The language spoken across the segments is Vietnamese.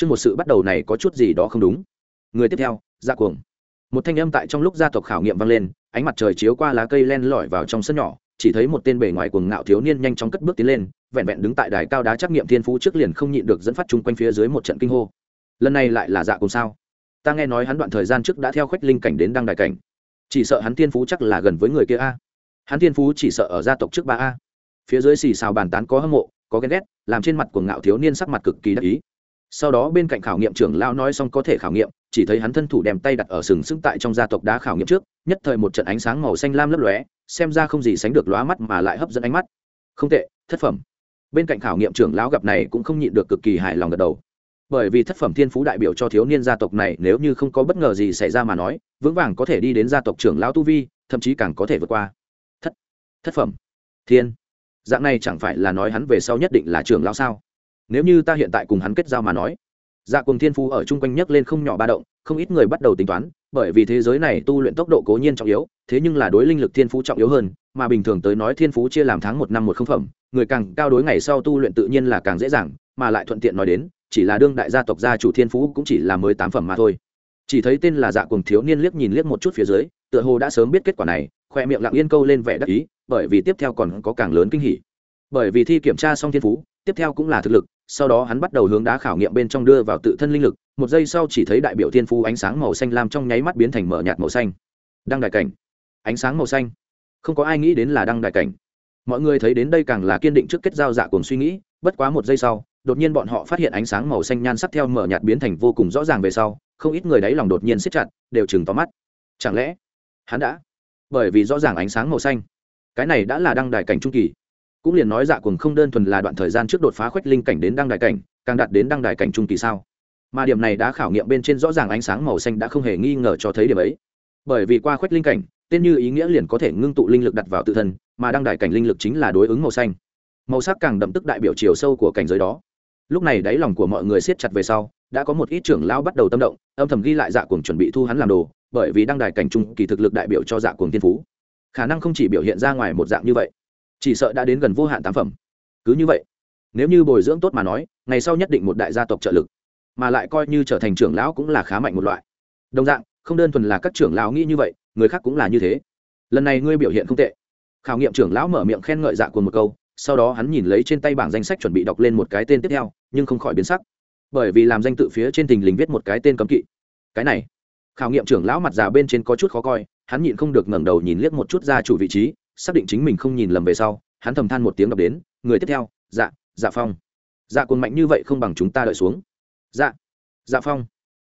chương một sự bắt đầu này có chút gì đó không đúng. Người tiếp theo dạ cuồng. Một thanh âm tại trong lúc gia tộc khảo nghiệm vang lên, ánh mặt trời chiếu qua lá cây len lỏi vào trong sân nhỏ, chỉ thấy một tên bề ngoài cuồng ngạo thiếu niên nhanh chóng cất bước tiến lên, vẹn vẹn đứng tại đài cao đá trắc nghiệm thiên phú trước liền không nhịn được dẫn phát chung quanh phía dưới một trận kinh hô. Lần này lại là dạ cùng sao? Ta nghe nói hắn đoạn thời gian trước đã theo khoách linh cảnh đến đăng đại cảnh. Chỉ sợ hắn thiên phú chắc là gần với người kia a. Hắn thiên phú chỉ sợ ở gia tộc trước ba a. Phía dưới xì xào bàn tán có hâm mộ, có ghen ghét, làm trên mặt của ngạo thiếu niên sắc mặt cực kỳ đắc ý sau đó bên cạnh khảo nghiệm trưởng lão nói xong có thể khảo nghiệm, chỉ thấy hắn thân thủ đem tay đặt ở sừng sững tại trong gia tộc đá khảo nghiệm trước, nhất thời một trận ánh sáng màu xanh lam lấp lóe, xem ra không gì sánh được lóa mắt mà lại hấp dẫn ánh mắt. Không tệ, thất phẩm. Bên cạnh khảo nghiệm trưởng lão gặp này cũng không nhịn được cực kỳ hài lòng gật đầu. Bởi vì thất phẩm thiên phú đại biểu cho thiếu niên gia tộc này, nếu như không có bất ngờ gì xảy ra mà nói, vững vàng có thể đi đến gia tộc trưởng lão tu vi, thậm chí càng có thể vượt qua. Thất thất phẩm. Thiên. Dạng này chẳng phải là nói hắn về sau nhất định là trưởng lão sao? Nếu như ta hiện tại cùng hắn kết giao mà nói dạ cùng thiên phú ở chung quanh nhấc lên không nhỏ ba động, không ít người bắt đầu tính toán, bởi vì thế giới này tu luyện tốc độ cố nhiên trọng yếu, thế nhưng là đối linh lực thiên phú trọng yếu hơn, mà bình thường tới nói thiên phú chia làm tháng một năm một không phẩm, người càng cao đối ngày sau tu luyện tự nhiên là càng dễ dàng, mà lại thuận tiện nói đến, chỉ là đương đại gia tộc gia chủ thiên phú cũng chỉ là mới tám phẩm mà thôi. Chỉ thấy tên là dạ cùng thiếu niên liếc nhìn liếc một chút phía dưới, tựa hồ đã sớm biết kết quả này, khoe miệng lặng yên câu lên vẻ đắc ý, bởi vì tiếp theo còn có càng lớn kinh hỉ. Bởi vì thi kiểm tra xong thiên phú tiếp theo cũng là thực lực, sau đó hắn bắt đầu hướng đá khảo nghiệm bên trong đưa vào tự thân linh lực, một giây sau chỉ thấy đại biểu thiên phú ánh sáng màu xanh lam trong nháy mắt biến thành mở nhạt màu xanh. Đăng đại cảnh. Ánh sáng màu xanh. Không có ai nghĩ đến là đăng đại cảnh. Mọi người thấy đến đây càng là kiên định trước kết giao dạ cùng suy nghĩ, bất quá một giây sau, đột nhiên bọn họ phát hiện ánh sáng màu xanh nhan sắc theo mở nhạt biến thành vô cùng rõ ràng về sau, không ít người đáy lòng đột nhiên siết chặt, đều chừng tóm mắt. Chẳng lẽ hắn đã? Bởi vì rõ ràng ánh sáng màu xanh. Cái này đã là đăng đại cảnh trung kỳ cũng liền nói dạ cuồng không đơn thuần là đoạn thời gian trước đột phá khoách linh cảnh đến đăng đại cảnh, càng đạt đến đăng đại cảnh trung kỳ sao? Mà điểm này đã khảo nghiệm bên trên rõ ràng ánh sáng màu xanh đã không hề nghi ngờ cho thấy điểm ấy. Bởi vì qua khoách linh cảnh, tên như ý nghĩa liền có thể ngưng tụ linh lực đặt vào tự thân, mà đăng đại cảnh linh lực chính là đối ứng màu xanh. Màu sắc càng đậm tức đại biểu chiều sâu của cảnh giới đó. Lúc này đáy lòng của mọi người siết chặt về sau, đã có một ít trưởng lao bắt đầu tâm động, âm thầm ghi lại dạ cuồng chuẩn bị thu hắn làm đồ, bởi vì đăng đài cảnh trung kỳ thực lực đại biểu cho dạ cuồng tiên phú. Khả năng không chỉ biểu hiện ra ngoài một dạng như vậy chỉ sợ đã đến gần vô hạn tám phẩm. Cứ như vậy, nếu như bồi dưỡng tốt mà nói, ngày sau nhất định một đại gia tộc trợ lực, mà lại coi như trở thành trưởng lão cũng là khá mạnh một loại. Đồng dạng, không đơn thuần là các trưởng lão nghĩ như vậy, người khác cũng là như thế. Lần này ngươi biểu hiện không tệ. Khảo nghiệm trưởng lão mở miệng khen ngợi dạ của một câu, sau đó hắn nhìn lấy trên tay bảng danh sách chuẩn bị đọc lên một cái tên tiếp theo, nhưng không khỏi biến sắc. Bởi vì làm danh tự phía trên tình lình viết một cái tên cấm kỵ. Cái này, khảo nghiệm trưởng lão mặt già bên trên có chút khó coi, hắn nhịn không được ngẩng đầu nhìn liếc một chút ra chủ vị trí xác định chính mình không nhìn lầm về sau, hắn thầm than một tiếng đọc đến, người tiếp theo dạ dạ phong. Dạ cuồng mạnh như vậy không bằng chúng ta đợi xuống. Dạ dạ phong.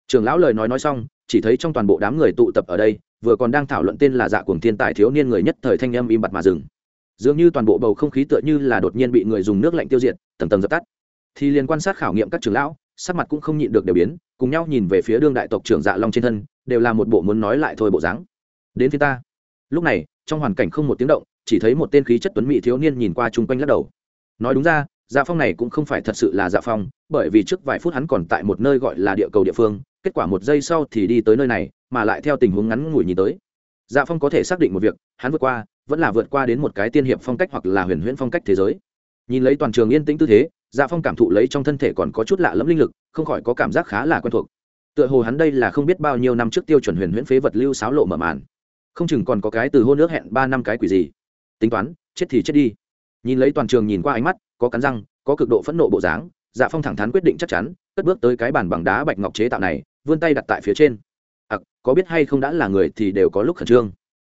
Trưởng lão lời nói nói xong, chỉ thấy trong toàn bộ đám người tụ tập ở đây, vừa còn đang thảo luận tên là dạ cuồng thiên tài thiếu niên người nhất thời thanh âm im bặt mà dừng. Dường như toàn bộ bầu không khí tựa như là đột nhiên bị người dùng nước lạnh tiêu diệt, tầng tầng dập tắt. Thì liền quan sát khảo nghiệm các trưởng lão, sắc mặt cũng không nhịn được đều biến, cùng nhau nhìn về phía đương đại tộc trưởng dạ long trên thân, đều là một bộ muốn nói lại thôi bộ dáng. Đến phía ta lúc này, trong hoàn cảnh không một tiếng động, chỉ thấy một tên khí chất tuấn mỹ thiếu niên nhìn qua chung quanh lắc đầu. Nói đúng ra dạ phong này cũng không phải thật sự là dạ phong, bởi vì trước vài phút hắn còn tại một nơi gọi là địa cầu địa phương, kết quả một giây sau thì đi tới nơi này, mà lại theo tình huống ngắn ngủi nhìn tới. Dạ phong có thể xác định một việc, hắn vượt qua, vẫn là vượt qua đến một cái tiên hiệp phong cách hoặc là huyền huyễn phong cách thế giới. Nhìn lấy toàn trường yên tĩnh tư thế dạ phong cảm thụ lấy trong thân thể còn có chút lạ lẫm linh lực, không khỏi có cảm giác khá là quen thuộc. Tựa hồ hắn đây là không biết bao nhiêu năm trước tiêu chuẩn huyền huyễn phế vật lưu sáo lộ mở màn không chừng còn có cái từ hôn ước hẹn ba năm cái quỷ gì. Tính toán, chết thì chết đi. Nhìn lấy toàn trường nhìn qua ánh mắt, có cắn răng, có cực độ phẫn nộ bộ dáng dạ phong thẳng thắn quyết định chắc chắn, cất bước tới cái bàn bằng đá bạch ngọc chế tạo này, vươn tay đặt tại phía trên. Ặc, có biết hay không đã là người thì đều có lúc khẩn trương.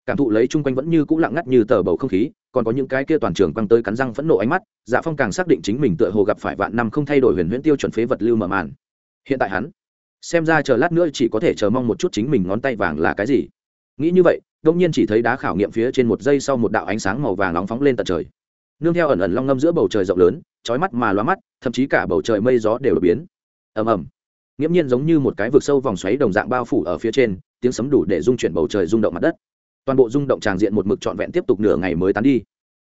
Cảm thụ lấy chung quanh vẫn như c ũ lặng ngắt như tờ bầu không khí, còn có những cái kia toàn trường quăng tới cắn răng phẫn nộ ánh mắt dạ phong càng xác định chính mình tựa hồ gặp phải vạn năm không thay đổi huyền huyễn tiêu chuẩn phế vật lưu mở màn. Hiện tại hắn, xem ra chờ lát nữa chỉ có thể chờ mong một chút chính mình ngón tay vàng là cái gì. Nghĩ như vậy đông nhiên chỉ thấy đá khảo nghiệm phía trên một giây sau một đạo ánh sáng màu vàng nóng phóng lên tận trời. Nương theo ẩn ẩn long ngâm giữa bầu trời rộng lớn trói mắt mà loa mắt, thậm chí cả bầu trời mây gió đều đột biến. Ầm ầm. Nghiễm nhiên giống như một cái vực sâu vòng xoáy đồng dạng bao phủ ở phía trên, tiếng sấm đủ để dung chuyển bầu trời rung động mặt đất. Toàn bộ rung động tràng diện một mực trọn vẹn tiếp tục nửa ngày mới tán đi.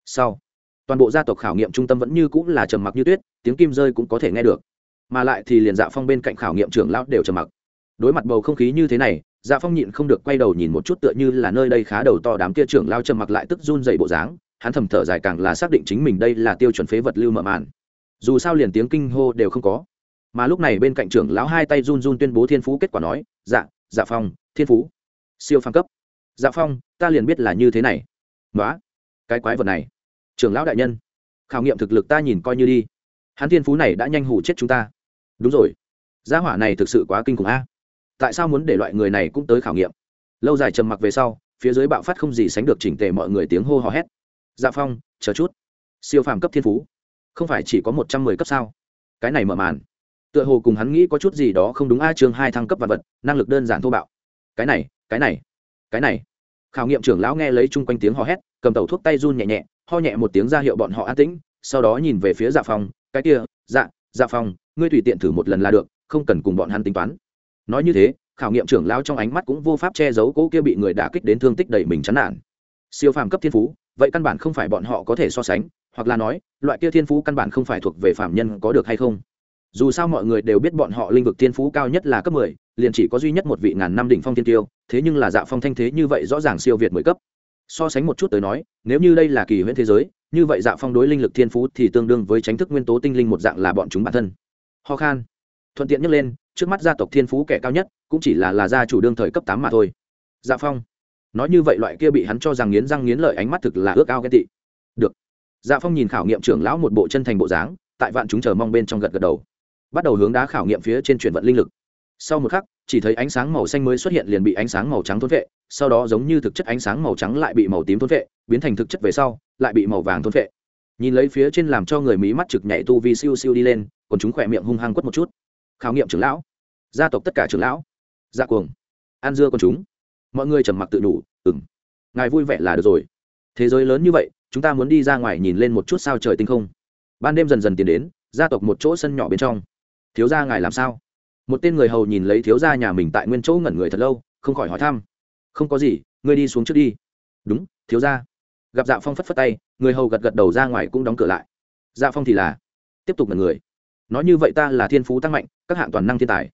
Sau, toàn bộ gia tộc khảo nghiệm trung tâm vẫn như cũng là trầm mặc như tuyết, tiếng kim rơi cũng có thể nghe được. Mà lại thì liền dạ phong bên cạnh khảo nghiệm trưởng lão đều trầm mặc. Đối mặt bầu không khí như thế này dạ phong nhịn không được quay đầu nhìn một chút tựa như là nơi đây khá đầu to đám kia trưởng lao trầm mặc lại tức run dày bộ dáng, hắn thầm thở dài càng là xác định chính mình đây là tiêu chuẩn phế vật lưu mở màn dù sao liền tiếng kinh hô đều không có. Mà lúc này bên cạnh trưởng lão hai tay run run tuyên bố thiên phú kết quả nói dạ dạ phong, thiên phú, siêu phăng cấp. Dạ phong, ta liền biết là như thế này. Nói cái quái vật này. Trưởng lão đại nhân, khảo nghiệm thực lực ta nhìn coi như đi. Hắn thiên phú này đã nhanh hủ chết chúng ta. Đúng rồi. Gia hỏa này thực sự quá kinh khủng a tại sao muốn để loại người này cũng tới khảo nghiệm? Lâu dài trầm mặc về sau, phía dưới bạo phát không gì sánh được chỉnh tề mọi người tiếng hô hò hét. Dạ phong, chờ chút. Siêu phàm cấp thiên phú. Không phải chỉ có một trăm mười cấp sao? Cái này mở màn. Tựa hồ cùng hắn nghĩ có chút gì đó không đúng. A chương hai thăng cấp vật vật, năng lực đơn giản thô bạo. Cái này cái này cái này. Khảo nghiệm trưởng lão nghe lấy chung quanh tiếng hò hét, cầm tàu thuốc tay run nhẹ nhẹ, ho nhẹ một tiếng ra hiệu bọn họ an tĩnh, sau đó nhìn về phía dạ phong. Cái kia dạ dạ phong, ngươi tùy tiện thử một lần là được, không cần cùng bọn hắn tính toán nói như thế, khảo nghiệm trưởng lao trong ánh mắt cũng vô pháp che giấu cỗ kia bị người đả kích đến thương tích đầy mình chán nản. Siêu phàm cấp thiên phú, vậy căn bản không phải bọn họ có thể so sánh, hoặc là nói, loại kia thiên phú căn bản không phải thuộc về phạm nhân có được hay không. Dù sao mọi người đều biết bọn họ linh vực thiên phú cao nhất là cấp mười, liền chỉ có duy nhất một vị ngàn năm đỉnh phong thiên tiêu thế nhưng là dạ phong thanh thế như vậy rõ ràng siêu việt mười cấp. So sánh một chút tới nói, nếu như đây là kỳ huyễn thế giới, như vậy dạ phong đối linh lực thiên phú thì tương đương với tránh thức nguyên tố tinh linh một dạng là bọn chúng bản thân. Ho khan. Thuận tiện nhắc lên trước mắt gia tộc thiên phú kẻ cao nhất, cũng chỉ là là gia chủ đương thời cấp tám mà thôi. Dạ phong, nói như vậy loại kia bị hắn cho rằng nghiến răng nghiến lợi ánh mắt thực là ước ao ghen tị. Được. Dạ phong nhìn khảo nghiệm trưởng lão một bộ chân thành bộ dáng, tại vạn chúng chờ mong bên trong gật gật đầu. Bắt đầu hướng đá khảo nghiệm phía trên chuyển vận linh lực. Sau một khắc, chỉ thấy ánh sáng màu xanh mới xuất hiện liền bị ánh sáng màu trắng thôn vệ sau đó giống như thực chất ánh sáng màu trắng lại bị màu tím thôn vệ biến thành thực chất về sau, lại bị màu vàng thôn vệ nhìn lấy phía trên làm cho người mỹ mắt trực nhảy tu vi siêu siêu đi lên, còn chúng khỏe miệng hung hăng quất một chút khảo nghiệm trưởng lão. Gia tộc tất cả trưởng lão. Gia cuồng. An dưa con chúng. Mọi người trầm mặc tự đủ ừng ngài vui vẻ là được rồi. Thế giới lớn như vậy, chúng ta muốn đi ra ngoài nhìn lên một chút sao trời tinh không. Ban đêm dần dần tiến đến, gia tộc một chỗ sân nhỏ bên trong. Thiếu gia ngài làm sao? Một tên người hầu nhìn lấy thiếu gia nhà mình tại nguyên chỗ ngẩn người thật lâu, không khỏi hỏi thăm. Không có gì, ngươi đi xuống trước đi. Đúng, thiếu gia. Gặp dạ phong phất phất tay, người hầu gật gật đầu ra ngoài cũng đóng cửa lại. Dạ phong thì là, tiếp tục ngẩn người nói như vậy ta là thiên phú tăng mạnh, các hạng toàn năng thiên tài.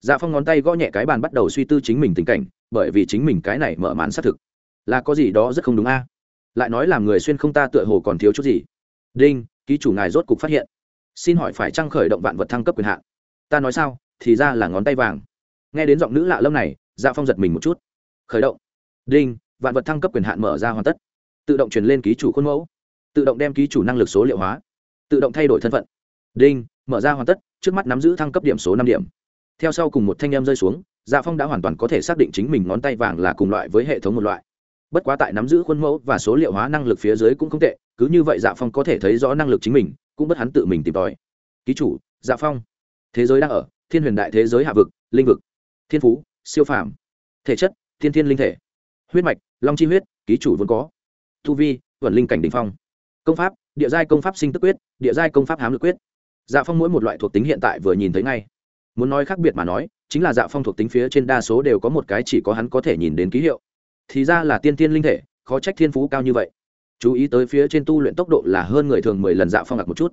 Dạ phong ngón tay gõ nhẹ cái bàn bắt đầu suy tư chính mình tình cảnh, bởi vì chính mình cái này mở màn xác thực là có gì đó rất không đúng a. Lại nói làm người xuyên không ta tựa hồ còn thiếu chút gì. Đinh, ký chủ ngài rốt cục phát hiện. Xin hỏi phải trăng khởi động vạn vật thăng cấp quyền hạn? Ta nói sao, thì ra là ngón tay vàng. Nghe đến giọng nữ lạ lâm này dạ phong giật mình một chút. Khởi động. Đinh, vạn vật thăng cấp quyền hạn mở ra hoàn tất. Tự động truyền lên ký chủ khuôn mẫu. Tự động đem ký chủ năng lực số liệu hóa. Tự động thay đổi thân phận. Đinh mở ra hoàn tất, trước mắt nắm giữ thăng cấp điểm số năm điểm. Theo sau cùng một thanh em rơi xuống dạ phong đã hoàn toàn có thể xác định chính mình ngón tay vàng là cùng loại với hệ thống một loại. Bất quá tại nắm giữ khuôn mẫu và số liệu hóa năng lực phía dưới cũng không tệ, cứ như vậy dạ phong có thể thấy rõ năng lực chính mình, cũng bất hắn tự mình tìm tòi. Ký chủ dạ phong. Thế giới đang ở, thiên huyền đại thế giới hạ vực, linh vực. Thiên phú, siêu phàm. Thể chất, thiên thiên linh thể. Huyết mạch, long chi huyết, ký chủ vốn có. Thu vi, vận linh cảnh đình phong. Công pháp, địa giai công pháp sinh tức quyết, địa giai công pháp hám lực quyết dạ phong mỗi một loại thuộc tính hiện tại vừa nhìn thấy ngay. Muốn nói khác biệt mà nói, chính là dạ phong thuộc tính phía trên đa số đều có một cái chỉ có hắn có thể nhìn đến ký hiệu. Thì ra là tiên tiên linh thể, khó trách thiên phú cao như vậy. Chú ý tới phía trên tu luyện tốc độ là hơn người thường mười lần dạ phong ngặt một chút.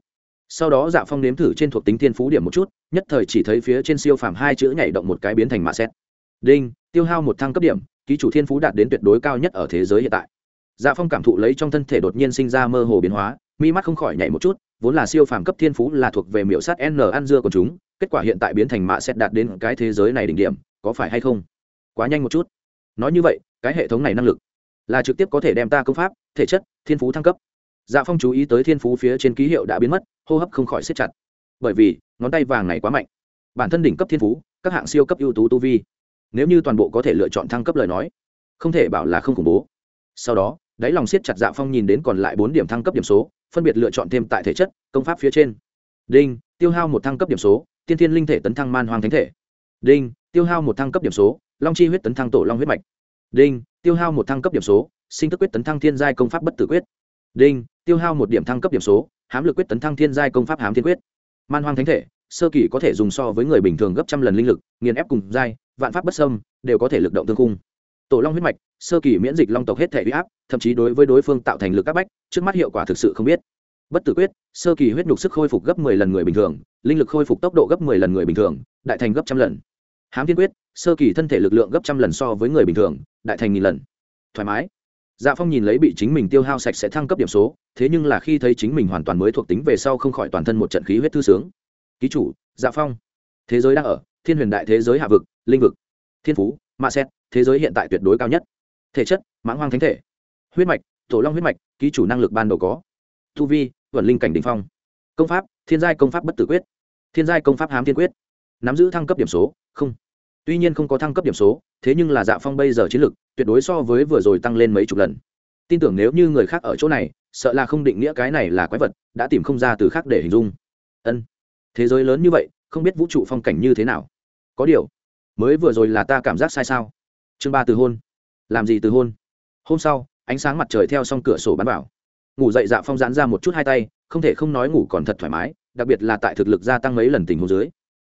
Sau đó dạ phong nếm thử trên thuộc tính thiên phú điểm một chút, nhất thời chỉ thấy phía trên siêu phàm hai chữ nhảy động một cái biến thành mạ xét. Đinh, tiêu hao một thăng cấp điểm, ký chủ thiên phú đạt đến tuyệt đối cao nhất ở thế giới hiện tại. Dạ phong cảm thụ lấy trong thân thể đột nhiên sinh ra mơ hồ biến hóa, mi mắt không khỏi nhảy một chút vốn là siêu phàm cấp thiên phú là thuộc về miểu sát n ăn dưa của chúng, kết quả hiện tại biến thành mạ xét đạt đến cái thế giới này đỉnh điểm, có phải hay không? Quá nhanh một chút. Nói như vậy, cái hệ thống này năng lực là trực tiếp có thể đem ta công pháp, thể chất, thiên phú thăng cấp. Dạ phong chú ý tới thiên phú phía trên ký hiệu đã biến mất, hô hấp không khỏi xếp chặt. Bởi vì, ngón tay vàng này quá mạnh. Bản thân đỉnh cấp thiên phú, các hạng siêu cấp ưu tú tu vi, nếu như toàn bộ có thể lựa chọn thăng cấp lời nói, không thể bảo là không khủng bố. Sau đó, đáy lòng siết chặt dạ phong nhìn đến còn lại bốn điểm thăng cấp điểm số phân biệt lựa chọn thêm tại thể chất, công pháp phía trên. Đinh, tiêu hao một thăng cấp điểm số, tiên thiên linh thể tấn thăng man hoàng thánh thể. Đinh, tiêu hao một thăng cấp điểm số, long chi huyết tấn thăng tổ long huyết mạch. Đinh, tiêu hao một thăng cấp điểm số, sinh tức quyết tấn thăng thiên giai công pháp bất tử quyết. Đinh, tiêu hao một điểm thăng cấp điểm số, hám lực quyết tấn thăng thiên giai công pháp hám thiên quyết. Man hoang thánh thể, sơ kỳ có thể dùng so với người bình thường gấp trăm lần linh lực, nghiền ép cùng giai, vạn pháp bất sâm đều có thể lực động tương cung tổ long huyết mạch, sơ kỳ miễn dịch long tộc hết thể huy áp, thậm chí đối với đối phương tạo thành lực các bách, trước mắt hiệu quả thực sự không biết. Bất tử quyết, sơ kỳ huyết nhục sức khôi phục gấp mười lần người bình thường, linh lực khôi phục tốc độ gấp mười lần người bình thường, đại thành gấp trăm lần. Hám thiên quyết, sơ kỳ thân thể lực lượng gấp trăm lần so với người bình thường, đại thành nghìn lần. Thoải mái. Dạ phong nhìn lấy bị chính mình tiêu hao sạch sẽ thăng cấp điểm số, thế nhưng là khi thấy chính mình hoàn toàn mới thuộc tính về sau không khỏi toàn thân một trận khí huyết thư sướng. Ký chủ dạ phong. Thế giới đang ở, thiên huyền đại thế giới hạ vực, linh vực. Thiên phú ma xét, thế giới hiện tại tuyệt đối cao nhất. Thể chất, mãng hoang thánh thể. Huyết mạch, tổ long huyết mạch, ký chủ năng lực ban đầu có. Tu vi vận linh cảnh đình phong. Công pháp, thiên giai công pháp bất tử quyết. Thiên giai công pháp hám thiên quyết. Nắm giữ thăng cấp điểm số, không. Tuy nhiên không có thăng cấp điểm số, thế nhưng là dạ phong bây giờ chiến lực, tuyệt đối so với vừa rồi tăng lên mấy chục lần. Tin tưởng nếu như người khác ở chỗ này, sợ là không định nghĩa cái này là quái vật, đã tìm không ra từ khác để hình dung. Ân. Thế giới lớn như vậy, không biết vũ trụ phong cảnh như thế nào. Có điều mới vừa rồi là ta cảm giác sai sao? Chương ba từ hôn. Làm gì từ hôn? Hôm sau, ánh sáng mặt trời theo s o n g cửa sổ bắn vào. Ngủ dậy dạ phong giãn ra một chút hai tay, không thể không nói ngủ còn thật thoải mái, đặc biệt là tại thực lực gia tăng mấy lần tình hồ dưới.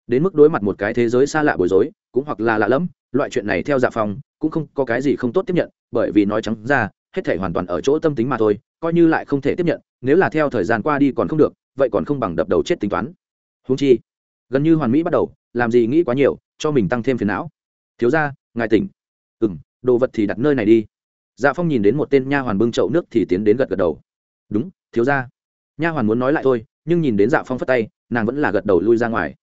Đến mức đối mặt một cái thế giới xa lạ bối rối, cũng hoặc là lạ lẫm, loại chuyện này theo dạ phong, cũng không có cái gì không tốt tiếp nhận, bởi vì nói trắng ra, hết thể hoàn toàn ở chỗ tâm tính mà thôi, coi như lại không thể tiếp nhận, nếu là theo thời gian qua đi còn không được, vậy còn không bằng đập đầu chết tính toán. Húng chi, gần như hoàn mỹ bắt đầu, làm gì nghĩ quá nhiều cho mình tăng thêm phiền não. Thiếu ra ngài tỉnh. Ừ m đồ vật thì đặt nơi này đi. Dạ phong nhìn đến một tên nha hoàn bưng chậu nước thì tiến đến gật gật đầu. Đúng, thiếu ra nha hoàn muốn nói lại thôi, nhưng nhìn đến dạ phong phất tay, nàng vẫn là gật đầu lui ra ngoài.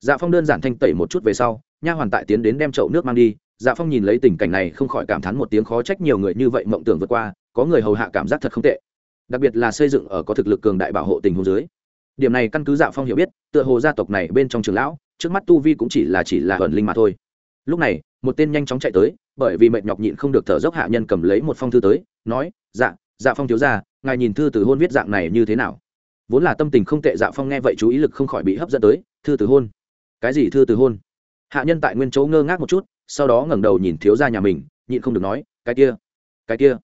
Dạ phong đơn giản thanh tẩy một chút về sau, nha hoàn tại tiến đến đem chậu nước mang đi. Dạ phong nhìn lấy tình cảnh này không khỏi cảm thán một tiếng khó trách nhiều người như vậy mộng tưởng vượt qua, có người hầu hạ cảm giác thật không tệ. Đặc biệt là xây dựng ở có thực lực cường đại bảo hộ tình hồ dưới. Điểm này căn cứ dạ phong hiểu biết, tựa hồ gia tộc này bên trong trường lão trước mắt tu vi cũng chỉ là chỉ là hờn linh mà thôi. Lúc này, một tên nhanh chóng chạy tới, bởi vì mệt nhọc nhịn không được thở dốc hạ nhân cầm lấy một phong thư tới, nói dạ dạ phong thiếu ra ngài nhìn thư từ hôn viết dạng này như thế nào? Vốn là tâm tình không tệ dạ phong nghe vậy chú ý lực không khỏi bị hấp dẫn tới, thư từ hôn. Cái gì thư từ hôn? Hạ nhân tại nguyên chỗ ngơ ngác một chút, sau đó ngẩng đầu nhìn thiếu gia nhà mình, nhịn không được nói, cái kia cái kia,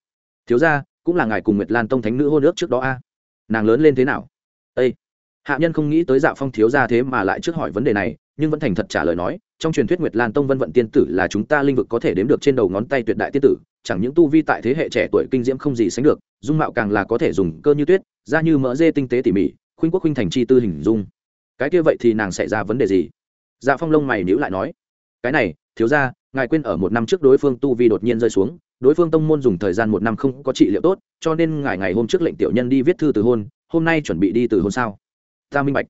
thiếu gia, cũng là ngài cùng nguyệt lan tông thánh nữ hôn ước trước đó a. Nàng lớn lên thế nào? Ây hạ nhân không nghĩ tới dạ phong thiếu gia thế mà lại trước hỏi vấn đề này nhưng vẫn thành thật trả lời nói, trong truyền thuyết nguyệt lan tông vân vận tiên tử là chúng ta linh vực có thể đếm được trên đầu ngón tay tuyệt đại tiên tử, chẳng những tu vi tại thế hệ trẻ tuổi kinh diễm không gì sánh được, dung mạo càng là có thể dùng cơ như tuyết, da như mỡ dê tinh tế tỉ mỉ, khuynh quốc khuynh thành chi tư hình dung. Cái kia vậy thì nàng xảy ra vấn đề gì? Dạ phong lông mày nhữ lại nói. Cái này, thiếu ra ngài quên ở một năm trước đối phương tu vi đột nhiên rơi xuống, đối phương tông môn dùng thời gian một năm không có trị liệu tốt, cho nên ngài ngày hôm trước lệnh tiểu nhân đi viết thư từ hôn, hôm nay chuẩn bị đi từ hôn sao? Ta minh bạch.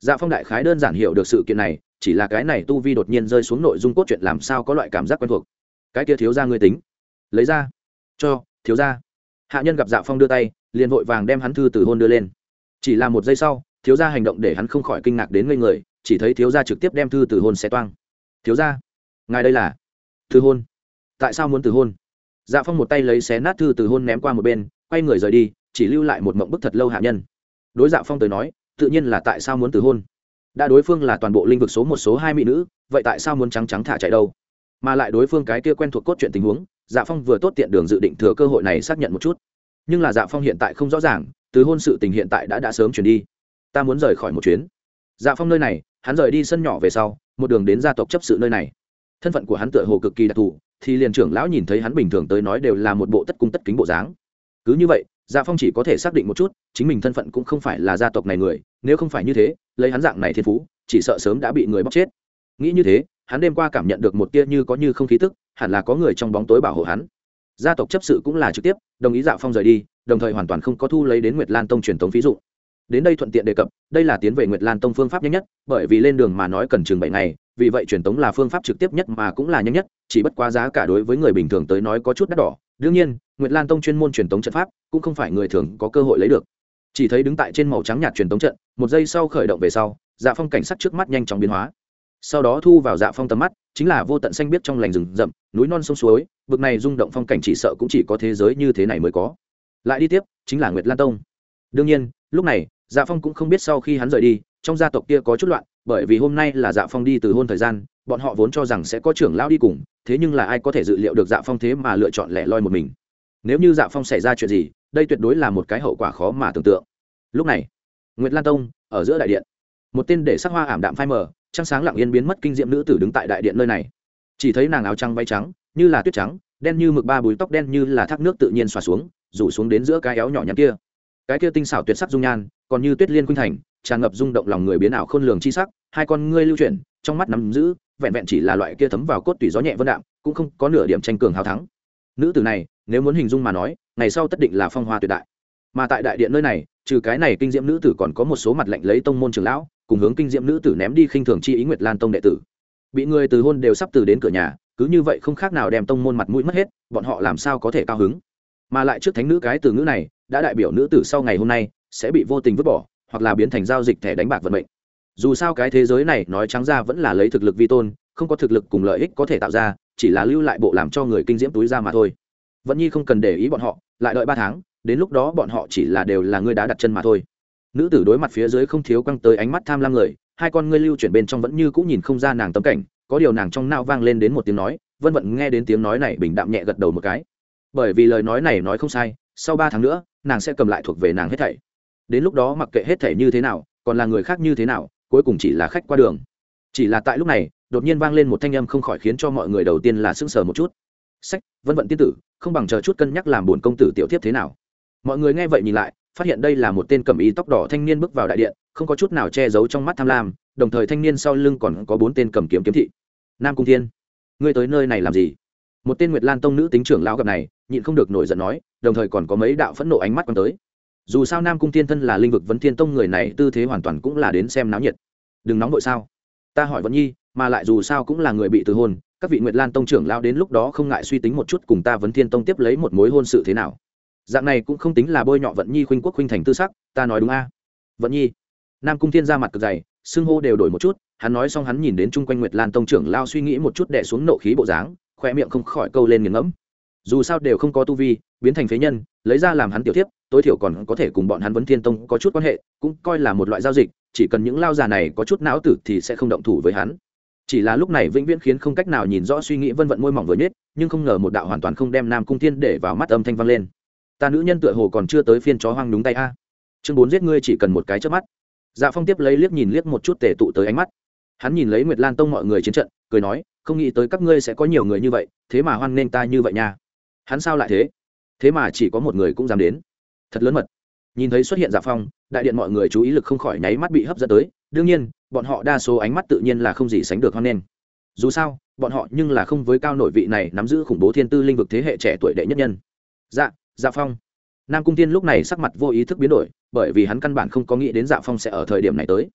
Dạ phong đại khái đơn giản hiểu được sự kiện này chỉ là cái này tu vi đột nhiên rơi xuống nội dung cốt truyện làm sao có loại cảm giác quen thuộc. Cái kia thiếu ra ngươi tính. Lấy ra. Cho, thiếu ra hạ nhân gặp dạ phong đưa tay, liền vội vàng đem hắn thư từ hôn đưa lên. Chỉ là một giây sau, thiếu gia hành động để hắn không khỏi kinh ngạc đến ngây người, chỉ thấy thiếu gia trực tiếp đem thư từ hôn xé toang. Thiếu gia, ngài đây là thư hôn. Tại sao muốn từ hôn? Dạ phong một tay lấy xé nát thư từ hôn ném qua một bên, quay người rời đi, chỉ lưu lại một mộng bức thật lâu hạ nhân. Đối dạ phong tới nói, tự nhiên là tại sao muốn từ hôn? Đã đối phương là toàn bộ lĩnh vực số một số hai mỹ nữ, vậy tại sao muốn trắng trắng thả chạy đâu? Mà lại đối phương cái kia quen thuộc cốt truyện tình huống dạ phong vừa tốt tiện đường dự định thừa cơ hội này xác nhận một chút. Nhưng là dạ phong hiện tại không rõ ràng, từ hôn sự tình hiện tại đã đã sớm chuyển đi. Ta muốn rời khỏi một chuyến. Dạ phong nơi này, hắn rời đi sân nhỏ về sau, một đường đến gia tộc chấp sự nơi này. Thân phận của hắn tựa hồ cực kỳ đặc thù, thì liền trưởng lão nhìn thấy hắn bình thường tới nói đều là một bộ tất cung tất kính bộ dáng. Cứ như vậy dạ phong chỉ có thể xác định một chút, chính mình thân phận cũng không phải là gia tộc này người, nếu không phải như thế, lấy hắn dạng này thiên phú, chỉ sợ sớm đã bị người bóc chết. Nghĩ như thế, hắn đêm qua cảm nhận được một tia như có như không khí tức, hẳn là có người trong bóng tối bảo hộ hắn. Gia tộc chấp sự cũng là trực tiếp, đồng ý dạ phong rời đi, đồng thời hoàn toàn không có thu lấy đến nguyệt lan tông truyền thống ví dụ. Đến đây thuận tiện đề cập, đây là tiến về nguyệt lan tông phương pháp nhanh nhất, bởi vì lên đường mà nói cần chừng bảy ngày, vì vậy truyền tống là phương pháp trực tiếp nhất mà cũng là nhanh nhất, chỉ bất quá giá cả đối với người bình thường tới nói có chút đắt đỏ đương nhiên, nguyệt lan tông chuyên môn truyền tống trận pháp, cũng không phải người thường có cơ hội lấy được. Chỉ thấy đứng tại trên màu trắng nhạt truyền tống trận, một giây sau khởi động về sau dạ phong cảnh sắc trước mắt nhanh chóng biến hóa. Sau đó thu vào dạ phong tầm mắt, chính là vô tận xanh biết trong lành rừng rậm, núi non sông suối, vực này rung động phong cảnh chỉ sợ cũng chỉ có thế giới như thế này mới có. Lại đi tiếp, chính là nguyệt lan tông. Đương nhiên, lúc này dạ phong cũng không biết sau khi hắn rời đi, trong gia tộc kia có chút loạn, bởi vì hôm nay là dạ phong đi từ hôn thời gian, bọn họ vốn cho rằng sẽ có trưởng lão đi cùng thế nhưng là ai có thể dự liệu được dạ phong thế mà lựa chọn lẻ loi một mình? Nếu như dạ phong xảy ra chuyện gì, đây tuyệt đối là một cái hậu quả khó mà tưởng tượng. Lúc này nguyễn lan tông, ở giữa đại điện, một tên để sắc hoa ảm đạm phai mờ, trăng sáng lặng yên biến mất kinh diệm nữ tử đứng tại đại điện nơi này. Chỉ thấy nàng áo trắng bay trắng, như là tuyết trắng, đen như mực ba bùi tóc đen như là thác nước tự nhiên xòa xuống, rủ xuống đến giữa cái éo nhỏ nhắn kia. Cái kia tinh xảo tuyệt sắc dung nhan, còn như tuyết liên khuynh thành, tràn ngập rung động lòng người biến ảo khôn lường chi sắc, hai con ngươi lưu chuyển, trong mắt nắm giữ vẹn vẹn chỉ là loại kia thấm vào cốt tủy gió nhẹ vân đạm, cũng không có nửa điểm tranh cường hào thắng. Nữ tử này, nếu muốn hình dung mà nói, ngày sau tất định là phong hoa tuyệt đại. Mà tại đại điện nơi này, trừ cái này kinh diễm nữ tử còn có một số mặt lạnh lấy tông môn trường lão, cùng hướng kinh diễm nữ tử ném đi khinh thường chi ý nguyệt lan tông đệ tử. Bị người từ hôn đều sắp từ đến cửa nhà, cứ như vậy không khác nào đem tông môn mặt mũi mất hết, bọn họ làm sao có thể cao hứng? Mà lại trước thánh nữ cái từ ngữ này, đã đại biểu nữ tử sau ngày hôm nay, sẽ bị vô tình vứt bỏ, hoặc là biến thành giao dịch thẻ đánh bạc vận mệnh dù sao cái thế giới này nói trắng ra vẫn là lấy thực lực vi tôn, không có thực lực cùng lợi ích có thể tạo ra, chỉ là lưu lại bộ làm cho người kinh diễm túi ra mà thôi. Vẫn nhi không cần để ý bọn họ, lại đợi ba tháng, đến lúc đó bọn họ chỉ là đều là người đã đặt chân mà thôi. Nữ tử đối mặt phía dưới không thiếu căng tới ánh mắt tham lam người, hai con ngươi lưu chuyển bên trong vẫn như cũng nhìn không ra nàng tấm cảnh, có điều nàng trong nao vang lên đến một tiếng nói, vân vận nghe đến tiếng nói này bình đạm nhẹ gật đầu một cái. Bởi vì lời nói này nói không sai, sau ba tháng nữa, nàng sẽ cầm lại thuộc về nàng hết thảy. Đến lúc đó mặc kệ hết thảy như thế nào, còn là người khác như thế nào cuối cùng chỉ là khách qua đường. Chỉ là tại lúc này, đột nhiên vang lên một thanh âm không khỏi khiến cho mọi người đầu tiên là sững sờ một chút. Sách, vân vận tiên tử, không bằng chờ chút cân nhắc làm buồn công tử tiểu tiếp thế nào. Mọi người nghe vậy nhìn lại, phát hiện đây là một tên cẩm y tóc đỏ thanh niên bước vào đại điện, không có chút nào che giấu trong mắt tham lam, đồng thời thanh niên sau lưng còn có bốn tên cầm kiếm kiếm thị. Nam cung thiên, ngươi tới nơi này làm gì? Một tên nguyệt lan tông nữ tính trưởng lão gặp này, nhịn không được nổi giận nói, đồng thời còn có mấy đạo phẫn nộ ánh mắt quan tới dù sao nam cung thiên thân là linh vực vấn thiên tông người này tư thế hoàn toàn cũng là đến xem náo nhiệt. Đừng nóng vội sao? Ta hỏi vẫn nhi, mà lại dù sao cũng là người bị từ hôn, các vị nguyệt lan tông trưởng lao đến lúc đó không ngại suy tính một chút cùng ta vấn thiên tông tiếp lấy một mối hôn sự thế nào. Dạng này cũng không tính là bôi nhọ vận nhi khuynh quốc khuynh thành tư sắc, ta nói đúng a? Vận nhi, nam cung thiên ra mặt cực dày, xưng hô đều đổi một chút, hắn nói xong hắn nhìn đến chung quanh nguyệt lan tông trưởng lao suy nghĩ một chút đẻ xuống nộ khí bộ dáng, khoe miệng không khỏi câu lên nghiền ngẫm. Dù sao đều không có tu vi, biến thành phế nhân, lấy ra làm hắn tiểu tiếp tối thiểu còn có thể cùng bọn hắn vấn thiên tông có chút quan hệ, cũng coi là một loại giao dịch, chỉ cần những lao già này có chút não tử thì sẽ không động thủ với hắn. Chỉ là lúc này vĩnh viễn khiến không cách nào nhìn rõ suy nghĩ vân vận môi mỏng vừa nhất nhưng không ngờ một đạo hoàn toàn không đem nam cung thiên để vào mắt âm thanh vang lên. Ta nữ nhân tựa hồ còn chưa tới phiên chó hoang đúng tay a. Chương bốn giết ngươi chỉ cần một cái trước mắt. Dạ phong tiếp lấy liếc nhìn liếc một chút tể tụ tới ánh mắt. Hắn nhìn lấy nguyệt lan tông mọi người chiến trận, cười nói, không nghĩ tới các ngươi sẽ có nhiều người như vậy, thế mà hoan nên ta như vậy nha. Hắn sao lại thế? Thế mà chỉ có một người cũng dám đến thật lớn mật. Nhìn thấy xuất hiện giả phong, đại điện mọi người chú ý lực không khỏi nháy mắt bị hấp dẫn tới. Đương nhiên, bọn họ đa số ánh mắt tự nhiên là không gì sánh được hoan nghênh. Dù sao, bọn họ nhưng là không với cao nội vị này nắm giữ khủng bố thiên tư linh vực thế hệ trẻ tuổi đệ nhất nhân. Dạ dạ phong. Nam cung tiên lúc này sắc mặt vô ý thức biến đổi, bởi vì hắn căn bản không có nghĩ đến dạ phong sẽ ở thời điểm này tới.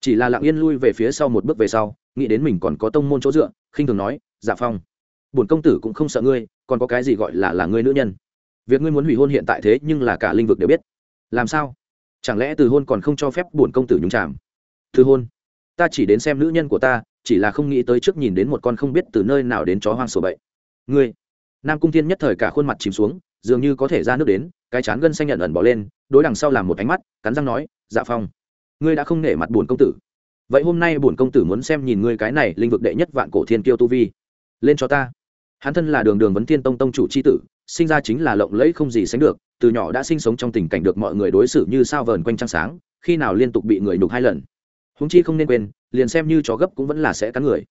Chỉ là lặng yên lui về phía sau một bước về sau, nghĩ đến mình còn có tông môn chỗ dựa, khinh thường nói dạ phong, bổn công tử cũng không sợ ngươi, còn có cái gì gọi là là ngươi nữ nhân? Việc ngươi muốn hủy hôn hiện tại thế nhưng là cả linh vực đều biết. Làm sao? Chẳng lẽ từ hôn còn không cho phép bổn công tử nhúng chạm? từ hôn? Ta chỉ đến xem nữ nhân của ta, chỉ là không nghĩ tới trước nhìn đến một con không biết từ nơi nào đến chó hoang sổ bậy. Ngươi? Nam cung thiên nhất thời cả khuôn mặt chìm xuống, dường như có thể ra nước đến, cái chán gân xanh nhận ẩn bỏ lên, đối đằng sau làm một ánh mắt, cắn răng nói dạ phong, ngươi đã không nể mặt bổn công tử. Vậy hôm nay bổn công tử muốn xem nhìn ngươi cái này linh vực đệ nhất vạn cổ thiên kiêu tu vi. Lên cho ta. Hắn thân là đường đường vấn thiên tông tông chủ c h i tử sinh ra chính là lộng lẫy không gì sánh được, từ nhỏ đã sinh sống trong tình cảnh được mọi người đối xử như sao vờn quanh trăng sáng, khi nào liên tục bị người nhục hai lần. Húng chi không nên quên, liền xem như chó gấp cũng vẫn là sẽ cắn người.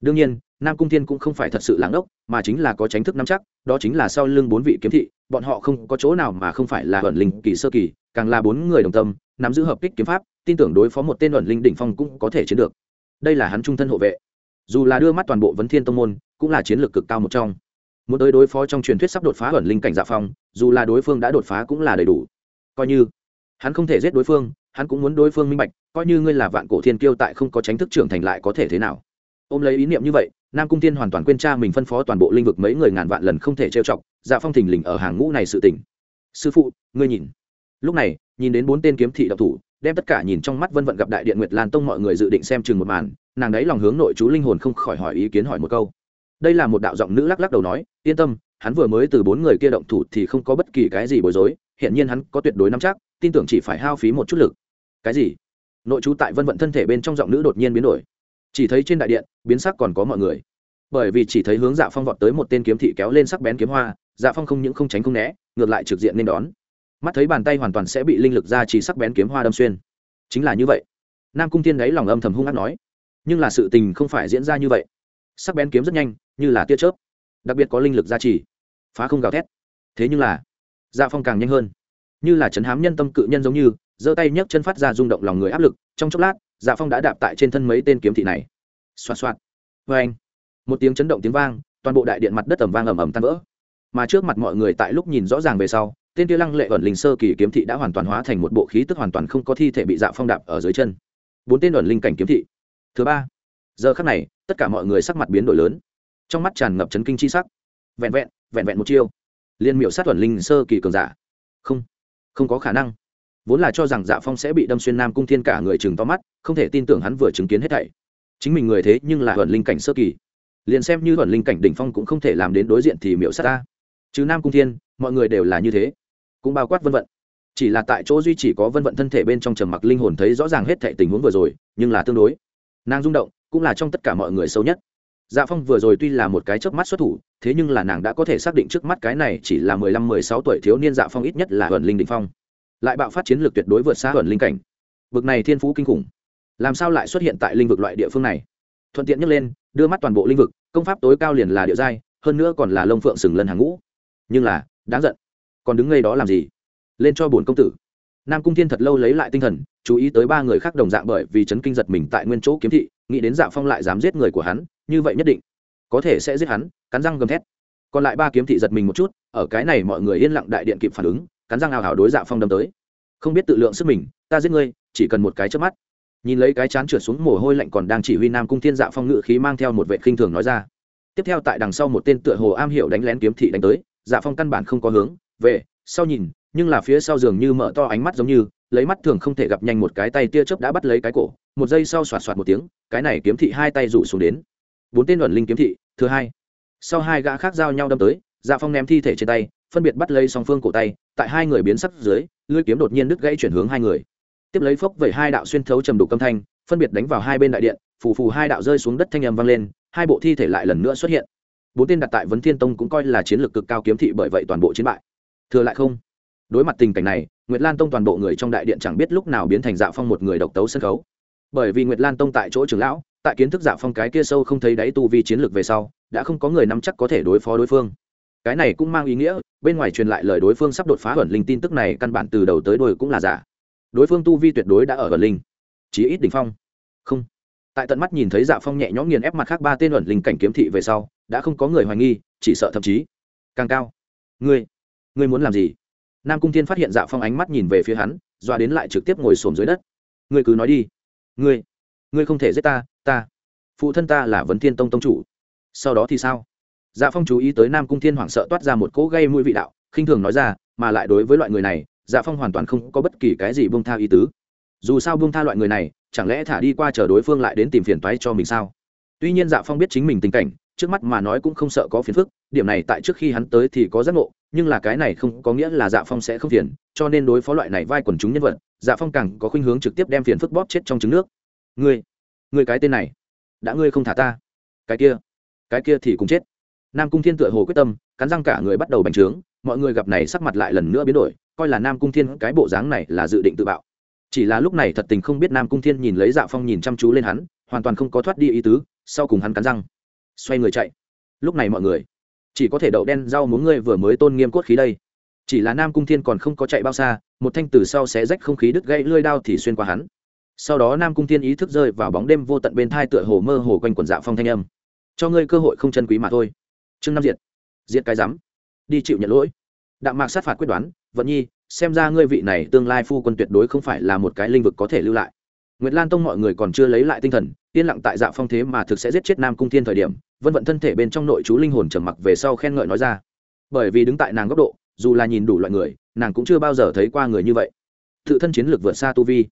Đương nhiên, nam cung thiên cũng không phải thật sự lãng ốc mà chính là có tránh thức nắm chắc, đó chính là sau lưng bốn vị kiếm thị, bọn họ không có chỗ nào mà không phải là ẩn linh kỳ sơ kỳ, càng là bốn người đồng tâm, nắm giữ hợp kích kiếm pháp, tin tưởng đối phó một tên ẩn linh đỉnh phong cũng có thể chiến được. Đây là hắn trung thân hộ vệ. Dù là đưa mắt toàn bộ vấn thiên tông môn, cũng là chiến lược cực cao một trong muốn tới đối phó trong truyền thuyết sắp đột phá ẩn linh cảnh dạ phong, dù là đối phương đã đột phá cũng là đầy đủ. Coi như, hắn không thể giết đối phương, hắn cũng muốn đối phương minh bạch, coi như ngươi là vạn cổ thiên kiêu tại không có tránh thức trưởng thành lại có thể thế nào. Ôm lấy ý niệm như vậy, nam cung tiên hoàn toàn quên cha mình phân phó toàn bộ linh vực mấy người ngàn vạn lần không thể trêu chọc dạ phong thình lình ở hàng ngũ này sự tỉnh. Sư phụ, ngươi nhìn. Lúc này, nhìn đến bốn tên kiếm thị độc thủ, đem tất cả nhìn trong mắt vân vận gặp đại điện nguyệt lan tông mọi người dự định xem chừng một màn, nàng đấy lòng hướng nội chú linh hồn không khỏi hỏi ý kiến hỏi một câu đây là một đạo giọng nữ lắc lắc đầu nói, yên tâm, hắn vừa mới từ bốn người kia động thủ thì không có bất kỳ cái gì bối rối hiện nhiên hắn có tuyệt đối nắm chắc, tin tưởng chỉ phải hao phí một chút lực. Cái gì? Nội chú tại vân vận thân thể bên trong giọng nữ đột nhiên biến đổi. Chỉ thấy trên đại điện, biến sắc còn có mọi người. Bởi vì chỉ thấy hướng dạ phong vọt tới một tên kiếm thị kéo lên sắc bén kiếm hoa dạ phong không những không tránh không né, ngược lại trực diện nên đón. Mắt thấy bàn tay hoàn toàn sẽ bị linh lực ra chỉ sắc bén kiếm hoa đâm xuyên. Chính là như vậy. Nam cung tiên đáy lòng âm thầm hung hát nói. Nhưng là sự tình không phải diễn ra như vậy. Sắc bén kiếm rất nhanh như là tia chớp, đặc biệt có linh lực gia trì, phá không gào thét. Thế nhưng là dạ phong càng nhanh hơn. Như là chấn hám nhân tâm cự nhân giống như, giơ tay nhấc chân phát ra rung động lòng người áp lực, trong chốc lát dạ phong đã đạp tại trên thân mấy tên kiếm thị này. Xoa xoa vê anh một tiếng chấn động tiếng vang, toàn bộ đại điện mặt đất ẩm vang ẩm ẩm tan vỡ. Mà trước mặt mọi người tại lúc nhìn rõ ràng về sau, tên kia lăng lệ ẩn linh sơ kỳ kiếm thị đã hoàn toàn hóa thành một bộ khí tức hoàn toàn không có thi thể bị dạ phong đạp ở dưới chân. Bốn tên ẩn linh cảnh kiếm thị. Thứ ba. Giờ khắc này, tất cả mọi người sắc mặt biến đổi lớn trong mắt tràn ngập chấn kinh chi sắc. Vẹn vẹn vẹn vẹn một chiêu. Liên miệu sát thuần linh sơ kỳ cường giả. Không không có khả năng. Vốn là cho rằng dạ phong sẽ bị đâm xuyên nam cung thiên cả người chừng to mắt, không thể tin tưởng hắn vừa chứng kiến hết thảy. Chính mình người thế nhưng là thuần linh cảnh sơ kỳ. Liền xem như thuần linh cảnh đỉnh phong cũng không thể làm đến đối diện thì miệu sát ta. Chứ nam cung thiên, mọi người đều là như thế. Cũng bao quát vân vận. Chỉ là tại chỗ duy chỉ có vân vận thân thể bên trong trầm mặc linh hồn thấy rõ ràng hết thệ tình huống vừa rồi, nhưng là tương đối. Nàng rung động, cũng là trong tất cả mọi người sâu nhất dạ phong vừa rồi tuy là một cái chớp mắt xuất thủ, thế nhưng là nàng đã có thể xác định trước mắt cái này chỉ là mười lăm, mười sáu tuổi thiếu niên dạ phong ít nhất là ẩn linh định phong. Lại bạo phát chiến lược tuyệt đối vượt xa ẩn linh cảnh. Vực này thiên phú kinh khủng. Làm sao lại xuất hiện tại linh vực loại địa phương này? Thuận tiện nhắc lên, đưa mắt toàn bộ linh vực, công pháp tối cao liền là địa giai, hơn nữa còn là lông phượng sừng lân hàng ngũ. Nhưng là, đáng giận. Còn đứng ngay đó làm gì? Lên cho bổn công tử nam cung thiên thật lâu lấy lại tinh thần, chú ý tới ba người khác đồng dạng bởi vì chấn kinh giật mình tại nguyên chỗ kiếm thị, nghĩ đến dạ phong lại dám giết người của hắn, như vậy nhất định có thể sẽ giết hắn, cắn răng gầm thét. Còn lại ba kiếm thị giật mình một chút, ở cái này mọi người yên lặng đại điện kịp phản ứng, cắn răng ào ào đối dạ phong đâm tới. Không biết tự lượng sức mình, ta giết ngươi, chỉ cần một cái trước mắt. Nhìn lấy cái chán trượt xuống mồ hôi lạnh còn đang chỉ huy nam cung thiên dạ phong ngự khí mang theo một vệ khinh thường nói ra. Tiếp theo tại đằng sau một tên tựa hồ am hiểu đánh lén kiếm thị đánh tới dạ phong căn bản không có hướng về, sau nhìn nhưng là phía sau giường như mở to ánh mắt giống như, lấy mắt thường không thể gặp nhanh một cái tay tia chớp đã bắt lấy cái cổ, một giây sau xoạt xoạt một tiếng, cái này kiếm thị hai tay rủ xuống đến. Bốn tên luận linh kiếm thị, thứ hai. Sau hai gã khác giao nhau đâm tới dạ phong ném thi thể trên tay, phân biệt bắt lấy song phương cổ tay, tại hai người biến sắc dưới, lưỡi kiếm đột nhiên đứt gãy chuyển hướng hai người. Tiếp lấy phốc vẩy hai đạo xuyên thấu trầm đục âm thanh, phân biệt đánh vào hai bên đại điện, phù phù hai đạo rơi xuống đất thanh âm vang lên, hai bộ thi thể lại lần nữa xuất hiện. Bốn tên đặt tại vấn thiên tông cũng coi là chiến lược cực cao kiếm thị bởi vậy toàn bộ chiến bại. Thừa lại không? Đối mặt tình cảnh này, nguyệt lan tông toàn bộ người trong đại điện chẳng biết lúc nào biến thành dạ phong một người độc tấu sân khấu. Bởi vì nguyệt lan tông tại chỗ trưởng lão, tại kiến thức dạ phong cái kia sâu không thấy đáy tu vi chiến lược về sau, đã không có người nắm chắc có thể đối phó đối phương. Cái này cũng mang ý nghĩa, bên ngoài truyền lại lời đối phương sắp đột phá ẩn linh tin tức này căn bản từ đầu tới đuôi cũng là giả. Đối phương tu vi tuyệt đối đã ở ẩn linh. Chí ít đỉnh phong. Không. Tại tận mắt nhìn thấy dạ phong nhẹ nhõm nghiền ép mặt khác ba tên ẩn linh cảnh kiếm thị về sau, đã không có người hoài nghi, chỉ sợ thậm chí càng cao. Ngươi ngươi muốn làm gì? Nam cung thiên phát hiện dạ phong ánh mắt nhìn về phía hắn, doa đến lại trực tiếp ngồi xổm dưới đất. Ngươi cứ nói đi. Ngươi ngươi không thể giết ta ta. Phụ thân ta là vấn thiên tông tông chủ. Sau đó thì sao? Dạ phong chú ý tới nam cung thiên hoảng sợ toát ra một cỗ gây mũi vị đạo, khinh thường nói ra, mà lại đối với loại người này dạ phong hoàn toàn không có bất kỳ cái gì buông tha ý tứ. Dù sao buông tha loại người này, chẳng lẽ thả đi qua chờ đối phương lại đến tìm phiền toái cho mình sao? Tuy nhiên dạ phong biết chính mình tình cảnh, trước mắt mà nói cũng không sợ có phiền phức, điểm này tại trước khi hắn tới thì có giác ngộ nhưng là cái này không có nghĩa là dạ phong sẽ không phiền, cho nên đối phó loại này vai quần chúng nhân vật dạ phong càng có khuynh hướng trực tiếp đem phiền phức bóp chết trong trứng nước. Ngươi ngươi cái tên này, đã ngươi không thả ta. Cái kia cái kia thì cũng chết. Nam cung thiên tựa hồ quyết tâm, cắn răng cả người bắt đầu bành trướng, mọi người gặp này sắc mặt lại lần nữa biến đổi, coi là nam cung thiên cái bộ dáng này là dự định tự bạo. Chỉ là lúc này thật tình không biết nam cung thiên nhìn lấy dạ phong nhìn chăm chú lên hắn, hoàn toàn không có thoát đi ý tứ, sau cùng hắn cắn răng, xoay người chạy. Lúc này mọi người chỉ có thể đậu đen rau muốn ngươi vừa mới tôn nghiêm cốt khí đây. Chỉ là nam cung thiên còn không có chạy bao xa một thanh từ sau xé rách không khí đứt gãy lưỡi đao thì xuyên qua hắn. Sau đó nam cung thiên ý thức rơi vào bóng đêm vô tận bên thai tựa hồ mơ hồ quanh quần dạo phong thanh âm. Cho ngươi cơ hội không chân quý mà thôi. Chương năm diệt. Diệt cái rắm. Đi chịu nhận lỗi. Đạm mạc sát phạt quyết đoán vận nhi xem ra ngươi vị này tương lai phu quân tuyệt đối không phải là một cái linh vực có thể lưu lại. Nguyệt Lan Tông mọi người còn chưa lấy lại tinh thần, yên lặng tại Dạ Phong thế mà thực sẽ giết chết Nam Cung Thiên thời điểm, Vân vận thân thể bên trong nội chú linh hồn trầm mặc về sau khen ngợi nói ra. Bởi vì đứng tại nàng góc độ, dù là nhìn đủ loại người, nàng cũng chưa bao giờ thấy qua người như vậy. Tự thân chiến lược vượt xa tu vi,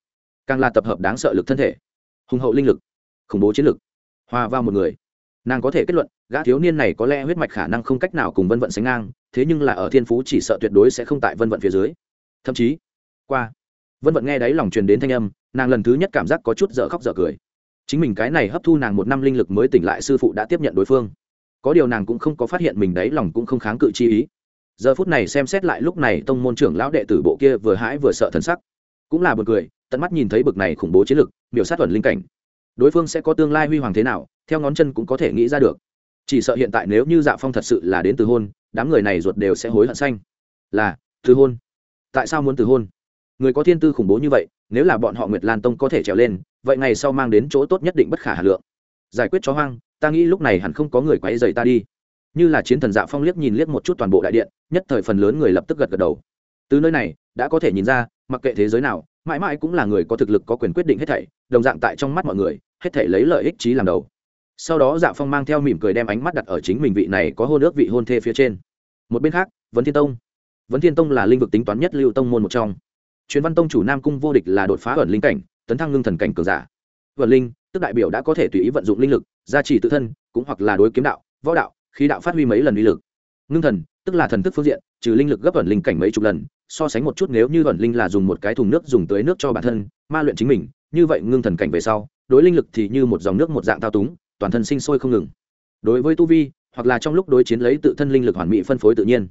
càng là tập hợp đáng sợ lực thân thể, hùng hậu linh lực, khủng bố chiến lực, hòa vào một người. Nàng có thể kết luận, gã thiếu niên này có lẽ huyết mạch khả năng không cách nào cùng Vân vận sánh ngang, thế nhưng là ở thiên phú chỉ sợ tuyệt đối sẽ không tại Vân vận phía dưới. Thậm chí, qua vân vận nghe đáy lòng truyền đến thanh âm nàng lần thứ nhất cảm giác có chút dở khóc dở cười chính mình cái này hấp thu nàng một năm linh lực mới tỉnh lại, sư phụ đã tiếp nhận đối phương. Có điều nàng cũng không có phát hiện mình đấy, lòng cũng không kháng cự chi ý. Giờ phút này xem xét lại lúc này, tông môn trưởng lão đệ tử bộ kia vừa hãi vừa sợ thần sắc. Cũng là b u ồ n cười, tận mắt nhìn thấy bực này khủng bố chiến lực miểu sát thuần linh cảnh. Đối phương sẽ có tương lai huy hoàng thế nào, theo ngón chân cũng có thể nghĩ ra được. Chỉ sợ hiện tại nếu như dạ phong thật sự là đến từ hôn, đám người này ruột đều sẽ hối hận xanh. Là, từ hôn. Tại sao muốn từ hôn? Người có thiên tư khủng bố như vậy, nếu là bọn họ nguyệt lan tông có thể trèo lên, vậy ngày sau mang đến chỗ tốt nhất định bất khả hà lượng. Giải quyết chó hoang, ta nghĩ lúc này hẳn không có người quấy dày ta đi. Như là chiến thần dạ phong liếc nhìn liếc một chút toàn bộ đại điện, nhất thời phần lớn người lập tức gật gật đầu. Từ nơi này, đã có thể nhìn ra, mặc kệ thế giới nào, mãi mãi cũng là người có thực lực có quyền quyết định hết thảy, đồng dạng tại trong mắt mọi người, hết thảy lấy lợi ích trí làm đầu. Sau đó dạ phong mang theo mỉm cười đem ánh mắt đặt ở chính mình vị này có hôn ước vị hôn thê phía trên. Một bên khác, vấn thiên tông. Vấn thiên tông là linh vực tính toán nhất lưu tông môn một trong truyền văn tông chủ nam cung vô địch là đột phá ẩn linh cảnh, tấn thăng ngưng thần cảnh cường giả. Ẩn linh, tức đại biểu đã có thể tùy ý vận dụng linh lực, gia trì tự thân, cũng hoặc là đối kiếm đạo, võ đạo, khí đạo phát huy mấy lần uy lực. Ngưng thần, tức là thần thức phương diện, trừ linh lực gấp ẩn linh cảnh mấy chục lần, so sánh một chút nếu như ẩn linh là dùng một cái thùng nước dùng tưới nước cho bản thân, ma luyện chính mình, như vậy ngưng thần cảnh về sau, đối linh lực thì như một dòng nước một dạng thao túng, toàn thân sinh sôi không ngừng. Đối với tu vi, hoặc là trong lúc đối chiến lấy tự thân linh lực hoàn mỹ phân phối tự nhiên.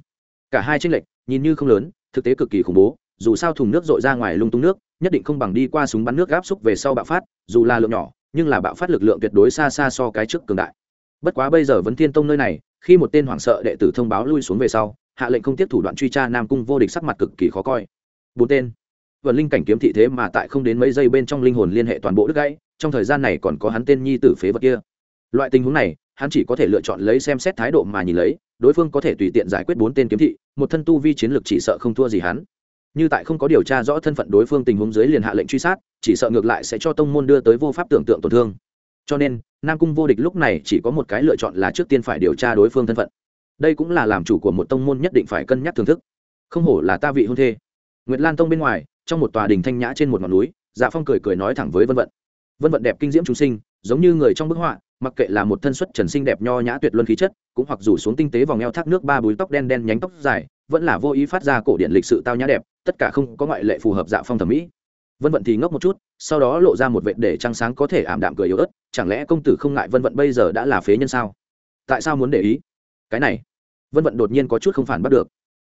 Cả hai tranh lệch, nhìn như không lớn, thực tế cực kỳ khủng bố dù sao thùng nước dội ra ngoài lung tung nước, nhất định không bằng đi qua súng bắn nước gáp xúc về sau bạo phát, dù là lượng nhỏ, nhưng là bạo phát lực lượng tuyệt đối xa xa so cái trước cường đại. Bất quá bây giờ vẫn thiên tông nơi này, khi một tên hoảng sợ đệ tử thông báo lui xuống về sau, hạ lệnh không tiếp thủ đoạn truy tra nam cung vô địch sắc mặt cực kỳ khó coi. Bốn tên. Vận linh cảnh kiếm thị thế mà tại không đến mấy giây bên trong linh hồn liên hệ toàn bộ đứt gãy, trong thời gian này còn có hắn tên nhi tử phế vật kia. Loại tình huống này, hắn chỉ có thể lựa chọn lấy xem xét thái độ mà nhìn lấy, đối phương có thể tùy tiện giải quyết bốn tên kiếm thị, một thân tu vi chiến lược chỉ sợ không thua gì hắn như tại không có điều tra rõ thân phận đối phương tình huống dưới liền hạ lệnh truy sát, chỉ sợ ngược lại sẽ cho tông môn đưa tới vô pháp tưởng tượng tổn thương. Cho nên, nam cung vô địch lúc này chỉ có một cái lựa chọn là trước tiên phải điều tra đối phương thân phận. Đây cũng là làm chủ của một tông môn nhất định phải cân nhắc thưởng thức. Không hổ là ta vị hôn thê. Nguyệt lan tông bên ngoài, trong một tòa đình thanh nhã trên một ngọn núi dạ phong cười cười nói thẳng với vân vận. Vân vận đẹp kinh diễm chúng sinh, giống như người trong bức họa mặc kệ là một thân xuất trần sinh đẹp nho nhã tuyệt luân khí chất, cũng hoặc rủ xuống tinh tế vòng eo thác nước ba búi tóc đen đen nhánh tóc dài, vẫn là vô ý phát ra cổ điện lịch sự tao nhã đẹp, tất cả không có ngoại lệ phù hợp dạ phong thẩm mỹ. Vân vận thì ngốc một chút, sau đó lộ ra một vệ để trăng sáng có thể ảm đạm cười yếu ớt, chẳng lẽ công tử không ngại vân vận bây giờ đã là phế nhân sao? Tại sao muốn để ý? Cái này, vân vận đột nhiên có chút không phản bắt được.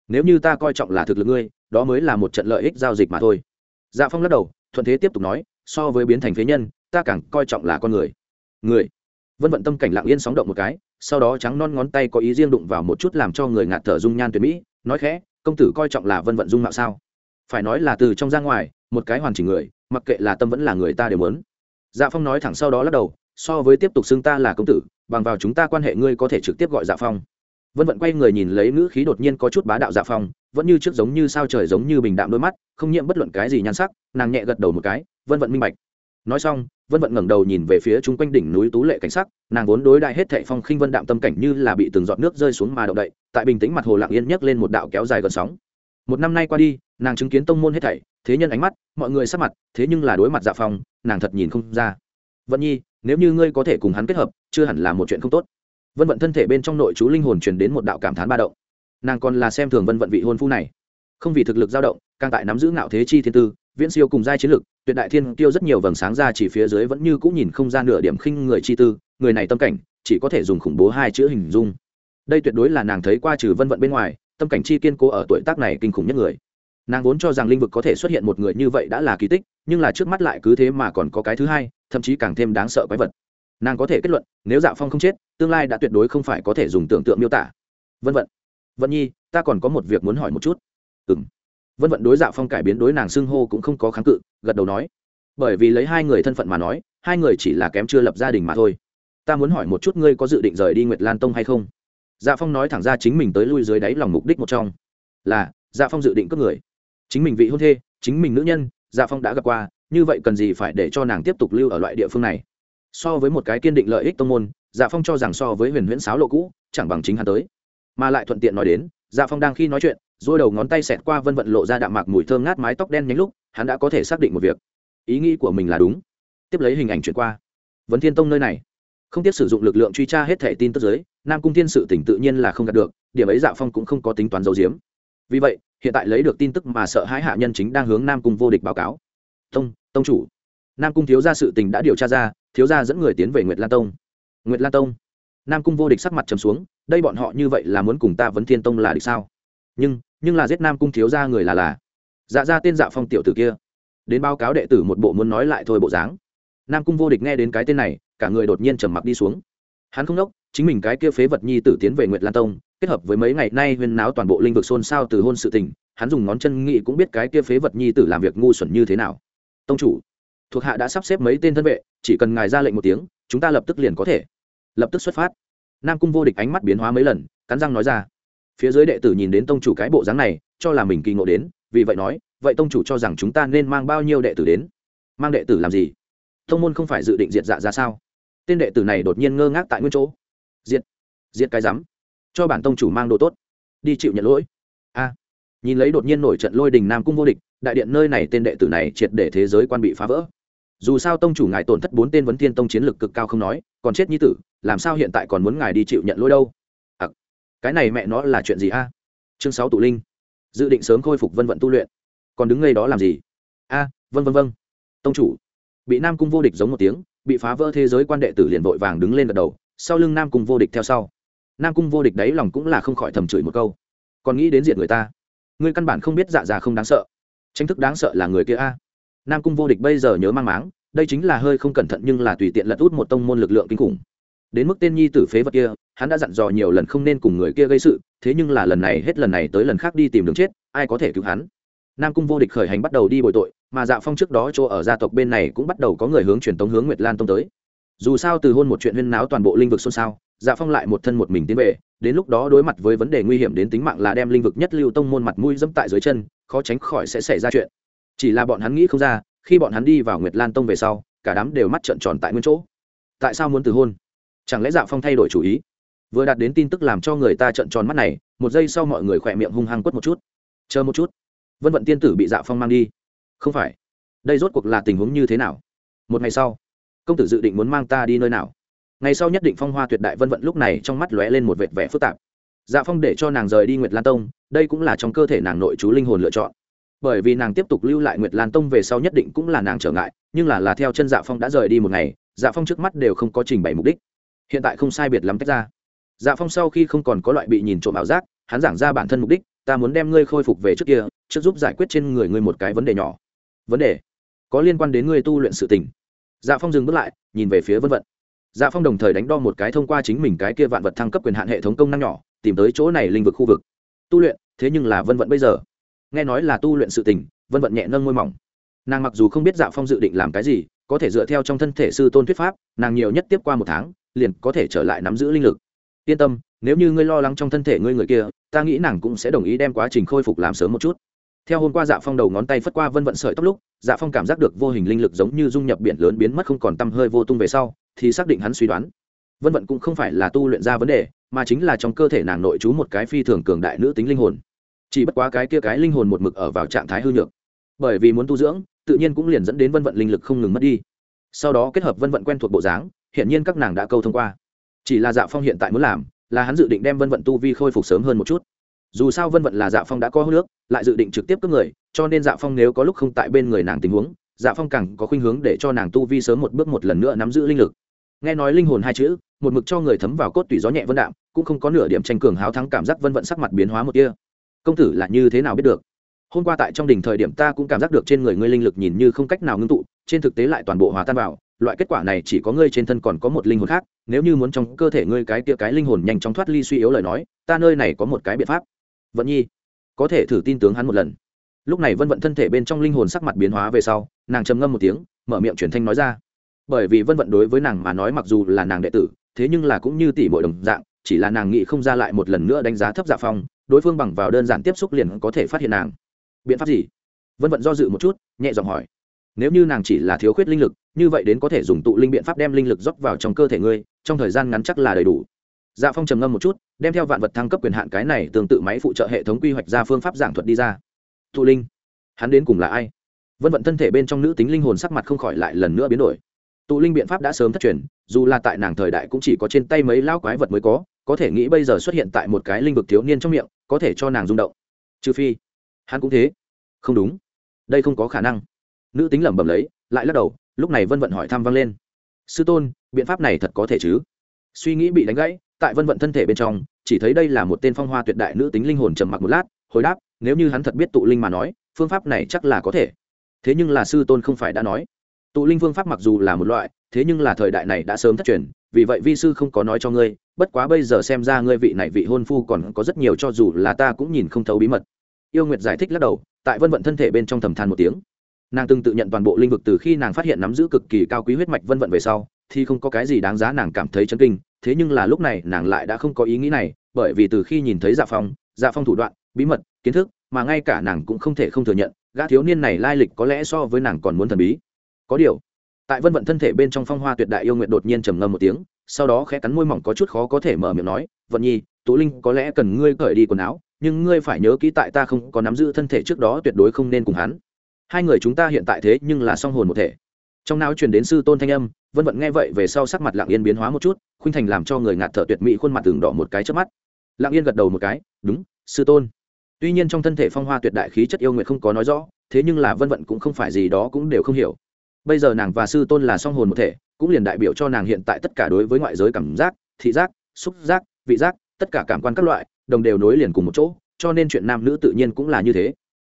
Nếu như ta coi trọng là thực lực ngươi, đó mới là một trận lợi ích giao dịch mà thôi. Dạ phong lắc đầu, thuận thế tiếp tục nói, so với biến thành phế nhân, ta càng coi trọng là con người. Người? Vân vận tâm cảnh lặng yên sóng động một cái, sau đó trắng non ngón tay có ý riêng đụng vào một chút làm cho người ngạt thở dung nhan tuyệt mỹ, nói khẽ, công tử coi trọng là vân vận dung mạo sao? Phải nói là từ trong ra ngoài, một cái hoàn chỉnh người, mặc kệ là tâm vẫn là người ta đều muốn. Dạ phong nói thẳng sau đó lắc đầu, so với tiếp tục xưng ta là công tử, bằng vào chúng ta quan hệ ngươi có thể trực tiếp gọi dạ phong. Vân vận quay người nhìn lấy ngữ khí đột nhiên có chút bá đạo dạ phong, vẫn như trước giống như sao trời giống như bình đạm đôi mắt, không nhiễm bất luận cái gì nhan sắc, nàng nhẹ gật đầu một cái, vân vận minh bạch. Nói xong vân vận ngẩng đầu nhìn về phía chung quanh đỉnh núi tú lệ cảnh sắc, nàng vốn đối đại hết thệ phong khinh vân đạm tâm cảnh như là bị từng giọt nước rơi xuống mà động đậy, tại bình tĩnh mặt hồ lặng yên nhấc lên một đạo kéo dài gần sóng. Một năm nay qua đi, nàng chứng kiến tông môn hết thảy, thế nhân ánh mắt, mọi người sắc mặt, thế nhưng là đối mặt dạ phong, nàng thật nhìn không ra. Vận nhi, nếu như ngươi có thể cùng hắn kết hợp, chưa hẳn là một chuyện không tốt. Vân vận thân thể bên trong nội chú linh hồn truyền đến một đạo cảm thán ba động. Nàng còn là xem thường vân vận vị hôn phu này. Không vì thực lực dao động, càng tại nắm giữ ngạo thế chi thiên tư viễn siêu cùng giai chiến lực tuyệt đại thiên tiêu rất nhiều vầng sáng ra chỉ phía dưới vẫn như cũng nhìn không ra nửa điểm khinh người chi tư, người này tâm cảnh, chỉ có thể dùng khủng bố hai chữ hình dung. Đây tuyệt đối là nàng thấy qua trừ vân vận bên ngoài, tâm cảnh chi kiên cố ở tuổi tác này kinh khủng nhất người. Nàng vốn cho rằng linh vực có thể xuất hiện một người như vậy đã là kỳ tích, nhưng là trước mắt lại cứ thế mà còn có cái thứ hai, thậm chí càng thêm đáng sợ quái vật. Nàng có thể kết luận, nếu dạ phong không chết, tương lai đã tuyệt đối không phải có thể dùng tưởng tượng miêu tả. Vân vận. Vận nhi, ta còn có một việc muốn hỏi một chút. Ừ m vân vận đối dạ phong cải biến đối nàng xưng hô cũng không có kháng cự, gật đầu nói. Bởi vì lấy hai người thân phận mà nói, hai người chỉ là kém chưa lập gia đình mà thôi. Ta muốn hỏi một chút ngươi có dự định rời đi nguyệt lan tông hay không? Dạ phong nói thẳng ra chính mình tới lui dưới đáy lòng mục đích một trong. Là dạ phong dự định cướp người. Chính mình vị hôn thê, chính mình nữ nhân dạ phong đã gặp qua, như vậy cần gì phải để cho nàng tiếp tục lưu ở loại địa phương này? So với một cái kiên định lợi ích tông môn dạ phong cho rằng so với huyền huyễn sáo lộ cũ, chẳng bằng chính hắn tới. Mà lại thuận tiện nói đến dạ phong đang khi nói chuyện rồi đầu ngón tay xẹt qua vân vận lộ ra đạm mạc mùi thơm ngát mái tóc đen nhánh lúc, hắn đã có thể xác định một việc. Ý nghĩ của mình là đúng. Tiếp lấy hình ảnh chuyển qua. Vấn thiên tông nơi này. Không tiếp sử dụng lực lượng truy tra hết thẻ tin tức giới, nam cung thiên sự tỉnh tự nhiên là không đạt được, điểm ấy dạ phong cũng không có tính toán dấu diếm vì vậy, hiện tại lấy được tin tức mà sợ hãi hạ nhân chính đang hướng nam cung vô địch báo cáo. Tông tông chủ. Nam cung thiếu gia sự tình đã điều tra ra, thiếu gia dẫn người tiến về nguyệt lan tông. Nguyệt lan tông. Nam cung vô địch sắc mặt trầm xuống, đây bọn họ như vậy là muốn cùng ta vấn thiên tông là địch sao? Nhưng nhưng là giết nam cung thiếu gia người là là. Dạ ra tên dạ phong tiểu tử kia. Đến báo cáo đệ tử một bộ muốn nói lại thôi bộ dáng. Nam cung vô địch nghe đến cái tên này, cả người đột nhiên trầm mặc đi xuống. Hắn không đốc chính mình cái kia phế vật nhi tử tiến về nguyệt lan tông, kết hợp với mấy ngày nay huyên náo toàn bộ linh vực xôn xao từ hôn sự tình, hắn dùng ngón chân nghị cũng biết cái kia phế vật nhi tử làm việc ngu xuẩn như thế nào. Tông chủ, thuộc hạ đã sắp xếp mấy tên thân vệ, chỉ cần ngài ra lệnh một tiếng, chúng ta lập tức liền có thể. Lập tức xuất phát. Nam cung vô địch ánh mắt biến hóa mấy lần, cắn răng nói ra phía dưới đệ tử nhìn đến tông chủ cái bộ dáng này, cho là mình kỳ ngộ đến, vì vậy nói, vậy tông chủ cho rằng chúng ta nên mang bao nhiêu đệ tử đến? Mang đệ tử làm gì? Tông môn không phải dự định diệt dạ ra sao? Tên đệ tử này đột nhiên ngơ ngác tại nguyên chỗ. Diệt diệt cái rắm. Cho bản tông chủ mang đồ tốt. Đi chịu nhận lỗi. A. Nhìn lấy đột nhiên nổi trận lôi đình nam cung vô địch, đại điện nơi này tên đệ tử này triệt để thế giới quan bị phá vỡ. Dù sao tông chủ ngài tổn thất bốn tên vấn thiên tông chiến lực cực cao không nói, còn chết như tử, làm sao hiện tại còn muốn ngài đi chịu nhận lỗi đâu? Cái này mẹ nó là chuyện gì a? Chương sáu tụ linh. Dự định sớm khôi phục vân vận tu luyện. Còn đứng ngay đó làm gì? A vân vân vân tông chủ. Bị nam cung vô địch giống một tiếng, bị phá vỡ thế giới quan đệ tử liền vội vàng đứng lên gật đầu, sau lưng nam cung vô địch theo sau. Nam cung vô địch đấy lòng cũng là không khỏi thầm chửi một câu. Còn nghĩ đến diện người ta. Người căn bản không biết dạ già không đáng sợ. Tranh thức đáng sợ là người kia a. Nam cung vô địch bây giờ nhớ mang máng, đây chính là hơi không cẩn thận nhưng là tùy tiện lật út một tông môn lực lượng kinh khủng đến mức tên nhi tử phế vật kia, hắn đã dặn dò nhiều lần không nên cùng người kia gây sự, thế nhưng là lần này hết lần này tới lần khác đi tìm đường chết, ai có thể cứu hắn? Nam cung vô địch khởi hành bắt đầu đi bồi tội, mà dạ phong trước đó chỗ ở gia tộc bên này cũng bắt đầu có người hướng truyền tống hướng nguyệt lan tông tới. Dù sao từ hôn một chuyện huyên náo toàn bộ linh vực xôn xao dạ phong lại một thân một mình tiến về, đến lúc đó đối mặt với vấn đề nguy hiểm đến tính mạng là đem linh vực nhất lưu tông môn mặt mũi dẫm tại dưới chân, khó tránh khỏi sẽ xảy ra chuyện. Chỉ là bọn hắn nghĩ không ra, khi bọn hắn đi vào nguyệt lan tông về sau, cả đám đều mắt trợn tròn tại nguyên chỗ. Tại sao muốn từ hôn? Chẳng lẽ dạ phong thay đổi chủ ý? Vừa đạt đến tin tức làm cho người ta trợn tròn mắt này, một giây sau mọi người khỏe miệng hung hăng quất một chút. Chờ một chút. Vân vận tiên tử bị dạ phong mang đi. Không phải. Đây rốt cuộc là tình huống như thế nào? Một ngày sau, công tử dự định muốn mang ta đi nơi nào? Ngày sau nhất định phong hoa tuyệt đại vân vận lúc này trong mắt lóe lên một vệt vẻ phức tạp. Dạ phong để cho nàng rời đi nguyệt lan tông, đây cũng là trong cơ thể nàng nội chú linh hồn lựa chọn. Bởi vì nàng tiếp tục lưu lại nguyệt lan tông về sau nhất định cũng là nàng trở ngại, nhưng là là theo chân dạ phong đã rời đi một ngày dạ phong trước mắt đều không có trình bày mục đích hiện tại không sai biệt lắm tách ra. Dạ phong sau khi không còn có loại bị nhìn trộm ảo giác, hắn giảng ra bản thân mục đích, ta muốn đem ngươi khôi phục về trước kia, trước giúp giải quyết trên người ngươi một cái vấn đề nhỏ. Vấn đề có liên quan đến ngươi tu luyện sự tình. Dạ phong dừng bước lại, nhìn về phía vân vận. Dạ phong đồng thời đánh đo một cái thông qua chính mình cái kia vạn vật thăng cấp quyền hạn hệ thống công năng nhỏ, tìm tới chỗ này linh vực khu vực. Tu luyện, thế nhưng là vân vận bây giờ. Nghe nói là tu luyện sự tình, vân vận nhẹ nâng môi mỏng. Nàng mặc dù không biết dạ phong dự định làm cái gì, có thể dựa theo trong thân thể sư tôn thuyết pháp, nàng nhiều nhất tiếp qua một tháng liền có thể trở lại nắm giữ linh lực. Yên tâm, nếu như ngươi lo lắng trong thân thể ngươi người kia, ta nghĩ nàng cũng sẽ đồng ý đem quá trình khôi phục làm sớm một chút. Theo hôm qua dạ phong đầu ngón tay phất qua vân vận sợi tóc lúc dạ phong cảm giác được vô hình linh lực giống như dung nhập biển lớn biến mất không còn t hơi vô tung về sau, thì xác định hắn suy đoán. Vân vận cũng không phải là tu luyện ra vấn đề, mà chính là trong cơ thể nàng nội trú một cái phi thường cường đại nữ tính linh hồn. Chỉ bất quá cái kia cái linh hồn một mực ở vào trạng thái hư nhược. Bởi vì muốn tu dưỡng, tự nhiên cũng liền dẫn đến vân vận linh lực không ngừng mất đi. Sau đó kết hợp vân vận quen thuộc bộ dáng hiện nhiên các nàng đã câu thông qua. Chỉ là dạ phong hiện tại muốn làm là hắn dự định đem vân vận tu vi khôi phục sớm hơn một chút. Dù sao vân vận là dạ phong đã có hô nước, lại dự định trực tiếp cướp người, cho nên dạ phong nếu có lúc không tại bên người nàng tình huống dạ phong càng có khuynh hướng để cho nàng tu vi sớm một bước một lần nữa nắm giữ linh lực. Nghe nói linh hồn hai chữ, một mực cho người thấm vào cốt tủy gió nhẹ vân đạm, cũng không có nửa điểm tranh cường háo thắng cảm giác vân vận sắc mặt biến hóa một kia công tử là như thế nào biết được? Hôm qua tại trong đỉnh thời điểm ta cũng cảm giác được trên người ngươi linh lực nhìn như không cách nào ngưng tụ, trên thực tế lại toàn bộ hòa tan vào loại kết quả này chỉ có ngươi trên thân còn có một linh hồn khác, nếu như muốn trong cơ thể ngươi cái tia cái linh hồn nhanh chóng thoát ly suy yếu lời nói, ta nơi này có một cái biện pháp. Vận nhi, có thể thử tin tướng hắn một lần. Lúc này vân vận thân thể bên trong linh hồn sắc mặt biến hóa về sau, nàng trầm ngâm một tiếng, mở miệng truyền thanh nói ra. Bởi vì vân vận đối với nàng mà nói mặc dù là nàng đệ tử, thế nhưng là cũng như tỷ mọi đồng dạng, chỉ là nàng nghĩ không ra lại một lần nữa đánh giá thấp dạ phong, đối phương bằng vào đơn giản tiếp xúc liền có thể phát hiện nàng. Biện pháp gì? Vân vận do dự một chút, nhẹ giọng hỏi nếu như nàng chỉ là thiếu khuyết linh lực, như vậy đến có thể dùng tụ linh biện pháp đem linh lực dốc vào trong cơ thể ngươi, trong thời gian ngắn chắc là đầy đủ. Dạ phong trầm ngâm một chút, đem theo vạn vật thăng cấp quyền hạn cái này tương tự máy phụ trợ hệ thống quy hoạch ra phương pháp giảng thuật đi ra. Tụ linh? Hắn đến cùng là ai? Vân vận thân thể bên trong nữ tính linh hồn sắc mặt không khỏi lại lần nữa biến đổi. Tụ linh biện pháp đã sớm thất truyền, dù là tại nàng thời đại cũng chỉ có trên tay mấy lão quái vật mới có có thể nghĩ bây giờ xuất hiện tại một cái linh vực thiếu niên trong miệng, có thể cho nàng rung động. Trừ phi, hắn cũng thế. Không đúng. Đây không có khả năng nữ tính lẩm bẩm lấy, lại lắc đầu, lúc này vân vận hỏi thăm vang lên. Sư tôn, biện pháp này thật có thể chứ? Suy nghĩ bị đánh gãy, tại vân vận thân thể bên trong, chỉ thấy đây là một tên phong hoa tuyệt đại nữ tính linh hồn trầm mặc một lát, hồi đáp, nếu như hắn thật biết tụ linh mà nói, phương pháp này chắc là có thể. Thế nhưng là sư tôn không phải đã nói. Tụ linh phương pháp mặc dù là một loại, thế nhưng là thời đại này đã sớm thất truyền, vì vậy vi sư không có nói cho ngươi, bất quá bây giờ xem ra ngươi vị này vị hôn phu còn có rất nhiều cho dù là ta cũng nhìn không thấu bí mật. Yêu nguyệt giải thích lắc đầu, tại vân vận thân thể bên trong thầm than một tiếng nàng từng tự nhận toàn bộ linh vực từ khi nàng phát hiện nắm giữ cực kỳ cao quý huyết mạch vân vận về sau, thì không có cái gì đáng giá nàng cảm thấy chấn kinh. Thế nhưng là lúc này nàng lại đã không có ý nghĩ này, bởi vì từ khi nhìn thấy dạ phong dạ phong thủ đoạn, bí mật, kiến thức, mà ngay cả nàng cũng không thể không thừa nhận, gã thiếu niên này lai lịch có lẽ so với nàng còn muốn thần bí. Có điều, tại vân vận thân thể bên trong phong hoa tuyệt đại yêu nguyện đột nhiên trầm ngâm một tiếng, sau đó khẽ cắn môi mỏng có chút khó có thể mở miệng nói, vận nhi, tú linh có lẽ cần ngươi cởi đi quần áo, nhưng ngươi phải nhớ kỹ tại ta không có nắm giữ thân thể trước đó tuyệt đối không nên cùng hắn hai người chúng ta hiện tại thế nhưng là song hồn một thể. Trong não truyền đến sư tôn thanh âm, vân vận nghe vậy về sau sắc mặt lặng yên biến hóa một chút, khuynh thành làm cho người ngạt thở tuyệt mỹ khuôn mặt tường đỏ một cái trước mắt. Lặng yên gật đầu một cái, đúng, sư tôn. Tuy nhiên trong thân thể phong hoa tuyệt đại khí chất yêu nguyện không có nói rõ, thế nhưng là vân vận cũng không phải gì đó cũng đều không hiểu. Bây giờ nàng và sư tôn là song hồn một thể, cũng liền đại biểu cho nàng hiện tại tất cả đối với ngoại giới cảm giác, thị giác, xúc giác, vị giác, tất cả cảm quan các loại, đồng đều nối liền cùng một chỗ, cho nên chuyện nam nữ tự nhiên cũng là như thế.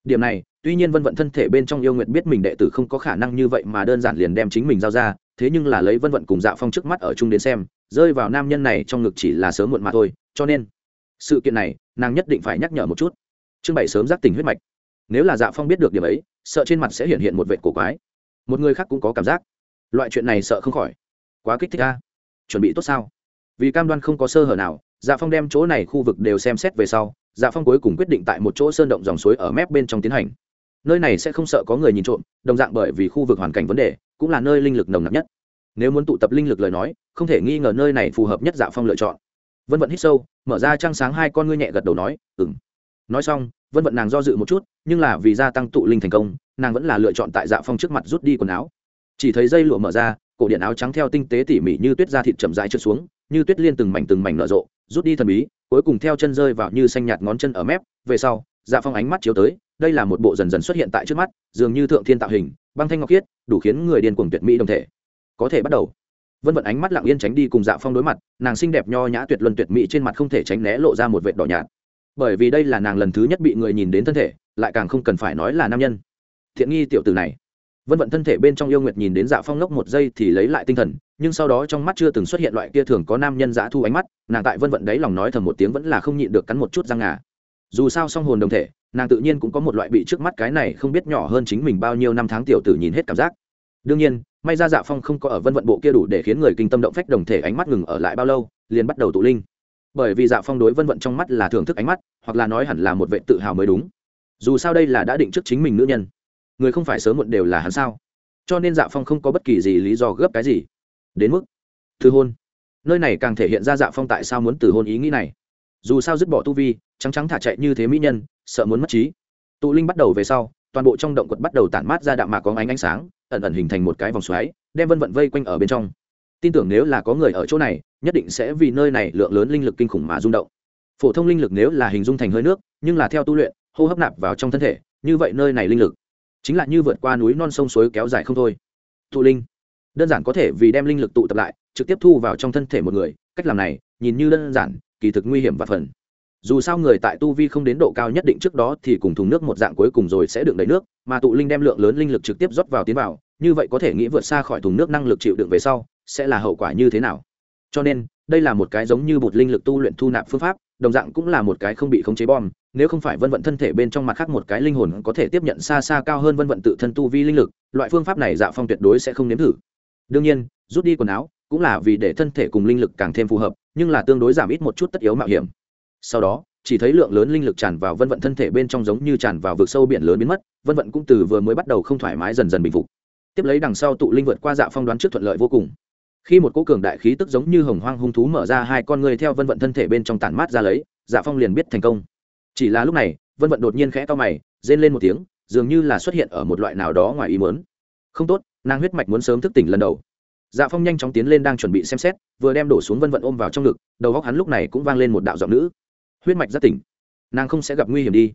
Điểm này tuy nhiên vân vận thân thể bên trong yêu nguyện biết mình đệ tử không có khả năng như vậy mà đơn giản liền đem chính mình giao ra, thế nhưng là lấy vân vận cùng dạ phong trước mắt ở chung đến xem, rơi vào nam nhân này trong ngực chỉ là sớm muộn mà thôi, cho nên sự kiện này, nàng nhất định phải nhắc nhở một chút. Trưng bày sớm giác tình huyết mạch. Nếu là dạ phong biết được điểm ấy, sợ trên mặt sẽ hiện hiện một vệ cổ quái. Một người khác cũng có cảm giác. Loại chuyện này sợ không khỏi. Quá kích thích ta chuẩn bị tốt sao? Vì cam đoan không có sơ hở nào dạ phong đem chỗ này khu vực đều xem xét về sau dạ phong cuối cùng quyết định tại một chỗ sơn động dòng suối ở mép bên trong tiến hành nơi này sẽ không sợ có người nhìn trộm, đồng dạng bởi vì khu vực hoàn cảnh vấn đề, cũng là nơi linh lực nồng nặc nhất. Nếu muốn tụ tập linh lực lời nói, không thể nghi ngờ nơi này phù hợp nhất dạ phong lựa chọn. Vân vận hít sâu, mở ra trăng sáng hai con ngươi nhẹ gật đầu nói ừng nói xong, vân vận nàng do dự một chút, nhưng là vì gia tăng tụ linh thành công, nàng vẫn là lựa chọn tại dạ phong trước mặt rút đi quần áo. Chỉ thấy dây lụa mở ra, cổ điện áo trắng theo tinh tế tỉ mỉ như tuyết da thịt chậm rãi trượt xuống, như tuyết liên từng mảnh từng mảnh nở rộ, rút đi thần bí, cuối cùng theo chân rơi vào như xanh nhạt ngón chân ở mép, về sau dạ phong ánh mắt chiếu tới, đây là một bộ dần dần xuất hiện tại trước mắt, dường như thượng thiên tạo hình, băng thanh ngọc khiết, đủ khiến người điên cuồng tuyệt mỹ đồng thể. Có thể bắt đầu. Vân vận ánh mắt lặng yên tránh đi cùng dạ phong đối mặt, nàng xinh đẹp nho nhã tuyệt luân tuyệt mỹ trên mặt không thể tránh né lộ ra một vệt đỏ nhạt. Bởi vì đây là nàng lần thứ nhất bị người nhìn đến thân thể, lại càng không cần phải nói là nam nhân. Thiện nghi tiểu tử này. Vân vận thân thể bên trong yêu nguyệt nhìn đến dạ phong ngốc một giây thì lấy lại tinh thần, nhưng sau đó trong mắt chưa từng xuất hiện loại kia thường có nam nhân dã thu ánh mắt, nàng tại vân vận đấy lòng nói thầm một tiếng vẫn là không nhịn được cắn một chút răng ngà dù sao song hồn đồng thể, nàng tự nhiên cũng có một loại bị trước mắt cái này không biết nhỏ hơn chính mình bao nhiêu năm tháng tiểu tử nhìn hết cảm giác. Đương nhiên, may ra dạ phong không có ở vân vận bộ kia đủ để khiến người kinh tâm động phách đồng thể ánh mắt ngừng ở lại bao lâu, liền bắt đầu tụ linh. Bởi vì dạ phong đối vân vận trong mắt là thưởng thức ánh mắt, hoặc là nói hẳn là một vệ tự hào mới đúng. Dù sao đây là đã định trước chính mình nữ nhân. Người không phải sớm muộn đều là hắn sao? Cho nên dạ phong không có bất kỳ gì lý do gấp cái gì. Đến mức, từ hôn. Nơi này càng thể hiện ra dạ phong tại sao muốn từ hôn ý nghĩ này dù sao dứt bỏ tu vi, trắng trắng thả chạy như thế mỹ nhân, sợ muốn mất trí. Tụ linh bắt đầu về sau, toàn bộ trong động quật bắt đầu tản mát ra đạm mạc có ánh ánh sáng, ẩn ẩn hình thành một cái vòng xoáy, đem vân vận vây quanh ở bên trong. Tin tưởng nếu là có người ở chỗ này, nhất định sẽ vì nơi này lượng lớn linh lực kinh khủng mà rung động. Phổ thông linh lực nếu là hình dung thành hơi nước, nhưng là theo tu luyện, hô hấp nạp vào trong thân thể, như vậy nơi này linh lực chính là như vượt qua núi non sông suối kéo dài không thôi. Tụ linh, đơn giản có thể vì đem linh lực tụ tập lại, trực tiếp thu vào trong thân thể một người, cách làm này, nhìn như đơn giản kỳ thực nguy hiểm và phần. Dù sao người tại tu vi không đến độ cao nhất định trước đó thì cùng thùng nước một dạng cuối cùng rồi sẽ đựng đầy nước, mà tụ linh đem lượng lớn linh lực trực tiếp rót vào tiến vào, như vậy có thể nghĩ vượt xa khỏi thùng nước năng lực chịu đựng về sau, sẽ là hậu quả như thế nào? Cho nên, đây là một cái giống như bột linh lực tu luyện thu nạp phương pháp, đồng dạng cũng là một cái không bị khống chế bom, nếu không phải vân vận thân thể bên trong mặt khác một cái linh hồn có thể tiếp nhận xa xa cao hơn vân vận tự thân tu vi linh lực, loại phương pháp này dạ phong tuyệt đối sẽ không nếm thử. Đương nhiên, rút đi quần áo cũng là vì để thân thể cùng linh lực càng thêm phù hợp, nhưng là tương đối giảm ít một chút tất yếu mạo hiểm. Sau đó, chỉ thấy lượng lớn linh lực tràn vào vân vận thân thể bên trong giống như tràn vào vực sâu biển lớn biến mất, vân vận cũng từ vừa mới bắt đầu không thoải mái dần dần bình phục. Tiếp lấy đằng sau tụ linh vượt qua dạ phong đoán trước thuận lợi vô cùng. Khi một cỗ cường đại khí tức giống như hồng hoang hung thú mở ra, hai con người theo vân vận thân thể bên trong tản mát ra lấy dạ phong liền biết thành công. Chỉ là lúc này, vân vận đột nhiên khẽ to mày, rên lên một tiếng, dường như là xuất hiện ở một loại nào đó ngoài ý muốn. Không tốt, nàng huyết mạch muốn sớm thức tỉnh lần đầu dạ phong nhanh chóng tiến lên đang chuẩn bị xem xét, vừa đem đổ xuống vân vận ôm vào trong ngực, đầu góc hắn lúc này cũng vang lên một đạo giọng nữ. Huyết mạch rất tỉnh, nàng không sẽ gặp nguy hiểm đi.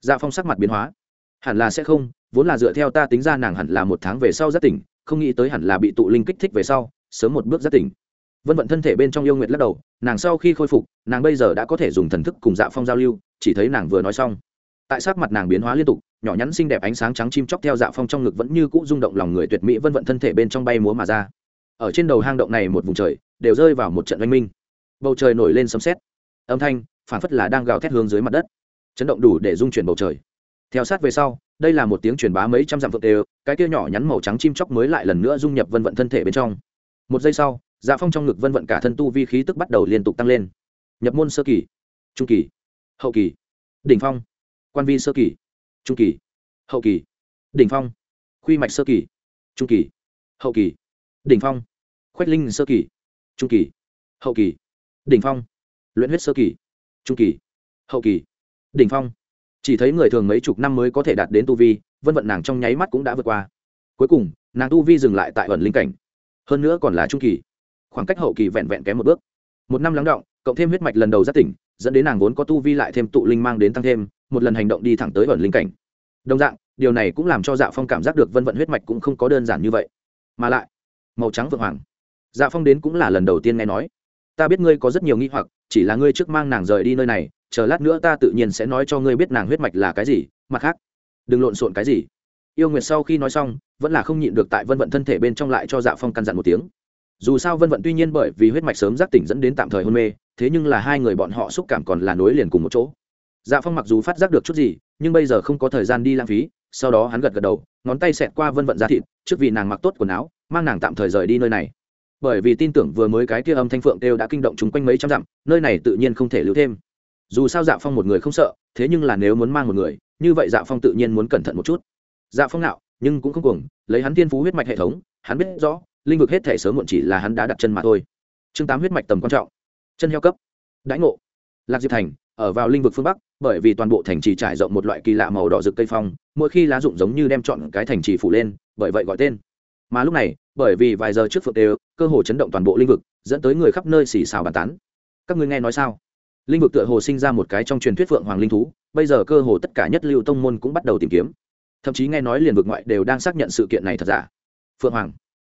Dạ phong sắc mặt biến hóa. Hẳn là sẽ không, vốn là dựa theo ta tính ra nàng hẳn là một tháng về sau rất tỉnh, không nghĩ tới hẳn là bị tụ linh kích thích về sau, sớm một bước rất tỉnh. Vân vận thân thể bên trong yêu nguyệt lắc đầu, nàng sau khi khôi phục, nàng bây giờ đã có thể dùng thần thức cùng dạ phong giao lưu, chỉ thấy nàng vừa nói xong. Tại sắc mặt nàng biến hóa liên tục, nhỏ nhắn xinh đẹp ánh sáng trắng chim chóc theo dạ phong trong ngực vẫn như cũ rung động lòng người tuyệt mỹ vân vận thân thể bên trong bay múa mà ra ở trên đầu hang động này một vùng trời, đều rơi vào một trận oanh minh. Bầu trời nổi lên sấm sét. Âm thanh phản phất là đang gào thét hướng dưới mặt đất. Chấn động đủ để dung chuyển bầu trời. Theo sát về sau, đây là một tiếng truyền bá mấy trăm dặm vượt đều, cái kia nhỏ nhắn màu trắng chim chóc mới lại lần nữa dung nhập vân vận thân thể bên trong. Một giây sau dạ phong trong ngực vân vận cả thân tu vi khí tức bắt đầu liên tục tăng lên. Nhập môn sơ kỳ, trung kỳ, hậu kỳ, đỉnh phong, quan vi sơ kỳ, trung kỳ, hậu kỳ, đỉnh phong khuy mạch sơ kỳ, trung kỳ, hậu kỳ đỉnh phong. Khoách linh sơ kỳ. Trung kỳ. Hậu kỳ. Đỉnh phong. Luyện huyết sơ kỳ. Trung kỳ. Hậu kỳ. Đỉnh phong. Chỉ thấy người thường mấy chục năm mới có thể đạt đến tu vi, vân vận nàng trong nháy mắt cũng đã vượt qua. Cuối cùng, nàng tu vi dừng lại tại ẩn linh cảnh. Hơn nữa còn là trung kỳ. Khoảng cách hậu kỳ vẹn vẹn kém một bước. Một năm lắng động, cộng thêm huyết mạch lần đầu giác tỉnh, dẫn đến nàng vốn có tu vi lại thêm tụ linh mang đến tăng thêm, một lần hành động đi thẳng tới ẩn linh cảnh. Đồng dạng, điều này cũng làm cho dạ phong cảm giác được vân vận huyết mạch cũng không có đơn giản như vậy. Mà lại màu trắng vượng hoàng. Dạ phong đến cũng là lần đầu tiên nghe nói. Ta biết ngươi có rất nhiều nghi hoặc, chỉ là ngươi trước mang nàng rời đi nơi này, chờ lát nữa ta tự nhiên sẽ nói cho ngươi biết nàng huyết mạch là cái gì, mặt khác, đừng lộn xộn cái gì. Yêu nguyệt sau khi nói xong, vẫn là không nhịn được tại vân vận thân thể bên trong lại cho dạ phong căn dặn một tiếng. Dù sao vân vận tuy nhiên bởi vì huyết mạch sớm giác tỉnh dẫn đến tạm thời hôn mê, thế nhưng là hai người bọn họ xúc cảm còn là nối liền cùng một chỗ. Dạ phong mặc dù phát giác được chút gì, nhưng bây giờ không có thời gian đi lãng phí, sau đó hắn gật gật đầu, ngón tay xẹt qua vân vận ra thịt, trước vì nàng mặc tốt quần áo mang nàng tạm thời rời đi nơi này. Bởi vì tin tưởng vừa mới cái kia âm thanh phượng kêu đã kinh động chúng quanh mấy trăm dặm, nơi này tự nhiên không thể lưu thêm. Dù sao dạ phong một người không sợ, thế nhưng là nếu muốn mang một người, như vậy dạ phong tự nhiên muốn cẩn thận một chút. Dạ phong nạo nhưng cũng không cuồng, lấy hắn tiên phú huyết mạch hệ thống, hắn biết rõ, linh vực hết thể sớm muộn chỉ là hắn đã đặt chân mà thôi. Chương tám huyết mạch tầm quan trọng. Chân heo cấp. Đãi ngộ. Lạc diệp thành, ở vào linh vực phương bắc, bởi vì toàn bộ thành trì trải rộng một loại kỳ lạ màu đỏ rực cây phong, mỗi khi lá rụng giống như đem chọn cái thành trì phủ lên, bởi vậy gọi tên mà lúc này, bởi vì vài giờ trước phượng đều, cơ hồ chấn động toàn bộ linh vực, dẫn tới người khắp nơi xì xào bàn tán. Các ngươi nghe nói sao? Linh vực tựa hồ sinh ra một cái trong truyền thuyết phượng hoàng linh thú, bây giờ cơ hồ tất cả nhất lưu tông môn cũng bắt đầu tìm kiếm. Thậm chí nghe nói liền vực ngoại đều đang xác nhận sự kiện này thật giả. Phượng hoàng.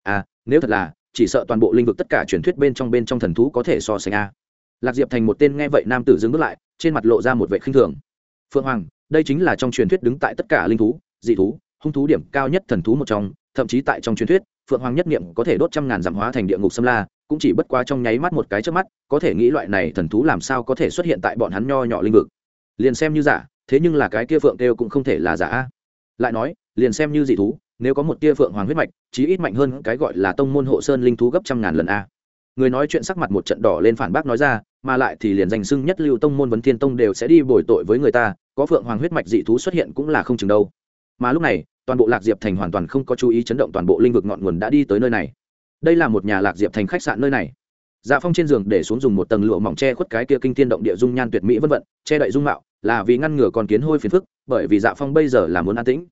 À nếu thật là, chỉ sợ toàn bộ linh vực tất cả truyền thuyết bên trong bên trong thần thú có thể so sánh a. Lạc diệp thành một tên nghe vậy nam tử dừng bước lại, trên mặt lộ ra một vệ khinh thường. Phượng hoàng, đây chính là trong truyền thuyết đứng tại tất cả linh thú, dị thú hung thú điểm cao nhất thần thú một trong, thậm chí tại trong truyền thuyết, phượng hoàng nhất niệm có thể đốt trăm ngàn giảm hóa thành địa ngục xâm la, cũng chỉ bất quá trong nháy mắt một cái trước mắt, có thể nghĩ loại này thần thú làm sao có thể xuất hiện tại bọn hắn nho nhỏ linh vực. Liền xem như giả, thế nhưng là cái kia phượng kêu cũng không thể là giả. Lại nói, liền xem như dị thú, nếu có một tia phượng hoàng huyết mạch, chí ít mạnh hơn cái gọi là tông môn hộ sơn linh thú gấp trăm ngàn lần a. Người nói chuyện sắc mặt một trận đỏ lên phản bác nói ra, mà lại thì liền danh xưng nhất lưu tông môn vấn thiên tông đều sẽ đi bồi tội với người ta, có phượng hoàng huyết mạch dị thú xuất hiện cũng là không chừng đâu mà lúc này, toàn bộ lạc diệp thành hoàn toàn không có chú ý chấn động toàn bộ linh vực ngọn nguồn đã đi tới nơi này. Đây là một nhà lạc diệp thành khách sạn nơi này. Dạ phong trên giường để xuống dùng một tầng lụa mỏng che khuất cái kia kinh thiên động địa dung nhan tuyệt mỹ vân vận, che đậy dung mạo, là vì ngăn ngừa con kiến hôi phiền phức, bởi vì dạ phong bây giờ là muốn an tĩnh.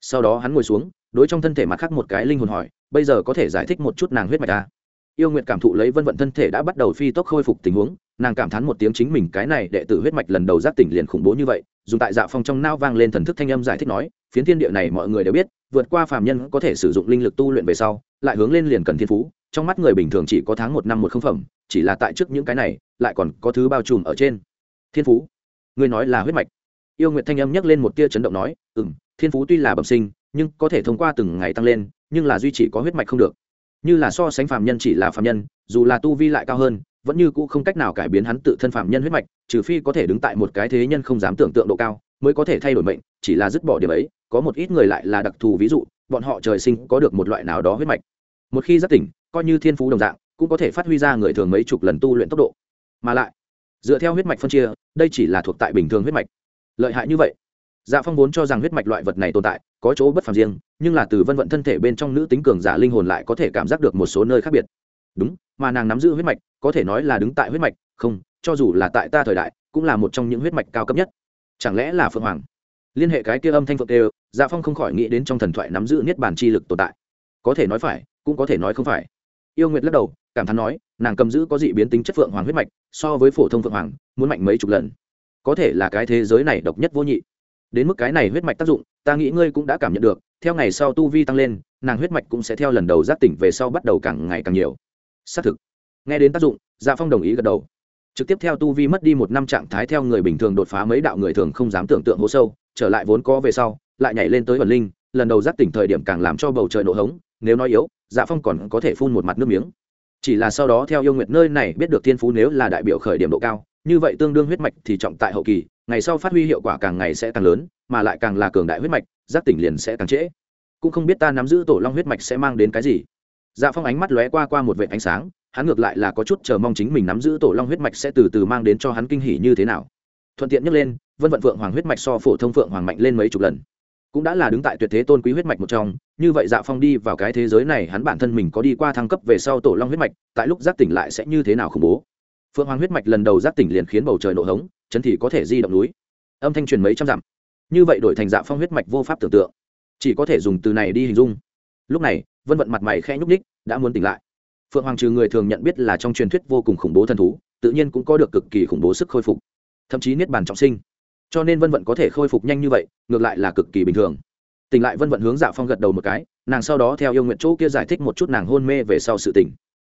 Sau đó hắn ngồi xuống, đối trong thân thể mặt khác một cái linh hồn hỏi, bây giờ có thể giải thích một chút nàng huyết mạch ta à? yêu nguyện cảm thụ lấy vân vận thân thể đã bắt đầu phi tốc khôi phục tình huống, nàng cảm thán một tiếng chính mình cái này đệ tử huyết mạch lần đầu giác tỉnh liền khủng bố như vậy dùng tại dạ phong trong nao vang lên thần thức thanh âm giải thích nói, phiến thiên địa này mọi người đều biết, vượt qua phàm nhân có thể sử dụng linh lực tu luyện về sau, lại hướng lên liền cần thiên phú, trong mắt người bình thường chỉ có tháng một năm một không phẩm, chỉ là tại trước những cái này, lại còn có thứ bao trùm ở trên. Thiên phú. Ngươi nói là huyết mạch. Yêu nguyện thanh âm nhắc lên một tia chấn động nói ừ m thiên phú tuy là bẩm sinh, nhưng có thể thông qua từng ngày tăng lên, nhưng là duy trì có huyết mạch không được. Như là so sánh phàm nhân chỉ là phàm nhân, dù là tu vi lại cao hơn vẫn như cũ không cách nào cải biến hắn tự thân phạm nhân huyết mạch, trừ phi có thể đứng tại một cái thế nhân không dám tưởng tượng độ cao mới có thể thay đổi mệnh, chỉ là dứt bỏ điểm ấy, có một ít người lại là đặc thù ví dụ, bọn họ trời sinh có được một loại nào đó huyết mạch. Một khi giác tỉnh, coi như thiên phú đồng dạng, cũng có thể phát huy ra người thường mấy chục lần tu luyện tốc độ. Mà lại, dựa theo huyết mạch phân chia, đây chỉ là thuộc tại bình thường huyết mạch. Lợi hại như vậy. Dạ phong vốn cho rằng huyết mạch loại vật này tồn tại, có chỗ bất phàm riêng, nhưng là từ vân vận thân thể bên trong nữ tính cường giả linh hồn lại có thể cảm giác được một số nơi khác biệt. Đúng mà nàng nắm giữ huyết mạch, có thể nói là đứng tại huyết mạch, không, cho dù là tại ta thời đại, cũng là một trong những huyết mạch cao cấp nhất. Chẳng lẽ là phượng hoàng? Liên hệ cái kia âm thanh phượng đều dạ phong không khỏi nghĩ đến trong thần thoại nắm giữ niết bàn chi lực tồn tại. Có thể nói phải, cũng có thể nói không phải. Yêu nguyệt lắc đầu, cảm thán nói, nàng cầm giữ có dị biến tính chất phượng hoàng huyết mạch, so với phổ thông phượng hoàng, muốn mạnh mấy chục lần. Có thể là cái thế giới này độc nhất vô nhị. Đến mức cái này huyết mạch tác dụng, ta nghĩ ngươi cũng đã cảm nhận được, theo ngày sau tu vi tăng lên, nàng huyết mạch cũng sẽ theo lần đầu giác tỉnh về sau bắt đầu càng ngày càng nhiều xác thực. Nghe đến tác dụng dạ phong đồng ý gật đầu. Trực tiếp theo tu vi mất đi một năm trạng thái theo người bình thường đột phá mấy đạo người thường không dám tưởng tượng hố sâu, trở lại vốn có về sau, lại nhảy lên tới vần linh, lần đầu giác tỉnh thời điểm càng làm cho bầu trời nổ hống, nếu nói yếu dạ phong còn có thể phun một mặt nước miếng. Chỉ là sau đó theo yêu nguyệt nơi này biết được thiên phú nếu là đại biểu khởi điểm độ cao, như vậy tương đương huyết mạch thì trọng tại hậu kỳ, ngày sau phát huy hiệu quả càng ngày sẽ càng lớn, mà lại càng là cường đại huyết mạch, giác tỉnh liền sẽ càng trễ. Cũng không biết ta nắm giữ tổ long huyết mạch sẽ mang đến cái gì dạ phong ánh mắt lóe qua qua một vệ ánh sáng, hắn ngược lại là có chút chờ mong chính mình nắm giữ tổ long huyết mạch sẽ từ từ mang đến cho hắn kinh hỉ như thế nào. Thuận tiện nhắc lên, vân vận phượng hoàng huyết mạch so phổ thông phượng hoàng mạnh lên mấy chục lần. Cũng đã là đứng tại tuyệt thế tôn quý huyết mạch một trong, như vậy dạ phong đi vào cái thế giới này, hắn bản thân mình có đi qua thăng cấp về sau tổ long huyết mạch, tại lúc giác tỉnh lại sẽ như thế nào khủng bố? Phượng hoàng huyết mạch lần đầu giác tỉnh liền khiến bầu trời nổ hống, chấn thì có thể di động núi. Âm thanh truyền mấy trăm dặm. Như vậy đổi thành dạ phong huyết mạch vô pháp tưởng tượng. Chỉ có thể dùng từ này đi hình dung lúc này, vân vận mặt mày khẽ nhúc ních đã muốn tỉnh lại. Phượng hoàng trừ người thường nhận biết là trong truyền thuyết vô cùng khủng bố thần thú, tự nhiên cũng có được cực kỳ khủng bố sức khôi phục. Thậm chí niết bàn trọng sinh. Cho nên vân vận có thể khôi phục nhanh như vậy, ngược lại là cực kỳ bình thường. Tỉnh lại vân vận hướng dạ phong gật đầu một cái, nàng sau đó theo yêu nguyện chỗ kia giải thích một chút nàng hôn mê về sau sự tỉnh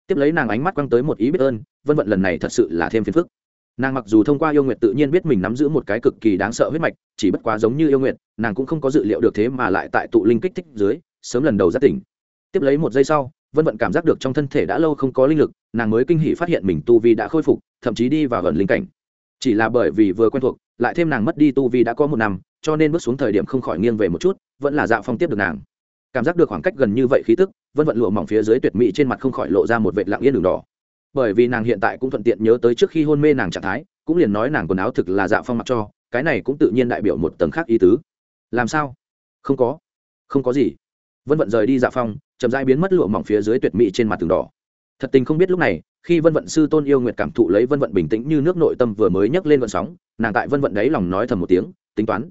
tiếp lấy nàng ánh mắt quăng tới một ý biết ơn, vân vận lần này thật sự là thêm phiền phức. Nàng mặc dù thông qua yêu nguyện tự nhiên biết mình nắm giữ một cái cực kỳ đáng sợ huyết mạch, chỉ bất quá giống như yêu nguyện, nàng cũng không có dự liệu được thế mà lại tại tụ linh kích thích dưới sớm lần đầu giác tỉnh. Tiếp lấy một giây sau, vân vận cảm giác được trong thân thể đã lâu không có linh lực, nàng mới kinh hỉ phát hiện mình tu vi đã khôi phục, thậm chí đi vào gần linh cảnh. Chỉ là bởi vì vừa quen thuộc, lại thêm nàng mất đi tu vi đã có một năm, cho nên bước xuống thời điểm không khỏi nghiêng về một chút, vẫn là dạ phong tiếp được nàng. Cảm giác được khoảng cách gần như vậy khí tức, vân vận lụa mỏng phía dưới tuyệt mỹ trên mặt không khỏi lộ ra một vệt lặng yên đường đỏ. Bởi vì nàng hiện tại cũng thuận tiện nhớ tới trước khi hôn mê nàng trạng thái, cũng liền nói nàng quần áo thực là dạ phong mặc cho, cái này cũng tự nhiên đại biểu một tầng khác ý tứ. Làm sao? Không có. Không có gì vân vận rời đi dạ phong chậm dai biến mất lụa mỏng phía dưới tuyệt mỹ trên mặt tường đỏ thật tình không biết lúc này khi vân vận sư tôn yêu nguyệt cảm thụ lấy vân vận bình tĩnh như nước nội tâm vừa mới nhấc lên vận sóng nàng tại vân vận đấy lòng nói thầm một tiếng tính toán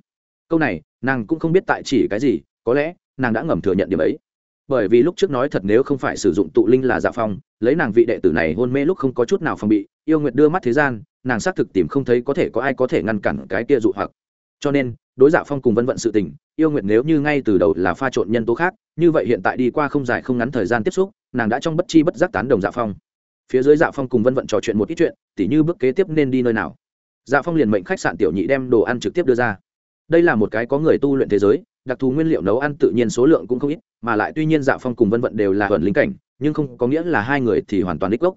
câu này nàng cũng không biết tại chỉ cái gì có lẽ nàng đã ngầm thừa nhận điểm ấy bởi vì lúc trước nói thật nếu không phải sử dụng tụ linh là dạ phong lấy nàng vị đệ tử này hôn mê lúc không có chút nào phòng bị yêu nguyệt đưa mắt thế gian nàng xác thực tìm không thấy có thể có ai có thể ngăn cản cái kia dụ hoặc cho nên, đối dạ phong cùng vân vận sự tình, yêu nguyệt nếu như ngay từ đầu là pha trộn nhân tố khác, như vậy hiện tại đi qua không dài không ngắn thời gian tiếp xúc, nàng đã trong bất chi bất giác tán đồng dạ phong. Phía dưới dạ phong cùng vân vận trò chuyện một ít chuyện, tỉ như bước kế tiếp nên đi nơi nào. Dạ phong liền mệnh khách sạn tiểu nhị đem đồ ăn trực tiếp đưa ra. Đây là một cái có người tu luyện thế giới, đặc thù nguyên liệu nấu ăn tự nhiên số lượng cũng không ít, mà lại tuy nhiên dạ phong cùng vân vận đều là thuần linh cảnh, nhưng không có nghĩa là hai người thì hoàn toàn đích gốc.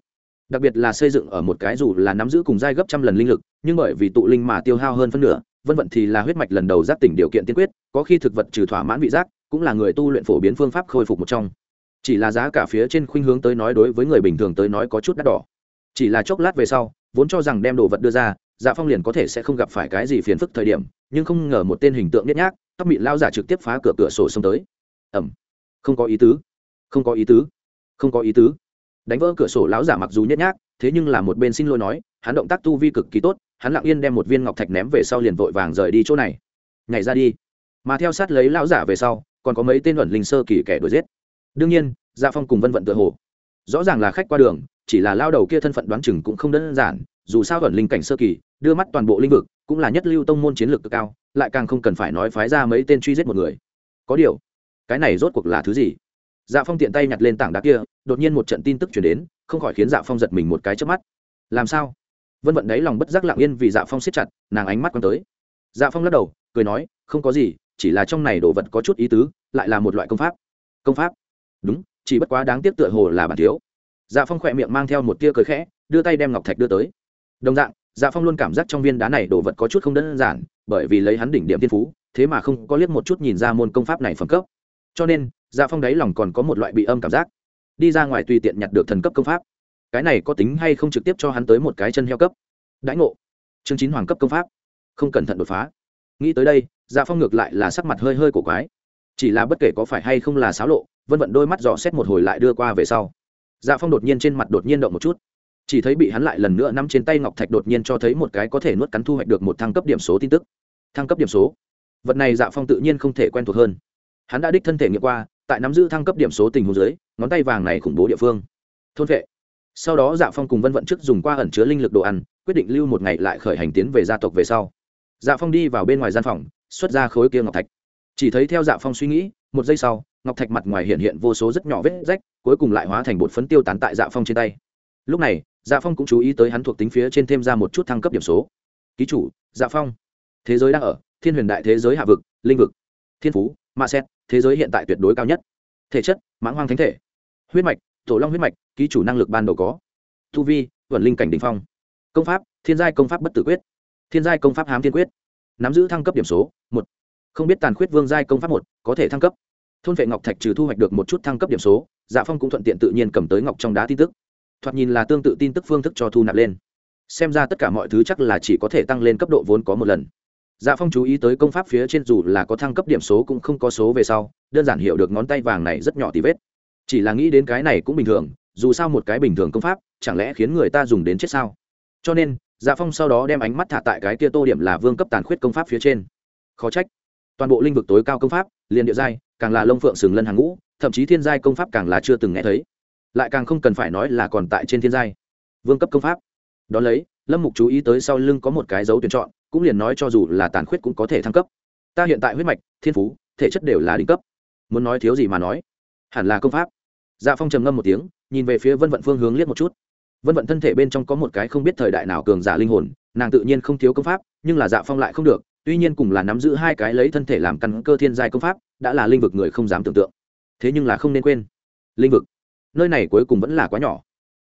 Đặc biệt là xây dựng ở một cái dù là nắm giữ cùng giai gấp trăm lần linh lực, nhưng bởi vì tụ linh mà tiêu hao hơn phân nửa vân vận thì là huyết mạch lần đầu giác tỉnh điều kiện tiên quyết, có khi thực vật trừ thỏa mãn vị giác, cũng là người tu luyện phổ biến phương pháp khôi phục một trong. Chỉ là giá cả phía trên khuynh hướng tới nói đối với người bình thường tới nói có chút đắt đỏ. Chỉ là chốc lát về sau, vốn cho rằng đem đồ vật đưa ra dạ phong liền có thể sẽ không gặp phải cái gì phiền phức thời điểm, nhưng không ngờ một tên hình tượng nhét nhác, tóc bị lao giả trực tiếp phá cửa cửa sổ xông tới. Ẩm không có ý tứ. Không có ý tứ. Không có ý tứ. Đánh vỡ cửa sổ lão giả mặc dù nhét nhác, thế nhưng là một bên xin lỗi nói, hắn động tác tu vi cực kỳ tốt hắn lặng yên đem một viên ngọc thạch ném về sau liền vội vàng rời đi chỗ này. Nhảy ra đi. Mà theo sát lấy lão giả về sau, còn có mấy tên ẩn linh sơ kỳ kẻ đuổi giết. Đương nhiên gia dạ phong cùng vân vận tựa hồ. Rõ ràng là khách qua đường, chỉ là lao đầu kia thân phận đoán chừng cũng không đơn giản, dù sao ẩn linh cảnh sơ kỳ, đưa mắt toàn bộ linh vực, cũng là nhất lưu tông môn chiến lược cực cao, lại càng không cần phải nói phái ra mấy tên truy giết một người. Có điều, cái này rốt cuộc là thứ gì? Dạ phong tiện tay nhặt lên tảng đá kia, đột nhiên một trận tin tức chuyển đến, không khỏi khiến dạ phong giật mình một cái trước mắt. Làm sao? Vân vận đấy lòng bất giác lặng yên vì dạ phong siết chặt, nàng ánh mắt quăng tới. Dạ phong lắc đầu, cười nói, không có gì, chỉ là trong này đồ vật có chút ý tứ, lại là một loại công pháp. Công pháp? Đúng, chỉ bất quá đáng tiếc tựa hồ là bản thiếu. Dạ phong khỏe miệng mang theo một tia cười khẽ, đưa tay đem ngọc thạch đưa tới. Đồng dạng dạ phong luôn cảm giác trong viên đá này đồ vật có chút không đơn giản, bởi vì lấy hắn đỉnh điểm thiên phú, thế mà không có liếc một chút nhìn ra môn công pháp này phẩm cấp. Cho nên dạ phong đáy lòng còn có một loại bị âm cảm giác. Đi ra ngoài tùy tiện nhặt được thần cấp công pháp cái này có tính hay không trực tiếp cho hắn tới một cái chân heo cấp? Đãi ngộ. Chương chín hoàng cấp công pháp. Không cẩn thận đột phá. Nghĩ tới đây dạ phong ngược lại là sắc mặt hơi hơi của quái. Chỉ là bất kể có phải hay không là xáo lộ, vân vận đôi mắt dò xét một hồi lại đưa qua về sau. Dạ phong đột nhiên trên mặt đột nhiên động một chút. Chỉ thấy bị hắn lại lần nữa nắm trên tay ngọc thạch đột nhiên cho thấy một cái có thể nuốt cắn thu hoạch được một thăng cấp điểm số tin tức. Thăng cấp điểm số. Vật này dạ phong tự nhiên không thể quen thuộc hơn. Hắn đã đích thân thể nghiệm qua, tại nắm giữ thăng cấp điểm số tình huống dưới, ngón tay vàng này khủng bố địa phương. Thôn vệ sau đó dạ phong cùng vân vận trước dùng qua ẩn chứa linh lực đồ ăn, quyết định lưu một ngày lại khởi hành tiến về gia tộc về sau. Dạ phong đi vào bên ngoài gian phòng, xuất ra khối kia ngọc thạch. Chỉ thấy theo dạ phong suy nghĩ, một giây sau, ngọc thạch mặt ngoài hiện hiện vô số rất nhỏ vết rách, cuối cùng lại hóa thành bột phấn tiêu tán tại dạ phong trên tay. Lúc này dạ phong cũng chú ý tới hắn thuộc tính phía trên thêm ra một chút thăng cấp điểm số. Ký chủ dạ phong, thế giới đang ở, thiên huyền đại thế giới hạ vực, linh vực, thiên phú, ma xét, thế giới hiện tại tuyệt đối cao nhất. Thể chất, mãng hoang thánh thể. Huyết mạch tổ long huyết mạch, ký chủ năng lực ban đầu có. Tu vi vận linh cảnh đ ỉ n h phong. Công pháp, thiên giai công pháp bất tử quyết. Thiên giai công pháp hám thiên quyết. Nắm giữ thăng cấp điểm số, một. Không biết tàn khuyết vương giai công pháp một, có thể thăng cấp. Thôn vệ ngọc thạch trừ thu hoạch được một chút thăng cấp điểm số dạ phong cũng thuận tiện tự nhiên cầm tới ngọc trong đá tin tức. Thoạt nhìn là tương tự tin tức phương thức cho thu nạp lên. Xem ra tất cả mọi thứ chắc là chỉ có thể tăng lên cấp độ vốn có một lần. Dạ phong chú ý tới công pháp phía trên dù là có thăng cấp điểm số cũng không có số về sau, đơn giản hiểu được ngón tay vàng này rất nhỏ tí vết chỉ là nghĩ đến cái này cũng bình thường, dù sao một cái bình thường công pháp, chẳng lẽ khiến người ta dùng đến chết sao? Cho nên dạ phong sau đó đem ánh mắt thả tại cái kia tô điểm là vương cấp tàn khuyết công pháp phía trên. Khó trách. Toàn bộ linh vực tối cao công pháp, liền địa giai, càng là lông phượng sừng lân hàng ngũ, thậm chí thiên giai công pháp càng là chưa từng nghe thấy. Lại càng không cần phải nói là còn tại trên thiên giai. Vương cấp công pháp. Đón lấy, lâm mục chú ý tới sau lưng có một cái dấu tuyển chọn, cũng liền nói cho dù là tàn khuyết cũng có thể thăng cấp. Ta hiện tại huyết mạch, thiên phú, thể chất đều là đỉnh cấp. Muốn nói thiếu gì mà nói. Hẳn là công pháp dạ phong trầm ngâm một tiếng, nhìn về phía vân vận phương hướng liếc một chút. Vân vận thân thể bên trong có một cái không biết thời đại nào cường giả linh hồn, nàng tự nhiên không thiếu công pháp, nhưng là dạ phong lại không được, tuy nhiên cùng là nắm giữ hai cái lấy thân thể làm căn cơ thiên giai công pháp, đã là linh vực người không dám tưởng tượng. Thế nhưng là không nên quên. Linh vực, nơi này cuối cùng vẫn là quá nhỏ.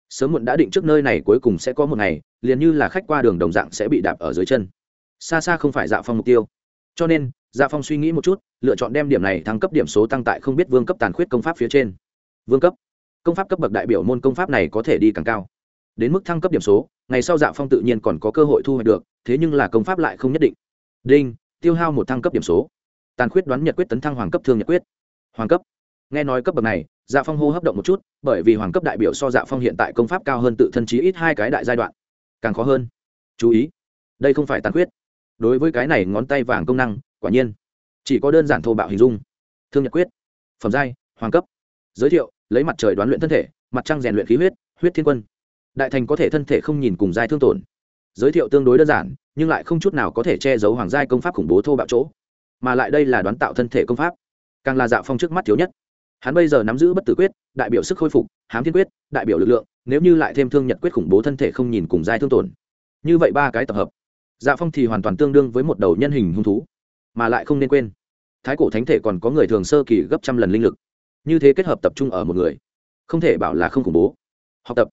Sớm muộn đã định trước nơi này cuối cùng sẽ có một ngày, liền như là khách qua đường đồng dạng sẽ bị đạp ở dưới chân. Xa xa không phải dạ phong mục tiêu. Cho nên dạ phong suy nghĩ một chút, lựa chọn đem điểm này thăng cấp điểm số tăng tại không biết vương cấp tàn khuyết công pháp phía trên vương cấp. Công pháp cấp bậc đại biểu môn công pháp này có thể đi càng cao. Đến mức thăng cấp điểm số, ngày sau dạ phong tự nhiên còn có cơ hội thu hoạch được, thế nhưng là công pháp lại không nhất định. Đinh, tiêu hao một thăng cấp điểm số. Tàn khuyết đoán nhật quyết tấn thăng hoàng cấp thương nhật quyết. Hoàng cấp. Nghe nói cấp bậc này dạ phong hô hấp động một chút, bởi vì hoàng cấp đại biểu so dạ phong hiện tại công pháp cao hơn tự thân chí ít hai cái đại giai đoạn. Càng khó hơn. Chú ý. Đây không phải tàn khuyết. Đối với cái này ngón tay vàng công năng, quả nhiên. Chỉ có đơn giản thô bạo hình dung. Thương nhật quyết. Phẩm giai, hoàng cấp giới thiệu, lấy mặt trời đoán luyện thân thể, mặt trăng rèn luyện khí huyết huyết thiên quân. Đại thành có thể thân thể không nhìn cùng giai thương tổn. Giới thiệu tương đối đơn giản, nhưng lại không chút nào có thể che giấu hoàng giai công pháp khủng bố thô bạo chỗ. Mà lại đây là đoán tạo thân thể công pháp. Càng là dạo phong trước mắt thiếu nhất. Hắn bây giờ nắm giữ bất tử quyết, đại biểu sức khôi phục, hám thiên quyết, đại biểu lực lượng, nếu như lại thêm thương nhật quyết khủng bố thân thể không nhìn cùng giai thương tổn. Như vậy ba cái tập hợp. Dạ phong thì hoàn toàn tương đương với một đầu nhân hình hung thú, mà lại không nên quên. Thái cổ thánh thể còn có người thường sơ kỳ gấp trăm lần linh lực như thế kết hợp tập trung ở một người, không thể bảo là không khủng bố. Học tập,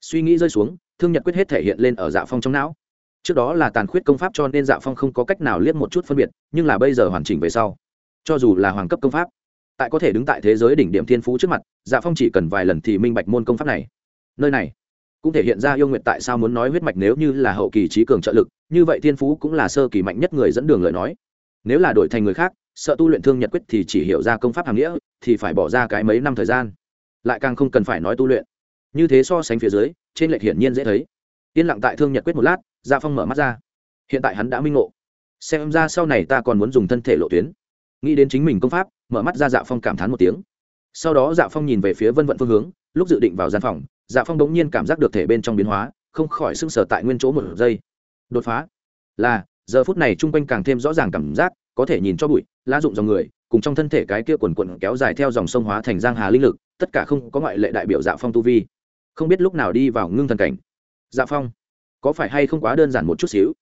suy nghĩ rơi xuống, thương nhật quyết hết thể hiện lên ở dạ phong trong não. Trước đó là tàn khuyết công pháp cho nên dạ phong không có cách nào liếc một chút phân biệt, nhưng là bây giờ hoàn chỉnh về sau, cho dù là hoàng cấp công pháp, tại có thể đứng tại thế giới đỉnh điểm thiên phú trước mặt dạ phong chỉ cần vài lần thì minh bạch môn công pháp này. Nơi này cũng thể hiện ra yêu nguyện tại sao muốn nói huyết mạch nếu như là hậu kỳ trí cường trợ lực, như vậy thiên phú cũng là sơ kỳ mạnh nhất người dẫn đường lời nói. Nếu là đổi thành người khác, sợ tu luyện thương nhật quyết thì chỉ hiểu ra công pháp hàm nghĩa thì phải bỏ ra cái mấy năm thời gian. Lại càng không cần phải nói tu luyện. Như thế so sánh phía dưới, trên lệch hiển nhiên dễ thấy. Yên lặng tại thương nhật quyết một lát gia phong mở mắt ra. Hiện tại hắn đã minh ngộ. Xem ra sau này ta còn muốn dùng thân thể lộ tuyến. Nghĩ đến chính mình công pháp, mở mắt ra dạ phong cảm thán một tiếng. Sau đó dạ phong nhìn về phía vân vận phương hướng, lúc dự định vào gian phòng dạ phong bỗng nhiên cảm giác được thể bên trong biến hóa, không khỏi sưng sờ tại nguyên chỗ một giây. Đột phá. Là, giờ phút này chung quanh càng thêm rõ ràng cảm giác, có thể nhìn cho bụi, lá dụng dòng người cùng trong thân thể cái kia quần quần kéo dài theo dòng sông hóa thành giang hà linh lực, tất cả không có ngoại lệ đại biểu dạ phong tu vi. Không biết lúc nào đi vào ngưng thần cảnh. Dạ phong, có phải hay không quá đơn giản một chút xíu?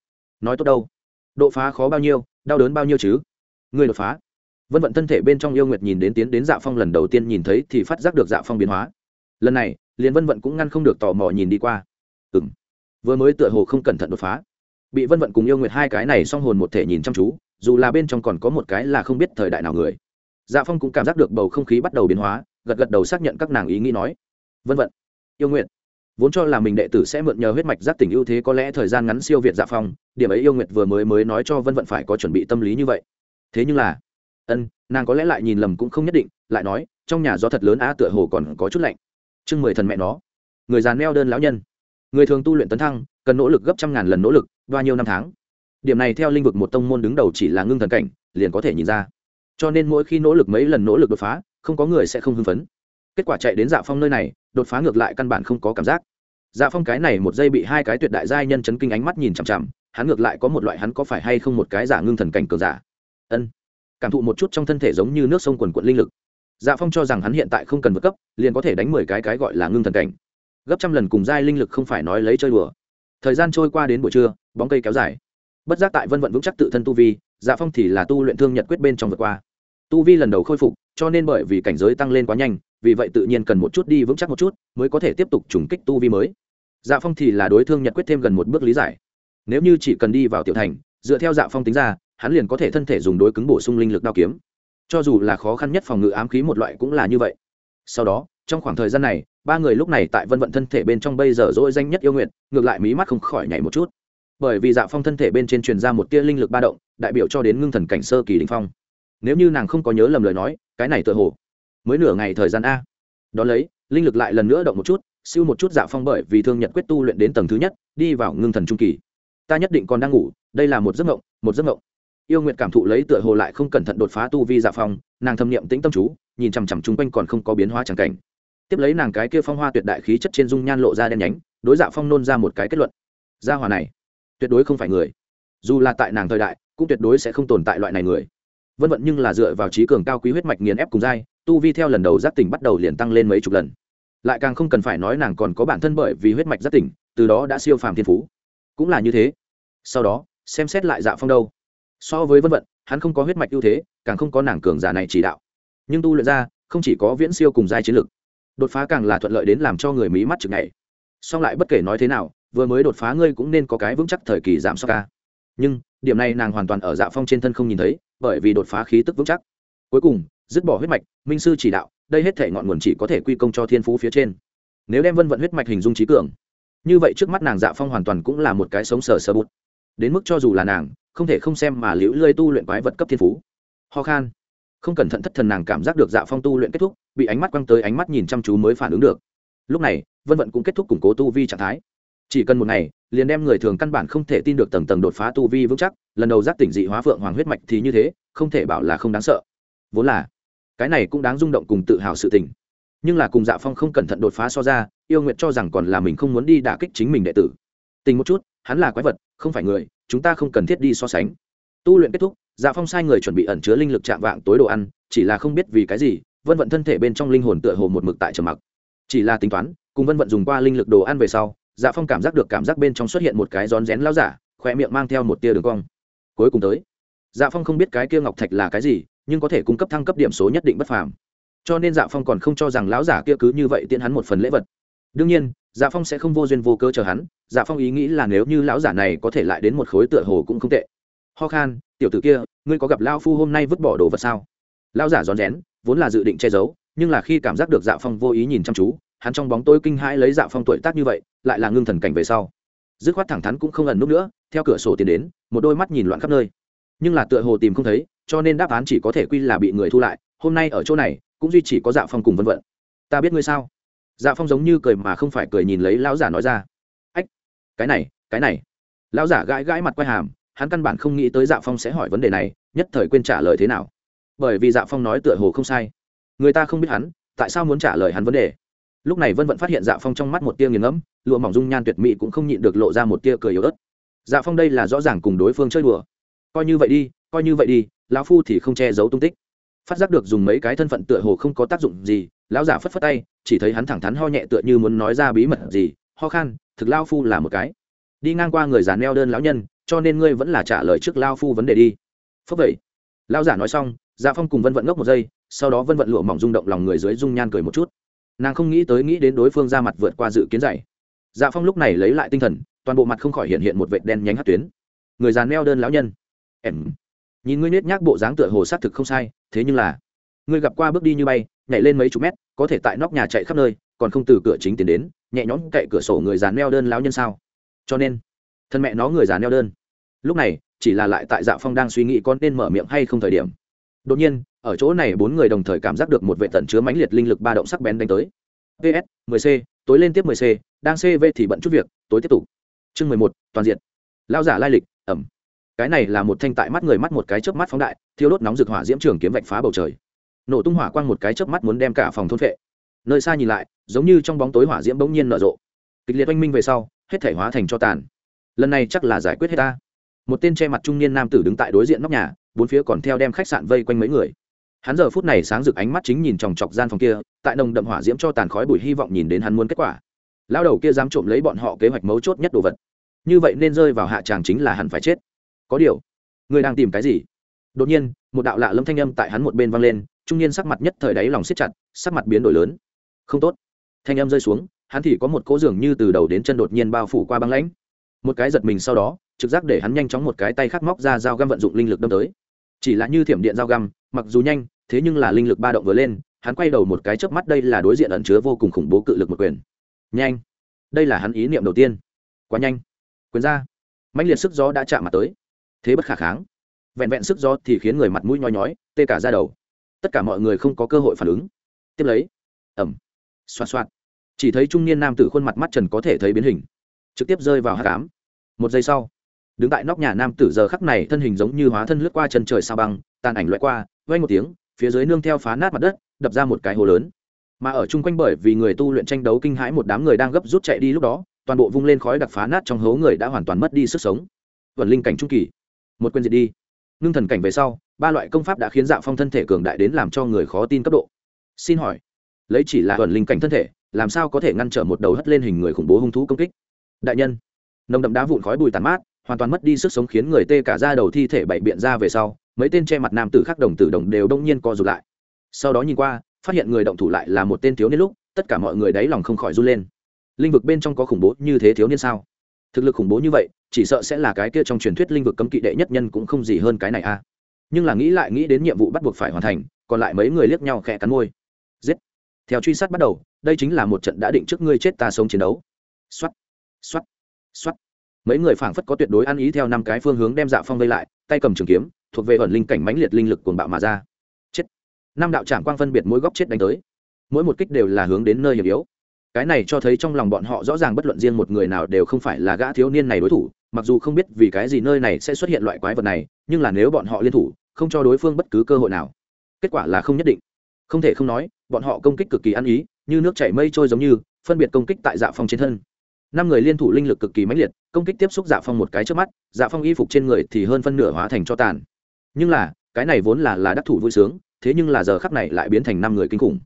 Nói tốt đâu? Độ phá khó bao nhiêu, đau đớn bao nhiêu chứ? Người đột phá. Vân vận thân thể bên trong yêu nguyệt nhìn đến tiến đến dạ phong lần đầu tiên nhìn thấy thì phát giác được dạ phong biến hóa. Lần này, liền vân vận cũng ngăn không được tò mò nhìn đi qua. Ừ vừa mới tựa hồ không cẩn thận đột phá. Bị vân vận cùng yêu nguyệt hai cái này song hồn một thể nhìn chăm chú dù là bên trong còn có một cái là không biết thời đại nào người. Dạ phong cũng cảm giác được bầu không khí bắt đầu biến hóa gật gật đầu xác nhận các nàng ý nghĩ nói. Vân vận yêu nguyện, vốn cho là mình đệ tử sẽ mượn nhờ huyết mạch giác tỉnh ưu thế có lẽ thời gian ngắn siêu việt dạ phong điểm ấy yêu nguyệt vừa mới mới nói cho vân vận phải có chuẩn bị tâm lý như vậy. Thế nhưng là ân nàng có lẽ lại nhìn lầm cũng không nhất định lại nói trong nhà gió thật lớn á tựa hồ còn có chút lạnh. Chương mười thần mẹ nó người già neo đơn lão nhân. Người thường tu luyện tấn thăng cần nỗ lực gấp trăm ngàn lần nỗ lực bao nhiêu năm tháng? Điểm này theo linh vực một tông môn đứng đầu chỉ là ngưng thần cảnh, liền có thể nhìn ra. Cho nên mỗi khi nỗ lực mấy lần nỗ lực đột phá, không có người sẽ không hưng phấn. Kết quả chạy đến dạ phong nơi này, đột phá ngược lại căn bản không có cảm giác. Dạ phong cái này một giây bị hai cái tuyệt đại giai nhân chấn kinh ánh mắt nhìn chằm chằm, hắn ngược lại có một loại hắn có phải hay không một cái giả ngưng thần cảnh cường giả. Ân. Cảm thụ một chút trong thân thể giống như nước sông quần quận linh lực. Dạ phong cho rằng hắn hiện tại không cần vượt cấp, liền có thể đánh mười cái cái gọi là ngưng thần cảnh. Gấp trăm lần cùng giai linh lực không phải nói lấy chơi đùa. Thời gian trôi qua đến buổi trưa, bóng cây kéo dài bất giác tại vân vận vững chắc tự thân tu vi dạ phong thì là tu luyện thương nhật quyết bên trong vượt qua. Tu vi lần đầu khôi phục, cho nên bởi vì cảnh giới tăng lên quá nhanh, vì vậy tự nhiên cần một chút đi vững chắc một chút, mới có thể tiếp tục trùng kích tu vi mới. Dạ phong thì là đối thương nhật quyết thêm gần một bước lý giải. Nếu như chỉ cần đi vào tiểu thành, dựa theo dạ phong tính ra, hắn liền có thể thân thể dùng đối cứng bổ sung linh lực đao kiếm. Cho dù là khó khăn nhất phòng ngự ám khí một loại cũng là như vậy. Sau đó, trong khoảng thời gian này, ba người lúc này tại vân vận thân thể bên trong bây giờ dỗi danh nhất yêu nguyện ngược lại mí mắt không khỏi nhảy một chút bởi vì dạ phong thân thể bên trên truyền ra một tia linh lực ba động, đại biểu cho đến ngưng thần cảnh sơ kỳ đình phong. Nếu như nàng không có nhớ lầm lời nói, cái này tựa hồ mới nửa ngày thời gian a. Đón lấy, linh lực lại lần nữa động một chút, siêu một chút dạ phong bởi vì thương nhật quyết tu luyện đến tầng thứ nhất, đi vào ngưng thần trung kỳ. Ta nhất định còn đang ngủ, đây là một giấc mộng, một giấc mộng. Yêu nguyện cảm thụ lấy tựa hồ lại không cẩn thận đột phá tu vi dạ phong, nàng thâm niệm tĩnh tâm chú, nhìn chằm chằm chung quanh còn không có biến hóa chẳng cảnh. Tiếp lấy nàng cái kia phong hoa tuyệt đại khí chất trên dung nhan lộ ra đen nhánh, đối dạ phong nôn ra một cái kết luận. Gia hòa này tuyệt đối không phải người. Dù là tại nàng thời đại, cũng tuyệt đối sẽ không tồn tại loại này người. Vân vận nhưng là dựa vào trí cường cao quý huyết mạch nghiền ép cùng dai tu vi theo lần đầu giác tỉnh bắt đầu liền tăng lên mấy chục lần. Lại càng không cần phải nói nàng còn có bản thân bởi vì huyết mạch giác tỉnh, từ đó đã siêu phàm thiên phú. Cũng là như thế. Sau đó, xem xét lại dạ phong đâu. So với vân vận, hắn không có huyết mạch ưu thế, càng không có nàng cường giả này chỉ đạo. Nhưng tu luyện ra, không chỉ có viễn siêu cùng giai chiến lực, đột phá càng là thuận lợi đến làm cho người mỹ mắt chừng ngày song lại bất kể nói thế nào vừa mới đột phá ngươi cũng nên có cái vững chắc thời kỳ giảm sốc ca. Nhưng, điểm này nàng hoàn toàn ở dạ phong trên thân không nhìn thấy, bởi vì đột phá khí tức vững chắc. Cuối cùng, dứt bỏ huyết mạch, minh sư chỉ đạo, đây hết thể ngọn nguồn chỉ có thể quy công cho thiên phú phía trên. Nếu đem vân vận huyết mạch hình dung trí cường, như vậy trước mắt nàng dạ phong hoàn toàn cũng là một cái sống sờ sơ bút. Đến mức cho dù là nàng, không thể không xem mà liễu lơi tu luyện quái vật cấp thiên phú. Ho khan. Không cẩn thận thất thần nàng cảm giác được dạ phong tu luyện kết thúc, bị ánh mắt quăng tới ánh mắt nhìn chăm chú mới phản ứng được. Lúc này, vân vận cũng kết thúc củng cố tu vi trạng thái chỉ cần một ngày, liền đem người thường căn bản không thể tin được tầng tầng đột phá tu vi vững chắc, lần đầu giác tỉnh dị hóa phượng hoàng huyết mạch thì như thế, không thể bảo là không đáng sợ. Vốn là, cái này cũng đáng rung động cùng tự hào sự tình. Nhưng là cùng dạ phong không cẩn thận đột phá so ra, yêu nguyện cho rằng còn là mình không muốn đi đả kích chính mình đệ tử. Tình một chút, hắn là quái vật, không phải người, chúng ta không cần thiết đi so sánh. Tu luyện kết thúc dạ phong sai người chuẩn bị ẩn chứa linh lực chạm vạng tối đồ ăn, chỉ là không biết vì cái gì, vân vận thân thể bên trong linh hồn tựa hồ một mực tại trầm mặc. Chỉ là tính toán, cùng vân vận dùng qua linh lực đồ ăn về sau dạ phong cảm giác được cảm giác bên trong xuất hiện một cái rón rén lao giả khoe miệng mang theo một tia đường cong. Cuối cùng tới dạ phong không biết cái kia ngọc thạch là cái gì, nhưng có thể cung cấp thăng cấp điểm số nhất định bất phàm. Cho nên dạ phong còn không cho rằng lão giả kia cứ như vậy tiễn hắn một phần lễ vật. Đương nhiên dạ phong sẽ không vô duyên vô cơ chờ hắn dạ phong ý nghĩ là nếu như lão giả này có thể lại đến một khối tựa hồ cũng không tệ. Ho khan, tiểu tử kia, ngươi có gặp lao phu hôm nay vứt bỏ đồ vật sao? Lão giả rón rén, vốn là dự định che giấu, nhưng là khi cảm giác được dạ phong vô ý nhìn chăm chú hắn trong bóng tối kinh hãi lấy dạ phong tuổi tác như vậy, lại là ngưng thần cảnh về sau. Dứt khoát thẳng thắn cũng không ẩn núp nữa, theo cửa sổ tiến đến, một đôi mắt nhìn loạn khắp nơi. Nhưng là tựa hồ tìm không thấy, cho nên đáp án chỉ có thể quy là bị người thu lại, hôm nay ở chỗ này, cũng duy chỉ có dạ phong cùng vân vận ta biết ngươi sao? Dạ phong giống như cười mà không phải cười nhìn lấy lão giả nói ra. Ách, cái này cái này. Lão giả gãi gãi mặt quay hàm, hắn căn bản không nghĩ tới dạ phong sẽ hỏi vấn đề này, nhất thời quên trả lời thế nào. Bởi vì dạ phong nói tựa hồ không sai. Người ta không biết hắn, tại sao muốn trả lời hắn vấn đề? Lúc này vân vận phát hiện dạ phong trong mắt một tia nghiền ngẫm, lụa mỏng dung nhan tuyệt mỹ cũng không nhịn được lộ ra một tia cười yếu ớt. Dạ phong đây là rõ ràng cùng đối phương chơi đùa. Coi như vậy đi, coi như vậy đi, lão phu thì không che giấu tung tích. Phát giác được dùng mấy cái thân phận tựa hồ không có tác dụng gì, lão giả phất phất tay, chỉ thấy hắn thẳng thắn ho nhẹ tựa như muốn nói ra bí mật gì, ho khan, thực lao phu là một cái. Đi ngang qua người già neo đơn lão nhân, cho nên ngươi vẫn là trả lời trước lao phu vấn đề đi. Phúc vậy, lão giả nói xong dạ phong cùng vân vận ngốc một giây, sau đó vân vận lụa mỏng rung động lòng người dưới dung nhan cười một chút nàng không nghĩ tới nghĩ đến đối phương ra mặt vượt qua dự kiến dày dạ phong lúc này lấy lại tinh thần, toàn bộ mặt không khỏi hiện hiện một vệt đen nhánh hát tuyến. Người già neo đơn lão nhân. Em. Nhìn ngươi nết nhác bộ dáng tựa hồ xác thực không sai, thế nhưng là, ngươi gặp qua bước đi như bay, nhảy lên mấy chục mét, có thể tại nóc nhà chạy khắp nơi, còn không từ cửa chính tiến đến, nhẹ nhõm cậy cửa sổ người già neo đơn lão nhân sao? Cho nên, thân mẹ nó người già neo đơn. Lúc này, chỉ là lại tại dạ phong đang suy nghĩ con nên mở miệng hay không thời điểm. Đột nhiên ở chỗ này bốn người đồng thời cảm giác được một vệ tận chứa mãnh liệt linh lực ba động sắc bén đánh tới. Ps 10 c tối lên tiếp 10 c đang cv thì bận chút việc tối tiếp tục. Chương 11, toàn diện. Lao giả lai lịch ẩm. Cái này là một thanh tại mắt người mắt một cái chớp mắt phóng đại thiêu đốt nóng rực hỏa diễm trường kiếm vạch phá bầu trời. Nổ tung hỏa quang một cái chớp mắt muốn đem cả phòng thôn phệ. Nơi xa nhìn lại giống như trong bóng tối hỏa diễm bỗng nhiên nở rộ. Kịch liệt oanh minh về sau hết thể hóa thành cho tàn. Lần này chắc là giải quyết hết ta. Một tên che mặt trung niên nam tử đứng tại đối diện nóc nhà bốn phía còn theo đem khách sạn vây quanh mấy người hắn giờ phút này sáng rực ánh mắt chính nhìn chòng chọc gian phòng kia, tại nồng đậm hỏa diễm cho tàn khói bụi hy vọng nhìn đến hắn muốn kết quả. Lao đầu kia dám trộm lấy bọn họ kế hoạch mấu chốt nhất đồ vật. Như vậy nên rơi vào hạ tràng chính là hẳn phải chết. Có điều, người đang tìm cái gì? Đột nhiên, một đạo lạ lâm thanh âm tại hắn một bên vang lên, trung niên sắc mặt nhất thời đáy lòng siết chặt, sắc mặt biến đổi lớn. Không tốt. Thanh âm rơi xuống, hắn thì có một cỗ giường như từ đầu đến chân đột nhiên bao phủ qua băng lãnh. Một cái giật mình sau đó, trực giác để hắn nhanh chóng một cái tay khắc móc ra dao găm vận dụng linh lực đâm tới. Chỉ là như thiểm điện dao găm, mặc dù nhanh thế nhưng là linh lực ba động vừa lên, hắn quay đầu một cái chớp mắt đây là đối diện ẩn chứa vô cùng khủng bố cự lực một quyền. Nhanh! Đây là hắn ý niệm đầu tiên. Quá nhanh! Quyền ra! Mạnh liệt sức gió đã chạm mặt tới. Thế bất khả kháng. Vẹn vẹn sức gió thì khiến người mặt mũi nhói nhói, tê cả ra đầu. Tất cả mọi người không có cơ hội phản ứng. Tiếp lấy. Ẩm xoa xoa chỉ thấy trung niên nam tử khuôn mặt mắt trần có thể thấy biến hình. Trực tiếp rơi vào hát cám một giây sau, đứng tại nóc nhà nam tử giờ khắc này thân hình giống như hóa thân lướt qua chân trời sao băng, tàn ảnh loại qua vay một tiếng phía dưới nương theo phá nát mặt đất, đập ra một cái hồ lớn. Mà ở chung quanh bởi vì người tu luyện tranh đấu kinh hãi một đám người đang gấp rút chạy đi lúc đó, toàn bộ vung lên khói đặc phá nát trong hố người đã hoàn toàn mất đi sức sống. Vần linh cảnh trung kỳ. Một quên diệt đi. Ngưng thần cảnh về sau, ba loại công pháp đã khiến dạ phong thân thể cường đại đến làm cho người khó tin cấp độ. Xin hỏi, lấy chỉ là vần linh cảnh thân thể, làm sao có thể ngăn trở một đầu hất lên hình người khủng bố hung thú công kích? Đại nhân, nồng đậm đá vụn khói bùi tàn mát, hoàn toàn mất đi sức sống khiến người tê cả ra đầu thi thể bảy biện ra về sau mấy tên che mặt nam tử khác đồng tử đồng đều đông nhiên co rụt lại. Sau đó nhìn qua, phát hiện người động thủ lại là một tên thiếu niên lúc, tất cả mọi người đáy lòng không khỏi run lên. Linh vực bên trong có khủng bố như thế thiếu niên sao? Thực lực khủng bố như vậy, chỉ sợ sẽ là cái kia trong truyền thuyết linh vực cấm kỵ đệ nhất nhân cũng không gì hơn cái này a à. nhưng là nghĩ lại nghĩ đến nhiệm vụ bắt buộc phải hoàn thành, còn lại mấy người liếc nhau khẽ cắn môi. Giết. Theo truy sát bắt đầu, đây chính là một trận đã định trước ngươi chết ta sống chiến đấu. X o á mấy người phảng phất có tuyệt đối ăn ý theo năm cái phương hướng đem dạ phong vây lại, tay cầm trường kiếm thuộc về ẩn linh cảnh mãnh liệt linh lực cuồng bạo mà ra. Chết. Năm đạo trạm quang phân biệt mỗi góc chết đánh tới. Mỗi một kích đều là hướng đến nơi hiểm yếu. Cái này cho thấy trong lòng bọn họ rõ ràng bất luận riêng một người nào đều không phải là gã thiếu niên này đối thủ, mặc dù không biết vì cái gì nơi này sẽ xuất hiện loại quái vật này, nhưng là nếu bọn họ liên thủ, không cho đối phương bất cứ cơ hội nào. Kết quả là không nhất định. Không thể không nói, bọn họ công kích cực kỳ ăn ý, như nước chảy mây trôi giống như, phân biệt công kích tại dạ phong trên thân. Năm người liên thủ linh lực cực kỳ mãnh liệt, công kích tiếp xúc dạ phong một cái trước mắt dạ phong y phục trên người thì hơn phân nửa hóa thành cho tàn nhưng là, cái này vốn là là đắc thủ vui sướng, thế nhưng là giờ khắc này lại biến thành năm người kinh khủng.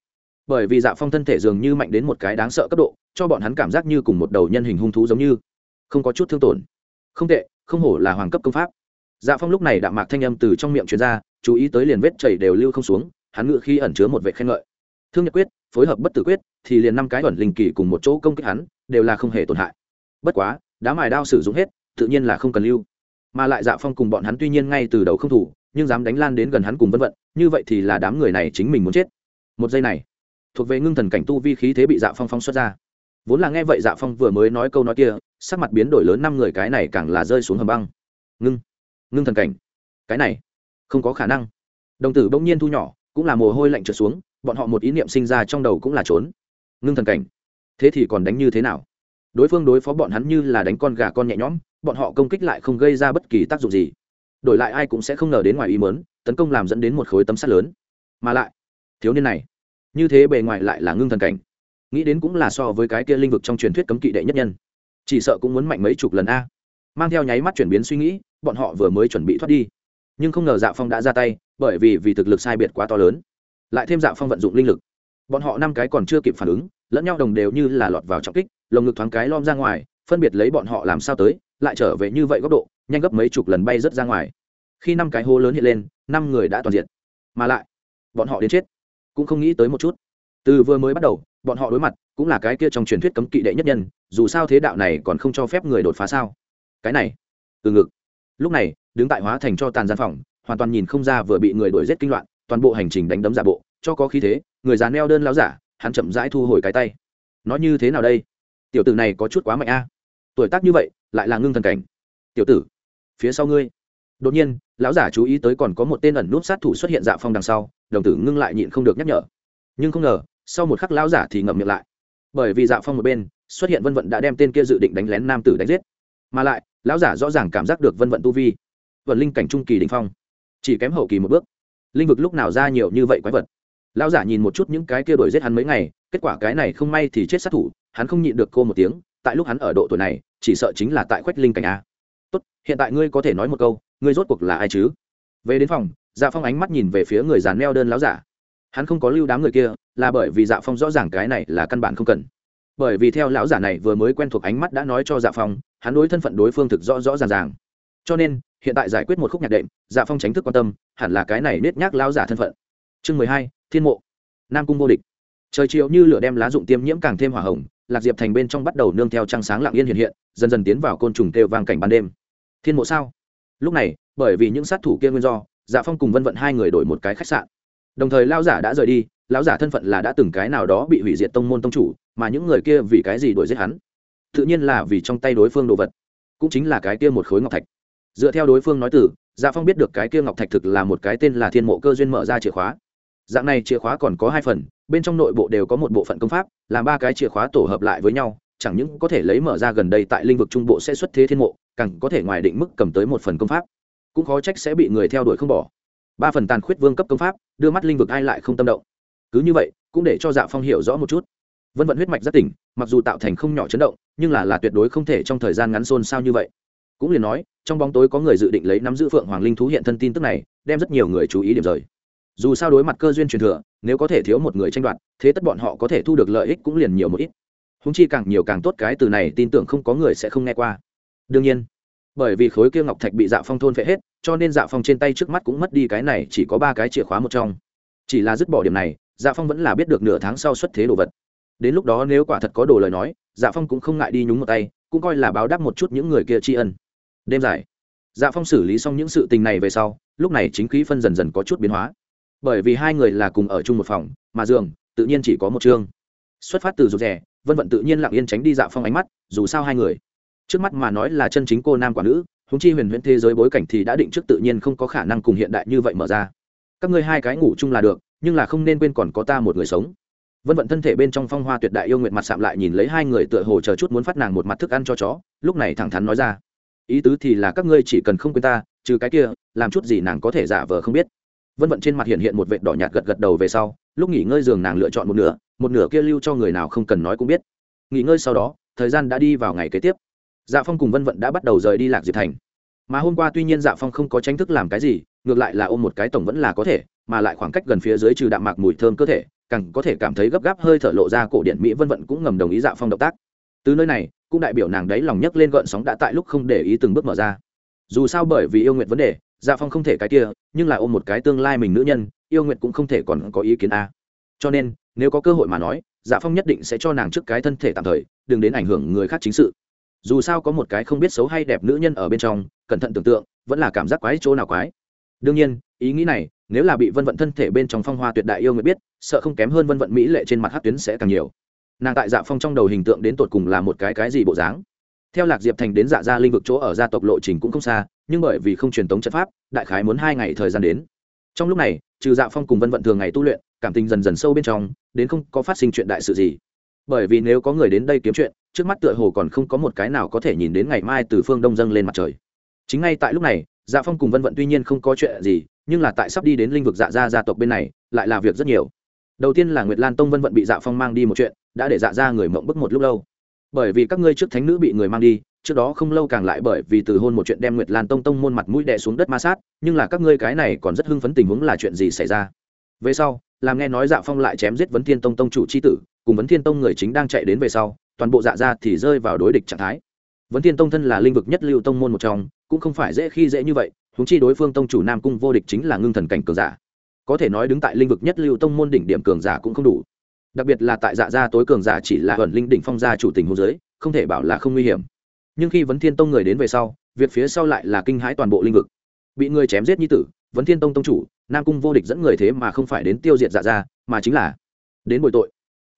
Bởi vì dạ phong thân thể dường như mạnh đến một cái đáng sợ cấp độ, cho bọn hắn cảm giác như cùng một đầu nhân hình hung thú giống như. Không có chút thương tổn. Không tệ, không hổ là hoàng cấp công pháp. Dạ phong lúc này đạm mạc thanh âm từ trong miệng chuyên ra, chú ý tới liền vết chảy đều lưu không xuống, hắn ngự khi ẩn chứa một vệ khen ngợi. Thương nhật quyết, phối hợp bất tử quyết, thì liền năm cái ẩn linh kỳ cùng một chỗ công kích hắn, đều là không hề tổn hại. Bất quá, đá mài đao sử dụng hết, tự nhiên là không cần lưu. Mà lại dạ phong cùng bọn hắn tuy nhiên ngay từ đầu không thủ nhưng dám đánh lan đến gần hắn cùng vân vận, như vậy thì là đám người này chính mình muốn chết. Một giây này, thuộc về ngưng thần cảnh tu vi khí thế bị dạ phong phong xuất ra. Vốn là nghe vậy dạ phong vừa mới nói câu nói kia, sắc mặt biến đổi lớn năm người cái này càng là rơi xuống hầm băng. Ngưng ngưng thần cảnh. Cái này, không có khả năng. Đồng tử bỗng nhiên thu nhỏ, cũng là mồ hôi lạnh trượt xuống, bọn họ một ý niệm sinh ra trong đầu cũng là trốn. Ngưng thần cảnh. Thế thì còn đánh như thế nào? Đối phương đối phó bọn hắn như là đánh con gà con nhẹ nhõm, bọn họ công kích lại không gây ra bất kỳ tác dụng gì đổi lại ai cũng sẽ không ngờ đến ngoài ý mớn tấn công làm dẫn đến một khối tấm sắt lớn. Mà lại, thiếu niên này, như thế bề ngoài lại là ngưng thần cảnh. Nghĩ đến cũng là so với cái kia linh vực trong truyền thuyết cấm kỵ đệ nhất nhân. Chỉ sợ cũng muốn mạnh mấy chục lần a. Mang theo nháy mắt chuyển biến suy nghĩ, bọn họ vừa mới chuẩn bị thoát đi. Nhưng không ngờ dạ phong đã ra tay, bởi vì vì thực lực sai biệt quá to lớn. Lại thêm dạ phong vận dụng linh lực. Bọn họ năm cái còn chưa kịp phản ứng, lẫn nhau đồng đều như là lọt vào trọng kích, lồng ngực thoáng cái lom ra ngoài, phân biệt lấy bọn họ làm sao tới, lại trở về như vậy góc độ nhanh gấp mấy chục lần bay rớt ra ngoài. Khi năm cái hố lớn hiện lên, năm người đã toàn diện mà lại, bọn họ đến chết. Cũng không nghĩ tới một chút. Từ vừa mới bắt đầu, bọn họ đối mặt cũng là cái kia trong truyền thuyết cấm kỵ đệ nhất nhân, dù sao thế đạo này còn không cho phép người đột phá sao? Cái này, từ ngực. Lúc này, đứng tại hóa thành cho tàn gian phòng, hoàn toàn nhìn không ra vừa bị người đuổi giết kinh loạn, toàn bộ hành trình đánh đấm giả bộ, cho có khí thế, người già neo đơn láo giả, hắn chậm rãi thu hồi cái tay. Nói như thế nào đây? Tiểu tử này có chút quá mạnh a. Tuổi tác như vậy, lại là ngưng thần cảnh. Tiểu tử phía sau ngươi. Đột nhiên, lão giả chú ý tới còn có một tên ẩn nút sát thủ xuất hiện dạ phong đằng sau, đồng tử ngưng lại nhịn không được nhắc nhở. Nhưng không ngờ, sau một khắc lão giả thì ngậm miệng lại. Bởi vì dạ phong một bên, xuất hiện vân vận đã đem tên kia dự định đánh lén nam tử đánh giết. Mà lại, lão giả rõ ràng cảm giác được vân vận tu vi. Vận linh cảnh trung kỳ đình phong. Chỉ kém hậu kỳ một bước. Linh vực lúc nào ra nhiều như vậy quái vật? Lão giả nhìn một chút những cái kia đổi giết hắn mấy ngày, kết quả cái này không may thì chết sát thủ, hắn không nhịn được cô một tiếng, tại lúc hắn ở độ tuổi này, chỉ sợ chính là tại khoách linh cảnh a tốt, hiện tại ngươi có thể nói một câu, ngươi rốt cuộc là ai chứ? Về đến phòng dạ phong ánh mắt nhìn về phía người dàn neo đơn láo giả. Hắn không có lưu đám người kia, là bởi vì dạ phong rõ ràng cái này là căn bản không cần. Bởi vì theo lão giả này vừa mới quen thuộc ánh mắt đã nói cho dạ phong, hắn đối thân phận đối phương thực rõ rõ ràng ràng. Cho nên, hiện tại giải quyết một khúc nhạc đệm dạ phong tránh thức quan tâm, hẳn là cái này nết nhác lão giả thân phận. Chương mười hai, thiên mộ, nam cung vô địch. Trời chiều như lửa đem lá dụng tiêm nhiễm càng thêm hỏa hồng lạc diệp thành bên trong bắt đầu nương theo trăng sáng lặng yên hiện hiện, dần dần tiến vào côn trùng kêu vang cảnh ban đêm. Thiên mộ sao? Lúc này, bởi vì những sát thủ kia nguyên do dạ phong cùng vân vận hai người đổi một cái khách sạn. Đồng thời lao giả đã rời đi, lão giả thân phận là đã từng cái nào đó bị hủy diệt tông môn tông chủ, mà những người kia vì cái gì đuổi giết hắn? Tự nhiên là vì trong tay đối phương đồ vật, cũng chính là cái kia một khối ngọc thạch. Dựa theo đối phương nói từ dạ phong biết được cái kia ngọc thạch thực là một cái tên là thiên mộ cơ duyên mở ra chìa khóa. Dạng này chìa khóa còn có hai phần bên trong nội bộ đều có một bộ phận công pháp, làm ba cái chìa khóa tổ hợp lại với nhau, chẳng những có thể lấy mở ra gần đây tại lĩnh vực trung bộ sẽ xuất thế thiên mộ, càng có thể ngoài định mức cầm tới một phần công pháp. Cũng khó trách sẽ bị người theo đuổi không bỏ. Ba phần tàn khuyết vương cấp công pháp, đưa mắt linh vực ai lại không tâm động. Cứ như vậy, cũng để cho dạ phong hiểu rõ một chút. Vân vận huyết mạch rất tỉnh, mặc dù tạo thành không nhỏ chấn động, nhưng là là tuyệt đối không thể trong thời gian ngắn xôn xao như vậy. Cũng liền nói, trong bóng tối có người dự định lấy nắm giữ phượng hoàng linh thú hiện thân tin tức này, đem rất nhiều người chú ý điểm rời dù sao đối mặt cơ duyên truyền thừa, nếu có thể thiếu một người tranh đoạt, thế tất bọn họ có thể thu được lợi ích cũng liền nhiều một ít. Húng chi càng nhiều càng tốt cái từ này tin tưởng không có người sẽ không nghe qua. Đương nhiên, bởi vì khối kia ngọc thạch bị dạ phong thôn phệ hết, cho nên dạ phong trên tay trước mắt cũng mất đi cái này chỉ có ba cái chìa khóa một trong. Chỉ là dứt bỏ điểm này dạ phong vẫn là biết được nửa tháng sau xuất thế đồ vật. Đến lúc đó nếu quả thật có đồ lời nói dạ phong cũng không ngại đi nhúng một tay, cũng coi là báo đáp một chút những người kia tri ân. Đêm dài dạ phong xử lý xong những sự tình này về sau, lúc này chính khí phân dần dần có chút biến hóa bởi vì hai người là cùng ở chung một phòng, mà giường, tự nhiên chỉ có một chương. Xuất phát từ rụt rẻ vân vận tự nhiên lặng yên tránh đi dạ phong ánh mắt, dù sao hai người. Trước mắt mà nói là chân chính cô nam quả nữ húng chi huyền huyễn thế giới bối cảnh thì đã định trước tự nhiên không có khả năng cùng hiện đại như vậy mở ra. Các ngươi hai cái ngủ chung là được, nhưng là không nên quên còn có ta một người sống. Vân vận thân thể bên trong phong hoa tuyệt đại yêu nguyện mặt sạm lại nhìn lấy hai người tựa hồ chờ chút muốn phát nàng một mặt thức ăn cho chó, lúc này thẳng thắn nói ra. Ý tứ thì là các ngươi chỉ cần không quên ta, trừ cái kia, làm chút gì nàng có thể giả vờ không biết vân vận trên mặt hiện hiện một vệt đỏ nhạt gật gật đầu về sau, lúc nghỉ ngơi giường nàng lựa chọn một nửa một nửa kia lưu cho người nào không cần nói cũng biết. Nghỉ ngơi sau đó, thời gian đã đi vào ngày kế tiếp. Dạ phong cùng vân vận đã bắt đầu rời đi lạc diệp thành. Mà hôm qua tuy nhiên dạ phong không có tranh thức làm cái gì, ngược lại là ôm một cái tổng vẫn là có thể, mà lại khoảng cách gần phía dưới trừ đạm mạc mùi thơm cơ thể, càng có thể cảm thấy gấp gáp hơi thở lộ ra cổ điện mỹ vân vận cũng ngầm đồng ý dạ phong động tác. Từ nơi này, cũng đại biểu nàng đấy lòng nhấc lên gợn sóng đã tại lúc không để ý từng bước mở ra. Dù sao bởi vì yêu nguyện vấn đề dạ phong không thể cái kia, nhưng là ôm một cái tương lai mình nữ nhân, yêu nguyện cũng không thể còn có ý kiến a. Cho nên, nếu có cơ hội mà nói dạ phong nhất định sẽ cho nàng trước cái thân thể tạm thời, đừng đến ảnh hưởng người khác chính sự. Dù sao có một cái không biết xấu hay đẹp nữ nhân ở bên trong, cẩn thận tưởng tượng, vẫn là cảm giác quái chỗ nào quái. Đương nhiên, ý nghĩ này, nếu là bị vân vận thân thể bên trong phong hoa tuyệt đại yêu người biết, sợ không kém hơn vân vận mỹ lệ trên mặt hát tuyến sẽ càng nhiều. Nàng tại dạ phong trong đầu hình tượng đến tột cùng là một cái cái gì bộ dáng? Theo lạc diệp thành đến dạ gia linh vực chỗ ở gia tộc lộ trình cũng không xa nhưng bởi vì không truyền tống trận pháp, đại khái muốn hai ngày thời gian đến. Trong lúc này, trừ dạ phong cùng vân vận thường ngày tu luyện, cảm tình dần dần sâu bên trong, đến không có phát sinh chuyện đại sự gì. Bởi vì nếu có người đến đây kiếm chuyện, trước mắt tựa hồ còn không có một cái nào có thể nhìn đến ngày mai từ phương đông dâng lên mặt trời. Chính ngay tại lúc này dạ phong cùng vân vận tuy nhiên không có chuyện gì, nhưng là tại sắp đi đến lĩnh vực dạ gia gia tộc bên này, lại là việc rất nhiều. Đầu tiên là nguyệt lan tông vân vận bị dạ phong mang đi một chuyện, đã để dạ ra người mộng bức một lúc lâu. Bởi vì các ngươi trước thánh nữ bị người mang đi trước đó không lâu càng lại bởi vì từ hôn một chuyện đem nguyệt lan tông tông môn mặt mũi đè xuống đất ma sát, nhưng là các ngươi cái này còn rất hưng phấn tình huống là chuyện gì xảy ra? Về sau, làm nghe nói dạ phong lại chém giết vấn thiên tông tông chủ c h i tử, cùng vấn thiên tông người chính đang chạy đến về sau, toàn bộ dạ ra thì rơi vào đối địch trạng thái. Vấn thiên tông thân là linh vực nhất lưu tông môn một trong, cũng không phải dễ khi dễ như vậy húng chi đối phương tông chủ nam cung vô địch chính là ngưng thần cảnh cường giả. Có thể nói đứng tại linh vực nhất lưu tông môn đỉnh điểm cường giả cũng không đủ. Đặc biệt là tại dạ gia tối cường giả chỉ là ẩn linh đỉnh phong gia chủ tình hồ giới không thể bảo là không nguy hiểm nhưng khi vấn thiên tông người đến về sau, việc phía sau lại là kinh hãi toàn bộ linh vực. Bị người chém giết như tử, vấn thiên tông tông chủ, nam cung vô địch dẫn người thế mà không phải đến tiêu diệt dạ ra mà chính là đến bồi tội.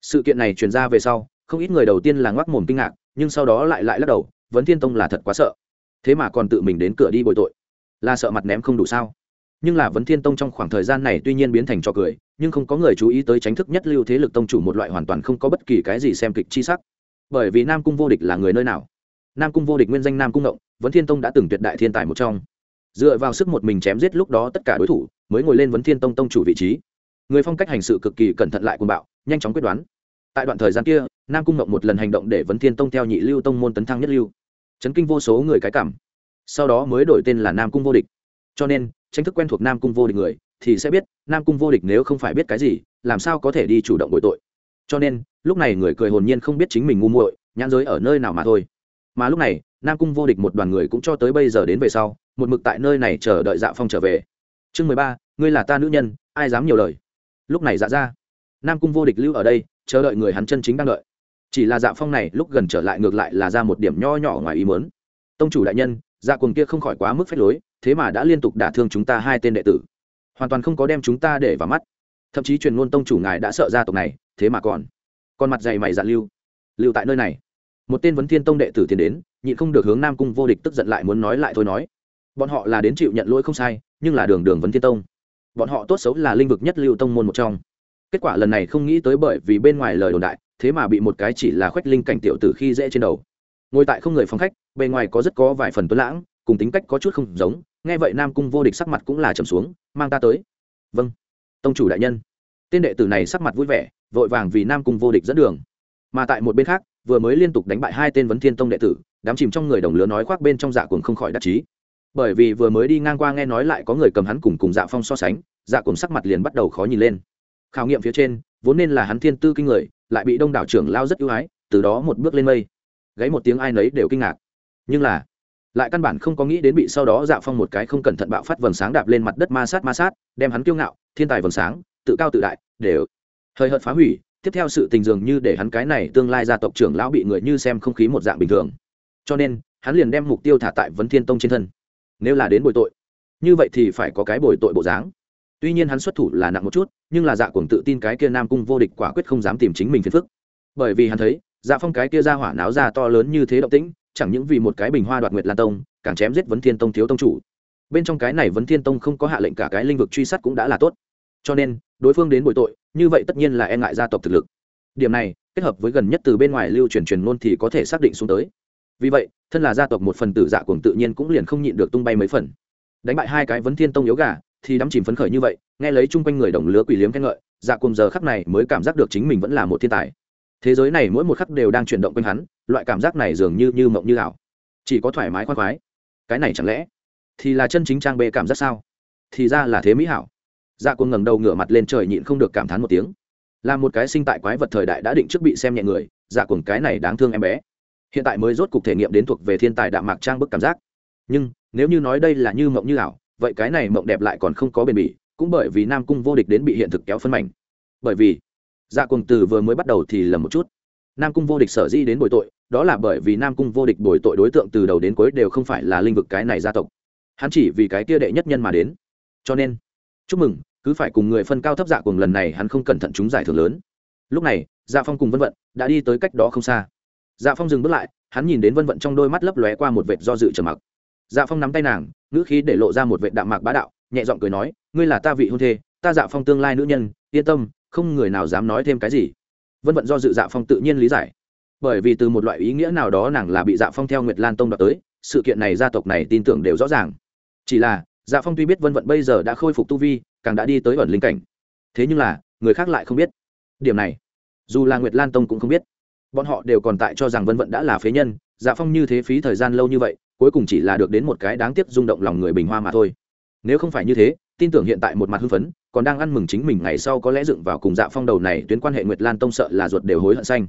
Sự kiện này truyền ra về sau, không ít người đầu tiên là ngoác mồm kinh ngạc, nhưng sau đó lại lại lắc đầu, vấn thiên tông là thật quá sợ. Thế mà còn tự mình đến cửa đi bồi tội. Là sợ mặt ném không đủ sao? Nhưng là vấn thiên tông trong khoảng thời gian này tuy nhiên biến thành trò cười, nhưng không có người chú ý tới tránh thức nhất lưu thế lực tông chủ một loại hoàn toàn không có bất kỳ cái gì xem kịch chi sắc. Bởi vì nam cung vô địch là người nơi nào? Nam cung vô địch nguyên danh nam cung ngộng, vấn thiên tông đã từng tuyệt đại thiên tài một trong. Dựa vào sức một mình chém giết lúc đó tất cả đối thủ, mới ngồi lên vấn thiên tông tông chủ vị trí. Người phong cách hành sự cực kỳ cẩn thận lại cuồng bạo, nhanh chóng quyết đoán. Tại đoạn thời gian kia, nam cung ngộng một lần hành động để vấn thiên tông theo nhị lưu tông môn tấn thăng nhất lưu. Chấn kinh vô số người cái cảm. Sau đó mới đổi tên là nam cung vô địch. Cho nên, tranh thức quen thuộc nam cung vô địch người, thì sẽ biết, nam cung vô địch nếu không phải biết cái gì, làm sao có thể đi chủ động bội tội. Cho nên, lúc này người cười hồn nhiên không biết chính mình ngu muội, nhãn giới ở nơi nào mà thôi mà lúc này, nam cung vô địch một đoàn người cũng cho tới bây giờ đến về sau, một mực tại nơi này chờ đợi dạ phong trở về. Chương mười ba, ngươi là ta nữ nhân, ai dám nhiều lời? Lúc này dạ ra nam cung vô địch lưu ở đây, chờ đợi người hắn chân chính đang đợi. Chỉ là dạ phong này lúc gần trở lại ngược lại là ra một điểm nho nhỏ ngoài ý mớn tông chủ đại nhân dạ cuồng kia không khỏi quá mức phép lối, thế mà đã liên tục đả thương chúng ta hai tên đệ tử. Hoàn toàn không có đem chúng ta để vào mắt. Thậm chí truyền ngôn tông chủ ngài đã sợ gia tộc này, thế mà còn. Còn mặt dày mày Dạ lưu. Lưu tại nơi này một tên vấn thiên tông đệ tử tiến đến, nhịn không được hướng nam cung vô địch tức giận lại muốn nói lại thôi nói. Bọn họ là đến chịu nhận lỗi không sai, nhưng là đường đường vấn thiên tông. Bọn họ tốt xấu là linh vực nhất lưu tông môn một trong. Kết quả lần này không nghĩ tới bởi vì bên ngoài lời đồn đại, thế mà bị một cái chỉ là khoách linh cảnh tiểu tử khi dễ trên đầu. Ngồi tại không người phòng khách, bề ngoài có rất có vài phần tuấn lãng, cùng tính cách có chút không giống, nghe vậy nam cung vô địch sắc mặt cũng là trầm xuống, mang ta tới. Vâng. Tông chủ đại nhân. Tên đệ tử này sắc mặt vui vẻ, vội vàng vì nam cung vô địch dẫn đường. Mà tại một bên khác vừa mới liên tục đánh bại hai tên vấn thiên tông đệ tử, đám chìm trong người đồng lứa nói khoác bên trong dạ cuồng không khỏi đắc chí. Bởi vì vừa mới đi ngang qua nghe nói lại có người cầm hắn cùng cùng dạ phong so sánh dạ cuồng sắc mặt liền bắt đầu khó nhìn lên. Khảo nghiệm phía trên, vốn nên là hắn thiên tư kinh người, lại bị đông đảo trưởng lao rất ưu ái, từ đó một bước lên mây. Gáy một tiếng ai nấy đều kinh ngạc. Nhưng là, lại căn bản không có nghĩ đến bị sau đó dạ phong một cái không cẩn thận bạo phát vầng sáng đạp lên mặt đất ma sát ma sát, đem hắn kiêu ngạo, thiên tài vầng sáng, tự cao tự đại để hơi hợt phá hủy tiếp theo sự tình dường như để hắn cái này tương lai gia tộc trưởng lão bị người như xem không khí một dạng bình thường. Cho nên, hắn liền đem mục tiêu thả tại vấn thiên tông trên thân. Nếu là đến bồi tội, như vậy thì phải có cái bồi tội bộ dáng. Tuy nhiên hắn xuất thủ là nặng một chút, nhưng là dạ cuồng tự tin cái kia nam cung vô địch quả quyết không dám tìm chính mình phiền phức. Bởi vì hắn thấy dạ phong cái kia ra hỏa náo ra to lớn như thế động tĩnh, chẳng những vì một cái bình hoa đoạt nguyệt lan tông, càng chém giết vấn thiên tông thiếu tông chủ. Bên trong cái này vấn thiên tông không có hạ lệnh cả cái linh vực truy sát cũng đã là tốt. Cho nên đối phương đến bồi tội, như vậy tất nhiên là e ngại gia tộc thực lực. Điểm này, kết hợp với gần nhất từ bên ngoài lưu truyền truyền ngôn thì có thể xác định xuống tới. Vì vậy, thân là gia tộc một phần tử dạ cuồng tự nhiên cũng liền không nhịn được tung bay mấy phần. Đánh bại hai cái vấn thiên tông yếu gà, thì đắm chìm phấn khởi như vậy, nghe lấy chung quanh người đồng lứa quỷ liếm khen ngợi dạ cuồng giờ khắc này mới cảm giác được chính mình vẫn là một thiên tài. Thế giới này mỗi một khắc đều đang chuyển động quanh hắn, loại cảm giác này dường như như mộng như ảo. Chỉ có thoải mái khoan khoái. Cái này chẳng lẽ thì là chân chính trang bê cảm giác sao? Thì ra là thế mỹ hảo dạ cuồng ngẩng đầu ngửa mặt lên trời nhịn không được cảm thán một tiếng. Là một cái sinh tại quái vật thời đại đã định trước bị xem nhẹ người dạ cuồng cái này đáng thương em bé. Hiện tại mới rốt cục thể nghiệm đến thuộc về thiên tài đạm mạc trang bức cảm giác. Nhưng, nếu như nói đây là như mộng như ảo, vậy cái này mộng đẹp lại còn không có bền bỉ, cũng bởi vì nam cung vô địch đến bị hiện thực kéo phân mảnh. Bởi vì dạ cuồng từ vừa mới bắt đầu thì lầm một chút. Nam cung vô địch sở di đến bồi tội, đó là bởi vì nam cung vô địch bồi tội đối tượng từ đầu đến cuối đều không phải là linh vực cái này gia tộc. Hắn chỉ vì cái kia đệ nhất nhân mà đến. Cho nên, chúc mừng cứ phải cùng người phân cao thấp dạ cuồng lần này hắn không cẩn thận chúng giải thưởng lớn. Lúc này dạ phong cùng vân vận đã đi tới cách đó không xa. Dạ phong dừng bước lại, hắn nhìn đến vân vận trong đôi mắt lấp lóe qua một vệt do dự trầm mặc. Dạ phong nắm tay nàng, ngữ khí để lộ ra một vệt đạm mạc bá đạo, nhẹ giọng cười nói, ngươi là ta vị hôn thê, ta dạ phong tương lai nữ nhân, yên tâm, không người nào dám nói thêm cái gì. Vân vận do dự dạ phong tự nhiên lý giải. Bởi vì từ một loại ý nghĩa nào đó nàng là bị dạ phong theo nguyệt lan tông đoạt tới, sự kiện này gia tộc này tin tưởng đều rõ ràng. Chỉ là dạ phong tuy biết vân vận bây giờ đã khôi phục tu vi, càng đã đi tới ẩn linh cảnh. Thế nhưng là, người khác lại không biết. Điểm này, dù là nguyệt lan tông cũng không biết. Bọn họ đều còn tại cho rằng vân vận đã là phế nhân dạ phong như thế phí thời gian lâu như vậy, cuối cùng chỉ là được đến một cái đáng tiếc rung động lòng người bình hoa mà thôi. Nếu không phải như thế, tin tưởng hiện tại một mặt hưng phấn, còn đang ăn mừng chính mình ngày sau có lẽ dựng vào cùng dạ phong đầu này tuyến quan hệ nguyệt lan tông sợ là ruột đều hối hận xanh.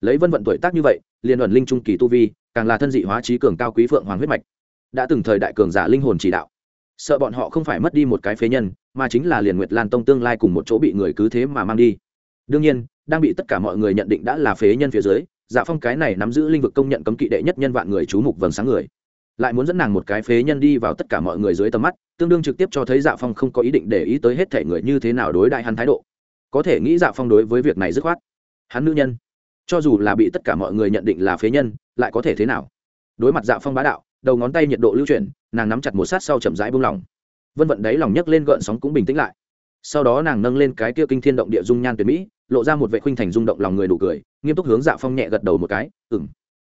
Lấy vân vận tuổi tác như vậy liên đoàn linh trung kỳ tu vi, càng là thân dị hóa trí cường cao quý phượng hoàng huyết mạch. Đã từng thời đại cường giả linh hồn chỉ đạo sợ bọn họ không phải mất đi một cái phế nhân, mà chính là liền nguyệt lan tông tương lai cùng một chỗ bị người cứ thế mà mang đi. Đương nhiên, đang bị tất cả mọi người nhận định đã là phế nhân phía dưới dạ phong cái này nắm giữ linh vực công nhận cấm kỵ đệ nhất nhân vạn người chú mục vầng sáng người. Lại muốn dẫn nàng một cái phế nhân đi vào tất cả mọi người dưới tầm mắt, tương đương trực tiếp cho thấy dạ phong không có ý định để ý tới hết thể người như thế nào đối đại hắn thái độ. Có thể nghĩ dạ phong đối với việc này dứt khoát. Hắn nữ nhân, cho dù là bị tất cả mọi người nhận định là phế nhân, lại có thể thế nào? Đối mặt dạ phong bá đạo đầu ngón tay nhiệt độ lưu chuyển, nàng nắm chặt một sát sau chậm rãi buông lỏng. Vân vận đáy lòng nhấc lên gợn sóng cũng bình tĩnh lại. Sau đó nàng nâng lên cái kia kinh thiên động địa dung nhan tuyệt mỹ, lộ ra một vệ khuynh thành rung động lòng người đủ cười, nghiêm túc hướng dạ phong nhẹ gật đầu một cái ừng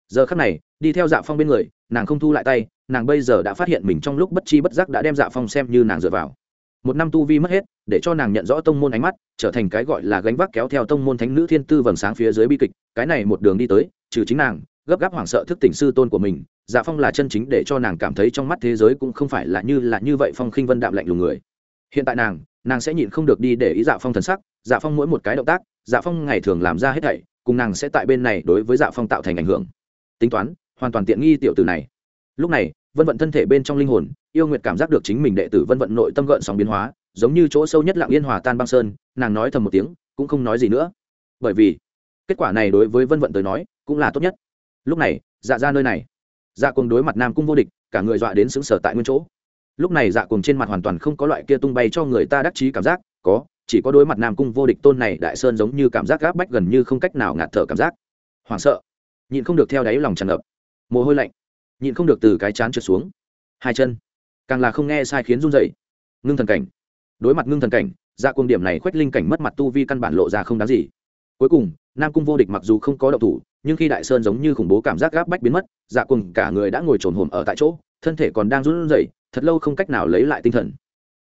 giờ khắc này, đi theo dạ phong bên người, nàng không thu lại tay, nàng bây giờ đã phát hiện mình trong lúc bất chi bất giác đã đem dạ phong xem như nàng dựa vào. Một năm tu vi mất hết, để cho nàng nhận rõ tông môn ánh mắt, trở thành cái gọi là gánh vác kéo theo tông môn thánh nữ thiên tư vầng sáng phía dưới bi kịch, cái này một đường đi tới, trừ chính nàng, gấp gáp hoảng sợ thức tỉnh sư tôn của mình dạ phong là chân chính để cho nàng cảm thấy trong mắt thế giới cũng không phải là như là như vậy phong khinh vân đạm lạnh lùng người. Hiện tại nàng nàng sẽ nhịn không được đi để ý dạ phong thần sắc dạ phong mỗi một cái động tác dạ phong ngày thường làm ra hết thảy, cùng nàng sẽ tại bên này đối với dạ phong tạo thành ảnh hưởng. Tính toán, hoàn toàn tiện nghi tiểu tử này. Lúc này, vân vận thân thể bên trong linh hồn, yêu nguyệt cảm giác được chính mình đệ tử vân vận nội tâm gợn sóng biến hóa, giống như chỗ sâu nhất lặng yên hòa tan băng sơn, nàng nói thầm một tiếng, cũng không nói gì nữa. Bởi vì, kết quả này đối với vân vận tới nói, cũng là tốt nhất. Lúc này dạ ra nơi này dạ cùng đối mặt nam cung vô địch, cả người dọa đến xứng sở tại nguyên chỗ. Lúc này dạ cùng trên mặt hoàn toàn không có loại kia tung bay cho người ta đắc chí cảm giác, có, chỉ có đối mặt nam cung vô địch tôn này đại sơn giống như cảm giác gáp bách gần như không cách nào ngạt thở cảm giác. Hoảng sợ. Nhịn không được theo đáy lòng tràn ngập. Mồ hôi lạnh. Nhịn không được từ cái chán trượt xuống. Hai chân. Càng là không nghe sai khiến run dậy ngưng thần cảnh. Đối mặt ngưng thần cảnh dạ cung điểm này khoét linh cảnh mất mặt tu vi căn bản lộ ra không đáng gì. Cuối cùng, nam cung vô địch mặc dù không có động thủ nhưng khi đại sơn giống như khủng bố cảm giác gáp bách biến mất dạ cuồng cả người đã ngồi trồn hồn ở tại chỗ, thân thể còn đang run rẩy, thật lâu không cách nào lấy lại tinh thần.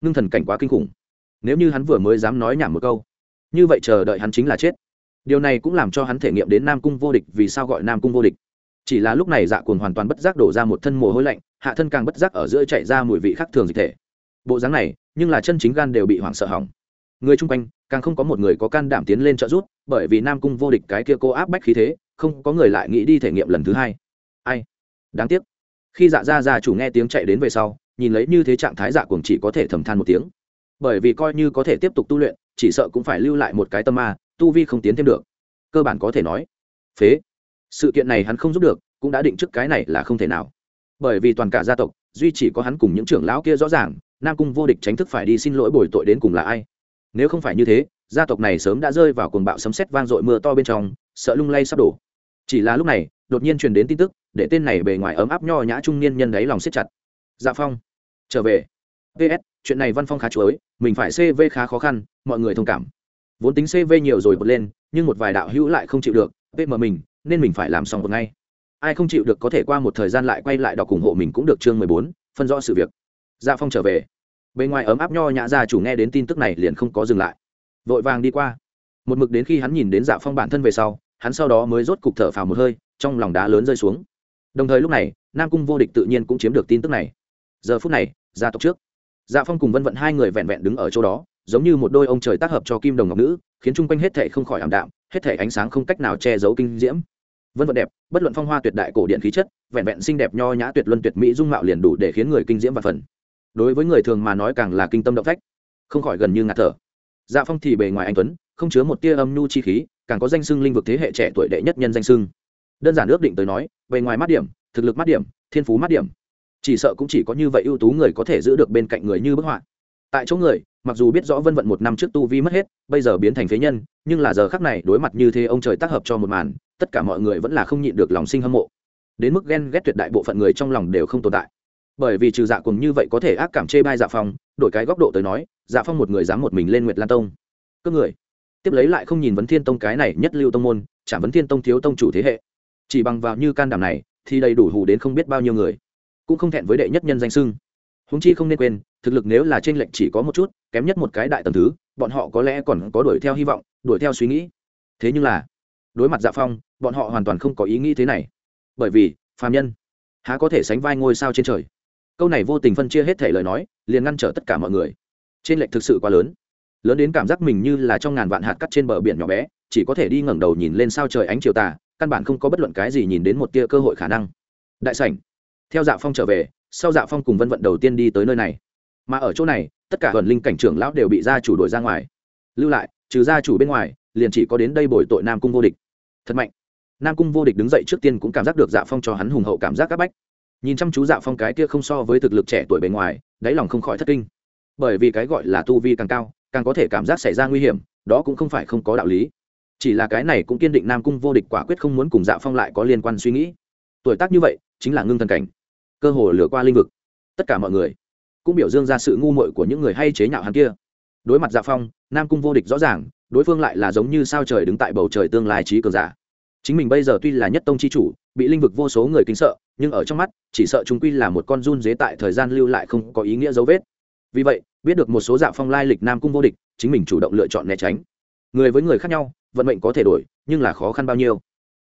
Ngưng thần cảnh quá kinh khủng. Nếu như hắn vừa mới dám nói nhảm một câu, như vậy chờ đợi hắn chính là chết. Điều này cũng làm cho hắn thể nghiệm đến nam cung vô địch, vì sao gọi nam cung vô địch? Chỉ là lúc này dạ cuồng hoàn toàn bất giác đổ ra một thân mồ hôi lạnh, hạ thân càng bất giác ở giữa chạy ra mùi vị khác thường dịch thể. Bộ dáng này, nhưng là chân chính gan đều bị hoảng sợ hỏng. Người chung quanh, càng không có một người có can đảm tiến lên trợ giúp, bởi vì nam cung vô địch cái kia cô áp bách khí thế không có người lại nghĩ đi thể nghiệm lần thứ hai. Ai? Đáng tiếc. Khi dạ ra ra chủ nghe tiếng chạy đến về sau, nhìn lấy như thế trạng thái dạ cuồng chỉ có thể thầm than một tiếng. Bởi vì coi như có thể tiếp tục tu luyện, chỉ sợ cũng phải lưu lại một cái tâm ma, tu vi không tiến thêm được. Cơ bản có thể nói. Phế. Sự kiện này hắn không giúp được, cũng đã định trước cái này là không thể nào. Bởi vì toàn cả gia tộc, duy chỉ có hắn cùng những trưởng lão kia rõ ràng, nam cung vô địch tránh thức phải đi xin lỗi bồi tội đến cùng là ai. Nếu không phải như thế gia tộc này sớm đã rơi vào cuồng bạo sấm sét vang dội mưa to bên trong, sợ lung lay sắp đổ. Chỉ là lúc này, đột nhiên truyền đến tin tức, để tên này bề ngoài ấm áp nho nhã trung niên nhân đấy lòng siết chặt. Dạ phong, trở về. Ps chuyện này văn phong khá chuối, mình phải cv khá khó khăn, mọi người thông cảm. Vốn tính cv nhiều rồi bật lên, nhưng một vài đạo hữu lại không chịu được pm mình, nên mình phải làm xong một ngay. Ai không chịu được có thể qua một thời gian lại quay lại đọc ủng hộ mình cũng được chương mười bốn, phân rõ sự việc. Dạ phong trở về. Bên ngoài ấm áp nho nhã gia chủ nghe đến tin tức này liền không có dừng lại vội vàng đi qua. Một mực đến khi hắn nhìn đến dạ phong bản thân về sau, hắn sau đó mới rốt cục thở phào một hơi, trong lòng đá lớn rơi xuống. Đồng thời lúc này, nam cung vô địch tự nhiên cũng chiếm được tin tức này. Giờ phút này, gia tộc trước. Dạ phong cùng vân vận hai người vẹn vẹn đứng ở chỗ đó, giống như một đôi ông trời tác hợp cho kim đồng ngọc nữ, khiến chung quanh hết thể không khỏi ảm đạm, hết thể ánh sáng không cách nào che giấu kinh diễm. Vân vận đẹp, bất luận phong hoa tuyệt đại cổ điện khí chất, vẹn vẹn xinh đẹp nho nhã tuyệt luân tuyệt mỹ dung mạo liền đủ để khiến người kinh diễm và phần. Đối với người thường mà nói càng là kinh tâm động phách, không khỏi gần như ngạt thở dạ phong thì bề ngoài anh tuấn, không chứa một tia âm nhu chi khí, càng có danh sưng linh vực thế hệ trẻ tuổi đệ nhất nhân danh sưng đơn giản ước định tới nói, bề ngoài mắt điểm, thực lực mắt điểm, thiên phú mắt điểm. Chỉ sợ cũng chỉ có như vậy ưu tú người có thể giữ được bên cạnh người như bức họa. Tại chỗ người, mặc dù biết rõ vân vận một năm trước tu vi mất hết, bây giờ biến thành phế nhân, nhưng là giờ khắc này đối mặt như thế ông trời tác hợp cho một màn, tất cả mọi người vẫn là không nhịn được lòng sinh hâm mộ. Đến mức ghen ghét tuyệt đại bộ phận người trong lòng đều không tồn tại bởi vì trừ dạ cùng như vậy có thể ác cảm chê bai dạ phong, đổi cái góc độ tới nói dạ phong một người dám một mình lên nguyệt lan tông. Cướp người. Tiếp lấy lại không nhìn vấn thiên tông cái này nhất lưu tông môn, chả vấn thiên tông thiếu tông chủ thế hệ. Chỉ bằng vào như can đảm này, thì đầy đủ hù đến không biết bao nhiêu người. Cũng không thẹn với đệ nhất nhân danh sưng húng chi không nên quên, thực lực nếu là t r ê n lệch chỉ có một chút, kém nhất một cái đại tầm thứ, bọn họ có lẽ còn có đuổi theo hy vọng, đuổi theo suy nghĩ. Thế nhưng là, đối mặt dạ phong, bọn họ hoàn toàn không có ý nghĩ thế này. Bởi vì, phàm nhân, há có thể sánh vai ngôi sao trên trời? Câu này vô tình phân chia hết thể lời nói, liền ngăn trở tất cả mọi người. Trên lệch thực sự quá lớn. Lớn đến cảm giác mình như là trong ngàn vạn hạt cắt trên bờ biển nhỏ bé, chỉ có thể đi ngẩng đầu nhìn lên sao trời ánh chiều tà, căn bản không có bất luận cái gì nhìn đến một tia cơ hội khả năng. Đại sảnh. Theo dạ phong trở về, sau dạ phong cùng vân vận đầu tiên đi tới nơi này. Mà ở chỗ này, tất cả vận linh cảnh trưởng lão đều bị gia chủ đổi ra ngoài. Lưu lại, trừ gia chủ bên ngoài, liền chỉ có đến đây bồi tội nam cung vô địch. Thật mạnh. Nam cung vô địch đứng dậy trước tiên cũng cảm giác được dạ phong cho hắn hùng hậu cảm giác c áp bách nhìn chăm chú dạ phong cái kia không so với thực lực trẻ tuổi bề ngoài, đáy lòng không khỏi thất kinh. Bởi vì cái gọi là tu vi càng cao, càng có thể cảm giác xảy ra nguy hiểm, đó cũng không phải không có đạo lý. Chỉ là cái này cũng kiên định nam cung vô địch quả quyết không muốn cùng dạ phong lại có liên quan suy nghĩ. Tuổi tác như vậy, chính là ngưng thần cảnh, cơ hồ lửa qua linh vực. Tất cả mọi người cũng biểu dương ra sự ngu muội của những người hay chế nhạo hắn kia. Đối mặt dạ phong, nam cung vô địch rõ ràng, đối phương lại là giống như sao trời đứng tại bầu trời tương lai trí cường giả. Chính mình bây giờ tuy là nhất tông chi chủ bị linh vực vô số người kính sợ, nhưng ở trong mắt, chỉ sợ chúng quy là một con run dế tại thời gian lưu lại không có ý nghĩa dấu vết. Vì vậy, biết được một số dạ phong lai lịch nam cung vô địch, chính mình chủ động lựa chọn né tránh. Người với người khác nhau, vận mệnh có thể đổi, nhưng là khó khăn bao nhiêu.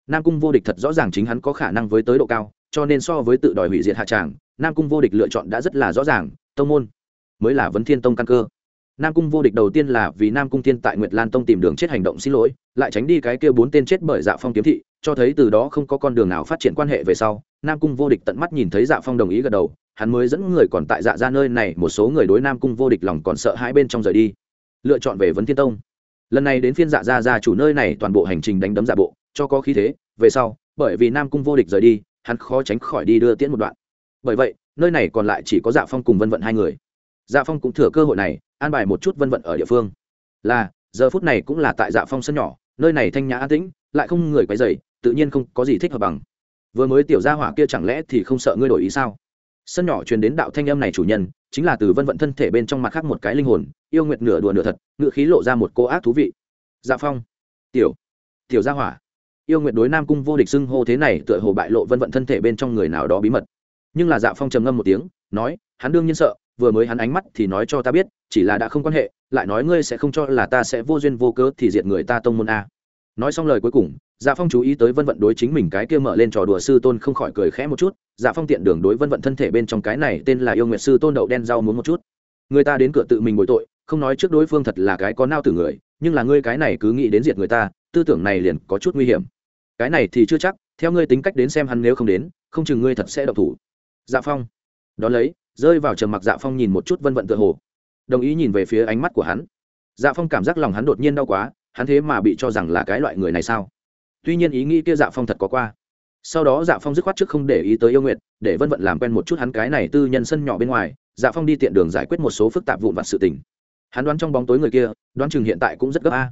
Nam cung vô địch thật rõ ràng chính hắn có khả năng với tới độ cao, cho nên so với tự đòi hủy diệt hạ tràng, nam cung vô địch lựa chọn đã rất là rõ ràng, tông môn mới là vấn thiên tông căn cơ. Nam cung vô địch đầu tiên là vì nam cung thiên tại nguyệt lan tông tìm đường chết hành động xin lỗi, lại tránh đi cái kia bốn tên chết bởi dạ phong kiếm thị cho thấy từ đó không có con đường nào phát triển quan hệ về sau, nam cung vô địch tận mắt nhìn thấy dạ phong đồng ý gật đầu, hắn mới dẫn người còn tại dạ ra nơi này, một số người đối nam cung vô địch lòng còn sợ hai bên trong rời đi. Lựa chọn về vấn thiên tông. Lần này đến phiên dạ ra ra chủ nơi này toàn bộ hành trình đánh đấm dạ bộ, cho có khí thế, về sau, bởi vì nam cung vô địch rời đi, hắn khó tránh khỏi đi đưa tiễn một đoạn. Bởi vậy, nơi này còn lại chỉ có dạ phong cùng vân vận hai người. Dạ phong cũng thừa cơ hội này, an bài một chút vân vận ở địa phương. Là, giờ phút này cũng là tại dạ phong sân nhỏ, nơi này thanh nhã an tĩnh, lại không người quấy dày tự nhiên không có gì thích hợp bằng. Vừa mới tiểu gia hỏa kia chẳng lẽ thì không sợ ngươi đổi ý sao? Sân nhỏ truyền đến đạo thanh âm này chủ nhân, chính là từ vân vận thân thể bên trong mặt khác một cái linh hồn, yêu nguyệt nửa đùa nửa thật ngự khí lộ ra một cô ác thú vị. Dạ phong, tiểu tiểu gia hỏa, yêu nguyệt đối nam cung vô địch xưng hô thế này tựa hồ bại lộ vân vận thân thể bên trong người nào đó bí mật. Nhưng là dạ phong trầm ngâm một tiếng, nói, hắn đương nhiên sợ, vừa mới hắn ánh mắt thì nói cho ta biết, chỉ là đã không quan hệ, lại nói ngươi sẽ không cho là ta sẽ vô duyên vô cớ thì diệt người ta tông môn a nói xong lời cuối cùng dạ phong chú ý tới vân vận đối chính mình cái kia mở lên trò đùa sư tôn không khỏi cười khẽ một chút. Dạ phong tiện đường đối vân vận thân thể bên trong cái này tên là yêu nguyệt sư tôn đậu đen rau muốn một chút. Người ta đến cửa tự mình bồi tội, không nói trước đối phương thật là cái có nao tử người, nhưng là ngươi cái này cứ nghĩ đến diệt người ta, tư tưởng này liền có chút nguy hiểm. Cái này thì chưa chắc, theo ngươi tính cách đến xem hắn nếu không đến, không chừng ngươi thật sẽ độc thủ. Dạ phong. Đón lấy, rơi vào trầm mặc dạ phong nhìn một chút vân vận tựa hồ. Đồng ý nhìn về phía ánh mắt của hắn. Dạ phong cảm giác lòng hắn đột nhiên đau quá hắn thế mà bị cho rằng là cái loại người này sao? Tuy nhiên ý nghĩ kia dạ phong thật có qua. Sau đó dạ phong dứt khoát trước không để ý tới yêu nguyện để vân vận làm quen một chút hắn cái này tư nhân sân nhỏ bên ngoài dạ phong đi tiện đường giải quyết một số phức tạp vụn vặt sự tình. Hắn đoán trong bóng tối người kia, đoán chừng hiện tại cũng rất gấp a.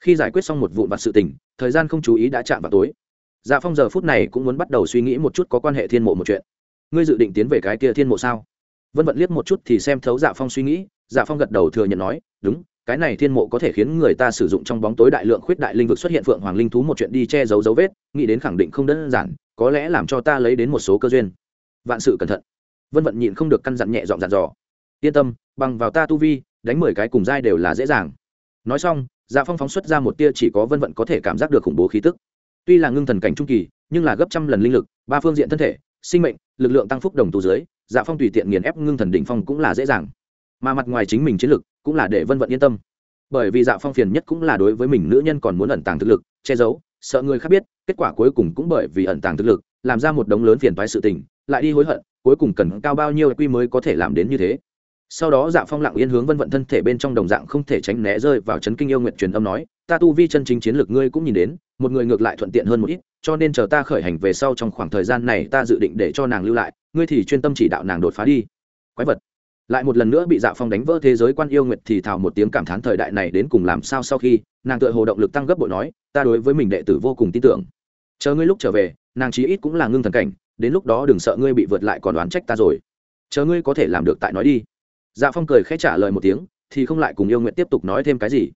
Khi giải quyết xong một vụn vặt sự tình, thời gian không chú ý đã chạm vào tối. Dạ phong giờ phút này cũng muốn bắt đầu suy nghĩ một chút có quan hệ thiên mộ một chuyện. Ngươi dự định tiến về cái kia thiên mộ sao? Vân vận liếc một chút thì xem thấu dạ phong suy nghĩ dạ phong gật đầu thừa nhận nói, đúng cái này thiên mộ có thể khiến người ta sử dụng trong bóng tối đại lượng khuyết đại linh vực xuất hiện phượng hoàng linh thú một chuyện đi che giấu dấu vết, nghĩ đến khẳng định không đơn giản, có lẽ làm cho ta lấy đến một số cơ duyên. Vạn sự cẩn thận. Vân vận nhịn không được căn dặn nhẹ dọn dặn dò. Yên tâm, bằng vào ta tu vi, đánh mười cái cùng dai đều là dễ dàng. Nói xong dạ phong phóng xuất ra một tia chỉ có vân vận có thể cảm giác được khủng bố khí tức. Tuy là ngưng thần cảnh trung kỳ, nhưng là gấp trăm lần linh lực, ba phương diện thân thể, sinh mệnh, lực lượng tăng phúc đồng tu dưới dạ phong tùy tiện nghiền ép ngưng thần đỉnh phong cũng là dễ dàng. Mà mặt ngoài chính mình chiến lực cũng là để vân vận yên tâm. Bởi vì dạ phong phiền nhất cũng là đối với mình nữ nhân còn muốn ẩn tàng thực lực, che giấu, sợ người khác biết, kết quả cuối cùng cũng bởi vì ẩn tàng thực lực, làm ra một đống lớn phiền toái sự tình, lại đi hối hận, cuối cùng cần cao bao nhiêu quy mới có thể làm đến như thế. Sau đó dạ phong lặng yên hướng vân vận thân thể bên trong đồng dạng không thể tránh né rơi vào chấn kinh yêu nguyện truyền âm nói, ta tu vi chân chính chiến lược ngươi cũng nhìn đến, một người ngược lại thuận tiện hơn một ít, cho nên chờ ta khởi hành về sau trong khoảng thời gian này ta dự định để cho nàng lưu lại, ngươi thì chuyên tâm chỉ đạo nàng đột phá đi. Quái vật lại một lần nữa bị dạ phong đánh vỡ thế giới quan yêu nguyệt thì thào một tiếng cảm thán thời đại này đến cùng làm sao sau khi, nàng tựa hồ động lực tăng gấp bội nói, ta đối với mình đệ tử vô cùng tin tưởng. Chờ ngươi lúc trở về, nàng chí ít cũng là ngưng thần cảnh, đến lúc đó đừng sợ ngươi bị vượt lại còn đoán trách ta rồi. Chờ ngươi có thể làm được tại nói đi. Dạ phong cười khẽ trả lời một tiếng, thì không lại cùng yêu nguyện tiếp tục nói thêm cái gì.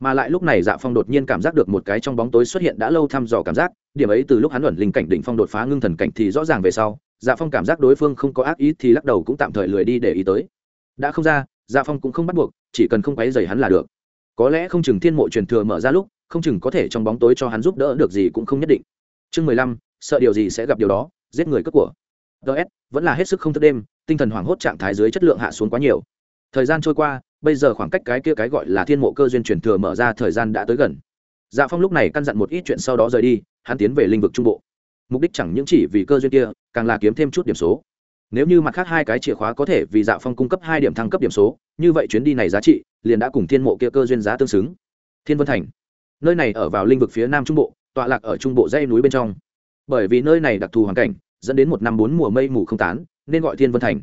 Mà lại lúc này dạ phong đột nhiên cảm giác được một cái trong bóng tối xuất hiện đã lâu thăm dò cảm giác, điểm ấy từ lúc hắn luẩn linh cảnh đỉnh phong đột phá ngưng thần cảnh thì rõ ràng về sau dạ phong cảm giác đối phương không có ác ý thì lắc đầu cũng tạm thời lười đi để ý tới đã không ra gia phong cũng không bắt buộc, chỉ cần không quấy dày hắn là được. Có lẽ không chừng thiên mộ truyền thừa mở ra lúc, không chừng có thể trong bóng tối cho hắn giúp đỡ được gì cũng không nhất định. Chương mười lăm, sợ điều gì sẽ gặp điều đó, giết người cướp của. Ts vẫn là hết sức không thức đêm, tinh thần hoảng hốt trạng thái dưới chất lượng hạ xuống quá nhiều. Thời gian trôi qua, bây giờ khoảng cách cái kia cái gọi là thiên mộ cơ duyên truyền thừa mở ra thời gian đã tới gần. Dạ phong lúc này căn dặn một ít chuyện sau đó rời đi, hắn tiến về lĩnh vực trung bộ. Mục đích chẳng những chỉ vì cơ duyên kia, càng là kiếm thêm chút điểm số nếu như mặt khác hai cái chìa khóa có thể vì dạ phong cung cấp hai điểm thăng cấp điểm số, như vậy chuyến đi này giá trị liền đã cùng thiên mộ kia cơ duyên giá tương xứng. Thiên vân thành. Nơi này ở vào lĩnh vực phía nam trung bộ, tọa lạc ở trung bộ dây núi bên trong. Bởi vì nơi này đặc thù hoàn cảnh, dẫn đến một năm bốn mùa mây mù không tán, nên gọi thiên vân thành.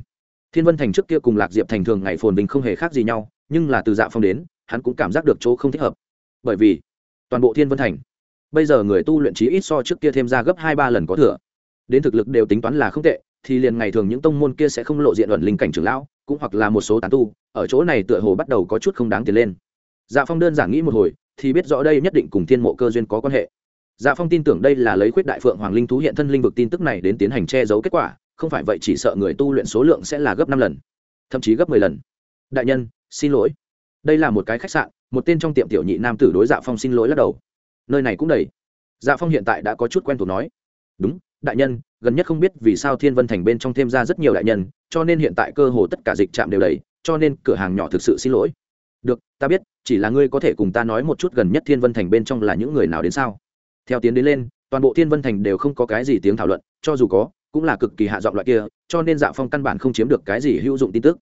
Thiên vân thành trước kia cùng lạc diệp thành thường ngày phồn bình không hề khác gì nhau, nhưng là từ dạ phong đến, hắn cũng cảm giác được chỗ không thích hợp. Bởi vì, toàn bộ thiên vân thành, bây giờ người tu luyện trí ít so trước kia thêm ra gấp hai ba lần có thừa. Đến thực lực đều tính toán là không tệ thì liền ngày thường những tông môn kia sẽ không lộ diện luận linh cảnh trưởng lão, cũng hoặc là một số tán tu, ở chỗ này tựa hồ bắt đầu có chút không đáng tiền lên. Dạ phong đơn giản nghĩ một hồi, thì biết rõ đây nhất định cùng thiên mộ cơ duyên có quan hệ. Dạ phong tin tưởng đây là lấy khuyết đại phượng hoàng linh thú hiện thân linh vực tin tức này đến tiến hành che giấu kết quả, không phải vậy chỉ sợ người tu luyện số lượng sẽ là gấp năm lần, thậm chí gấp mười lần. Đại nhân, xin lỗi. Đây là một cái khách sạn, một tên trong tiệm tiểu nhị nam tử đối dạ phong xin lỗi lắc đầu. Nơi này cũng đầy. Dạ phong hiện tại đã có chút quen thuộc nói. Đúng đại nhân, gần nhất không biết vì sao thiên vân thành bên trong thêm ra rất nhiều đại nhân, cho nên hiện tại cơ hồ tất cả dịch trạm đều đầy, cho nên cửa hàng nhỏ thực sự xin lỗi. Được, ta biết, chỉ là ngươi có thể cùng ta nói một chút gần nhất thiên vân thành bên trong là những người nào đến sao? Theo tiến đến lên, toàn bộ thiên vân thành đều không có cái gì tiếng thảo luận, cho dù có, cũng là cực kỳ hạ giọng loại kia, cho nên dạ phong căn bản không chiếm được cái gì hữu dụng tin tức.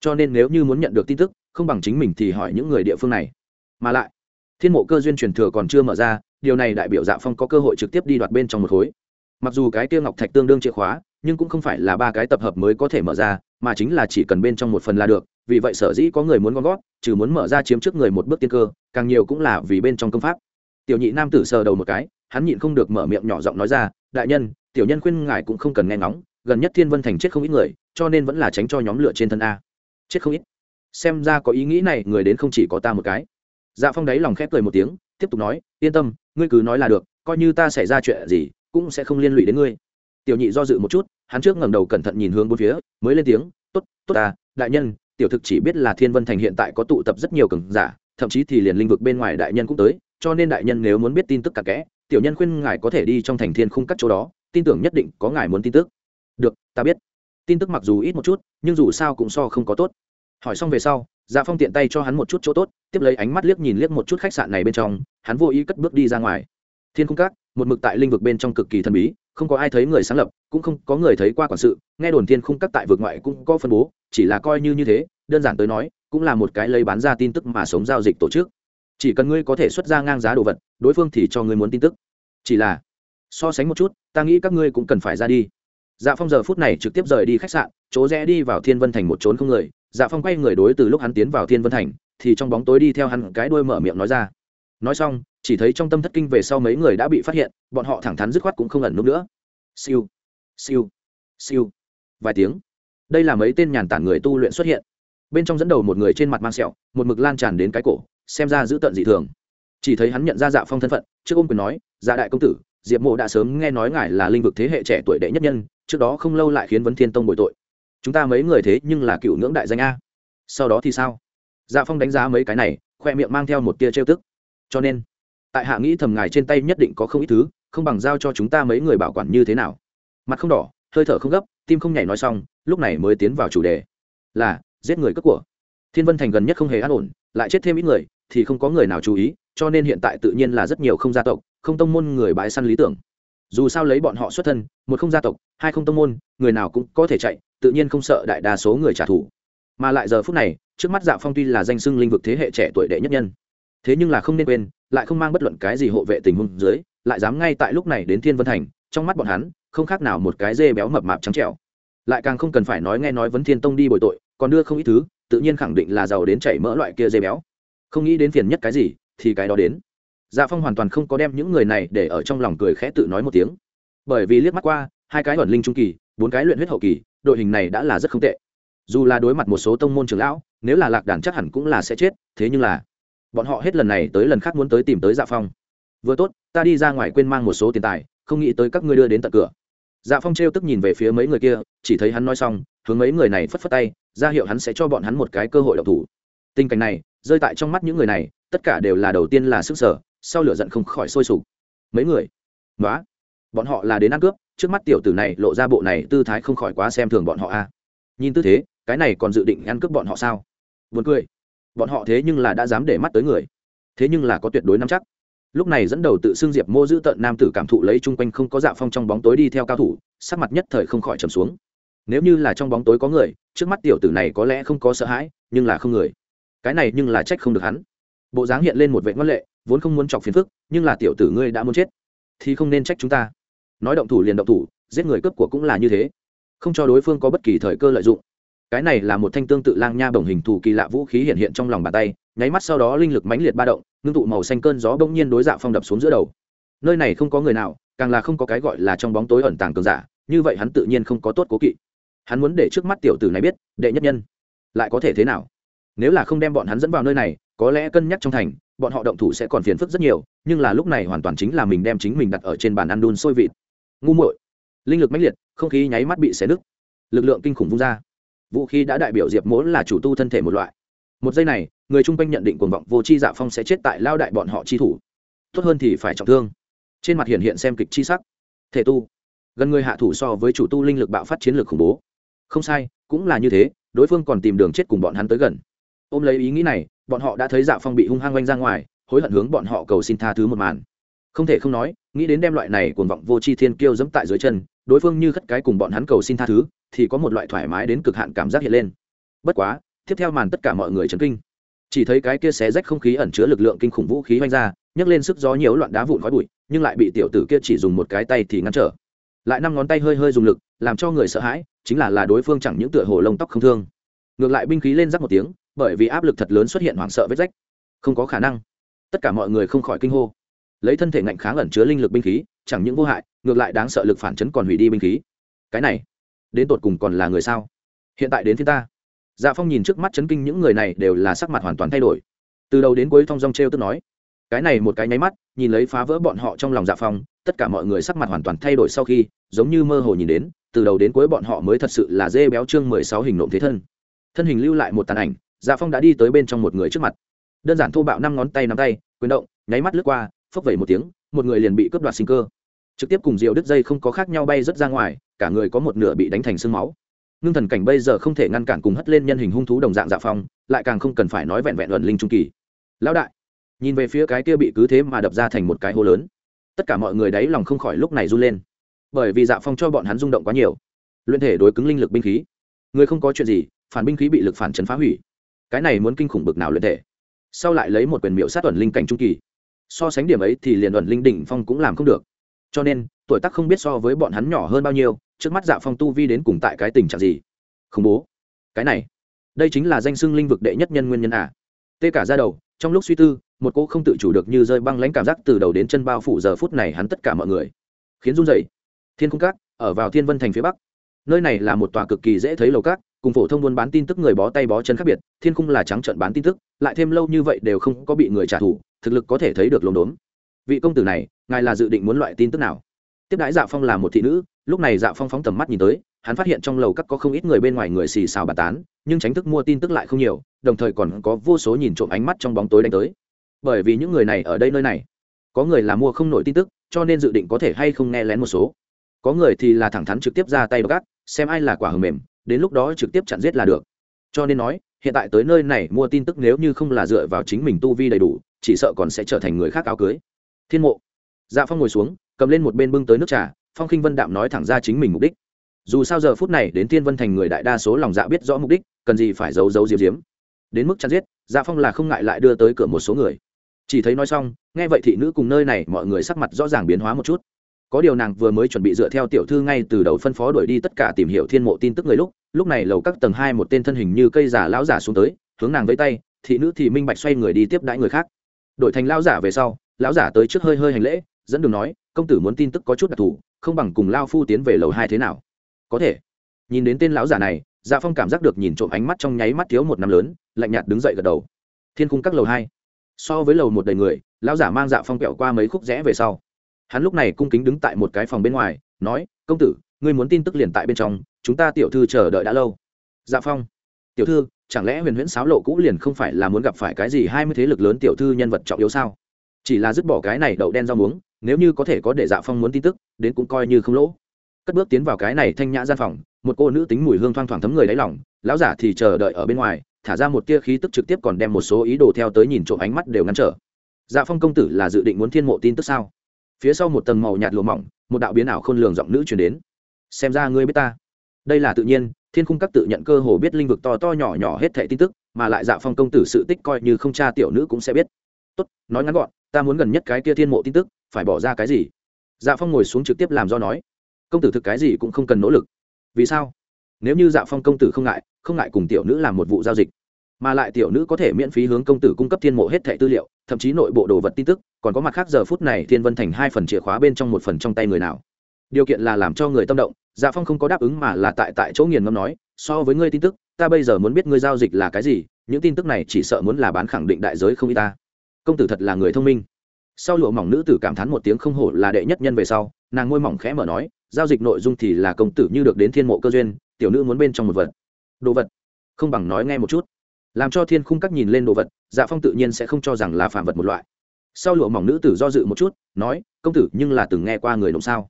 Cho nên nếu như muốn nhận được tin tức, không bằng chính mình thì hỏi những người địa phương này. Mà lại, thiên mộ cơ duyên truyền thừa còn chưa mở ra, điều này đại biểu dạ phong có cơ hội trực tiếp đi đoạt bên trong một khối mặc dù cái kia ngọc thạch tương đương chìa khóa, nhưng cũng không phải là ba cái tập hợp mới có thể mở ra, mà chính là chỉ cần bên trong một phần là được, vì vậy sở dĩ có người muốn gom gót, trừ muốn mở ra chiếm trước người một bước tiên cơ, càng nhiều cũng là vì bên trong công pháp. Tiểu nhị nam tử sờ đầu một cái, hắn nhịn không được mở miệng nhỏ giọng nói ra, đại nhân, tiểu nhân khuyên ngài cũng không cần nghe ngóng, gần nhất thiên vân thành chết không ít người, cho nên vẫn là tránh cho nhóm lửa trên thân a. Chết không ít? Xem ra có ý nghĩ này, người đến không chỉ có ta một cái. Dạ phong đáy lòng khép cười một tiếng, tiếp tục nói, yên tâm, ngươi cứ nói là được, coi như ta xảy ra chuyện gì cũng sẽ không liên lụy đến ngươi. Tiểu nhị do dự một chút, hắn trước ngẩng đầu cẩn thận nhìn hướng bốn phía, mới lên tiếng, tốt tốt ta, đại nhân, tiểu thực chỉ biết là thiên vân thành hiện tại có tụ tập rất nhiều cường giả, thậm chí thì liền linh vực bên ngoài đại nhân cũng tới, cho nên đại nhân nếu muốn biết tin tức cặn kẽ, tiểu nhân khuyên ngài có thể đi trong thành thiên khung các chỗ đó, tin tưởng nhất định có ngài muốn tin tức. Được, ta biết. Tin tức mặc dù ít một chút, nhưng dù sao cũng so không có tốt. Hỏi xong về sau dạ phong tiện tay cho hắn một chút chỗ tốt, tiếp lấy ánh mắt liếc nhìn liếc một chút khách sạn này bên trong, hắn vô ý cất bước đi ra ngoài thiên cung các một mực tại linh vực bên trong cực kỳ thần bí, không có ai thấy người sáng lập, cũng không có người thấy qua quản sự, nghe đồn thiên khung các tại vực ngoại cũng có phân bố, chỉ là coi như như thế, đơn giản tới nói, cũng là một cái lấy bán ra tin tức mà sống giao dịch tổ chức. Chỉ cần ngươi có thể xuất ra ngang giá đồ vật, đối phương thì cho ngươi muốn tin tức. Chỉ là, so sánh một chút, ta nghĩ các ngươi cũng cần phải ra đi. Dạ phong giờ phút này trực tiếp rời đi khách sạn, chỗ rẽ đi vào thiên vân thành một trốn không người. Dạ phong quay người đối từ lúc hắn tiến vào thiên vân thành, thì trong bóng tối đi theo hắn cái đuôi mở miệng nói ra. Nói xong chỉ thấy trong tâm thất kinh về sau mấy người đã bị phát hiện, bọn họ thẳng thắn dứt khoát cũng không ẩn núp nữa. Siêu siêu siêu. Vài tiếng. Đây là mấy tên nhàn tản người tu luyện xuất hiện. Bên trong dẫn đầu một người trên mặt mang sẹo, một mực lan tràn đến cái cổ, xem ra giữ tận dị thường. Chỉ thấy hắn nhận ra dạ phong thân phận, trước ôm quyền nói dạ đại công tử, diệp mộ đã sớm nghe nói ngài là linh vực thế hệ trẻ tuổi đệ nhất nhân, trước đó không lâu lại khiến vấn thiên tông bội tội. Chúng ta mấy người thế nhưng là cựu ngưỡng đại danh a. Sau đó thì sao? Dạ phong đánh giá mấy cái này, khoe miệng mang theo một tia trêu tức. Cho nên tại hạ nghĩ thầm ngài trên tay nhất định có không ít thứ, không bằng giao cho chúng ta mấy người bảo quản như thế nào. Mặt không đỏ, hơi thở không gấp, tim không nhảy nói xong, lúc này mới tiến vào chủ đề. Là, giết người cướp của. Thiên vân thành gần nhất không hề an ổn, lại chết thêm ít người, thì không có người nào chú ý, cho nên hiện tại tự nhiên là rất nhiều không gia tộc, không tông môn người bãi săn lý tưởng. Dù sao lấy bọn họ xuất thân, một không gia tộc, hai không tông môn, người nào cũng có thể chạy, tự nhiên không sợ đại đa số người trả thù. Mà lại giờ phút này, trước mắt dạ phong tuy là danh xưng linh vực thế hệ trẻ tuổi đệ nhất nhân thế nhưng là không nên quên, lại không mang bất luận cái gì hộ vệ tình huống dưới, lại dám ngay tại lúc này đến thiên vân thành, trong mắt bọn hắn, không khác nào một cái dê béo mập mạp trắng trẻo. Lại càng không cần phải nói nghe nói vấn thiên tông đi bồi tội, còn đưa không ít thứ, tự nhiên khẳng định là giàu đến chảy mỡ loại kia dê béo. Không nghĩ đến phiền nhất cái gì, thì cái đó đến. Dạ phong hoàn toàn không có đem những người này để ở trong lòng cười khẽ tự nói một tiếng. Bởi vì liếc mắt qua, hai cái ẩn linh trung kỳ, bốn cái luyện huyết hậu kỳ, đội hình này đã là rất không tệ. Dù là đối mặt một số tông môn trường lão, nếu là lạc đàn chắc hẳn cũng là sẽ chết, thế nhưng là bọn họ hết lần này tới lần khác muốn tới tìm tới dạ phong vừa tốt ta đi ra ngoài quên mang một số tiền tài không nghĩ tới các ngươi đưa đến tận cửa dạ phong t tức nhìn về phía mấy người kia chỉ thấy hắn nói xong hướng mấy người này phất phất tay ra hiệu hắn sẽ cho bọn hắn một cái cơ hội độc thủ tình cảnh này rơi tại trong mắt những người này tất cả đều là đầu tiên là sức sở sau lửa giận không khỏi sôi sục mấy người nói bọn họ là đến ăn cướp trước mắt tiểu tử này lộ ra bộ này tư thái không khỏi quá xem thường bọn họ a à. nhìn tư thế cái này còn dự định ăn cướp bọn họ sao buồn cười bọn họ thế nhưng là đã dám để mắt tới người. Thế nhưng là có tuyệt đối nắm chắc. Lúc này dẫn đầu tự xưng diệp mô giữ tận nam tử cảm thụ lấy chung quanh không có dạ phong trong bóng tối đi theo cao thủ, sắc mặt nhất thời không khỏi trầm xuống. Nếu như là trong bóng tối có người, trước mắt tiểu tử này có lẽ không có sợ hãi, nhưng là không người. Cái này nhưng là trách không được hắn. Bộ dáng hiện lên một vệ ngân lệ, vốn không muốn chọc phiền phức, nhưng là tiểu tử ngươi đã muốn chết, thì không nên trách chúng ta. Nói động thủ liền động thủ, giết người cướp của cũng là như thế. Không cho đối phương có bất kỳ thời cơ lợi dụng cái này là một thanh tương tự lang nha bổng hình thù kỳ lạ vũ khí hiện hiện trong lòng bàn tay, nháy mắt sau đó linh lực mãnh liệt ba động, ngưng tụ màu xanh cơn gió bỗng nhiên đối dạ phong đập xuống giữa đầu. Nơi này không có người nào, càng là không có cái gọi là trong bóng tối ẩn tàng cường giả, như vậy hắn tự nhiên không có tốt cố kỵ. Hắn muốn để trước mắt tiểu tử này biết, đệ nhất nhân, lại có thể thế nào? Nếu là không đem bọn hắn dẫn vào nơi này, có lẽ cân nhắc trong thành, bọn họ động thủ sẽ còn phiền phức rất nhiều, nhưng là lúc này hoàn toàn chính là mình đem chính mình đặt ở trên bàn ăn đun sôi vịt. Ngu muội, linh lực mãnh liệt, không khí nháy mắt bị xé nứt. Lực lượng kinh khủng vung ra vũ khí đã đại biểu diệp mỗ là chủ tu thân thể một loại một giây này người chung quanh nhận định cuồng vọng vô c h i dạ phong sẽ chết tại lao đại bọn họ chi thủ tốt hơn thì phải trọng thương trên mặt hiện hiện xem kịch chi sắc thể tu gần người hạ thủ so với chủ tu linh lực bạo phát chiến lược khủng bố không sai cũng là như thế đối phương còn tìm đường chết cùng bọn hắn tới gần ôm lấy ý nghĩ này bọn họ đã thấy dạ phong bị hung hăng oanh ra ngoài hối hận hướng bọn họ cầu xin tha thứ một màn không thể không nói nghĩ đến đem loại này cuồng vọng vô c h i thiên kiêu dẫm tại dưới chân đối phương như khất cái cùng bọn hắn cầu xin tha thứ, thì có một loại thoải mái đến cực hạn cảm giác hiện lên. Bất quá, tiếp theo màn tất cả mọi người chấn kinh. Chỉ thấy cái kia xé rách không khí ẩn chứa lực lượng kinh khủng vũ khí oanh ra, nhấc lên sức gió nhiều loạn đá vụn khói bụi, nhưng lại bị tiểu tử kia chỉ dùng một cái tay thì ngăn trở. Lại năm ngón tay hơi hơi dùng lực, làm cho người sợ hãi, chính là là đối phương chẳng những tựa hồ lông tóc không thương, ngược lại binh khí lên rắc một tiếng, bởi vì áp lực thật lớn xuất hiện hoảng sợ vết rách. Không có khả năng. Tất cả mọi người không khỏi kinh hô. Lấy thân thể ngạnh kháng ẩn chứa linh lực binh khí chẳng những vô hại, ngược lại đáng sợ lực phản chấn còn hủy đi binh khí. Cái này, đến tột cùng còn là người sao? Hiện tại đến phía ta. Dạ phong nhìn trước mắt chấn kinh những người này đều là sắc mặt hoàn toàn thay đổi. Từ đầu đến cuối thong dong t r e o tức nói, cái này một cái nháy mắt, nhìn lấy phá vỡ bọn họ trong lòng dạ phong, tất cả mọi người sắc mặt hoàn toàn thay đổi sau khi, giống như mơ hồ nhìn đến, từ đầu đến cuối bọn họ mới thật sự là dê béo chương mười sáu hình nộm thế thân. Thân hình lưu lại một tàn ảnh dạ phong đã đi tới bên trong một người trước mặt. Đơn giản thô bạo năm ngón tay nắm tay, quyền động, nháy mắt lướt qua, phốc vẩy một tiếng, một người liền bị cướp đoạt sinh cơ trực tiếp cùng diều đứt dây không có khác nhau bay rất ra ngoài, cả người có một nửa bị đánh thành sương máu. Ngưng thần cảnh bây giờ không thể ngăn cản cùng hất lên nhân hình hung thú đồng dạng dạ phong, lại càng không cần phải nói vẹn vẹn luận linh trung kỳ. Lão đại, nhìn về phía cái kia bị cứ thế mà đập ra thành một cái hố lớn. Tất cả mọi người đấy lòng không khỏi lúc này run lên. Bởi vì dạ phong cho bọn hắn rung động quá nhiều. Luyện thể đối cứng linh lực binh khí. Người không có chuyện gì, phản binh khí bị lực phản chấn phá hủy. Cái này muốn kinh khủng bực nào luyện thể. Sau lại lấy một quyền miệu sát tuần linh cảnh trung kỳ. So sánh điểm ấy thì liền tuần linh đỉnh phong cũng làm không được cho nên, tuổi tác không biết so với bọn hắn nhỏ hơn bao nhiêu, trước mắt dạ phong tu vi đến cùng tại cái tình trạng gì? Khủng bố. Cái này, đây chính là danh xưng linh vực đệ nhất nhân nguyên nhân à? Tê cả ra đầu, trong lúc suy tư, một cô không tự chủ được như rơi băng lãnh cảm giác từ đầu đến chân bao phủ giờ phút này hắn tất cả mọi người. Khiến run dậy thiên cung cát ở vào thiên vân thành phía bắc. Nơi này là một tòa cực kỳ dễ thấy lầu cát cùng phổ thông buôn bán tin tức người bó tay bó chân khác biệt, thiên cung là trắng trợn bán tin tức, lại thêm lâu như vậy đều không có bị người trả thù, thực lực có thể thấy được lồn đốn vị công tử này, ngài là dự định muốn loại tin tức nào? Tiếp đãi dạ phong là một thị nữ, lúc này dạ phong phóng tầm mắt nhìn tới, hắn phát hiện trong lầu các có không ít người bên ngoài người xì xào bà tán, nhưng tránh thức mua tin tức lại không nhiều, đồng thời còn có vô số nhìn trộm ánh mắt trong bóng tối đánh tới. Bởi vì những người này ở đây nơi này, có người là mua không nổi tin tức, cho nên dự định có thể hay không nghe lén một số. Có người thì là thẳng thắn trực tiếp ra tay gác xem ai là quả hầm mềm, đến lúc đó trực tiếp chặn giết là được. Cho nên nói, hiện tại tới nơi này mua tin tức nếu như không là dựa vào chính mình tu vi đầy đủ, chỉ sợ còn sẽ trở thành người khác áo cưới thiên mộ. Dạ phong ngồi xuống, cầm lên một bên bưng tới nước trà, phong khinh vân đạm nói thẳng ra chính mình mục đích. Dù sao giờ phút này đến thiên vân thành người đại đa số lòng dạ biết rõ mục đích, cần gì phải giấu giấu diếm diếm đến mức chăn giết dạ phong là không ngại lại đưa tới cửa một số người. Chỉ thấy nói xong, nghe vậy thị nữ cùng nơi này mọi người sắc mặt rõ ràng biến hóa một chút. Có điều nàng vừa mới chuẩn bị dựa theo tiểu thư ngay từ đầu phân phó đuổi đi tất cả tìm hiểu thiên mộ tin tức người lúc lúc này lầu các tầng hai một tên thân hình như cây giả lão giả xuống tới, hướng nàng với tay, thị nữ thì minh bạch xoay người đi tiếp đãi người khác. Đổi thành lão giả về sau lão giả tới trước hơi hơi hành lễ, dẫn đường nói, công tử muốn tin tức có chút đặc thù, không bằng cùng lao phu tiến về lầu hai thế nào? Có thể. Nhìn đến tên lão giả này dạ phong cảm giác được nhìn trộm ánh mắt trong nháy mắt thiếu một năm lớn, lạnh nhạt đứng dậy gật đầu. Thiên cung các lầu hai. So với lầu một đầy người, lão giả mang dạ phong kẹo qua mấy khúc rẽ về sau. Hắn lúc này cung kính đứng tại một cái phòng bên ngoài, nói, công tử, ngươi muốn tin tức liền tại bên trong, chúng ta tiểu thư chờ đợi đã lâu. Dạ phong, tiểu thư, chẳng lẽ huyền huyễn sáo lộ cũ liền không phải là muốn gặp phải cái gì hai mươi thế lực lớn tiểu thư nhân vật trọng yếu sao? Chỉ là dứt bỏ cái này đậu đen rau muống, nếu như có thể có để dạ phong muốn tin tức, đến cũng coi như không lỗ. Cất bước tiến vào cái này thanh nhã gian phòng, một cô nữ tính mùi hương thoang thoảng thấm người đáy lỏng lão giả thì chờ đợi ở bên ngoài, thả ra một tia khí tức trực tiếp còn đem một số ý đồ theo tới nhìn trộm ánh mắt đều ngăn trở. Dạ phong công tử là dự định muốn thiên mộ tin tức sao? Phía sau một tầng màu nhạt lùa mỏng, một đạo biến ảo khôn lường giọng nữ truyền đến. Xem ra ngươi biết ta. Đây là tự nhiên, thiên khung các tự nhận cơ hồ biết linh vực to to nhỏ nhỏ hết thệ tin tức, mà lại dạ phong công tử sự tích coi như không cha tiểu nữ cũng sẽ biết. Tốt, nói ngắn gọn ta muốn gần nhất cái kia thiên mộ tin tức, phải bỏ ra cái gì? Dạ phong ngồi xuống trực tiếp làm do nói. Công tử thực cái gì cũng không cần nỗ lực. Vì sao? Nếu như dạ phong công tử không ngại không ngại cùng tiểu nữ làm một vụ giao dịch. Mà lại tiểu nữ có thể miễn phí hướng công tử cung cấp thiên mộ hết thẻ tư liệu, thậm chí nội bộ đồ vật tin tức, còn có mặt khác giờ phút này thiên vân thành hai phần chìa khóa bên trong một phần trong tay người nào. Điều kiện là làm cho người tâm động dạ phong không có đáp ứng mà là tại tại chỗ nghiền ngâm nói, so với ngươi tin tức, ta bây giờ muốn biết ngươi giao dịch là cái gì, những tin tức này chỉ sợ muốn là bán khẳng định đại giới không y ta công tử thật là người thông minh. Sau lụa mỏng nữ tử cảm thán một tiếng không hổ là đệ nhất nhân về sau, nàng ngôi mỏng khẽ mở nói, giao dịch nội dung thì là công tử như được đến thiên mộ cơ duyên, tiểu nữ muốn bên trong một vật. Đồ vật. Không bằng nói nghe một chút. Làm cho thiên khung các nhìn lên đồ vật dạ phong tự nhiên sẽ không cho rằng là phạm vật một loại. Sau lụa mỏng nữ tử do dự một chút, nói, công tử nhưng là từng nghe qua người nộm sao?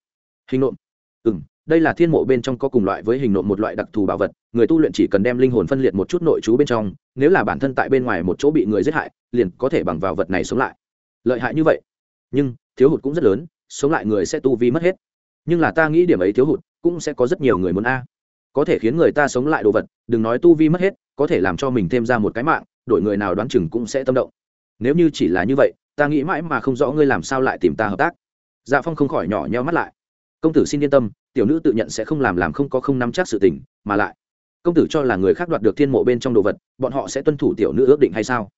Hình nộm. Ừ m đây là thiên mộ bên trong có cùng loại với hình nộm một loại đặc thù bảo vật, người tu luyện chỉ cần đem linh hồn phân liệt một chút nội chú bên trong, nếu là bản thân tại bên ngoài một chỗ bị người giết hại, liền có thể bằng vào vật này sống lại. Lợi hại như vậy. Nhưng, thiếu hụt cũng rất lớn, sống lại người sẽ tu vi mất hết. Nhưng là ta nghĩ điểm ấy thiếu hụt, cũng sẽ có rất nhiều người muốn a. Có thể khiến người ta sống lại đồ vật, đừng nói tu vi mất hết, có thể làm cho mình thêm ra một cái mạng, đổi người nào đoán chừng cũng sẽ tâm động. Nếu như chỉ là như vậy, ta nghĩ mãi mà không rõ ngươi làm sao lại tìm ta hợp tác. Dạ phong không khỏi nhỏ nheo mắt lại. Công tử xin yên tâm tiểu nữ tự nhận sẽ không làm làm không có không nắm chắc sự tình, mà lại, công tử cho là người khác đoạt được thiên mộ bên trong đồ vật, bọn họ sẽ tuân thủ tiểu nữ ước định hay sao?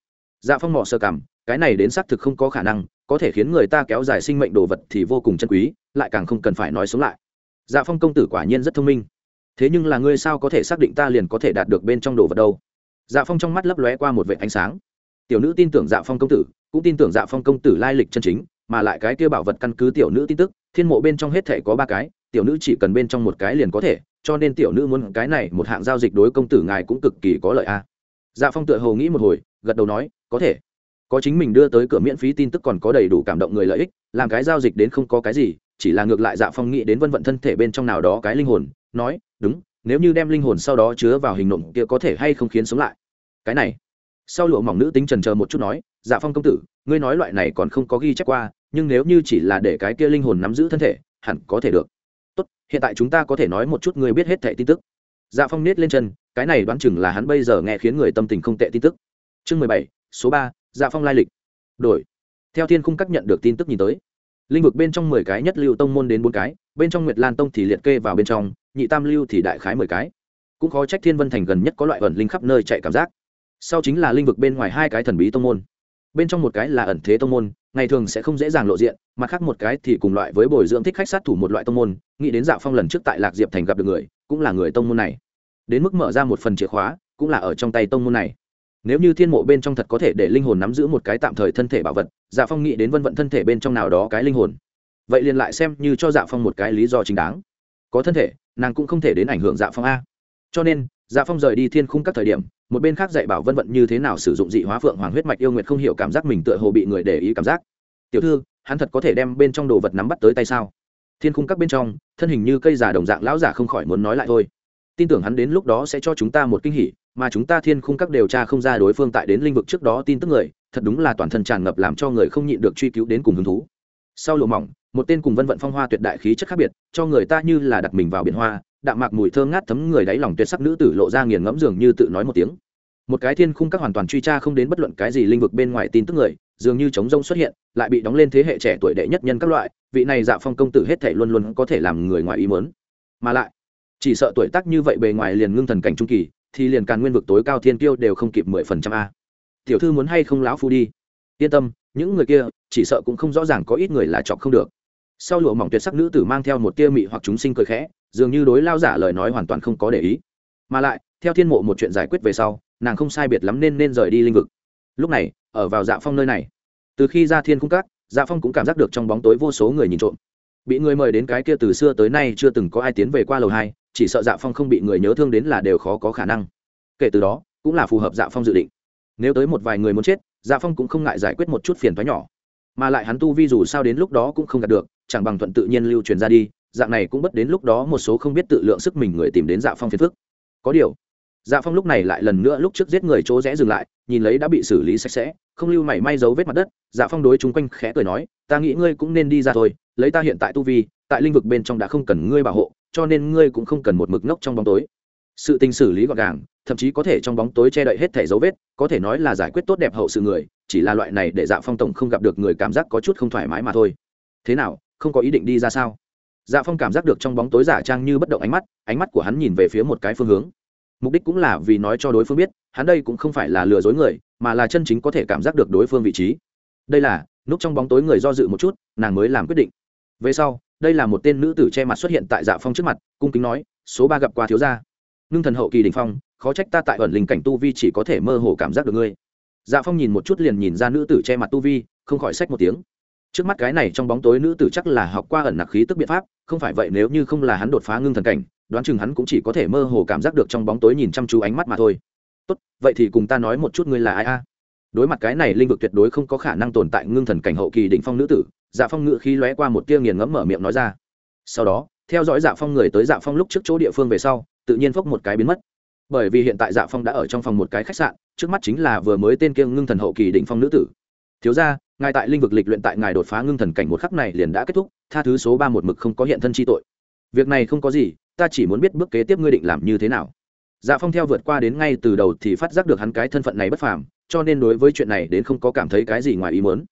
Dạ phong mỏ sơ cảm, cái này đến xác thực không có khả năng, có thể khiến người ta kéo dài sinh mệnh đồ vật thì vô cùng chân quý, lại càng không cần phải nói sống lại. Dạ phong công tử quả nhiên rất thông minh. Thế nhưng là ngươi sao có thể xác định ta liền có thể đạt được bên trong đồ vật đâu? Dạ phong trong mắt lấp lóe qua một vệ ánh sáng. Tiểu nữ tin tưởng dạ phong công tử, cũng tin tưởng dạ phong công tử lai lịch chân chính, mà lại cái kia bảo vật căn cứ tiểu nữ tin tức, thiên mộ bên trong hết thể có ba cái tiểu nữ chỉ cần bên trong một cái liền có thể, cho nên tiểu nữ muốn cái này một hạng giao dịch đối công tử ngài cũng cực kỳ có lợi a. Dạ phong tựa hồ nghĩ một hồi, gật đầu nói, có thể. Có chính mình đưa tới cửa miễn phí tin tức còn có đầy đủ cảm động người lợi ích, làm cái giao dịch đến không có cái gì, chỉ là ngược lại dạ phong nghĩ đến vân vận thân thể bên trong nào đó cái linh hồn, nói, đúng, nếu như đem linh hồn sau đó chứa vào hình nộm kia có thể hay không khiến sống lại? Cái này. Sau lụa mỏng nữ tính trần chờ một chút nói dạ phong công tử, ngươi nói loại này còn không có ghi chép qua, nhưng nếu như chỉ là để cái kia linh hồn nắm giữ thân thể, hẳn có thể được tốt, hiện tại chúng ta có thể nói một chút người biết hết thẻ tin tức. Dạ phong nết lên chân, cái này đoán chừng là hắn bây giờ nghe khiến người tâm tình không tệ tin tức. Chương mười bảy, số ba dạ phong lai lịch. Đổi. Theo thiên khung các nhận được tin tức nhìn tới, linh vực bên trong mười cái nhất lưu tông môn đến bốn cái, bên trong nguyệt lan tông thì liệt kê vào bên trong, nhị tam lưu thì đại khái mười cái. Cũng khó trách thiên vân thành gần nhất có loại ẩn linh khắp nơi chạy cảm giác. Sau chính là linh vực bên ngoài hai cái thần bí tông môn. Bên trong một cái là ẩn thế tông môn ngày thường sẽ không dễ dàng lộ diện, mặt khác một cái thì cùng loại với bồi dưỡng thích khách sát thủ một loại tông môn, nghĩ đến dạo phong lần trước tại lạc diệp thành gặp được người, cũng là người tông môn này. Đến mức mở ra một phần chìa khóa, cũng là ở trong tay tông môn này. Nếu như thiên mộ bên trong thật có thể để linh hồn nắm giữ một cái tạm thời thân thể bảo vật dạ phong nghĩ đến vân vận thân thể bên trong nào đó cái linh hồn. Vậy liền lại xem như cho dạ phong một cái lý do chính đáng. Có thân thể, nàng cũng không thể đến ảnh hưởng dạ phong a. Cho nên dạ phong rời đi thiên khung các thời điểm một bên khác dạy bảo vân vận như thế nào sử dụng dị hóa phượng hoàng huyết mạch yêu nguyệt không hiểu cảm giác mình tựa hồ bị người để ý cảm giác. Tiểu thư, hắn thật có thể đem bên trong đồ vật nắm bắt tới tay sao? Thiên khung các bên trong, thân hình như cây già đồng dạng lão giả không khỏi muốn nói lại thôi. Tin tưởng hắn đến lúc đó sẽ cho chúng ta một kinh hỉ, mà chúng ta thiên khung các điều tra không ra đối phương tại đến lĩnh vực trước đó tin tức người, thật đúng là toàn thân tràn ngập làm cho người không nhịn được truy cứu đến cùng hứng thú. Sau lụa mỏng, một tên cùng vân vận phong hoa tuyệt đại khí chất khác biệt, cho người ta như là đặt mình vào biển hoa đạm mạc mùi thơm ngát thấm người đáy lòng tuyệt sắc nữ tử lộ ra nghiền ngẫm dường như tự nói một tiếng. Một cái thiên khung các hoàn toàn truy tra không đến bất luận cái gì linh vực bên ngoài tin tức người, dường như chống rông xuất hiện, lại bị đóng lên thế hệ trẻ tuổi đệ nhất nhân các loại, vị này dạ phong công tử hết thể luôn luôn có thể làm người ngoài ý mớn mà lại, chỉ sợ tuổi tác như vậy bề ngoài liền ngưng thần cảnh trung kỳ, thì liền càn nguyên vực tối cao thiên kiêu đều không kịp mười phần trăm a. Tiểu thư muốn hay không lão phu đi? Yên tâm, những người kia, chỉ sợ cũng không rõ ràng có ít người là chọc không được. Sau lụa mỏng tuyệt sắc nữ tử mang theo một tia mị hoặc chúng sinh cười khẽ dường như đối lao giả lời nói hoàn toàn không có để ý. Mà lại, theo thiên mộ một chuyện giải quyết về sau, nàng không sai biệt lắm nên nên rời đi linh vực. Lúc này, ở vào dạ phong nơi này. Từ khi ra thiên cung cát dạ phong cũng cảm giác được trong bóng tối vô số người nhìn trộm. Bị người mời đến cái kia từ xưa tới nay chưa từng có ai tiến về qua lầu hai, chỉ sợ dạ phong không bị người nhớ thương đến là đều khó có khả năng. Kể từ đó, cũng là phù hợp dạ phong dự định. Nếu tới một vài người muốn chết dạ phong cũng không ngại giải quyết một chút phiền thoái nhỏ. Mà lại hắn tu vi dù sao đến lúc đó cũng không đạt được, chẳng bằng thuận tự nhiên lưu truyền ra đi dạng này cũng bất đến lúc đó một số không biết tự lượng sức mình người tìm đến dạ phong phiền phức. Có điều dạ phong lúc này lại lần nữa lúc trước giết người chỗ rẽ dừng lại, nhìn lấy đã bị xử lý sạch sẽ, không lưu mảy may dấu vết mặt đất dạ phong đối chung quanh khẽ cười nói, ta nghĩ ngươi cũng nên đi ra thôi, lấy ta hiện tại tu vi, tại lĩnh vực bên trong đã không cần ngươi bảo hộ, cho nên ngươi cũng không cần một mực ngốc trong bóng tối. Sự tình xử lý gọn gàng, thậm chí có thể trong bóng tối che đậy hết thẻ dấu vết, có thể nói là giải quyết tốt đẹp hậu sự người, chỉ là loại này để dạ phong tổng không gặp được người cảm giác có chút không thoải mái mà thôi. Thế nào, không có ý định đi ra sao? Dạ phong cảm giác được trong bóng tối giả trang như bất động ánh mắt ánh mắt của hắn nhìn về phía một cái phương hướng. Mục đích cũng là vì nói cho đối phương biết, hắn đây cũng không phải là lừa dối người, mà là chân chính có thể cảm giác được đối phương vị trí. Đây là, núp trong bóng tối người do dự một chút, nàng mới làm quyết định. Về sau, đây là một tên nữ tử che mặt xuất hiện tại dạ phong trước mặt, cung kính nói, số ba gặp qua thiếu gia. Ngưng thần hậu kỳ đình phong, khó trách ta tại ẩn linh cảnh tu vi chỉ có thể mơ hồ cảm giác được ngươi. Dạ phong nhìn một chút liền nhìn ra nữ tử che mặt tu vi, không khỏi sách một tiếng trước mắt cái này trong bóng tối nữ tử chắc là học qua ẩn nặc khí tức biện pháp, không phải vậy nếu như không là hắn đột phá ngưng thần cảnh, đoán chừng hắn cũng chỉ có thể mơ hồ cảm giác được trong bóng tối nhìn chăm chú ánh mắt mà thôi. Tốt, vậy thì cùng ta nói một chút ngươi là ai a? Đối mặt cái này linh vực tuyệt đối không có khả năng tồn tại ngưng thần cảnh hậu kỳ đỉnh phong nữ tử dạ phong ngự khí lóe qua một tia nghiền ngẫm mở miệng nói ra. Sau đó, theo dõi dạ phong người tới dạ phong lúc trước chỗ địa phương về sau, tự nhiên phốc một cái biến mất. Bởi vì hiện tại dạ phong đã ở trong phòng một cái khách sạn, trước mắt chính là vừa mới tên kia ngưng thần hậu kỳ đỉnh phong nữ tử thiếu ra, ngài tại linh vực lịch luyện tại ngài đột phá ngưng thần cảnh một khắc này liền đã kết thúc, tha thứ số ba một mực không có hiện thân chi tội. Việc này không có gì, ta chỉ muốn biết bước kế tiếp ngươi định làm như thế nào. Dạ phong theo vượt qua đến ngay từ đầu thì phát giác được hắn cái thân phận này bất phàm, cho nên đối với chuyện này đến không có cảm thấy cái gì ngoài ý muốn.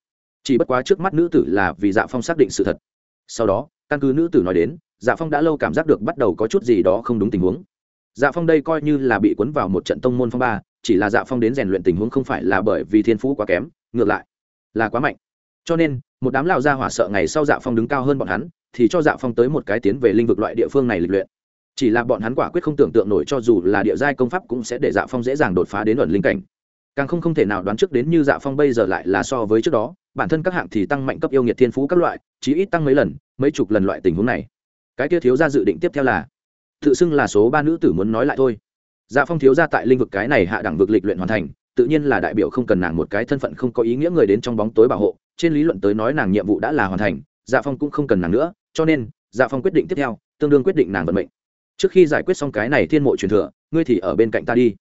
Chỉ bất quá trước mắt nữ tử là vì dạ phong xác định sự thật. Sau đó, căn cứ nữ tử nói đến dạ phong đã lâu cảm giác được bắt đầu có chút gì đó không đúng tình huống. Dạ phong đây coi như là bị cuốn vào một trận tông môn phong ba, chỉ là dạ phong đến rèn luyện tình huống không phải là bởi vì thiên phú quá kém, ngược lại là quá mạnh. Cho nên, một đám lão gia hỏa sợ ngày sau dạ phong đứng cao hơn bọn hắn, thì cho dạ phong tới một cái tiến về linh vực loại địa phương này lịch luyện. Chỉ là bọn hắn quả quyết không tưởng tượng nổi cho dù là địa giai công pháp cũng sẽ để dạ phong dễ dàng đột phá đến luận linh cảnh. Càng không không thể nào đoán trước đến như dạ phong bây giờ lại là so với trước đó, bản thân các hạng thì tăng mạnh cấp yêu nghiệt thiên phú các loại, chí ít tăng mấy lần, mấy chục lần loại tình huống này. Cái kia thiếu ra dự định tiếp theo là, tự xưng là số ba nữ tử muốn nói lại thôi. Dạ phong thiếu ra tại linh vực cái này hạ đẳng vực lịch luyện hoàn thành tự nhiên là đại biểu không cần nàng một cái thân phận không có ý nghĩa người đến trong bóng tối bảo hộ, trên lý luận tới nói nàng nhiệm vụ đã là hoàn thành dạ phong cũng không cần nàng nữa, cho nên dạ phong quyết định tiếp theo, tương đương quyết định nàng vận mệnh. Trước khi giải quyết xong cái này thiên mộ truyền thừa, ngươi thì ở bên cạnh ta đi.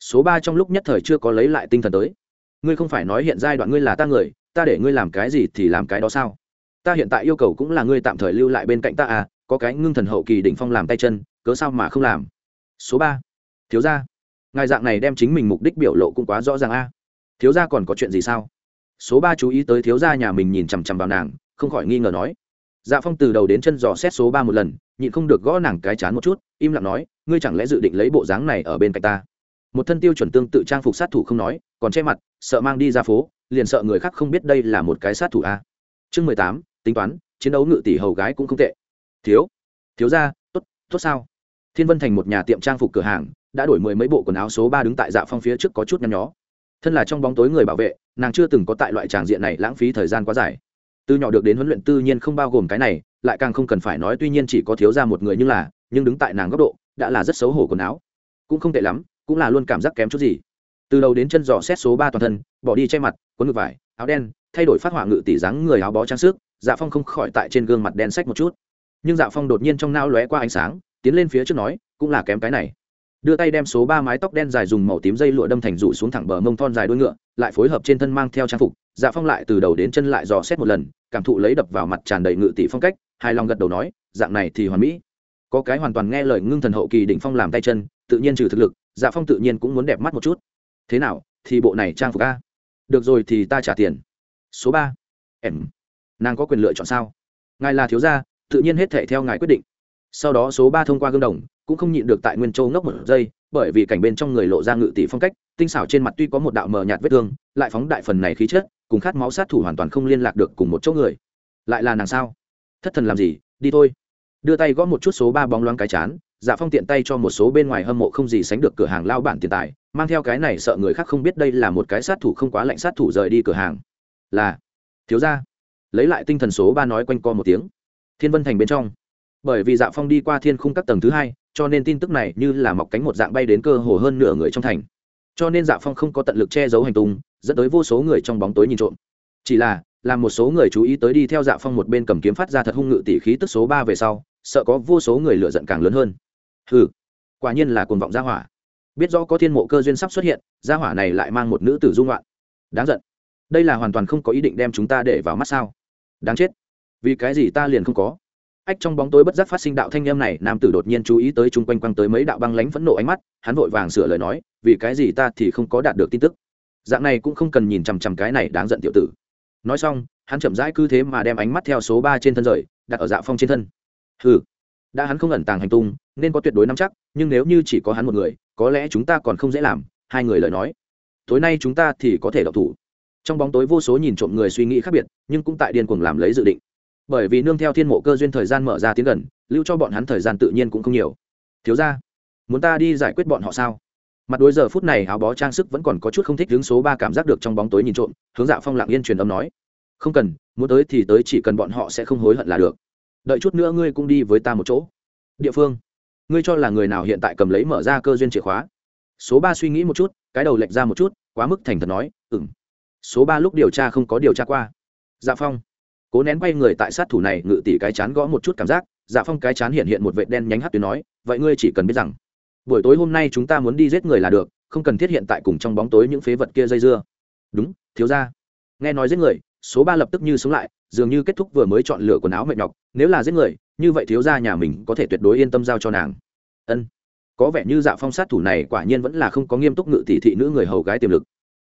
Số ba trong lúc nhất thời chưa có lấy lại tinh thần tới. Ngươi không phải nói hiện giai đoạn ngươi là ta người, ta để ngươi làm cái gì thì làm cái đó sao? Ta hiện tại yêu cầu cũng là ngươi tạm thời lưu lại bên cạnh ta à có cái ngưng thần hậu kỳ đỉnh phong làm tay chân, cớ sao mà không làm? Số ba. Thiếu gia ngài dạng này đem chính mình mục đích biểu lộ cũng quá rõ ràng a. Thiếu gia còn có chuyện gì sao? Số ba chú ý tới thiếu gia nhà mình nhìn chằm chằm vào nàng, không khỏi nghi ngờ nói. Dạ phong từ đầu đến chân dò xét số ba một lần, nhịn không được gõ nàng cái chán một chút, im lặng nói, ngươi chẳng lẽ dự định lấy bộ dáng này ở bên cạnh ta? Một thân tiêu chuẩn tương tự trang phục sát thủ không nói, còn che mặt, sợ mang đi ra phố, liền sợ người khác không biết đây là một cái sát thủ a. Chương mười tám, tính toán, chiến đấu ngự tỷ hầu gái cũng không tệ. Thiếu thiếu ra tốt tốt sao? Thiên vân thành một nhà tiệm trang phục cửa hàng đã đổi mười mấy bộ quần áo số ba đứng tại dạ phong phía trước có chút nhăn nhó. Thân là trong bóng tối người bảo vệ, nàng chưa từng có tại loại tràng diện này lãng phí thời gian quá dài. Từ nhỏ được đến huấn luyện tư nhiên không bao gồm cái này, lại càng không cần phải nói tuy nhiên chỉ có thiếu ra một người như là, nhưng đứng tại nàng góc độ, đã là rất xấu hổ quần áo. Cũng không tệ lắm, cũng là luôn cảm giác kém chút gì. Từ đầu đến chân dò xét số ba toàn thân, bỏ đi che mặt, quấn ngực vải, áo đen, thay đổi phát họa ngự tỷ dáng người áo bó trang sức dạ phong không khỏi tại trên gương mặt đen sách một chút. Nhưng dạ phong đột nhiên trong nao lóe qua ánh sáng, tiến lên phía trước nói, cũng là kém cái này đưa tay đem số ba mái tóc đen dài dùng màu tím dây lụa đâm thành rủ xuống thẳng bờ mông thon dài đuôi ngựa, lại phối hợp trên thân mang theo trang phục dạ phong lại từ đầu đến chân lại dò xét một lần, cảm thụ lấy đập vào mặt tràn đầy ngự tỷ phong cách, hài lòng gật đầu nói, dạng này thì hoàn mỹ. Có cái hoàn toàn nghe lời ngưng thần hậu kỳ đỉnh phong làm tay chân, tự nhiên trừ thực lực dạ phong tự nhiên cũng muốn đẹp mắt một chút. Thế nào, thì bộ này trang phục a? Được rồi thì ta trả tiền. Số ba. Em, nàng có quyền lựa chọn sao? Ngài là thiếu gia, tự nhiên hết thể theo ngài quyết định sau đó số ba thông qua gương đồng, cũng không nhịn được tại nguyên châu ngốc một giây, bởi vì cảnh bên trong người lộ ra ngự tỷ phong cách, tinh xảo trên mặt tuy có một đạo mờ nhạt vết thương, lại phóng đại phần này khí chất, cùng khát máu sát thủ hoàn toàn không liên lạc được cùng một chỗ người. Lại là nàng sao? Thất thần làm gì? Đi thôi. Đưa tay gõ một chút số ba bóng loáng cái chán dạ phong tiện tay cho một số bên ngoài hâm mộ không gì sánh được cửa hàng lao bản tiền tài, mang theo cái này sợ người khác không biết đây là một cái sát thủ không quá lạnh sát thủ rời đi cửa hàng. Là, thiếu ra lấy lại tinh thần số ba nói quanh co một tiếng. Thiên vân thành bên trong bởi vì dạ phong đi qua thiên khung các tầng thứ hai, cho nên tin tức này như là mọc cánh một dạng bay đến cơ hồ hơn nửa người trong thành. Cho nên dạ phong không có tận lực che giấu hành tung, dẫn tới vô số người trong bóng tối nhìn trộm. Chỉ là, làm một số người chú ý tới đi theo dạ phong một bên cầm kiếm phát ra thật hung ngự tỷ khí tức số ba về sau, sợ có vô số người lựa giận càng lớn hơn. Ừ quả nhiên là cuồng vọng gia hỏa. Biết rõ có thiên mộ cơ duyên sắp xuất hiện, gia hỏa này lại mang một nữ tử dung loạn. Đáng giận. Đây là hoàn toàn không có ý định đem chúng ta để vào mắt sao? Đáng chết. Vì cái gì ta liền không có? Ách trong bóng tối bất giác phát sinh đạo thanh em này, nam tử đột nhiên chú ý tới chung quanh quăng tới mấy đạo băng lánh phẫn nộ ánh mắt, hắn vội vàng sửa lời nói, vì cái gì ta thì không có đạt được tin tức. Dạng này cũng không cần nhìn chằm chằm cái này đáng giận tiểu tử. Nói xong, hắn chậm rãi cứ thế mà đem ánh mắt theo số ba trên thân rời, đặt ở dạ phong trên thân. Ừ đã hắn không ẩn tàng hành tung, nên có tuyệt đối nắm chắc, nhưng nếu như chỉ có hắn một người, có lẽ chúng ta còn không dễ làm, hai người lời nói. Tối nay chúng ta thì có thể đọc thủ. Trong bóng tối vô số nhìn trộm người suy nghĩ khác biệt, nhưng cũng tại điên cuồng làm lấy dự định bởi vì nương theo thiên mộ cơ duyên thời gian mở ra tiến gần, lưu cho bọn hắn thời gian tự nhiên cũng không nhiều. Thiếu ra muốn ta đi giải quyết bọn họ sao? Mặt đối giờ phút này áo bó trang sức vẫn còn có chút không thích hướng số ba cảm giác được trong bóng tối nhìn trộm, hướng dạ phong lặng yên truyền âm nói. Không cần, muốn tới thì tới, chỉ cần bọn họ sẽ không hối hận là được. Đợi chút nữa ngươi cũng đi với ta một chỗ. Địa phương, ngươi cho là người nào hiện tại cầm lấy mở ra cơ duyên chìa khóa? Số ba suy nghĩ một chút, cái đầu lệch ra một chút, quá mức thành thật nói ừng số ba lúc điều tra không có điều tra qua. Dạ phong cố nén quay người tại sát thủ này ngự tỷ cái chán gõ một chút cảm giác dạ phong cái chán hiện hiện một vệ đen nhánh hát tuyến nói, vậy ngươi chỉ cần biết rằng, buổi tối hôm nay chúng ta muốn đi giết người là được, không cần thiết hiện tại cùng trong bóng tối những phế vật kia dây dưa. Đúng, thiếu ra nghe nói giết người, số ba lập tức như sống lại, dường như kết thúc vừa mới chọn lựa quần áo mệt nhọc, nếu là giết người, như vậy thiếu ra nhà mình có thể tuyệt đối yên tâm giao cho nàng. Ân. Có vẻ như dạ phong sát thủ này quả nhiên vẫn là không có nghiêm túc ngự tỷ thị nữ người hầu gái tiềm lực.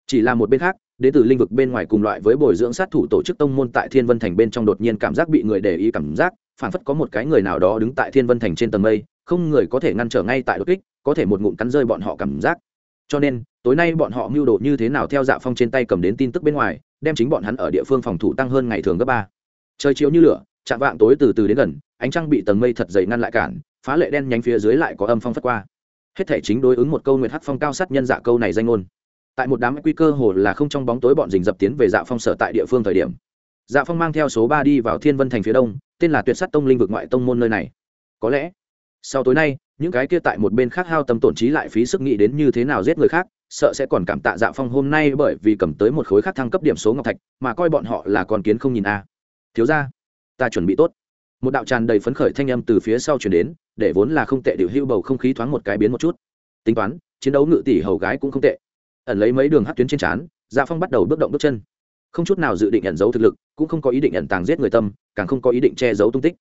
Chỉ là một bên khác đến từ linh vực bên ngoài cùng loại với bồi dưỡng sát thủ tổ chức tông môn tại thiên vân thành bên trong đột nhiên cảm giác bị người để ý cảm giác, phản phất có một cái người nào đó đứng tại thiên vân thành trên tầng mây, không người có thể ngăn trở ngay tại đột kích, có thể một ngụm cắn rơi bọn họ cảm giác. Cho nên, tối nay bọn họ mưu đồ như thế nào theo dạ phong trên tay cầm đến tin tức bên ngoài, đem chính bọn hắn ở địa phương phòng thủ tăng hơn ngày thường gấp ba. Trời chiếu như lửa, chạm vạng tối từ từ đến gần, ánh trăng bị tầng mây thật dày ngăn lại cản, phá lệ đen nhánh phía dưới lại có âm phong phất qua. Hết thể chính đối ứng một câu nguyệt hắc phong cao sát nhân dạ câu này danh ngôn tại một đám quy cơ hồ là không trong bóng tối bọn rình dập tiến về dạ phong sở tại địa phương thời điểm. Dạ phong mang theo số ba đi vào thiên vân thành phía đông, tên là tuyệt sắt tông linh vực ngoại tông môn nơi này. Có lẽ, sau tối nay, những cái kia tại một bên khác hao tâm tổn trí lại phí sức nghĩ đến như thế nào giết người khác, sợ sẽ còn cảm tạ dạ phong hôm nay bởi vì cầm tới một khối khác thăng cấp điểm số ngọc thạch, mà coi bọn họ là con kiến không nhìn a. Thiếu ra ta chuẩn bị tốt. Một đạo tràn đầy phấn khởi thanh âm từ phía sau chuyển đến, để vốn là không tệ, điều hưu bầu không khí thoáng một cái biến một chút. Tính toán, chiến đấu ngự tỷ hầu gái cũng không tệ ẩn lấy mấy đường hát tuyến trên trán dạ phong bắt đầu bước động bước chân. Không chút nào dự định ẩn giấu thực lực, cũng không có ý định ẩn tàng giết người tâm, càng không có ý định che giấu tung tích.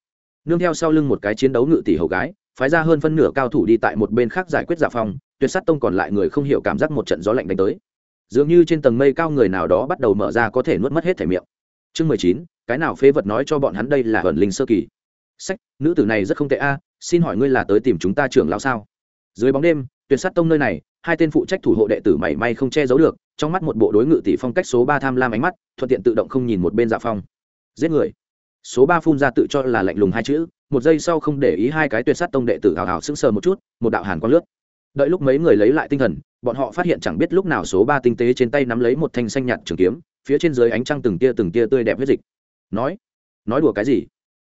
Nương theo sau lưng một cái chiến đấu ngự tỷ hầu gái, phái ra hơn phân nửa cao thủ đi tại một bên khác giải quyết dạ phong, tuyệt sát tông còn lại người không hiểu cảm giác một trận gió lạnh đánh tới. Dường như trên tầng mây cao người nào đó bắt đầu mở ra có thể nuốt mất hết thể miệng. Chương mười chín, cái nào phế vật nói cho bọn hắn đây là ẩn linh sơ kỳ? Sách, nữ tử này rất không tệ a, xin hỏi ngươi là tới tìm chúng ta trưởng lão sao? Dưới bóng đêm tuyệt sát tông nơi này, hai tên phụ trách thủ hộ đệ tử mảy may không che giấu được, trong mắt một bộ đối ngự tỷ phong cách số ba tham lam ánh mắt, thuận tiện tự động không nhìn một bên dạ phong. Giết người. Số ba phun ra tự cho là lạnh lùng hai chữ, một giây sau không để ý hai cái tuyệt sát tông đệ tử hào hào sững sờ một chút, một đạo hàn quang lướt. Đợi lúc mấy người lấy lại tinh thần, bọn họ phát hiện chẳng biết lúc nào số ba tinh tế trên tay nắm lấy một thanh xanh nhạt trường kiếm, phía trên dưới ánh trăng từng tia từng tia tươi đẹp huyết dịch. Nói nói đùa cái gì?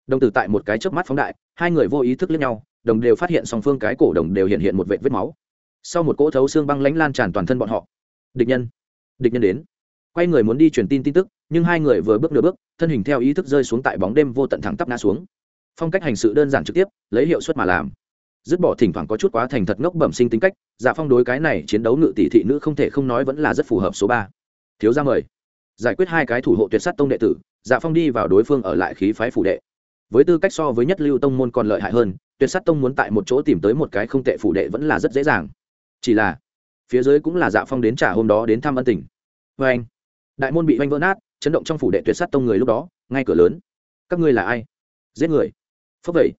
Đồng tử tại một cái chớp mắt phóng đại, hai người vô ý thức lẫn nhau, đồng đều phát hiện song phương cái cổ đồng đều hiện hiện một vệt vết máu sau một cỗ thấu xương băng lãnh lan tràn toàn thân bọn họ. Địch nhân địch nhân đến. Quay người muốn đi truyền tin tin tức, nhưng hai người vừa bước nửa bước, thân hình theo ý thức rơi xuống tại bóng đêm vô tận thẳng tắp ngã xuống. Phong cách hành sự đơn giản trực tiếp, lấy hiệu suất mà làm. Dứt bỏ thỉnh thoảng có chút quá thành thật ngốc bẩm sinh tính cách dạ phong đối cái này chiến đấu ngự tỷ thị nữ không thể không nói vẫn là rất phù hợp số ba. Thiếu ra mời. Giải quyết hai cái thủ hộ tuyệt sát tông đệ tử dạ phong đi vào đối phương ở lại khí phái phủ đệ. Với tư cách so với nhất lưu tông môn còn lợi hại hơn, tuyệt sát tông muốn tại một chỗ tìm tới một cái không tệ phủ đệ vẫn là rất dễ dàng chỉ là, phía dưới cũng là dạ phong đến trả hôm đó đến thăm ân tình. Vê anh, đại môn bị oanh vỡ nát, chấn động trong phủ đệ tuyệt sát tông người lúc đó, ngay cửa lớn. Các ngươi là ai? Giết người. Phúc vậy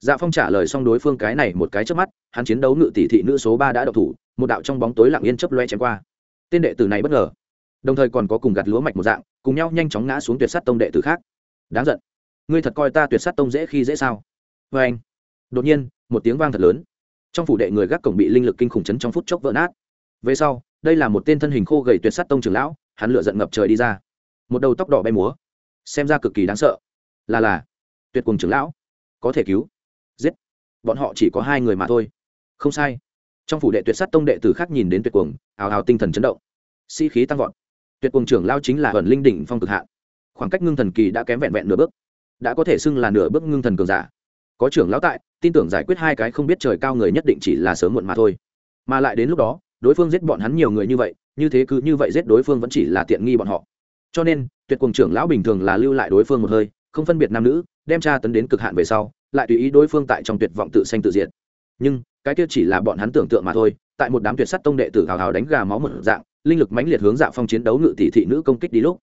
dạ phong trả lời xong đối phương cái này một cái trước mắt, hắn chiến đấu ngự tỷ thị nữ số ba đã độc thủ, một đạo trong bóng tối lặng yên chấp loe chém qua. Tên đệ tử này bất ngờ. Đồng thời còn có cùng gặt lúa mạch một dạng, cùng nhau nhanh chóng ngã xuống tuyệt sát tông đệ tử khác. Đáng giận. Ngươi thật coi ta tuyệt sát tông dễ khi dễ sao? Vê anh, đột nhiên, một tiếng vang thật lớn trong phủ đệ người gác cổng bị linh lực kinh khủng chấn trong phút chốc vỡ nát. Về sau, đây là một tên thân hình khô gầy tuyệt sát tông trưởng lão, hắn lựa giận ngập trời đi ra. Một đầu tóc đỏ bay múa, xem ra cực kỳ đáng sợ. Là là, tuyệt cùng trưởng lão, có thể cứu. Giết. Bọn họ chỉ có hai người mà thôi. Không sai. Trong phủ đệ tuyệt sát tông đệ tử khác nhìn đến tuyệt cuồng, ào ào tinh thần chấn động. Sĩ、si、khí tăng vọt. Tuyệt cuồng trưởng lao chính là ẩn linh đỉnh phong cực hạ khoảng cách ngưng thần kỳ đã kém vẹn vẹn nửa bước. Đã có thể xưng là nửa bước ngưng thần cường giả có trưởng lão tại, tin tưởng giải quyết hai cái không biết trời cao người nhất định chỉ là sớm muộn mà thôi. Mà lại đến lúc đó, đối phương giết bọn hắn nhiều người như vậy, như thế cứ như vậy giết đối phương vẫn chỉ là tiện nghi bọn họ. Cho nên, tuyệt cùng trưởng lão bình thường là lưu lại đối phương một hơi, không phân biệt nam nữ, đem tra tấn đến cực hạn về sau, lại tùy ý đối phương tại trong tuyệt vọng tự sanh tự diệt. Nhưng, cái kia chỉ là bọn hắn tưởng tượng mà thôi, tại một đám tuyệt sắt tông đệ tử hào hào đánh gà máu một dạng, linh lực mãnh liệt hướng dạ phong chiến đấu ngự tỷ thị nữ công kích đi lúc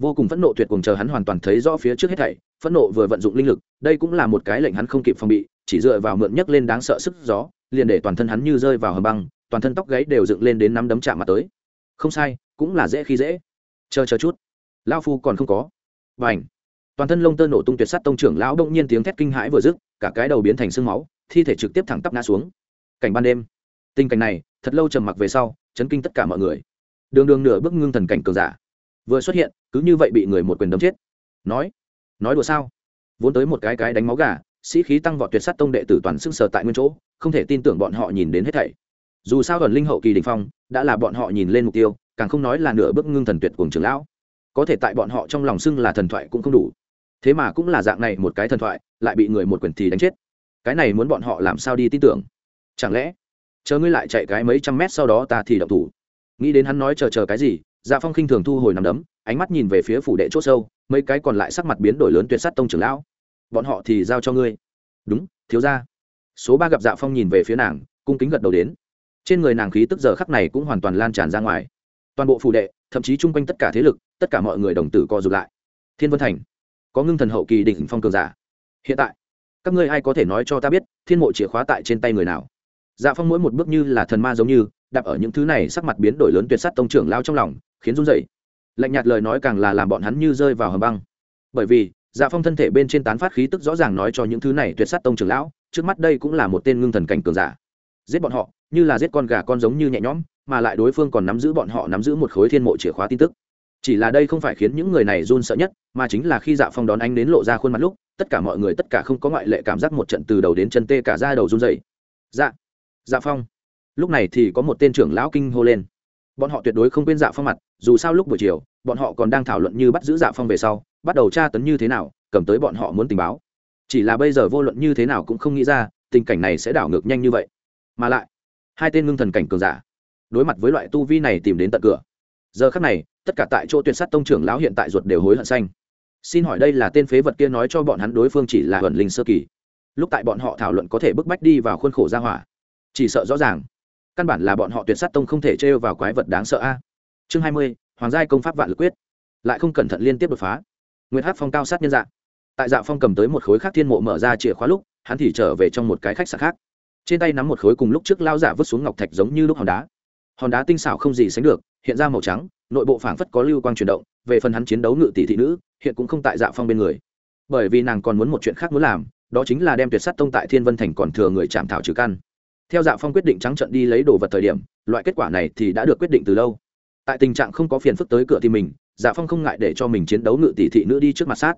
vô cùng phẫn nộ tuyệt cùng chờ hắn hoàn toàn thấy rõ phía trước hết thảy, phẫn nộ vừa vận dụng linh lực, đây cũng là một cái lệnh hắn không kịp phòng bị, chỉ dựa vào mượn nhấc lên đáng sợ sức gió, liền để toàn thân hắn như rơi vào hầm băng, toàn thân tóc gáy đều dựng lên đến nắm đấm chạm mặt tới. Không sai, cũng là dễ khi dễ. Chờ chờ chút. Lao phu còn không có. Và ảnh toàn thân lông tơ nổ tung tuyệt sắt tông trưởng lão đông nhiên tiếng thét kinh hãi vừa dứt, cả cái đầu biến thành sương máu, thi thể trực tiếp thẳng tắp ngã xuống. Cảnh ban đêm. Tình cảnh này, thật lâu trầm mặc về sau, chấn kinh tất cả mọi người. Đường đường nửa bước ngưng thần cảnh cường giả. Vừa xuất hiện cứ như vậy bị người một quyền đấm chết. Nói nói đùa sao? Vốn tới một cái cái đánh máu gà, sĩ khí tăng vọt tuyệt sắt tông đệ tử toàn xưng sờ tại nguyên chỗ, không thể tin tưởng bọn họ nhìn đến hết thảy. Dù sao gần linh hậu kỳ đình phong, đã là bọn họ nhìn lên mục tiêu, càng không nói là nửa bước ngưng thần tuyệt cùng trưởng lão. Có thể tại bọn họ trong lòng xưng là thần thoại cũng không đủ. Thế mà cũng là dạng này một cái thần thoại, lại bị người một quyền thì đánh chết. Cái này muốn bọn họ làm sao đi tin tưởng? Chẳng lẽ, chờ ngươi lại chạy cái mấy trăm mét sau đó ta thì động thủ? Nghĩ đến hắn nói chờ chờ cái gì dạ phong khinh thường thu hồi nằm đấm, ánh mắt nhìn về phía phủ đệ c h ỗ sâu, mấy cái còn lại sắc mặt biến đổi lớn tuyệt sắt tông trưởng lão. Bọn họ thì giao cho ngươi. Đúng, thiếu ra số ba gặp dạ phong nhìn về phía nàng, cung kính gật đầu đến. Trên người nàng khí tức giờ khắc này cũng hoàn toàn lan tràn ra ngoài. Toàn bộ phủ đệ, thậm chí chung quanh tất cả thế lực, tất cả mọi người đồng tử co rụt ụ lại. Thiên vân thành. Có ngưng thần hậu kỳ đỉnh phong cường giả. Hiện tại, các ngươi ai có thể nói cho ta biết, thiên mộ chìa khóa tại trên tay người nào? Dạ phong mỗi một bước như là thần ma giống như, đạp ở những thứ này sắc mặt biến đổi lớn tuyệt sát tông trưởng lao trong lòng khiến run dậy lạnh nhạt lời nói càng là làm bọn hắn như rơi vào hầm băng. Bởi vì dạ phong thân thể bên trên tán phát khí tức rõ ràng nói cho những thứ này tuyệt sát tông trưởng lão, trước mắt đây cũng là một tên ngưng thần cảnh cường giả. Giết bọn họ, như là giết con gà con giống như nhẹ nhõm, mà lại đối phương còn nắm giữ bọn họ nắm giữ một khối thiên mộ chìa khóa tin tức. Chỉ là đây không phải khiến những người này run sợ nhất, mà chính là khi dạ phong đón ánh đến lộ ra khuôn mặt lúc, tất cả mọi người tất cả không có ngoại lệ cảm giác một trận từ đầu đến chân tê cả ra đầu run dày dạ dạ phong. Lúc này thì có một tên trưởng lão kinh hô lên. Bọn họ tuyệt đối không quên dạ phong mặt dù sao lúc buổi chiều, bọn họ còn đang thảo luận như bắt giữ dạ phong về sau, bắt đầu tra tấn như thế nào, cầm tới bọn họ muốn tình báo. Chỉ là bây giờ vô luận như thế nào cũng không nghĩ ra, tình cảnh này sẽ đảo ngược nhanh như vậy. Mà lại, hai tên ngưng thần cảnh cường giả, đối mặt với loại tu vi này tìm đến tận cửa. Giờ khắc này, tất cả tại chỗ tuyệt sát tông trưởng lão hiện tại ruột đều hối hận xanh. Xin hỏi đây là tên phế vật kia nói cho bọn hắn đối phương chỉ là huẩn linh sơ kỳ. Lúc tại bọn họ thảo luận có thể bức bách đi vào khuôn khổ gia hỏa. Chỉ sợ rõ ràng, căn bản là bọn họ tuyệt sát tông không thể trêu vào quái vật đáng sợ a chương hai mươi, hoàng giai công pháp vạn lực quyết. Lại không cẩn thận liên tiếp đột phá. Nguyễn hát phong cao sát nhân dạng tại dạ phong cầm tới một khối khác thiên mộ mở ra chìa khóa lúc, hắn thì trở về trong một cái khách sạn khác. Trên tay nắm một khối cùng lúc trước lao giả vứt xuống ngọc thạch giống như lúc hòn đá. Hòn đá tinh xảo không gì sánh được, hiện ra màu trắng, nội bộ phảng phất có lưu quang chuyển động, về phần hắn chiến đấu ngự tỷ thị nữ, hiện cũng không tại dạ phong bên người. Bởi vì nàng còn muốn một chuyện khác muốn làm, đó chính là đem tuyệt sắt tông tại thiên vân thành còn thừa người chạm thảo trừ căn. Theo dạ phong quyết định trắng trận đi lấy đồ vật thời điểm, loại kết quả này thì đã được quyết định từ lâu tại tình trạng không có phiền phức tới cửa thì mình dạ phong không ngại để cho mình chiến đấu ngự tỷ thị nữ đi trước mặt sát.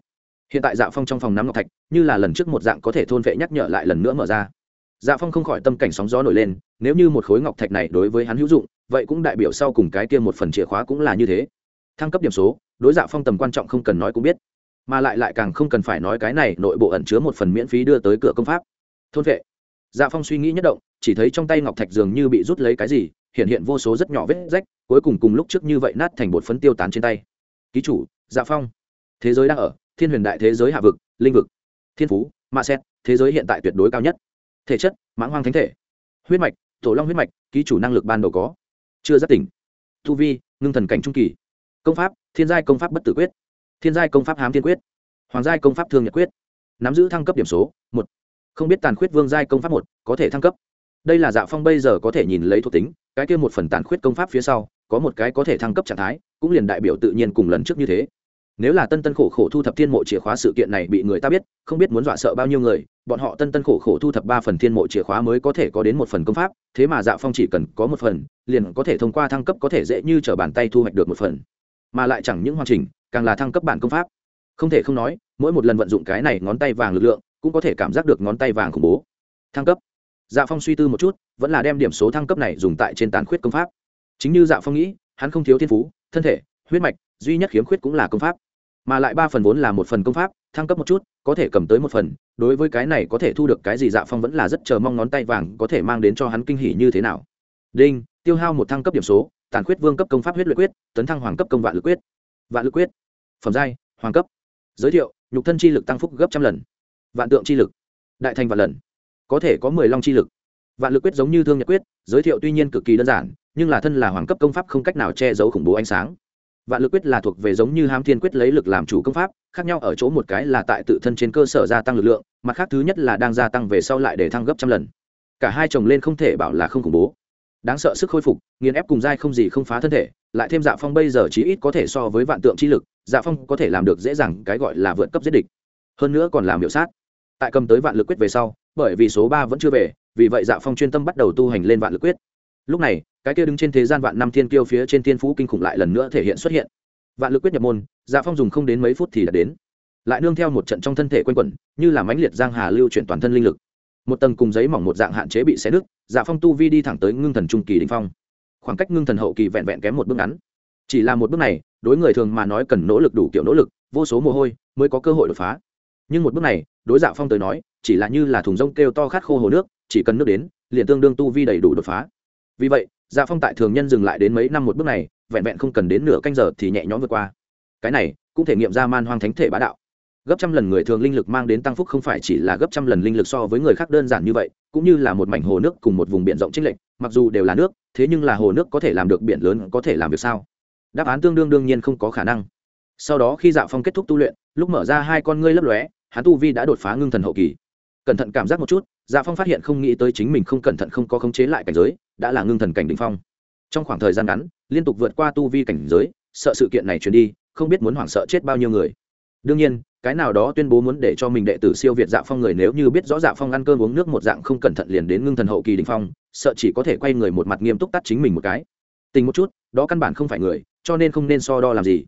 Hiện tại dạ phong trong phòng nắm ngọc thạch, như là lần trước một dạng có thể thôn vệ nhắc nhở lại lần nữa mở ra. Dạ phong không khỏi tâm cảnh sóng gió nổi lên, nếu như một khối ngọc thạch này đối với hắn hữu dụng, vậy cũng đại biểu sau cùng cái kia một phần chìa khóa cũng là như thế. Thăng cấp điểm số, đối dạ phong tầm quan trọng không cần nói cũng biết, mà lại lại càng không cần phải nói cái này nội bộ ẩn chứa một phần miễn phí đưa tới cửa công pháp. Thôn vệ. Dạ phong suy nghĩ nhất động, chỉ thấy trong tay ngọc thạch dường như bị rút lấy cái gì, hiện hiện vô số rất nhỏ vết rách cuối cùng cùng lúc trước như vậy nát thành bột phấn tiêu tán trên tay. Ký chủ dạ phong. Thế giới đang ở, thiên huyền đại thế giới hạ vực, linh vực. Thiên phú, ma xét, thế giới hiện tại tuyệt đối cao nhất. Thể chất, mãng hoang thánh thể. Huyết mạch, tổ long huyết mạch, ký chủ năng lực ban đầu có. Chưa giác tỉnh. Thu vi, ngưng thần cảnh trung kỳ. Công pháp, thiên giai công pháp bất tử quyết. Thiên giai công pháp hám thiên quyết. Hoàng giai công pháp thương nhật quyết. Nắm giữ thăng cấp điểm số, một. Không biết tàn khuyết vương giai công pháp một có thể thăng cấp. Đây là dạ phong bây giờ có thể nhìn lấy thuộc tính, cái kia một phần tàn khuyết công pháp phía sau có một cái có thể thăng cấp trạng thái, cũng liền đại biểu tự nhiên cùng lần trước như thế. Nếu là tân tân khổ khổ thu thập thiên mộ chìa khóa sự kiện này bị người ta biết, không biết muốn dọa sợ bao nhiêu người, bọn họ tân tân khổ khổ thu thập ba phần thiên mộ chìa khóa mới có thể có đến một phần công pháp, thế mà dạ phong chỉ cần có một phần, liền có thể thông qua thăng cấp có thể dễ như t r ở bàn tay thu hoạch được một phần. Mà lại chẳng những hoàn chỉnh, càng là thăng cấp bản công pháp. Không thể không nói, mỗi một lần vận dụng cái này ngón tay vàng lực lượng, cũng có thể cảm giác được ngón tay vàng khủng bố. Thăng cấp. Dạ phong suy tư một chút, vẫn là đem điểm số thăng cấp này dùng tại trên tàn khuyết công pháp chính như dạ phong nghĩ, hắn không thiếu thiên phú, thân thể, huyết mạch, duy nhất khiếm khuyết cũng là công pháp. Mà lại ba phần vốn là một phần công pháp, thăng cấp một chút, có thể cầm tới một phần, đối với cái này có thể thu được cái gì dạ phong vẫn là rất chờ mong ngón tay vàng có thể mang đến cho hắn kinh hỉ như thế nào. Đinh, tiêu hao một thăng cấp điểm số, tàn khuyết vương cấp công pháp huyết luyện quyết, tấn thăng hoàng cấp công vạn lực quyết. Vạn lực quyết. Phẩm giai, hoàng cấp. Giới thiệu, nhục thân chi lực tăng phúc gấp trăm lần. Vạn tượng chi lực. Đại thành vạn lần. Có thể có mười long chi lực. Vạn lực quyết giống như thương nhật quyết, giới thiệu tuy nhiên cực kỳ đơn giản nhưng là thân là hoàng cấp công pháp không cách nào che giấu khủng bố ánh sáng. Vạn lực quyết là thuộc về giống như hám thiên quyết lấy lực làm chủ công pháp, khác nhau ở chỗ một cái là tại tự thân trên cơ sở gia tăng lực lượng, mặt khác thứ nhất là đang gia tăng về sau lại để thăng gấp trăm lần. Cả hai chồng lên không thể bảo là không khủng bố. Đáng sợ sức khôi phục, nghiền ép cùng dai không gì không phá thân thể, lại thêm dạ phong bây giờ chí ít có thể so với vạn tượng chi lực dạ phong có thể làm được dễ dàng cái gọi là vượt cấp giết địch. Hơn nữa còn làm hiệu sát. Tại cầm tới vạn lực quyết về sau, bởi vì số ba vẫn chưa về, vì vậy dạ phong chuyên tâm bắt đầu tu hành lên vạn lực quyết lúc này, cái kia đứng trên thế gian vạn năm thiên kiêu phía trên thiên phú kinh khủng lại lần nữa thể hiện xuất hiện. Vạn lực quyết nhập môn dạ phong dùng không đến mấy phút thì đã đến. Lại nương theo một trận trong thân thể quanh quẩn, như là mãnh liệt giang hà lưu chuyển toàn thân linh lực. Một tầng cùng giấy mỏng một dạng hạn chế bị xé nứt dạ phong tu vi đi thẳng tới ngưng thần trung kỳ đỉnh phong. Khoảng cách ngưng thần hậu kỳ vẹn vẹn kém một bước ngắn. Chỉ là một bước này, đối người thường mà nói cần nỗ lực đủ kiểu nỗ lực, vô số mồ hôi mới có cơ hội đột phá. Nhưng một bước này, đối dạ phong tới nói, chỉ là như là thùng rông kêu to khát khô hồ nước, chỉ cần nước đến, liền tương đương tu vi đầy đủ đột phá vì vậy dạ phong tại thường nhân dừng lại đến mấy năm một bước này, vẹn vẹn không cần đến nửa canh giờ thì nhẹ nhõm vượt qua. Cái này, cũng thể nghiệm ra man hoang thánh thể bá đạo. Gấp trăm lần người thường linh lực mang đến tăng phúc không phải chỉ là gấp trăm lần linh lực so với người khác đơn giản như vậy, cũng như là một mảnh hồ nước cùng một vùng biển rộng trích lệnh mặc dù đều là nước, thế nhưng là hồ nước có thể làm được biển lớn, có thể làm việc sao? Đáp án tương đương đương nhiên không có khả năng. Sau đó khi dạ phong kết thúc tu luyện, lúc mở ra hai con ngươi lấp lóe, hắn tu vi đã đột phá ngưng thần hậu kỳ. Cẩn thận cảm giác một chút dạ phong phát hiện không nghĩ tới chính mình không cẩn thận không có khống chế lại cảnh giới, đã là ngưng thần cảnh đ ỉ n h phong. Trong khoảng thời gian ngắn, liên tục vượt qua tu vi cảnh giới, sợ sự kiện này truyền đi, không biết muốn hoảng sợ chết bao nhiêu người. Đương nhiên, cái nào đó tuyên bố muốn để cho mình đệ tử siêu việt dạ phong người nếu như biết rõ dạ phong ăn cơm uống nước một dạng không cẩn thận liền đến ngưng thần hậu kỳ đình phong, sợ chỉ có thể quay người một mặt nghiêm túc tắt chính mình một cái. Tình một chút, đó căn bản không phải người, cho nên không nên so đo làm gì.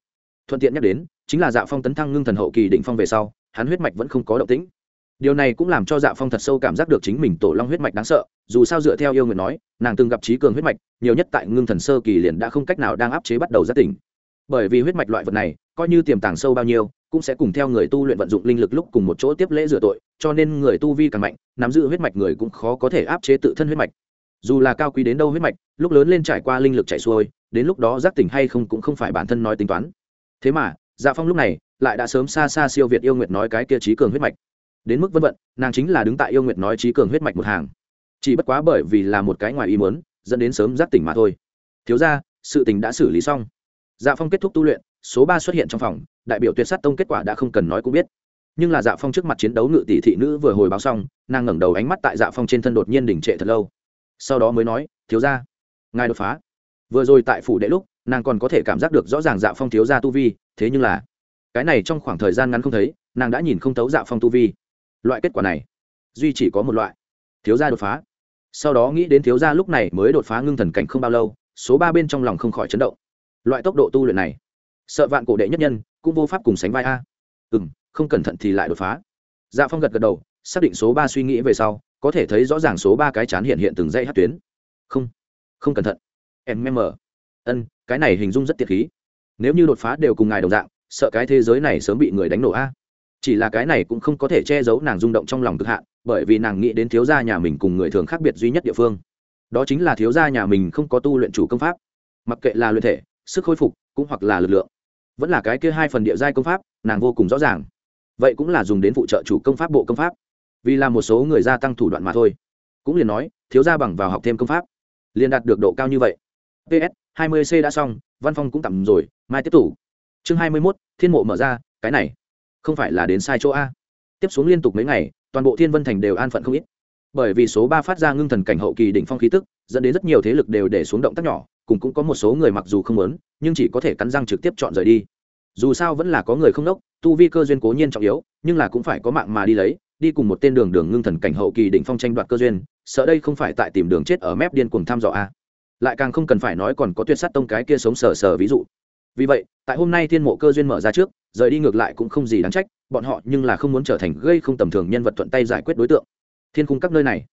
Thuận tiện nhắc đến, chính là dạ phong tấn thăng ngưng thần hậu kỳ đỉnh phong về sau, hắn huyết mạch vẫn không có động tĩnh điều này cũng làm cho dạ phong thật sâu cảm giác được chính mình tổ long huyết mạch đáng sợ, dù sao dựa theo yêu nguyện nói, nàng từng gặp trí cường huyết mạch, nhiều nhất tại ngưng thần sơ kỳ liền đã không cách nào đang áp chế bắt đầu giác tỉnh. Bởi vì huyết mạch loại vật này, coi như tiềm tàng sâu bao nhiêu, cũng sẽ cùng theo người tu luyện vận dụng linh lực lúc cùng một chỗ tiếp lễ rửa tội, cho nên người tu vi càng mạnh, nắm giữ huyết mạch người cũng khó có thể áp chế tự thân huyết mạch. Dù là cao quý đến đâu huyết mạch, lúc lớn lên trải qua linh lực chạy xuôi, đến lúc đó giác tỉnh hay không cũng không phải bản thân nói tính toán. Thế mà dạ phong lúc này lại đã sớm xa xa siêu việt yêu nguyệt nói cái kia trí cường huyết mạch đến mức vân vận nàng chính là đứng tại yêu nguyệt nói trí cường huyết mạch một hàng. Chỉ bất quá bởi vì là một cái ngoài ý muốn, dẫn đến sớm giác tỉnh mà thôi. Thiếu ra sự tình đã xử lý xong. Dạ phong kết thúc tu luyện, số ba xuất hiện trong phòng, đại biểu tuyệt sát tông kết quả đã không cần nói cũng biết. Nhưng là dạ phong trước mặt chiến đấu ngự tỷ thị nữ vừa hồi báo xong, nàng ngẩng đầu ánh mắt tại dạ phong trên thân đột nhiên đỉnh trệ thật lâu. Sau đó mới nói, thiếu ra ngài đột phá. Vừa rồi tại phủ đệ lúc, nàng còn có thể cảm giác được rõ ràng dạ phong thiếu ra tu vi, thế nhưng là, cái này trong khoảng thời gian ngắn không thấy, nàng đã nhìn không thấu dạ phong tu vi loại kết quả này. Duy chỉ có một loại. Thiếu gia đột phá. Sau đó nghĩ đến thiếu gia lúc này mới đột phá ngưng thần cảnh không bao lâu, số ba bên trong lòng không khỏi chấn động. Loại tốc độ tu luyện này, sợ vạn cổ đệ nhất nhân cũng vô pháp cùng sánh vai a. Ừ m không cẩn thận thì lại đột phá. Dạ phong gật gật đầu, xác định số ba suy nghĩ về sau, có thể thấy rõ ràng số ba cái chán hiện hiện từng dây hát tuyến. Không không cẩn thận. Mm ân, cái này hình dung rất tiệt khí. Nếu như đột phá đều cùng ngài đồng dạng, sợ cái thế giới này sớm bị người đánh nổ a chỉ là cái này cũng không có thể che giấu nàng rung động trong lòng cực hạn bởi vì nàng nghĩ đến thiếu gia nhà mình cùng người thường khác biệt duy nhất địa phương. Đó chính là thiếu gia nhà mình không có tu luyện chủ công pháp. Mặc kệ là luyện thể sức khôi phục cũng hoặc là lực lượng vẫn là cái kia hai phần địa giai công pháp nàng vô cùng rõ ràng. Vậy cũng là dùng đến phụ trợ chủ công pháp bộ công pháp. Vì là một số người gia tăng thủ đoạn mà thôi. Cũng liền nói thiếu gia bằng vào học thêm công pháp liền đạt được độ cao như vậy. Ps 20 c đã xong văn phong cũng tạm rồi mai tiếp tục. Chương 21, thiên mộ mở ra cái này không phải là đến sai chỗ a. Tiếp xuống liên tục mấy ngày, toàn bộ thiên vân thành đều an phận không ít. Bởi vì số ba phát ra ngưng thần cảnh hậu kỳ đỉnh phong khí tức, dẫn đến rất nhiều thế lực đều để xuống động tác nhỏ, cùng cũng có một số người mặc dù không muốn, nhưng chỉ có thể cắn răng trực tiếp chọn rời đi. Dù sao vẫn là có người không đốc, tu vi cơ duyên cố nhiên trọng yếu, nhưng là cũng phải có mạng mà đi lấy, đi cùng một tên đường đường ngưng thần cảnh hậu kỳ đỉnh phong tranh đoạt cơ duyên, sợ đây không phải tại tìm đường chết ở mép điên cuồng thăm dò a. Lại càng không cần phải nói còn có tuyệt sát tông cái kia sống sờ sờ ví dụ vì vậy, tại hôm nay thiên mộ cơ duyên mở ra trước, rời đi ngược lại cũng không gì đáng trách, bọn họ nhưng là không muốn trở thành gây không tầm thường nhân vật thuận tay giải quyết đối tượng. Thiên cung các nơi này,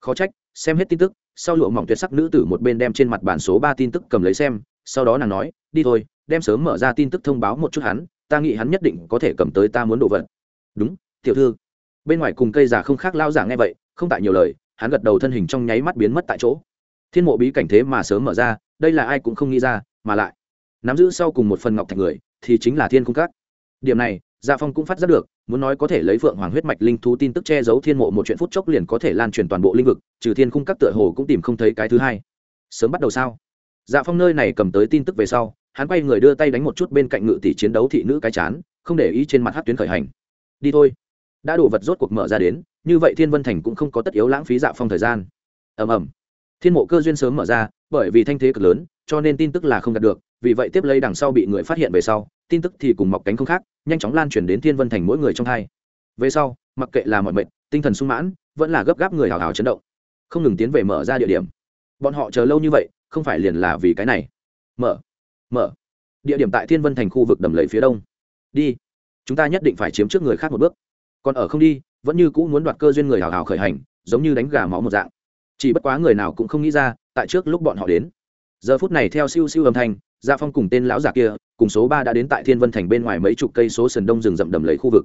khó trách, xem hết tin tức, sau lụa mỏng tuyệt sắc nữ tử một bên đem trên mặt bản số ba tin tức cầm lấy xem, sau đó nàng nói, đi thôi, đem sớm mở ra tin tức thông báo một chút hắn, ta nghĩ hắn nhất định có thể cầm tới ta muốn đồ vật. Đúng, tiểu thư. Bên ngoài cùng cây già không khác lao giả nghe vậy, không tại nhiều lời, hắn gật đầu thân hình trong nháy mắt biến mất tại chỗ. Thiên mộ bí cảnh thế mà sớm mở ra, đây là ai cũng không nghĩ ra, mà lại nắm giữ sau cùng một phần ngọc thạch người, thì chính là thiên cung các. Điểm này dạ phong cũng phát giác được, muốn nói có thể lấy phượng hoàng huyết mạch linh thú tin tức che giấu thiên mộ một chuyện phút chốc liền có thể lan truyền toàn bộ l i n h vực, trừ thiên cung các tựa hồ cũng tìm không thấy cái thứ hai. Sớm bắt đầu sao? Dạ phong nơi này cầm tới tin tức về sau, hắn quay người đưa tay đánh một chút bên cạnh ngự tỷ chiến đấu thị nữ cái chán, không để ý trên mặt hát tuyến khởi hành. Đi thôi. Đã đổ vật rốt cuộc mở ra đến, như vậy thiên vân thành cũng không có tất yếu lãng phí dạ phong thời gian. Ầm ầm. Thiên mộ cơ duyên sớm mở ra, bởi vì thanh thế cực lớn, cho nên tin tức là không đạt được vì vậy tiếp lấy đằng sau bị người phát hiện về sau, tin tức thì cùng mọc cánh không khác, nhanh chóng lan truyền đến thiên vân thành mỗi người trong hai. Về sau, mặc kệ là mọi mệnh, tinh thần sung mãn, vẫn là gấp gáp người hào hào chấn động. Không ngừng tiến về mở ra địa điểm. Bọn họ chờ lâu như vậy, không phải liền là vì cái này. Mở mở. Địa điểm tại thiên vân thành khu vực đầm lầy phía đông. Đi. Chúng ta nhất định phải chiếm trước người khác một bước. Còn ở không đi, vẫn như cũ muốn đoạt cơ duyên người hào hào khởi hành, giống như đánh gà máu một dạng. Chỉ bất quá người nào cũng không nghĩ ra, tại trước lúc bọn họ đến. Giờ phút này theo siêu siêu âm thanh gia phong cùng tên lão giả kia, cùng số ba đã đến tại thiên vân thành bên ngoài mấy chục cây số sườn đông rừng rậm đầm lấy khu vực.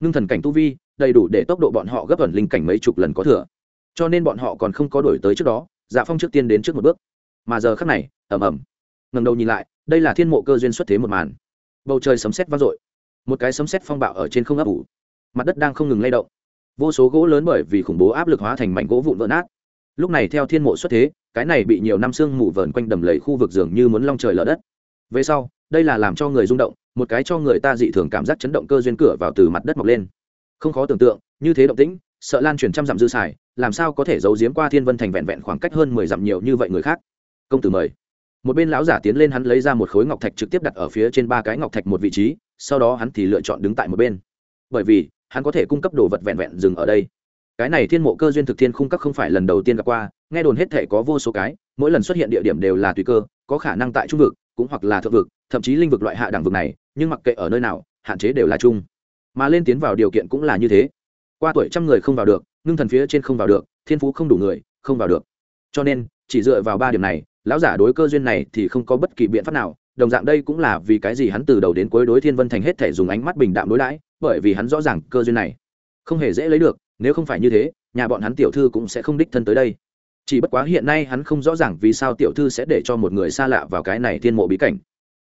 Ngưng thần cảnh tu vi, đầy đủ để tốc độ bọn họ gấp ẩn linh cảnh mấy chục lần có thừa. Cho nên bọn họ còn không có đổi tới trước đó dạ phong trước tiên đến trước một bước. Mà giờ khắc này ẩm ẩm ngần đầu nhìn lại, đây là thiên mộ cơ duyên xuất thế một màn. Bầu trời sấm sét vang dội. Một cái sấm sét phong bạo ở trên không ấp ủ. Mặt đất đang không ngừng lay động. Vô số gỗ lớn bởi vì khủng bố áp lực hóa thành mảnh gỗ vụn vỡ nát lúc này theo thiên mộ xuất thế, cái này bị nhiều năm sương mù vờn quanh đầm lầy khu vực dường như muốn long trời lở đất. Về sau, đây là làm cho người rung động, một cái cho người ta dị thường cảm giác chấn động cơ duyên cửa vào từ mặt đất mọc lên. Không khó tưởng tượng, như thế động tĩnh, sợ lan truyền trăm dặm dư xài, làm sao có thể giấu giếm qua thiên vân thành vẹn vẹn khoảng cách hơn mười dặm nhiều như vậy người khác? Công tử mời. Một bên lão giả tiến lên hắn lấy ra một khối ngọc thạch trực tiếp đặt ở phía trên ba cái ngọc thạch một vị trí, sau đó hắn thì lựa chọn đứng tại một bên. Bởi vì, hắn có thể cung cấp đồ vật vẹn vẹn dừng ở đây cái này thiên mộ cơ duyên thực thiên khung các không phải lần đầu tiên gặp qua, nghe đồn hết thể có vô số cái, mỗi lần xuất hiện địa điểm đều là tùy cơ, có khả năng tại trung vực, cũng hoặc là thượng vực, thậm chí linh vực loại hạ đẳng vực này, nhưng mặc kệ ở nơi nào, hạn chế đều là chung. Mà lên tiến vào điều kiện cũng là như thế. Qua tuổi trăm người không vào được, ngưng thần phía trên không vào được, thiên phú không đủ người, không vào được. Cho nên, chỉ dựa vào ba điểm này, lão giả đối cơ duyên này thì không có bất kỳ biện pháp nào, đồng dạng đây cũng là vì cái gì hắn từ đầu đến cuối đối thiên vân thành hết thể dùng ánh mắt bình đạm đối đãi, bởi vì hắn rõ ràng cơ duyên này không hề dễ lấy được, nếu không phải như thế, nhà bọn hắn tiểu thư cũng sẽ không đích thân tới đây. Chỉ bất quá hiện nay hắn không rõ ràng vì sao tiểu thư sẽ để cho một người xa lạ vào cái này thiên mộ bí cảnh.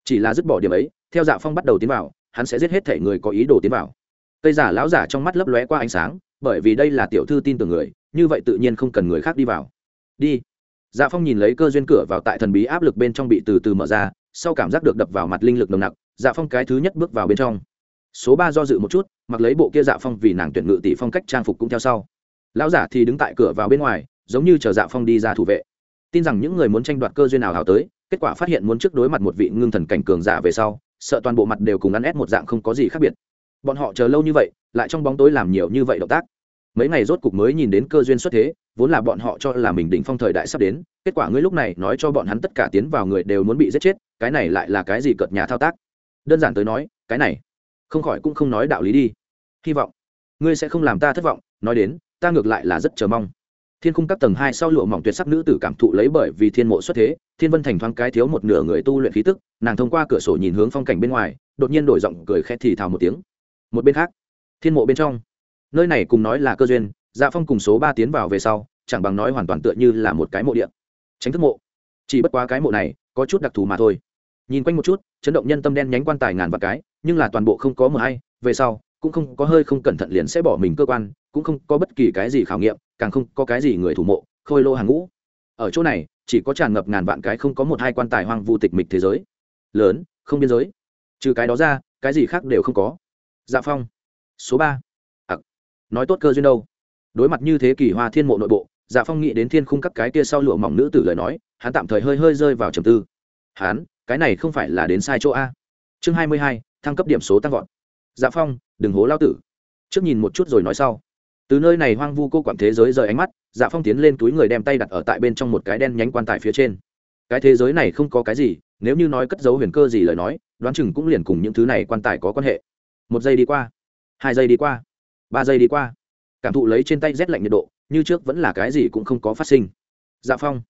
Chỉ là dứt bỏ điểm ấy, theo dạ phong bắt đầu tiến vào, hắn sẽ giết hết thể người có ý đồ tiến vào. Cây giả lão giả trong mắt lấp lóe qua ánh sáng, bởi vì đây là tiểu thư tin tưởng người, như vậy tự nhiên không cần người khác đi vào. Đi. Dạ phong nhìn lấy cơ duyên cửa vào tại thần bí áp lực bên trong bị từ từ mở ra, sau cảm giác được đập vào mặt linh lực nồng nặc dạ phong cái thứ nhất bước vào bên trong số ba do dự một chút, mặc lấy bộ kia dạ phong vì nàng tuyển ngự tỷ phong cách trang phục cũng theo sau. Lão giả thì đứng tại cửa vào bên ngoài, giống như chờ dạ phong đi ra thủ vệ. Tin rằng những người muốn tranh đoạt cơ duyên nào hào tới, kết quả phát hiện muốn trước đối mặt một vị ngưng thần cảnh cường giả về sau, sợ toàn bộ mặt đều cùng ăn ép một dạng không có gì khác biệt. Bọn họ chờ lâu như vậy, lại trong bóng tối làm nhiều như vậy động tác. Mấy ngày rốt cục mới nhìn đến cơ duyên xuất thế, vốn là bọn họ cho là mình đỉnh phong thời đại sắp đến, kết quả ngươi lúc này nói cho bọn hắn tất cả tiến vào người đều muốn bị giết chết, cái này lại là cái gì cợt nhà thao tác? Đơn giản tới nói, cái này không khỏi cũng không nói đạo lý đi. Hy vọng, ngươi sẽ không làm ta thất vọng, nói đến, ta ngược lại là rất chờ mong. Thiên khung các tầng hai sau lụa mỏng tuyệt sắc nữ tử cảm thụ lấy bởi vì thiên mộ xuất thế, thiên vân thành thoáng cái thiếu một nửa người tu luyện khí tức, nàng thông qua cửa sổ nhìn hướng phong cảnh bên ngoài, đột nhiên đổi giọng cười khẽ thì thào một tiếng. Một bên khác, thiên mộ bên trong, nơi này cùng nói là cơ duyên dạ phong cùng số ba tiến vào về sau, chẳng bằng nói hoàn toàn tựa như là một cái mộ điện tránh thức mộ, chỉ bất quá cái mộ này có chút đặc thù mà thôi nhìn quanh một chút, chấn động nhân tâm đen nhánh quan tài ngàn vạn cái, nhưng là toàn bộ không có mờ hay, về sau, cũng không có hơi không cẩn thận liền sẽ bỏ mình cơ quan, cũng không có bất kỳ cái gì khảo nghiệm, càng không có cái gì người thủ mộ, khôi lô hàng ngũ. Ở chỗ này, chỉ có tràn ngập ngàn vạn cái không có một hai quan tài hoang vu tịch mịch thế giới. Lớn, không biên giới. Trừ cái đó ra, cái gì khác đều không có. Dạ phong. Số ba. Ặc. Nói tốt cơ duyên đâu. Đối mặt như thế kỷ hoa thiên mộ nội bộ dạ phong nghĩ đến thiên khung các cái kia sau lụa mỏng nữ tử lời nói, hắn tạm thời hơi hơi rơi vào trầm tư. Hắn cái này không phải là đến sai chỗ a. Chương hai mươi hai, thăng cấp điểm số tăng vọt. Dạ phong, đừng hố lao tử. Trước nhìn một chút rồi nói sau. Từ nơi này hoang vu cô quản thế giới rời ánh mắt dạ phong tiến lên túi người đem tay đặt ở tại bên trong một cái đen nhánh quan tài phía trên. Cái thế giới này không có cái gì, nếu như nói cất giấu huyền cơ gì lời nói, đoán chừng cũng liền cùng những thứ này quan tài có quan hệ. Một giây đi qua, hai giây đi qua, ba giây đi qua. Cảm thụ lấy trên tay rét lạnh nhiệt độ, như trước vẫn là cái gì cũng không có phát sinh. Dạ phong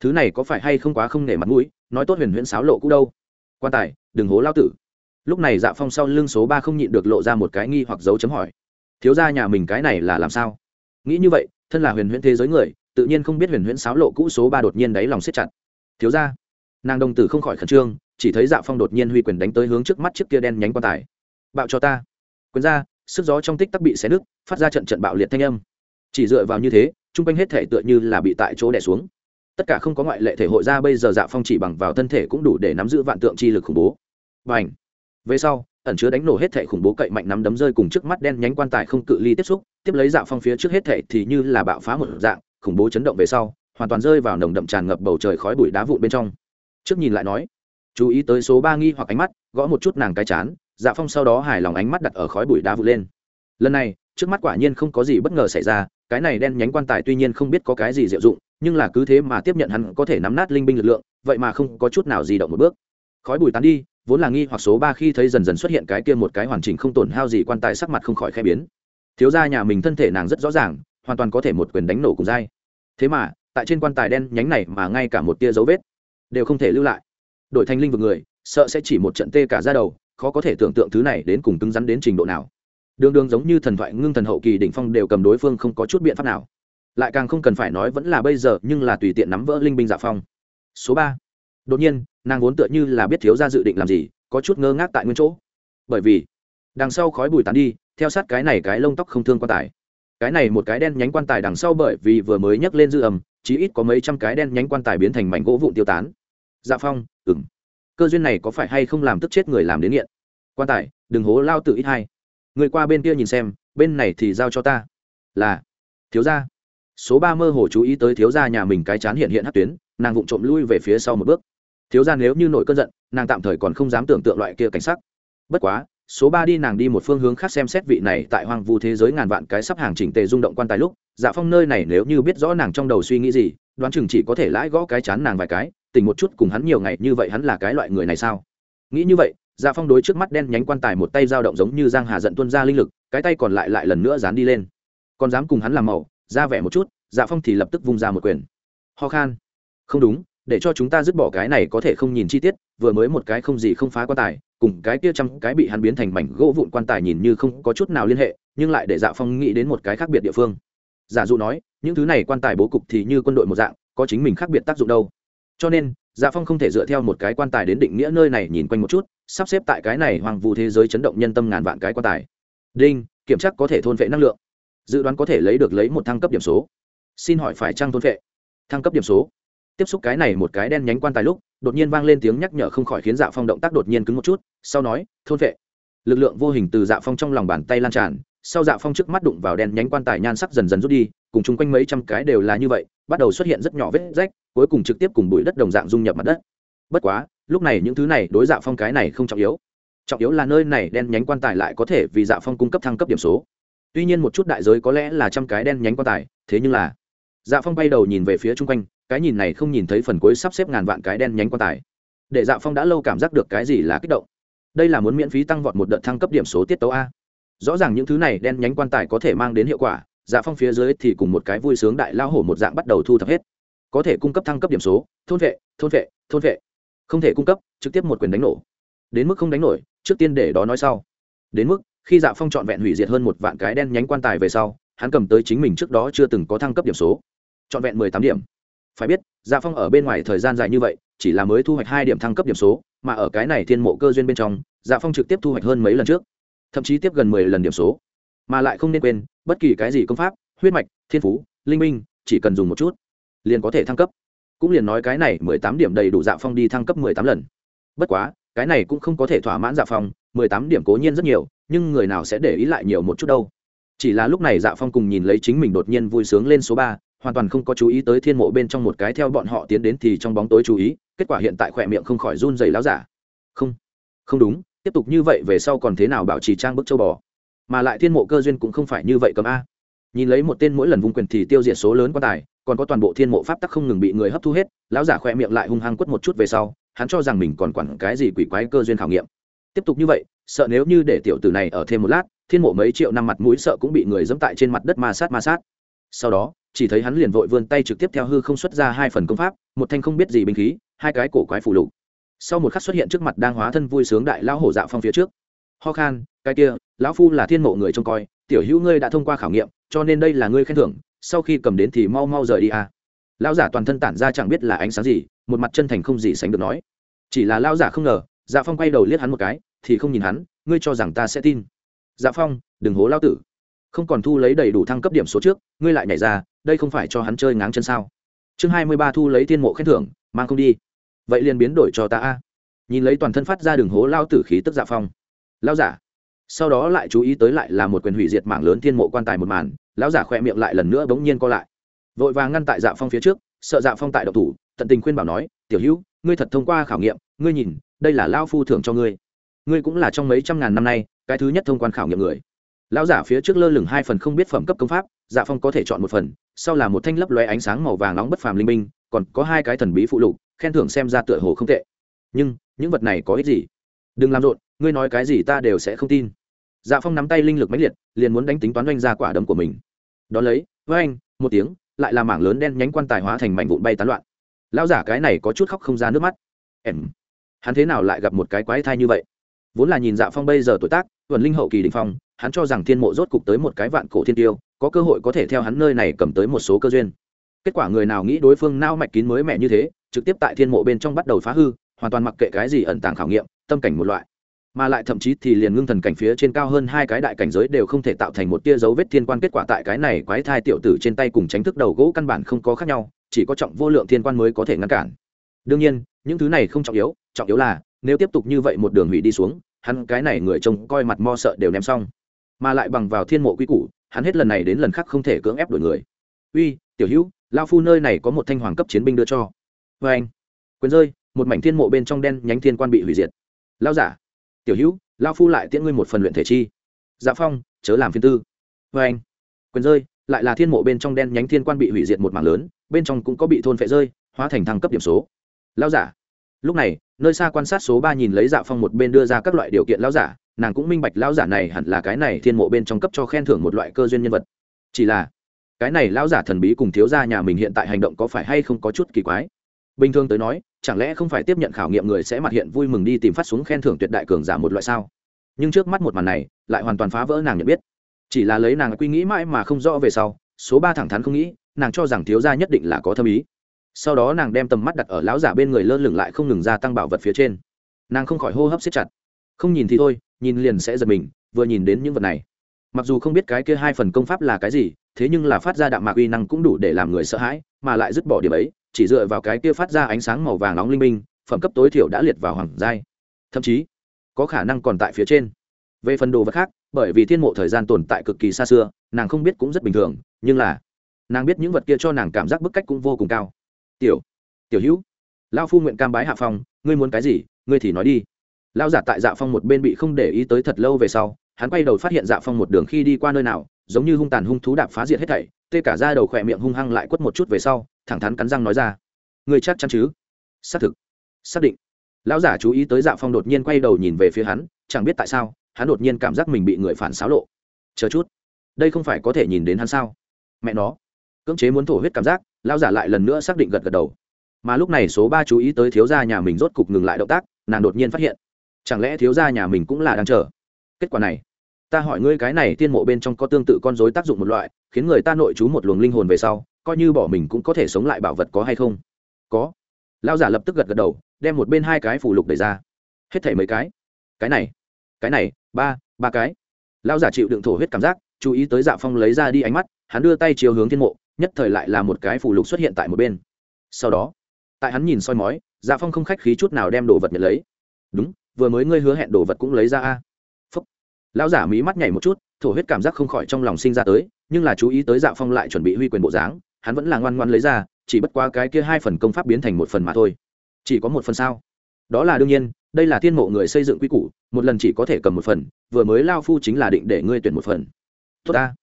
thứ này có phải hay không quá không nể mặt mũi, nói tốt huyền huyễn sáo lộ cũ đâu. Quan tài, đừng hố lao tử. Lúc này dạ phong sau lưng số ba không nhịn được lộ ra một cái nghi hoặc dấu chấm hỏi. Thiếu ra nhà mình cái này là làm sao? Nghĩ như vậy, thân là huyền huyễn thế giới người, tự nhiên không biết huyền huyễn sáo lộ cũ số ba đột nhiên đáy lòng siết chặt. Thiếu ra nàng đồng tử không khỏi khẩn trương, chỉ thấy dạ phong đột nhiên huy quyền đánh tới hướng trước mắt chiếc kia đen nhánh quan tài. Bạo cho ta. Quyền ra, sức gió trong tích tắc bị xé nứt, phát ra trận trận bạo liệt thanh âm. Chỉ dựa vào như thế chung quanh hết thể tựa như là bị tại chỗ đè xuống tất cả không có ngoại lệ thể hội ra bây giờ dạ phong chỉ bằng vào thân thể cũng đủ để nắm giữ vạn tượng chi lực khủng bố. Và ảnh về sau, ẩn chứa đánh nổ hết thể khủng bố cậy mạnh nắm đấm rơi cùng trước mắt đen nhánh quan tài không cự ly tiếp xúc, tiếp lấy dạ phong phía trước hết thể thì như là bạo phá một dạng, khủng bố chấn động về sau, hoàn toàn rơi vào nồng đậm tràn ngập bầu trời khói bụi đá vụn bên trong. Trước nhìn lại nói, chú ý tới số ba nghi hoặc ánh mắt, gõ một chút nàng cái chán dạ phong sau đó hài lòng ánh mắt đặt ở khói bụi đá vụn lên. Lần này, trước mắt quả nhiên không có gì bất ngờ xảy ra, cái này đen nhánh quan tài tuy nhiên không biết có cái gì diệu dụng nhưng là cứ thế mà tiếp nhận hắn có thể nắm nát linh binh lực lượng, vậy mà không có chút nào di động một bước. Khói bùi tán đi, vốn là nghi hoặc số ba khi thấy dần dần xuất hiện cái kia một cái hoàn chỉnh không tổn hao gì quan tài sắc mặt không khỏi khẽ biến. Thiếu gia nhà mình thân thể nàng rất rõ ràng, hoàn toàn có thể một quyền đánh nổ cùng dai. Thế mà, tại trên quan tài đen nhánh này mà ngay cả một tia dấu vết đều không thể lưu lại. Đổi thành linh vực người, sợ sẽ chỉ một trận tê cả ra đầu, khó có thể tưởng tượng thứ này đến cùng cứng rắn đến trình độ nào. Đường đường giống như thần thoại ngưng thần hậu kỳ đỉnh phong đều cầm đối phương không có chút biện pháp nào lại càng không cần phải nói vẫn là bây giờ, nhưng là tùy tiện nắm vỡ linh binh dạ phong. Số ba. Đột nhiên, nàng vốn tựa như là biết thiếu ra dự định làm gì, có chút ngơ ngác tại nguyên chỗ. Bởi vì, đằng sau khói bùi tán đi, theo sát cái này cái lông tóc không thương quan tài. Cái này một cái đen nhánh quan tài đằng sau bởi vì vừa mới nhấc lên dư ầm chí ít có mấy trăm cái đen nhánh quan tài biến thành mảnh gỗ vụn tiêu tán. Dạ phong ừng cơ duyên này có phải hay không làm tức chết người làm đến nghiện? Quan tài, đừng hố lao tự ít hai. Người qua bên kia nhìn xem, bên này thì giao cho ta. Là, thiếu gia số ba mơ hồ chú ý tới thiếu gia nhà mình cái chán hiện hiện hát tuyến, nàng vụng trộm lui về phía sau một bước. Thiếu gia nếu như nổi cơn giận, nàng tạm thời còn không dám tưởng tượng loại kia cảnh sắc. Bất quá, số ba đi nàng đi một phương hướng khác xem xét vị này tại hoang vu thế giới ngàn vạn cái sắp hàng chỉnh tề rung động quan tài lúc dạ phong nơi này nếu như biết rõ nàng trong đầu suy nghĩ gì, đoán chừng chỉ có thể lãi gõ cái chán nàng vài cái tình một chút cùng hắn nhiều ngày như vậy hắn là cái loại người này sao? Nghĩ như vậy dạ phong đối trước mắt đen nhánh quan tài một tay dao động giống như giang hà giận tuân ra linh lực, cái tay còn lại lại lần nữa dán đi lên. Còn dám cùng hắn làm màu ra vẻ một chút dạ phong thì lập tức vung ra một quyền. Ho khan. Không đúng, để cho chúng ta dứt bỏ cái này có thể không nhìn chi tiết, vừa mới một cái không gì không phá quan tài, cùng cái kia trăm cái bị hắn biến thành mảnh gỗ vụn quan tài nhìn như không có chút nào liên hệ, nhưng lại để dạ phong nghĩ đến một cái khác biệt địa phương. Giả dụ nói, những thứ này quan tài bố cục thì như quân đội một dạng, có chính mình khác biệt tác dụng đâu. Cho nên dạ phong không thể dựa theo một cái quan tài đến định nghĩa nơi này nhìn quanh một chút, sắp xếp tại cái này hoàng vu thế giới chấn động nhân tâm ngàn vạn cái quan tài. Đinh, kiểm tra có thể thôn vệ năng lượng dự đoán có thể lấy được lấy một thăng cấp điểm số. Xin hỏi phải trăng thôn vệ? Thăng cấp điểm số. Tiếp xúc cái này một cái đen nhánh quan tài lúc, đột nhiên vang lên tiếng nhắc nhở không khỏi khiến dạ phong động tác đột nhiên cứng một chút, sau nói, thôn vệ. Lực lượng vô hình từ dạ phong trong lòng bàn tay lan tràn, sau dạ phong trước mắt đụng vào đen nhánh quan tài nhan sắc dần dần rút đi, cùng chung quanh mấy trăm cái đều là như vậy, bắt đầu xuất hiện rất nhỏ vết rách, cuối cùng trực tiếp cùng bụi đất đồng dạng dung nhập mặt đất. Bất quá, lúc này những thứ này đối dạ phong cái này không trọng yếu. Trọng yếu là nơi này đen nhánh quan tài lại có thể vì dạ phong cung cấp thăng cấp điểm số tuy nhiên một chút đại giới có lẽ là trăm cái đen nhánh quan tài, thế nhưng là dạ phong bay đầu nhìn về phía chung quanh, cái nhìn này không nhìn thấy phần cuối sắp xếp ngàn vạn cái đen nhánh quan tài. Để dạ phong đã lâu cảm giác được cái gì là kích động. Đây là muốn miễn phí tăng vọt một đợt thăng cấp điểm số tiết tấu a. Rõ ràng những thứ này đen nhánh quan tài có thể mang đến hiệu quả dạ phong phía dưới thì cùng một cái vui sướng đại lao hổ một dạng bắt đầu thu thập hết. Có thể cung cấp thăng cấp điểm số, thôn vệ thôn vệ thôn vệ. Không thể cung cấp, trực tiếp một quyền đánh nổ. Đến mức không đánh nổi, trước tiên để đó nói sau. Đến mức khi dạ phong trọn vẹn hủy diệt hơn một vạn cái đen nhánh quan tài về sau, hắn cầm tới chính mình trước đó chưa từng có thăng cấp điểm số. Trọn vẹn mười tám điểm. Phải biết dạ phong ở bên ngoài thời gian dài như vậy, chỉ là mới thu hoạch hai điểm thăng cấp điểm số, mà ở cái này thiên mộ cơ duyên bên trong dạ phong trực tiếp thu hoạch hơn mấy lần trước, thậm chí tiếp gần mười lần điểm số. Mà lại không nên quên, bất kỳ cái gì công pháp, huyết mạch, thiên phú, linh minh, chỉ cần dùng một chút, liền có thể thăng cấp. Cũng liền nói cái này mười tám điểm đầy đủ dạ phong đi thăng cấp mười tám lần. Bất quá, cái này cũng không có thể thỏa mãn dạ phong, mười tám điểm cố nhiên rất nhiều nhưng người nào sẽ để ý lại nhiều một chút đâu. Chỉ là lúc này dạ phong cùng nhìn lấy chính mình đột nhiên vui sướng lên số ba, hoàn toàn không có chú ý tới thiên mộ bên trong một cái theo bọn họ tiến đến thì trong bóng tối chú ý, kết quả hiện tại khỏe miệng không khỏi run dày láo giả. Không không đúng, tiếp tục như vậy về sau còn thế nào bảo trì trang bức châu bò? Mà lại thiên mộ cơ duyên cũng không phải như vậy cầm a. Nhìn lấy một tên mỗi lần vung quyền thì tiêu diệt số lớn quan tài, còn có toàn bộ thiên mộ pháp tắc không ngừng bị người hấp thu hết lão giả khỏe miệng lại hung hăng quất một chút về sau, hắn cho rằng mình còn quản cái gì quỷ quái cơ duyên khảo nghiệm tiếp tục như vậy, sợ nếu như để tiểu tử này ở thêm một lát, thiên mộ mấy triệu năm mặt mũi sợ cũng bị người dẫm tại trên mặt đất ma sát ma sát. Sau đó, chỉ thấy hắn liền vội vươn tay trực tiếp theo hư không xuất ra hai phần công pháp, một thanh không biết gì binh khí, hai cái cổ quái phụ lục. Sau một khắc xuất hiện trước mặt đang hóa thân vui sướng đại lão hổ dạo phong phía trước. Ho khan, cái kia, lão phu là thiên mộ người trông coi, tiểu hữu ngươi đã thông qua khảo nghiệm, cho nên đây là ngươi khen thưởng, sau khi cầm đến thì mau mau rời đi à. lão giả toàn thân tản ra chẳng biết là ánh sáng gì, một mặt chân thành không gì sánh được nói. Chỉ là lão giả không ngờ dạ phong quay đầu liếc hắn một cái, thì không nhìn hắn, ngươi cho rằng ta sẽ tin. Dạ phong, đừng hố lao tử. Không còn thu lấy đầy đủ thăng cấp điểm số trước, ngươi lại nhảy ra, đây không phải cho hắn chơi ngáng chân sao? Chương hai mươi ba thu lấy thiên mộ khen thưởng, mang không đi. Vậy liền biến đổi cho ta a. Nhìn lấy toàn thân phát ra đường hố lao tử khí tức dạ phong. Lao giả. Sau đó lại chú ý tới lại là một quyền hủy diệt mạng lớn thiên mộ quan tài một màn, lão giả khỏe miệng lại lần nữa bỗng nhiên co lại. Vội vàng ngăn tại dạ phong phía trước, sợ dạ phong tại độc thủ, tận tình khuyên bảo nói, tiểu hữu, ngươi thật thông qua khảo nghiệm, ngươi nhìn đây là lao phu thưởng cho ngươi. Ngươi cũng là trong mấy trăm ngàn năm nay, cái thứ nhất thông quan khảo nghiệm người. Lão giả phía trước lơ lửng hai phần không biết phẩm cấp công pháp dạ phong có thể chọn một phần, sau là một thanh lấp lóe ánh sáng màu vàng nóng bất phàm linh minh còn có hai cái thần bí phụ lục, khen thưởng xem ra tựa hồ không tệ. Nhưng, những vật này có ích gì? Đừng làm rộn, ngươi nói cái gì ta đều sẽ không tin. Dạ phong nắm tay linh lực mãnh liệt, liền muốn đánh tính toán oanh ra quả đấm của mình. Đón lấy với anh một tiếng, lại là mảng lớn đen nhánh quan tài hóa thành mảnh vụn bay tán loạn. Lão giả cái này có chút khóc không ra nước mắt. Em hắn thế nào lại gặp một cái quái thai như vậy? Vốn là nhìn dạ phong bây giờ tuổi tác, tuần linh hậu kỳ đình phong, hắn cho rằng thiên mộ rốt cục tới một cái vạn cổ thiên tiêu, có cơ hội có thể theo hắn nơi này cầm tới một số cơ duyên. Kết quả người nào nghĩ đối phương nao mạch kín mới mẻ như thế, trực tiếp tại thiên mộ bên trong bắt đầu phá hư, hoàn toàn mặc kệ cái gì ẩn tàng khảo nghiệm, tâm cảnh một loại. Mà lại thậm chí thì liền ngưng thần cảnh phía trên cao hơn hai cái đại cảnh giới đều không thể tạo thành một tia dấu vết thiên quan kết quả tại cái này quái thai tiểu tử trên tay cùng tránh thức đầu gỗ căn bản không có khác nhau, chỉ có trọng vô lượng thiên quan mới có thể ngăn cản. Đương nhiên, những thứ này không trọng yếu trọng yếu là, nếu tiếp tục như vậy một đường hủy đi xuống, hắn cái này người trông coi mặt mo sợ đều ném xong. Mà lại bằng vào thiên mộ quy củ, hắn hết lần này đến lần khác không thể cưỡng ép đổi người. Uy, tiểu hữu, lao phu nơi này có một thanh hoàng cấp chiến binh đưa cho. Vê anh, quyền rơi, một mảnh thiên mộ bên trong đen nhánh thiên quan bị hủy diệt. Lao giả, tiểu hữu, lao phu lại tiễn ngươi một phần luyện thể chi. Dạ phong, chớ làm phiên tư. Vê anh, quyền rơi, lại là thiên mộ bên trong đen nhánh thiên quan bị hủy diệt một mảng lớn, bên trong cũng có bị thôn phệ rơi, hóa thành thăng cấp điểm số. Lao giả lúc này, nơi xa quan sát số ba nhìn lấy dạ phong một bên đưa ra các loại điều kiện lao giả, nàng cũng minh bạch lao giả này hẳn là cái này thiên mộ bên trong cấp cho khen thưởng một loại cơ duyên nhân vật. Chỉ là, cái này lao giả thần bí cùng thiếu gia nhà mình hiện tại hành động có phải hay không có chút kỳ quái? Bình thường tới nói, chẳng lẽ không phải tiếp nhận khảo nghiệm người sẽ mặt hiện vui mừng đi tìm phát xuống khen thưởng tuyệt đại cường giả một loại sao? Nhưng trước mắt một màn này, lại hoàn toàn phá vỡ nàng nhận biết. Chỉ là lấy nàng quy nghĩ mãi mà không rõ về sau, số ba thẳng thắn không nghĩ, nàng cho rằng thiếu gia nhất định là có thâm ý sau đó nàng đem tầm mắt đặt ở lão giả bên người lơ lửng lại không ngừng gia tăng bảo vật phía trên. Nàng không khỏi hô hấp xếp chặt. Không nhìn thì thôi, nhìn liền sẽ giật mình, vừa nhìn đến những vật này. Mặc dù không biết cái kia hai phần công pháp là cái gì, thế nhưng là phát ra đạm mạc uy năng cũng đủ để làm người sợ hãi, mà lại dứt bỏ điểm ấy, chỉ dựa vào cái kia phát ra ánh sáng màu vàng nóng linh minh, phẩm cấp tối thiểu đã liệt vào hoàng giai. Thậm chí, có khả năng còn tại phía trên. Về phần đồ vật khác, bởi vì thiên mộ thời gian tồn tại cực kỳ xa xưa, nàng không biết cũng rất bình thường, nhưng là, nàng biết những vật kia cho nàng cảm giác bức cách cũng vô cùng cao tiểu tiểu hữu lao phu nguyện cam bái hạ phong, ngươi muốn cái gì, ngươi thì nói đi. Lao giả tại dạ phong một bên bị không để ý tới thật lâu về sau, hắn quay đầu phát hiện dạ phong một đường khi đi qua nơi nào, giống như hung tàn hung thú đạp phá diệt hết thảy, tê cả ra đầu khỏe miệng hung hăng lại quất một chút về sau, thẳng thắn cắn răng nói ra. Ngươi chắc chắn chứ? Xác thực, xác định. Lão giả chú ý tới dạ phong đột nhiên quay đầu nhìn về phía hắn, chẳng biết tại sao, hắn đột nhiên cảm giác mình bị người phản xáo lộ. Chờ chút, đây không phải có thể nhìn đến hắn sao? Mẹ nó cưỡng chế muốn thổ huyết cảm giác, lão giả lại lần nữa xác định gật gật đầu. Mà lúc này số ba chú ý tới thiếu gia nhà mình rốt cục ngừng lại động tác, nàng đột nhiên phát hiện, chẳng lẽ thiếu gia nhà mình cũng là đang chờ? Kết quả này, ta hỏi ngươi cái này tiên mộ bên trong có tương tự con dối tác dụng một loại, khiến người ta nội trú một luồng linh hồn về sau, coi như bỏ mình cũng có thể sống lại bảo vật có hay không? Có. Lao giả lập tức gật gật đầu, đem một bên hai cái phủ lục đẩy ra. Hết thảy mấy cái? Cái này cái này, ba ba cái. Lao giả chịu đựng thổ huyết cảm giác, chú ý tới dạ phong lấy ra đi ánh mắt, hắn đưa tay chiều hướng thiên mộ nhất thời lại là một cái phù lục xuất hiện tại một bên. Sau đó, tại hắn nhìn soi mói dạ phong không khách khí chút nào đem đồ vật nhận lấy. Đúng, vừa mới ngươi hứa hẹn đồ vật cũng lấy ra a. Phúc. Lão giả mí mắt nhảy một chút, thổ huyết cảm giác không khỏi trong lòng sinh ra tới, nhưng là chú ý tới dạ phong lại chuẩn bị huy quyền bộ dáng, hắn vẫn là ngoan ngoan lấy ra, chỉ bất qua cái kia hai phần công pháp biến thành một phần mà thôi. Chỉ có một phần sao? Đó là đương nhiên, đây là thiên mộ người xây dựng quy củ, một lần chỉ có thể cầm một phần, vừa mới lao phu chính là định để ngươi tuyển một phần. Tốt ta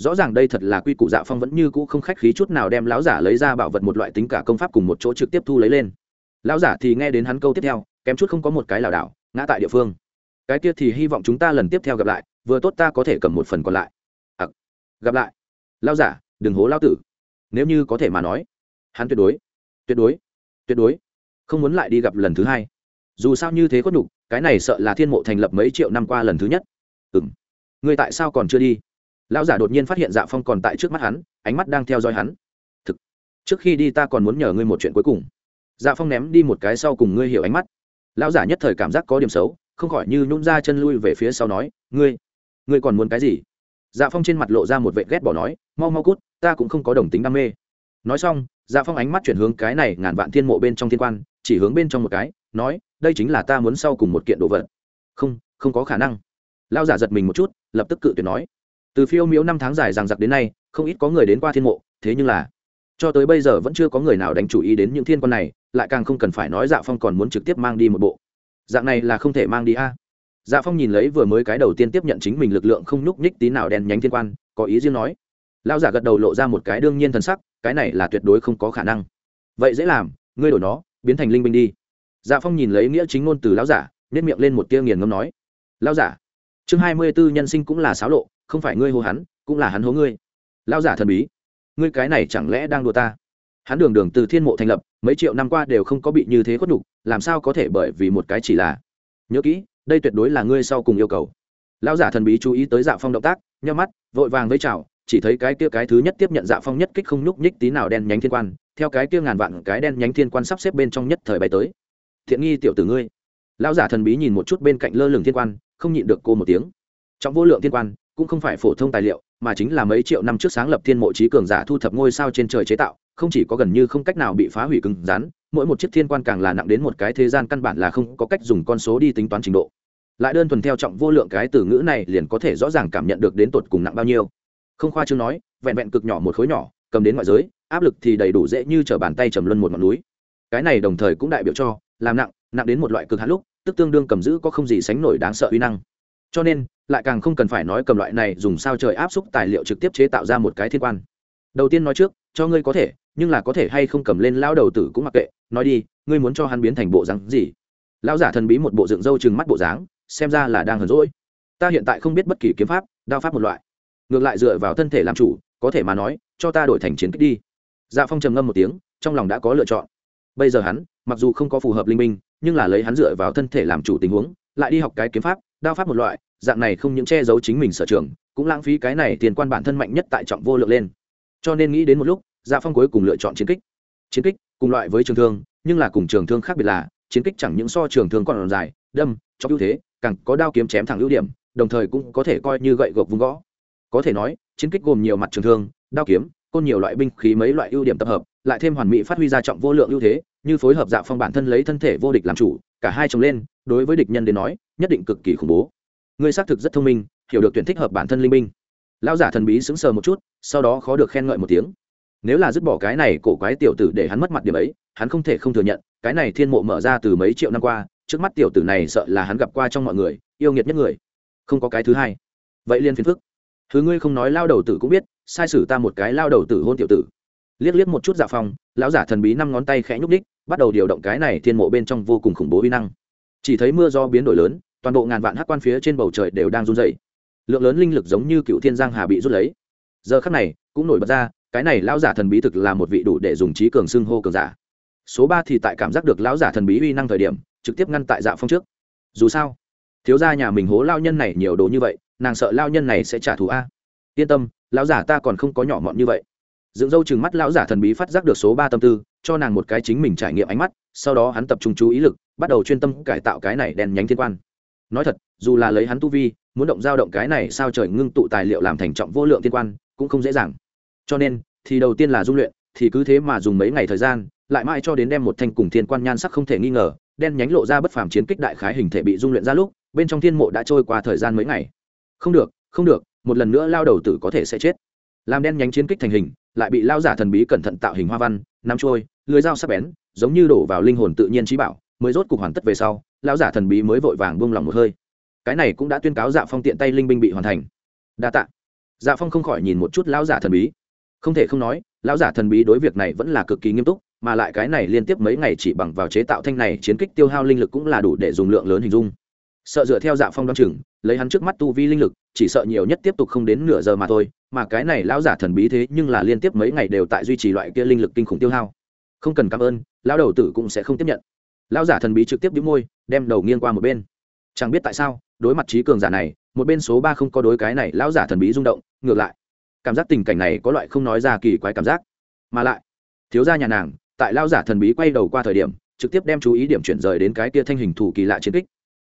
rõ ràng đây thật là quy củ dạ phong vẫn như cũ không khách khí chút nào đem lão giả lấy ra bảo vật một loại tính cả công pháp cùng một chỗ trực tiếp thu lấy lên. Lão giả thì nghe đến hắn câu tiếp theo kém chút không có một cái lảo đảo ngã tại địa phương. Cái kia thì hy vọng chúng ta lần tiếp theo gặp lại vừa tốt ta có thể cầm một phần còn lại. À, gặp lại. Lão giả đừng hố lão tử. Nếu như có thể mà nói hắn tuyệt đối tuyệt đối tuyệt đối không muốn lại đi gặp lần thứ hai. Dù sao như thế có nhục cái này sợ là thiên mộ thành lập mấy triệu năm qua lần thứ nhất. Ừ m người tại sao còn chưa đi? Lão giả đột nhiên phát hiện dạ phong còn tại trước mắt hắn, ánh mắt đang theo dõi hắn. Thực, trước khi đi ta còn muốn nhờ ngươi một chuyện cuối cùng. Dạ phong ném đi một cái sau cùng ngươi hiểu ánh mắt. Lão giả nhất thời cảm giác có điểm xấu, không khỏi như nhún ra chân lui về phía sau nói, ngươi ngươi còn muốn cái gì? Dạ phong trên mặt lộ ra một vệ ghét bỏ nói, mau mau cút, ta cũng không có đồng tính đam mê. Nói xong dạ phong ánh mắt chuyển hướng cái này ngàn vạn thiên mộ bên trong thiên quan, chỉ hướng bên trong một cái, nói, đây chính là ta muốn sau cùng một kiện đồ vật. Không không có khả năng. Lao giả giật mình một chút, lập tức cự tuyệt nói từ phiêu miếu năm tháng dài rằng giặc đến nay, không ít có người đến qua thiên mộ, thế nhưng là, cho tới bây giờ vẫn chưa có người nào đánh chủ ý đến những thiên quan này, lại càng không cần phải nói dạ phong còn muốn trực tiếp mang đi một bộ. Dạng này là không thể mang đi a. Dạ phong nhìn lấy vừa mới cái đầu tiên tiếp nhận chính mình lực lượng không nhúc nhích tí nào đen nhánh thiên quan, có ý riêng nói. Lao giả gật đầu lộ ra một cái đương nhiên thần sắc, cái này là tuyệt đối không có khả năng. Vậy dễ làm, ngươi đổi nó, biến thành linh binh đi. Dạ phong nhìn lấy nghĩa chính ngôn từ lão giả nếp miệng lên một tia nghiền ngâm nói. Lão giả, chương hai mươi b ố nhân sinh cũng là xáo lộ không phải ngươi hô hắn, cũng là hắn hố ngươi. Lão giả thần bí, ngươi cái này chẳng lẽ đang đùa ta? Hắn đường đường từ thiên mộ thành lập, mấy triệu năm qua đều không có bị như thế khuất nhục, làm sao có thể bởi vì một cái chỉ là? Nhớ kỹ, đây tuyệt đối là ngươi sau cùng yêu cầu. Lão giả thần bí chú ý tới dạ phong động tác nhắm mắt, vội vàng với chào, chỉ thấy cái kia cái thứ nhất tiếp nhận dạ phong nhất kích không nhúc nhích tí nào đen nhánh thiên quan, theo cái kia ngàn vạn cái đen nhánh thiên quan sắp xếp bên trong nhất thời bay tới. Thiện nghi tiểu tử ngươi. Lão giả thần bí nhìn một chút bên cạnh lơ lửng thiên quan, không nhịn được cô một tiếng. Trong vô lượng thiên quan cũng không phải phổ thông tài liệu, mà chính là mấy triệu năm trước sáng lập thiên mộ trí cường giả thu thập ngôi sao trên trời chế tạo, không chỉ có gần như không cách nào bị phá hủy cứng rắn, mỗi một chiếc thiên quan càng là nặng đến một cái thế gian căn bản là không có cách dùng con số đi tính toán trình độ. Lại đơn thuần theo trọng vô lượng cái từ ngữ này liền có thể rõ ràng cảm nhận được đến tột cùng nặng bao nhiêu. Không khoa chương nói, vẹn vẹn cực nhỏ một khối nhỏ, cầm đến ngoại giới, áp lực thì đầy đủ dễ như t bàn tay trầm luân một ngọn núi. Cái này đồng thời cũng đại biểu cho, làm nặng nặng đến một loại cực hạn lúc, tức tương đương cầm giữ có không gì sánh nổi đáng sợ uy năng. Cho nên lại càng không cần phải nói cầm loại này dùng sao trời áp xúc tài liệu trực tiếp chế tạo ra một cái thiên quan. Đầu tiên nói trước, cho ngươi có thể, nhưng là có thể hay không cầm lên lão đầu tử cũng mặc kệ, nói đi, ngươi muốn cho hắn biến thành bộ dáng gì? Lão giả thần bí một bộ dựng râu chừng mắt bộ dáng, xem ra là đang hờn rỗi ta hiện tại không biết bất kỳ kiếm pháp, đao pháp một loại. Ngược lại dựa vào thân thể làm chủ, có thể mà nói, cho ta đổi thành chiến kích đi. Dạ phong trầm ngâm một tiếng, trong lòng đã có lựa chọn. Bây giờ hắn, mặc dù không có phù hợp linh minh, nhưng là lấy hắn dựa vào thân thể làm chủ tình huống, lại đi học cái kiếm pháp, đao pháp một loại dạng này không những che giấu chính mình sở trường, cũng lãng phí cái này tiền quan bản thân mạnh nhất tại trọng vô lượng lên. Cho nên nghĩ đến một lúc dạ phong cuối cùng lựa chọn chiến kích. Chiến kích, cùng loại với trường thương, nhưng là cùng trường thương khác biệt là, chiến kích chẳng những so trường thương còn dài, đâm, cho ưu thế, càng có đao kiếm chém thẳng ưu điểm, đồng thời cũng có thể coi như gậy gộc vung gõ. Có thể nói, chiến kích gồm nhiều mặt trường thương, đao kiếm, côn nhiều loại binh khí mấy loại ưu điểm tập hợp, lại thêm hoàn mỹ phát huy ra trọng vô lượng ưu thế, như phối hợp dạ phong bản thân lấy thân thể vô địch làm chủ, cả hai chồng lên, đối với địch nhân đến nói, nhất định cực kỳ khủng bố ngươi xác thực rất thông minh, hiểu được tuyển thích hợp bản thân linh minh lão giả thần bí sững sờ một chút, sau đó khó được khen ngợi một tiếng. Nếu là dứt bỏ cái này cổ quái tiểu tử để hắn mất mặt điểm ấy, hắn không thể không thừa nhận, cái này thiên mộ mở ra từ mấy triệu năm qua, trước mắt tiểu tử này sợ là hắn gặp qua trong mọi người, yêu nghiệt nhất người. Không có cái thứ hai. Vậy liên phiền phức. Thứ ngươi không nói lao đầu tử cũng biết, sai sử ta một cái lao đầu tử hôn tiểu tử. Liếc liếc một chút dạ phong lão giả thần bí năm ngón tay khẽ nhúc đích bắt đầu điều động cái này thiên mộ bên trong vô cùng khủng bố vi năng. Chỉ thấy mưa do biến đổi lớn toàn bộ ngàn vạn hắc quan phía trên bầu trời đều đang run dày lượng lớn linh lực giống như cựu thiên giang hà bị rút lấy. Giờ khắc này, cũng nổi bật ra, cái này lão giả thần bí thực là một vị đủ để dùng trí cường xưng hô cường giả. Số ba thì tại cảm giác được lão giả thần bí uy năng thời điểm, trực tiếp ngăn tại dạ phong trước. Dù sao, thiếu gia nhà mình hố lao nhân này nhiều đồ như vậy, nàng sợ lao nhân này sẽ trả thù a. Yên tâm, lão giả ta còn không có nhỏ mọn như vậy. Dựng dâu chừng mắt lão giả thần bí phát giác được số ba tâm tư, cho nàng một cái chính mình trải nghiệm ánh mắt, sau đó hắn tập trung chú ý lực, bắt đầu chuyên tâm cải tạo cái này đèn nhánh thiên quan nói thật, dù là lấy hắn tu vi, muốn động giao động cái này sao trời ngưng tụ tài liệu làm thành trọng vô lượng thiên quan, cũng không dễ dàng. Cho nên, thì đầu tiên là dung luyện, thì cứ thế mà dùng mấy ngày thời gian, lại mãi cho đến đem một thanh cùng thiên quan nhan sắc không thể nghi ngờ, đen nhánh lộ ra bất phàm chiến kích đại khái hình thể bị dung luyện ra lúc, bên trong thiên mộ đã trôi qua thời gian mấy ngày. Không được không được, một lần nữa lao đầu tử có thể sẽ chết. Làm đen nhánh chiến kích thành hình, lại bị lao giả thần bí cẩn thận tạo hình hoa văn, nắm trôi, lưới dao sắc bén, giống như đổ vào linh hồn tự nhiên trí bảo mới rốt cục hoàn tất về sau, lão giả thần bí mới vội vàng buông lỏng một hơi. Cái này cũng đã tuyên cáo dạ phong tiện tay linh binh bị hoàn thành. Đa tạ. Dạ phong không khỏi nhìn một chút lão giả thần bí. Không thể không nói, lão giả thần bí đối việc này vẫn là cực kỳ nghiêm túc, mà lại cái này liên tiếp mấy ngày chỉ bằng vào chế tạo thanh này chiến kích tiêu hao linh lực cũng là đủ để dùng lượng lớn hình dung. Sợ dựa theo dạ phong đ o á n chừng, lấy hắn trước mắt tu vi linh lực, chỉ sợ nhiều nhất tiếp tục không đến nửa giờ mà thôi, mà cái này lão giả thần bí thế nhưng là liên tiếp mấy ngày đều tại duy trì loại kia linh lực kinh khủng tiêu hao. Không cần cảm ơn, lão đầu tử cũng sẽ không tiếp nhận lão giả thần bí trực tiếp đĩu môi, đem đầu nghiêng qua một bên. Chẳng biết tại sao, đối mặt trí cường giả này, một bên số ba không có đối cái này lão giả thần bí rung động, ngược lại. Cảm giác tình cảnh này có loại không nói ra kỳ quái cảm giác. Mà lại, thiếu gia nhà nàng, tại lão giả thần bí quay đầu qua thời điểm, trực tiếp đem chú ý điểm chuyển rời đến cái kia thanh hình thủ kỳ lạ chiến kích.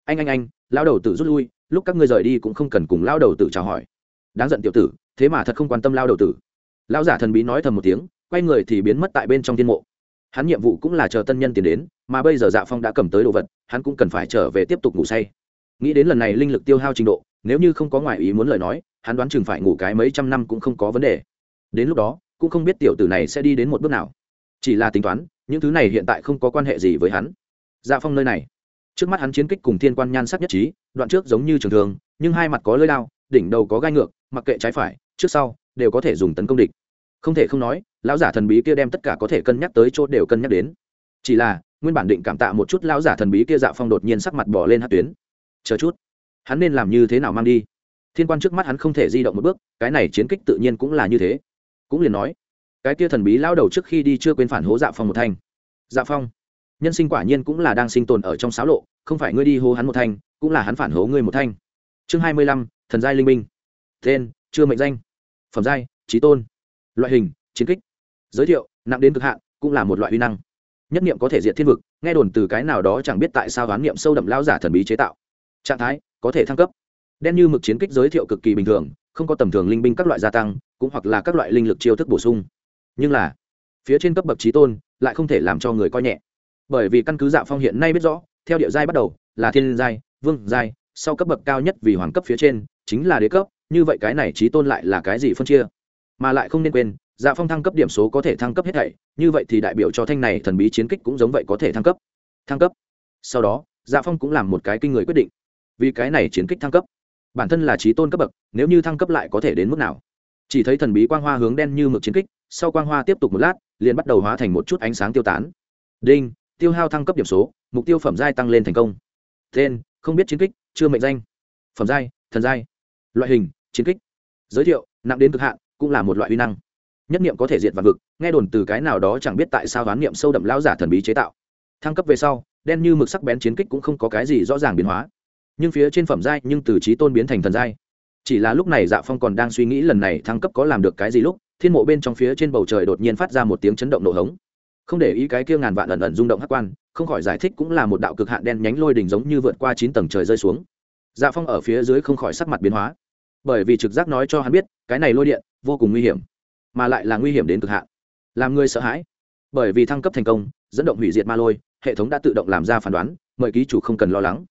Anh anh anh, lão đầu tử rút lui, lúc các ngươi rời đi cũng không cần cùng lão đầu tử chào hỏi. Đáng giận tiểu tử, thế mà thật không quan tâm lão đầu tử. Lão giả thần bí nói thầm một tiếng, quay người thì biến mất tại bên trong thiên mộ hắn nhiệm vụ cũng là chờ tân nhân tiến đến, mà bây giờ dạ phong đã cầm tới đồ vật, hắn cũng cần phải trở về tiếp tục ngủ say. Nghĩ đến lần này linh lực tiêu hao trình độ, nếu như không có ngoại ý muốn lời nói, hắn đoán chừng phải ngủ cái mấy trăm năm cũng không có vấn đề. Đến lúc đó, cũng không biết tiểu tử này sẽ đi đến một bước nào. Chỉ là tính toán, những thứ này hiện tại không có quan hệ gì với hắn. Dạ phong nơi này. Trước mắt hắn chiến kích cùng thiên quan nhan sắc nhất trí, đoạn trước giống như trường thường, nhưng hai mặt có lưỡi lao đỉnh đầu có gai ngược, mặc kệ trái phải, trước sau, đều có thể dùng tấn công địch không thể không nói, lão giả thần bí kia đem tất cả có thể cân nhắc tới chỗ đều cân nhắc đến. Chỉ là, nguyên bản định cảm tạ một chút lão giả thần bí kia dạ phong đột nhiên sắc mặt bỏ lên hát tuyến. Chờ chút, hắn nên làm như thế nào mang đi? Thiên quan trước mắt hắn không thể di động một bước, cái này chiến kích tự nhiên cũng là như thế. Cũng liền nói, cái kia thần bí lao đầu trước khi đi chưa quên phản hố dạ phong một thanh. Dạ phong, nhân sinh quả nhiên cũng là đang sinh tồn ở trong xáo lộ, không phải ngươi đi hô hắn một thanh, cũng là hắn phản hố ngươi một thanh. Chương hai mươi lăm, thần giai linh minh tên, chưa mệnh danh. Phẩm giai trí tôn loại hình, chiến kích, giới thiệu, nặng đến cực hạn, cũng là một loại uy năng. Nhất niệm có thể diệt thiên vực, nghe đồn từ cái nào đó chẳng biết tại sao đoán niệm sâu đậm lao giả thần bí chế tạo. Trạng thái, có thể thăng cấp. Đen như mực chiến kích giới thiệu cực kỳ bình thường, không có tầm thường linh binh các loại gia tăng, cũng hoặc là các loại linh lực chiêu thức bổ sung. Nhưng là, phía trên cấp bậc trí tôn, lại không thể làm cho người coi nhẹ. Bởi vì căn cứ dạ phong hiện nay biết rõ, theo địa giai bắt đầu, là thiên giai, vương giai, sau cấp bậc cao nhất vì hoàng cấp phía trên, chính là đế cấp, như vậy cái này trí tôn lại là cái gì phân chia? Mà lại không nên quên dạ phong thăng cấp điểm số có thể thăng cấp hết thảy, như vậy thì đại biểu cho thanh này thần bí chiến kích cũng giống vậy có thể thăng cấp. Thăng cấp. Sau đó dạ phong cũng làm một cái kinh người quyết định. Vì cái này chiến kích thăng cấp, bản thân là trí tôn cấp bậc, nếu như thăng cấp lại có thể đến mức nào? Chỉ thấy thần bí quang hoa hướng đen như mực chiến kích, sau quang hoa tiếp tục một lát, liền bắt đầu hóa thành một chút ánh sáng tiêu tán. Đinh, tiêu hao thăng cấp điểm số, mục tiêu phẩm giai tăng lên thành công. Tên, không biết chiến kích, chưa mệnh danh. Phẩm giai, thần giai. Loại hình, chiến kích. Giới thiệu, nặng đến cực hạn cũng là một loại uy năng. Nhất niệm có thể diệt vạn vực, nghe đồn từ cái nào đó chẳng biết tại sao đoán niệm sâu đậm lão giả thần bí chế tạo. Thăng cấp về sau, đen như mực sắc bén chiến kích cũng không có cái gì rõ ràng biến hóa. Nhưng phía trên phẩm giai nhưng từ trí tôn biến thành thần giai. Chỉ là lúc này dạ phong còn đang suy nghĩ lần này thăng cấp có làm được cái gì lúc, thiên mộ bên trong phía trên bầu trời đột nhiên phát ra một tiếng chấn động nổ hống. Không để ý cái kia ngàn vạn ẩn ẩn rung động hắc quan, không khỏi giải thích cũng là một đạo cực hạn đen nhánh lôi đỉnh giống như vượt qua chín tầng trời rơi xuống. Dạ phong ở phía dưới không khỏi sắc mặt biến hóa bởi vì trực giác nói cho hắn biết, cái này lôi điện vô cùng nguy hiểm, mà lại là nguy hiểm đến cực hạn, làm người sợ hãi. Bởi vì thăng cấp thành công, dẫn động hủy diệt ma lôi, hệ thống đã tự động làm ra phán đoán, mời ký chủ không cần lo lắng.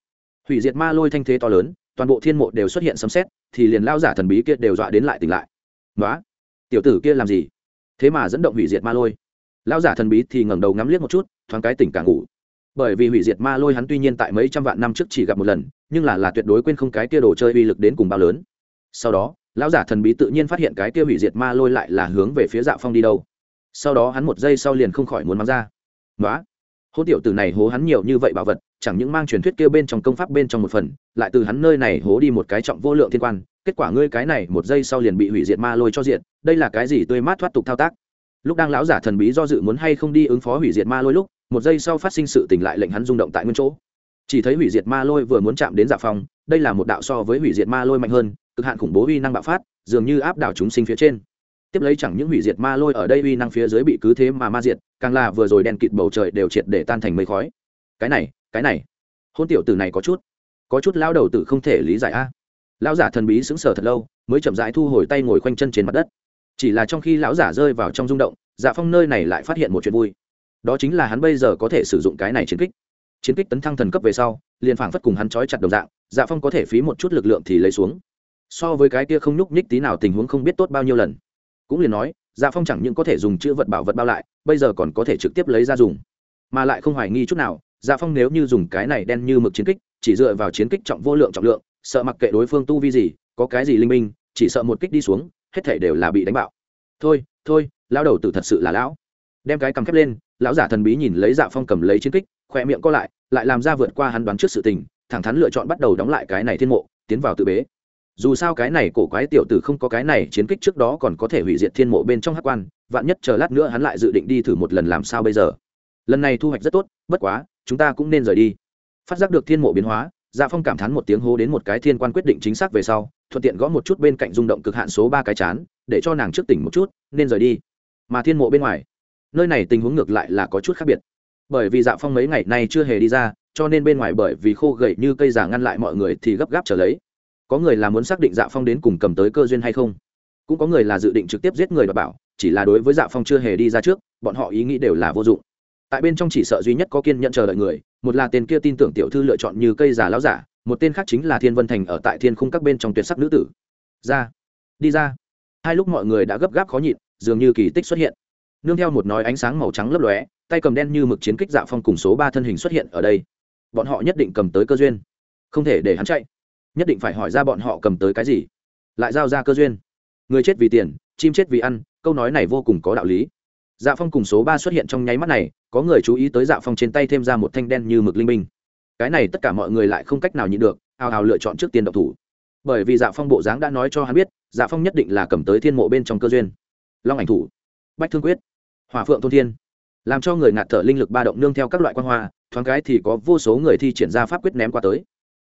Hủy diệt ma lôi thanh thế to lớn, toàn bộ thiên mộ đều xuất hiện sấm xét thì liền lao giả thần bí kia đều dọa đến lại tỉnh lại. Nói tiểu tử kia làm gì? Thế mà dẫn động hủy diệt ma lôi. Lao giả thần bí thì ngẩng đầu ngắm liếc một chút, thoáng cái tỉnh cả ngủ. Bởi vì hủy diệt ma lôi hắn tuy nhiên tại mấy trăm vạn năm trước chỉ gặp một lần, nhưng là là tuyệt đối quên không cái kia đồ chơi uy lực đến cùng bao lớn sau đó, lão giả thần bí tự nhiên phát hiện cái kia hủy diệt ma lôi lại là hướng về phía dạ phong đi đâu. Sau đó hắn một giây sau liền không khỏi muốn mắng ra. Nói hô tiểu tử này hố hắn nhiều như vậy bảo vật, chẳng những mang truyền thuyết kia bên trong công pháp bên trong một phần, lại từ hắn nơi này hố đi một cái trọng vô lượng thiên quan, kết quả ngươi cái này một giây sau liền bị hủy diệt ma lôi cho diện đây là cái gì tươi mát thoát tục thao tác? Lúc đang lão giả thần bí do dự muốn hay không đi ứng phó hủy diệt ma lôi lúc, một giây sau phát sinh sự tình lại lệnh hắn rung động tại nguyên chỗ chỉ thấy hủy diệt ma lôi vừa muốn chạm đến dạ phong đây là một đạo so với hủy diệt ma lôi mạnh hơn, cực hạn khủng bố uy năng bạo phát, dường như áp đảo chúng sinh phía trên. Tiếp lấy chẳng những hủy diệt ma lôi ở đây uy năng phía dưới bị cứ thế mà ma diệt, càng là vừa rồi đèn kịt bầu trời đều triệt để tan thành mây khói. Cái này cái này, hôn tiểu tử này có chút có chút lao đầu tử không thể lý giải a. À. lão giả thần bí sững sờ thật lâu, mới chậm rãi thu hồi tay ngồi khoanh chân trên mặt đất. Chỉ là trong khi lão giả rơi vào trong rung động dạ phong nơi này lại phát hiện một chuyện vui. Đó chính là hắn bây giờ có thể sử dụng cái này chiến kích chiến kích tấn thăng thần cấp về sau, liền phảng phất cùng hắn trói chặt đồng dạng dạ phong có thể phí một chút lực lượng thì lấy xuống. So với cái kia không nhúc nhích tí nào tình huống không biết tốt bao nhiêu lần. Cũng liền nói dạ phong chẳng những có thể dùng chữ vật bảo vật bao lại, bây giờ còn có thể trực tiếp lấy ra dùng. Mà lại không hoài nghi chút nào dạ phong nếu như dùng cái này đen như mực chiến kích, chỉ dựa vào chiến kích trọng vô lượng trọng lượng, sợ mặc kệ đối phương tu vi gì, có cái gì linh minh, chỉ sợ một kích đi xuống, hết thể đều là bị đánh bạo. Thôi thôi, lão đầu tử thật sự là lão. Đem cái cầm khép lên, lão giả thần bí nhìn lấy dạ phong cầm lấy chiến kích khỏe miệng co lại lại làm ra vượt qua hắn đoán trước sự tình, thẳng thắn lựa chọn bắt đầu đóng lại cái này thiên mộ, tiến vào tự bế. Dù sao cái này cổ quái tiểu tử không có cái này chiến kích trước đó còn có thể hủy diệt thiên mộ bên trong hát quan, vạn nhất chờ lát nữa hắn lại dự định đi thử một lần làm sao bây giờ. Lần này thu hoạch rất tốt, bất quá, chúng ta cũng nên rời đi. Phát giác được thiên mộ biến hóa dạ phong cảm thán một tiếng hô đến một cái thiên quan quyết định chính xác về sau, thuận tiện gõ một chút bên cạnh rung động cực hạn số ba cái chán, để cho nàng trước tỉnh một chút, nên rời đi. Mà thiên mộ bên ngoài, nơi này tình huống ngược lại là có chút khác biệt bởi vì dạ phong mấy ngày nay chưa hề đi ra, cho nên bên ngoài bởi vì khô gậy như cây già ngăn lại mọi người thì gấp gáp trở lấy. Có người là muốn xác định dạ phong đến cùng cầm tới cơ duyên hay không. Cũng có người là dự định trực tiếp giết người và bảo, chỉ là đối với dạ phong chưa hề đi ra trước, bọn họ ý nghĩ đều là vô dụng. Tại bên trong chỉ sợ duy nhất có kiên nhận chờ đợi người, một là tên kia tin tưởng tiểu thư lựa chọn như cây già láo giả, một tên khác chính là thiên vân thành ở tại thiên khung các bên trong tuyệt sắc nữ tử. Ra. Đi ra. Hai lúc mọi người đã gấp gáp khó nhịn, dường như kỳ tích xuất hiện. Nương theo một nói ánh sáng màu trắng lấp lóe tay cầm đen như mực chiến kích dạ phong cùng số ba thân hình xuất hiện ở đây. Bọn họ nhất định cầm tới cơ duyên. Không thể để hắn chạy. Nhất định phải hỏi ra bọn họ cầm tới cái gì. Lại giao ra cơ duyên. Người chết vì tiền, chim chết vì ăn, câu nói này vô cùng có đạo lý. Dạ phong cùng số ba xuất hiện trong nháy mắt này, có người chú ý tới dạ phong trên tay thêm ra một thanh đen như mực linh minh cái này tất cả mọi người lại không cách nào nhịn được, hào hào lựa chọn trước tiên độc thủ. Bởi vì dạ phong bộ dáng đã nói cho hắn biết dạ phong nhất định là cầm tới thiên mộ bên trong cơ duyên. Long ảnh thủ. Bách thương quyết. Hòa phượng thôn thiên làm cho người ngạt thở linh lực ba động nương theo các loại quan hoa, thoáng cái thì có vô số người thi triển ra pháp quyết ném qua tới.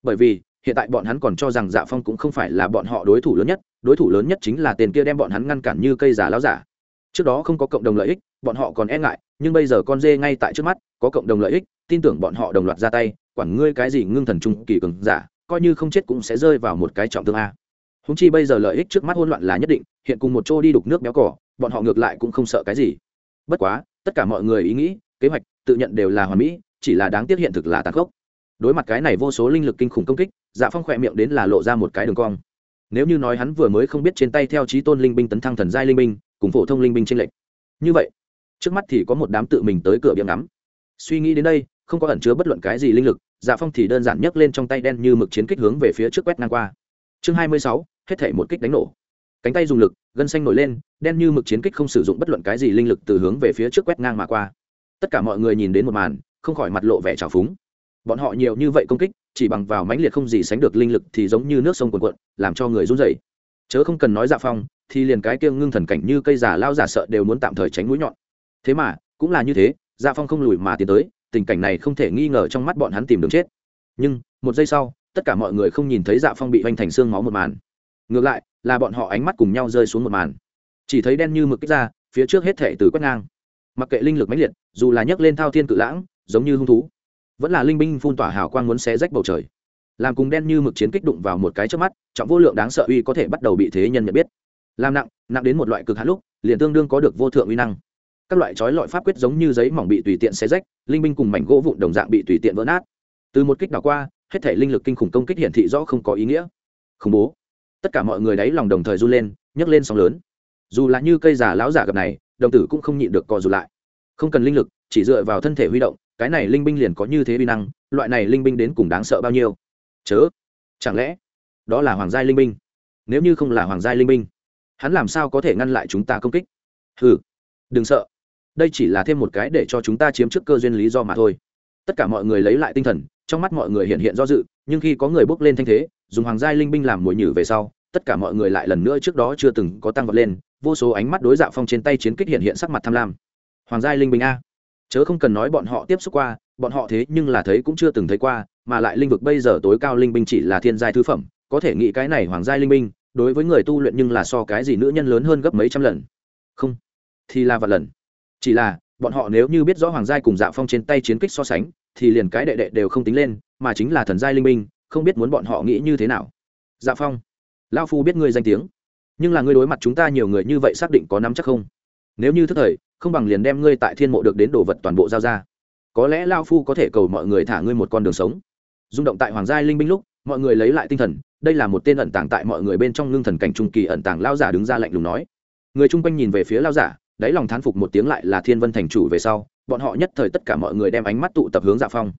Bởi vì, hiện tại bọn hắn còn cho rằng dạ phong cũng không phải là bọn họ đối thủ lớn nhất, đối thủ lớn nhất chính là tiền kia đem bọn hắn ngăn cản như cây giả láo giả. Trước đó không có cộng đồng lợi ích, bọn họ còn e ngại, nhưng bây giờ con dê ngay tại trước mắt, có cộng đồng lợi ích, tin tưởng bọn họ đồng loạt ra tay, quản ngươi cái gì ngưng thần trung kỳ cường giả, coi như không chết cũng sẽ rơi vào một cái trọng thương a. Húng chi bây giờ lợi ích trước mắt hỗn loạn là nhất định, hiện cùng một chỗ đi đục nước béo cỏ, bọn họ ngược lại cũng không sợ cái gì. Bất quá tất cả mọi người ý nghĩ, kế hoạch, tự nhận đều là hoàn mỹ, chỉ là đáng tiếc hiện thực là tàn khốc. Đối mặt cái này vô số linh lực kinh khủng công kích dạ phong khỏe miệng đến là lộ ra một cái đường cong. Nếu như nói hắn vừa mới không biết trên tay theo trí tôn linh binh tấn thăng thần giai linh binh, cùng phổ thông linh binh tranh lệch. Như vậy, trước mắt thì có một đám tự mình tới cửa biếng ngắm. Suy nghĩ đến đây, không có ẩn chứa bất luận cái gì linh lực dạ phong thì đơn giản nhấc lên trong tay đen như mực chiến kích hướng về phía trước quét ngang qua. Chương hai mươi sáu, hết thể một kích đánh nổ cánh tay dùng lực, gân xanh nổi lên, đen như mực chiến kích không sử dụng bất luận cái gì linh lực từ hướng về phía trước quét ngang mà qua. Tất cả mọi người nhìn đến một màn, không khỏi mặt lộ vẻ trào phúng. Bọn họ nhiều như vậy công kích, chỉ bằng vào mãnh liệt không gì sánh được linh lực thì giống như nước sông cuồn cuộn, làm cho người run rẩy. Chớ không cần nói dạ phong, thì liền cái kia ngưng thần cảnh như cây giả lao giả sợ đều muốn tạm thời tránh mũi nhọn. Thế mà, cũng là như thế dạ phong không lùi mà tiến tới, tình cảnh này không thể nghi ngờ trong mắt bọn hắn tìm đường chết. Nhưng, một giây sau, tất cả mọi người không nhìn thấy dạ phong bị hoành thành xương máu một màn ngược lại, là bọn họ ánh mắt cùng nhau rơi xuống một màn. Chỉ thấy đen như mực kích ra, phía trước hết thể từ quét ngang. Mặc kệ linh lực mãnh liệt, dù là nhấc lên thao thiên cự lãng, giống như hung thú, vẫn là linh binh phun tỏa hào quang muốn xé rách bầu trời. Làm cùng đen như mực chiến kích đụng vào một cái trước mắt, trọng vô lượng đáng sợ uy có thể bắt đầu bị thế nhân nhận biết. Làm nặng nặng đến một loại cực hạn lúc, liền tương đương có được vô thượng uy năng. Các loại trói lọi pháp quyết giống như giấy mỏng bị tùy tiện xé rách, linh binh cùng mảnh gỗ vụn đồng dạng bị tùy tiện vỡ nát. Từ một kích đảo qua, hết thể linh lực kinh khủng công kích hiển thị rõ không có ý nghĩa. Khủng bố tất cả mọi người đáy lòng đồng thời run lên nhấc lên sóng lớn. Dù là như cây già lão giả gặp này đồng tử cũng không nhịn được co dù lại. Không cần linh lực chỉ dựa vào thân thể huy động cái này linh binh liền có như thế vi năng loại này linh binh đến cùng đáng sợ bao nhiêu? Chớ chẳng lẽ đó là hoàng gia linh binh? Nếu như không là hoàng gia linh binh hắn làm sao có thể ngăn lại chúng ta công kích? Hừ, đừng sợ. Đây chỉ là thêm một cái để cho chúng ta chiếm trước cơ duyên lý do mà thôi. Tất cả mọi người lấy lại tinh thần trong mắt mọi người hiện hiện do dự nhưng khi có người bước lên thanh thế dùng hoàng gia linh binh làm mồi nhử về sau, tất cả mọi người lại lần nữa trước đó chưa từng có tăng vọt lên, vô số ánh mắt đối dạo phong trên tay chiến kích hiện hiện sắc mặt tham lam. Hoàng gia linh binh a. Chớ không cần nói bọn họ tiếp xúc qua, bọn họ thế nhưng là thấy cũng chưa từng thấy qua, mà lại linh vực bây giờ tối cao linh binh chỉ là thiên giai thứ phẩm, có thể nghĩ cái này hoàng Gia linh binh, đối với người tu luyện nhưng là so cái gì nữ nhân lớn hơn gấp mấy trăm lần. Không, thì là vạn lần. Chỉ là, bọn họ nếu như biết rõ hoàng giai cùng dạ phong trên tay chiến kích so sánh, thì liền cái đệ đệ đều không tính lên, mà chính là thần giai linh binh không biết muốn bọn họ nghĩ như thế nào. Dạ phong lao phu biết ngươi danh tiếng, nhưng là ngươi đối mặt chúng ta nhiều người như vậy xác định có nắm chắc không? Nếu như thức thời, không bằng liền đem ngươi tại thiên mộ được đến đồ vật toàn bộ giao ra. Có lẽ lao phu có thể cầu mọi người thả ngươi một con đường sống. Rung động tại hoàng gia linh binh lúc, mọi người lấy lại tinh thần, đây là một tên ẩn tàng tại mọi người bên trong ngưng thần cảnh trung kỳ ẩn tàng lao giả đứng ra lạnh lùng nói. Người chung quanh nhìn về phía lao giả, đáy lòng thán phục một tiếng lại là thiên vân thành chủ về sau, bọn họ nhất thời tất cả mọi người đem ánh mắt tụ tập hướng dạ phong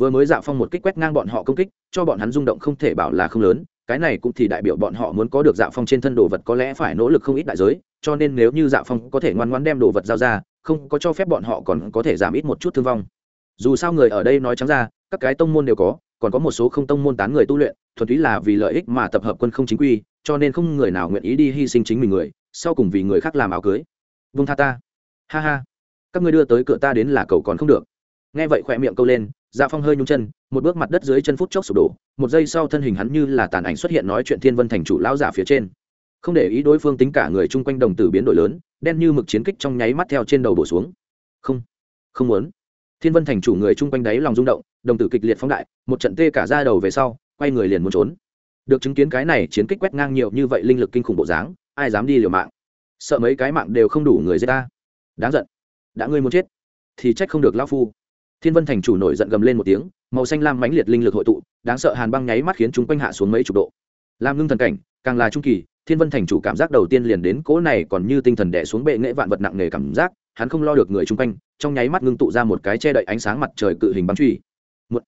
vừa mới dạ phong một kích quét ngang bọn họ công kích, cho bọn hắn rung động không thể bảo là không lớn, cái này cũng thì đại biểu bọn họ muốn có được dạ phong trên thân đồ vật có lẽ phải nỗ lực không ít đại giới, cho nên nếu như dạ phong có thể ngoan ngoan đem đồ vật giao ra, không có cho phép bọn họ còn có thể giảm ít một chút thương vong. Dù sao người ở đây nói trắng ra, các cái tông môn đều có, còn có một số không tông môn tán người tu luyện, thuần túy là vì lợi ích mà tập hợp quân không chính quy, cho nên không người nào nguyện ý đi hy sinh chính mình người, sau cùng vì người khác làm áo cưới. Vung tha ta. Ha ha. Các ngươi đưa tới cửa ta đến là cầu còn không được. Nghe vậy khỏe miệng câu lên dạ phong hơi nhung chân, một bước mặt đất dưới chân phút chốc sụp đổ, một giây sau thân hình hắn như là tàn ảnh xuất hiện nói chuyện thiên vân thành chủ lão giả phía trên. Không để ý đối phương tính cả người chung quanh đồng tử biến đổi lớn, đen như mực chiến kích trong nháy mắt theo trên đầu bổ xuống. Không không muốn. Thiên vân thành chủ người chung quanh đáy lòng rung động, đồng tử kịch liệt phóng đại, một trận tê cả ra đầu về sau, quay người liền muốn trốn. Được chứng kiến cái này chiến kích quét ngang nhiều như vậy linh lực kinh khủng bộ dáng, ai dám đi liều mạng? Sợ mấy cái mạng đều không đủ người giết ta. Đáng giận. Đã ngươi muốn chết, thì trách không được lão phu thiên vân thành chủ nổi giận gầm lên một tiếng, màu xanh lam mãnh liệt linh lực hội tụ, đáng sợ hàn băng nháy mắt khiến chúng quanh hạ xuống mấy chục độ. Làm ngưng thần cảnh, càng là trung kỳ, thiên vân thành chủ cảm giác đầu tiên liền đến cỗ này còn như tinh thần đẻ xuống bệ nghệ vạn vật nặng nề cảm giác, hắn không lo được người chung quanh, trong nháy mắt ngưng tụ ra một cái che đậy ánh sáng mặt trời cự hình băng truy. Một...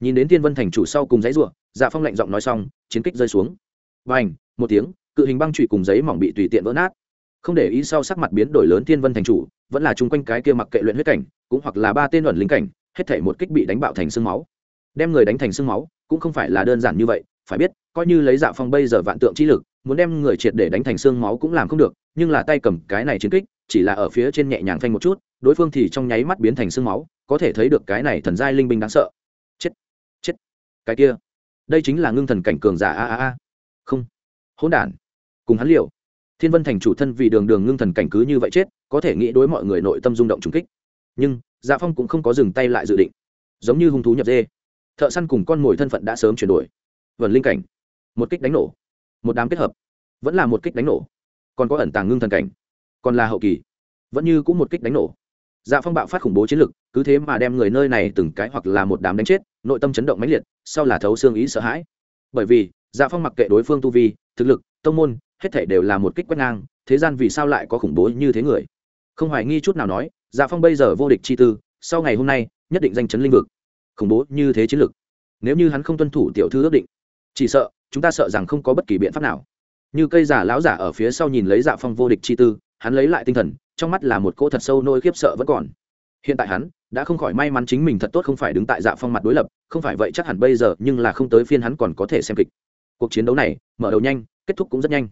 nhìn đến thiên vân thành chủ sau cùng giấy ruộng dạ phong lạnh giọng nói xong, chiến kích rơi xuống. Và ảnh một tiếng, cự hình băng truy cùng giấy mỏng bị tùy tiện vỡ nát. Không để ý sau sắc mặt biến đổi lớn thiên vân thành chủ, vẫn là chung quanh cái kia mặc kệ luyện huyết cảnh, cũng hoặc là ba tên luận lính cảnh hết thể một kích bị đánh bạo thành xương máu. Đem người đánh thành xương máu, cũng không phải là đơn giản như vậy, phải biết, coi như lấy dạ phong bây giờ vạn tượng chi lực, muốn đem người triệt để đánh thành xương máu cũng làm không được, nhưng là tay cầm cái này chiến kích, chỉ là ở phía trên nhẹ nhàng phanh một chút, đối phương thì trong nháy mắt biến thành xương máu, có thể thấy được cái này thần giai linh binh đáng sợ. Chết chết, cái kia. Đây chính là ngưng thần cảnh cường giả a a a. Không. Hỗn đản. Cùng hắn liều. Thiên vân thành chủ thân vì đường đường ngưng thần cảnh cứ như vậy chết, có thể nghĩ đối mọi người nội tâm rung động trùng kích nhưng dạ phong cũng không có dừng tay lại dự định giống như hung thú nhập dê thợ săn cùng con mồi thân phận đã sớm chuyển đổi vần linh cảnh một kích đánh nổ một đám kết hợp vẫn là một kích đánh nổ còn có ẩn tàng ngưng thần cảnh còn là hậu kỳ vẫn như cũng một kích đánh nổ dạ phong bạo phát khủng bố chiến lực cứ thế mà đem người nơi này từng cái hoặc là một đám đánh chết nội tâm chấn động mãnh liệt sau là thấu xương ý sợ hãi bởi vì dạ phong mặc kệ đối phương tu vi thực lực tông môn hết thể đều là một kích quét ngang thế gian vì sao lại có khủng bố như thế người không hoài nghi chút nào nói dạ phong bây giờ vô địch chi tư, sau ngày hôm nay, nhất định danh chấn linh vực. Khủng bố như thế chiến lực nếu như hắn không tuân thủ tiểu thư ước định, chỉ sợ, chúng ta sợ rằng không có bất kỳ biện pháp nào. Như cây giả lão giả ở phía sau nhìn lấy dạ phong vô địch chi tư, hắn lấy lại tinh thần, trong mắt là một cỗ thật sâu nỗi khiếp sợ vẫn còn. Hiện tại hắn đã không khỏi may mắn chính mình thật tốt không phải đứng tại dạ phong mặt đối lập, không phải vậy chắc hẳn bây giờ, nhưng là không tới phiên hắn còn có thể xem kịch. Cuộc chiến đấu này, mở đầu nhanh, kết thúc cũng rất nhanh.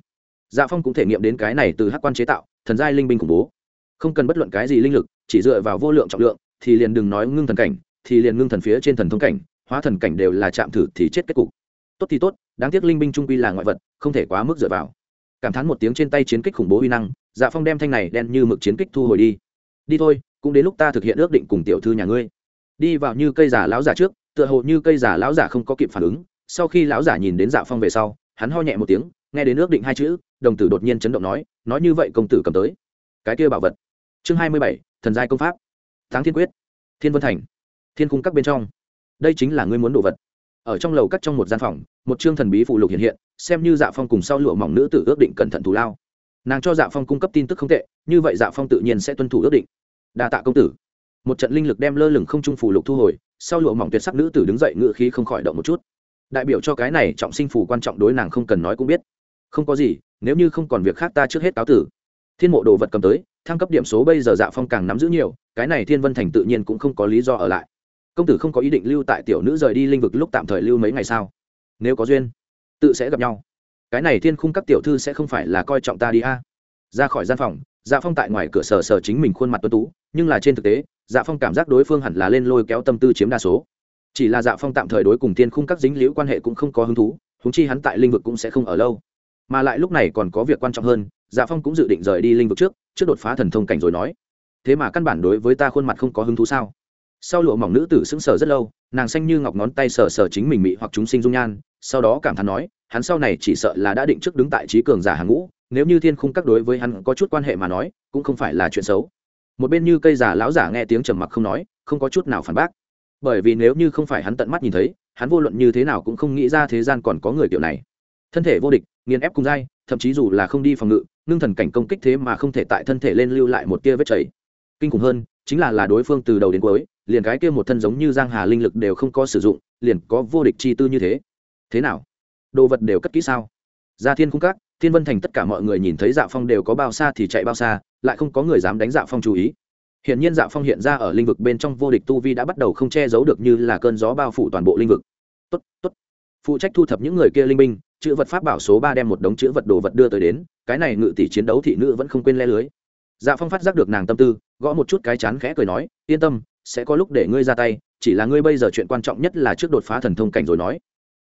Dạ phong cũng thể nghiệm đến cái này từ hắc quan chế tạo, thần giai linh binh khủng bố không cần bất luận cái gì linh lực, chỉ dựa vào vô lượng trọng lượng, thì liền đừng nói ngưng thần cảnh, thì liền ngưng thần phía trên thần thông cảnh, hóa thần cảnh đều là chạm thử thì chết kết cục. Tốt thì tốt, đáng tiếc linh binh trung quy là ngoại vật, không thể quá mức dựa vào. Cảm thán một tiếng trên tay chiến kích khủng bố uy năng dạ phong đem thanh này đen như mực chiến kích thu hồi đi. Đi thôi, cũng đến lúc ta thực hiện ước định cùng tiểu thư nhà ngươi. Đi vào như cây giả lão giả trước, tựa hồ như cây giả lão giả không có kịp phản ứng, sau khi lão giả nhìn đến dạ phong về sau, hắn ho nhẹ một tiếng, nghe đến ước định hai chữ, đồng tử đột nhiên chấn động nói nói như vậy công tử cầm tới. Cái kia bảo vật chương hai mươi bảy, thần giai công pháp. Tháng thiên quyết, thiên vân thành, thiên cung các bên trong. Đây chính là ngươi muốn đồ vật. Ở trong lầu cắt trong một gian phòng, một chương thần bí phụ lục hiện hiện, xem như dạ phong cùng sau lụa mỏng nữ tử ước định cẩn thận thù lao. Nàng cho dạ phong cung cấp tin tức không tệ, như vậy dạ phong tự nhiên sẽ tuân thủ ước định. Đa tạ công tử. Một trận linh lực đem lơ lửng không trung phủ lục thu hồi, sau lụa mỏng tuyệt sắc nữ tử đứng dậy ngựa khí không khỏi động một chút. Đại biểu cho cái này trọng sinh phủ quan trọng đối nàng không cần nói cũng biết. Không có gì, nếu như không còn việc khác ta trước hết cáo tử. Thiên mộ đồ vật cầm tới thăng cấp điểm số bây giờ dạ phong càng nắm giữ nhiều, cái này thiên vân thành tự nhiên cũng không có lý do ở lại. Công tử không có ý định lưu tại tiểu nữ rời đi linh vực lúc tạm thời lưu mấy ngày sao? Nếu có duyên, tự sẽ gặp nhau. Cái này thiên khung các tiểu thư sẽ không phải là coi trọng ta đi a. Ra khỏi gian phòng dạ phong tại ngoài cửa sở sở chính mình khuôn mặt tuân tú, nhưng là trên thực tế dạ phong cảm giác đối phương hẳn là lên lôi kéo tâm tư chiếm đa số. Chỉ là dạ phong tạm thời đối cùng thiên khung các dính liễu quan hệ cũng không có hứng thú húng chi hắn tại linh vực cũng sẽ không ở lâu. Mà lại lúc này còn có việc quan trọng hơn dạ phong cũng dự định rời đi linh vực trước trước đột phá thần thông cảnh rồi nói. Thế mà căn bản đối với ta khuôn mặt không có hứng thú sao? Sau lụa mỏng nữ tử sững sờ rất lâu, nàng xanh như ngọc ngón tay sờ sờ chính mình mị hoặc chúng sinh dung nhan, sau đó cảm thán nói, hắn sau này chỉ sợ là đã định trước đứng tại trí cường giả hàng ngũ, nếu như thiên khung các đối với hắn có chút quan hệ mà nói, cũng không phải là chuyện xấu. Một bên như cây giả lão giả nghe tiếng trầm mặc không nói, không có chút nào phản bác. Bởi vì nếu như không phải hắn tận mắt nhìn thấy, hắn vô luận như thế nào cũng không nghĩ ra thế gian còn có người kiểu này. Thân thể vô địch, nghiền ép cùng dai, thậm chí dù là không đi phòng ngự ngưng thần cảnh công kích thế mà không thể tại thân thể lên lưu lại một tia vết chảy. Kinh khủng hơn, chính là là đối phương từ đầu đến cuối, liền cái kia một thân giống như giang hà linh lực đều không có sử dụng, liền có vô địch chi tư như thế. Thế nào? Đồ vật đều cất kỹ sao? Gia thiên cung các, thiên vân thành tất cả mọi người nhìn thấy dạ phong đều có bao xa thì chạy bao xa, lại không có người dám đánh dạ phong chú ý. Hiện nhiên dạ phong hiện ra ở linh vực bên trong vô địch tu vi đã bắt đầu không che giấu được như là cơn gió bao phủ toàn bộ linh vực. Tốt tốt. Phụ trách thu thập những người kia linh binh, chữ vật pháp bảo số ba đem một đống chữ vật đồ vật đưa tới đến cái này ngự tỷ chiến đấu thị nữ vẫn không quên le lưới. Dạ phong phát giác được nàng tâm tư, gõ một chút cái chán khẽ cười nói, yên tâm, sẽ có lúc để ngươi ra tay, chỉ là ngươi bây giờ chuyện quan trọng nhất là trước đột phá thần thông cảnh rồi nói.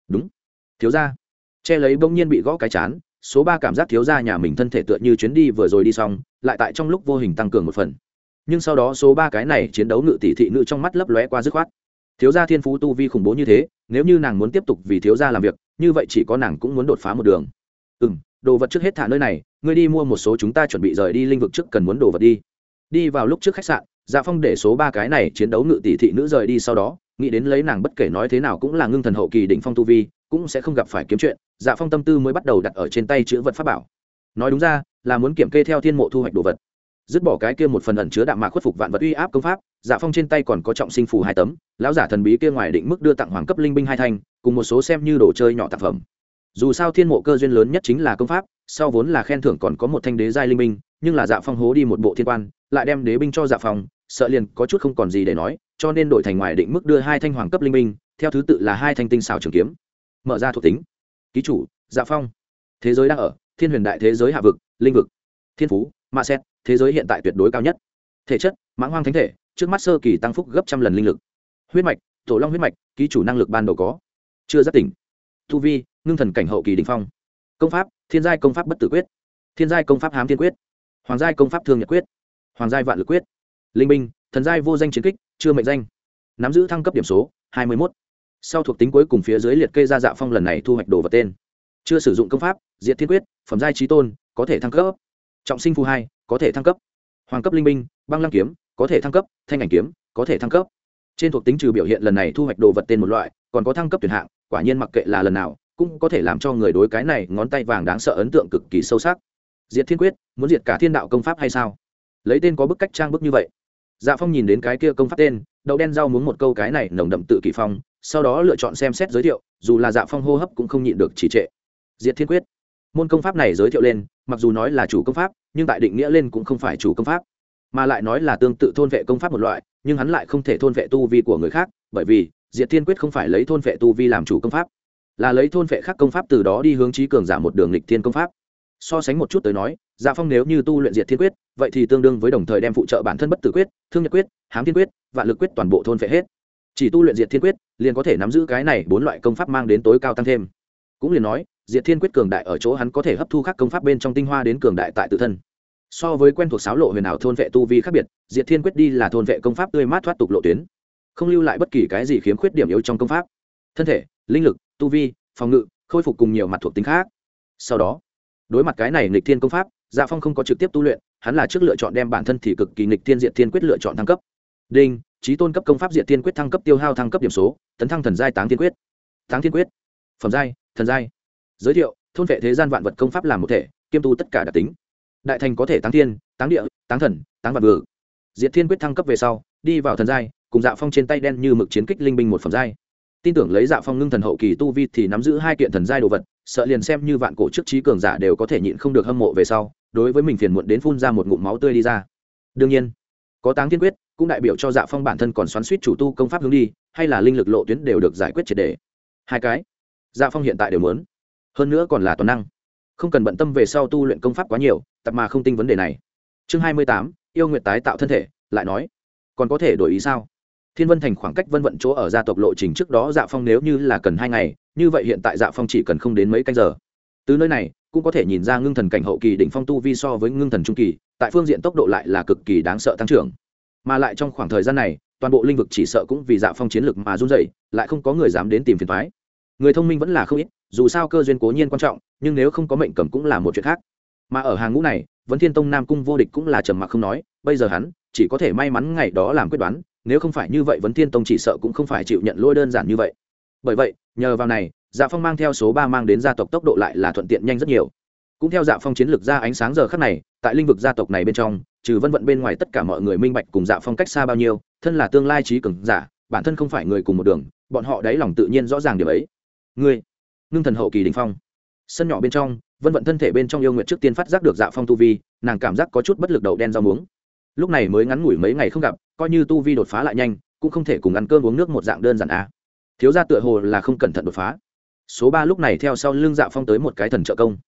Đúng. Thiếu ra che lấy bỗng nhiên bị gõ cái chán, số ba cảm giác thiếu ra nhà mình thân thể tựa như chuyến đi vừa rồi đi xong, lại tại trong lúc vô hình tăng cường một phần. Nhưng sau đó số ba cái này chiến đấu ngự tỷ thị nữ trong mắt lấp lóe qua dứt khoát. Thiếu gia thiên phú tu vi khủng bố như thế, nếu như nàng muốn tiếp tục vì thiếu gia làm việc, như vậy chỉ có nàng cũng muốn đột phá một đường. Ừ m đồ vật trước hết thả nơi này, ngươi đi mua một số chúng ta chuẩn bị rời đi linh vực trước cần muốn đồ vật đi. Đi vào lúc trước khách sạn dạ phong để số ba cái này chiến đấu ngự tỷ thị nữ rời đi sau đó, nghĩ đến lấy nàng bất kể nói thế nào cũng là ngưng thần hậu kỳ đỉnh phong tu vi, cũng sẽ không gặp phải kiếm chuyện dạ phong tâm tư mới bắt đầu đặt ở trên tay chữ vật pháp bảo. Nói đúng ra, là muốn kiểm kê theo thiên mộ thu hoạch đồ vật. Dứt bỏ cái kia một phần ẩn chứa đạm mạc khuất phục vạn vật uy áp công pháp dạ phong trên tay còn có trọng sinh phù hai tấm, lão giả thần bí kia ngoài định mức đưa tặng hoàng cấp linh binh hai thanh, cùng một số xem như đồ chơi nhỏ tạp phẩm dù sao thiên mộ cơ duyên lớn nhất chính là công pháp, sau vốn là khen thưởng còn có một thanh đế giai linh binh, nhưng là dạ phong hố đi một bộ thiên quan, lại đem đế binh cho dạ phong, sợ liền có chút không còn gì để nói, cho nên đổi thành ngoài định mức đưa hai thanh hoàng cấp linh binh, theo thứ tự là hai thanh tinh xào trường kiếm. Mở ra thuộc tính. Ký chủ dạ phong. Thế giới đang ở, thiên huyền đại thế giới hạ vực, linh vực. Thiên phú, ma xét, thế giới hiện tại tuyệt đối cao nhất. Thể chất, mãng hoang thánh thể, trước mắt sơ kỳ tăng phúc gấp trăm lần linh lực. Huyết mạch, tổ long huyết mạch, ký chủ năng lực ban đầu có. Chưa giác tỉnh. Thu vi ngưng thần cảnh hậu kỳ đình phong. Công pháp, thiên giai công pháp bất tử quyết. Thiên giai công pháp hám thiên quyết. Hoàng giai công pháp thương nhật quyết. Hoàng giai vạn lực quyết. Linh binh, thần giai vô danh chiến kích, chưa mệnh danh. Nắm giữ thăng cấp điểm số, hai mươi một sau thuộc tính cuối cùng phía dưới liệt kê ra dạ phong lần này thu hoạch đồ vật tên. Chưa sử dụng công pháp, diệt thiên quyết, phẩm giai trí tôn, có thể thăng cấp. Trọng sinh phù hai, có thể thăng cấp. Hoàng cấp linh binh, băng lăng kiếm, có thể thăng cấp. Thanh ảnh kiếm, có thể thăng cấp. Trên thuộc tính trừ biểu hiện lần này thu hoạch đồ vật tên một loại, còn có thăng cấp tuyển hạng, quả nhiên mặc kệ là lần nào cũng có thể làm cho người đối cái này ngón tay vàng đáng sợ ấn tượng cực kỳ sâu sắc. Diệt thiên quyết, muốn diệt cả thiên đạo công pháp hay sao? Lấy tên có bức cách trang bức như vậy. Dạ phong nhìn đến cái kia công pháp tên đậu đen rau muốn một câu cái này nồng đậm tự kỷ phong, sau đó lựa chọn xem xét giới thiệu, dù là dạ phong hô hấp cũng không nhịn được chỉ trệ. Diệt thiên quyết. Môn công pháp này giới thiệu lên, mặc dù nói là chủ công pháp, nhưng tại định nghĩa lên cũng không phải chủ công pháp, mà lại nói là tương tự thôn vệ công pháp một loại, nhưng hắn lại không thể thôn vệ tu vi của người khác, bởi vì diệt thiên quyết không phải lấy thôn vệ tu vi làm chủ công pháp là lấy thôn vệ khác công pháp từ đó đi hướng trí cường giả một đường lịch thiên công pháp. So sánh một chút tới nói dạ phong nếu như tu luyện diệt thiên quyết, vậy thì tương đương với đồng thời đem phụ trợ bản thân bất tử quyết, thương nhật quyết, hám thiên quyết và lực quyết toàn bộ thôn vệ hết. Chỉ tu luyện diệt thiên quyết, liền có thể nắm giữ cái này bốn loại công pháp mang đến tối cao tăng thêm. Cũng liền nói, diệt thiên quyết cường đại ở chỗ hắn có thể hấp thu các công pháp bên trong tinh hoa đến cường đại tại tự thân. So với quen thuộc sáo lộ huyền ảo thôn vệ tu vi khác biệt, diệt thiên quyết đi là thôn vệ công pháp tươi mát thoát tục lộ tuyến, không lưu lại bất kỳ cái gì khiếm khuyết điểm yếu trong công pháp. Thân thể, linh lực tu vi, phòng ngự, khôi phục cùng nhiều mặt thuộc tính khác. Sau đó, đối mặt cái này nghịch thiên công pháp dạ phong không có trực tiếp tu luyện, hắn là trước lựa chọn đem bản thân thì cực kỳ nghịch thiên diện thiên quyết lựa chọn thăng cấp. Đinh trí tôn cấp công pháp diện thiên quyết thăng cấp tiêu hao thăng cấp điểm số, tấn thăng thần giai táng thiên quyết. Táng thiên quyết. Phẩm giai, thần giai. Giới thiệu, thôn vệ thế gian vạn vật công pháp làm một thể, kiêm tu tất cả đặc tính. Đại thành có thể táng thiên, táng địa, táng thần, táng vật vừa diệt thiên quyết thăng cấp về sau, đi vào thần giai, cùng dạ phong trên tay đen như mực chiến kích linh binh một phẩm giai tin tưởng lấy dạ phong ngưng thần hậu kỳ tu vi thì nắm giữ hai kiện thần giai đồ vật, sợ liền xem như vạn cổ trước trí cường giả đều có thể nhịn không được hâm mộ về sau, đối với mình phiền muộn đến phun ra một ngụm máu tươi đi ra. Đương nhiên, có táng thiên quyết, cũng đại biểu cho dạ phong bản thân còn xoắn suýt chủ tu công pháp hướng đi, hay là linh lực lộ tuyến đều được giải quyết triệt đề hai cái dạ phong hiện tại đều muốn. Hơn nữa còn là toàn năng. Không cần bận tâm về sau tu luyện công pháp quá nhiều, tập mà không tinh vấn đề này. Chương hai mươi tám, yêu nguyện tái tạo thân thể, lại nói. Còn có thể đổi ý sao? Thiên vân thành khoảng cách vân vận chỗ ở gia tộc lộ trình trước đó dạ phong nếu như là cần hai ngày, như vậy hiện tại dạ phong chỉ cần không đến mấy canh giờ. Từ nơi này, cũng có thể nhìn ra ngưng thần cảnh hậu kỳ đỉnh phong tu vi so với ngưng thần trung kỳ, tại phương diện tốc độ lại là cực kỳ đáng sợ tăng trưởng. Mà lại trong khoảng thời gian này, toàn bộ linh vực chỉ sợ cũng vì dạ phong chiến lược mà run dậy lại không có người dám đến tìm phiền thoái người thông minh vẫn là không ít, dù sao cơ duyên cố nhiên quan trọng, nhưng nếu không có mệnh cầm cũng là một chuyện khác. Mà ở hàng ngũ này vẫn thiên tông nam cung vô địch cũng là trầm mặc không nói, bây giờ hắn chỉ có thể may mắn ngày đó làm quyết đoán nếu không phải như vậy vấn thiên tông chỉ sợ cũng không phải chịu nhận lỗi đơn giản như vậy. Bởi vậy, nhờ vào này dạ phong mang theo số ba mang đến gia tộc tốc độ lại là thuận tiện nhanh rất nhiều. Cũng theo dạ phong chiến lược ra ánh sáng giờ khắc này, tại lĩnh vực gia tộc này bên trong, trừ vân vận bên ngoài tất cả mọi người minh bạch cùng dạ phong cách xa bao nhiêu, thân là tương lai trí cường giả, bản thân không phải người cùng một đường, bọn họ đáy lòng tự nhiên rõ ràng điều ấy. Ngươi, ngưng thần hậu kỳ đình phong. Sân nhỏ bên trong, vân vận thân thể bên trong yêu nguyện trước tiên phát giác được dạ phong tu vi, nàng cảm giác có chút bất lực đầu đen rau muống. Lúc này mới ngắn ngủi mấy ngày không gặp coi như tu vi đột phá lại nhanh, cũng không thể cùng ăn cơm uống nước một dạng đơn giản á thiếu gia tựa hồ là không cẩn thận đột phá. Số ba lúc này theo sau lưng dạ phong tới một cái thần trợ công.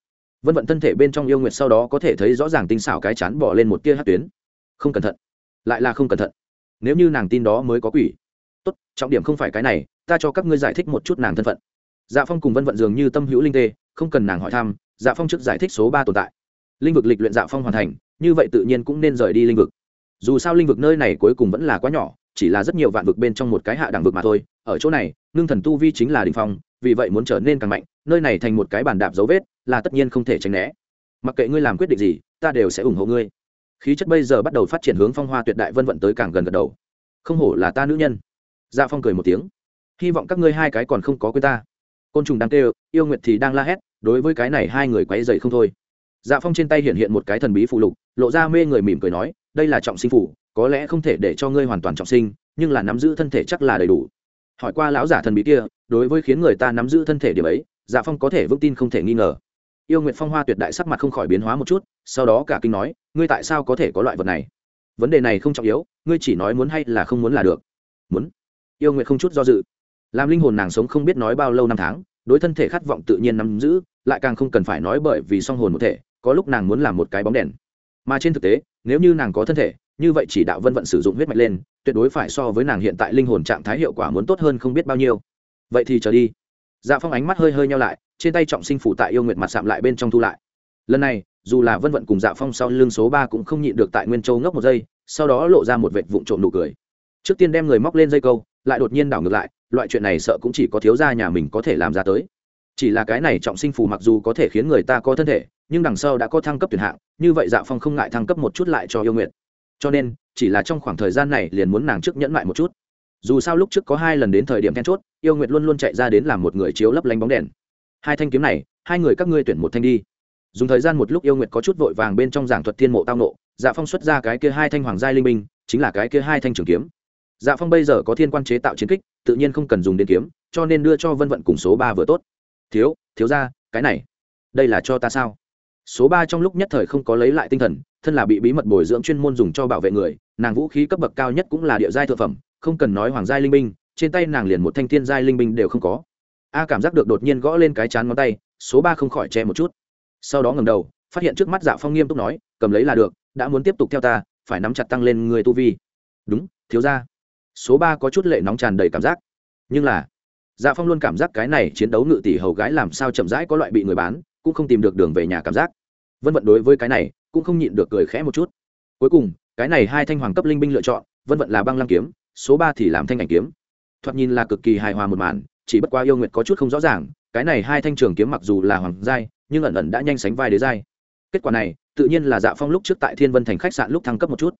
Vân vận thân thể bên trong yêu nguyệt sau đó có thể thấy rõ ràng tinh xảo cái chán bỏ lên một tia hát tuyến. Không cẩn thận. Lại là không cẩn thận. Nếu như nàng tin đó mới có quỷ. Tốt, trọng điểm không phải cái này, ta cho các ngươi giải thích một chút nàng thân phận. Dạ phong cùng vân vận dường như tâm hữu linh tê, không cần nàng hỏi thăm dạ phong trước giải thích số ba tồn tại. Linh vực lịch luyện dạ phong hoàn thành, như vậy tự nhiên cũng nên rời đi linh vực dù sao linh vực nơi này cuối cùng vẫn là quá nhỏ, chỉ là rất nhiều vạn vực bên trong một cái hạ đẳng vực mà thôi. Ở chỗ này, ngưng thần tu vi chính là đình phong, vì vậy muốn trở nên càng mạnh, nơi này thành một cái bàn đạp dấu vết, là tất nhiên không thể tránh né. Mặc kệ ngươi làm quyết định gì, ta đều sẽ ủng hộ ngươi. Khí chất bây giờ bắt đầu phát triển hướng phong hoa tuyệt đại vân vận tới càng gần gật đầu. Không hổ là ta nữ nhân. Dạ phong cười một tiếng. Hy vọng các ngươi hai cái còn không có quên ta. Côn trùng đang kêu, yêu nguyệt thì đang la hét, đối với cái này hai người quáy dậy không thôi. Dạ phong trên tay hiện hiện một cái thần bí phụ lục, lộ ra mê người mỉm cười nói đây là trọng sinh phủ, có lẽ không thể để cho ngươi hoàn toàn trọng sinh, nhưng là nắm giữ thân thể chắc là đầy đủ. Hỏi qua lão giả thần bí kia, đối với khiến người ta nắm giữ thân thể điểm ấy dạ phong có thể vững tin không thể nghi ngờ. Yêu nguyện phong hoa tuyệt đại sắc mặt không khỏi biến hóa một chút, sau đó cả kinh nói, ngươi tại sao có thể có loại vật này? Vấn đề này không trọng yếu, ngươi chỉ nói muốn hay là không muốn là được. Muốn? Yêu nguyện không chút do dự. Làm linh hồn nàng sống không biết nói bao lâu năm tháng, đối thân thể khát vọng tự nhiên nắm giữ, lại càng không cần phải nói bởi vì song hồn một thể, có lúc nàng muốn làm một cái bóng đèn mà trên thực tế, nếu như nàng có thân thể, như vậy chỉ đạo vân vận sử dụng huyết mạch lên, tuyệt đối phải so với nàng hiện tại linh hồn trạng thái hiệu quả muốn tốt hơn không biết bao nhiêu. Vậy thì trở đi. Dạ phong ánh mắt hơi hơi nhau lại, trên tay trọng sinh phủ tại yêu nguyệt mặt sạm lại bên trong thu lại. Lần này, dù là vân vận cùng dạ phong sau lưng số ba cũng không nhịn được tại nguyên châu ngốc một giây, sau đó lộ ra một vệt vụn trộm nụ cười. Trước tiên đem người móc lên dây câu, lại đột nhiên đảo ngược lại, loại chuyện này sợ cũng chỉ có thiếu gia nhà mình có thể làm ra tới chỉ là cái này trọng sinh phù mặc dù có thể khiến người ta có thân thể, nhưng đằng sau đã có thăng cấp tuyển hạng, như vậy dạ phong không ngại thăng cấp một chút lại cho yêu nguyện cho nên, chỉ là trong khoảng thời gian này liền muốn nàng trước nhẫn lại một chút. Dù sao lúc trước có hai lần đến thời điểm then chốt, yêu nguyệt luôn luôn chạy ra đến làm một người chiếu lấp lánh bóng đèn. Hai thanh kiếm này, hai người các ngươi tuyển một thanh đi. Dùng thời gian một lúc yêu nguyệt có chút vội vàng bên trong giảng thuật thiên mộ tao nộ dạ phong xuất ra cái kia hai thanh hoàng gia linh minh chính là cái kia hai thanh trường kiếm. Dạ phong bây giờ có thiên quan chế tạo chiến kích, tự nhiên không cần dùng đến kiếm, cho nên đưa cho vân vận cùng số ba vừa tốt thiếu thiếu ra, cái này, đây là cho ta sao? Số ba trong lúc nhất thời không có lấy lại tinh thần, thân là bị bí mật bồi dưỡng chuyên môn dùng cho bảo vệ người, nàng vũ khí cấp bậc cao nhất cũng là địa giai thượng phẩm, không cần nói hoàng giai linh binh, trên tay nàng liền một thanh thiên giai linh binh đều không có. A cảm giác được đột nhiên gõ lên cái chán ngón tay, số ba không khỏi che một chút. Sau đó ngầm đầu, phát hiện trước mắt dạ phong nghiêm túc nói, cầm lấy là được, đã muốn tiếp tục theo ta, phải nắm chặt tăng lên người tu vi. Đúng, thiếu ra. Số ba có chút lệ nóng tràn đầy cảm giác. Nhưng là dạ phong luôn cảm giác cái này chiến đấu ngự tỷ hầu gái làm sao chậm rãi có loại bị người bán, cũng không tìm được đường về nhà cảm giác. Vân vận đối với cái này, cũng không nhịn được cười khẽ một chút. Cuối cùng, cái này hai thanh hoàng cấp linh binh lựa chọn, vân vận là băng lăng kiếm, số ba thì làm thanh ảnh kiếm. Thoạt nhìn là cực kỳ hài hòa một màn, chỉ bất quá yêu nguyệt có chút không rõ ràng, cái này hai thanh trường kiếm mặc dù là hoàng giai, nhưng ẩn ẩn đã nhanh sánh vai đế giai. Kết quả này, tự nhiên là dạ phong lúc trước tại thiên vân thành khách sạn lúc thăng cấp một chút.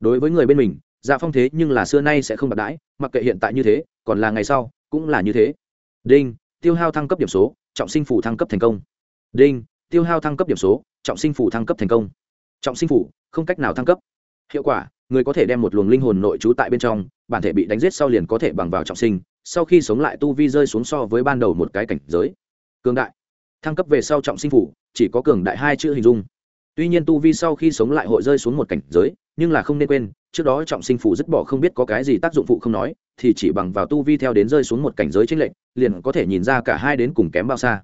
Đối với người bên mình dạ phong thế nhưng là xưa nay sẽ không bạc đãi, mặc kệ hiện tại như thế, còn là ngày sau cũng là như thế. Đinh, tiêu hao thăng cấp điểm số, trọng sinh phủ thăng cấp thành công. Đinh, tiêu hao thăng cấp điểm số, trọng sinh phủ thăng cấp thành công. Trọng sinh phủ, không cách nào thăng cấp. Hiệu quả, người có thể đem một luồng linh hồn nội trú tại bên trong, bản thể bị đánh giết sau liền có thể bằng vào trọng sinh, sau khi sống lại tu vi rơi xuống so với ban đầu một cái cảnh giới. Cường đại. Thăng cấp về sau trọng sinh phủ, chỉ có cường đại hai chữ hình dung. Tuy nhiên tu vi sau khi sống lại hội rơi xuống một cảnh giới, nhưng là không nên quên, trước đó trọng sinh phủ dứt bỏ không biết có cái gì tác dụng phụ không nói thì chỉ bằng vào tu vi theo đến rơi xuống một cảnh giới trên lệnh liền có thể nhìn ra cả hai đến cùng kém bao xa.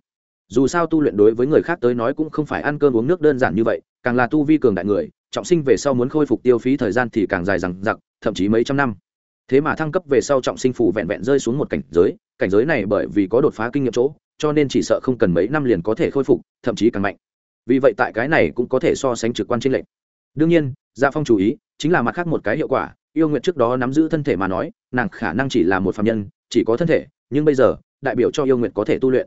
Dù sao tu luyện đối với người khác tới nói cũng không phải ăn cơm uống nước đơn giản như vậy càng là tu vi cường đại người trọng sinh về sau muốn khôi phục tiêu phí thời gian thì càng dài dằng dặc, thậm chí mấy trăm năm. Thế mà thăng cấp về sau trọng sinh phủ vẹn vẹn rơi xuống một cảnh giới cảnh giới này bởi vì có đột phá kinh nghiệm chỗ cho nên chỉ sợ không cần mấy năm liền có thể khôi phục thậm chí càng mạnh. Vì vậy tại cái này cũng có thể so sánh trực quan trên lệnh đương nhiên gia phong chú ý chính là mặt khác một cái hiệu quả yêu nguyện trước đó nắm giữ thân thể mà nói, nàng khả năng chỉ là một phạm nhân, chỉ có thân thể, nhưng bây giờ, đại biểu cho yêu nguyện có thể tu luyện.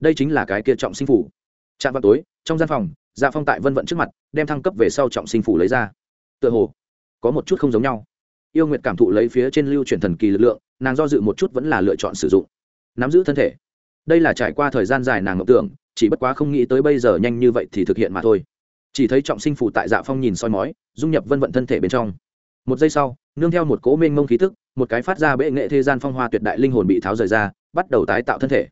Đây chính là cái kia trọng sinh phủ chạm vào tối, trong gian phòng Dạ phong tại vân vận trước mặt, đem thăng cấp về sau trọng sinh phủ lấy ra. Tựa hồ, có một chút không giống nhau. Yêu nguyệt cảm thụ lấy phía trên lưu truyền thần kỳ lực lượng, nàng do dự một chút vẫn là lựa chọn sử dụng. Nắm giữ thân thể. Đây là trải qua thời gian dài nàng ngọc tưởng, chỉ bất quá không nghĩ tới bây giờ nhanh như vậy thì thực hiện mà thôi. Chỉ thấy trọng sinh phụ tại dạ phong nhìn soi mói, dung nhập vân vận thân thể bên trong một giây sau, nương theo một cố mênh mông khí thức một cái phát ra bệ nghệ thế gian phong hoa tuyệt đại linh hồn bị tháo rời ra, bắt đầu tái tạo thân thể.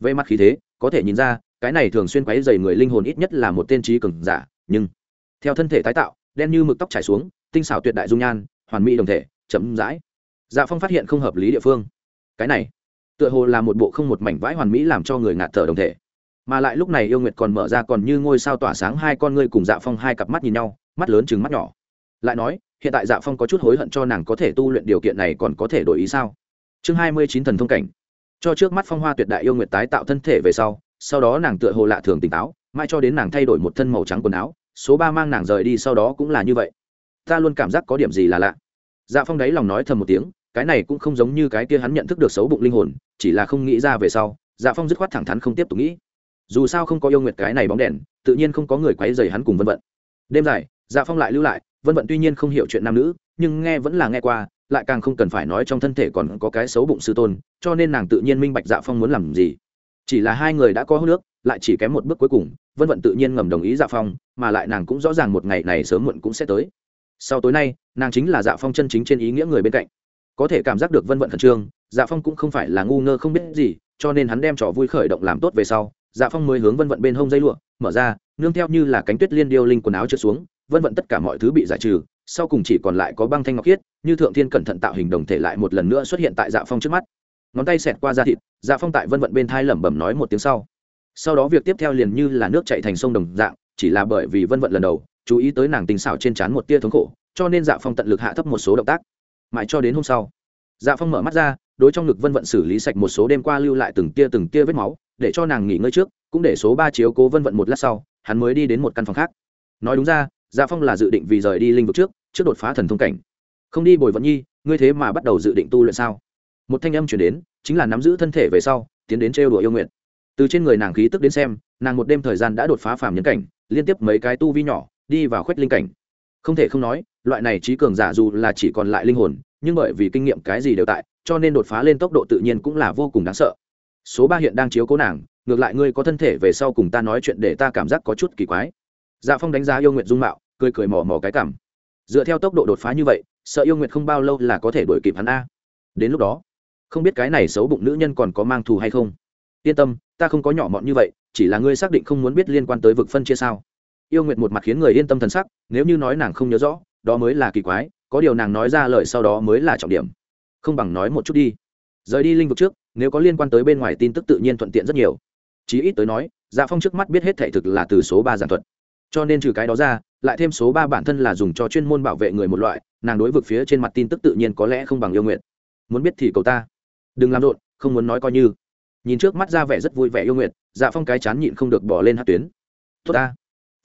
Về mặt khí thế, có thể nhìn ra, cái này thường xuyên quấy dày người linh hồn ít nhất là một tên trí cường giả, nhưng theo thân thể tái tạo, đen như mực tóc trải xuống, tinh xảo tuyệt đại dung nhan, hoàn mỹ đồng thể chấm dãi dạ phong phát hiện không hợp lý địa phương. Cái này, tựa hồ là một bộ không một mảnh vãi hoàn mỹ làm cho người ngạt thở đồng thể. Mà lại lúc này yêu nguyệt còn mở ra còn như ngôi sao tỏa sáng hai con ngươi cùng dạ phong hai cặp mắt nhìn nhau, mắt lớn chừng mắt nhỏ. Lại nói hiện tại dạ phong có chút hối hận cho nàng có thể tu luyện điều kiện này còn có thể đổi ý sao? Chương hai mươi chín thần thông cảnh. Cho trước mắt phong hoa tuyệt đại yêu nguyệt tái tạo thân thể về sau sau đó nàng tựa hồ lạ thường tỉnh táo, mãi cho đến nàng thay đổi một thân màu trắng quần áo, số ba mang nàng rời đi sau đó cũng là như vậy. Ta luôn cảm giác có điểm gì là lạ. Dạ phong đáy lòng nói thầm một tiếng, cái này cũng không giống như cái kia hắn nhận thức được xấu bụng linh hồn, chỉ là không nghĩ ra về sau dạ phong dứt khoát thẳng thắn không tiếp tục nghĩ. Dù sao không có yêu nguyệt cái này bóng đèn, tự nhiên không có người quấy dày hắn cùng vân vận đêm dài dạ phong lại lưu lại vân vận tuy nhiên không hiểu chuyện nam nữ, nhưng nghe vẫn là nghe qua, lại càng không cần phải nói trong thân thể còn có cái xấu bụng sư tôn, cho nên nàng tự nhiên minh bạch dạ phong muốn làm gì. Chỉ là hai người đã có hô nước lại chỉ kém một bước cuối cùng, vân vận tự nhiên ngầm đồng ý dạ phong, mà lại nàng cũng rõ ràng một ngày này sớm muộn cũng sẽ tới. Sau tối nay, nàng chính là dạ phong chân chính trên ý nghĩa người bên cạnh. Có thể cảm giác được vân vận khẩn trương dạ phong cũng không phải là ngu ngơ không biết gì, cho nên hắn đem trò vui khởi động làm tốt về sau dạ phong mới hướng vân vận bên hông dây lụa, mở ra, nương theo như là cánh tuyết liên điêu linh quần áo trượt xuống vân vận tất cả mọi thứ bị giải trừ, sau cùng chỉ còn lại có băng thanh ngọc khiết, như thượng thiên cẩn thận tạo hình đồng thể lại một lần nữa xuất hiện tại dạ phong trước mắt. Ngón tay xẹt qua da thịt dạ phong tại vân vận bên thai lẩm bẩm nói một tiếng sau. Sau đó việc tiếp theo liền như là nước chạy thành sông đồng dạng, chỉ là bởi vì vân vận lần đầu, chú ý tới nàng tình xảo trên trán một tia thống khổ, cho nên dạ phong tận lực hạ thấp một số động tác. Mãi cho đến hôm sau dạ phong mở mắt ra, đối trong ngực vân vận xử lý sạch một số đêm qua lưu lại từng tia từng tia vết máu, để cho nàng nghỉ ngơi trước, cũng để số ba chiếu cố vân vận một lát sau, hắn mới đi đến một căn phòng khác. Nói đúng ra dạ phong là dự định vì rời đi linh vực trước trước đột phá thần thông cảnh. Không đi bồi vận nhi, ngươi thế mà bắt đầu dự định tu luyện sao? Một thanh âm chuyển đến, chính là nắm giữ thân thể về sau, tiến đến trêu đùa yêu nguyện. Từ trên người nàng khí tức đến xem, nàng một đêm thời gian đã đột phá phàm nhân cảnh, liên tiếp mấy cái tu vi nhỏ, đi vào khuếch linh cảnh. Không thể không nói, loại này trí cường giả dù là chỉ còn lại linh hồn, nhưng bởi vì kinh nghiệm cái gì đều tại, cho nên đột phá lên tốc độ tự nhiên cũng là vô cùng đáng sợ. Số ba hiện đang chiếu cố nàng, ngược lại ngươi có thân thể về sau cùng ta nói chuyện để ta cảm giác có chút kỳ quái. Dạ phong đánh giá yêu nguyện dung mạo cười cười mò mò cái cảm. Dựa theo tốc độ đột phá như vậy, sợ yêu nguyện không bao lâu là có thể đuổi kịp hắn a. Đến lúc đó, không biết cái này xấu bụng nữ nhân còn có mang thù hay không. Yên tâm, ta không có nhỏ mọn như vậy, chỉ là ngươi xác định không muốn biết liên quan tới vực phân chia sao. Yêu nguyện một mặt khiến người yên tâm thần sắc, nếu như nói nàng không nhớ rõ, đó mới là kỳ quái, có điều nàng nói ra lời sau đó mới là trọng điểm. Không bằng nói một chút đi. Rời đi linh vực trước, nếu có liên quan tới bên ngoài tin tức tự nhiên thuận tiện rất nhiều. Chí ít tới nói dạ phong trước mắt biết hết thể thực là từ số ba giản thuật cho nên trừ cái đó ra, lại thêm số ba bản thân là dùng cho chuyên môn bảo vệ người một loại, nàng đối vực phía trên mặt tin tức tự nhiên có lẽ không bằng yêu nguyện. Muốn biết thì cầu ta. Đừng làm rộn, không muốn nói coi như. Nhìn trước mắt ra vẻ rất vui vẻ yêu nguyện dạ phong cái chán nhịn không được bỏ lên hát tuyến. Tốt ta.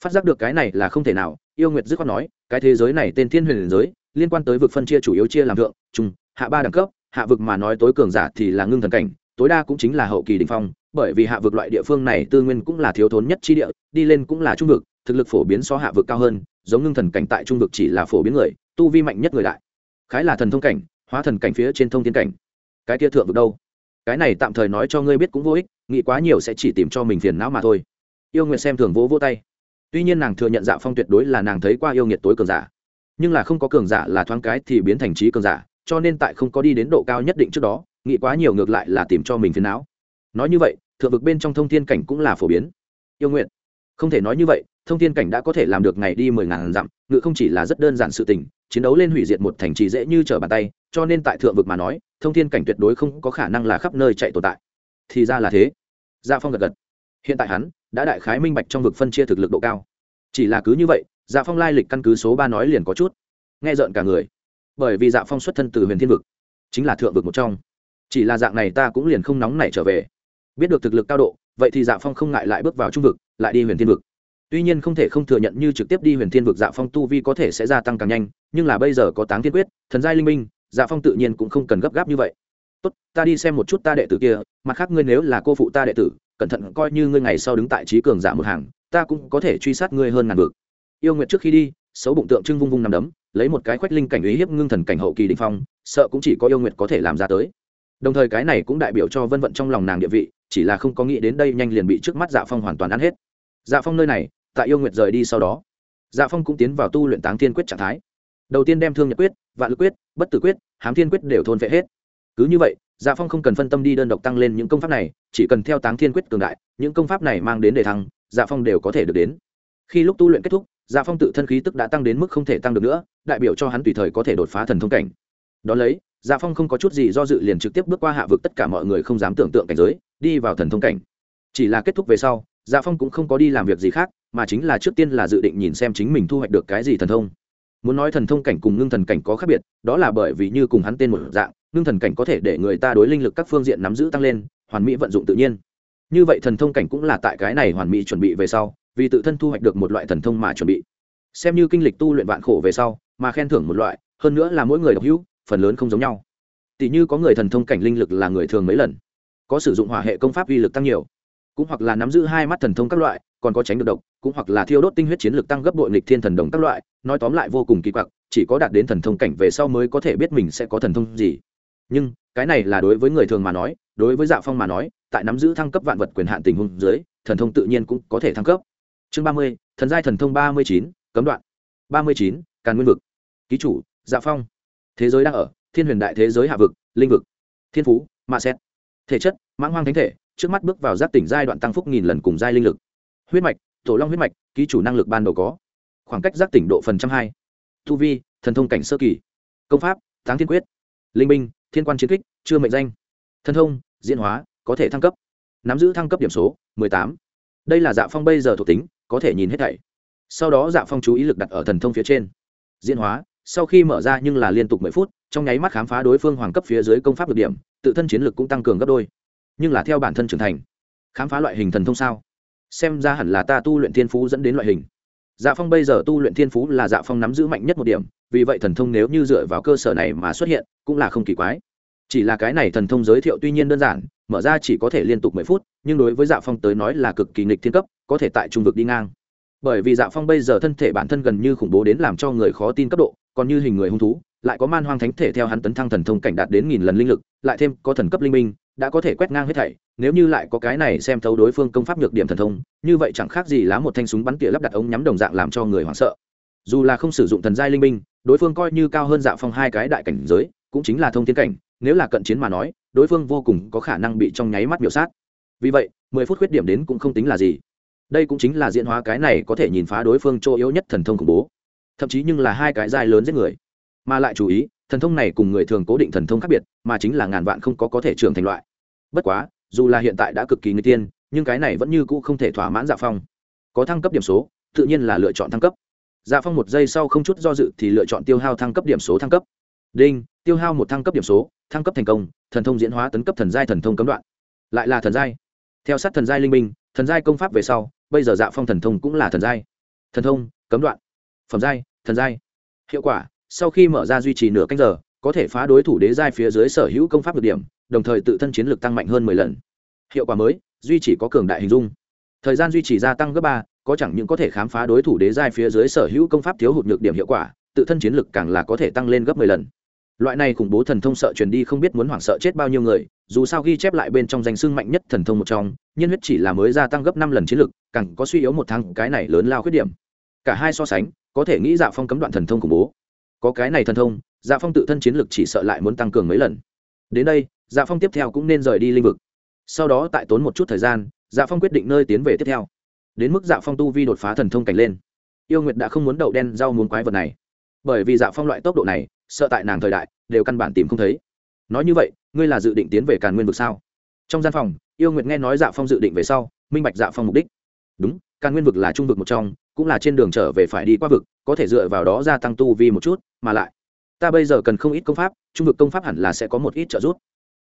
Phát giác được cái này là không thể nào, yêu nguyệt dứt khoát nói, cái thế giới này tên thiên huyền giới, liên quan tới vực phân chia chủ yếu chia làm thượng trung hạ ba đẳng cấp, hạ vực mà nói tối cường giả thì là ngưng thần cảnh, tối đa cũng chính là hậu kỳ đình phong, bởi vì hạ vực loại địa phương này tư nguyên cũng là thiếu thốn nhất chi địa, đi lên cũng là trung vực thực lực phổ biến so hạ vực cao hơn, giống ngưng thần cảnh tại trung vực chỉ là phổ biến người, tu vi mạnh nhất người đại. Khái là thần thông cảnh, hóa thần cảnh phía trên thông thiên cảnh. Cái kia thượng vực đâu? Cái này tạm thời nói cho ngươi biết cũng vô ích, nghĩ quá nhiều sẽ chỉ tìm cho mình phiền não mà thôi. Yêu Nguyệt xem thường vỗ vỗ tay. Tuy nhiên nàng thừa nhận dạ phong tuyệt đối là nàng thấy qua yêu nghiệt tối cường giả. Nhưng là không có cường giả là thoáng cái thì biến thành trí cường giả, cho nên tại không có đi đến độ cao nhất định trước đó, nghĩ quá nhiều ngược lại là tìm cho mình phiền não. Nói như vậy, thượng vực bên trong thông thiên cảnh cũng là phổ biến. Yêu nguyện không thể nói như vậy thông thiên cảnh đã có thể làm được ngày đi mười ngàn dặm, ngự không chỉ là rất đơn giản sự tình, chiến đấu lên hủy diệt một thành trì dễ như trở bàn tay, cho nên tại thượng vực mà nói, thông thiên cảnh tuyệt đối không có khả năng là khắp nơi chạy tồn tại. Thì ra là thế. Gia phong gật gật. Hiện tại hắn đã đại khái minh bạch trong vực phân chia thực lực độ cao. Chỉ là cứ như vậy dạ phong lai lịch căn cứ số ba nói liền có chút. Nghe rợn cả người. Bởi vì dạ phong xuất thân từ huyền thiên vực, chính là thượng vực một trong. Chỉ là dạng này ta cũng liền không nóng nảy trở về. Biết được thực lực cao độ, vậy thì dạ phong không ngại lại bước vào trung vực, lại đi huyền thiên vực tuy nhiên không thể không thừa nhận như trực tiếp đi huyền thiên vực dạ phong tu vi có thể sẽ gia tăng càng nhanh, nhưng là bây giờ có táng thiên quyết, thần giai linh minh dạ phong tự nhiên cũng không cần gấp gáp như vậy. Tốt, ta đi xem một chút ta đệ tử kia, mặt khác ngươi nếu là cô phụ ta đệ tử, cẩn thận coi như ngươi ngày sau đứng tại trí cường giả một hàng, ta cũng có thể truy sát ngươi hơn ngàn vực. Yêu nguyện trước khi đi, xấu bụng tượng trưng vung vung nằm đấm, lấy một cái khoách linh cảnh uy hiếp ngưng thần cảnh hậu kỳ đình phong, sợ cũng chỉ có yêu nguyện có thể làm ra tới. Đồng thời cái này cũng đại biểu cho vân vận trong lòng nàng địa vị, chỉ là không có nghĩ đến đây nhanh liền bị trước mắt dạ phong hoàn toàn ăn hết. Dạ phong nơi này tại yêu nguyệt rời đi sau đó dạ phong cũng tiến vào tu luyện táng thiên quyết trạng thái. Đầu tiên đem thương nhật quyết, vạn lực quyết, bất tử quyết, hám thiên quyết đều thôn vệ hết. Cứ như vậy dạ phong không cần phân tâm đi đơn độc tăng lên những công pháp này, chỉ cần theo táng thiên quyết cường đại, những công pháp này mang đến đề thăng dạ phong đều có thể được đến. Khi lúc tu luyện kết thúc dạ phong tự thân khí tức đã tăng đến mức không thể tăng được nữa, đại biểu cho hắn tùy thời có thể đột phá thần thông cảnh. Đón lấy dạ phong không có chút gì do dự liền trực tiếp bước qua hạ vực tất cả mọi người không dám tưởng tượng cảnh giới, đi vào thần thông cảnh. Chỉ là kết thúc về sau dạ phong cũng không có đi làm việc gì khác mà chính là trước tiên là dự định nhìn xem chính mình thu hoạch được cái gì thần thông. Muốn nói thần thông cảnh cùng ngưng thần cảnh có khác biệt, đó là bởi vì như cùng hắn tên một dạng, ngưng thần cảnh có thể để người ta đối linh lực các phương diện nắm giữ tăng lên, hoàn mỹ vận dụng tự nhiên. Như vậy thần thông cảnh cũng là tại cái này hoàn mỹ chuẩn bị về sau, vì tự thân thu hoạch được một loại thần thông mà chuẩn bị. Xem như kinh lịch tu luyện vạn khổ về sau, mà khen thưởng một loại, hơn nữa là mỗi người độc hữu, phần lớn không giống nhau. Tỷ như có người thần thông cảnh linh lực là người thường mấy lần, có sử dụng hỏa hệ công pháp uy lực tăng nhiều, cũng hoặc là nắm giữ hai mắt thần thông các loại còn có tránh được độc, cũng hoặc là thiêu đốt tinh huyết chiến lực tăng gấp bội nghịch thiên thần đồng các loại, nói tóm lại vô cùng kỳ quặc, chỉ có đạt đến thần thông cảnh về sau mới có thể biết mình sẽ có thần thông gì. Nhưng, cái này là đối với người thường mà nói, đối với dạ phong mà nói, tại nắm giữ thăng cấp vạn vật quyền hạn tình huống dưới, thần thông tự nhiên cũng có thể thăng cấp. Chương ba mươi, thần giai thần thông ba mươi chín, cấm đoạn. Ba mươi chín, càn nguyên vực. Ký chủ dạ phong. Thế giới đang ở, thiên huyền đại thế giới hạ vực, linh vực. Thiên phú mạ xét thể chất, mãng hoang thánh thể, trước mắt bước vào giác tỉnh giai đoạn tăng phúc nghìn lần cùng giai linh lực huyết mạch, tổ long huyết mạch, ký chủ năng lực ban đầu có. Khoảng cách giác tỉnh độ phần trăm hai. Tu vi, thần thông cảnh sơ kỳ. Công pháp, táng thiên quyết. Linh binh, thiên quan chiến kích, chưa mệnh danh. Thần thông, diễn hóa, có thể thăng cấp. Nắm giữ thăng cấp điểm số, mười tám. Đây là dạ phong bây giờ thuộc tính, có thể nhìn hết thảy. Sau đó dạ phong chú ý lực đặt ở thần thông phía trên. Diễn hóa, sau khi mở ra nhưng là liên tục mười phút, trong nháy mắt khám phá đối phương hoàng cấp phía dưới công pháp được điểm, tự thân chiến lực cũng tăng cường gấp đôi. Nhưng là theo bản thân trưởng thành. Khám phá loại hình thần thông sao? Xem ra hẳn là ta tu luyện thiên phú dẫn đến loại hình. Dạ phong bây giờ tu luyện thiên phú là dạ phong nắm giữ mạnh nhất một điểm, vì vậy thần thông nếu như dựa vào cơ sở này mà xuất hiện, cũng là không kỳ quái. Chỉ là cái này thần thông giới thiệu tuy nhiên đơn giản, mở ra chỉ có thể liên tục mười phút, nhưng đối với dạ phong tới nói là cực kỳ nghịch thiên cấp, có thể tại trung vực đi ngang. Bởi vì dạ phong bây giờ thân thể bản thân gần như khủng bố đến làm cho người khó tin cấp độ, còn như hình người hung thú, lại có man hoang thánh thể theo hắn tấn thăng thần thông cảnh đạt đến nghìn lần linh lực, lại thêm có thần cấp linh minh đã có thể quét ngang hết thảy, nếu như lại có cái này xem thấu đối phương công pháp nhược điểm thần thông, như vậy chẳng khác gì lá một thanh súng bắn tỉa lắp đặt ống nhắm đồng dạng làm cho người hoảng sợ. Dù là không sử dụng thần giai linh binh, đối phương coi như cao hơn dạ phong hai cái đại cảnh giới, cũng chính là thông thiên cảnh, nếu là cận chiến mà nói, đối phương vô cùng có khả năng bị trong nháy mắt biểu sát. Vì vậy, mười phút khuyết điểm đến cũng không tính là gì. Đây cũng chính là diễn hóa cái này có thể nhìn phá đối phương chỗ yếu nhất thần thông khủng bố. Thậm chí nhưng là hai cái dài lớn giết người. Mà lại chú ý thần thông này cùng người thường cố định thần thông khác biệt, mà chính là ngàn vạn không có có thể trưởng thành loại. Bất quá, dù là hiện tại đã cực kỳ người tiên, nhưng cái này vẫn như cũ không thể thỏa mãn dạ phong. Có thăng cấp điểm số, tự nhiên là lựa chọn thăng cấp. Dạ phong một giây sau không chút do dự thì lựa chọn tiêu hao thăng cấp điểm số thăng cấp. Đinh, tiêu hao một thăng cấp điểm số, thăng cấp thành công, thần thông diễn hóa tấn cấp thần giai thần thông cấm đoạn. Lại là thần giai. Theo sát thần giai linh minh, thần giai công pháp về sau, bây giờ dạ phong thần thông cũng là thần giai. Thần thông, cấm đoạn. Phẩm giai, thần giai. Hiệu quả sau khi mở ra duy trì nửa canh giờ, có thể phá đối thủ đế giai phía dưới sở hữu công pháp được điểm, đồng thời tự thân chiến lược tăng mạnh hơn mười lần. Hiệu quả mới, duy trì có cường đại hình dung. Thời gian duy trì gia tăng gấp ba, có chẳng những có thể khám phá đối thủ đế giai phía dưới sở hữu công pháp thiếu hụt nhược điểm hiệu quả, tự thân chiến lực càng là có thể tăng lên gấp mười lần. Loại này khủng bố thần thông sợ truyền đi không biết muốn hoảng sợ chết bao nhiêu người, dù sao ghi chép lại bên trong danh sưng mạnh nhất thần thông một trong, nhiên huyết chỉ là mới gia tăng gấp năm lần chiến lực càng có suy yếu một tháng cái này lớn lao khuyết điểm. Cả hai so sánh, có thể nghĩ dạ phong cấm đoạn thần thông khủng bố có cái này thần thông dạ phong tự thân chiến lực chỉ sợ lại muốn tăng cường mấy lần. Đến đây dạ phong tiếp theo cũng nên rời đi linh vực. Sau đó tại tốn một chút thời gian dạ phong quyết định nơi tiến về tiếp theo. Đến mức dạ phong tu vi đột phá thần thông cảnh lên. Yêu nguyệt đã không muốn đậu đen rau muốn quái vật này. Bởi vì dạ phong loại tốc độ này, sợ tại nàng thời đại, đều căn bản tìm không thấy. Nói như vậy, ngươi là dự định tiến về càn nguyên vực sao? Trong gian phòng, yêu nguyệt nghe nói dạ phong dự định về sau, minh bạch dạ phong mục đích. Đúng, càn nguyên vực là trung vực một trong cũng là trên đường trở về phải đi qua vực, có thể dựa vào đó gia tăng tu vi một chút, mà lại, ta bây giờ cần không ít công pháp, trung vực công pháp hẳn là sẽ có một ít trợ giúp.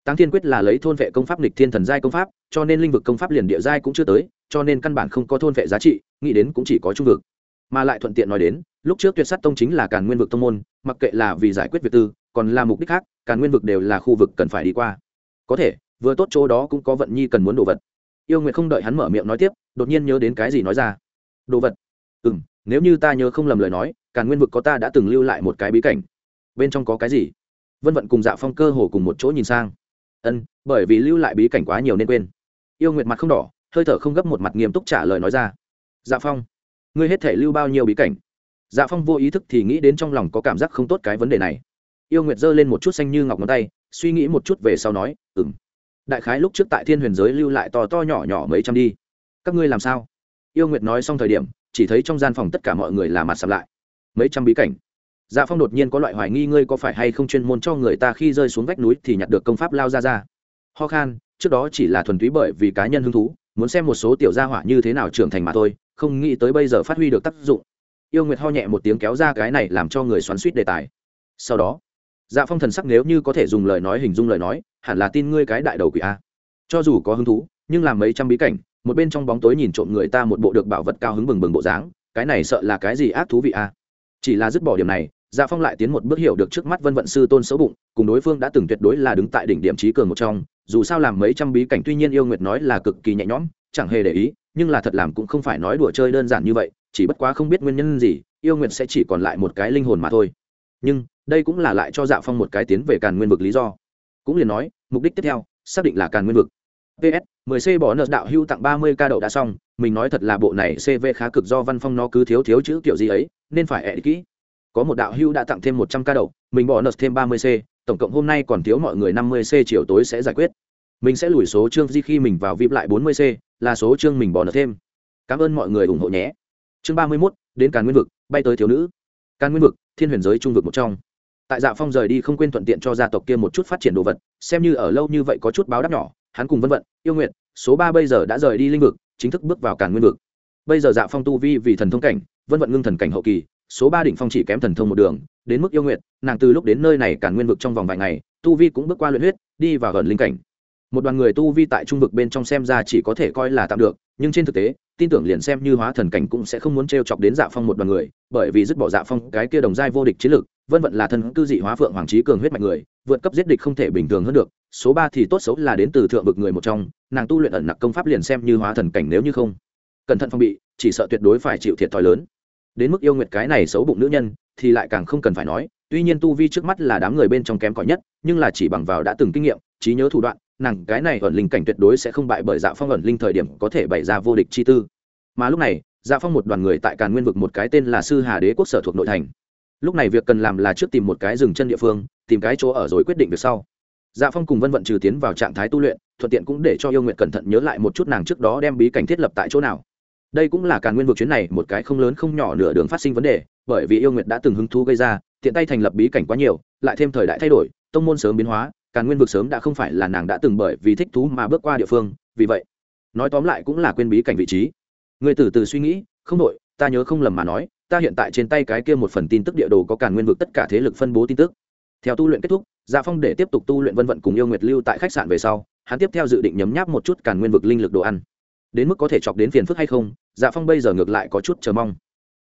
Tăng thiên quyết là lấy thôn vệ công pháp lịch thiên thần giai công pháp, cho nên linh vực công pháp liền địa giai cũng chưa tới, cho nên căn bản không có thôn vệ giá trị, nghĩ đến cũng chỉ có trung vực. Mà lại thuận tiện nói đến, lúc trước tuyệt sát tông chính là càn nguyên vực tông môn, mặc kệ là vì giải quyết việc tư, còn là mục đích khác, càn nguyên vực đều là khu vực cần phải đi qua. Có thể, vừa tốt chỗ đó cũng có vận nhi cần muốn đồ vật. Yêu nguyện không đợi hắn mở miệng nói tiếp, đột nhiên nhớ đến cái gì nói ra. Đồ vật ừ m nếu như ta nhớ không lầm lời nói càn nguyên vực có ta đã từng lưu lại một cái bí cảnh. Bên trong có cái gì? Vân vận cùng dạ phong cơ hồ cùng một chỗ nhìn sang. Ân, bởi vì lưu lại bí cảnh quá nhiều nên quên. Yêu nguyệt mặt không đỏ, hơi thở không gấp một mặt nghiêm túc trả lời nói ra. Dạ phong, ngươi hết thể lưu bao nhiêu bí cảnh? Dạ phong vô ý thức thì nghĩ đến trong lòng có cảm giác không tốt cái vấn đề này. Yêu nguyệt giơ lên một chút xanh như ngọc ngón tay, suy nghĩ một chút về sau nói ừng đại khái lúc trước tại thiên huyền giới lưu lại to to nhỏ nhỏ mấy trăm đi. Các ngươi làm sao? Yêu nguyệt nói xong thời điểm chỉ thấy trong gian phòng tất cả mọi người là mặt sầm lại. Mấy trăm bí cảnh. Dạ phong đột nhiên có loại hoài nghi ngươi có phải hay không chuyên môn cho người ta khi rơi xuống vách núi thì nhặt được công pháp lao ra ra ho khan, trước đó chỉ là thuần túy bởi vì cá nhân hứng thú, muốn xem một số tiểu gia hỏa như thế nào trưởng thành mà thôi, không nghĩ tới bây giờ phát huy được tác dụng. Yêu nguyệt ho nhẹ một tiếng kéo ra cái này làm cho người xoắn suýt đề tài. Sau đó dạ phong thần sắc nếu như có thể dùng lời nói hình dung lời nói, hẳn là tin ngươi cái đại đầu quỷ a. Cho dù có hứng thú, nhưng làm mấy trăm bí cảnh một bên trong bóng tối nhìn trộm người ta một bộ được bảo vật cao hứng bừng bừng bộ dáng, cái này sợ là cái gì ác thú vị a chỉ là dứt bỏ điểm này dạ phong lại tiến một bước hiểu được trước mắt vân vận sư tôn xấu bụng, cùng đối phương đã từng tuyệt đối là đứng tại đỉnh điểm trí cường một trong, dù sao làm mấy trăm bí cảnh tuy nhiên yêu nguyệt nói là cực kỳ nhẹ nhõm, chẳng hề để ý, nhưng là thật làm cũng không phải nói đùa chơi đơn giản như vậy, chỉ bất quá không biết nguyên nhân gì, yêu nguyệt sẽ chỉ còn lại một cái linh hồn mà thôi. Nhưng, đây cũng là lại cho dạ phong một cái tiến về càn nguyên vực lý do. Cũng liền nói, mục đích tiếp theo, xác định là càn nguyên vực ps 10 c bỏ nợ đạo hưu tặng 30 ca đậu đã xong mình nói thật là bộ này cv khá cực do văn phong nó cứ thiếu thiếu chữ kiểu gì ấy nên phải ẹ kỹ. Có một đạo hưu đã tặng thêm 100 ca đậu mình bỏ nợ thêm 30 c tổng cộng hôm nay còn thiếu mọi người 50 c chiều tối sẽ giải quyết. Mình sẽ lùi số chương di khi mình vào vip lại 40 c là số chương mình bỏ nợ thêm. Cảm ơn mọi người ủng hộ nhé. Chương 31, đến càn nguyên vực bay tới thiếu nữ. Càn nguyên vực thiên huyền giới trung vực một trong. Tại dạ phong rời đi không quên thuận tiện cho gia tộc kia một chút phát triển đồ vật xem như ở lâu như vậy có chút báo đáp nhỏ hắn cùng vân vận, yêu nguyện số ba bây giờ đã rời đi linh vực, chính thức bước vào cản nguyên vực. Bây giờ dạ phong tu vi vì thần thông cảnh, vân vận ngưng thần cảnh hậu kỳ, số ba đỉnh phong chỉ kém thần thông một đường, đến mức yêu nguyện nàng từ lúc đến nơi này cản nguyên vực trong vòng vài ngày, tu vi cũng bước qua luyện huyết, đi vào gần linh cảnh. Một đoàn người tu vi tại trung vực bên trong xem ra chỉ có thể coi là tạm được, nhưng trên thực tế, tin tưởng liền xem như hóa thần cảnh cũng sẽ không muốn t r e o chọc đến dạ phong một đoàn người, bởi vì dứt bỏ dạ phong, cái kia đồng giai vô địch chiến lược, vân vận là thân cư dị hóa phượng hoàng trí cường huyết mạch người, vượt cấp giết địch không thể bình thường hơn được số ba thì tốt xấu là đến từ thượng vực người một trong, nàng tu luyện ẩn nặc công pháp liền xem như hóa thần cảnh nếu như không. Cẩn thận phong bị, chỉ sợ tuyệt đối phải chịu thiệt thòi lớn. Đến mức yêu nguyệt cái này xấu bụng nữ nhân, thì lại càng không cần phải nói, tuy nhiên tu vi trước mắt là đám người bên trong kém cỏi nhất, nhưng là chỉ bằng vào đã từng kinh nghiệm, trí nhớ thủ đoạn, nàng cái này ẩn linh cảnh tuyệt đối sẽ không bại bởi dạ phong ẩn linh thời điểm có thể bày ra vô địch chi tư. Mà lúc này dạ phong một đoàn người tại càn nguyên vực một cái tên là sư hà đế quốc sở thuộc nội thành. Lúc này việc cần làm là trước tìm một cái rừng chân địa phương, tìm cái chỗ ở rồi quyết định việc sau dạ phong cùng vân vận trừ tiến vào trạng thái tu luyện, thuận tiện cũng để cho yêu nguyện cẩn thận nhớ lại một chút nàng trước đó đem bí cảnh thiết lập tại chỗ nào. Đây cũng là càn nguyên vực chuyến này một cái không lớn không nhỏ nửa đường phát sinh vấn đề, bởi vì yêu nguyện đã từng hứng thú gây ra, tiện tay thành lập bí cảnh quá nhiều, lại thêm thời đại thay đổi, tông môn sớm biến hóa càn nguyên vực sớm đã không phải là nàng đã từng bởi vì thích thú mà bước qua địa phương, vì vậy, nói tóm lại cũng là quên bí cảnh vị trí. Người từ từ suy nghĩ, không đội ta nhớ không lầm mà nói, ta hiện tại trên tay cái kia một phần tin tức địa đồ có càn nguyên vực tất cả thế lực phân bố tin tức. Theo tu luyện kết thúc dạ phong để tiếp tục tu luyện vân vận cùng yêu nguyệt lưu tại khách sạn về sau, hắn tiếp theo dự định nhấm nháp một chút càn nguyên vực linh lực đồ ăn. Đến mức có thể chọc đến phiền phức hay không dạ phong bây giờ ngược lại có chút chờ mong.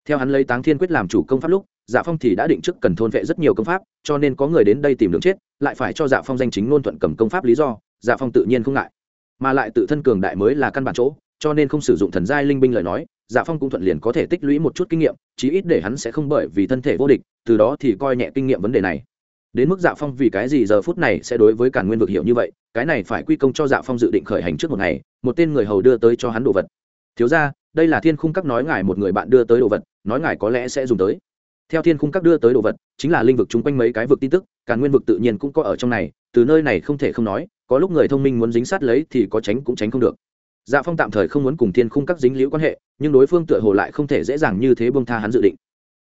Theo hắn lấy táng thiên quyết làm chủ công pháp lúc dạ phong thì đã định trước cần thôn vệ rất nhiều công pháp, cho nên có người đến đây tìm đường chết, lại phải cho dạ phong danh chính ngôn thuận cầm công pháp lý do dạ phong tự nhiên không ngại. Mà lại tự thân cường đại mới là căn bản chỗ, cho nên không sử dụng thần giai linh binh lời nói dạ phong cũng thuận liền có thể tích lũy một chút kinh nghiệm, chí ít để hắn sẽ không bởi vì thân thể vô địch, từ đó thì coi nhẹ kinh nghiệm vấn đề này đến mức dạ phong vì cái gì giờ phút này sẽ đối với cản nguyên vực hiểu như vậy, cái này phải quy công cho dạ phong dự định khởi hành trước một ngày, một tên người hầu đưa tới cho hắn đồ vật. Thiếu ra đây là thiên khung các nói ngài một người bạn đưa tới đồ vật, nói ngài có lẽ sẽ dùng tới. Theo thiên khung các đưa tới đồ vật, chính là linh vực chung quanh mấy cái vực tin tức, càn nguyên vực tự nhiên cũng có ở trong này, từ nơi này không thể không nói, có lúc người thông minh muốn dính sát lấy thì có tránh cũng tránh không được. Dạ phong tạm thời không muốn cùng thiên khung các dính liễu quan hệ, nhưng đối phương tựa hồ lại không thể dễ dàng như thế bông tha hắn dự định.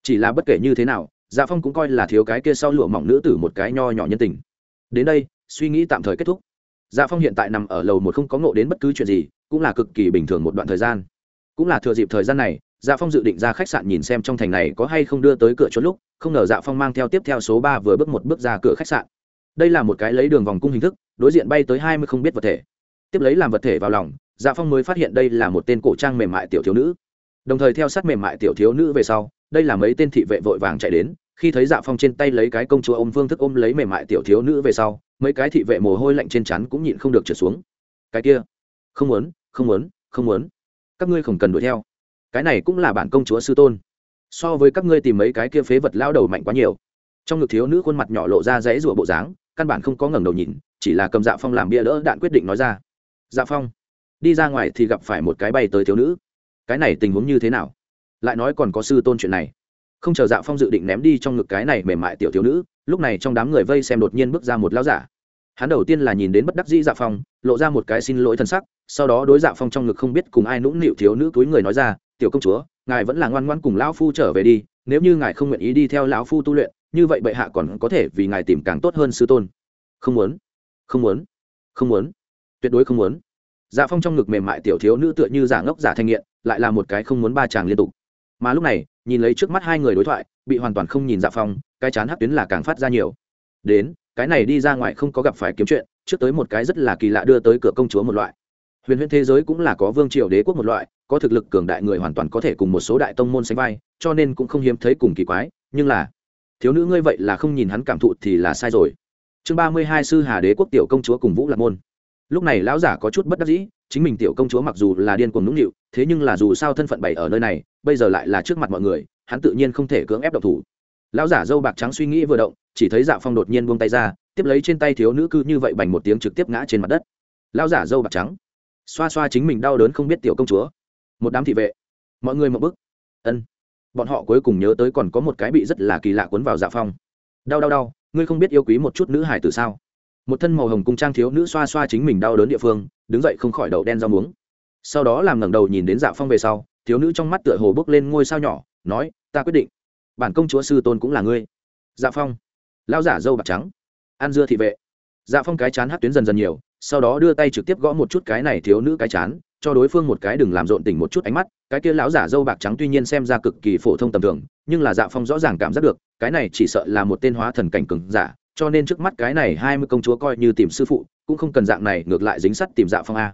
Chỉ là bất kể như thế nào dạ phong cũng coi là thiếu cái kia sau lụa mỏng nữ tử một cái nho nhỏ nhân tình. Đến đây, suy nghĩ tạm thời kết thúc. Dạ phong hiện tại nằm ở lầu một không có ngộ đến bất cứ chuyện gì, cũng là cực kỳ bình thường một đoạn thời gian. Cũng là thừa dịp thời gian này dạ phong dự định ra khách sạn nhìn xem trong thành này có hay không đưa tới cửa chốt lúc, không ngờ dạ phong mang theo tiếp theo số ba vừa bước một bước ra cửa khách sạn. Đây là một cái lấy đường vòng cung hình thức, đối diện bay tới hai mươi không biết vật thể. Tiếp lấy làm vật thể vào lòng dạ phong mới phát hiện đây là một tên cổ trang mềm mại tiểu thiếu nữ đồng thời theo sát mềm mại tiểu thiếu nữ về sau, đây là mấy tên thị vệ vội vàng chạy đến, khi thấy dạ phong trên tay lấy cái công chúa ôm vương thức ôm lấy mềm mại tiểu thiếu nữ về sau, mấy cái thị vệ mồ hôi lạnh trên chắn cũng nhịn không được trượt xuống. Cái kia, không muốn không muốn không muốn. Các ngươi không cần đuổi theo. Cái này cũng là bản công chúa sư tôn. So với các ngươi tìm mấy cái kia phế vật lao đầu mạnh quá nhiều. Trong ngực thiếu nữ khuôn mặt nhỏ lộ ra dãy rụa bộ dáng, căn bản không có ngẩng đầu nhìn, chỉ là cầm dạ phong làm bia đỡ đạn quyết định nói ra. Dạ phong, đi ra ngoài thì gặp phải một cái bay tới thiếu nữ cái này tình huống như thế nào? Lại nói còn có sư tôn chuyện này. Không chờ dạ phong dự định ném đi trong ngực cái này mềm mại tiểu thiếu nữ, lúc này trong đám người vây xem đột nhiên bước ra một lao giả. Hắn đầu tiên là nhìn đến bất đắc dĩ dạ phong, lộ ra một cái xin lỗi thân sắc, sau đó đối dạ phong trong ngực không biết cùng ai nũng nịu thiếu nữ túi người nói ra, tiểu công chúa, ngài vẫn là ngoan ngoan cùng lão phu trở về đi, nếu như ngài không nguyện ý đi theo lão phu tu luyện, như vậy bệ hạ còn có thể vì ngài tìm càng tốt hơn sư tôn. Không muốn không muốn không muốn, tuyệt đối không muốn dạ phong trong ngực mềm mại tiểu thiếu nữ tựa như giả ngốc giả thanh nghiện, lại là một cái không muốn ba chàng liên tục. Mà lúc này, nhìn lấy trước mắt hai người đối thoại, bị hoàn toàn không nhìn dạ phong, cái chán hắc tuyến là càng phát ra nhiều. Đến, cái này đi ra ngoài không có gặp phải kiếm chuyện, trước tới một cái rất là kỳ lạ đưa tới cửa công chúa một loại. Huyền huyền thế giới cũng là có vương triều đế quốc một loại, có thực lực cường đại người hoàn toàn có thể cùng một số đại tông môn sánh vai, cho nên cũng không hiếm thấy cùng kỳ quái, nhưng là, thiếu nữ ngươi vậy là không nhìn hắn cảm thụ thì là sai rồi. Chương ba mươi hai sư hà đế quốc tiểu công chúa cùng vũ lạc môn lúc này lão giả có chút bất đắc dĩ, chính mình tiểu công chúa mặc dù là điên cuồng nũng nịu, thế nhưng là dù sao thân phận bày ở nơi này, bây giờ lại là trước mặt mọi người, hắn tự nhiên không thể cưỡng ép độc thủ. Lão giả dâu bạc trắng suy nghĩ vừa động, chỉ thấy dạ phong đột nhiên buông tay ra, tiếp lấy trên tay thiếu nữ cư như vậy bành một tiếng trực tiếp ngã trên mặt đất. Lão giả dâu bạc trắng, xoa xoa chính mình đau đớn không biết tiểu công chúa. Một đám thị vệ, mọi người một bức ân. Bọn họ cuối cùng nhớ tới còn có một cái bị rất là kỳ lạ cuốn vào dạ phong. Đau đau đau, ngươi không biết yêu quý một chút nữ hải từ sao? Một thân màu hồng cung trang thiếu nữ xoa xoa chính mình đau đớn địa phương, đứng dậy không khỏi đậu đen rau muống. Sau đó làm ngẩng đầu nhìn đến dạ phong về sau, thiếu nữ trong mắt tựa hồ bước lên ngôi sao nhỏ, nói, ta quyết định. Bản công chúa sư tôn cũng là ngươi. Dạ phong. Lao giả dâu bạc trắng. An dưa thị vệ. Dạ phong cái chán hát tuyến dần dần nhiều, sau đó đưa tay trực tiếp gõ một chút cái này thiếu nữ cái chán, cho đối phương một cái đừng làm rộn tỉnh một chút ánh mắt. Cái kia lão giả dâu bạc trắng tuy nhiên xem ra cực kỳ phổ thông tầm thường, nhưng là dạ phong rõ ràng cảm giác được, cái này chỉ sợ là một tên hóa thần cảnh cừng giả cho nên trước mắt cái này hai mươi công chúa coi như tìm sư phụ, cũng không cần dạng này, ngược lại dính sắt tìm dạ phong a.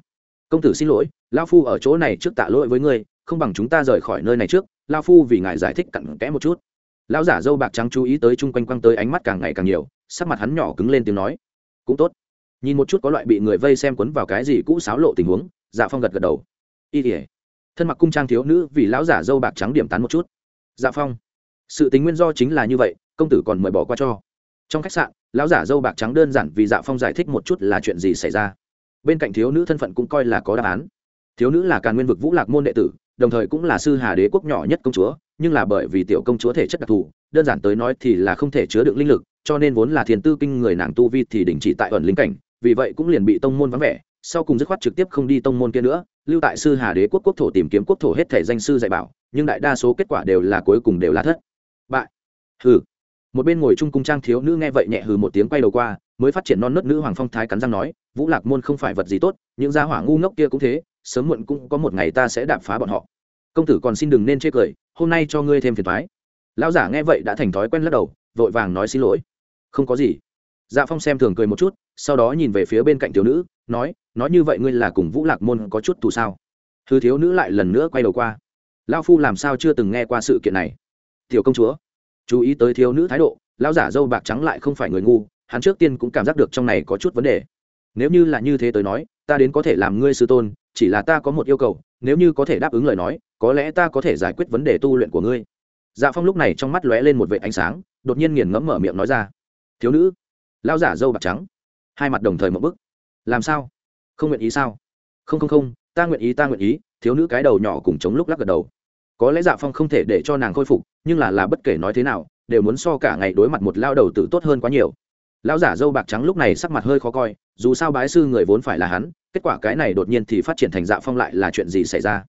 Công tử xin lỗi lao phu ở chỗ này trước tạ lỗi với ngươi, không bằng chúng ta rời khỏi nơi này trước lao phu vì ngài giải thích cặn kẽ một chút. Lão giả dâu bạc trắng chú ý tới chung quanh quăng tới ánh mắt càng ngày càng nhiều, sắc mặt hắn nhỏ cứng lên tiếng nói. Cũng tốt. Nhìn một chút có loại bị người vây xem quấn vào cái gì cũ xáo lộ tình huống dạ phong gật gật đầu. Y tỉa thân mặc cung trang thiếu nữ vì lão giả dâu bạc trắng điểm tán một chút. Dạ phong. Sự tính nguyên do chính là như vậy, công tử còn mời bỏ qua cho trong khách sạn, lão giả dâu bạc trắng đơn giản vì dạ phong giải thích một chút là chuyện gì xảy ra. Bên cạnh thiếu nữ thân phận cũng coi là có đáp án. Thiếu nữ là càn nguyên vực vũ lạc môn đệ tử, đồng thời cũng là sư hà đế quốc nhỏ nhất công chúa, nhưng là bởi vì tiểu công chúa thể chất đặc thù, đơn giản tới nói thì là không thể chứa đựng linh lực, cho nên vốn là thiền tư kinh người nàng tu vi thì đình chỉ tại ẩn linh cảnh, vì vậy cũng liền bị tông môn vắng vẻ, sau cùng dứt khoát trực tiếp không đi tông môn kia nữa, lưu tại sư hà đế quốc quốc thổ tìm kiếm quốc thổ hết thể danh sư dạy bảo, nhưng đại đa số kết quả đều là cuối cùng đều là thất. Bại. Hừ một bên ngồi chung cung trang thiếu nữ nghe vậy nhẹ hừ một tiếng quay đầu qua, mới phát triển non nớt nữ hoàng phong thái cắn răng nói, vũ lạc môn không phải vật gì tốt, những gia hỏa ngu ngốc kia cũng thế, sớm muộn cũng có một ngày ta sẽ đạp phá bọn họ. Công tử còn xin đừng nên chê cười, hôm nay cho ngươi thêm phiền thoái lão giả nghe vậy đã thành thói quen lắc đầu, vội vàng nói xin lỗi. Không có gì. Dạ phong xem thường cười một chút, sau đó nhìn về phía bên cạnh thiếu nữ, nói nói như vậy ngươi là cùng vũ lạc môn có chút thù sao? Thư thiếu nữ lại lần nữa quay đầu qua. Lao phu làm sao chưa từng nghe qua sự kiện này? Tiểu công chúa chú ý tới thiếu nữ thái độ, lão giả dâu bạc trắng lại không phải người ngu, hắn trước tiên cũng cảm giác được trong này có chút vấn đề. Nếu như là như thế tới nói, ta đến có thể làm ngươi sư tôn, chỉ là ta có một yêu cầu, nếu như có thể đáp ứng lời nói, có lẽ ta có thể giải quyết vấn đề tu luyện của ngươi. Dạ phong lúc này trong mắt lóe lên một vệ ánh sáng, đột nhiên nghiền ngẫm mở miệng nói ra. Thiếu nữ lao giả dâu bạc trắng. Hai mặt đồng thời một bức làm sao? Không nguyện ý sao? Không không không, ta nguyện ý, ta nguyện ý. Thiếu nữ cái đầu nhỏ cùng chống lúc lắc gật đầu có lẽ dạ phong không thể để cho nàng khôi phục, nhưng là là bất kể nói thế nào, đều muốn so cả ngày đối mặt một lao đầu tử tốt hơn quá nhiều. Lão giả dâu bạc trắng lúc này sắc mặt hơi khó coi, dù sao bái sư người vốn phải là hắn, kết quả cái này đột nhiên thì phát triển thành dạ phong lại là chuyện gì xảy ra?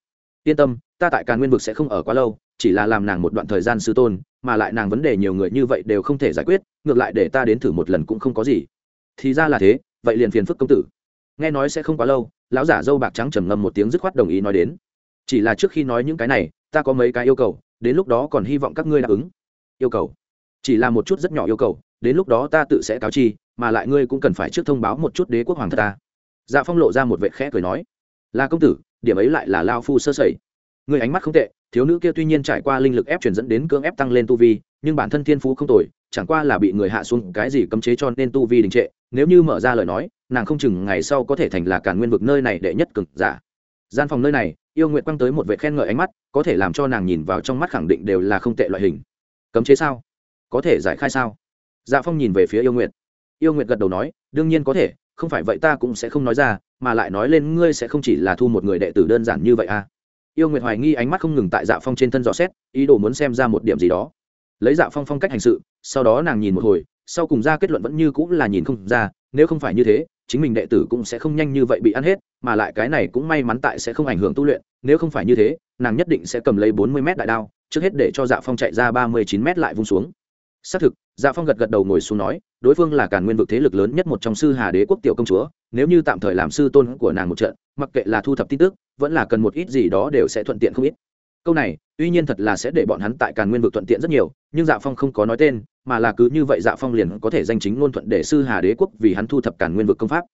Yên tâm, ta tại càn nguyên vực sẽ không ở quá lâu, chỉ là làm nàng một đoạn thời gian sư tôn, mà lại nàng vấn đề nhiều người như vậy đều không thể giải quyết, ngược lại để ta đến thử một lần cũng không có gì. Thì ra là thế, vậy liền phiền phức công tử. Nghe nói sẽ không quá lâu, lão giả dâu bạc trắng trầm ngâm một tiếng dứt khoát đồng ý nói đến. Chỉ là trước khi nói những cái này ta có mấy cái yêu cầu, đến lúc đó còn hy vọng các ngươi đáp ứng. Yêu cầu? Chỉ là một chút rất nhỏ yêu cầu, đến lúc đó ta tự sẽ cáo chi, mà lại ngươi cũng cần phải trước thông báo một chút đế quốc hoàng thất ta. Dạ phong lộ ra một vệ khẽ cười nói. Là công tử, điểm ấy lại là lao phu sơ sẩy. Người ánh mắt không tệ, thiếu nữ kia tuy nhiên trải qua linh lực ép truyền dẫn đến cưỡng ép tăng lên tu vi, nhưng bản thân thiên phú không tồi, chẳng qua là bị người hạ xuống cái gì cấm chế cho nên tu vi đình trệ. Nếu như mở ra lời nói, nàng không chừng ngày sau có thể thành là cả nguyên vực nơi này đệ nhất cực giả gian phòng nơi này, yêu nguyện quăng tới một vệ khen ngợi ánh mắt, có thể làm cho nàng nhìn vào trong mắt khẳng định đều là không tệ loại hình. Cấm chế sao? Có thể giải khai sao? Dạ phong nhìn về phía yêu nguyện. Yêu nguyện gật đầu nói, đương nhiên có thể, không phải vậy ta cũng sẽ không nói ra, mà lại nói lên ngươi sẽ không chỉ là thu một người đệ tử đơn giản như vậy à. Yêu nguyện hoài nghi ánh mắt không ngừng tại dạ phong trên thân dò xét, ý đồ muốn xem ra một điểm gì đó. Lấy dạ phong phong cách hành sự, sau đó nàng nhìn một hồi, sau cùng ra kết luận vẫn như cũng là nhìn không ra, nếu không phải như thế chính mình đệ tử cũng sẽ không nhanh như vậy bị ăn hết, mà lại cái này cũng may mắn tại sẽ không ảnh hưởng tu luyện, nếu không phải như thế, nàng nhất định sẽ cầm lấy bốn mươi m đại đao, trước hết để cho dạ phong chạy ra ba mươi chín m lại vung xuống. Xác thực dạ phong gật gật đầu ngồi xuống nói, đối phương là càn nguyên vực thế lực lớn nhất một trong sư hà đế quốc tiểu công chúa, nếu như tạm thời làm sư tôn của nàng một trận, mặc kệ là thu thập tin tức, vẫn là cần một ít gì đó đều sẽ thuận tiện không ít câu này, tuy nhiên thật là sẽ để bọn hắn tại càn nguyên vực thuận tiện rất nhiều, nhưng dạ phong không có nói tên, mà là cứ như vậy dạ phong liền có thể danh chính ngôn thuận để sư hà đế quốc vì hắn thu thập càn nguyên vực công pháp.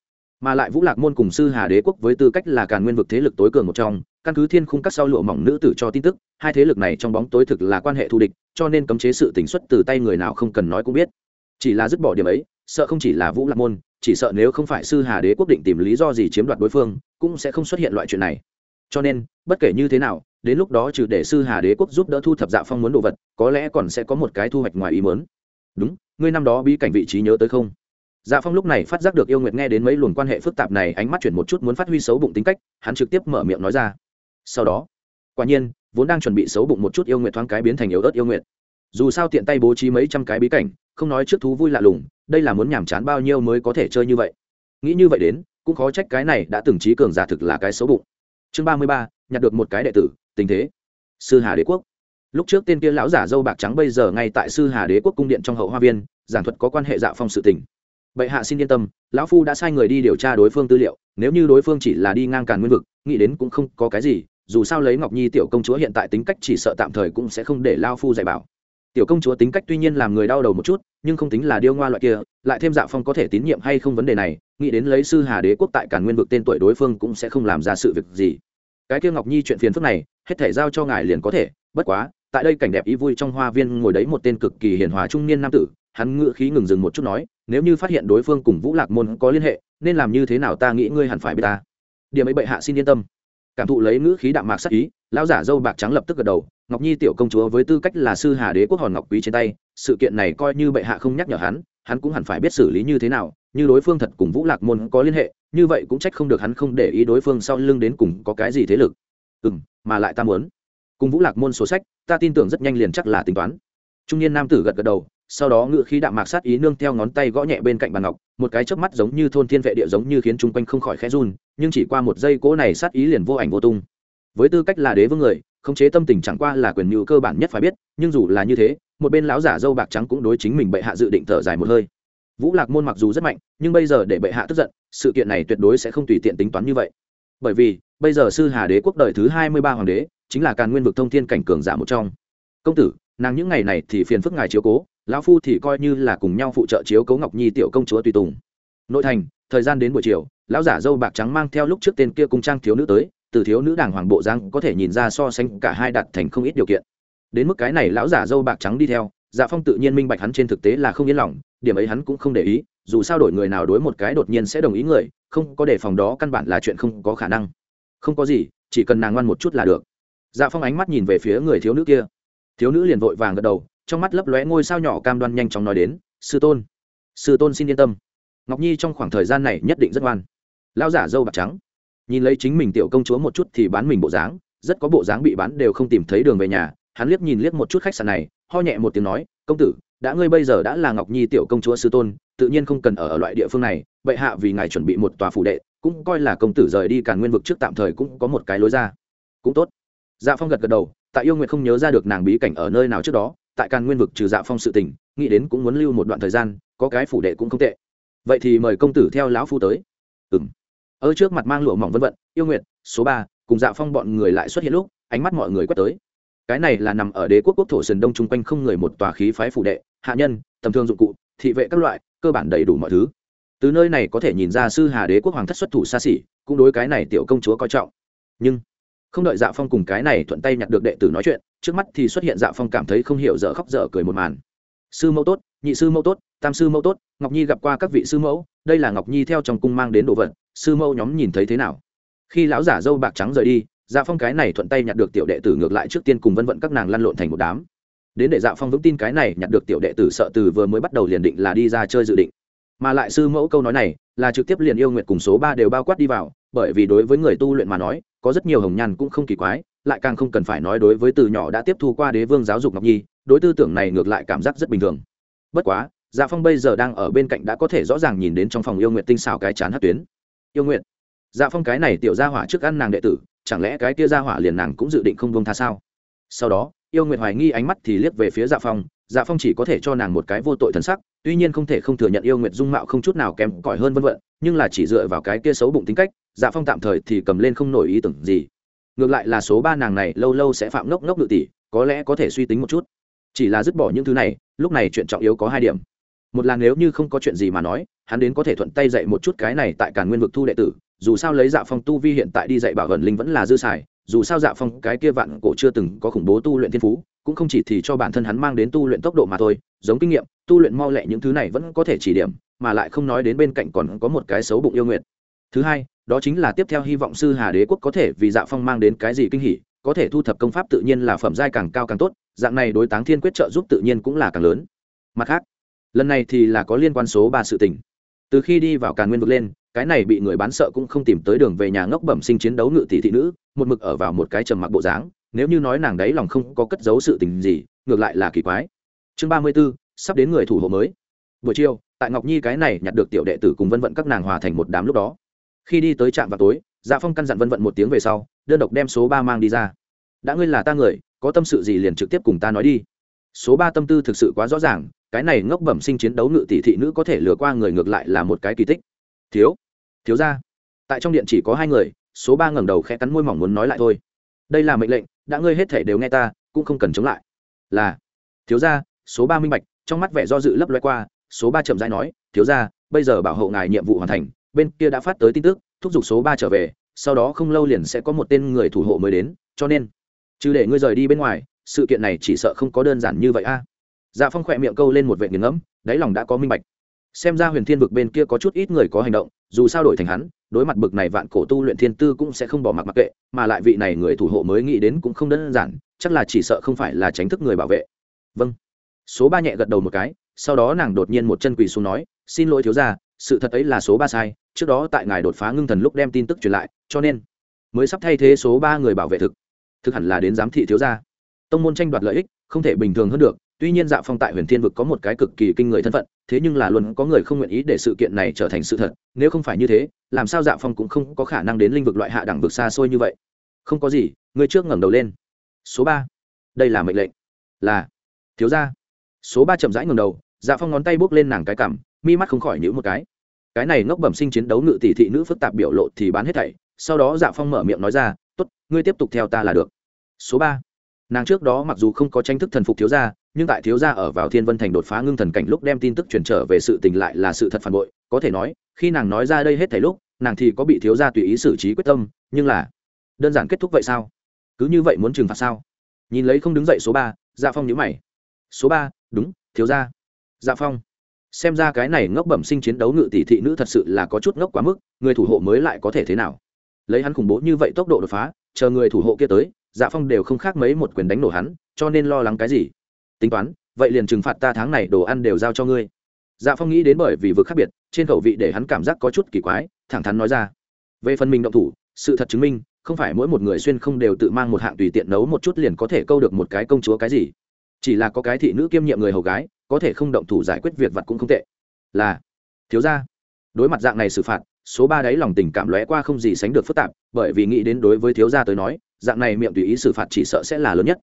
Mà lại vũ lạc môn cùng sư hà đế quốc với tư cách là càn nguyên vực thế lực tối cường một trong, căn cứ thiên khung các sau lụa mỏng nữ tử cho tin tức, hai thế lực này trong bóng tối thực là quan hệ thù địch, cho nên cấm chế sự tỉnh xuất từ tay người nào không cần nói cũng biết. Chỉ là dứt bỏ điểm ấy, sợ không chỉ là vũ lạc môn, chỉ sợ nếu không phải sư hà đế quốc định tìm lý do gì chiếm đoạt đối phương, cũng sẽ không xuất hiện loại chuyện này. Cho nên, bất kể như thế nào đến lúc đó trừ để sư hà đế quốc giúp đỡ thu thập dạ phong muốn đồ vật, có lẽ còn sẽ có một cái thu hoạch ngoài ý mớn đúng, ngươi năm đó bí cảnh vị trí nhớ tới không? Dạ phong lúc này phát giác được yêu nguyệt nghe đến mấy luồng quan hệ phức tạp này, ánh mắt chuyển một chút muốn phát huy xấu bụng tính cách, hắn trực tiếp mở miệng nói ra. Sau đó, quả nhiên, vốn đang chuẩn bị xấu bụng một chút yêu nguyệt thoáng cái biến thành yếu ớt yêu nguyệt. Dù sao tiện tay bố trí mấy trăm cái bí cảnh, không nói trước thú vui lạ lùng, đây là muốn nhàm chán bao nhiêu mới có thể chơi như vậy. Nghĩ như vậy đến, cũng khó trách cái này đã từng trí cường giả thực là cái xấu bụng. Chương ba mươi ba, nhặt được một cái đệ tử tình thế. Sư hà đế quốc. Lúc trước tên kia lão giả dâu bạc trắng bây giờ ngay tại sư hà đế quốc cung điện trong hậu hoa viên, giảng thuật có quan hệ dạ phong sự tình. Bệ hạ xin yên tâm, lão phu đã sai người đi điều tra đối phương tư liệu, nếu như đối phương chỉ là đi ngang càn nguyên vực, nghĩ đến cũng không có cái gì, dù sao lấy ngọc nhi tiểu công chúa hiện tại tính cách chỉ sợ tạm thời cũng sẽ không để lao phu dạy bảo. Tiểu công chúa tính cách tuy nhiên làm người đau đầu một chút, nhưng không tính là điêu ngoa loại kia, lại thêm dạ phong có thể tín nhiệm hay không vấn đề này, nghĩ đến lấy sư hà đế quốc tại càn nguyên vực tên tuổi đối phương cũng sẽ không làm ra sự việc gì. Cái kia ngọc nhi chuyện phiền phức này hết thể giao cho ngài liền có thể, bất quá, tại đây cảnh đẹp ý vui trong hoa viên ngồi đấy một tên cực kỳ hiền hòa trung niên nam tử, hắn ngựa khí ngừng dừng một chút nói, nếu như phát hiện đối phương cùng vũ lạc môn có liên hệ, nên làm như thế nào ta nghĩ ngươi hẳn phải biết ta. Điểm ấy bệ hạ xin yên tâm. Cảm thụ lấy ngữ khí đạm mạc sắc ý, lão giả dâu bạc trắng lập tức gật đầu, ngọc nhi tiểu công chúa với tư cách là sư hà đế quốc hòn ngọc quý trên tay, sự kiện này coi như bệ hạ không nhắc nhở hắn hắn cũng hẳn phải biết xử lý như thế nào, như đối phương thật cùng vũ lạc môn có liên hệ, như vậy cũng trách không được hắn không để ý đối phương sau lưng đến cùng có cái gì thế lực. Ừ mà lại ta muốn. Cùng vũ lạc môn số sách, ta tin tưởng rất nhanh liền chắc là tính toán. Trung niên nam tử gật gật đầu, sau đó ngựa khí đạm mạc sát ý nương theo ngón tay gõ nhẹ bên cạnh bàn ngọc, một cái chớp mắt giống như thôn thiên vệ địa giống như khiến chung quanh không khỏi khẽ run, nhưng chỉ qua một giây cỗ này sát ý liền vô ảnh vô tung. Với tư cách là đế vương người, khống chế tâm tình chẳng qua là quyền nhu cơ bản nhất phải biết, nhưng dù là như thế, một bên lão giả dâu bạc trắng cũng đối chính mình bệ hạ dự định thở dài một hơi. Vũ lạc môn mặc dù rất mạnh, nhưng bây giờ để bệ hạ tức giận, sự kiện này tuyệt đối sẽ không tùy tiện tính toán như vậy. Bởi vì bây giờ sư hà đế quốc đời thứ hai mươi ba hoàng đế, chính là càn nguyên vực thông thiên cảnh cường giả một trong. Công tử, nàng những ngày này thì phiền phức ngài chiếu cố, lão phu thì coi như là cùng nhau phụ trợ chiếu cố ngọc nhi tiểu công chúa tùy tùng. Nội thành, thời gian đến buổi chiều, lão giả dâu bạc trắng mang theo lúc trước tên kia cung trang thiếu nữ tới, từ thiếu nữ đảng hoàng bộ giang có thể nhìn ra so sánh cả hai đặt thành không ít điều kiện. Đến mức cái này lão giả dâu bạc trắng đi theo dạ phong tự nhiên minh bạch hắn trên thực tế là không yên lòng, điểm ấy hắn cũng không để ý, dù sao đổi người nào đối một cái đột nhiên sẽ đồng ý người, không có đề phòng đó căn bản là chuyện không có khả năng không có gì chỉ cần nàng ngoan một chút là được. Dạ phong ánh mắt nhìn về phía người thiếu nữ kia. Thiếu nữ liền vội vàng gật đầu trong mắt lấp lóe ngôi sao nhỏ cam đoan nhanh chóng nói đến sư tôn sư tôn xin yên tâm. Ngọc nhi trong khoảng thời gian này nhất định rất ngoan. Lao giả dâu bạc trắng. Nhìn lấy chính mình tiểu công chúa một chút thì bán mình bộ dáng rất có bộ dáng bị bán đều không tìm thấy đường về nhà hắn liếc nhìn liếc một chút khách sạn này ho nhẹ một tiếng nói công tử đã ngươi bây giờ đã là ngọc nhi tiểu công chúa sư tôn tự nhiên không cần ở, ở loại địa phương này vậy hạ vì ngài chuẩn bị một tòa phủ đệ cũng coi là công tử rời đi càn nguyên vực trước tạm thời cũng có một cái lối ra. Cũng tốt. Dạ phong gật gật đầu, tại yêu nguyệt không nhớ ra được nàng bí cảnh ở nơi nào trước đó, tại càn nguyên vực trừ dạ phong sự tình, nghĩ đến cũng muốn lưu một đoạn thời gian, có cái phủ đệ cũng không tệ. Vậy thì mời công tử theo lão phu tới. Ừ m ở trước mặt mang lụa mỏng vân vận, yêu nguyệt, số ba, cùng dạ phong bọn người lại xuất hiện lúc, ánh mắt mọi người quét tới. Cái này là nằm ở đế quốc quốc thổ sườn đông chung quanh không người một tòa khí phái phủ đệ, hạ nhân, tầm thương dụng cụ, thị vệ các loại, cơ bản đầy đủ mọi thứ từ nơi này có thể nhìn ra sư hà đế quốc hoàng thất xuất thủ xa xỉ, cũng đối cái này tiểu công chúa coi trọng. Nhưng, không đợi dạ phong cùng cái này thuận tay nhặt được đệ tử nói chuyện, trước mắt thì xuất hiện dạ phong cảm thấy không hiểu dở khóc dở cười một màn. Sư mẫu tốt, nhị sư mẫu tốt, tam sư mẫu tốt, ngọc nhi gặp qua các vị sư mẫu, đây là ngọc nhi theo trong cung mang đến đồ vật, sư mẫu nhóm nhìn thấy thế nào? Khi lão giả dâu bạc trắng rời đi dạ phong cái này thuận tay nhặt được tiểu đệ tử ngược lại trước tiên cùng vân vận các nàng lăn lộn thành một đám. Đến để dạ phong vững tin cái này nhặt được tiểu đệ tử sợ từ vừa mới bắt đầu liền định là đi ra chơi dự định mà lại sư mẫu câu nói này là trực tiếp liền yêu nguyện cùng số ba đều bao quát đi vào, bởi vì đối với người tu luyện mà nói, có rất nhiều hồng nhàn cũng không kỳ quái, lại càng không cần phải nói đối với từ nhỏ đã tiếp thu qua đế vương giáo dục ngọc nhi, đối tư tưởng này ngược lại cảm giác rất bình thường. Bất quá dạ phong bây giờ đang ở bên cạnh đã có thể rõ ràng nhìn đến trong phòng yêu nguyện tinh xào cái chán hát tuyến. Yêu nguyện? Dạ phong cái này tiểu gia hỏa trước ăn nàng đệ tử, chẳng lẽ cái kia gia hỏa liền nàng cũng dự định không buông tha sao? Sau đó, yêu nguyện hoài nghi ánh mắt thì liếc về phía dạ phong dạ phong chỉ có thể cho nàng một cái vô tội thần sắc, tuy nhiên không thể không thừa nhận yêu nguyện dung mạo không chút nào kém cỏi hơn vân vận nhưng là chỉ dựa vào cái kia xấu bụng tính cách dạ phong tạm thời thì cầm lên không nổi ý tưởng gì. Ngược lại là số ba nàng này lâu lâu sẽ phạm ngốc ngốc ngự tỷ, có lẽ có thể suy tính một chút. Chỉ là dứt bỏ những thứ này, lúc này chuyện trọng yếu có hai điểm. Một là nếu như không có chuyện gì mà nói, hắn đến có thể thuận tay dạy một chút cái này tại càn nguyên vực thu đệ tử, dù sao lấy dạ phong tu vi hiện tại đi dạy bảo gần linh vẫn là dư xài dù sao dạ phong cái kia vạn cổ chưa từng có khủng bố tu luyện thiên phú, cũng không chỉ thì cho bản thân hắn mang đến tu luyện tốc độ mà thôi, giống kinh nghiệm, tu luyện mau lẹ những thứ này vẫn có thể chỉ điểm, mà lại không nói đến bên cạnh còn có một cái xấu bụng yêu nguyện thứ hai, đó chính là tiếp theo hy vọng sư hà đế quốc có thể vì dạ phong mang đến cái gì kinh hỉ, có thể thu thập công pháp tự nhiên là phẩm giai càng cao càng tốt, dạng này đối táng thiên quyết trợ giúp tự nhiên cũng là càng lớn. Mặt khác, lần này thì là có liên quan số ba sự tình. Từ khi đi vào càn nguyên vực lên cái này bị người bán sợ cũng không tìm tới đường về nhà ngốc bẩm sinh chiến đấu ngự tỷ thị nữ, một mực ở vào một cái trầm mặc bộ dáng, nếu như nói nàng đấy lòng không có cất giấu sự tình gì, ngược lại là kỳ quái. Chương ba mươi b ố sắp đến người thủ hộ mới. Buổi chiều, tại ngọc nhi cái này nhặt được tiểu đệ tử cùng vân vận các nàng hòa thành một đám lúc đó. Khi đi tới trạm vào tối dạ phong căn dặn vân vận một tiếng về sau, đơn độc đem số ba mang đi ra. Đã ngươi là ta người, có tâm sự gì liền trực tiếp cùng ta nói đi. Số ba tâm tư thực sự quá rõ ràng, cái này ngốc bẩm sinh chiến đấu ngự tỷ thị nữ có thể lừa qua người ngược lại là một cái kỳ tích. Thiếu thiếu ra. Tại trong điện chỉ có hai người, số ba ngẩng đầu khẽ cắn môi mỏng muốn nói lại thôi. Đây là mệnh lệnh, đã ngươi hết thể đều nghe ta, cũng không cần chống lại. Là, thiếu ra, số ba minh bạch, trong mắt vẻ do dự lấp loe qua, số ba chậm rãi nói, thiếu ra, bây giờ bảo hộ ngài nhiệm vụ hoàn thành, bên kia đã phát tới tin tức, thúc giục số ba trở về, sau đó không lâu liền sẽ có một tên người thủ hộ mới đến, cho nên, chứ để ngươi rời đi bên ngoài, sự kiện này chỉ sợ không có đơn giản như vậy a. Dạ phong khỏe miệng câu lên một vệ nghiền ngẫm, đáy lòng đã có minh bạch xem ra huyền thiên vực bên kia có chút ít người có hành động, dù sao đổi thành hắn, đối mặt bực này vạn cổ tu luyện thiên tư cũng sẽ không bỏ mặc mặc kệ, mà lại vị này người thủ hộ mới nghĩ đến cũng không đơn giản, chắc là chỉ sợ không phải là tránh thức người bảo vệ. Vâng. Số ba nhẹ gật đầu một cái, sau đó nàng đột nhiên một chân quỳ xuống nói, xin lỗi thiếu gia, sự thật ấy là số ba sai, trước đó tại ngài đột phá ngưng thần lúc đem tin tức truyền lại, cho nên mới sắp thay thế số ba người bảo vệ thực. Thực hẳn là đến giám thị thiếu gia. Tông môn tranh đoạt lợi ích, không thể bình thường hơn được, tuy nhiên dạ phong tại huyền thiên vực có một cái cực kỳ kinh người thân phận thế nhưng là luôn có người không nguyện ý để sự kiện này trở thành sự thật, nếu không phải như thế, làm sao dạ phong cũng không có khả năng đến linh vực loại hạ đẳng vực xa xôi như vậy. Không có gì, ngươi trước ngẩng đầu lên. Số ba. Đây là mệnh lệnh. Là. Thiếu gia. Số ba chậm rãi ngẩng đầu dạ phong ngón tay bốc lên nàng cái cảm, mi mắt không khỏi nhíu một cái. Cái này ngốc bẩm sinh chiến đấu ngự tỷ thị nữ phức tạp biểu lộ thì bán hết thảy, sau đó dạ phong mở miệng nói ra, tốt, ngươi tiếp tục theo ta là được. Số ba. Nàng trước đó mặc dù không có tranh thức thần phục thiếu gia nhưng tại thiếu gia ở vào thiên vân thành đột phá ngưng thần cảnh lúc đem tin tức truyền trở về sự tình lại là sự thật phản bội, có thể nói, khi nàng nói ra đây hết thảy lúc, nàng thì có bị thiếu gia tùy ý xử trí quyết tâm, nhưng là, đơn giản kết thúc vậy sao? Cứ như vậy muốn trừng phạt sao? Nhìn lấy không đứng dậy số ba dạ phong nhíu mày. Số ba, đúng, thiếu gia. Dạ phong. Xem ra cái này ngốc bẩm sinh chiến đấu ngự tỷ thị nữ thật sự là có chút ngốc quá mức, người thủ hộ mới lại có thể thế nào? Lấy hắn khủng bố như vậy tốc độ đột phá, chờ người thủ hộ kia tới dạ phong đều không khác mấy một quyền đánh nổ hắn, cho nên lo lắng cái gì? Tính toán, vậy liền trừng phạt ta tháng này đồ ăn đều giao cho ngươi. Dạ phong nghĩ đến bởi vì vực khác biệt, trên khẩu vị để hắn cảm giác có chút kỳ quái, thẳng thắn nói ra. Về phần mình động thủ, sự thật chứng minh, không phải mỗi một người xuyên không đều tự mang một hạng tùy tiện nấu một chút liền có thể câu được một cái công chúa cái gì. Chỉ là có cái thị nữ kiêm nhiệm người hầu gái, có thể không động thủ giải quyết việc vặt cũng không tệ. Là, thiếu gia. Đối mặt dạng này xử phạt, số ba đáy lòng tình cảm lóe qua không gì sánh được phức tạp, bởi vì nghĩ đến đối với thiếu gia tới nói, dạng này miệng tùy ý xử phạt chỉ sợ sẽ là lớn nhất.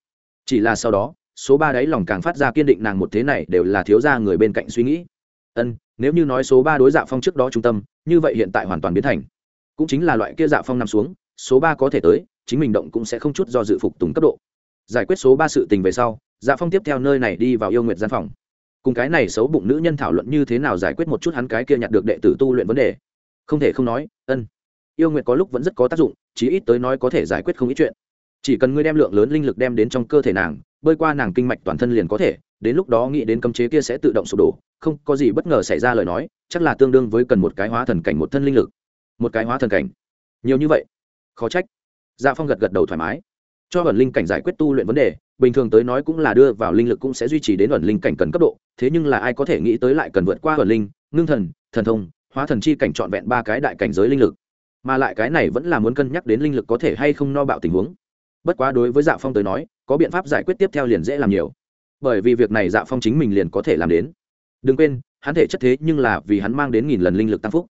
Chỉ là sau đó số ba đáy lòng càng phát ra kiên định nàng một thế này đều là thiếu gia người bên cạnh suy nghĩ. Ân, nếu như nói số ba đối dạ phong trước đó trung tâm, như vậy hiện tại hoàn toàn biến thành. Cũng chính là loại kia dạ phong nằm xuống, số ba có thể tới, chính mình động cũng sẽ không chút do dự phục tùng cấp độ. Giải quyết số ba sự tình về sau dạ phong tiếp theo nơi này đi vào yêu nguyện gian phòng. Cùng cái này xấu bụng nữ nhân thảo luận như thế nào giải quyết một chút hắn cái kia nhặt được đệ tử tu luyện vấn đề. Không thể không nói, ân, yêu nguyện có lúc vẫn rất có tác dụng, chí ít tới nói có thể giải quyết không ít chuyện. Chỉ cần ngươi đem lượng lớn linh lực đem đến trong cơ thể nàng bơi qua nàng kinh mạch toàn thân liền có thể, đến lúc đó nghĩ đến cấm chế kia sẽ tự động sụp đổ, không có gì bất ngờ xảy ra lời nói, chắc là tương đương với cần một cái hóa thần cảnh một thân linh lực. Một cái hóa thần cảnh? Nhiều như vậy? Khó trách. Dạ phong gật gật đầu thoải mái. Cho ẩn linh cảnh giải quyết tu luyện vấn đề, bình thường tới nói cũng là đưa vào linh lực cũng sẽ duy trì đến ẩn linh cảnh cần cấp độ, thế nhưng là ai có thể nghĩ tới lại cần vượt qua ẩn linh, ngưng thần thần thông, hóa thần chi cảnh trọn vẹn ba cái đại cảnh giới linh lực. Mà lại cái này vẫn là muốn cân nhắc đến linh lực có thể hay không no bạo tình huống. Bất quá đối với dạ phong tới nói có biện pháp giải quyết tiếp theo liền dễ làm nhiều. Bởi vì việc này dạ phong chính mình liền có thể làm đến. Đừng quên, hắn thể chất thế nhưng là vì hắn mang đến nghìn lần linh lực tăng phúc.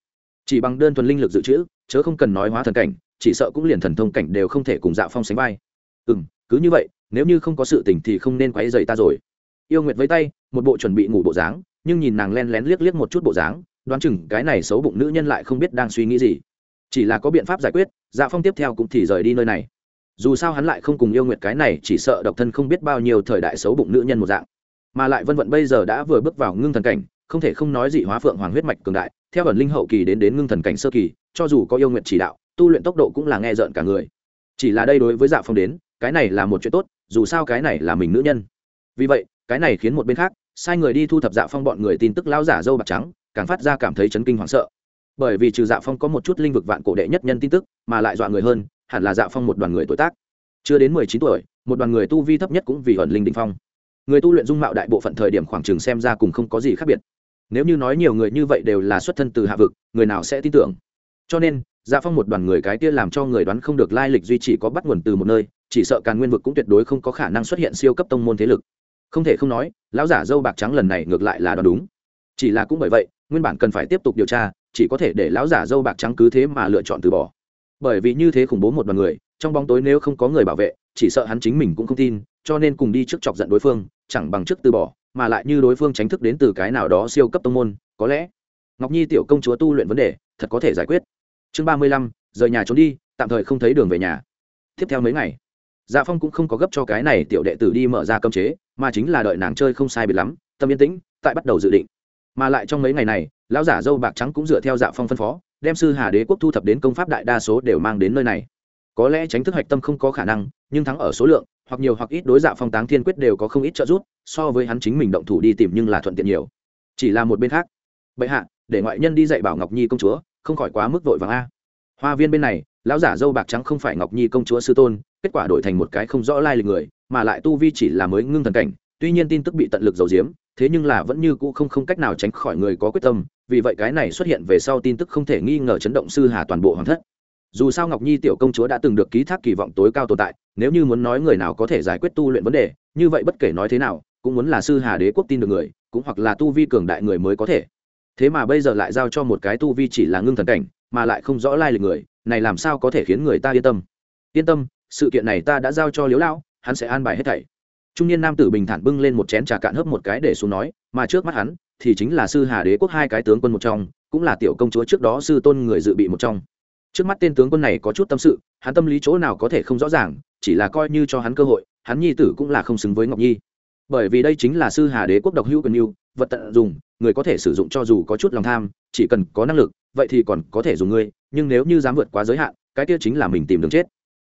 Chỉ bằng đơn thuần linh lực dự trữ, chớ không cần nói hóa thần cảnh, chỉ sợ cũng liền thần thông cảnh đều không thể cùng dạ phong sánh vai. Ừ m cứ như vậy, nếu như không có sự tình thì không nên quáy dày ta rồi. Yêu nguyệt với tay, một bộ chuẩn bị ngủ bộ dáng, nhưng nhìn nàng len lén liếc liếc một chút bộ dáng, đoán chừng cái này xấu bụng nữ nhân lại không biết đang suy nghĩ gì. Chỉ là có biện pháp giải quyết dạ phong tiếp theo cũng thì rời đi nơi này dù sao hắn lại không cùng yêu nguyệt cái này chỉ sợ độc thân không biết bao nhiêu thời đại xấu bụng nữ nhân một dạng. Mà lại vân vận bây giờ đã vừa bước vào ngưng thần cảnh, không thể không nói dị hóa phượng hoàng huyết mạch cường đại, theo ẩn linh hậu kỳ đến đến ngưng thần cảnh sơ kỳ, cho dù có yêu nguyện chỉ đạo, tu luyện tốc độ cũng là nghe rợn cả người. Chỉ là đây đối với dạ phong đến, cái này là một chuyện tốt, dù sao cái này là mình nữ nhân. Vì vậy, cái này khiến một bên khác, sai người đi thu thập dạ phong bọn người tin tức lao giả dâu bạc trắng, càng phát ra cảm thấy chấn kinh hoảng sợ. Bởi vì trừ dạ phong có một chút linh vực vạn cổ đệ nhất nhân tin tức, mà lại dọa người hơn hẳn là dạ phong một đoàn người tuổi tác. Chưa đến mười chín tuổi, một đoàn người tu vi thấp nhất cũng vì ẩn linh đình phong. Người tu luyện dung mạo đại bộ phận thời điểm khoảng trường xem ra cùng không có gì khác biệt. Nếu như nói nhiều người như vậy đều là xuất thân từ hạ vực, người nào sẽ tin tưởng? Cho nên dạ phong một đoàn người cái kia làm cho người đoán không được lai lịch duy chỉ có bắt nguồn từ một nơi, chỉ sợ càn nguyên vực cũng tuyệt đối không có khả năng xuất hiện siêu cấp tông môn thế lực. Không thể không nói, lão giả dâu bạc trắng lần này ngược lại là đoán đúng. Chỉ là cũng bởi vậy, nguyên bản cần phải tiếp tục điều tra, chỉ có thể để lão giả dâu bạc trắng cứ thế mà lựa chọn từ bỏ bởi vì như thế khủng bố một đoàn người, trong bóng tối nếu không có người bảo vệ, chỉ sợ hắn chính mình cũng không tin, cho nên cùng đi trước chọc giận đối phương, chẳng bằng trước từ bỏ, mà lại như đối phương tránh thức đến từ cái nào đó siêu cấp tông môn, có lẽ ngọc nhi tiểu công chúa tu luyện vấn đề, thật có thể giải quyết. Chương ba mươi lăm, rời nhà trốn đi, tạm thời không thấy đường về nhà. Tiếp theo mấy ngày dạ phong cũng không có gấp cho cái này tiểu đệ tử đi mở ra cơm chế, mà chính là đợi nàng chơi không sai biệt lắm, tâm yên tĩnh, tại bắt đầu dự định. Mà lại trong mấy ngày này, lão giả dâu bạc trắng cũng dựa theo dạ phong phân phó đem sư hà đế quốc thu thập đến công pháp đại đa số đều mang đến nơi này. Có lẽ tránh thức hạch tâm không có khả năng, nhưng thắng ở số lượng, hoặc nhiều hoặc ít đối dạ phong táng thiên quyết đều có không ít trợ giúp, so với hắn chính mình động thủ đi tìm nhưng là thuận tiện nhiều. Chỉ là một bên khác. Bệ hạ, để ngoại nhân đi dạy bảo ngọc nhi công chúa, không khỏi quá mức vội vàng a. Hoa viên bên này, lão giả dâu bạc trắng không phải ngọc nhi công chúa sư tôn, kết quả đổi thành một cái không rõ lai lịch người, mà lại tu vi chỉ là mới ngưng thần cảnh, tuy nhiên tin tức bị tận lực dầu diếm thế nhưng là vẫn như cũ không không cách nào tránh khỏi người có quyết tâm, vì vậy cái này xuất hiện về sau tin tức không thể nghi ngờ chấn động sư hà toàn bộ hoàng thất. Dù sao ngọc nhi tiểu công chúa đã từng được ký thác kỳ vọng tối cao tồn tại, nếu như muốn nói người nào có thể giải quyết tu luyện vấn đề, như vậy bất kể nói thế nào, cũng muốn là sư hà đế quốc tin được người, cũng hoặc là tu vi cường đại người mới có thể. Thế mà bây giờ lại giao cho một cái tu vi chỉ là ngưng thần cảnh, mà lại không rõ lai lịch người, này làm sao có thể khiến người ta yên tâm? Yên tâm, sự kiện này ta đã giao cho liếu lão, hắn sẽ an bài hết thảy trung niên nam tử bình thản bưng lên một chén trà cạn hớp một cái để xuống nói, mà trước mắt hắn, thì chính là sư hà đế quốc hai cái tướng quân một trong, cũng là tiểu công chúa trước đó sư tôn người dự bị một trong. Trước mắt tên tướng quân này có chút tâm sự, hắn tâm lý chỗ nào có thể không rõ ràng, chỉ là coi như cho hắn cơ hội, hắn nhi tử cũng là không xứng với ngọc nhi. Bởi vì đây chính là sư hà đế quốc độc hữu quyền mưu vật tận dụng người có thể sử dụng cho dù có chút lòng tham, chỉ cần có năng lực, vậy thì còn có thể dùng ngươi, nhưng nếu như dám vượt quá giới hạn, cái kia chính là mình tìm đường chết.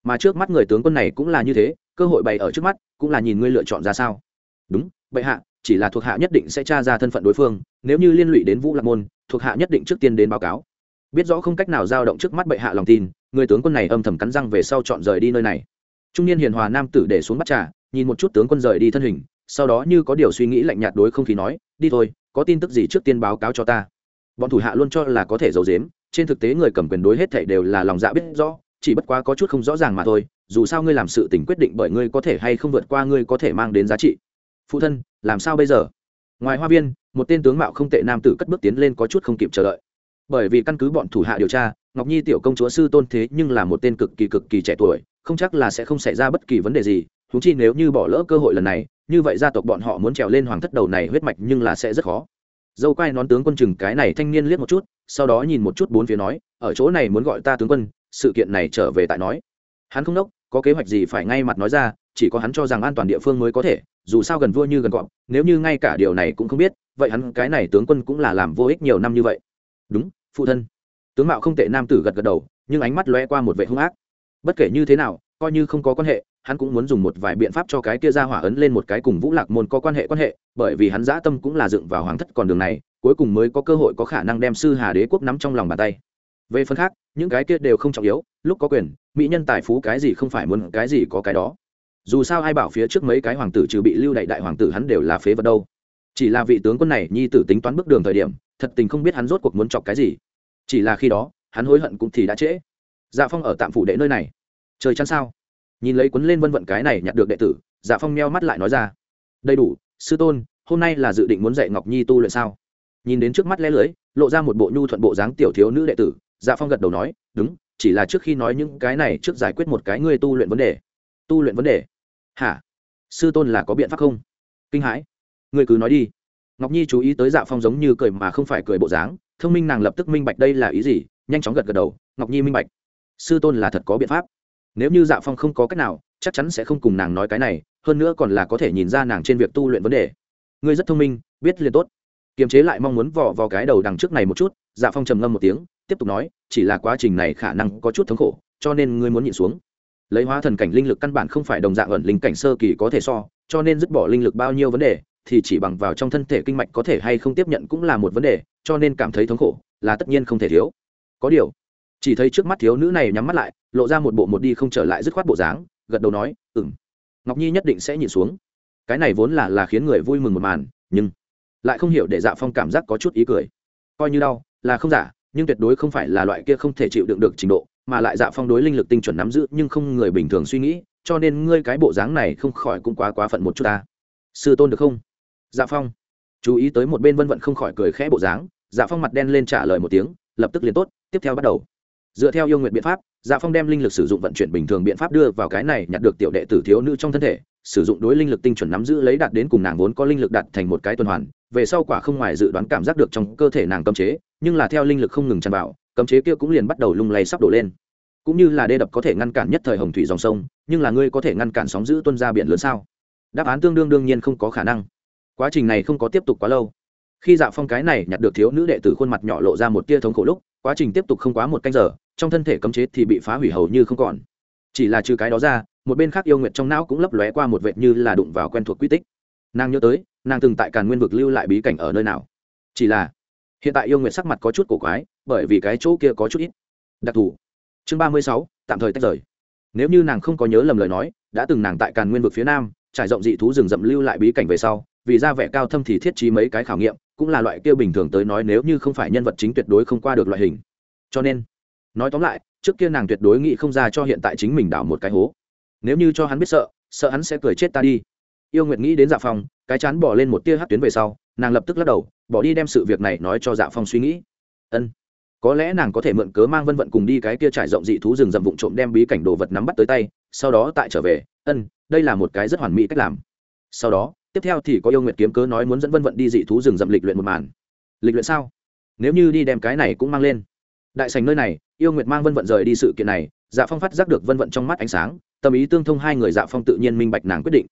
Mà trước mắt người tướng quân này cũng là như thế cơ hội bày ở trước mắt, cũng là nhìn ngươi lựa chọn ra sao. Đúng, bệ hạ, chỉ là thuộc hạ nhất định sẽ tra ra thân phận đối phương, nếu như liên lụy đến vũ lạc môn, thuộc hạ nhất định trước tiên đến báo cáo. Biết rõ không cách nào giao động trước mắt bệ hạ lòng tin, người tướng quân này âm thầm cắn răng về sau chọn rời đi nơi này. Trung niên hiền hòa nam tử để xuống bắt trà, nhìn một chút tướng quân rời đi thân hình, sau đó như có điều suy nghĩ lạnh nhạt đối không khí nói, đi thôi, có tin tức gì trước tiên báo cáo cho ta. Bọn thủ hạ luôn cho là có thể giấu dếm trên thực tế người cầm quyền đối hết thảy đều là lòng dạ biết rõ chỉ bất quá có chút không rõ ràng mà thôi, dù sao ngươi làm sự tình quyết định bởi ngươi có thể hay không vượt qua ngươi có thể mang đến giá trị. Phụ thân, làm sao bây giờ? Ngoài hoa viên, một tên tướng mạo không tệ nam tử cất bước tiến lên có chút không kịp chờ đợi. Bởi vì căn cứ bọn thủ hạ điều tra, ngọc nhi tiểu công chúa sư tôn thế nhưng là một tên cực kỳ cực kỳ trẻ tuổi, không chắc là sẽ không xảy ra bất kỳ vấn đề gì thú chi nếu như bỏ lỡ cơ hội lần này, như vậy gia tộc bọn họ muốn trèo lên hoàng thất đầu này huyết mạch nhưng là sẽ rất khó. Dâu quai nón tướng quân chừng cái này thanh niên liếc một chút, sau đó nhìn một chút bốn phía nói, ở chỗ này muốn gọi ta tướng quân sự kiện này trở về tại nói. Hắn không đốc, có kế hoạch gì phải ngay mặt nói ra, chỉ có hắn cho rằng an toàn địa phương mới có thể, dù sao gần vua như gần gọn nếu như ngay cả điều này cũng không biết, vậy hắn cái này tướng quân cũng là làm vô ích nhiều năm như vậy. Đúng, phụ thân. Tướng mạo không tệ nam tử gật gật đầu, nhưng ánh mắt lóe qua một vệ hung ác. Bất kể như thế nào, coi như không có quan hệ, hắn cũng muốn dùng một vài biện pháp cho cái kia ra hỏa ấn lên một cái cùng vũ lạc môn có quan hệ quan hệ, bởi vì hắn dã tâm cũng là dựng vào hoàng thất con đường này, cuối cùng mới có cơ hội có khả năng đem sư hà đế quốc nắm trong lòng bàn tay về phần khác, những cái kia đều không trọng yếu, lúc có quyền, mỹ nhân tài phú cái gì không phải muốn cái gì có cái đó. Dù sao ai bảo phía trước mấy cái hoàng tử trừ bị lưu đại đại hoàng tử hắn đều là phế vật đâu. Chỉ là vị tướng quân này, nhi tử tính toán bước đường thời điểm, thật tình không biết hắn rốt cuộc muốn chọc cái gì. Chỉ là khi đó, hắn hối hận cũng thì đã trễ. Dạ phong ở tạm phủ đệ nơi này. Trời chăn sao? Nhìn lấy quấn lên vân vận cái này nhặt được đệ tử dạ phong meo mắt lại nói ra. Đầy đủ, sư tôn, hôm nay là dự định muốn dạy ngọc nhi tu luyện sao? Nhìn đến trước mắt lẽ lưới, lộ ra một bộ nhu thuận bộ dáng tiểu thiếu nữ đệ tử dạ phong gật đầu nói, đúng, chỉ là trước khi nói những cái này trước giải quyết một cái ngươi tu luyện vấn đề. Tu luyện vấn đề? Hả? Sư tôn là có biện pháp không? Kinh hãi. Ngươi cứ nói đi. Ngọc nhi chú ý tới dạ phong giống như cười mà không phải cười bộ dáng, thông minh nàng lập tức minh bạch đây là ý gì, nhanh chóng gật gật đầu, ngọc nhi minh bạch. Sư tôn là thật có biện pháp. Nếu như dạ phong không có cách nào, chắc chắn sẽ không cùng nàng nói cái này, hơn nữa còn là có thể nhìn ra nàng trên việc tu luyện vấn đề. Ngươi rất thông minh, biết liền tốt. Kiềm chế lại mong muốn vò vào cái đầu đằng trước này một chút dạ phong trầm ngâm một tiếng, tiếp tục nói, chỉ là quá trình này khả năng có chút thống khổ, cho nên ngươi muốn nhịn xuống. Lấy hóa thần cảnh linh lực căn bản không phải đồng dạng ẩn linh cảnh sơ kỳ có thể so, cho nên dứt bỏ linh lực bao nhiêu vấn đề, thì chỉ bằng vào trong thân thể kinh mạch có thể hay không tiếp nhận cũng là một vấn đề, cho nên cảm thấy thống khổ, là tất nhiên không thể thiếu. Có điều, chỉ thấy trước mắt thiếu nữ này nhắm mắt lại, lộ ra một bộ một đi không trở lại dứt khoát bộ dáng, gật đầu nói ừng ngọc nhi nhất định sẽ nhìn xuống. Cái này vốn là là khiến người vui mừng một màn, nhưng lại không hiểu để dạ phong cảm giác có chút ý cười. Coi như đau là không giả, nhưng tuyệt đối không phải là loại kia không thể chịu đựng được trình độ, mà lại dạ phong đối linh lực tinh chuẩn nắm giữ nhưng không người bình thường suy nghĩ, cho nên ngươi cái bộ dáng này không khỏi cũng quá quá phận một chút ta. Sư tôn được không? Dạ phong. Chú ý tới một bên vân vận không khỏi cười khẽ bộ dáng dạ phong mặt đen lên trả lời một tiếng, lập tức liền tốt, tiếp theo bắt đầu. Dựa theo yêu nguyện biện pháp dạ phong đem linh lực sử dụng vận chuyển bình thường biện pháp đưa vào cái này nhặt được tiểu đệ tử thiếu nữ trong thân thể, sử dụng đối linh lực tinh chuẩn nắm giữ lấy đạt đến cùng nàng vốn có linh lực đạt thành một cái tuần hoàn về sau quả không ngoài dự đoán cảm giác được trong cơ thể nàng cấm chế, nhưng là theo linh lực không ngừng tràn vào, cấm chế kia cũng liền bắt đầu lung lay sắp đổ lên. Cũng như là đê đập có thể ngăn cản nhất thời hồng thủy dòng sông, nhưng là ngươi có thể ngăn cản sóng giữ tuân ra biển lớn sao? Đáp án tương đương đương nhiên không có khả năng. Quá trình này không có tiếp tục quá lâu. Khi dạ phong cái này nhặt được thiếu nữ đệ tử khuôn mặt nhỏ lộ ra một tia thống khổ lúc, quá trình tiếp tục không quá một canh giờ, trong thân thể cấm chế thì bị phá hủy hầu như không còn. Chỉ là trừ cái đó ra, một bên khác yêu nguyệt trong não cũng lấp lóe qua một vệt như là đụng vào quen thuộc quy tích nàng nhớ tới, nàng từng tại càn nguyên vực lưu lại bí cảnh ở nơi nào. Chỉ là, hiện tại yêu nguyệt sắc mặt có chút cổ quái, bởi vì cái chỗ kia có chút ít. Đặc thù. Chương ba mươi sáu, tạm thời tách rời. Nếu như nàng không có nhớ lầm lời nói, đã từng nàng tại càn nguyên vực phía nam, trải rộng dị thú rừng rậm lưu lại bí cảnh về sau, vì ra vẻ cao thâm thì thiết trí mấy cái khảo nghiệm, cũng là loại kia bình thường tới nói nếu như không phải nhân vật chính tuyệt đối không qua được loại hình. Cho nên, nói tóm lại, trước kia nàng tuyệt đối nghĩ không ra cho hiện tại chính mình đảo một cái hố. Nếu như cho hắn biết sợ sợ hắn sẽ cười chết ta đi yêu nguyệt nghĩ đến dạ phong, cái chán bỏ lên một tia hát tuyến về sau, nàng lập tức lắc đầu, bỏ đi đem sự việc này nói cho dạ phong suy nghĩ. Ân, có lẽ nàng có thể mượn cớ mang vân vận cùng đi cái kia trải rộng dị thú rừng rậm vụng trộm đem bí cảnh đồ vật nắm bắt tới tay, sau đó tại trở về. Ân, đây là một cái rất hoàn mỹ cách làm. Sau đó, tiếp theo thì có yêu nguyệt kiếm cớ nói muốn dẫn vân vận đi dị thú rừng rậm lịch luyện một màn. Lịch luyện sao? Nếu như đi đem cái này cũng mang lên. Đại sành nơi này, yêu nguyệt mang vân vận rời đi sự kiện này dạ phong phát giác được vân vận trong mắt ánh sáng, tâm ý tương thông hai người dạ phong tự nhiên minh bạch nàng quyết định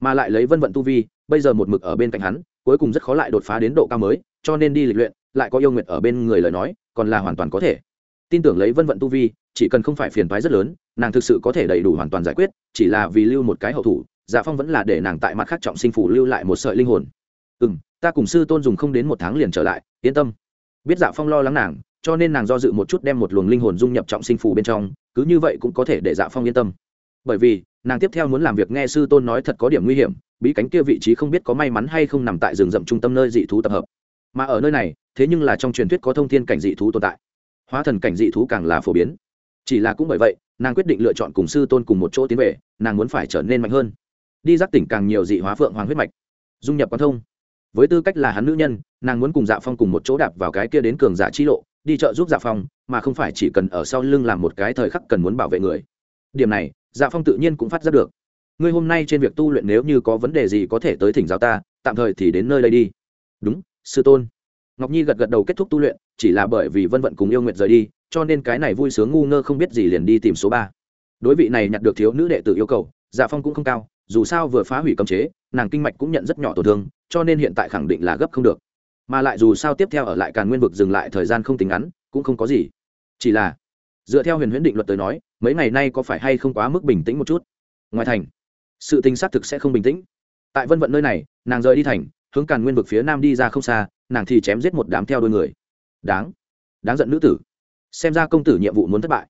mà lại lấy vân vận tu vi, bây giờ một mực ở bên cạnh hắn, cuối cùng rất khó lại đột phá đến độ cao mới, cho nên đi lịch luyện, lại có yêu nguyệt ở bên người lời nói, còn là hoàn toàn có thể. Tin tưởng lấy vân vận tu vi, chỉ cần không phải phiền toái rất lớn, nàng thực sự có thể đầy đủ hoàn toàn giải quyết, chỉ là vì lưu một cái hậu thủ dạ phong vẫn là để nàng tại mặt khác trọng sinh phủ lưu lại một sợi linh hồn. Ừ m ta cùng sư tôn dùng không đến một tháng liền trở lại, yên tâm. Biết dạ phong lo lắng nàng, cho nên nàng do dự một chút đem một luồng linh hồn dung nhập trọng sinh phủ bên trong, cứ như vậy cũng có thể để dạ phong yên tâm bởi vì, nàng tiếp theo muốn làm việc nghe sư tôn nói thật có điểm nguy hiểm, bí cánh kia vị trí không biết có may mắn hay không nằm tại rừng rậm trung tâm nơi dị thú tập hợp. Mà ở nơi này, thế nhưng là trong truyền thuyết có thông thiên cảnh dị thú tồn tại. Hóa thần cảnh dị thú càng là phổ biến. Chỉ là cũng bởi vậy, nàng quyết định lựa chọn cùng sư tôn cùng một chỗ tiến về, nàng muốn phải trở nên mạnh hơn. Đi giác tỉnh càng nhiều dị hóa phượng hoàng huyết mạch. Dung nhập quan thông. Với tư cách là hắn nữ nhân, nàng muốn cùng dạ phong cùng một chỗ đạp vào cái kia đến cường giả chi lộ, đi chợ giúp dạ phong, mà không phải chỉ cần ở sau lưng làm một cái thời khắc cần muốn bảo vệ người. Điểm này dạ phong tự nhiên cũng phát giác được. Ngươi hôm nay trên việc tu luyện nếu như có vấn đề gì có thể tới thỉnh giáo ta, tạm thời thì đến nơi đây đi. Đúng, sư tôn. Ngọc nhi gật gật đầu kết thúc tu luyện, chỉ là bởi vì vân vận cùng yêu nguyện rời đi, cho nên cái này vui sướng ngu ngơ không biết gì liền đi tìm số ba. Đối vị này nhặt được thiếu nữ đệ tử yêu cầu dạ phong cũng không cao, dù sao vừa phá hủy cấm chế, nàng kinh mạch cũng nhận rất nhỏ tổn thương, cho nên hiện tại khẳng định là gấp không được. Mà lại dù sao tiếp theo ở lại càn nguyên vực dừng lại thời gian không tính ngắn, cũng không có gì. Chỉ là dựa theo huyền huyễn định luật tới nói, mấy ngày nay có phải hay không quá mức bình tĩnh một chút? Ngoài thành, sự tình xác thực sẽ không bình tĩnh. Tại vân vận nơi này, nàng rời đi thành, hướng càn nguyên vực phía nam đi ra không xa, nàng thì chém giết một đám theo đôi người. Đáng đáng giận nữ tử. Xem ra công tử nhiệm vụ muốn thất bại.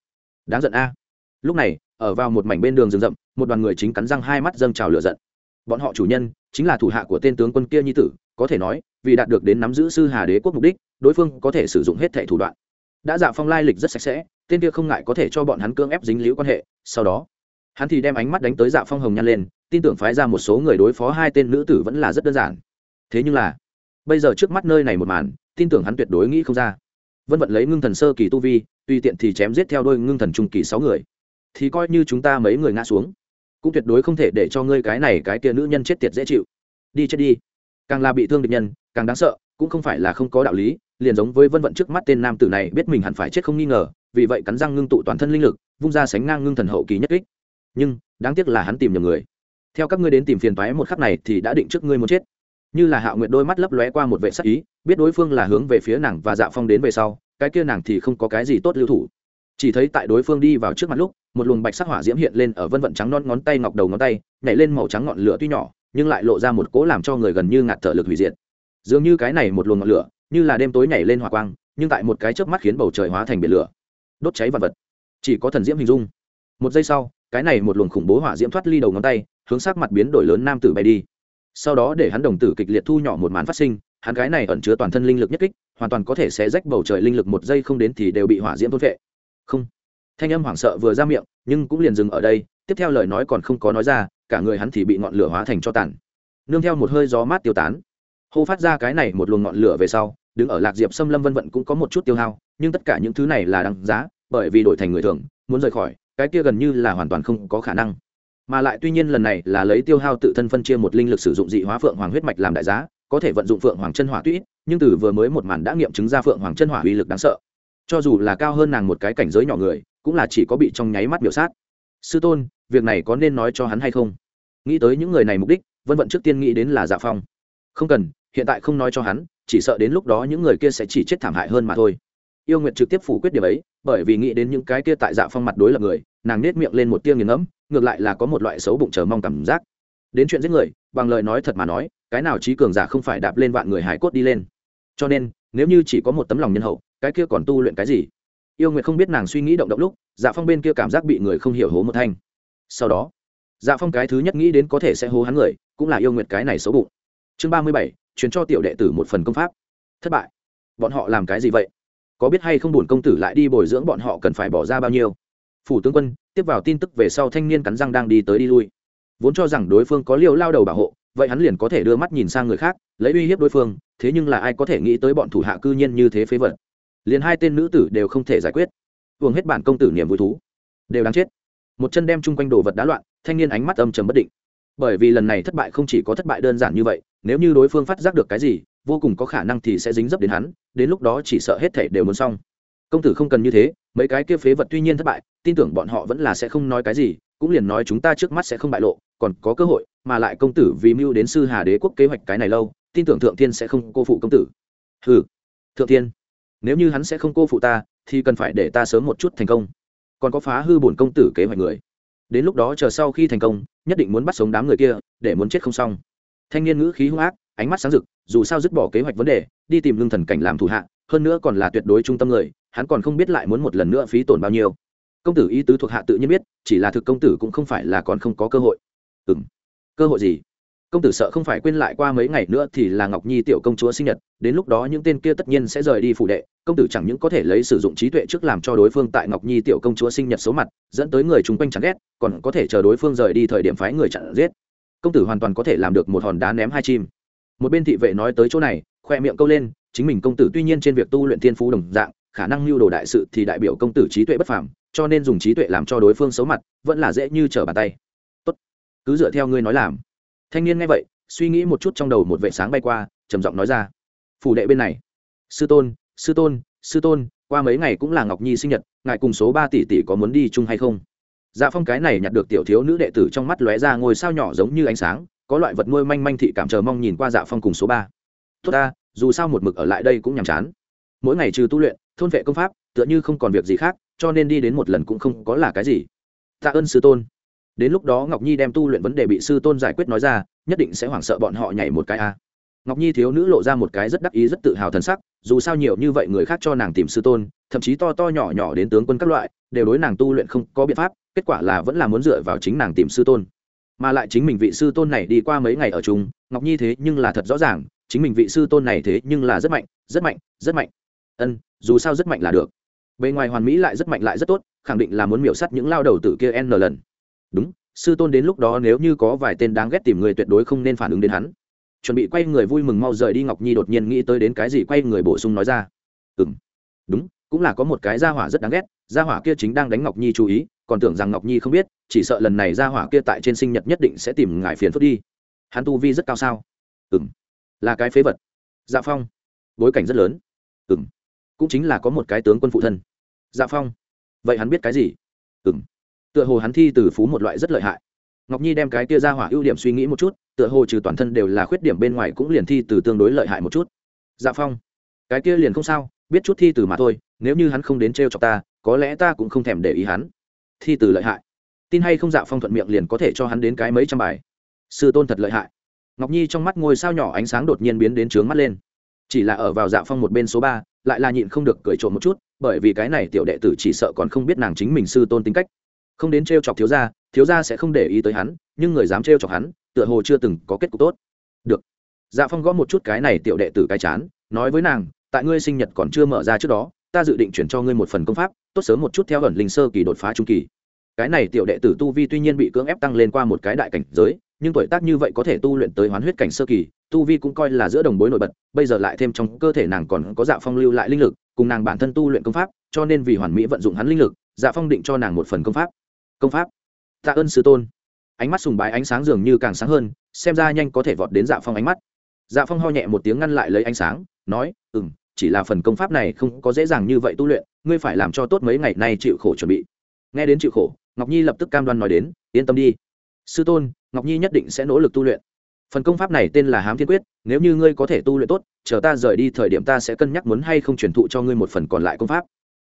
Đáng giận a. Lúc này, ở vào một mảnh bên đường rừng rậm, một đoàn người chính cắn răng hai mắt dâng trào lửa giận. Bọn họ chủ nhân chính là thủ hạ của tên tướng quân kia nhi tử, có thể nói, vì đạt được đến nắm giữ sư hà đế quốc mục đích, đối phương có thể sử dụng hết thẻ thủ đoạn. Đã dạ phong lai lịch rất sạch sẽ tên kia không ngại có thể cho bọn hắn cưỡng ép dính liễu quan hệ, sau đó, hắn thì đem ánh mắt đánh tới dạ phong hồng nhăn lên, tin tưởng phái ra một số người đối phó hai tên nữ tử vẫn là rất đơn giản. Thế nhưng là, bây giờ trước mắt nơi này một màn, tin tưởng hắn tuyệt đối nghĩ không ra. Vân vận lấy ngưng thần sơ kỳ tu vi, tùy tiện thì chém giết theo đôi ngưng thần trung kỳ sáu người. Thì coi như chúng ta mấy người ngã xuống, cũng tuyệt đối không thể để cho ngươi cái này cái kia nữ nhân chết tiệt dễ chịu. Đi chết đi. Càng là bị thương địch nhân, càng đáng sợ, cũng không phải là không có đạo lý, liền giống với vân vận trước mắt tên nam tử này, biết mình hẳn phải chết không nghi ngờ vì vậy cắn răng ngưng tụ toàn thân linh lực, vung ra sánh ngang ngưng thần hậu kỳ nhất kích. Nhưng, đáng tiếc là hắn tìm nhầm người. Theo các ngươi đến tìm phiền toái một khắc này thì đã định trước ngươi muốn chết. Như là hạ nguyệt đôi mắt lấp lóe qua một vệ sắc ý, biết đối phương là hướng về phía nàng và dạ phong đến về sau, cái kia nàng thì không có cái gì tốt lưu thủ. Chỉ thấy tại đối phương đi vào trước mặt lúc, một luồng bạch sắc hỏa diễm hiện lên ở vân vận trắng non ngón tay ngọc đầu ngón tay, nhảy lên màu trắng ngọn lửa tuy nhỏ, nhưng lại lộ ra một cỗ làm cho người gần như ngạt thở lực hủy diệt. Dường như cái này một luồng ngọn lửa, như là đêm tối nhảy lên hỏa quang, nhưng tại một cái chớp mắt khiến bầu trời hóa thành biển lửa đốt cháy vật vật. Chỉ có thần diễm hình dung. Một giây sau, cái này một luồng khủng bố hỏa diễm thoát ly đầu ngón tay, hướng sắc mặt biến đổi lớn nam tử bay đi. Sau đó để hắn đồng tử kịch liệt thu nhỏ một màn phát sinh, hắn cái này ẩn chứa toàn thân linh lực nhất kích, hoàn toàn có thể sẽ rách bầu trời linh lực một giây không đến thì đều bị hỏa diễm thôn vệ không. Thanh âm hoảng sợ vừa ra miệng, nhưng cũng liền dừng ở đây, tiếp theo lời nói còn không có nói ra, cả người hắn thì bị ngọn lửa hóa thành cho tàn. Nương theo một hơi gió mát tiêu tán. Hô phát ra cái này một luồng ngọn lửa về sau, đứng ở lạc diệp xâm lâm vân vận cũng có một chút tiêu hao nhưng tất cả những thứ này là đằng giá, bởi vì đổi thành người thường, muốn rời khỏi, cái kia gần như là hoàn toàn không có khả năng. Mà lại tuy nhiên lần này là lấy tiêu hao tự thân phân chia một linh lực sử dụng dị hóa phượng hoàng huyết mạch làm đại giá, có thể vận dụng phượng hoàng chân hỏa tuy nhưng từ vừa mới một màn đã nghiệm chứng ra phượng hoàng chân hỏa uy lực đáng sợ. Cho dù là cao hơn nàng một cái cảnh giới nhỏ người, cũng là chỉ có bị trong nháy mắt biểu sát. Sư tôn, việc này có nên nói cho hắn hay không? Nghĩ tới những người này mục đích, vân vận trước tiên nghĩ đến là dạ phong. Không cần, hiện tại không nói cho hắn, chỉ sợ đến lúc đó những người kia sẽ chỉ chết thảm hại hơn mà thôi yêu Nguyệt trực tiếp phủ quyết điểm ấy, bởi vì nghĩ đến những cái kia tại dạ phong mặt đối lập người, nàng nết miệng lên một tia nghiền ngẫm, ngược lại là có một loại xấu bụng chờ mong cảm giác. Đến chuyện giết người, bằng lời nói thật mà nói, cái nào trí cường giả không phải đạp lên vạn người hải cốt đi lên. Cho nên, nếu như chỉ có một tấm lòng nhân hậu, cái kia còn tu luyện cái gì? Yêu nguyệt không biết nàng suy nghĩ động động lúc dạ phong bên kia cảm giác bị người không hiểu hố một thanh. Sau đó dạ phong cái thứ nhất nghĩ đến có thể sẽ hố hắn người, cũng là yêu nguyệt cái này xấu bụng. Chương ba mươi bảy, truyền cho tiểu đệ tử một phần công pháp. Thất bại. Bọn họ làm cái gì vậy? Có biết hay không bổn công tử lại đi bồi dưỡng bọn họ cần phải bỏ ra bao nhiêu? Phủ tướng quân, tiếp vào tin tức về sau thanh niên cắn răng đang đi tới đi lui. Vốn cho rằng đối phương có liều lao đầu bảo hộ, vậy hắn liền có thể đưa mắt nhìn sang người khác, lấy uy hiếp đối phương, thế nhưng là ai có thể nghĩ tới bọn thủ hạ cư nhiên như thế phế vật? Liền hai tên nữ tử đều không thể giải quyết. Uống hết bản công tử niềm vui thú. Đều đáng chết. Một chân đem chung quanh đồ vật đá loạn, thanh niên ánh mắt âm trầm bất định. Bởi vì lần này thất bại không chỉ có thất bại đơn giản như vậy, nếu như đối phương phát giác được cái gì vô cùng có khả năng thì sẽ dính dấp đến hắn, đến lúc đó chỉ sợ hết thể đều muốn xong. Công tử không cần như thế, mấy cái kia phế vật tuy nhiên thất bại, tin tưởng bọn họ vẫn là sẽ không nói cái gì, cũng liền nói chúng ta trước mắt sẽ không bại lộ, còn có cơ hội, mà lại công tử vì mưu đến sư hà đế quốc kế hoạch cái này lâu, tin tưởng thượng tiên sẽ không cô phụ công tử. Ừ thượng tiên nếu như hắn sẽ không cô phụ ta, thì cần phải để ta sớm một chút thành công. Còn có phá hư bổn công tử kế hoạch người. Đến lúc đó chờ sau khi thành công, nhất định muốn bắt sống đám người kia, để muốn chết không xong. Thanh niên ngữ khí hung ác ánh mắt sáng rực, dù sao dứt bỏ kế hoạch vấn đề, đi tìm lương thần cảnh làm thủ hạ, hơn nữa còn là tuyệt đối trung tâm người, hắn còn không biết lại muốn một lần nữa phí tổn bao nhiêu. Công tử ý tứ thuộc hạ tự nhiên biết, chỉ là thực công tử cũng không phải là còn không có cơ hội. Ừ m cơ hội gì? Công tử sợ không phải quên lại qua mấy ngày nữa thì là ngọc nhi tiểu công chúa sinh nhật, đến lúc đó những tên kia tất nhiên sẽ rời đi phủ đệ, công tử chẳng những có thể lấy sử dụng trí tuệ trước làm cho đối phương tại ngọc nhi tiểu công chúa sinh nhật số mặt, dẫn tới người chung quanh chẳng ghét, còn có thể chờ đối phương rời đi thời điểm phái người chặn giết. Công tử hoàn toàn có thể làm được một hòn đá ném hai chim một bên thị vệ nói tới chỗ này, khoe miệng câu lên, chính mình công tử tuy nhiên trên việc tu luyện thiên phú đồng dạng, khả năng lưu đồ đại sự thì đại biểu công tử trí tuệ bất phàm, cho nên dùng trí tuệ làm cho đối phương xấu mặt, vẫn là dễ như trở bàn tay. Tốt, cứ dựa theo ngươi nói làm. Thanh niên nghe vậy, suy nghĩ một chút trong đầu một vệ sáng bay qua, trầm giọng nói ra. Phủ đệ bên này. Sư tôn sư tôn sư tôn, qua mấy ngày cũng là ngọc nhi sinh nhật, ngài cùng số ba tỷ tỷ có muốn đi chung hay không? Dạ phong cái này nhặt được tiểu thiếu nữ đệ tử trong mắt lóe ra ngôi sao nhỏ giống như ánh sáng có loại vật nuôi manh manh thị cảm chờ mong nhìn qua dạ phong cùng số ba. Tốt ta, dù sao một mực ở lại đây cũng nhàm chán. Mỗi ngày trừ tu luyện, thôn vệ công pháp, tựa như không còn việc gì khác, cho nên đi đến một lần cũng không có là cái gì. Tạ ơn sư tôn. Đến lúc đó ngọc nhi đem tu luyện vấn đề bị sư tôn giải quyết nói ra, nhất định sẽ hoảng sợ bọn họ nhảy một cái a. Ngọc nhi thiếu nữ lộ ra một cái rất đắc ý rất tự hào thần sắc, dù sao nhiều như vậy người khác cho nàng tìm sư tôn, thậm chí to to nhỏ nhỏ đến tướng quân các loại, đều đối nàng tu luyện không có biện pháp, kết quả là vẫn là muốn dựa vào chính nàng tìm sư tôn mà lại chính mình vị sư tôn này đi qua mấy ngày ở chung, ngọc nhi thế nhưng là thật rõ ràng, chính mình vị sư tôn này thế nhưng là rất mạnh rất mạnh rất mạnh. Ân, dù sao rất mạnh là được. Bề ngoài hoàn mỹ lại rất mạnh lại rất tốt, khẳng định là muốn miểu sắt những lao đầu tử kia n lần. Đúng, sư tôn đến lúc đó nếu như có vài tên đáng ghét tìm người tuyệt đối không nên phản ứng đến hắn. Chuẩn bị quay người vui mừng mau rời đi, ngọc nhi đột nhiên nghĩ tới đến cái gì quay người bổ sung nói ra. Ừ m đúng, cũng là có một cái gia hỏa rất đáng ghét, gia hỏa kia chính đang đánh ngọc nhi chú ý còn tưởng rằng ngọc nhi không biết, chỉ sợ lần này gia hỏa kia tại trên sinh nhật nhất định sẽ tìm ngài phiền phức đi. Hắn tu vi rất cao sao? Ừ m là cái phế vật. Dạ phong. Bối cảnh rất lớn. Ừ m cũng chính là có một cái tướng quân phụ thân. Dạ phong. Vậy hắn biết cái gì? Ừ m tựa hồ hắn thi từ phú một loại rất lợi hại. Ngọc nhi đem cái tia ra hỏa ưu điểm suy nghĩ một chút, tựa hồ trừ toàn thân đều là khuyết điểm bên ngoài cũng liền thi từ tương đối lợi hại một chút. Dạ phong. Cái kia liền không sao, biết chút thi từ mà thôi, nếu như hắn không đến t r e o chọc ta, có lẽ ta cũng không thèm để ý hắn thi từ lợi hại. Tin hay không dạ phong thuận miệng liền có thể cho hắn đến cái mấy trăm bài. Sư tôn thật lợi hại. Ngọc nhi trong mắt ngôi sao nhỏ ánh sáng đột nhiên biến đến trướng mắt lên. Chỉ là ở vào dạ phong một bên số ba, lại là nhịn không được cười trộm một chút, bởi vì cái này tiểu đệ tử chỉ sợ còn không biết nàng chính mình sư tôn tính cách. Không đến t r e o chọc thiếu gia thiếu gia sẽ không để ý tới hắn, nhưng người dám t r e o chọc hắn, tựa hồ chưa từng có kết cục tốt. Được. Dạ phong gõ một chút cái này tiểu đệ tử cái chán, nói với nàng, tại ngươi sinh nhật còn chưa mở ra trước đó, ta dự định chuyển cho ngươi một phần công pháp tốt sớm một chút theo ẩn linh sơ kỳ đột phá trung kỳ. Cái này tiểu đệ tử tu vi tuy nhiên bị cưỡng ép tăng lên qua một cái đại cảnh giới, nhưng tuổi tác như vậy có thể tu luyện tới hoán huyết cảnh sơ kỳ, tu vi cũng coi là giữa đồng bối nổi bật, bây giờ lại thêm trong cơ thể nàng còn có dạ phong lưu lại linh lực, cùng nàng bản thân tu luyện công pháp, cho nên vì hoàn mỹ vận dụng hắn linh lực dạ phong định cho nàng một phần công pháp. Công pháp? Tạ ơn sư tôn. Ánh mắt sùng bái ánh sáng dường như càng sáng hơn, xem ra nhanh có thể vọt đến dạ phong ánh mắt. Dạ phong ho nhẹ một tiếng ngăn lại lấy ánh sáng, nói ừ m chỉ là phần công pháp này không có dễ dàng như vậy tu luyện, ngươi phải làm cho tốt mấy ngày nay chịu khổ chuẩn bị. Nghe đến chịu khổ, ngọc nhi lập tức cam đoan nói đến, yên tâm đi. Sư tôn, ngọc nhi nhất định sẽ nỗ lực tu luyện. Phần công pháp này tên là hám thiên quyết, nếu như ngươi có thể tu luyện tốt, chờ ta rời đi thời điểm ta sẽ cân nhắc muốn hay không truyền thụ cho ngươi một phần còn lại công pháp.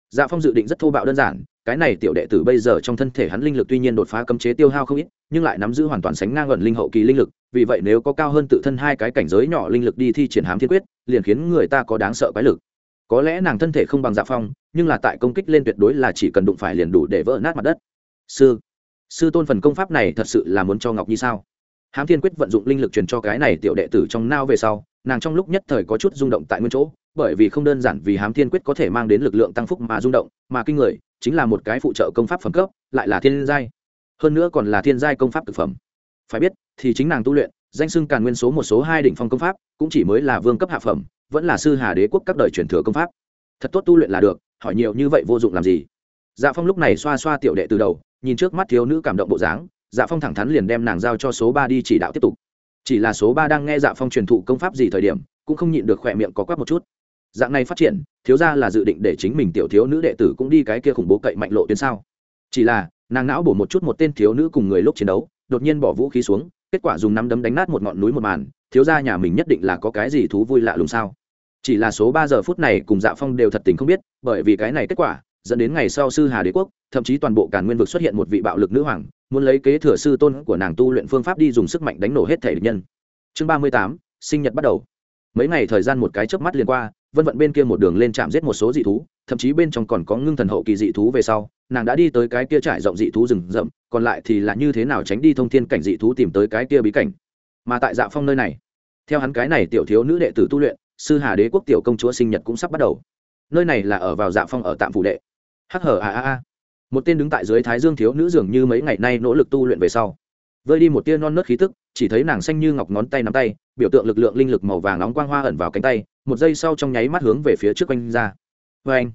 Dạ phong dự định rất thô bạo đơn giản cái này tiểu đệ tử bây giờ trong thân thể hắn linh lực tuy nhiên đột phá cấm chế tiêu hao không ít, nhưng lại nắm giữ hoàn toàn sánh ngang gần linh hậu kỳ linh lực, vì vậy nếu có cao hơn tự thân hai cái cảnh giới nhỏ linh lực đi thi triển hám thiên quyết, liền khiến người ta có đáng sợ quái lực. Có lẽ nàng thân thể không bằng dạ phong, nhưng là tại công kích lên tuyệt đối là chỉ cần đụng phải liền đủ để vỡ nát mặt đất. Sư sư tôn phần công pháp này thật sự là muốn cho ngọc nhi sao? Hám thiên quyết vận dụng linh lực truyền cho cái này tiểu đệ tử trong nao về sau, nàng trong lúc nhất thời có chút rung động tại nguyên chỗ bởi vì không đơn giản vì hám thiên quyết có thể mang đến lực lượng tăng phúc mà rung động, mà kinh người chính là một cái phụ trợ công pháp phẩm cấp, lại là thiên giai. Hơn nữa còn là thiên giai công pháp thực phẩm. Phải biết, thì chính nàng tu luyện, danh xưng càn nguyên số một số hai đỉnh phong công pháp, cũng chỉ mới là vương cấp hạ phẩm, vẫn là sư hà đế quốc các đời truyền thừa công pháp. Thật tốt tu luyện là được, hỏi nhiều như vậy vô dụng làm gì? Dạ phong lúc này xoa xoa tiểu đệ từ đầu, nhìn trước mắt thiếu nữ cảm động bộ dáng dạ phong thẳng thắn liền đem nàng giao cho số ba đi chỉ đạo tiếp tục. Chỉ là số ba đang nghe dạ phong truyền thụ công pháp gì thời điểm, cũng không nhịn được khỏe miệng có quắc một chút dạng này phát triển, thiếu ra là dự định để chính mình tiểu thiếu nữ đệ tử cũng đi cái kia khủng bố cậy mạnh lộ tuyến sao? Chỉ là, nàng não bổ một chút một tên thiếu nữ cùng người lúc chiến đấu, đột nhiên bỏ vũ khí xuống, kết quả dùng nắm đấm đánh nát một ngọn núi một màn, thiếu ra nhà mình nhất định là có cái gì thú vui lạ lùng sao? Chỉ là số ba giờ phút này cùng dạ phong đều thật tình không biết, bởi vì cái này kết quả, dẫn đến ngày sau sư hà đế quốc, thậm chí toàn bộ càn nguyên vực xuất hiện một vị bạo lực nữ hoàng, muốn lấy kế thừa sư tôn của nàng tu luyện phương pháp đi dùng sức mạnh đánh nổ hết thể địch nhân. Chương ba mươi tám, sinh nhật bắt đầu. Mấy ngày thời gian một cái chớp mắt liền qua vân vận bên kia một đường lên chạm giết một số dị thú, thậm chí bên trong còn có ngưng thần hậu kỳ dị thú về sau, nàng đã đi tới cái kia trải rộng dị thú rừng rậm, còn lại thì là như thế nào tránh đi thông thiên cảnh dị thú tìm tới cái kia bí cảnh. Mà tại dạ phong nơi này, theo hắn cái này tiểu thiếu nữ đệ tử tu luyện, sư hà đế quốc tiểu công chúa sinh nhật cũng sắp bắt đầu. Nơi này là ở vào dạ phong ở tạm phủ đệ. Hh a a a. Một tên đứng tại dưới thái dương thiếu nữ dường như mấy ngày nay nỗ lực tu luyện về sau, vơi đi một tia non nớt khí tức, chỉ thấy nàng xanh như ngọc ngón tay nắm tay, biểu tượng lực lượng linh lực màu vàng nóng quang hoa ẩn vào cánh tay một giây sau trong nháy mắt hướng về phía trước quanh ra. Vê anh,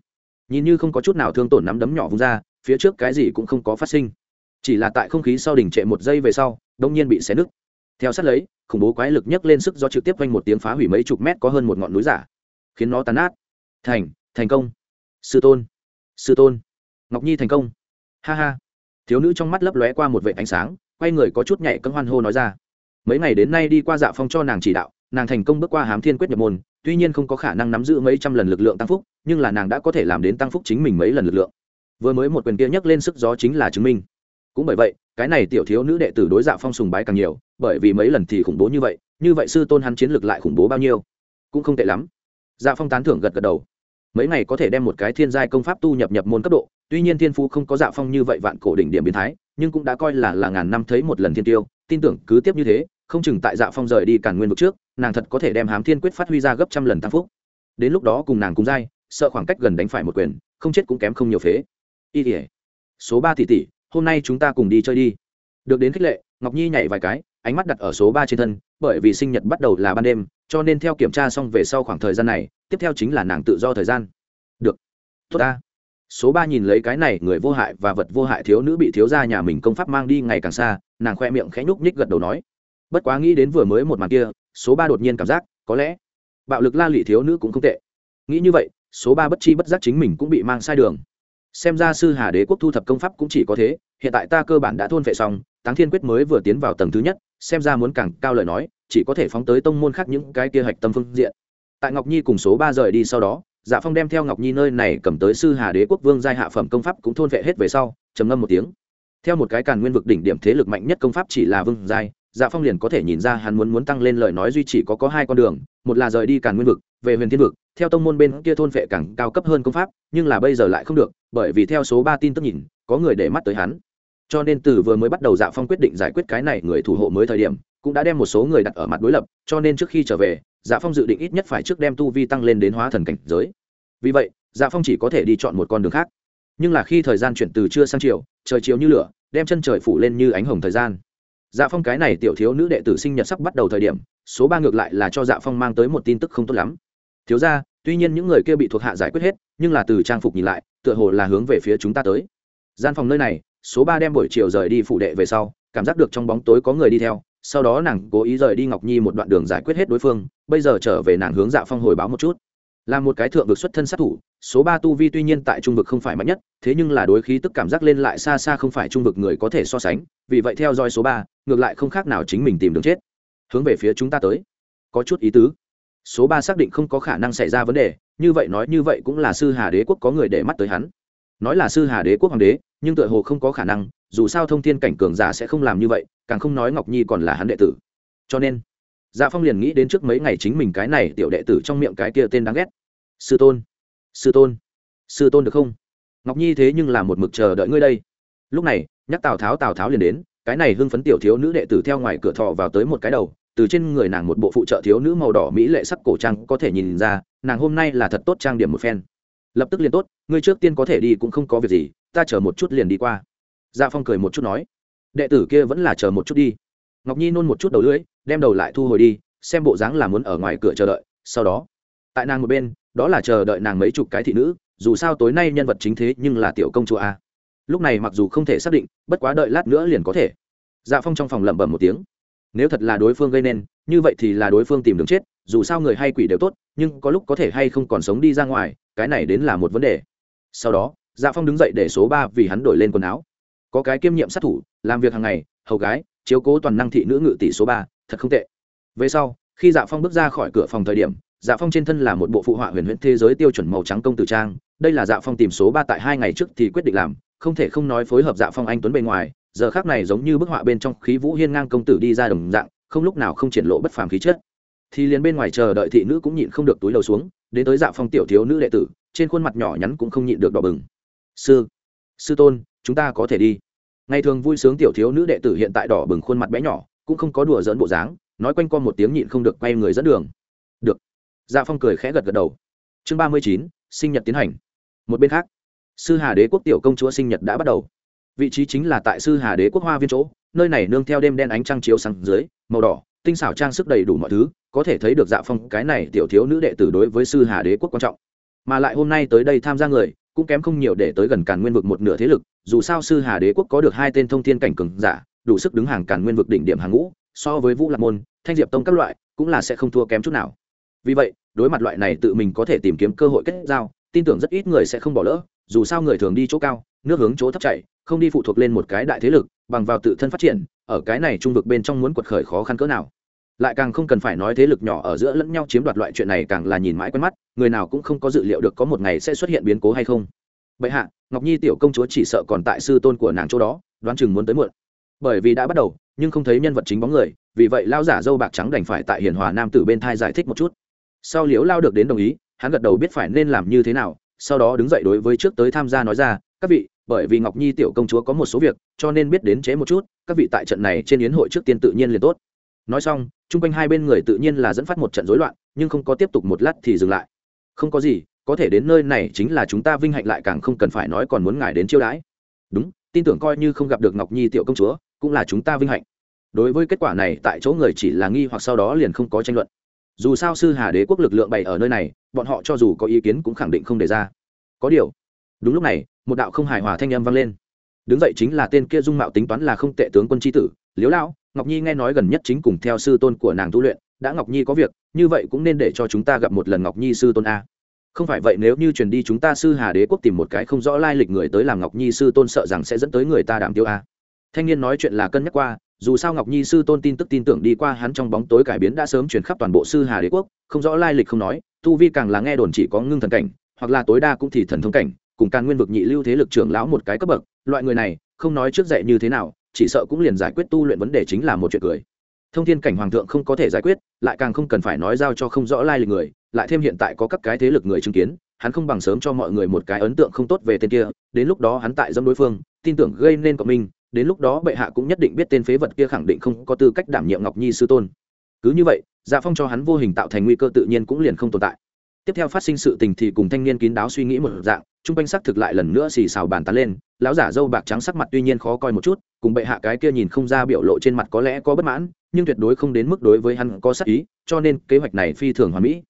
nhìn như không có chút nào thương tổn nắm đấm nhỏ vung ra, phía trước cái gì cũng không có phát sinh. Chỉ là tại không khí sau đỉnh trệ một giây về sau đông nhiên bị xé nứt. Theo sát lấy, khủng bố quái lực nhấc lên sức do trực tiếp quanh một tiếng phá hủy mấy chục mét có hơn một ngọn núi giả, khiến nó tàn nát. Thành thành công. Sư tôn sư tôn. Ngọc nhi thành công. Ha ha. Thiếu nữ trong mắt lấp lóe qua một vệ ánh sáng, quay người có chút nhảy cân hoan hô nói ra. Mấy ngày đến nay đi qua dạ phong cho nàng chỉ đạo, nàng thành công bước qua hám thiên quyết nhập môn tuy nhiên không có khả năng nắm giữ mấy trăm lần lực lượng tăng phúc, nhưng là nàng đã có thể làm đến tăng phúc chính mình mấy lần lực lượng. Vừa mới một quyền kia nhấc lên sức gió chính là chứng minh. Cũng bởi vậy, cái này tiểu thiếu nữ đệ tử đối dạ phong sùng bái càng nhiều, bởi vì mấy lần thì khủng bố như vậy như vậy sư tôn hắn chiến lược lại khủng bố bao nhiêu? Cũng không tệ lắm. Dạ phong tán thưởng gật gật đầu. Mấy ngày có thể đem một cái thiên giai công pháp tu nhập nhập môn cấp độ, tuy nhiên thiên phú không có dạ phong như vậy vạn cổ đỉnh điểm biến thái, nhưng cũng đã coi là là ngàn năm thấy một lần thiên tiêu, tin tưởng cứ tiếp như thế không chừng tại dạ phong rời đi càn nguyên vực trước, nàng thật có thể đem hám thiên quyết phát huy ra gấp trăm lần tam phúc. Đến lúc đó cùng nàng cùng giai, sợ khoảng cách gần đánh phải một quyền, không chết cũng kém không nhiều phế. Y tỉa số ba tỷ tỷ, hôm nay chúng ta cùng đi chơi đi. Được đến khích lệ, ngọc nhi nhảy vài cái, ánh mắt đặt ở số ba trên thân, bởi vì sinh nhật bắt đầu là ban đêm, cho nên theo kiểm tra xong về sau khoảng thời gian này, tiếp theo chính là nàng tự do thời gian. Được. Tốt ta. Số ba nhìn lấy cái này, người vô hại và vật vô hại thiếu nữ bị thiếu gia nhà mình công pháp mang đi ngày càng xa, nàng khoe miệng khẽ nhúc nhích gật đầu nói bất quá nghĩ đến vừa mới một màn kia, số ba đột nhiên cảm giác, có lẽ, bạo lực la lị thiếu nữ cũng không tệ. Nghĩ như vậy, số ba bất chi bất giác chính mình cũng bị mang sai đường. Xem ra sư hà đế quốc thu thập công pháp cũng chỉ có thế, hiện tại ta cơ bản đã thôn vệ xong, táng thiên quyết mới vừa tiến vào tầng thứ nhất, xem ra muốn càng cao lời nói, chỉ có thể phóng tới tông môn khác những cái kia hạch tâm phương diện. Tại ngọc nhi cùng số ba rời đi sau đó dạ phong đem theo ngọc nhi nơi này cầm tới sư hà đế quốc vương giai hạ phẩm công pháp cũng thôn vệ hết về sau, trầm ngâm một tiếng. Theo một cái càn nguyên vực đỉnh điểm thế lực mạnh nhất công pháp chỉ là vương giai dạ phong liền có thể nhìn ra hắn muốn muốn tăng lên lời nói duy chỉ có có hai con đường, một là rời đi càn nguyên vực, về huyền thiên vực, theo tông môn bên kia thôn vệ càng cao cấp hơn công pháp, nhưng là bây giờ lại không được, bởi vì theo số ba tin tức nhìn, có người để mắt tới hắn. Cho nên từ vừa mới bắt đầu dạ phong quyết định giải quyết cái này người thủ hộ mới thời điểm, cũng đã đem một số người đặt ở mặt đối lập, cho nên trước khi trở về dạ phong dự định ít nhất phải trước đem tu vi tăng lên đến hóa thần cảnh giới. Vì vậy dạ phong chỉ có thể đi chọn một con đường khác. Nhưng là khi thời gian chuyển từ trưa sang chiều, trời chiều như lửa, đem chân trời phủ lên như ánh hồng thời gian dạ phong cái này tiểu thiếu nữ đệ tử sinh nhật sắp bắt đầu thời điểm, số ba ngược lại là cho dạ phong mang tới một tin tức không tốt lắm. Thiếu ra tuy nhiên những người kia bị thuộc hạ giải quyết hết, nhưng là từ trang phục nhìn lại, tựa hồ là hướng về phía chúng ta tới. Gian phòng nơi này, số ba đem buổi chiều rời đi phụ đệ về sau, cảm giác được trong bóng tối có người đi theo, sau đó nàng cố ý rời đi ngọc nhi một đoạn đường giải quyết hết đối phương, bây giờ trở về nàng hướng dạ phong hồi báo một chút. Là một cái thượng vực xuất thân sát thủ, số ba tu vi tuy nhiên tại trung vực không phải mạnh nhất, thế nhưng là đối khí tức cảm giác lên lại xa xa không phải trung vực người có thể so sánh, vì vậy theo dõi số ba ngược lại không khác nào chính mình tìm đường chết. Hướng về phía chúng ta tới. Có chút ý tứ. Số ba xác định không có khả năng xảy ra vấn đề, như vậy nói như vậy cũng là sư hà đế quốc có người để mắt tới hắn. Nói là sư hà đế quốc hoàng đế, nhưng tựa hồ không có khả năng, dù sao thông thiên cảnh cường giả sẽ không làm như vậy, càng không nói ngọc nhi còn là hắn đệ tử. Cho nên dạ phong liền nghĩ đến trước mấy ngày chính mình cái này tiểu đệ tử trong miệng cái kia tên đáng ghét. Sư tôn sư tôn sư tôn được không? Ngọc nhi thế nhưng là một mực chờ đợi ngươi đây. Lúc này, nhắc tào tháo tào tháo liền đến cái này hưng phấn tiểu thiếu nữ đệ tử theo ngoài cửa thọ vào tới một cái đầu, từ trên người nàng một bộ phụ trợ thiếu nữ màu đỏ mỹ lệ sắc cổ trang có thể nhìn ra, nàng hôm nay là thật tốt trang điểm một phen. Lập tức liền tốt, ngươi trước tiên có thể đi cũng không có việc gì, ta chờ một chút liền đi qua. Dạ phong cười một chút nói, đệ tử kia vẫn là chờ một chút đi. Ngọc nhi nôn một chút đầu lưỡi, đem đầu lại thu hồi đi, xem bộ dáng là muốn ở ngoài cửa chờ đợi, sau đó, tại nàng một bên, đó là chờ đợi nàng mấy chục cái thị nữ, dù sao tối nay nhân vật chính thế nhưng là tiểu công chúa a lúc này mặc dù không thể xác định, bất quá đợi lát nữa liền có thể. Dạ phong trong phòng lẩm bẩm một tiếng. Nếu thật là đối phương gây nên, như vậy thì là đối phương tìm đường chết, dù sao người hay quỷ đều tốt, nhưng có lúc có thể hay không còn sống đi ra ngoài, cái này đến là một vấn đề. Sau đó dạ phong đứng dậy để số ba vì hắn đổi lên quần áo. Có cái kiêm nhiệm sát thủ, làm việc hàng ngày, hầu gái, chiếu cố toàn năng thị nữ ngự tỷ số ba, thật không tệ. Về sau, khi dạ phong bước ra khỏi cửa phòng thời điểm dạ phong trên thân là một bộ phụ họa huyền huyễn thế giới tiêu chuẩn màu trắng công tử trang. Đây là dạ phong tìm số ba tại hai ngày trước thì quyết định làm không thể không nói phối hợp dạ phong anh tuấn bề ngoài, giờ khác này giống như bức họa bên trong khí vũ hiên ngang công tử đi ra đồng dạng, không lúc nào không triển lộ bất phàm khí chất. Thì liền bên ngoài chờ đợi thị nữ cũng nhịn không được túi đầu xuống, đến tới dạ phong tiểu thiếu nữ đệ tử, trên khuôn mặt nhỏ nhắn cũng không nhịn được đỏ bừng. Sư sư tôn, chúng ta có thể đi. Ngày thường vui sướng tiểu thiếu nữ đệ tử hiện tại đỏ bừng khuôn mặt bé nhỏ, cũng không có đùa dỡn bộ dáng, nói quanh co một tiếng nhịn không được quay người dẫn đường. Được. Dạ phong cười khẽ gật gật đầu. Chương ba mươi chín, sinh nhật tiến hành. Một bên khác sư hà đế quốc tiểu công chúa sinh nhật đã bắt đầu. Vị trí chính là tại sư hà đế quốc hoa viên chỗ, nơi này nương theo đêm đen ánh trăng chiếu sáng dưới, màu đỏ, tinh xảo trang sức đầy đủ mọi thứ, có thể thấy được dạ phong, cái này tiểu thiếu nữ đệ tử đối với sư hà đế quốc quan trọng. Mà lại hôm nay tới đây tham gia người, cũng kém không nhiều để tới gần càn nguyên vực một nửa thế lực, dù sao sư hà đế quốc có được hai tên thông thiên cảnh cường giả, đủ sức đứng hàng càn nguyên vực đỉnh điểm hàng ngũ, so với vũ lạc môn, thanh diệp tông các loại, cũng là sẽ không thua kém chút nào. Vì vậy, đối mặt loại này tự mình có thể tìm kiếm cơ hội kết giao, tin tưởng rất ít người sẽ không bỏ lỡ dù sao người thường đi chỗ cao, nước hướng chỗ thấp chạy không đi phụ thuộc lên một cái đại thế lực, bằng vào tự thân phát triển, ở cái này trung vực bên trong muốn quật khởi khó khăn cỡ nào. Lại càng không cần phải nói thế lực nhỏ ở giữa lẫn nhau chiếm đoạt loại chuyện này càng là nhìn mãi quen mắt, người nào cũng không có dự liệu được có một ngày sẽ xuất hiện biến cố hay không. Bệ hạ, ngọc nhi tiểu công chúa chỉ sợ còn tại sư tôn của nàng chỗ đó, đoán chừng muốn tới muộn. Bởi vì đã bắt đầu, nhưng không thấy nhân vật chính bóng người, vì vậy lao giả dâu bạc trắng đành phải tại hiền hòa nam tử bên thai giải thích một chút. Sau liễu lao được đến đồng ý, hắn gật đầu biết phải nên làm như thế nào sau đó đứng dậy đối với trước tới tham gia nói ra, các vị, bởi vì ngọc nhi tiểu công chúa có một số việc, cho nên biết đến chế một chút, các vị tại trận này trên yến hội trước tiên tự nhiên liền tốt. Nói xong, chung quanh hai bên người tự nhiên là dẫn phát một trận rối loạn, nhưng không có tiếp tục một lát thì dừng lại. Không có gì, có thể đến nơi này chính là chúng ta vinh hạnh lại càng không cần phải nói còn muốn ngài đến chiêu đãi. Đúng, tin tưởng coi như không gặp được ngọc nhi tiểu công chúa, cũng là chúng ta vinh hạnh. Đối với kết quả này, tại chỗ người chỉ là nghi hoặc sau đó liền không có tranh luận dù sao sư hà đế quốc lực lượng bày ở nơi này, bọn họ cho dù có ý kiến cũng khẳng định không đề ra. Có điều, đúng lúc này, một đạo không hài hòa thanh âm vang lên. Đứng dậy chính là tên kia dung mạo tính toán là không tệ tướng quân tri tử liếu lão, ngọc nhi nghe nói gần nhất chính cùng theo sư tôn của nàng tu luyện, đã ngọc nhi có việc, như vậy cũng nên để cho chúng ta gặp một lần ngọc nhi sư tôn a. Không phải vậy nếu như truyền đi chúng ta sư hà đế quốc tìm một cái không rõ lai lịch người tới làm ngọc nhi sư tôn sợ rằng sẽ dẫn tới người ta đảm tiêu a. Thanh niên nói chuyện là cân nhắc qua dù sao ngọc nhi sư tôn tin tức tin tưởng đi qua hắn trong bóng tối cải biến đã sớm chuyển khắp toàn bộ sư hà đế quốc, không rõ lai lịch không nói, tu vi càng là nghe đồn chỉ có ngưng thần cảnh, hoặc là tối đa cũng thì thần thông cảnh, cùng càng nguyên vực nhị lưu thế lực trưởng lão một cái cấp bậc, loại người này, không nói trước dạy như thế nào, chỉ sợ cũng liền giải quyết tu luyện vấn đề chính là một chuyện cười. Thông thiên cảnh hoàng thượng không có thể giải quyết, lại càng không cần phải nói giao cho không rõ lai lịch người, lại thêm hiện tại có các cái thế lực người chứng kiến, hắn không bằng sớm cho mọi người một cái ấn tượng không tốt về tên kia, đến lúc đó hắn tại dâm đối phương, tin tưởng gây nên cộng minh đến lúc đó bệ hạ cũng nhất định biết tên phế vật kia khẳng định không có tư cách đảm nhiệm ngọc nhi sư tôn. Cứ như vậy dạ phong cho hắn vô hình tạo thành nguy cơ tự nhiên cũng liền không tồn tại. Tiếp theo phát sinh sự tình thì cùng thanh niên kín đáo suy nghĩ một dạng trung quanh sắc thực lại lần nữa xì xào bàn tán lên, lão giả dâu bạc trắng sắc mặt tuy nhiên khó coi một chút, cùng bệ hạ cái kia nhìn không ra biểu lộ trên mặt có lẽ có bất mãn, nhưng tuyệt đối không đến mức đối với hắn có sắc ý, cho nên kế hoạch này phi thường hoàn mỹ.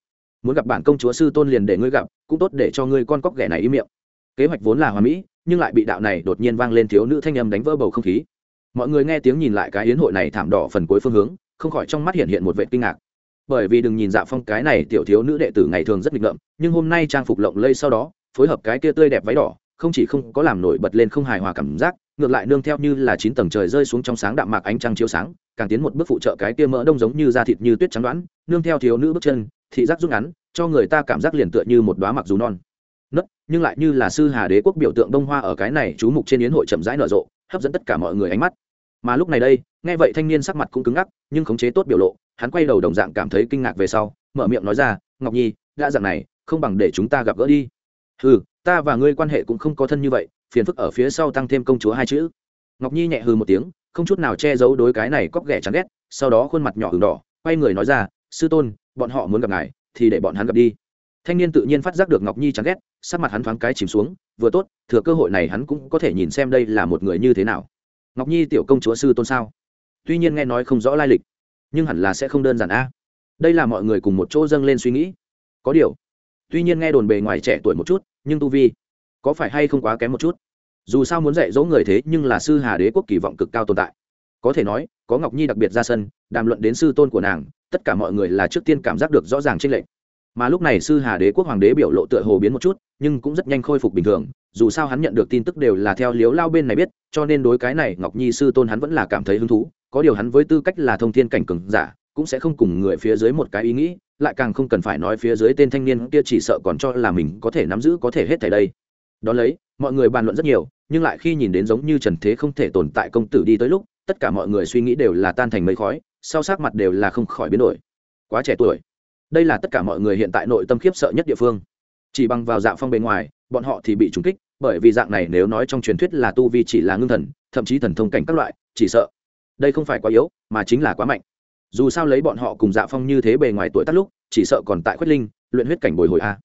Muốn gặp bản công chúa sư tôn liền để ngươi gặp, cũng tốt để cho ngươi con cóc ghẻ này im miệng. Kế hoạch vốn là hoàn mỹ nhưng lại bị đạo này đột nhiên vang lên thiếu nữ thanh âm đánh vỡ bầu không khí. Mọi người nghe tiếng nhìn lại cái yến hội này thảm đỏ phần cuối phương hướng, không khỏi trong mắt hiện hiện một vệ kinh ngạc. Bởi vì đừng nhìn dạ phong cái này tiểu thiếu nữ đệ tử ngày thường rất nghịch ngợm, nhưng hôm nay trang phục lộng lây sau đó, phối hợp cái kia tươi đẹp váy đỏ, không chỉ không có làm nổi bật lên không hài hòa cảm giác, ngược lại nương theo như là chín tầng trời rơi xuống trong sáng đạm mạc ánh trăng chiếu sáng, càng tiến một bước phụ trợ cái kia mỡ đông giống như da thịt như tuyết trắng đoán, nương theo thiếu nữ bước chân, thị giác rút ngắn, cho người ta cảm giác liền tựa như một đoá mặc dù non nấc, nhưng lại như là sư hà đế quốc biểu tượng đông hoa ở cái này chú mục trên yến hội chậm rãi nở rộ, hấp dẫn tất cả mọi người ánh mắt. Mà lúc này đây, nghe vậy thanh niên sắc mặt cũng cứng ngắc, nhưng khống chế tốt biểu lộ, hắn quay đầu đồng dạng cảm thấy kinh ngạc về sau, mở miệng nói ra, ngọc nhi, đã dạng này, không bằng để chúng ta gặp gỡ đi. Hừ, ta và ngươi quan hệ cũng không có thân như vậy, phiền phức ở phía sau tăng thêm công chúa hai chữ. Ngọc nhi nhẹ hừ một tiếng, không chút nào che giấu đối cái này cóc ghẻ chán ghét, sau đó khuôn mặt nhỏ hừng đỏ, quay người nói ra, sư tôn, bọn họ muốn gặp ngài, thì để bọn hắn gặp đi. Thanh niên tự nhiên phát giác được ngọc nhi chán ghét sắc mặt hắn thoáng cái chìm xuống, vừa tốt, thừa cơ hội này hắn cũng có thể nhìn xem đây là một người như thế nào. Ngọc nhi tiểu công chúa sư tôn sao? Tuy nhiên nghe nói không rõ lai lịch, nhưng hẳn là sẽ không đơn giản a. Đây là mọi người cùng một chỗ dâng lên suy nghĩ. Có điều, tuy nhiên nghe đồn bề ngoài trẻ tuổi một chút, nhưng tu vi có phải hay không quá kém một chút? Dù sao muốn dạy dỗ người thế nhưng là sư hà đế quốc kỳ vọng cực cao tồn tại. Có thể nói, có ngọc nhi đặc biệt ra sân, đàm luận đến sư tôn của nàng, tất cả mọi người là trước tiên cảm giác được rõ ràng trên lệnh mà lúc này sư hà đế quốc hoàng đế biểu lộ tựa hồ biến một chút, nhưng cũng rất nhanh khôi phục bình thường, dù sao hắn nhận được tin tức đều là theo liếu lao bên này biết, cho nên đối cái này ngọc nhi sư tôn hắn vẫn là cảm thấy hứng thú, có điều hắn với tư cách là thông thiên cảnh cường giả, cũng sẽ không cùng người phía dưới một cái ý nghĩ, lại càng không cần phải nói phía dưới tên thanh niên kia chỉ sợ còn cho là mình có thể nắm giữ có thể hết thảy đây. Đó lấy, mọi người bàn luận rất nhiều, nhưng lại khi nhìn đến giống như trần thế không thể tồn tại công tử đi tới lúc, tất cả mọi người suy nghĩ đều là tan thành mây khói, sau sát mặt đều là không khỏi biến đổi. Quá trẻ tuổi đây là tất cả mọi người hiện tại nội tâm khiếp sợ nhất địa phương. Chỉ bằng vào dạng phong bề ngoài, bọn họ thì bị trúng kích, bởi vì dạng này nếu nói trong truyền thuyết là tu vi chỉ là ngưng thần, thậm chí thần thông cảnh các loại, chỉ sợ đây không phải quá yếu, mà chính là quá mạnh. Dù sao lấy bọn họ cùng dạ phong như thế bề ngoài tuổi tắt lúc, chỉ sợ còn tại khuất linh, luyện huyết cảnh bồi hồi a.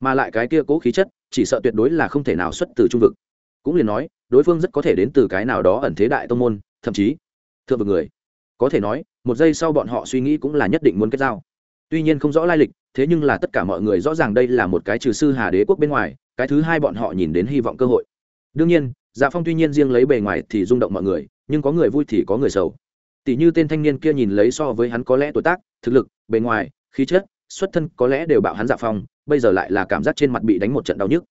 Mà lại cái kia cố khí chất, chỉ sợ tuyệt đối là không thể nào xuất từ trung vực. Cũng liền nói, đối phương rất có thể đến từ cái nào đó ẩn thế đại tông môn, thậm chí thượng vực người. Có thể nói, một giây sau bọn họ suy nghĩ cũng là nhất định muốn kết giao tuy nhiên không rõ lai lịch, thế nhưng là tất cả mọi người rõ ràng đây là một cái trừ sư hà đế quốc bên ngoài, cái thứ hai bọn họ nhìn đến hy vọng cơ hội. Đương nhiên dạ phong tuy nhiên riêng lấy bề ngoài thì rung động mọi người, nhưng có người vui thì có người sầu. Tỷ như tên thanh niên kia nhìn lấy so với hắn có lẽ tuổi tác, thực lực, bề ngoài, khí chất, xuất thân có lẽ đều bạo hắn dạ phong, bây giờ lại là cảm giác trên mặt bị đánh một trận đau nhức.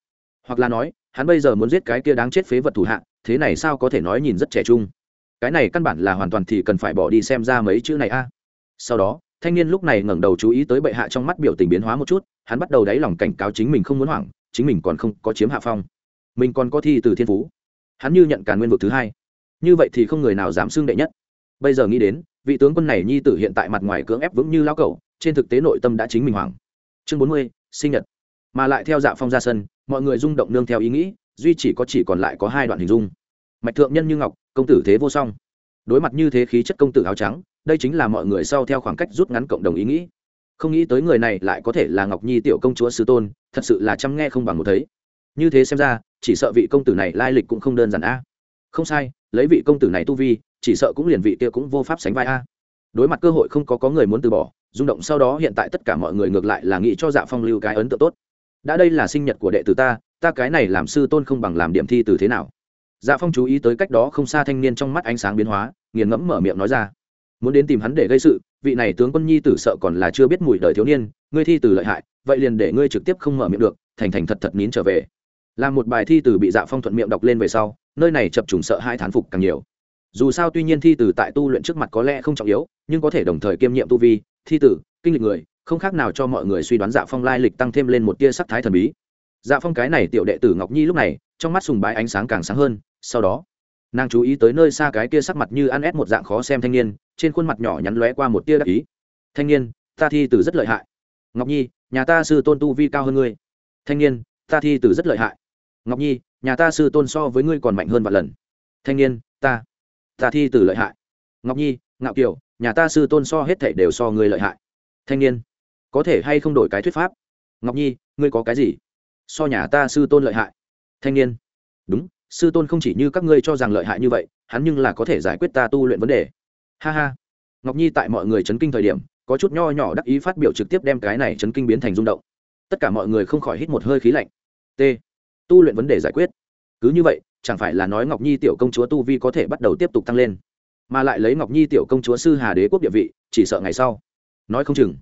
Hoặc là nói, hắn bây giờ muốn giết cái kia đáng chết phế vật thủ hạ, thế này sao có thể nói nhìn rất trẻ trung. Cái này căn bản là hoàn toàn thì cần phải bỏ đi xem ra mấy chữ này a. Sau đó thanh niên lúc này ngẩng đầu chú ý tới bệ hạ trong mắt biểu tình biến hóa một chút, hắn bắt đầu đáy lòng cảnh cáo chính mình không muốn hoảng, chính mình còn không có chiếm hạ phong. Mình còn có thi từ thiên phú. Hắn như nhận càn nguyên vực thứ hai. Như vậy thì không người nào dám xưng đệ nhất. Bây giờ nghĩ đến, vị tướng quân này nhi tử hiện tại mặt ngoài cưỡng ép vững như lao cẩu, trên thực tế nội tâm đã chính mình hoảng. Chương bốn mươi, sinh nhật. Mà lại theo dạ phong ra sân, mọi người rung động nương theo ý nghĩ, duy chỉ có chỉ còn lại có hai đoạn hình dung. Mạch thượng nhân như ngọc, công tử thế vô song. Đối mặt như thế khí chất công tử áo trắng đây chính là mọi người sau theo khoảng cách rút ngắn cộng đồng ý nghĩ. Không nghĩ tới người này lại có thể là ngọc nhi tiểu công chúa sư tôn, thật sự là chăm nghe không bằng một thấy. Như thế xem ra, chỉ sợ vị công tử này lai lịch cũng không đơn giản a. Không sai, lấy vị công tử này tu vi, chỉ sợ cũng liền vị kia cũng vô pháp sánh vai a. Đối mặt cơ hội không có có người muốn từ bỏ, rung động sau đó hiện tại tất cả mọi người ngược lại là nghĩ cho dạ phong lưu cái ấn tượng tốt. Đã đây là sinh nhật của đệ tử ta ta cái này làm sư tôn không bằng làm điểm thi từ thế nào? Dạ phong chú ý tới cách đó không xa thanh niên trong mắt ánh sáng biến hóa, nghiền ngẫm mở miệng nói ra muốn đến tìm hắn để gây sự, vị này tướng quân nhi tử sợ còn là chưa biết mùi đời thiếu niên, ngươi thi từ lợi hại, vậy liền để ngươi trực tiếp không mở miệng được, thành thành thật thật nín trở về. Làm một bài thi từ bị dạ phong thuận miệng đọc lên về sau, nơi này chập trùng sợ hai thán phục càng nhiều. Dù sao tuy nhiên thi từ tại tu luyện trước mặt có lẽ không trọng yếu, nhưng có thể đồng thời kiêm nhiệm tu vi, thi tử kinh lịch người, không khác nào cho mọi người suy đoán dạ phong lai lịch tăng thêm lên một tia sắc thái thần bí. Dạ phong cái này tiểu đệ tử ngọc nhi lúc này, trong mắt sùng bái ánh sáng càng sáng hơn, sau đó, nàng chú ý tới nơi xa cái kia sắc mặt như ăn ép một dạng khó xem thanh niên trên khuôn mặt nhỏ nhắn lóe qua một tia đắc ý. Thanh niên, ta thi từ rất lợi hại. Ngọc nhi, nhà ta sư tôn tu vi cao hơn ngươi. Thanh niên, ta thi từ rất lợi hại. Ngọc nhi, nhà ta sư tôn so với ngươi còn mạnh hơn vạn lần. Thanh niên, ta ta thi từ lợi hại. Ngọc nhi, ngạo kiều, nhà ta sư tôn so hết thảy đều so ngươi lợi hại. Thanh niên, có thể hay không đổi cái thuyết pháp? Ngọc nhi, ngươi có cái gì? So nhà ta sư tôn lợi hại. Thanh niên, đúng, sư tôn không chỉ như các ngươi cho rằng lợi hại như vậy, hắn nhưng là có thể giải quyết ta tu luyện vấn đề ha ha. Ngọc nhi tại mọi người chấn kinh thời điểm, có chút nho nhỏ đắc ý phát biểu trực tiếp đem cái này chấn kinh biến thành rung động. Tất cả mọi người không khỏi hít một hơi khí lạnh. T. Tu luyện vấn đề giải quyết. Cứ như vậy, chẳng phải là nói ngọc nhi tiểu công chúa tu vi có thể bắt đầu tiếp tục tăng lên, mà lại lấy ngọc nhi tiểu công chúa sư hà đế quốc địa vị, chỉ sợ ngày sau. Nói không chừng,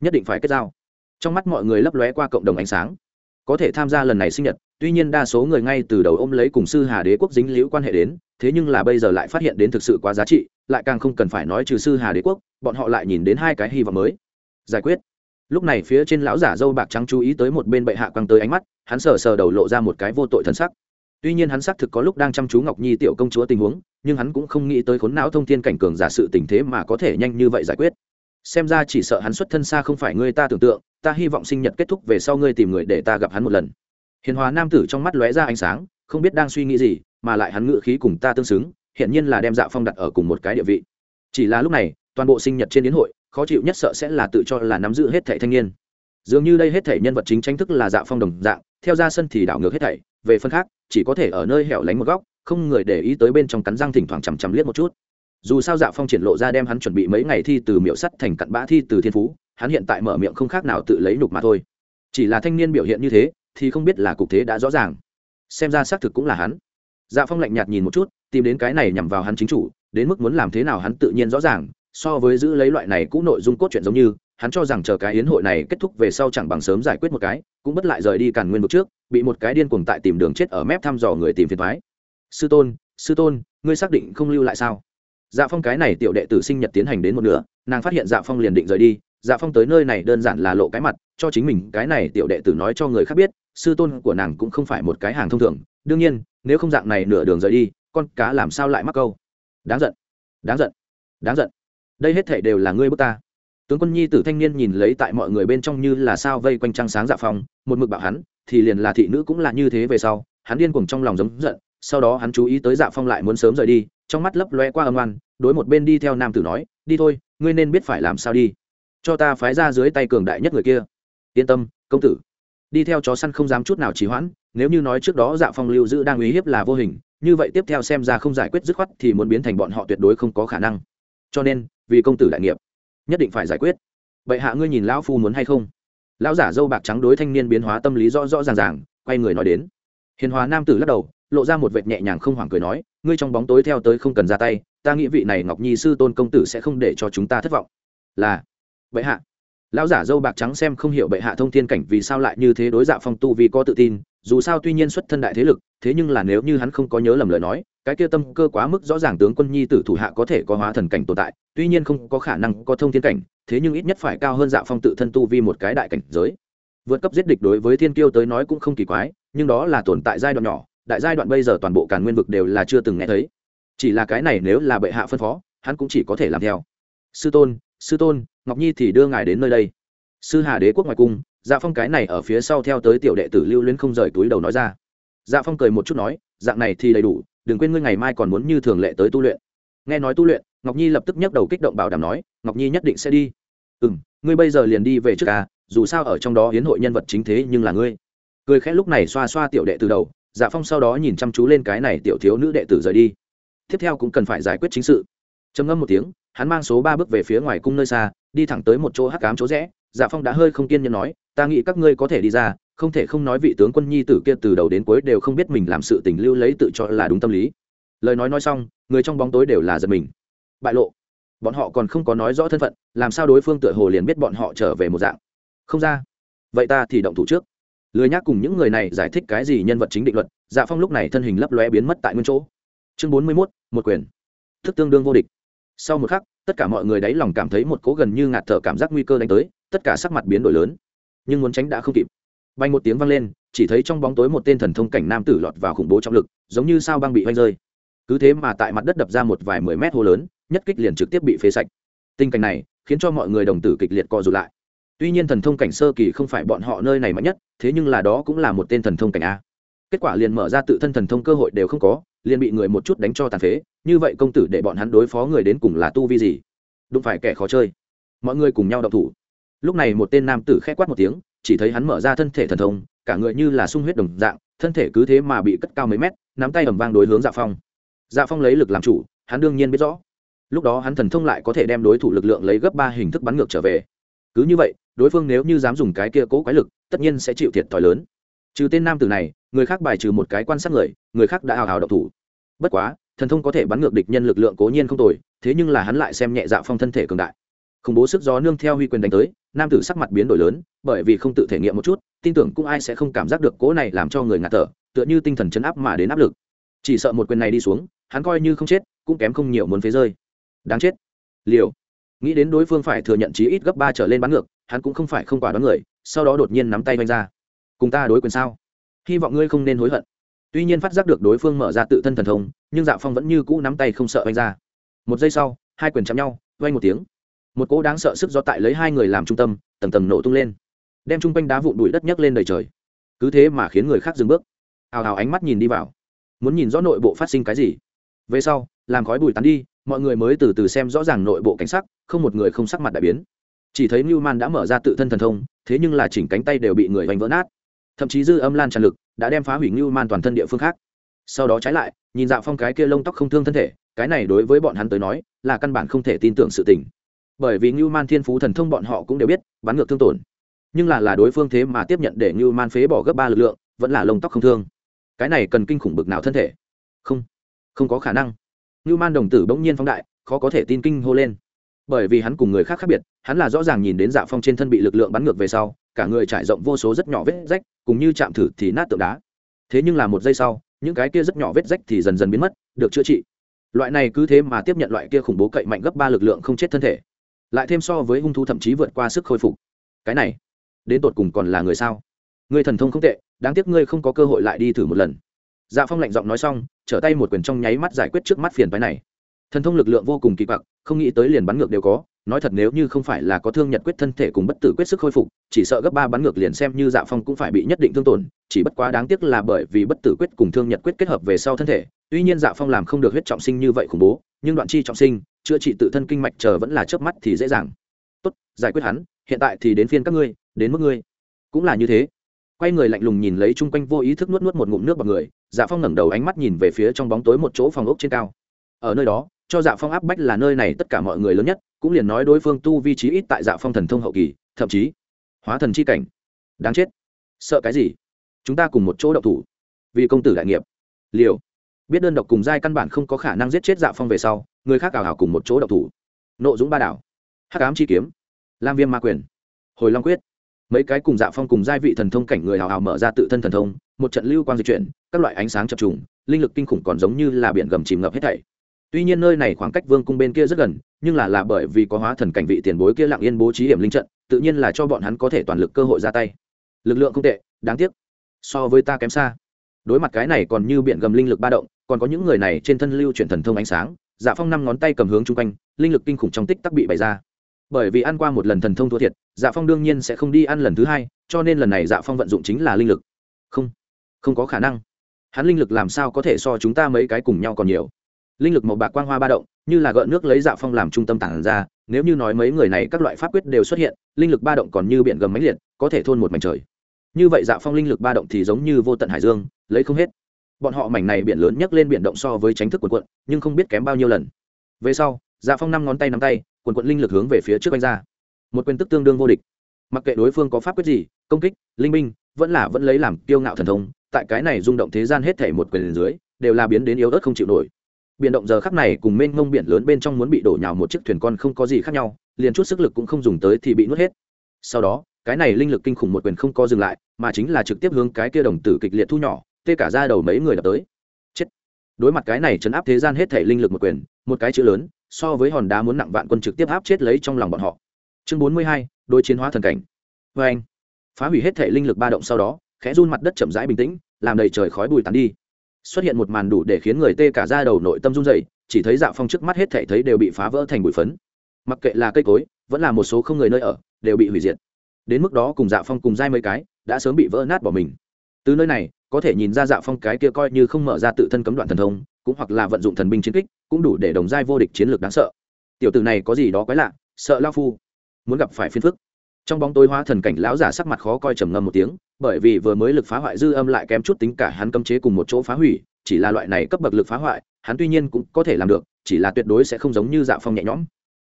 nhất định phải kết giao. Trong mắt mọi người lấp lóe qua cộng đồng ánh sáng. Có thể tham gia lần này sinh nhật, tuy nhiên đa số người ngay từ đầu ôm lấy cùng sư hà đế quốc dính liễu quan hệ đến thế nhưng là bây giờ lại phát hiện đến thực sự quá giá trị, lại càng không cần phải nói trừ sư hà đế quốc, bọn họ lại nhìn đến hai cái hy vọng mới. Giải quyết. Lúc này phía trên lão giả dâu bạc trắng chú ý tới một bên bệ hạ quăng tới ánh mắt, hắn sờ sờ đầu lộ ra một cái vô tội thân sắc. Tuy nhiên hắn xác thực có lúc đang chăm chú ngọc nhi tiểu công chúa tình huống, nhưng hắn cũng không nghĩ tới khốn não thông thiên cảnh cường giả sự tình thế mà có thể nhanh như vậy giải quyết. Xem ra chỉ sợ hắn xuất thân xa không phải ngươi ta tưởng tượng, ta hy vọng sinh nhật kết thúc về sau ngươi tìm người để ta gặp hắn một lần. Hiền hòa nam tử trong mắt lóe ra ánh sáng, không biết đang suy nghĩ gì mà lại hắn ngự khí cùng ta tương xứng hiện nhiên là đem dạ phong đặt ở cùng một cái địa vị. Chỉ là lúc này, toàn bộ sinh nhật trên đến hội, khó chịu nhất sợ sẽ là tự cho là nắm giữ hết thảy thanh niên. Dường như đây hết thảy nhân vật chính tranh thức là dạ phong đồng dạng, theo ra sân thì đảo ngược hết thảy, về phân khác, chỉ có thể ở nơi hẻo lánh một góc, không người để ý tới bên trong cắn răng thỉnh thoảng chằm chằm liếc một chút. Dù sao dạ phong triển lộ ra đem hắn chuẩn bị mấy ngày thi từ miệu sắt thành cặn bã thi từ thiên phú, hắn hiện tại mở miệng không khác nào tự lấy nhục mà thôi. Chỉ là thanh niên biểu hiện như thế, thì không biết là cục thế đã rõ ràng. Xem ra xác thực cũng là hắn dạ phong lạnh nhạt nhìn một chút, tìm đến cái này nhằm vào hắn chính chủ, đến mức muốn làm thế nào hắn tự nhiên rõ ràng, so với giữ lấy loại này cũng nội dung cốt truyện giống như, hắn cho rằng chờ cái yến hội này kết thúc về sau chẳng bằng sớm giải quyết một cái, cũng bất lại rời đi càn nguyên vực trước, bị một cái điên cuồng tại tìm đường chết ở mép thăm dò người tìm phiền thoái sư tôn sư tôn, ngươi xác định không lưu lại sao? Dạ phong cái này tiểu đệ tử sinh nhật tiến hành đến một nửa, nàng phát hiện dạ phong liền định rời đi. Dạ phong tới nơi này đơn giản là lộ cái mặt, cho chính mình, cái này tiểu đệ tử nói cho người khác biết, sư tôn của nàng cũng không phải một cái hàng thông thường đương nhiên, nếu không dạng này nửa đường rời đi, con cá làm sao lại mắc câu? Đáng giận đáng giận đáng giận. Đây hết thể đều là ngươi bước ta. Tướng quân nhi tử thanh niên nhìn lấy tại mọi người bên trong như là sao vây quanh trăng sáng dạ phong, một mực bảo hắn, thì liền là thị nữ cũng là như thế về sau, hắn điên cuồng trong lòng giống giận, sau đó hắn chú ý tới dạ phong lại muốn sớm rời đi, trong mắt lấp loe qua âm oan, đối một bên đi theo nam tử nói, đi thôi, ngươi nên biết phải làm sao đi. Cho ta phái ra dưới tay cường đại nhất người kia. Yên tâm, công tử đi theo chó săn không dám chút nào trì hoãn, nếu như nói trước đó dạ phong lưu giữ đang uy hiếp là vô hình, như vậy tiếp theo xem ra không giải quyết dứt khoát thì muốn biến thành bọn họ tuyệt đối không có khả năng. Cho nên, vì công tử đại nghiệp, nhất định phải giải quyết. Vậy hạ ngươi nhìn lão phu muốn hay không? Lão giả dâu bạc trắng đối thanh niên biến hóa tâm lý rõ rõ ràng ràng, quay người nói đến. Hiền hòa nam tử lắc đầu, lộ ra một vệt nhẹ nhàng không hoảng cười nói, ngươi trong bóng tối theo tới không cần ra tay, ta nghĩ vị này ngọc nhi sư tôn công tử sẽ không để cho chúng ta thất vọng. Là, bệ hạ lão giả dâu bạc trắng xem không hiểu bệ hạ thông thiên cảnh vì sao lại như thế đối dạ phong tu vì có tự tin, dù sao tuy nhiên xuất thân đại thế lực, thế nhưng là nếu như hắn không có nhớ lầm lời nói, cái kia tâm cơ quá mức rõ ràng tướng quân nhi tử thủ hạ có thể có hóa thần cảnh tồn tại, tuy nhiên không có khả năng có thông thiên cảnh, thế nhưng ít nhất phải cao hơn dạ phong tự thân tu vi một cái đại cảnh giới. Vượt cấp giết địch đối với thiên kiêu tới nói cũng không kỳ quái, nhưng đó là tồn tại giai đoạn nhỏ, đại giai đoạn bây giờ toàn bộ càn nguyên vực đều là chưa từng nghe thấy. Chỉ là cái này nếu là bệ hạ phân phó, hắn cũng chỉ có thể làm theo. Sư tôn sư tôn, ngọc nhi thì đưa ngài đến nơi đây. Sư hà đế quốc ngoài cung dạ phong cái này ở phía sau theo tới tiểu đệ tử lưu luyến không rời túi đầu nói ra. Dạ phong cười một chút nói, dạng này thì đầy đủ, đừng quên ngươi ngày mai còn muốn như thường lệ tới tu luyện. Nghe nói tu luyện, ngọc nhi lập tức nhắc đầu kích động bảo đảm nói, ngọc nhi nhất định sẽ đi. Ừ m ngươi bây giờ liền đi về trước à dù sao ở trong đó hiến hội nhân vật chính thế nhưng là ngươi. Cười khẽ lúc này xoa xoa tiểu đệ từ đầu dạ phong sau đó nhìn chăm chú lên cái này tiểu thiếu nữ đệ tử rời đi. Tiếp theo cũng cần phải giải quyết chính sự. Trầm ngâm một tiếng hắn mang số ba bước về phía ngoài cung nơi xa, đi thẳng tới một chỗ hắc cám chỗ rẽ. Dạ phong đã hơi không kiên nhẫn nói, ta nghĩ các ngươi có thể đi ra, không thể không nói vị tướng quân nhi tử kia từ đầu đến cuối đều không biết mình làm sự tình lưu lấy tự cho là đúng tâm lý. Lời nói nói xong, người trong bóng tối đều là giật mình. Bại lộ. Bọn họ còn không có nói rõ thân phận, làm sao đối phương tựa hồ liền biết bọn họ trở về một dạng. Không ra. Vậy ta thì động thủ trước. Lười nhác cùng những người này giải thích cái gì nhân vật chính định luật dạ phong lúc này thân hình lấp lóe biến mất tại nguyên chỗ. Chương bốn mươi mốt, một quyền. Thức tương đương vô địch sau một khắc, tất cả mọi người đáy lòng cảm thấy một cố gần như ngạt thở cảm giác nguy cơ đánh tới, tất cả sắc mặt biến đổi lớn. Nhưng muốn tránh đã không kịp. Bay một tiếng vang lên, chỉ thấy trong bóng tối một tên thần thông cảnh nam tử lọt vào khủng bố trọng lực, giống như sao băng bị vanh rơi. Cứ thế mà tại mặt đất đập ra một vài mười mét hô lớn, nhất kích liền trực tiếp bị phế sạch. Tình cảnh này khiến cho mọi người đồng tử kịch liệt co rụt lại. Tuy nhiên thần thông cảnh sơ kỳ không phải bọn họ nơi này mạnh nhất, thế nhưng là đó cũng là một tên thần thông cảnh a. Kết quả liền mở ra tự thân thần thông cơ hội đều không có liền bị người một chút đánh cho tàn phế, như vậy công tử để bọn hắn đối phó người đến cùng là tu vi gì? Đụng phải kẻ khó chơi. Mọi người cùng nhau đọc thủ. Lúc này một tên nam tử k h ẽ quát một tiếng, chỉ thấy hắn mở ra thân thể thần thông, cả người như là sung huyết đồng dạng, thân thể cứ thế mà bị cất cao mấy mét, nắm tay ẩm vang đối hướng dạ phong. Dạ phong lấy lực làm chủ, hắn đương nhiên biết rõ. Lúc đó hắn thần thông lại có thể đem đối thủ lực lượng lấy gấp ba hình thức bắn ngược trở về. Cứ như vậy, đối phương nếu như dám dùng cái kia cố quái lực, tất nhiên sẽ chịu thiệt thòi lớn. Trừ tên nam tử này, người khác bài trừ một cái quan sát người người khác đã hào hào độc thủ bất quá, thần thông có thể bắn ngược địch nhân lực lượng cố nhiên không tồi, thế nhưng là hắn lại xem nhẹ dạ phong thân thể cường đại. Khủng bố sức gió nương theo huy quyền đánh tới, nam tử sắc mặt biến đổi lớn, bởi vì không tự thể nghiệm một chút, tin tưởng cũng ai sẽ không cảm giác được cố này làm cho người ngạt thở, tựa như tinh thần chấn áp mà đến áp lực. Chỉ sợ một quyền này đi xuống, hắn coi như không chết, cũng kém không nhiều muốn phế rơi. Đáng chết. Liều. Nghĩ đến đối phương phải thừa nhận chí ít gấp ba trở lên bắn ngược, hắn cũng không phải không quả đoán người, sau đó đột nhiên nắm tay vanh ra. Cùng ta đối quyền sao? Hy vọng ngươi không nên hối hận tuy nhiên phát giác được đối phương mở ra tự thân thần thông nhưng dạ phong vẫn như cũ nắm tay không sợ oanh ra. Một giây sau hai quyền chạm nhau oanh một tiếng. Một cỗ đáng sợ sức gió tại lấy hai người làm trung tâm tầng tầng nổ tung lên đem chung quanh đá vụn bụi đất nhấc lên đầy trời. Cứ thế mà khiến người khác dừng bước. Hào hào ánh mắt nhìn đi vào. Muốn nhìn rõ nội bộ phát sinh cái gì. Về sau làm khói bụi tán đi mọi người mới từ từ xem rõ ràng nội bộ cảnh sắc không một người không sắc mặt đại biến. Chỉ thấy Newman Man đã mở ra tự thân thần thông, thế nhưng là chỉnh cánh tay đều bị người vành vỡ nát. Thậm chí dư âm lan tràn lực đã đem phá hủy ngưu Man toàn thân địa phương khác. Sau đó trái lại, nhìn Dạ Phong cái kia lông tóc không thương thân thể, cái này đối với bọn hắn tới nói, là căn bản không thể tin tưởng sự tình. Bởi vì ngưu Man thiên phú thần thông bọn họ cũng đều biết, bắn ngược thương tổn. Nhưng là là đối phương thế mà tiếp nhận để ngưu Man phế bỏ gấp ba lực lượng, vẫn là lông tóc không thương. Cái này cần kinh khủng bực nào thân thể? Không, không có khả năng. ngưu Man đồng tử bỗng nhiên phóng đại, khó có thể tin kinh hô lên bởi vì hắn cùng người khác khác biệt hắn là rõ ràng nhìn đến dạ phong trên thân bị lực lượng bắn ngược về sau cả người trải rộng vô số rất nhỏ vết rách cùng như chạm thử thì nát tượng đá. Thế nhưng là một giây sau, những cái kia rất nhỏ vết rách thì dần dần biến mất, được chữa trị. Loại này cứ thế mà tiếp nhận loại kia khủng bố cậy mạnh gấp ba lực lượng không chết thân thể. Lại thêm so với hung thú thậm chí vượt qua sức khôi phục. Cái này, đến tột cùng còn là người sao? Người thần thông không tệ, đáng tiếc ngươi không có cơ hội lại đi thử một lần. Dạ phong lạnh giọng nói xong, trở tay một quyền trong nháy mắt giải quyết trước mắt phiền phái này. Thần thông lực lượng vô cùng kỳ quặc, không nghĩ tới liền bắn ngược đều có nói thật nếu như không phải là có thương nhật quyết thân thể cùng bất tử quyết sức khôi phục, chỉ sợ gấp ba bắn ngược liền xem như dạ phong cũng phải bị nhất định thương tổn, chỉ bất quá đáng tiếc là bởi vì bất tử quyết cùng thương nhật quyết kết hợp về sau thân thể, tuy nhiên dạ phong làm không được huyết trọng sinh như vậy khủng bố, nhưng đoạn chi trọng sinh, chữa trị tự thân kinh mạch chờ vẫn là chớp mắt thì dễ dàng. Tốt, giải quyết hắn, hiện tại thì đến phiên các ngươi, đến mức ngươi. Cũng là như thế. Quay người lạnh lùng nhìn lấy chung quanh vô ý thức nuốt nuốt một ngụm nước bằng người dạ phong ngẩng đầu ánh mắt nhìn về phía trong bóng tối một chỗ phòng ốc trên cao. Ở nơi đó cho dạ phong áp bách là nơi này tất cả mọi người lớn nhất, cũng liền nói đối phương tu vi trí ít tại dạ phong thần thông hậu kỳ, thậm chí hóa thần c h i cảnh. Đáng chết. Sợ cái gì? Chúng ta cùng một chỗ độc thủ. Vì công tử đại nghiệp. Liều. Biết đơn độc cùng giai căn bản không có khả năng giết chết dạ phong về sau, người khác ảo hảo cùng một chỗ độc thủ. Nộ dũng ba đảo. Hắc ám chi kiếm. Lam viêm ma quyền. Hồi long quyết. Mấy cái cùng dạ phong cùng giai vị thần thông cảnh người hào hào mở ra tự thân thần thông, một trận lưu quang di chuyển, các loại ánh sáng chập trùng, linh lực kinh khủng còn giống như là biển gầm chìm ngập hết thảy tuy nhiên nơi này khoảng cách vương cung bên kia rất gần, nhưng là là bởi vì có hóa thần cảnh vị tiền bối kia lặng yên bố trí hiểm linh trận, tự nhiên là cho bọn hắn có thể toàn lực cơ hội ra tay. Lực lượng không tệ, đáng tiếc. So với ta kém xa. Đối mặt cái này còn như biển gầm linh lực ba động, còn có những người này trên thân lưu chuyển thần thông ánh sáng dạ phong năm ngón tay cầm hướng chung quanh, linh lực kinh khủng trong tích tắc bị bày ra. Bởi vì ăn qua một lần thần thông thua thiệt dạ phong đương nhiên sẽ không đi ăn lần thứ hai, cho nên lần này dạ phong vận dụng chính là linh lực. Không không có khả năng. Hắn linh lực làm sao có thể so chúng ta mấy cái cùng nhau còn nhiều? Linh lực màu bạc quang hoa ba động, như là gợn nước lấy dạ phong làm trung tâm tản ra, nếu như nói mấy người này các loại pháp quyết đều xuất hiện, linh lực ba động còn như biển gầm máy liệt, có thể thôn một mảnh trời. Như vậy dạ phong linh lực ba động thì giống như vô tận hải dương, lấy không hết. Bọn họ mảnh này biển lớn nhấc lên biển động so với tránh thức quần quận, nhưng không biết kém bao nhiêu lần. Về sau dạ phong năm ngón tay nắm tay, quần quận linh lực hướng về phía trước anh ra. Một quyền tức tương đương vô địch. Mặc kệ đối phương có pháp quyết gì, công kích, linh binh, vẫn là vẫn lấy làm kiêu ngạo thần thông, tại cái này rung động thế gian hết thể một quyền dưới, đều là biến đến yếu ớt không chịu nổi biển động giờ khắc này cùng mênh mông biển lớn bên trong muốn bị đổ nhào một chiếc thuyền con không có gì khác nhau, liền chút sức lực cũng không dùng tới thì bị nuốt hết. Sau đó, cái này linh lực kinh khủng một quyền không có dừng lại, mà chính là trực tiếp hướng cái kia đồng tử kịch liệt thu nhỏ, tê cả ra đầu mấy người đập tới. Chết. Đối mặt cái này chấn áp thế gian hết thể linh lực một quyền, một cái chữ lớn, so với hòn đá muốn nặng vạn quân trực tiếp áp chết lấy trong lòng bọn họ. Chương bốn mươi hai đôi chiến hóa thần cảnh. Vê anh phá hủy hết thể linh lực ba động sau đó, khẽ run mặt đất chậm rãi bình tĩnh, làm đầy trời khói bùi tán đi xuất hiện một màn đủ để khiến người tê cả ra đầu nội tâm run dậy chỉ thấy dạ phong trước mắt hết thể thấy đều bị phá vỡ thành bụi phấn. Mặc kệ là cây cối, vẫn là một số không người nơi ở, đều bị hủy diệt. Đến mức đó cùng dạ phong cùng dai mấy cái, đã sớm bị vỡ nát bỏ mình. Từ nơi này, có thể nhìn ra dạ phong cái kia coi như không mở ra tự thân cấm đoạn thần thông, cũng hoặc là vận dụng thần binh chiến kích, cũng đủ để đồng giai vô địch chiến lược đáng sợ. Tiểu tử này có gì đó quái lạ, sợ lao phu, muốn gặp phải phiền phức trong bóng tối hóa thần cảnh lão giả sắc mặt khó coi trầm ngâm một tiếng, bởi vì vừa mới lực phá hoại dư âm lại kém chút tính cả hắn cấm chế cùng một chỗ phá hủy, chỉ là loại này cấp bậc lực phá hoại, hắn tuy nhiên cũng có thể làm được, chỉ là tuyệt đối sẽ không giống như dạ phong nhẹ nhõm.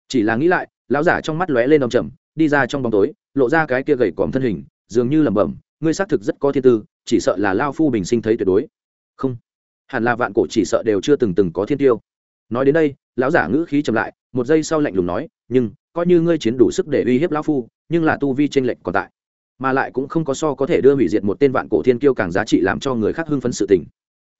Chỉ là nghĩ lại, lão giả trong mắt lóe lên đông trầm, đi ra trong bóng tối, lộ ra cái kia gầy còm thân hình, dường như lẩm bẩm, ngươi xác thực rất có thiên tư, chỉ sợ là lao phu bình sinh thấy tuyệt đối. Không. Hẳn là vạn cổ chỉ sợ đều chưa từng từng có thiên tiêu. Nói đến đây, lão giả ngữ khí trầm lại, một giây sau lạnh lùng nói, nhưng, coi như ngươi chiến đủ sức để uy hiếp lão phu nhưng là tu vi trên lệch còn tại, mà lại cũng không có so có thể đưa hủy diệt một tên vạn cổ thiên kiêu càng giá trị làm cho người khác hưng phấn sự tình.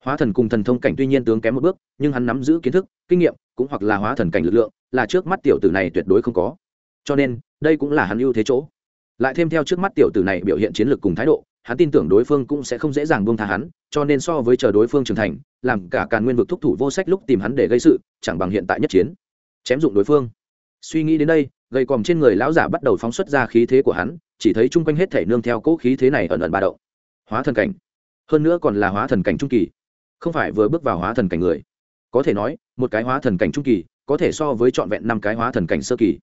Hóa thần cùng thần thông cảnh tuy nhiên tướng kém một bước, nhưng hắn nắm giữ kiến thức, kinh nghiệm, cũng hoặc là hóa thần cảnh lực lượng, là trước mắt tiểu tử này tuyệt đối không có. Cho nên, đây cũng là hắn ưu thế chỗ. Lại thêm theo trước mắt tiểu tử này biểu hiện chiến lược cùng thái độ, hắn tin tưởng đối phương cũng sẽ không dễ dàng buông tha hắn, cho nên so với chờ đối phương trưởng thành, làm cả càn nguyên vực thúc thủ vô sách lúc tìm hắn để gây sự, chẳng bằng hiện tại nhất chiến. Chém dụng đối phương suy nghĩ đến đây gầy còm trên người lão giả bắt đầu phóng xuất ra khí thế của hắn chỉ thấy chung quanh hết thể nương theo cỗ khí thế này ẩn ẩn ba đậu, hóa thần cảnh. Hơn nữa còn là hóa thần cảnh trung kỳ. Không phải vừa bước vào hóa thần cảnh người. Có thể nói một cái hóa thần cảnh trung kỳ có thể so với trọn vẹn năm cái hóa thần cảnh sơ kỳ.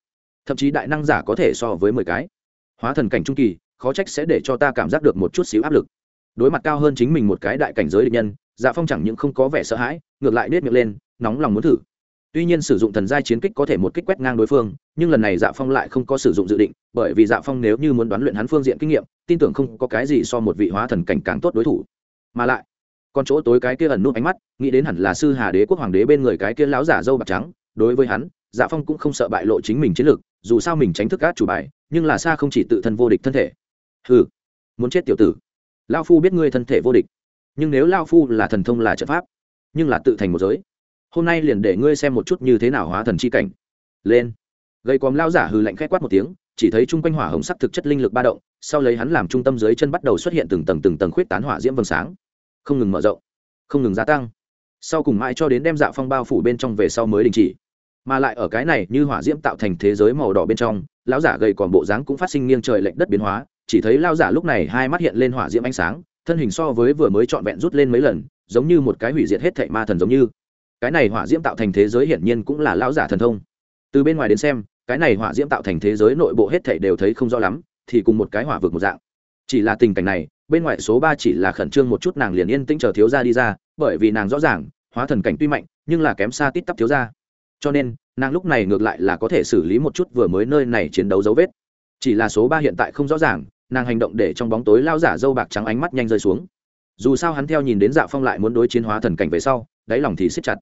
Thậm chí đại năng giả có thể so với mười cái. Hóa thần cảnh trung kỳ khó trách sẽ để cho ta cảm giác được một chút xíu áp lực. Đối mặt cao hơn chính mình một cái đại cảnh giới địch nhân dạ phong chẳng những không có vẻ sợ hãi ngược lại nết miệng lên nóng lòng muốn thử tuy nhiên sử dụng thần giai chiến kích có thể một kích quét ngang đối phương, nhưng lần này dạ phong lại không có sử dụng dự định, bởi vì dạ phong nếu như muốn đoán luyện hắn phương diện kinh nghiệm, tin tưởng không có cái gì so một vị hóa thần cảnh càng tốt đối thủ. Mà lại con chỗ tối cái kia ẩn nút ánh mắt, nghĩ đến hẳn là sư hà đế quốc hoàng đế bên người cái kia láo giả dâu bạc trắng, đối với hắn dạ phong cũng không sợ bại lộ chính mình chiến lược, dù sao mình tránh thức cát chủ bài, nhưng là xa không chỉ tự thân vô địch thân thể. Ừ muốn chết tiểu tử. Lao phu biết ngươi thân thể vô địch, nhưng nếu lao phu là thần thông là trận pháp, nhưng là tự thành một giới hôm nay liền để ngươi xem một chút như thế nào hóa thần chi cảnh. Lên. Gây quòm lao giả hừ lạnh khét quát một tiếng, chỉ thấy chung quanh hỏa hồng sắc thực chất linh lực ba động, sau lấy hắn làm trung tâm dưới chân bắt đầu xuất hiện từng tầng từng tầng khuyết tán hỏa diễm vầng sáng. Không ngừng mở rộng, không ngừng gia tăng. Sau cùng mãi cho đến đem dạ phong bao phủ bên trong về sau mới đình chỉ. Mà lại ở cái này như hỏa diễm tạo thành thế giới màu đỏ bên trong, lão giả gầy còn bộ dáng cũng phát sinh nghiêng trời lệch đất biến hóa, chỉ thấy lao giả lúc này hai mắt hiện lên hỏa diễm ánh sáng, thân hình so với vừa mới trọn vẹn rút lên mấy lần, giống như một cái hủy diệt hết thệ ma thần giống như cái này hỏa diễm tạo thành thế giới hiển nhiên cũng là lão giả thần thông. Từ bên ngoài đến xem, cái này hỏa diễm tạo thành thế giới nội bộ hết thảy đều thấy không rõ lắm, thì cùng một cái hỏa vực một dạng. Chỉ là tình cảnh này, bên ngoài số ba chỉ là khẩn trương một chút nàng liền yên tĩnh chờ thiếu gia đi ra, bởi vì nàng rõ ràng, hóa thần cảnh tuy mạnh, nhưng là kém xa tít tắp thiếu gia. Cho nên, nàng lúc này ngược lại là có thể xử lý một chút vừa mới nơi này chiến đấu dấu vết. Chỉ là số ba hiện tại không rõ ràng, nàng hành động để trong bóng tối lao giả dâu bạc trắng ánh mắt nhanh rơi xuống dù sao hắn theo nhìn đến dạ phong lại muốn đối chiến hóa thần cảnh về sau, đáy lòng thì siết chặt.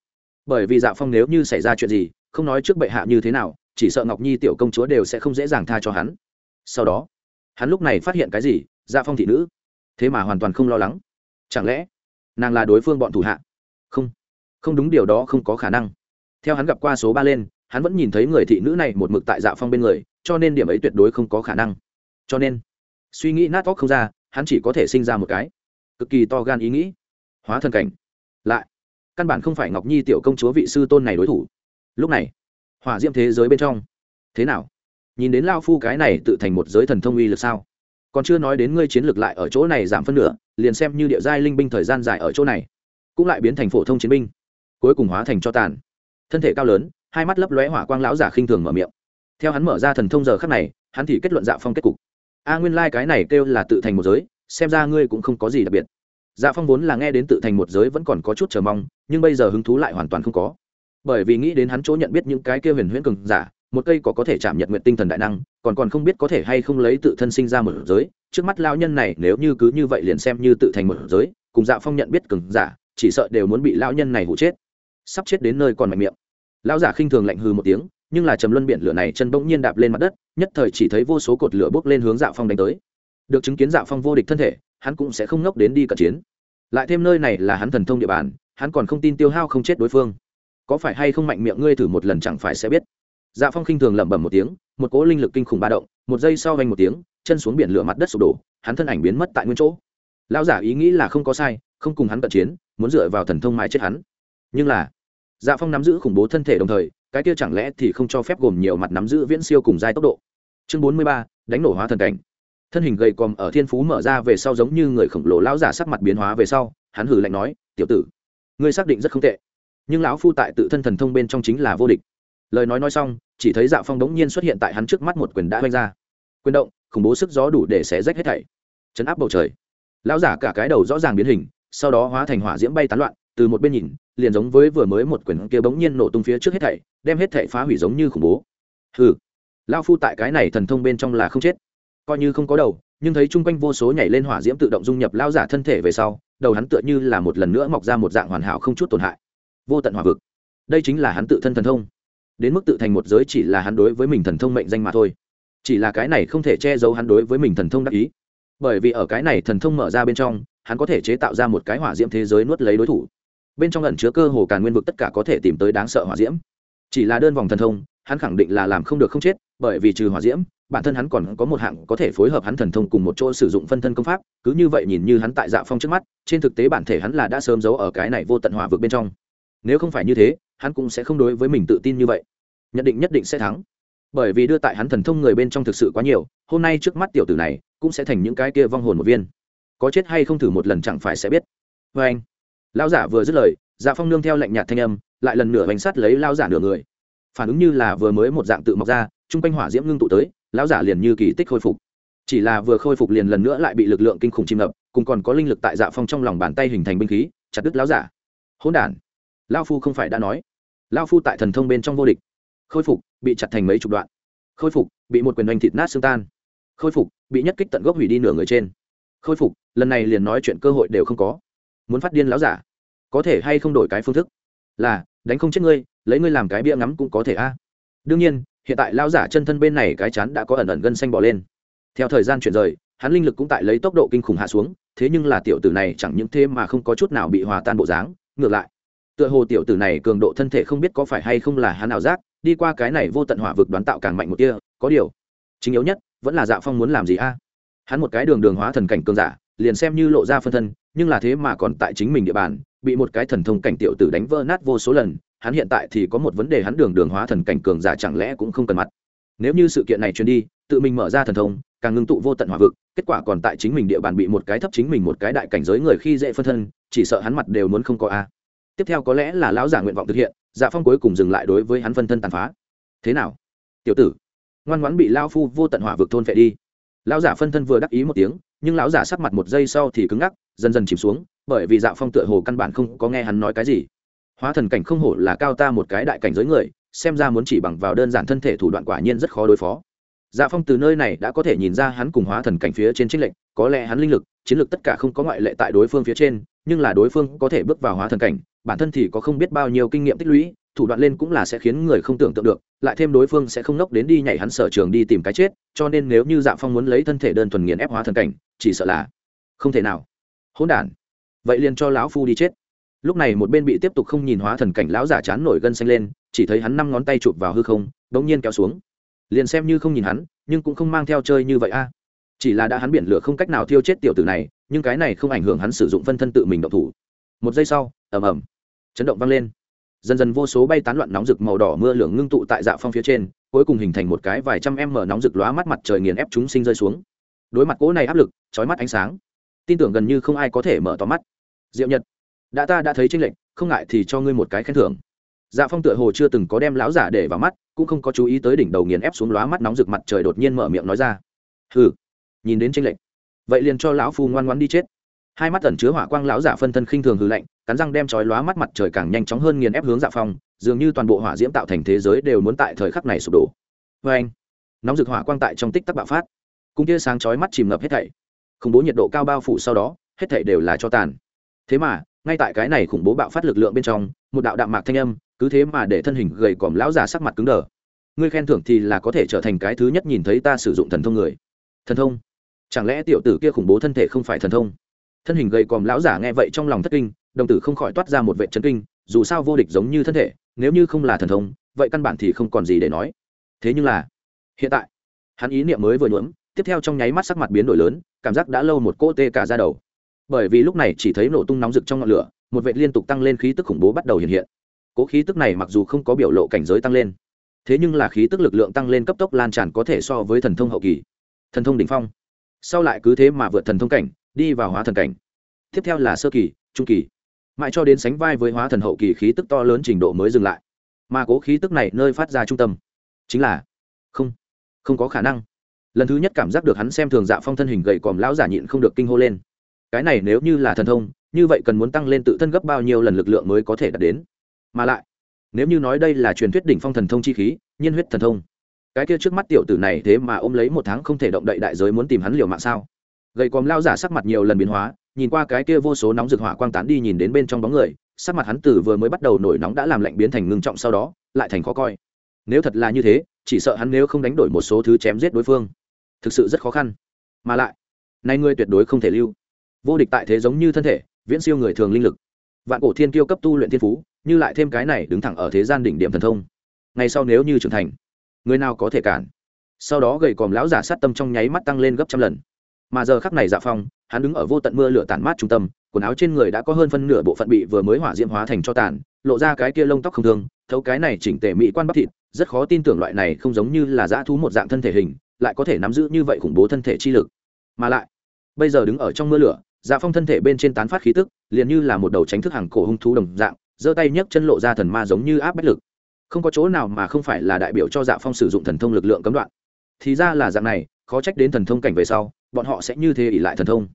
Bởi vì dạ phong nếu như xảy ra chuyện gì, không nói trước bệ hạ như thế nào, chỉ sợ ngọc nhi tiểu công chúa đều sẽ không dễ dàng tha cho hắn. Sau đó, hắn lúc này phát hiện cái gì dạ phong thị nữ? Thế mà hoàn toàn không lo lắng. Chẳng lẽ nàng là đối phương bọn thủ hạ? Không không đúng điều đó không có khả năng. Theo hắn gặp qua số ba lên, hắn vẫn nhìn thấy người thị nữ này một mực tại dạ phong bên người, cho nên điểm ấy tuyệt đối không có khả năng. Cho nên, suy nghĩ nát óc không ra, hắn chỉ có thể sinh ra một cái cực kỳ to gan ý nghĩ. Hóa thần cảnh. Lại, căn bản không phải ngọc nhi tiểu công chúa vị sư tôn này đối thủ. Lúc này, hỏa diễm thế giới bên trong. Thế nào? Nhìn đến lao phu cái này tự thành một giới thần thông uy lực sao? Còn chưa nói đến ngươi chiến lược lại ở chỗ này giảm phân nửa, liền xem như địa giai linh binh thời gian dài ở chỗ này, cũng lại biến thành phổ thông chiến binh, cuối cùng hóa thành cho tàn. Thân thể cao lớn, hai mắt lấp lóe hỏa quang lão giả khinh thường mở miệng. Theo hắn mở ra thần thông giờ khắc này, hắn thì kết luận dạ phong kết cục. A nguyên lai、like、cái này kêu là tự thành một giới xem ra ngươi cũng không có gì đặc biệt. Dạ phong vốn là nghe đến tự thành một giới vẫn còn có chút chờ mong, nhưng bây giờ hứng thú lại hoàn toàn không có. Bởi vì nghĩ đến hắn chỗ nhận biết những cái kia huyền huyễn cường giả, một cây có có thể chạm nhật nguyện tinh thần đại năng, còn còn không biết có thể hay không lấy tự thân sinh ra một giới, trước mắt lao nhân này nếu như cứ như vậy liền xem như tự thành một giới, cùng dạ phong nhận biết cường giả, chỉ sợ đều muốn bị lao nhân này hụ chết. Sắp chết đến nơi còn mạnh miệng. Lão giả khinh thường lạnh hư một tiếng, nhưng là trầm luân biển lửa này chân bỗng nhiên đạp lên mặt đất, nhất thời chỉ thấy vô số cột lửa bốc lên hướng dạ phong đánh tới được chứng kiến dạ phong vô địch thân thể, hắn cũng sẽ không ngốc đến đi cận chiến. Lại thêm nơi này là hắn thần thông địa bàn, hắn còn không tin tiêu hao không chết đối phương. Có phải hay không mạnh miệng ngươi thử một lần chẳng phải sẽ biết. Dạ phong khinh thường lẩm bẩm một tiếng, một cỗ linh lực kinh khủng ba động, một giây sau vanh một tiếng, chân xuống biển lửa mặt đất sụp đổ, hắn thân ảnh biến mất tại nguyên chỗ. Lão giả ý nghĩ là không có sai, không cùng hắn cận chiến, muốn dựa vào thần thông mãi chết hắn. Nhưng là dạ phong nắm giữ khủng bố thân thể đồng thời, cái kia chẳng lẽ thì không cho phép gồm nhiều mặt nắm giữ viễn siêu cùng giai tốc độ. Chương bốn mươi ba, đánh nổ hóa thần cảnh thân hình gầy còm ở thiên phú mở ra về sau giống như người khổng lồ lão giả sắc mặt biến hóa về sau, hắn hử lạnh nói, tiểu tử, ngươi xác định rất không tệ, nhưng lão phu tại tự thân thần thông bên trong chính là vô địch. Lời nói nói xong, chỉ thấy dạ phong đống nhiên xuất hiện tại hắn trước mắt một quyền đã vanh ra. Quyền động, khủng bố sức gió đủ để xé rách hết thảy. Chấn áp bầu trời. Lão giả cả cái đầu rõ ràng biến hình, sau đó hóa thành hỏa diễm bay tán loạn, từ một bên nhìn, liền giống với vừa mới một quyền kia bỗng nhiên nổ tung phía trước hết thảy, đem hết thảy phá hủy giống như khủng bố. Hừ, lão phu tại cái này thần thông bên trong là không chết coi như không có đầu, nhưng thấy chung quanh vô số nhảy lên hỏa diễm tự động dung nhập lao giả thân thể về sau, đầu hắn tựa như là một lần nữa mọc ra một dạng hoàn hảo không chút tổn hại. Vô tận hỏa vực. Đây chính là hắn tự thân thần thông. Đến mức tự thành một giới chỉ là hắn đối với mình thần thông mệnh danh mà thôi. Chỉ là cái này không thể che giấu hắn đối với mình thần thông đắc ý. Bởi vì ở cái này thần thông mở ra bên trong, hắn có thể chế tạo ra một cái hỏa diễm thế giới nuốt lấy đối thủ. Bên trong ẩn chứa cơ hồ càn nguyên vực tất cả có thể tìm tới đáng sợ hỏa diễm. Chỉ là đơn vòng thần thông, hắn khẳng định là làm không được không chết, bởi vì trừ hỏa diễm bản thân hắn còn có một hạng có thể phối hợp hắn thần thông cùng một chỗ sử dụng phân thân công pháp, cứ như vậy nhìn như hắn tại dạ phong trước mắt, trên thực tế bản thể hắn là đã sớm giấu ở cái này vô tận hỏa vực bên trong. Nếu không phải như thế, hắn cũng sẽ không đối với mình tự tin như vậy. Nhận định nhất định sẽ thắng. Bởi vì đưa tại hắn thần thông người bên trong thực sự quá nhiều, hôm nay trước mắt tiểu tử này cũng sẽ thành những cái kia vong hồn một viên. Có chết hay không thử một lần chẳng phải sẽ biết. Vê anh. Lao giả vừa dứt lời dạ phong nương theo lệnh nhạt thanh âm, lại lần nửa bánh sắt lấy lao giả nửa người. Phản ứng như là vừa mới một dạng tự mọc ra, chung quanh hỏa diễm ngưng tụ tới lão giả liền như kỳ tích khôi phục. Chỉ là vừa khôi phục liền lần nữa lại bị lực lượng kinh khủng chìm ngập, cùng còn có linh lực tại dạ phong trong lòng bàn tay hình thành binh khí, chặt đứt lão giả. Hỗn đản. Lao phu không phải đã nói. Lao phu tại thần thông bên trong vô địch. Khôi phục, bị chặt thành mấy chục đoạn. Khôi phục, bị một quyền oanh thịt nát xương tan. Khôi phục, bị nhất kích tận gốc hủy đi nửa người trên. Khôi phục, lần này liền nói chuyện cơ hội đều không có. Muốn phát điên lão giả. Có thể hay không đổi cái phương thức? Là, đánh không chết ngươi, lấy ngươi làm cái bia ngắm cũng có thể a. Đương nhiên hiện tại lão giả chân thân bên này cái chán đã có ẩn ẩn gân xanh bỏ lên. Theo thời gian chuyển rời, hắn linh lực cũng tại lấy tốc độ kinh khủng hạ xuống, thế nhưng là tiểu tử này chẳng những thế mà không có chút nào bị hòa tan bộ dáng, ngược lại. Tựa hồ tiểu tử này cường độ thân thể không biết có phải hay không là hắn nào giác, đi qua cái này vô tận hỏa vực đoán tạo càng mạnh một tia, có điều, chính yếu nhất, vẫn là dạ phong muốn làm gì a? Hắn một cái đường đường hóa thần cảnh cường giả, liền xem như lộ ra phân thân, nhưng là thế mà còn tại chính mình địa bàn, bị một cái thần thông cảnh tiểu tử đánh vỡ nát vô số lần hắn hiện tại thì có một vấn đề hắn đường đường hóa thần cảnh cường giả chẳng lẽ cũng không cần mặt. Nếu như sự kiện này truyền đi, tự mình mở ra thần thông, càng ngưng tụ vô tận hỏa vực, kết quả còn tại chính mình địa bàn bị một cái thấp chính mình một cái đại cảnh giới người khi dễ phân thân, chỉ sợ hắn mặt đều muốn không có a. Tiếp theo có lẽ là lão giả nguyện vọng thực hiện dạ phong cuối cùng dừng lại đối với hắn phân thân tàn phá. Thế nào? Tiểu tử, ngoan ngoãn bị lao phu vô tận hỏa vực thôn vệ đi. Lão giả phân thân vừa đắc ý một tiếng, nhưng lão giả sắc mặt một giây sau thì cứng ngắc, dần dần chìm xuống, bởi vì dạ phong tựa hồ căn bản không có nghe hắn nói cái gì hóa thần cảnh không hổ là cao ta một cái đại cảnh giới người, xem ra muốn chỉ bằng vào đơn giản thân thể thủ đoạn quả nhiên rất khó đối phó. Dạ phong từ nơi này đã có thể nhìn ra hắn cùng hóa thần cảnh phía trên trích lệnh có lẽ hắn linh lực, chiến lược tất cả không có ngoại lệ tại đối phương phía trên, nhưng là đối phương có thể bước vào hóa thần cảnh, bản thân thì có không biết bao nhiêu kinh nghiệm tích lũy, thủ đoạn lên cũng là sẽ khiến người không tưởng tượng được, lại thêm đối phương sẽ không nốc đến đi nhảy hắn sở trường đi tìm cái chết, cho nên nếu như dạ phong muốn lấy thân thể đơn thuần nghiền ép hóa thần cảnh, chỉ sợ là không thể nào. Hỗn đản, vậy liền cho lão phu đi chết lúc này một bên bị tiếp tục không nhìn hóa thần cảnh lão giả chán nổi gân xanh lên, chỉ thấy hắn năm ngón tay chụp vào hư không đ ỗ n g nhiên kéo xuống. Liền xem như không nhìn hắn, nhưng cũng không mang theo chơi như vậy a. Chỉ là đã hắn biển lửa không cách nào thiêu chết tiểu tử này, nhưng cái này không ảnh hưởng hắn sử dụng phân thân tự mình động thủ. Một giây sau, ầm ầm, chấn động vang lên. Dần dần vô số bay tán loạn nóng rực màu đỏ mưa lửa ngưng tụ tại dạ phong phía trên, cuối cùng hình thành một cái vài trăm em mở nóng rực lóa mắt mặt trời nghiền ép chúng sinh rơi xuống. Đối mặt cỗ này áp lực trói mắt ánh sáng. Tin tưởng gần như không ai có thể mở tóm mắt. Diệu nhật đã ta đã thấy tranh lệnh không ngại thì cho ngươi một cái khen thưởng. Dạ phong tựa hồ chưa từng có đem lão giả để vào mắt, cũng không có chú ý tới đỉnh đầu nghiền ép xuống lóa mắt nóng rực mặt trời đột nhiên mở miệng nói ra. Hừ, nhìn đến tranh lệnh vậy liền cho lão phu ngoan ngoan đi chết. Hai mắt tẩn chứa hỏa quang lão giả phân thân khinh thường hư lạnh, cắn răng đem chói lóa mắt mặt trời càng nhanh chóng hơn nghiền ép hướng dạ phong, dường như toàn bộ hỏa diễm tạo thành thế giới đều muốn tại thời khắc này sụp đổ. Vê anh, nóng rực hỏa quang tại trong tích tắc bạo phát. Cung tia sáng chói mắt chìm ngập hết thảy. Khủng bố nhiệt độ cao bao phủ sau đó, hết thảy đều là cho tàn. Thế mà ngay tại cái này khủng bố bạo phát lực lượng bên trong, một đạo đạm mạc thanh âm, cứ thế mà để thân hình gầy còm lão già sắc mặt cứng đờ. Ngươi khen thưởng thì là có thể trở thành cái thứ nhất nhìn thấy ta sử dụng thần thông người. Thần thông? Chẳng lẽ tiểu tử kia khủng bố thân thể không phải thần thông? Thân hình gầy còm lão giả nghe vậy trong lòng thất kinh, đồng tử không khỏi toát ra một vệ chấn kinh, dù sao vô địch giống như thân thể, nếu như không là thần thông, vậy căn bản thì không còn gì để nói. Thế nhưng là, hiện tại, hắn ý niệm mới vừa nhuỡm tiếp theo trong nháy mắt sắc mặt biến đổi lớn, cảm giác đã lâu một cỗ tê cả ra đầu bởi vì lúc này chỉ thấy nổ tung nóng rực trong ngọn lửa, một vệ liên tục tăng lên khí tức khủng bố bắt đầu hiện hiện. Cỗ khí tức này mặc dù không có biểu lộ cảnh giới tăng lên, thế nhưng là khí tức lực lượng tăng lên cấp tốc lan tràn có thể so với thần thông hậu kỳ. Thần thông đỉnh phong. Sau lại cứ thế mà vượt thần thông cảnh, đi vào hóa thần cảnh. Tiếp theo là sơ kỳ, trung kỳ. Mãi cho đến sánh vai với hóa thần hậu kỳ, khí tức to lớn trình độ mới dừng lại. Mà cố khí tức này nơi phát ra trung tâm, chính là không không có khả năng. Lần thứ nhất cảm giác được hắn xem thường dạ phong thân hình gầy còm lão giả nhịn không được kinh hô lên cái này nếu như là thần thông, như vậy cần muốn tăng lên tự thân gấp bao nhiêu lần lực lượng mới có thể đạt đến? Mà lại, nếu như nói đây là truyền thuyết đỉnh phong thần thông chi khí, nhiên huyết thần thông, cái kia trước mắt tiểu tử này thế mà ôm lấy một tháng không thể động đậy đại giới muốn tìm hắn liều mạng sao? Gầy còm lao giả sắc mặt nhiều lần biến hóa, nhìn qua cái kia vô số nóng rực hỏa quang tán đi nhìn đến bên trong bóng người, sắc mặt hắn từ vừa mới bắt đầu nổi nóng đã làm lạnh biến thành ngưng trọng sau đó, lại thành khó coi. Nếu thật là như thế, chỉ sợ hắn nếu không đánh đổi một số thứ chém giết đối phương, thực sự rất khó khăn. Mà lại nay ngươi tuyệt đối không thể lưu vô địch tại thế giống như thân thể, viễn siêu người thường linh lực. Vạn cổ thiên kiêu cấp tu luyện thiên phú, như lại thêm cái này đứng thẳng ở thế gian đỉnh điểm thần thông. Ngay sau nếu như trưởng thành, người nào có thể cản? Sau đó gầy còm lão giả sát tâm trong nháy mắt tăng lên gấp trăm lần. Mà giờ khắc này dạ phong, hắn đứng ở vô tận mưa lửa tản mát trung tâm, quần áo trên người đã có hơn phân nửa bộ phận bị vừa mới hỏa diễm hóa thành cho tàn, lộ ra cái kia lông tóc không thương, thấu cái này chỉnh tề mỹ quan bắp thịt, rất khó tin tưởng loại này không giống như là dã thú một dạng thân thể hình, lại có thể nắm giữ như vậy khủng bố thân thể chi lực. Mà lại, bây giờ đứng ở trong mưa lửa dạ phong thân thể bên trên tán phát khí tức liền như là một đầu tránh thức hàng cổ hung thú đồng dạng giơ tay nhấc chân lộ ra thần ma giống như áp bách lực. Không có chỗ nào mà không phải là đại biểu cho dạ phong sử dụng thần thông lực lượng cấm đoạn. Thì ra là dạng này khó trách đến thần thông cảnh về sau bọn họ sẽ như thế ỉ lại thần thông.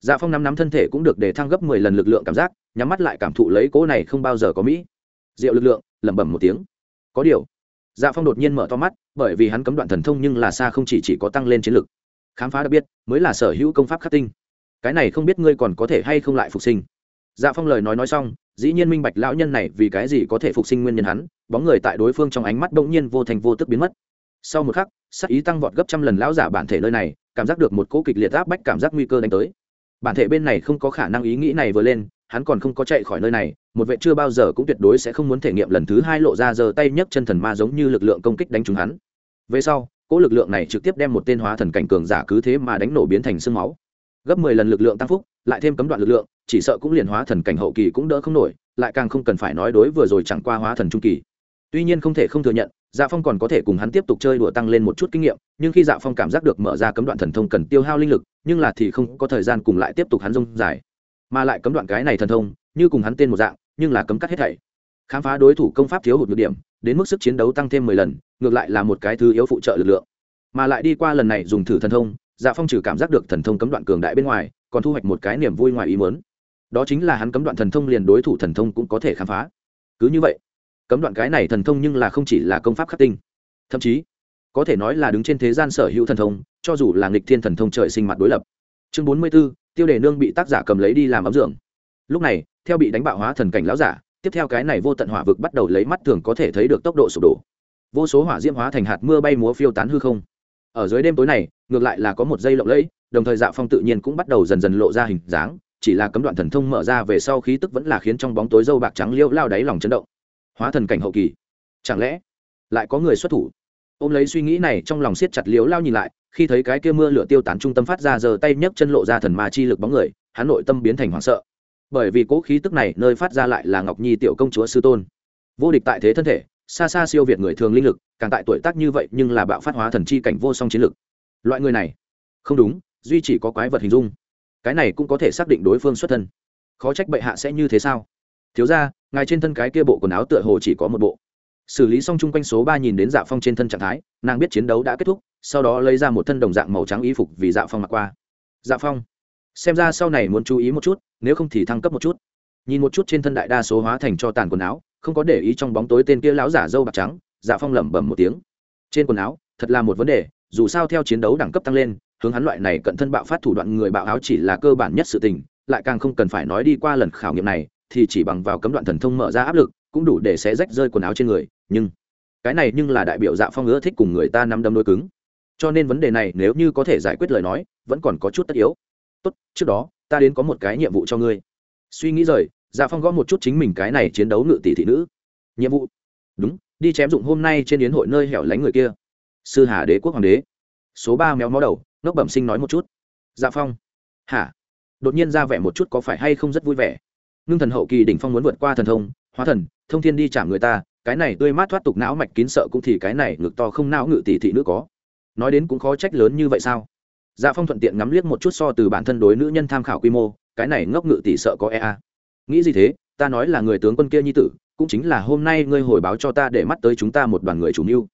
Dạ phong nắm nắm thân thể cũng được để thăng gấp mười lần lực lượng cảm giác nhắm mắt lại cảm thụ lấy cỗ này không bao giờ có mỹ. Diệu lực lượng lẩm bẩm một tiếng. Có điều dạ phong đột nhiên mở to mắt bởi vì hắn cấm đoạn thần thông nhưng là xa không chỉ, chỉ có tăng lên chiến lực. Khám phá đặc biệt mới là sở hữu công pháp khắc tinh cái này không biết ngươi còn có thể hay không lại phục sinh. Dạ phong lời nói nói xong, dĩ nhiên minh bạch lão nhân này vì cái gì có thể phục sinh nguyên nhân hắn, bóng người tại đối phương trong ánh mắt bỗng nhiên vô thành vô tức biến mất. Sau một khắc, sắc ý tăng vọt gấp trăm lần lão giả bản thể nơi này, cảm giác được một cỗ kịch liệt áp bách cảm giác nguy cơ đánh tới. Bản thể bên này không có khả năng ý nghĩ này vừa lên, hắn còn không có chạy khỏi nơi này, một vệ chưa bao giờ cũng tuyệt đối sẽ không muốn thể nghiệm lần thứ hai lộ ra giờ tay nhấc chân thần ma giống như lực lượng công kích đánh trúng hắn. Về sau, cỗ lực lượng này trực tiếp đem một tên hóa thần cảnh cường giả cứ thế mà đánh nổ biến thành sương máu gấp mười lần lực lượng tăng phúc, lại thêm cấm đoạn lực lượng, chỉ sợ cũng liền hóa thần cảnh hậu kỳ cũng đỡ không nổi, lại càng không cần phải nói đối vừa rồi chẳng qua hóa thần trung kỳ. Tuy nhiên không thể không thừa nhận dạ phong còn có thể cùng hắn tiếp tục chơi đùa tăng lên một chút kinh nghiệm, nhưng khi dạ phong cảm giác được mở ra cấm đoạn thần thông cần tiêu hao linh lực, nhưng là thì không có thời gian cùng lại tiếp tục hắn rông dài. Mà lại cấm đoạn cái này thần thông, như cùng hắn tên một dạng, nhưng là cấm cắt hết thảy. Khám phá đối thủ công pháp thiếu hụt nhược điểm, đến mức sức chiến đấu tăng thêm mười lần, ngược lại là một cái thứ yếu phụ trợ lực lượng. Mà lại đi qua lần này dùng thử thần thông dạ phong trừ cảm giác được thần thông cấm đoạn cường đại bên ngoài, còn thu hoạch một cái niềm vui ngoài ý mớn đó chính là hắn cấm đoạn thần thông liền đối thủ thần thông cũng có thể khám phá. Cứ như vậy, cấm đoạn cái này thần thông nhưng là không chỉ là công pháp khắc tinh, thậm chí có thể nói là đứng trên thế gian sở hữu thần thông, cho dù là nghịch thiên thần thông trời sinh mặt đối lập. Chương bốn mươi b ố tiêu đề nương bị tác giả cầm lấy đi làm ấm dưỡng. Lúc này, theo bị đánh bạo hóa thần cảnh lão giả, tiếp theo cái này vô tận hỏa vực bắt đầu lấy mắt thường có thể thấy được tốc độ sụp đổ. Vô số hỏa diễm hóa thành hạt mưa bay múa phiêu tán hư không ở dưới đêm tối này, ngược lại là có một dây lộng lẫy, đồng thời dạ phong tự nhiên cũng bắt đầu dần dần lộ ra hình dáng, chỉ là cấm đoạn thần thông mở ra về sau khí tức vẫn là khiến trong bóng tối dâu bạc trắng liêu lao đáy lòng chấn động. Hóa thần cảnh hậu kỳ. Chẳng lẽ lại có người xuất thủ? Ôm lấy suy nghĩ này trong lòng siết chặt liếu lao nhìn lại, khi thấy cái kia mưa lửa tiêu tán trung tâm phát ra giờ tay nhấc chân lộ ra thần ma chi lực bóng người, hắn nội tâm biến thành hoảng sợ. Bởi vì cố khí tức này nơi phát ra lại là ngọc nhi tiểu công chúa sư tôn. Vô địch tại thế thân thể xa xa siêu việt người thường linh lực, càng tại tuổi tác như vậy nhưng là bạo phát hóa thần chi cảnh vô song chiến lực. Loại người này, không đúng, duy chỉ có quái vật hình dung. Cái này cũng có thể xác định đối phương xuất thân. Khó trách bệ hạ sẽ như thế sao? Thiếu ra ngài trên thân cái kia bộ quần áo tựa hồ chỉ có một bộ. Xử lý xong chung quanh số ba nhìn đến dạ phong trên thân trạng thái, nàng biết chiến đấu đã kết thúc, sau đó lấy ra một thân đồng dạng màu trắng y phục vì dạ phong mặc qua. Dạ phong, xem ra sau này muốn chú ý một chút, nếu không thì thăng cấp một chút. Nhìn một chút trên thân đại đa số hóa thành cho tàn quần áo không có để ý trong bóng tối tên kia lão giả dâu bạc trắng dạ phong lẩm bẩm một tiếng. Trên quần áo, thật là một vấn đề, dù sao theo chiến đấu đẳng cấp tăng lên, hướng hắn loại này cận thân bạo phát thủ đoạn người bạo áo chỉ là cơ bản nhất sự tình, lại càng không cần phải nói đi qua lần khảo nghiệm này, thì chỉ bằng vào cấm đoạn thần thông mở ra áp lực, cũng đủ để sẽ rách rơi quần áo trên người, nhưng cái này nhưng là đại biểu dạ phong ưa thích cùng người ta nắm đấm đôi cứng. Cho nên vấn đề này nếu như có thể giải quyết lời nói, vẫn còn có chút tất yếu. Tốt, trước đó, ta đến có một cái nhiệm vụ cho ngươi. Suy nghĩ rời dạ phong gõ một chút chính mình cái này chiến đấu ngự tỷ thị nữ. Nhiệm vụ. Đúng, đi chém dụng hôm nay trên yến hội nơi hẻo lánh người kia. Sư hà đế quốc hoàng đế. Số ba méo mó đầu nóc bẩm sinh nói một chút. Dạ phong. Hả? Đột nhiên ra vẻ một chút có phải hay không rất vui vẻ. Ngưng thần hậu kỳ đỉnh phong muốn vượt qua thần thông, hóa thần, thông thiên đi chạm người ta, cái này tươi mát thoát tục não mạch kín sợ cũng thì cái này ngực to không não ngự tỷ thị nữ có. Nói đến cũng khó trách lớn như vậy sao? Dạ phong thuận tiện ngắm liếc một chút so từ bản thân đối nữ nhân tham khảo quy mô, cái này ngốc ngự tỷ sợ có ea nghĩ gì thế? Ta nói là người tướng quân kia nhi tử, cũng chính là hôm nay ngươi hồi báo cho ta để mắt tới chúng ta một đoàn người chủ mưu.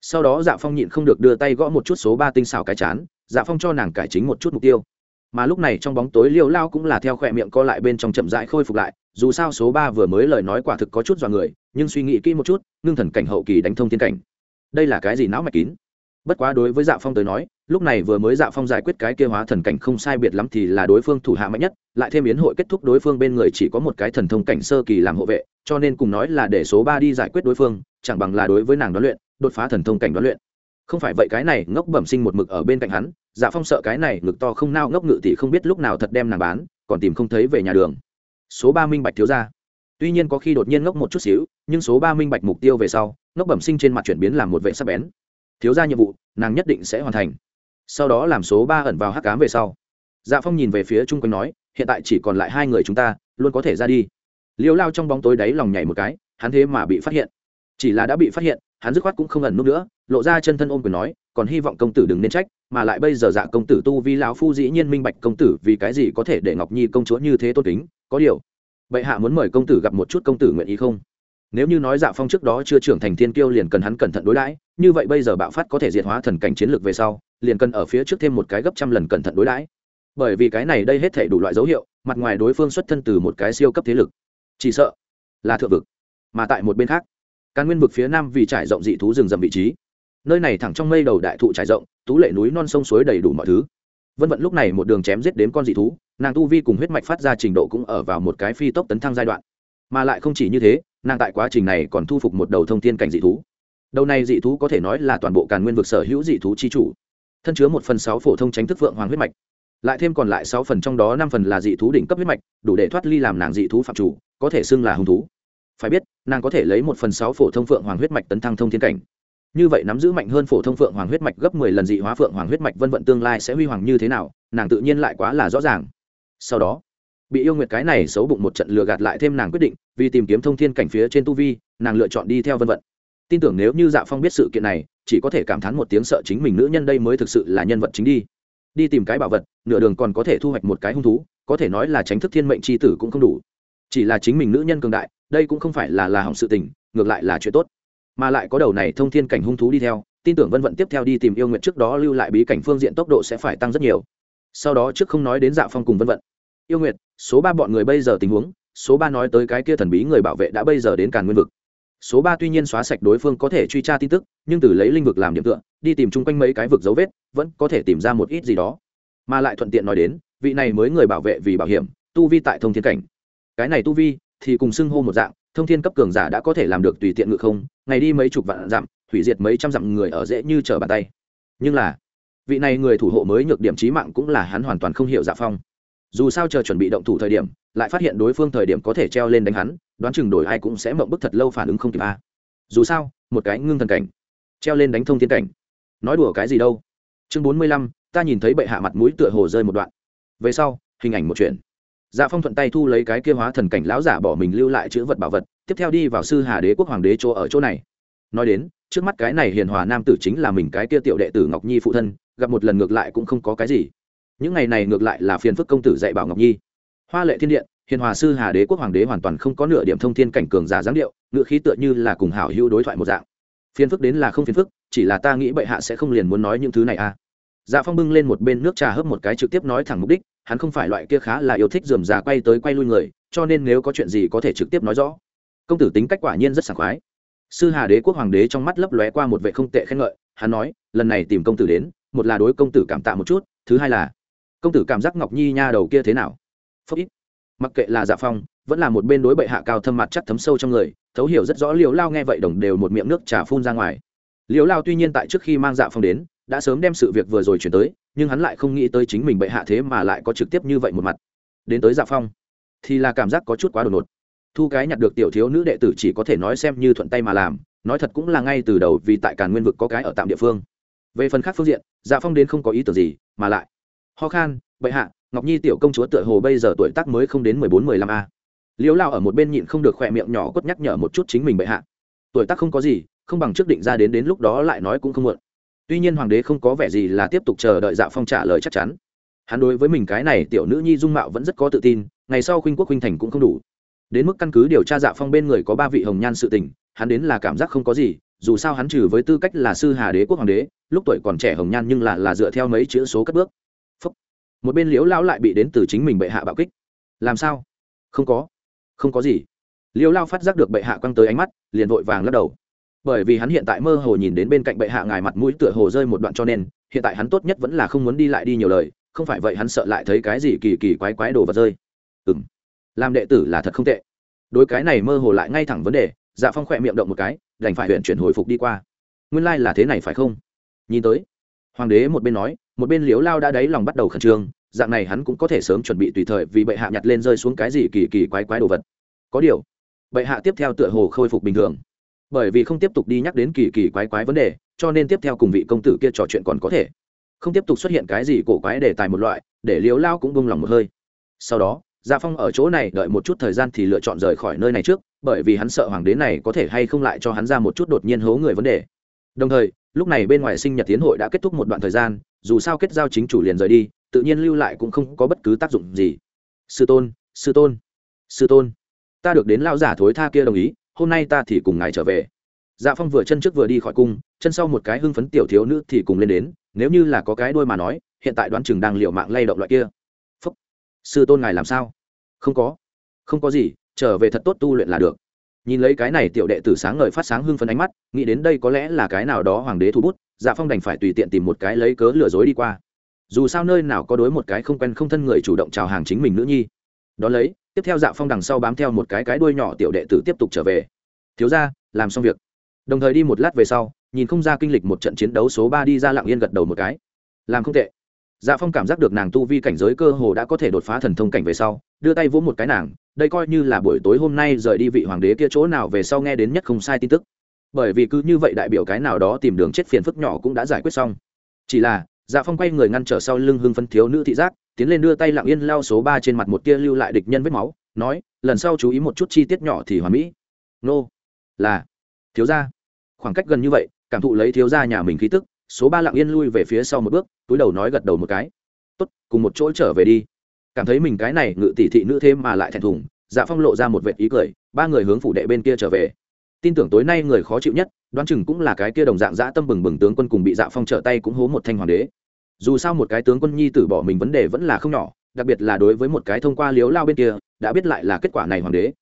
Sau đó dạ phong nhịn không được đưa tay gõ một chút số ba tinh xảo cái chán dạ phong cho nàng cải chính một chút mục tiêu. Mà lúc này trong bóng tối liêu lao cũng là theo khỏe miệng co lại bên trong chậm rãi khôi phục lại, dù sao số ba vừa mới lời nói quả thực có chút dọa người, nhưng suy nghĩ kỹ một chút, ngưng thần cảnh hậu kỳ đánh thông thiên cảnh. Đây là cái gì não mạch kín? Bất quá đối với dạ phong tới nói, lúc này vừa mới dạ phong giải quyết cái kia hóa thần cảnh không sai biệt lắm thì là đối phương thủ hạ mạnh nhất, lại thêm biến hội kết thúc đối phương bên người chỉ có một cái thần thông cảnh sơ kỳ làm hộ vệ, cho nên cùng nói là để số ba đi giải quyết đối phương, chẳng bằng là đối với nàng đoán luyện, đột phá thần thông cảnh đoán luyện. Không phải vậy cái này ngốc bẩm sinh một mực ở bên cạnh hắn dạ phong sợ cái này ngực to không nao ngốc ngự thì không biết lúc nào thật đem nàng bán, còn tìm không thấy về nhà đường. Số ba minh bạch thiếu ra tuy nhiên có khi đột nhiên ngốc một chút xíu, nhưng số ba minh bạch mục tiêu về sau, ngốc bẩm sinh trên mặt chuyển biến làm một vệ sắc bén thiếu ra nhiệm vụ, nàng nhất định sẽ hoàn thành. Sau đó làm số ba ẩn vào hắc cám về sau. Dạ phong nhìn về phía chung quanh nói, hiện tại chỉ còn lại hai người chúng ta, luôn có thể ra đi. Liêu lao trong bóng tối đáy lòng nhảy một cái, hắn thế mà bị phát hiện. Chỉ là đã bị phát hiện, hắn dứt khoát cũng không ẩn nút nữa, lộ ra chân thân ôm quyền nói, còn hy vọng công tử đừng nên trách, mà lại bây giờ dạ công tử tu vi lão phu dĩ nhiên minh bạch công tử vì cái gì có thể để ngọc nhi công chúa như thế tôn kính, có điều. Bệ hạ muốn mời công tử gặp một chút công tử nguyện ý không? Nếu như nói dạ phong trước đó chưa trưởng thành thiên kiêu liền cần hắn cẩn thận đối đãi, như vậy bây giờ bạo phát có thể diệt hóa thần cảnh chiến lược về sau, liền cần ở phía trước thêm một cái gấp trăm lần cẩn thận đối đãi. Bởi vì cái này đây hết thể đủ loại dấu hiệu, mặt ngoài đối phương xuất thân từ một cái siêu cấp thế lực. Chỉ sợ là thượng vực, mà tại một bên khác, càn nguyên vực phía nam vì trải rộng dị thú rừng rậm vị trí. Nơi này thẳng trong mây đầu đại thụ trải rộng, tú lệ núi non sông suối đầy đủ mọi thứ. Vân vận lúc này một đường chém giết đến con dị thú, nàng tu vi cùng huyết mạch phát ra trình độ cũng ở vào một cái phi tốc tấn thăng giai đoạn. Mà lại không chỉ như thế nàng tại quá trình này còn thu phục một đầu thông thiên cảnh dị thú. Đầu này dị thú có thể nói là toàn bộ càn nguyên vực sở hữu dị thú chi chủ. Thân chứa một phần sáu phổ thông tránh thức vượng hoàng huyết mạch. Lại thêm còn lại sáu phần trong đó năm phần là dị thú đỉnh cấp huyết mạch, đủ để thoát ly làm nàng dị thú phạm chủ, có thể xưng là hung thú. Phải biết, nàng có thể lấy một phần sáu phổ thông phượng hoàng huyết mạch tấn thăng thông thiên cảnh. Như vậy nắm giữ mạnh hơn phổ thông phượng hoàng huyết mạch gấp mười lần dị hóa phượng hoàng huyết mạch vân vận tương lai sẽ huy hoàng như thế nào, nàng tự nhiên lại quá là rõ ràng. Sau đó bị yêu nguyệt cái này xấu bụng một trận lừa gạt lại thêm nàng quyết định, vì tìm kiếm thông thiên cảnh phía trên tu vi, nàng lựa chọn đi theo vân vận. Tin tưởng nếu như dạ phong biết sự kiện này, chỉ có thể cảm thán một tiếng sợ chính mình nữ nhân đây mới thực sự là nhân vật chính đi. Đi tìm cái bảo vật, nửa đường còn có thể thu hoạch một cái hung thú, có thể nói là tránh thức thiên mệnh c h i tử cũng không đủ. Chỉ là chính mình nữ nhân cường đại, đây cũng không phải là là hỏng sự tình, ngược lại là chuyện tốt. Mà lại có đầu này thông thiên cảnh hung thú đi theo, tin tưởng vân vận tiếp theo đi tìm yêu nguyện trước đó lưu lại bí cảnh phương diện tốc độ sẽ phải tăng rất nhiều. Sau đó trước không nói đến dạ phong cùng vân vận. Yêu nguyệt số ba bọn người bây giờ tình huống, số ba nói tới cái kia thần bí người bảo vệ đã bây giờ đến càn nguyên vực. Số ba tuy nhiên xóa sạch đối phương có thể truy tra tin tức, nhưng từ lấy linh vực làm điểm tựa, đi tìm chung quanh mấy cái vực dấu vết, vẫn có thể tìm ra một ít gì đó. Mà lại thuận tiện nói đến, vị này mới người bảo vệ vì bảo hiểm, tu vi tại thông thiên cảnh. Cái này tu vi thì cùng xưng hô một dạng, thông thiên cấp cường giả đã có thể làm được tùy tiện ngự không, ngày đi mấy chục vạn dặm, hủy diệt mấy trăm dặm người ở dễ như trở bàn tay. Nhưng là, vị này người thủ hộ mới nhược điểm trí mạng cũng là hắn hoàn toàn không hiểu dạ phong dù sao chờ chuẩn bị động thủ thời điểm, lại phát hiện đối phương thời điểm có thể treo lên đánh hắn, đoán chừng đổi ai cũng sẽ mộng bức thật lâu phản ứng không kịp a. Dù sao, một cái ngưng thần cảnh, treo lên đánh thông thiên cảnh. Nói đùa cái gì đâu. Chương bốn mươi lăm, ta nhìn thấy bệ hạ mặt mũi tựa hồ rơi một đoạn. Về sau, hình ảnh một chuyện. Dạ phong thuận tay thu lấy cái kia hóa thần cảnh lão giả bỏ mình lưu lại chữ vật bảo vật, tiếp theo đi vào sư hà đế quốc hoàng đế chỗ ở chỗ này. Nói đến, trước mắt cái này hiền hòa nam tử chính là mình cái kia tiểu đệ tử ngọc nhi phụ thân, gặp một lần ngược lại cũng không có cái gì những ngày này ngược lại là phiền phức công tử dạy bảo ngọc nhi. Hoa lệ thiên điện, hiền hòa sư hà đế quốc hoàng đế hoàn toàn không có nửa điểm thông thiên cảnh cường giả giáng điệu, ngựa khí tựa như là cùng hảo hữu đối thoại một dạng. Phiền phức đến là không phiền phức, chỉ là ta nghĩ bệ hạ sẽ không liền muốn nói những thứ này à. Dạ phong bưng lên một bên nước trà hấp một cái trực tiếp nói thẳng mục đích, hắn không phải loại kia khá là yêu thích dườm già quay tới quay lui người, cho nên nếu có chuyện gì có thể trực tiếp nói rõ. Công tử tính cách quả nhiên rất sảng khoái. Sư hà đế quốc hoàng đế trong mắt lấp lóe qua một vệ không tệ khen ngợi, hắn nói, lần này tìm công tử đến, một là đối công tử cảm tạ một chút, thứ hai là công tử cảm giác ngọc nhi nha đầu kia thế nào? Phúc ít. Mặc kệ là dạ phong, vẫn là một bên đối bệ hạ cao thâm mặt chắc thấm sâu trong người, thấu hiểu rất rõ liều lao nghe vậy đồng đều một miệng nước trà phun ra ngoài. Liều lao tuy nhiên tại trước khi mang dạ phong đến, đã sớm đem sự việc vừa rồi chuyển tới, nhưng hắn lại không nghĩ tới chính mình bệ hạ thế mà lại có trực tiếp như vậy một mặt. Đến tới dạ phong, thì là cảm giác có chút quá đột ngột. Thu cái nhặt được tiểu thiếu nữ đệ tử chỉ có thể nói xem như thuận tay mà làm, nói thật cũng là ngay từ đầu vì tại càn nguyên vực có cái ở tạm địa phương. Về phần khác phương diện dạ phong đến không có ý tưởng gì, mà lại ho khan, bệ hạ, ngọc nhi tiểu công chúa tựa hồ bây giờ tuổi tác mới không đến mười bốn, mười lăm a. Liễu lao ở một bên nhịn không được khỏe miệng nhỏ cốt nhắc nhở một chút chính mình bệ hạ. Tuổi tác không có gì, không bằng trước định ra đến đến lúc đó lại nói cũng không muộn. Tuy nhiên hoàng đế không có vẻ gì là tiếp tục chờ đợi dạ phong trả lời chắc chắn. Hắn đối với mình cái này tiểu nữ nhi dung mạo vẫn rất có tự tin, ngày sau khuynh quốc khuynh thành cũng không đủ. Đến mức căn cứ điều tra dạ phong bên người có ba vị hồng nhan sự tình, hắn đến là cảm giác không có gì, dù sao hắn trừ với tư cách là sư hà đế quốc hoàng đế, lúc tuổi còn trẻ hồng nhan nhưng là là dựa theo mấy chữ số cất bước một bên liễu lão lại bị đến từ chính mình bệ hạ bạo kích. Làm sao? Không có. Không có gì. Liễu lao phát giác được bệ hạ quăng tới ánh mắt, liền vội vàng lắc đầu. Bởi vì hắn hiện tại mơ hồ nhìn đến bên cạnh bệ hạ ngài mặt mũi tựa hồ rơi một đoạn cho nên, hiện tại hắn tốt nhất vẫn là không muốn đi lại đi nhiều lời, không phải vậy hắn sợ lại thấy cái gì kỳ kỳ quái quái đồ vật rơi. Ừ m làm đệ tử là thật không tệ. Đối cái này mơ hồ lại ngay thẳng vấn đề dạ phong khỏe miệng động một cái, đành phải huyện chuyển hồi phục đi qua. Nguyên lai、like、là thế này phải không? Nhìn tới. Hoàng đế một bên nói một bên liếu lao đã đáy lòng bắt đầu khẩn trương, dạng này hắn cũng có thể sớm chuẩn bị tùy thời vì bệ hạ nhặt lên rơi xuống cái gì kỳ kỳ quái quái đồ vật. Có điều, bệ hạ tiếp theo tựa hồ khôi phục bình thường. Bởi vì không tiếp tục đi nhắc đến kỳ kỳ quái quái vấn đề, cho nên tiếp theo cùng vị công tử kia trò chuyện còn có thể. Không tiếp tục xuất hiện cái gì cổ quái để tài một loại, để liếu lao cũng bông lòng một hơi. Sau đó gia phong ở chỗ này đợi một chút thời gian thì lựa chọn rời khỏi nơi này trước, bởi vì hắn sợ hoàng đế này có thể hay không lại cho hắn ra một chút đột nhiên hố người vấn đề. Đồng thời lúc này bên ngoài sinh nhật tiến hội đã kết thúc một đoạn thời gian, dù sao kết giao chính chủ liền rời đi, tự nhiên lưu lại cũng không có bất cứ tác dụng gì. Sư tôn sư tôn sư tôn. Ta được đến lao giả thối tha kia đồng ý, hôm nay ta thì cùng ngài trở về. Dạ phong vừa chân trước vừa đi khỏi cung, chân sau một cái hưng phấn tiểu thiếu nữ thì cùng lên đến, nếu như là có cái đôi mà nói, hiện tại đoán chừng đang liệu mạng lay động loại kia. Phúc. sư tôn ngài làm sao? Không có. Không có gì, trở về thật tốt tu luyện là được nhìn lấy cái này tiểu đệ tử sáng ngời phát sáng hưng phấn ánh mắt, nghĩ đến đây có lẽ là cái nào đó hoàng đế thu bút dạ phong đành phải tùy tiện tìm một cái lấy cớ lừa dối đi qua. Dù sao nơi nào có đối một cái không quen không thân người chủ động chào hàng chính mình nữ nhi. Đón lấy, tiếp theo dạ phong đằng sau bám theo một cái cái đuôi nhỏ tiểu đệ tử tiếp tục trở về. Thiếu ra làm xong việc. Đồng thời đi một lát về sau, nhìn không ra kinh lịch một trận chiến đấu số ba đi ra lặng yên gật đầu một cái. Làm không tệ. Dạ phong cảm giác được nàng tu vi cảnh giới cơ hồ đã có thể đột phá thần thông cảnh về sau, đưa tay vỗ một cái nàng đây coi như là buổi tối hôm nay rời đi vị hoàng đế kia chỗ nào về sau nghe đến nhất không sai tin tức. Bởi vì cứ như vậy đại biểu cái nào đó tìm đường chết phiền phức nhỏ cũng đã giải quyết xong. Chỉ là dạ phong quay người ngăn trở sau lưng hưng phân thiếu nữ thị giác, tiến lên đưa tay lặng yên lao số ba trên mặt một tia lưu lại địch nhân vết máu, nói, lần sau chú ý một chút chi tiết nhỏ thì hoàn mỹ. Nô, là, thiếu gia. Khoảng cách gần như vậy, cảm thụ lấy thiếu gia nhà mình khí tức, số ba lặng yên lui về phía sau một bước, túi đầu nói gật đầu một cái. Tốt, cùng một chỗ trở về đi cảm thấy mình cái này ngự tỷ thị nữ thêm mà lại thẹn thùng dạ phong lộ ra một vệ ý cười, ba người hướng phủ đệ bên kia trở về. Tin tưởng tối nay người khó chịu nhất, đoán chừng cũng là cái kia đồng dạng dã tâm bừng bừng tướng quân cùng bị dạ phong trở tay cũng hố một thanh hoàng đế. Dù sao một cái tướng quân nhi tử bỏ mình vấn đề vẫn là không nhỏ, đặc biệt là đối với một cái thông qua liếu lao bên kia, đã biết lại là kết quả này hoàng đế.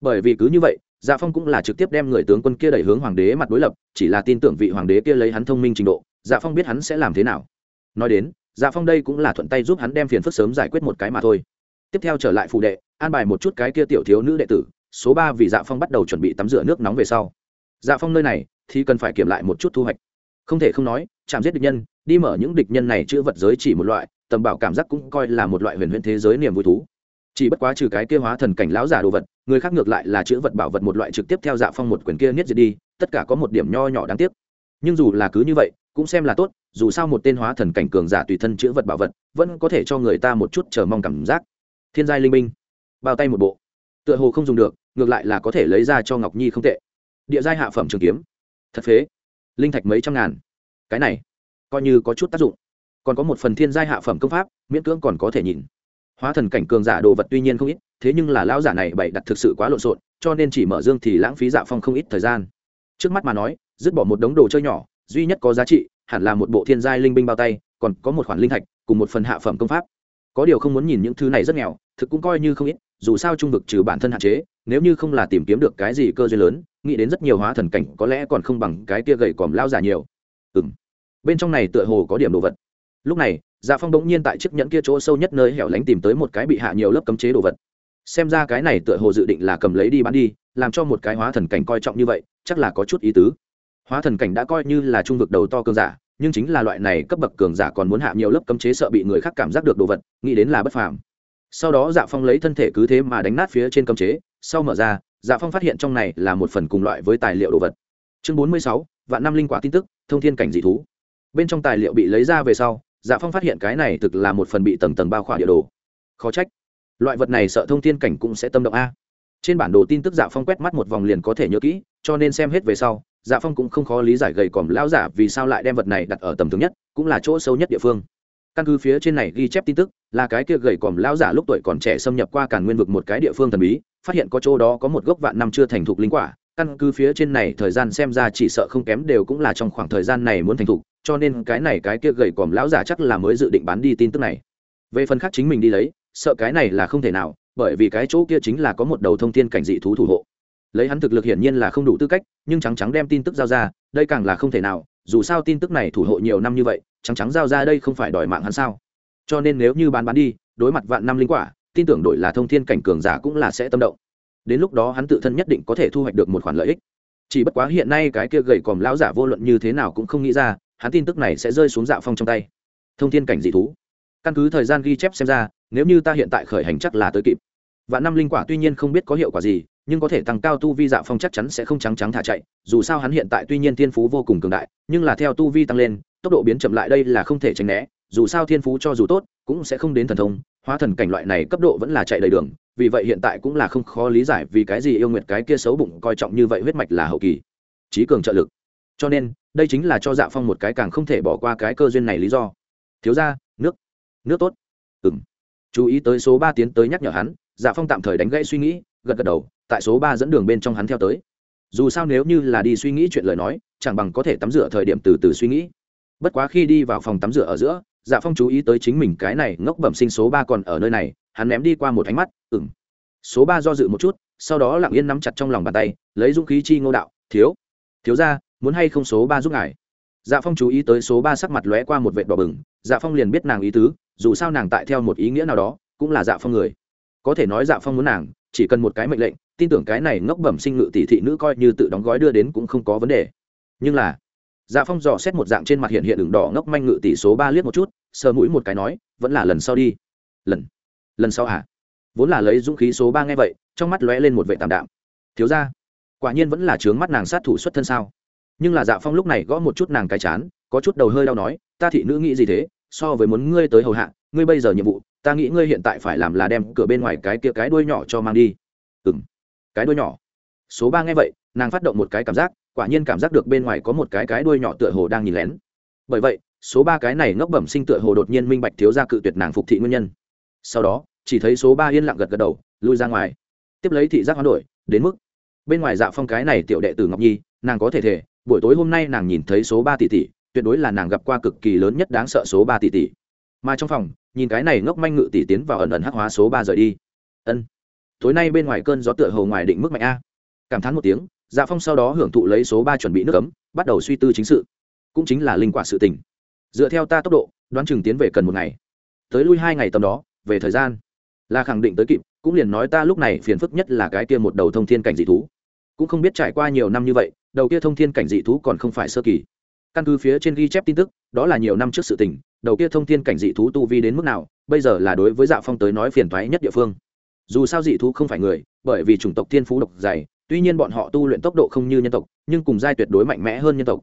Bởi vì cứ như vậy dạ phong cũng là trực tiếp đem người tướng quân kia đẩy hướng hoàng đế mặt đối lập, chỉ là tin tưởng vị hoàng đế kia lấy hắn thông minh trình độ dạ phong biết hắn sẽ làm thế nào. Nói đến dạ phong đây cũng là thuận tay giúp hắn đem phiền phức sớm giải quyết một cái mà thôi. Tiếp theo trở lại phụ đệ, an bài một chút cái kia tiểu thiếu nữ đệ tử, số ba vì dạ phong bắt đầu chuẩn bị tắm rửa nước nóng về sau. Dạ phong nơi này, thì cần phải kiểm lại một chút thu hoạch. Không thể không nói, chạm giết địch nhân, đi mở những địch nhân này chữ vật giới chỉ một loại, tầm bảo cảm giác cũng coi là một loại huyền huyền thế giới niềm vui thú. Chỉ bất quá trừ cái kia hóa thần cảnh lão giả đồ vật, người khác ngược lại là chữ vật bảo vật một loại trực tiếp theo dạ phong một quyển kia niết diệt đi, tất cả có một điểm nho nhỏ đáng tiếc. Nhưng dù là cứ như vậy cũng xem là tốt, dù sao một tên hóa thần cảnh cường giả tùy thân chữ vật bảo vật, vẫn có thể cho người ta một chút chờ mong cảm giác. Thiên giai linh minh bao tay một bộ. Tựa hồ không dùng được, ngược lại là có thể lấy ra cho ngọc nhi không tệ. Địa giai hạ phẩm trường kiếm. Thật phế. Linh thạch mấy trăm ngàn. Cái này, coi như có chút tác dụng. Còn có một phần thiên giai hạ phẩm công pháp, miễn cưỡng còn có thể nhìn. Hóa thần cảnh cường giả đồ vật tuy nhiên không ít, thế nhưng là lão giả này bày đặt thực sự quá lộn xộn, cho nên chỉ mở dương thì lãng phí dạ phong không ít thời gian. Trước mắt mà nói, dứt bỏ một đống đồ chơi nhỏ duy nhất có giá trị hẳn là một bộ thiên giai linh binh bao tay, còn có một khoản linh thạch cùng một phần hạ phẩm công pháp. Có điều không muốn nhìn những thứ này rất nghèo, thực cũng coi như không ít, dù sao trung vực trừ bản thân hạn chế, nếu như không là tìm kiếm được cái gì cơ duyên lớn, nghĩ đến rất nhiều hóa thần cảnh có lẽ còn không bằng cái kia gầy còm lao giả nhiều. Ừ m bên trong này tựa hồ có điểm đồ vật. Lúc này dạ phong bỗng nhiên tại chiếc nhẫn kia chỗ sâu nhất nơi hẻo lánh tìm tới một cái bị hạ nhiều lớp cấm chế đồ vật. Xem ra cái này tựa hồ dự định là cầm lấy đi bán đi, làm cho một cái hóa thần cảnh coi trọng như vậy, chắc là có chút ý tứ hóa thần cảnh đã coi như là trung vực đầu to cường giả, nhưng chính là loại này cấp bậc cường giả còn muốn hạ nhiều lớp cấm chế sợ bị người khác cảm giác được đồ vật, nghĩ đến là bất phàm. Sau đó dạ phong lấy thân thể cứ thế mà đánh nát phía trên cấm chế, sau mở ra dạ phong phát hiện trong này là một phần cùng loại với tài liệu đồ vật. Chương bốn mươi sáu, vạn năm linh quả tin tức, thông thiên cảnh dị thú. Bên trong tài liệu bị lấy ra về sau dạ phong phát hiện cái này thực là một phần bị tầng tầng bao khỏa địa đồ. Khó trách. Loại vật này sợ thông thiên cảnh cũng sẽ tâm động a. Trên bản đồ tin tức dạ phong quét mắt một vòng liền có thể nhớ kỹ, cho nên xem hết về sau dạ phong cũng không khó lý giải gầy còm lão giả vì sao lại đem vật này đặt ở tầm thường nhất, cũng là chỗ sâu nhất địa phương. Căn cứ phía trên này ghi chép tin tức, là cái kia gầy còm lão giả lúc tuổi còn trẻ xâm nhập qua càn nguyên vực một cái địa phương thần bí, phát hiện có chỗ đó có một gốc vạn năm chưa thành thục linh quả. Căn cứ phía trên này thời gian xem ra chỉ sợ không kém đều cũng là trong khoảng thời gian này muốn thành thục, cho nên cái này cái kia gầy còm lão giả chắc là mới dự định bán đi tin tức này. Về phần khác chính mình đi lấy, sợ cái này là không thể nào, bởi vì cái chỗ kia chính là có một đầu thông tin cảnh dị thú thủ hộ lấy hắn thực lực hiển nhiên là không đủ tư cách, nhưng trắng trắng đem tin tức giao ra, đây càng là không thể nào, dù sao tin tức này thủ hộ nhiều năm như vậy, trắng trắng giao ra đây không phải đòi mạng hắn sao? Cho nên nếu như bán bán đi, đối mặt vạn năm linh quả, tin tưởng đội là thông thiên cảnh cường giả cũng là sẽ tâm động. Đến lúc đó hắn tự thân nhất định có thể thu hoạch được một khoản lợi ích. Chỉ bất quá hiện nay cái kia gầy còm lão giả vô luận như thế nào cũng không nghĩ ra, hắn tin tức này sẽ rơi xuống dạ phong trong tay. Thông thiên cảnh dị thú. Căn cứ thời gian ghi chép xem ra, nếu như ta hiện tại khởi hành chắc là tới kịp. Vạn năm linh quả tuy nhiên không biết có hiệu quả gì nhưng có thể tăng cao tu vi dạ phong chắc chắn sẽ không trắng trắng thả chạy, dù sao hắn hiện tại tuy nhiên thiên phú vô cùng cường đại, nhưng là theo tu vi tăng lên, tốc độ biến chậm lại đây là không thể tránh né, dù sao thiên phú cho dù tốt, cũng sẽ không đến thần thông, hóa thần cảnh loại này cấp độ vẫn là chạy đầy đường, vì vậy hiện tại cũng là không khó lý giải vì cái gì yêu nguyệt cái kia xấu bụng coi trọng như vậy huyết mạch là hậu kỳ. Trí cường trợ lực. Cho nên, đây chính là cho dạ phong một cái càng không thể bỏ qua cái cơ duyên này lý do. Thiếu ra nước. Nước tốt. Ừng chú ý tới số ba tiến tới nhắc nhở hắn dạ phong tạm thời đánh gãy suy nghĩ, gật gật đầu tại số ba dẫn đường bên trong hắn theo tới. Dù sao nếu như là đi suy nghĩ chuyện lời nói, chẳng bằng có thể tắm rửa thời điểm từ từ suy nghĩ. Bất quá khi đi vào phòng tắm rửa ở giữa dạ phong chú ý tới chính mình cái này ngốc bẩm sinh số ba còn ở nơi này, hắn ném đi qua một ánh mắt ừng số ba do dự một chút, sau đó lặng yên nắm chặt trong lòng bàn tay, lấy dũng khí chi ngô đạo, thiếu thiếu ra muốn hay không số ba giúp ngài? Dạ phong chú ý tới số ba sắc mặt lóe qua một vệt đỏ bừng dạ phong liền biết nàng ý tứ, dù sao nàng tại theo một ý nghĩa nào đó, cũng là dạ phong người. Có thể nói dạ phong muốn nàng chỉ cần một cái mệnh lệnh, tin tưởng cái này ngốc bẩm sinh ngự tỷ thị nữ coi như tự đóng gói đưa đến cũng không có vấn đề. Nhưng là dạ phong dò xét một dạng trên mặt hiện hiện đường đỏ ngốc manh ngự tỷ số ba liếc một chút, sờ mũi một cái nói, vẫn là lần sau đi. Lần? Lần sau hả vốn là lấy dũng khí số ba nghe vậy, trong mắt lóe lên một vệ tạm đạm. Thiếu ra quả nhiên vẫn là trướng mắt nàng sát thủ xuất thân sao? Nhưng là dạ phong lúc này gõ một chút nàng cái chán, có chút đầu hơi đau nói, ta thị nữ nghĩ gì thế? So với muốn ngươi tới hầu hạ, ngươi bây giờ nhiệm vụ ta nghĩ ngươi hiện tại phải làm là đem cửa bên ngoài cái kia cái đuôi nhỏ cho mang đi. Ừng cái đuôi nhỏ. Số ba nghe vậy, nàng phát động một cái cảm giác, quả nhiên cảm giác được bên ngoài có một cái cái đuôi nhỏ tựa hồ đang nhìn lén. Bởi vậy, số ba cái này ngốc bẩm sinh tựa hồ đột nhiên minh bạch thiếu ra cự tuyệt nàng phục thị nguyên nhân. Sau đó, chỉ thấy số ba yên lặng gật gật đầu, lui ra ngoài. Tiếp lấy thị giác hoán đổi, đến mức bên ngoài dạ phong cái này tiểu đệ tử ngọc nhi, nàng có thể thể buổi tối hôm nay nàng nhìn thấy số ba tỷ tỷ, tuyệt đối là nàng gặp qua cực kỳ lớn nhất đáng sợ số ba tỷ tỷ. Mà trong phòng nhìn cái này ngốc manh ngự tỷ tiến vào ẩn ẩn hắc hóa số ba rời đi. Ân. Tối nay bên ngoài cơn gió tựa hồ ngoài định mức mạnh a. Cảm thán một tiếng dạ phong sau đó hưởng thụ lấy số ba chuẩn bị nước cấm bắt đầu suy tư chính sự. Cũng chính là linh quả sự tình. Dựa theo ta tốc độ, đoán chừng tiến về cần một ngày. Tới lui hai ngày tầm đó, về thời gian. Là khẳng định tới kịp, cũng liền nói ta lúc này phiền phức nhất là cái kia một đầu thông thiên cảnh dị thú. Cũng không biết trải qua nhiều năm như vậy, đầu kia thông thiên cảnh dị thú còn không phải sơ kỳ căn cứ phía trên ghi chép tin tức, đó là nhiều năm trước sự tình, đầu kia thông thiên cảnh dị thú tu vi đến mức nào, bây giờ là đối với dạ phong tới nói phiền thoái nhất địa phương. Dù sao dị thú không phải người, bởi vì chủng tộc thiên phú độc dày, tuy nhiên bọn họ tu luyện tốc độ không như nhân tộc, nhưng cùng giai tuyệt đối mạnh mẽ hơn nhân tộc.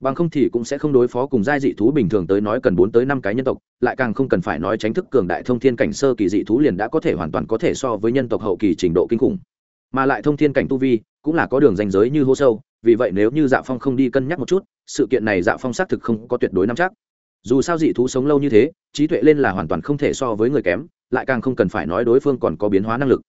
Bằng không thì cũng sẽ không đối phó cùng giai dị thú bình thường tới nói cần bốn tới năm cái nhân tộc, lại càng không cần phải nói tránh thức cường đại thông thiên cảnh sơ kỳ dị thú liền đã có thể hoàn toàn có thể so với nhân tộc hậu kỳ trình độ kinh khủng. Mà lại thông thiên cảnh tu vi cũng là có đường danh giới như hô sâu, vì vậy nếu như dạ phong không đi cân nhắc một chút, sự kiện này dạ phong xác thực không có tuyệt đối nắm chắc. Dù sao dị thú sống lâu như thế, trí tuệ lên là hoàn toàn không thể so với người kém, lại càng không cần phải nói đối phương còn có biến hóa năng lực.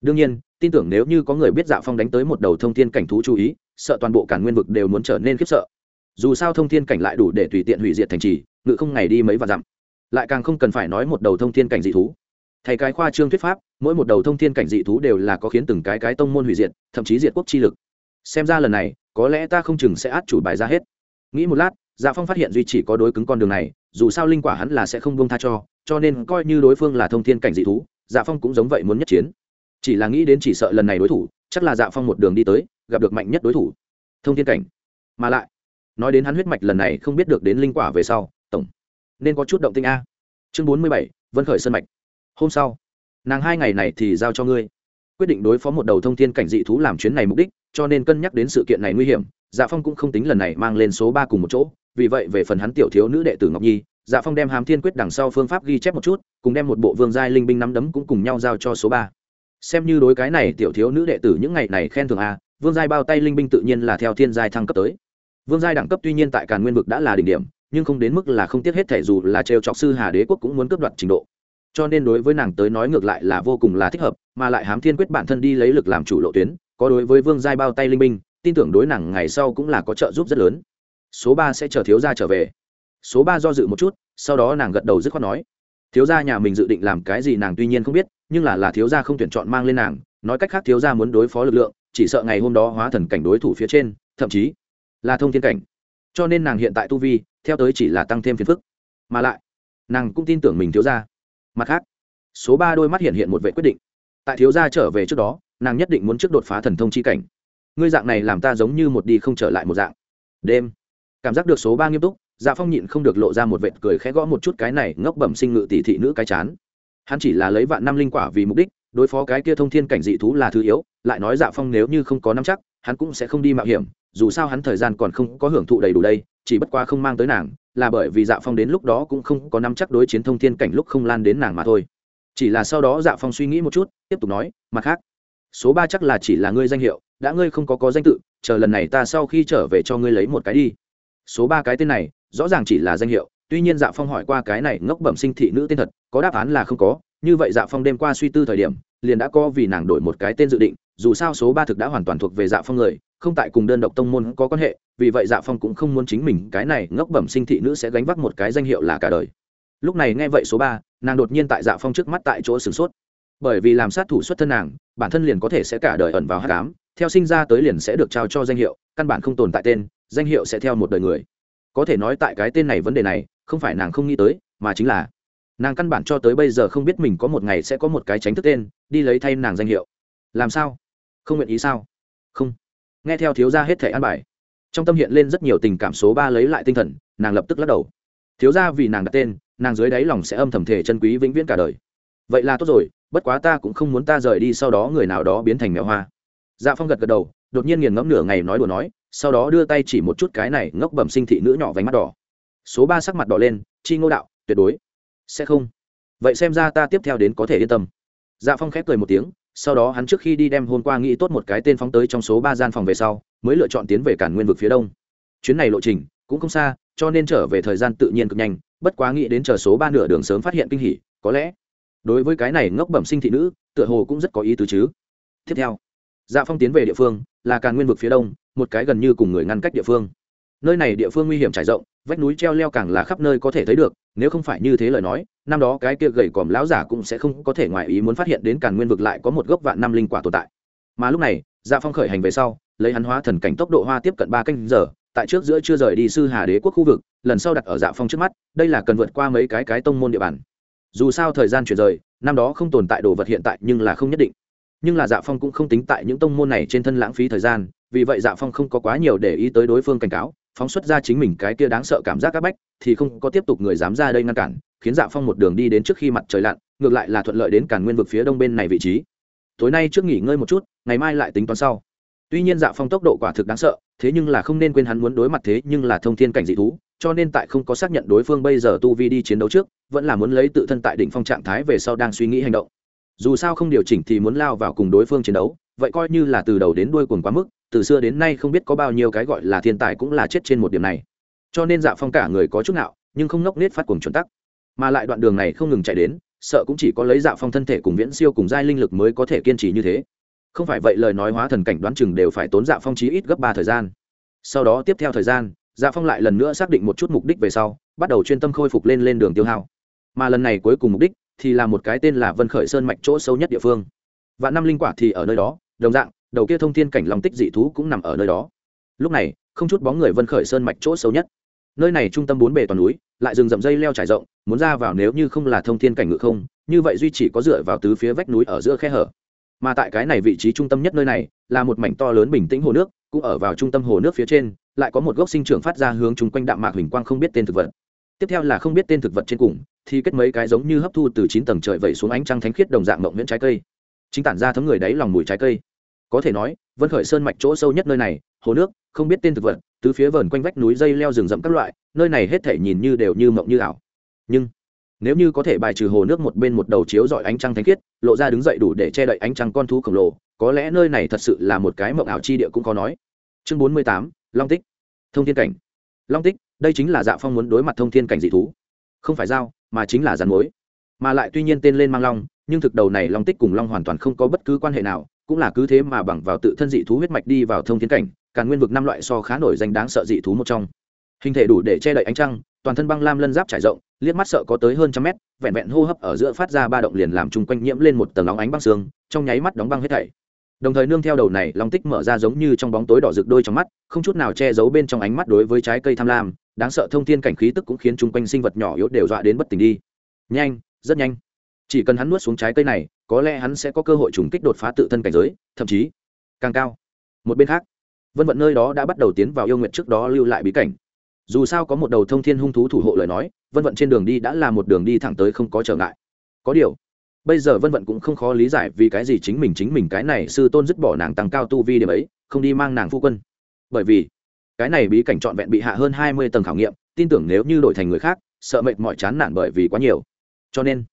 Đương nhiên, tin tưởng nếu như có người biết dạ phong đánh tới một đầu thông thiên cảnh thú chú ý, sợ toàn bộ cả nguyên vực đều muốn trở nên khiếp sợ. Dù sao thông thiên cảnh lại đủ để tùy tiện hủy diệt thành trì, ngự không ngày đi mấy và dặm. Lại càng không cần phải nói một đầu thông thiên cảnh dị thú thầy cái khoa trương thuyết pháp, mỗi một đầu thông thiên cảnh dị thú đều là có khiến từng cái cái tông môn hủy diệt, thậm chí diệt quốc chi lực. Xem ra lần này, có lẽ ta không chừng sẽ át chủ bài ra hết. Nghĩ một lát dạ phong phát hiện duy chỉ có đối cứng con đường này, dù sao linh quả hắn là sẽ không buông tha cho cho nên coi như đối phương là thông thiên cảnh dị thú dạ phong cũng giống vậy muốn nhất chiến. Chỉ là nghĩ đến chỉ sợ lần này đối thủ, chắc là dạ phong một đường đi tới, gặp được mạnh nhất đối thủ. Thông thiên cảnh. Mà lại, nói đến hắn huyết mạch lần này không biết được đến linh quả về sau, tổng, nên có chút động tinh a. Chương bốn mươi bảy, vân khởi sân mạch hôm sau, nàng hai ngày này thì giao cho ngươi. Quyết định đối phó một đầu thông thiên cảnh dị thú làm chuyến này mục đích, cho nên cân nhắc đến sự kiện này nguy hiểm dạ phong cũng không tính lần này mang lên số ba cùng một chỗ. Vì vậy, về phần hắn tiểu thiếu nữ đệ tử ngọc nhi dạ phong đem hàm thiên quyết đằng sau phương pháp ghi chép một chút, cùng đem một bộ vương giai linh binh nắm đấm cũng cùng nhau giao cho số ba. Xem như đối cái này tiểu thiếu nữ đệ tử những ngày này khen thường a, vương giai bao tay linh binh tự nhiên là theo thiên giai thăng cấp tới. Vương giai đẳng cấp tuy nhiên tại càn nguyên vực đã là đỉnh điểm, nhưng không đến mức là không tiếc hết thể dù là trêu trọc sư hà đế quốc cũng muốn cướp đoạt trình độ cho nên đối với nàng tới nói ngược lại là vô cùng là thích hợp mà lại hám thiên quyết bản thân đi lấy lực làm chủ lộ tuyến có đối với vương giai bao tay linh minh, tin tưởng đối nàng ngày sau cũng là có trợ giúp rất lớn. Số ba sẽ chờ thiếu gia trở về. Số ba do dự một chút sau đó nàng gật đầu dứt khoát nói thiếu gia nhà mình dự định làm cái gì nàng tuy nhiên không biết nhưng là là thiếu gia không tuyển chọn mang lên nàng nói cách khác thiếu gia muốn đối phó lực lượng chỉ sợ ngày hôm đó hóa thần cảnh đối thủ phía trên thậm chí là thông thiên cảnh. Cho nên nàng hiện tại tu vi theo tới chỉ là tăng thêm phiền phức. Mà lại nàng cũng tin tưởng mình thiếu gia mặt khác, số ba đôi mắt hiện hiện một vệ quyết định. Tại thiếu gia trở về trước đó, nàng nhất định muốn trước đột phá thần thông chi cảnh. Ngươi dạng này làm ta giống như một đi không trở lại một dạng. Đêm, cảm giác được số ba nghiêm túc dạ phong nhịn không được lộ ra một vệt cười khẽ gõ một chút cái này ngốc bẩm sinh ngự tỷ thị nữ cái chán. Hắn chỉ là lấy vạn năm linh quả vì mục đích, đối phó cái kia thông thiên cảnh dị thú là thứ yếu, lại nói dạ phong nếu như không có nắm chắc, hắn cũng sẽ không đi mạo hiểm, dù sao hắn thời gian còn không có hưởng thụ đầy đủ đây chỉ bất quá không mang tới nàng, là bởi vì dạ phong đến lúc đó cũng không có nắm chắc đối chiến thông thiên cảnh lúc không lan đến nàng mà thôi. Chỉ là sau đó dạ phong suy nghĩ một chút, tiếp tục nói, mặt khác, số ba chắc là chỉ là ngươi danh hiệu, đã ngươi không có có danh tự, chờ lần này ta sau khi trở về cho ngươi lấy một cái đi. Số ba cái tên này, rõ ràng chỉ là danh hiệu, tuy nhiên dạ phong hỏi qua cái này ngốc bẩm sinh thị nữ tên thật, có đáp án là không có, như vậy dạ phong đêm qua suy tư thời điểm, liền đã có vì nàng đổi một cái tên dự định, dù sao số ba thực đã hoàn toàn thuộc về dạ phong người không tại cùng đơn độc tông môn có quan hệ, vì vậy dạ phong cũng không muốn chính mình cái này ngốc bẩm sinh thị nữ sẽ gánh vác một cái danh hiệu là cả đời. Lúc này nghe vậy số ba, nàng đột nhiên tại dạ phong trước mắt tại chỗ sửng sốt. Bởi vì làm sát thủ xuất thân nàng, bản thân liền có thể sẽ cả đời ẩn vào hát cám theo sinh ra tới liền sẽ được trao cho danh hiệu, căn bản không tồn tại tên, danh hiệu sẽ theo một đời người. Có thể nói tại cái tên này vấn đề này, không phải nàng không nghĩ tới, mà chính là nàng căn bản cho tới bây giờ không biết mình có một ngày sẽ có một cái tránh thức tên, đi lấy thay nàng danh hiệu. Làm sao? Không nguyện ý sao? Không nghe theo thiếu gia hết thể an bài. Trong tâm hiện lên rất nhiều tình cảm số ba lấy lại tinh thần, nàng lập tức lắc đầu. Thiếu gia vì nàng đặt tên, nàng dưới đáy lòng sẽ âm thầm thể chân quý vĩnh viễn cả đời. Vậy là tốt rồi, bất quá ta cũng không muốn ta rời đi sau đó người nào đó biến thành mèo hoa. Dạ phong gật gật đầu, đột nhiên nghiền ngẫm nửa ngày nói đùa nói, sau đó đưa tay chỉ một chút cái này ngốc bẩm sinh thị nữ nhỏ vánh mắt đỏ. Số ba sắc mặt đỏ lên, chi ngô đạo, tuyệt đối. Sẽ không. Vậy xem ra ta tiếp theo đến có thể yên tâm. Dạ phong khép cười một tiếng sau đó hắn trước khi đi đem hôm qua nghĩ tốt một cái tên phóng tới trong số ba gian phòng về sau, mới lựa chọn tiến về cản nguyên vực phía đông. Chuyến này lộ trình cũng không xa, cho nên trở về thời gian tự nhiên cực nhanh, bất quá nghĩ đến chờ số ba nửa đường sớm phát hiện kinh hỉ, có lẽ đối với cái này ngốc bẩm sinh thị nữ, tựa hồ cũng rất có ý tứ chứ. Tiếp theo dạ phong tiến về địa phương là càn nguyên vực phía đông, một cái gần như cùng người ngăn cách địa phương. Nơi này địa phương nguy hiểm trải rộng vách núi treo leo càng là khắp nơi có thể thấy được, nếu không phải như thế lời nói, năm đó cái kia gầy còm lão giả cũng sẽ không có thể ngoại ý muốn phát hiện đến càn nguyên vực lại có một gốc vạn năm linh quả tồn tại. Mà lúc này dạ phong khởi hành về sau, lấy hắn hóa thần cảnh tốc độ hoa tiếp cận ba canh giờ, tại trước giữa chưa rời đi sư hà đế quốc khu vực, lần sau đặt ở dạ phong trước mắt, đây là cần vượt qua mấy cái cái tông môn địa bàn. Dù sao thời gian chuyển rời, năm đó không tồn tại đồ vật hiện tại nhưng là không nhất định. Nhưng là dạ phong cũng không tính tại những tông môn này trên thân lãng phí thời gian, vì vậy dạ phong không có quá nhiều để ý tới đối phương cảnh cáo phóng xuất ra chính mình cái kia đáng sợ cảm giác các bách, thì không có tiếp tục người dám ra đây ngăn cản, khiến dạ phong một đường đi đến trước khi mặt trời lặn, ngược lại là thuận lợi đến cản nguyên vực phía đông bên này vị trí. Tối nay trước nghỉ ngơi một chút, ngày mai lại tính toán sau. Tuy nhiên dạ phong tốc độ quả thực đáng sợ, thế nhưng là không nên quên hắn muốn đối mặt thế nhưng là thông thiên cảnh dị thú, cho nên tại không có xác nhận đối phương bây giờ tu vi đi chiến đấu trước, vẫn là muốn lấy tự thân tại đỉnh phong trạng thái về sau đang suy nghĩ hành động dù sao không điều chỉnh thì muốn lao vào cùng đối phương chiến đấu, vậy coi như là từ đầu đến đuôi cuồng quá mức, từ xưa đến nay không biết có bao nhiêu cái gọi là thiên tài cũng là chết trên một điểm này. Cho nên dạ phong cả người có chút nào nhưng không nốc nết phát cuồng chuẩn tắc. Mà lại đoạn đường này không ngừng chạy đến, sợ cũng chỉ có lấy dạ phong thân thể cùng viễn siêu cùng giai linh lực mới có thể kiên trì như thế. Không phải vậy lời nói hóa thần cảnh đoán chừng đều phải tốn dạ phong chí ít gấp ba thời gian. Sau đó tiếp theo thời gian dạ phong lại lần nữa xác định một chút mục đích về sau, bắt đầu chuyên tâm khôi phục lên lên đường tiêu hao. Mà lần này cuối cùng mục đích thì là một cái tên là vân khởi sơn mạch chỗ sâu nhất địa phương. Và năm linh quả thì ở nơi đó, đồng dạng, đầu kia thông thiên cảnh lòng tích dị thú cũng nằm ở nơi đó. Lúc này, không chút bóng người vân khởi sơn mạch chỗ sâu nhất. Nơi này trung tâm bốn bề toàn núi, lại rừng rậm dây leo trải rộng, muốn ra vào nếu như không là thông thiên cảnh ngự không, như vậy duy chỉ có dựa vào tứ phía vách núi ở giữa khe hở. Mà tại cái này vị trí trung tâm nhất nơi này, là một mảnh to lớn bình tĩnh hồ nước, cũng ở vào trung tâm hồ nước phía trên, lại có một gốc sinh trưởng phát ra hướng chung quanh đạm mạc huỳnh quang không biết tên thực vật. Tiếp theo là không biết tên thực vật trên cùng thì kết mấy cái giống như hấp thu từ chín tầng trời vậy xuống ánh trăng thánh khiết đồng dạng mộng nguyễn trái cây. Chính tản ra thấm người đáy lòng mùi trái cây. Có thể nói, vân khởi sơn mạch chỗ sâu nhất nơi này, hồ nước, không biết tên thực vật từ phía vờn quanh vách núi dây leo rừng rậm các loại, nơi này hết thể nhìn như đều như mộng như ảo. Nhưng, nếu như có thể bài trừ hồ nước một bên một đầu chiếu dọi ánh trăng thánh khiết, lộ ra đứng dậy đủ để che đậy ánh trăng con thú khổng lồ, có lẽ nơi này thật sự là một cái mộng ảo chi địa cũng có nói. Chương bốn mươi tám, long tích. Thông thiên cảnh. Long tích, đây chính là dạ phong muốn đối mặt thông thiên cảnh dị thú. Không phải dao mà chính là rắn mối mà lại tuy nhiên tên lên mang long, nhưng thực đầu này long tích cùng long hoàn toàn không có bất cứ quan hệ nào, cũng là cứ thế mà bằng vào tự thân dị thú huyết mạch đi vào thông thiên cảnh càn nguyên vực năm loại so khá nổi danh đáng sợ dị thú một trong. Hình thể đủ để che đậy ánh trăng, toàn thân băng lam lân giáp trải rộng, liếc mắt sợ có tới hơn trăm mét, vẹn vẹn hô hấp ở giữa phát ra ba động liền làm chung quanh nhiễm lên một tầng óng ánh băng xương, trong nháy mắt đóng băng hết thảy. Đồng thời nương theo đầu này, long tích mở ra giống như trong bóng tối đỏ rực đôi trong mắt, không chút nào che giấu bên trong ánh mắt đối với trái cây tham lam đáng sợ thông thiên cảnh khí tức cũng khiến chung quanh sinh vật nhỏ yếu đều dọa đến bất tỉnh đi. Nhanh, rất nhanh. Chỉ cần hắn nuốt xuống trái cây này, có lẽ hắn sẽ có cơ hội trùng kích đột phá tự thân cảnh giới, thậm chí càng cao. Một bên khác, vân vận nơi đó đã bắt đầu tiến vào yêu nguyện trước đó lưu lại bí cảnh. Dù sao có một đầu thông thiên hung thú thủ hộ lời nói, vân vận trên đường đi đã là một đường đi thẳng tới không có trở ngại. Có điều, bây giờ vân vận cũng không khó lý giải vì cái gì chính mình chính mình cái này sư tôn dứt bỏ nàng tăng cao tu vi điểm ấy, không đi mang nàng phu quân. Bởi vì cái này bí cảnh trọn vẹn bị hạ hơn hai mươi tầng khảo nghiệm, tin tưởng nếu như đổi thành người khác, sợ mệt mỏi chán nản bởi vì quá nhiều. Cho nên,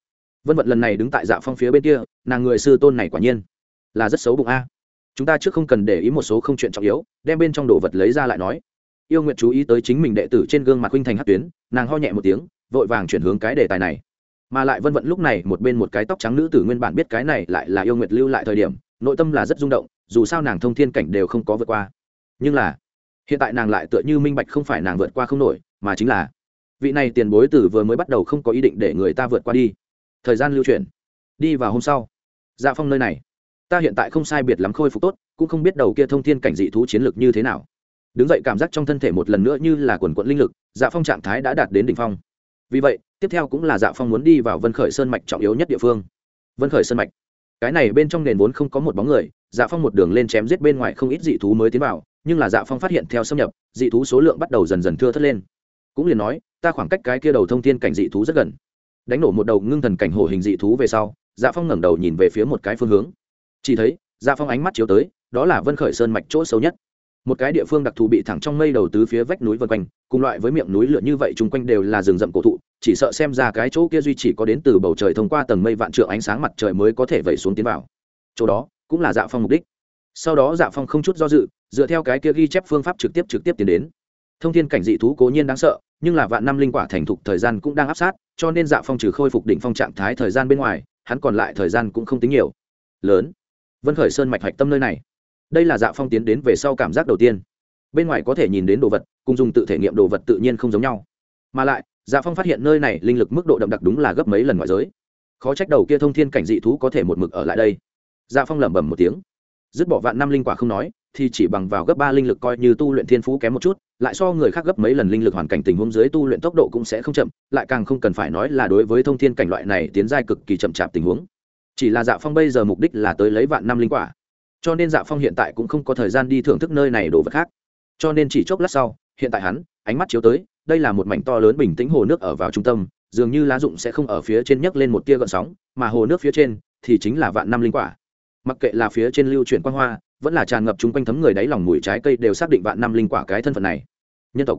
vân vận lần này đứng tại dạ phong phía bên kia, nàng người sư tôn này quả nhiên là rất xấu bụng a. Chúng ta trước không cần để ý một số không chuyện trọng yếu, đem bên trong đồ vật lấy ra lại nói. Yêu nguyện chú ý tới chính mình đệ tử trên gương mặt huynh thành hát tuyến, nàng ho nhẹ một tiếng, vội vàng chuyển hướng cái đề tài này. Mà lại vân vận lúc này một bên một cái tóc trắng nữ tử nguyên bản biết cái này lại là yêu nguyệt lưu lại thời điểm, nội tâm là rất rung động, dù sao nàng thông thiên cảnh đều không có vượt qua. Nhưng là hiện tại nàng lại tựa như minh bạch không phải nàng vượt qua không nổi, mà chính là, vị này tiền bối tử vừa mới bắt đầu không có ý định để người ta vượt qua đi. Thời gian lưu chuyển. Đi vào hôm sau. Dạ phong nơi này. Ta hiện tại không sai biệt lắm khôi phục tốt, cũng không biết đầu kia thông thiên cảnh dị thú chiến lược như thế nào. Đứng dậy cảm giác trong thân thể một lần nữa như là quần quận linh lực dạ phong trạng thái đã đạt đến đỉnh phong. Vì vậy, tiếp theo cũng là dạ phong muốn đi vào vân khởi sơn mạch trọng yếu nhất địa phương. Vân khởi sơn mạch. Cái này bên trong nền vốn không có một bóng người dạ phong một đường lên chém giết bên ngoài không ít dị thú mới tiến vào nhưng là dạ phong phát hiện theo xâm nhập, dị thú số lượng bắt đầu dần dần thưa thất lên. Cũng liền nói, ta khoảng cách cái kia đầu thông thiên cảnh dị thú rất gần. Đánh nổ một đầu ngưng thần cảnh hổ hình dị thú về sau dạ phong ngẩng đầu nhìn về phía một cái phương hướng. Chỉ thấy dạ phong ánh mắt chiếu tới, đó là vân khởi sơn mạch chỗ sâu nhất. Một cái địa phương đặc thù bị thẳng trong mây đầu tứ phía vách núi vân quanh, cùng loại với miệng núi lửa như vậy chung quanh đều là rừng rậm cổ thụ, chỉ sợ xem ra cái chỗ kia duy chỉ có đến từ bầu trời thông qua tầng mây vạn trượng ánh sáng mặt trời mới có thể vẩy xuống tiến vào. Chỗ đó cũng là dạ phong mục đích. Sau đó dạ phong không chút do dự dựa theo cái kia ghi chép phương pháp trực tiếp trực tiếp tiến đến. Thông thiên cảnh dị thú cố nhiên đáng sợ, nhưng là vạn năm linh quả thành thục thời gian cũng đang áp sát, cho nên dạ phong trừ khôi phục đỉnh phong trạng thái thời gian bên ngoài, hắn còn lại thời gian cũng không tính nhiều. Lớn. Vân khởi sơn mạch hạch tâm nơi này. Đây là dạ phong tiến đến về sau cảm giác đầu tiên. Bên ngoài có thể nhìn đến đồ vật, cùng dùng tự thể nghiệm đồ vật tự nhiên không giống nhau. Mà lại dạ phong phát hiện nơi này linh lực mức độ đậm đặc đúng là gấp mấy lần ngoại giới. Khó trách đầu kia thông thiên cảnh dị thú có thể một mực ở lại đây. Dạ phong lẩm bẩm một tiếng. Dứt bỏ vạn năm linh quả không nói thì chỉ bằng vào gấp ba linh lực coi như tu luyện thiên phú kém một chút, lại so người khác gấp mấy lần linh lực hoàn cảnh tình huống dưới tu luyện tốc độ cũng sẽ không chậm, lại càng không cần phải nói là đối với thông thiên cảnh loại này tiến giai cực kỳ chậm chạp tình huống. Chỉ là dạ phong bây giờ mục đích là tới lấy vạn năm linh quả. Cho nên dạ phong hiện tại cũng không có thời gian đi thưởng thức nơi này đồ vật khác. Cho nên chỉ chốc lát sau, hiện tại hắn, ánh mắt chiếu tới, đây là một mảnh to lớn bình tĩnh hồ nước ở vào trung tâm, dường như lá dụng sẽ không ở phía trên nhấc lên một tia gợn sóng, mà hồ nước phía trên thì chính là vạn năm linh quả. Mặc kệ là phía trên lưu chuyển quang hoa vẫn là tràn ngập chúng quanh thấm người đáy lòng mùi trái cây đều xác định vạn năm linh quả cái thân phận này. Nhân tộc.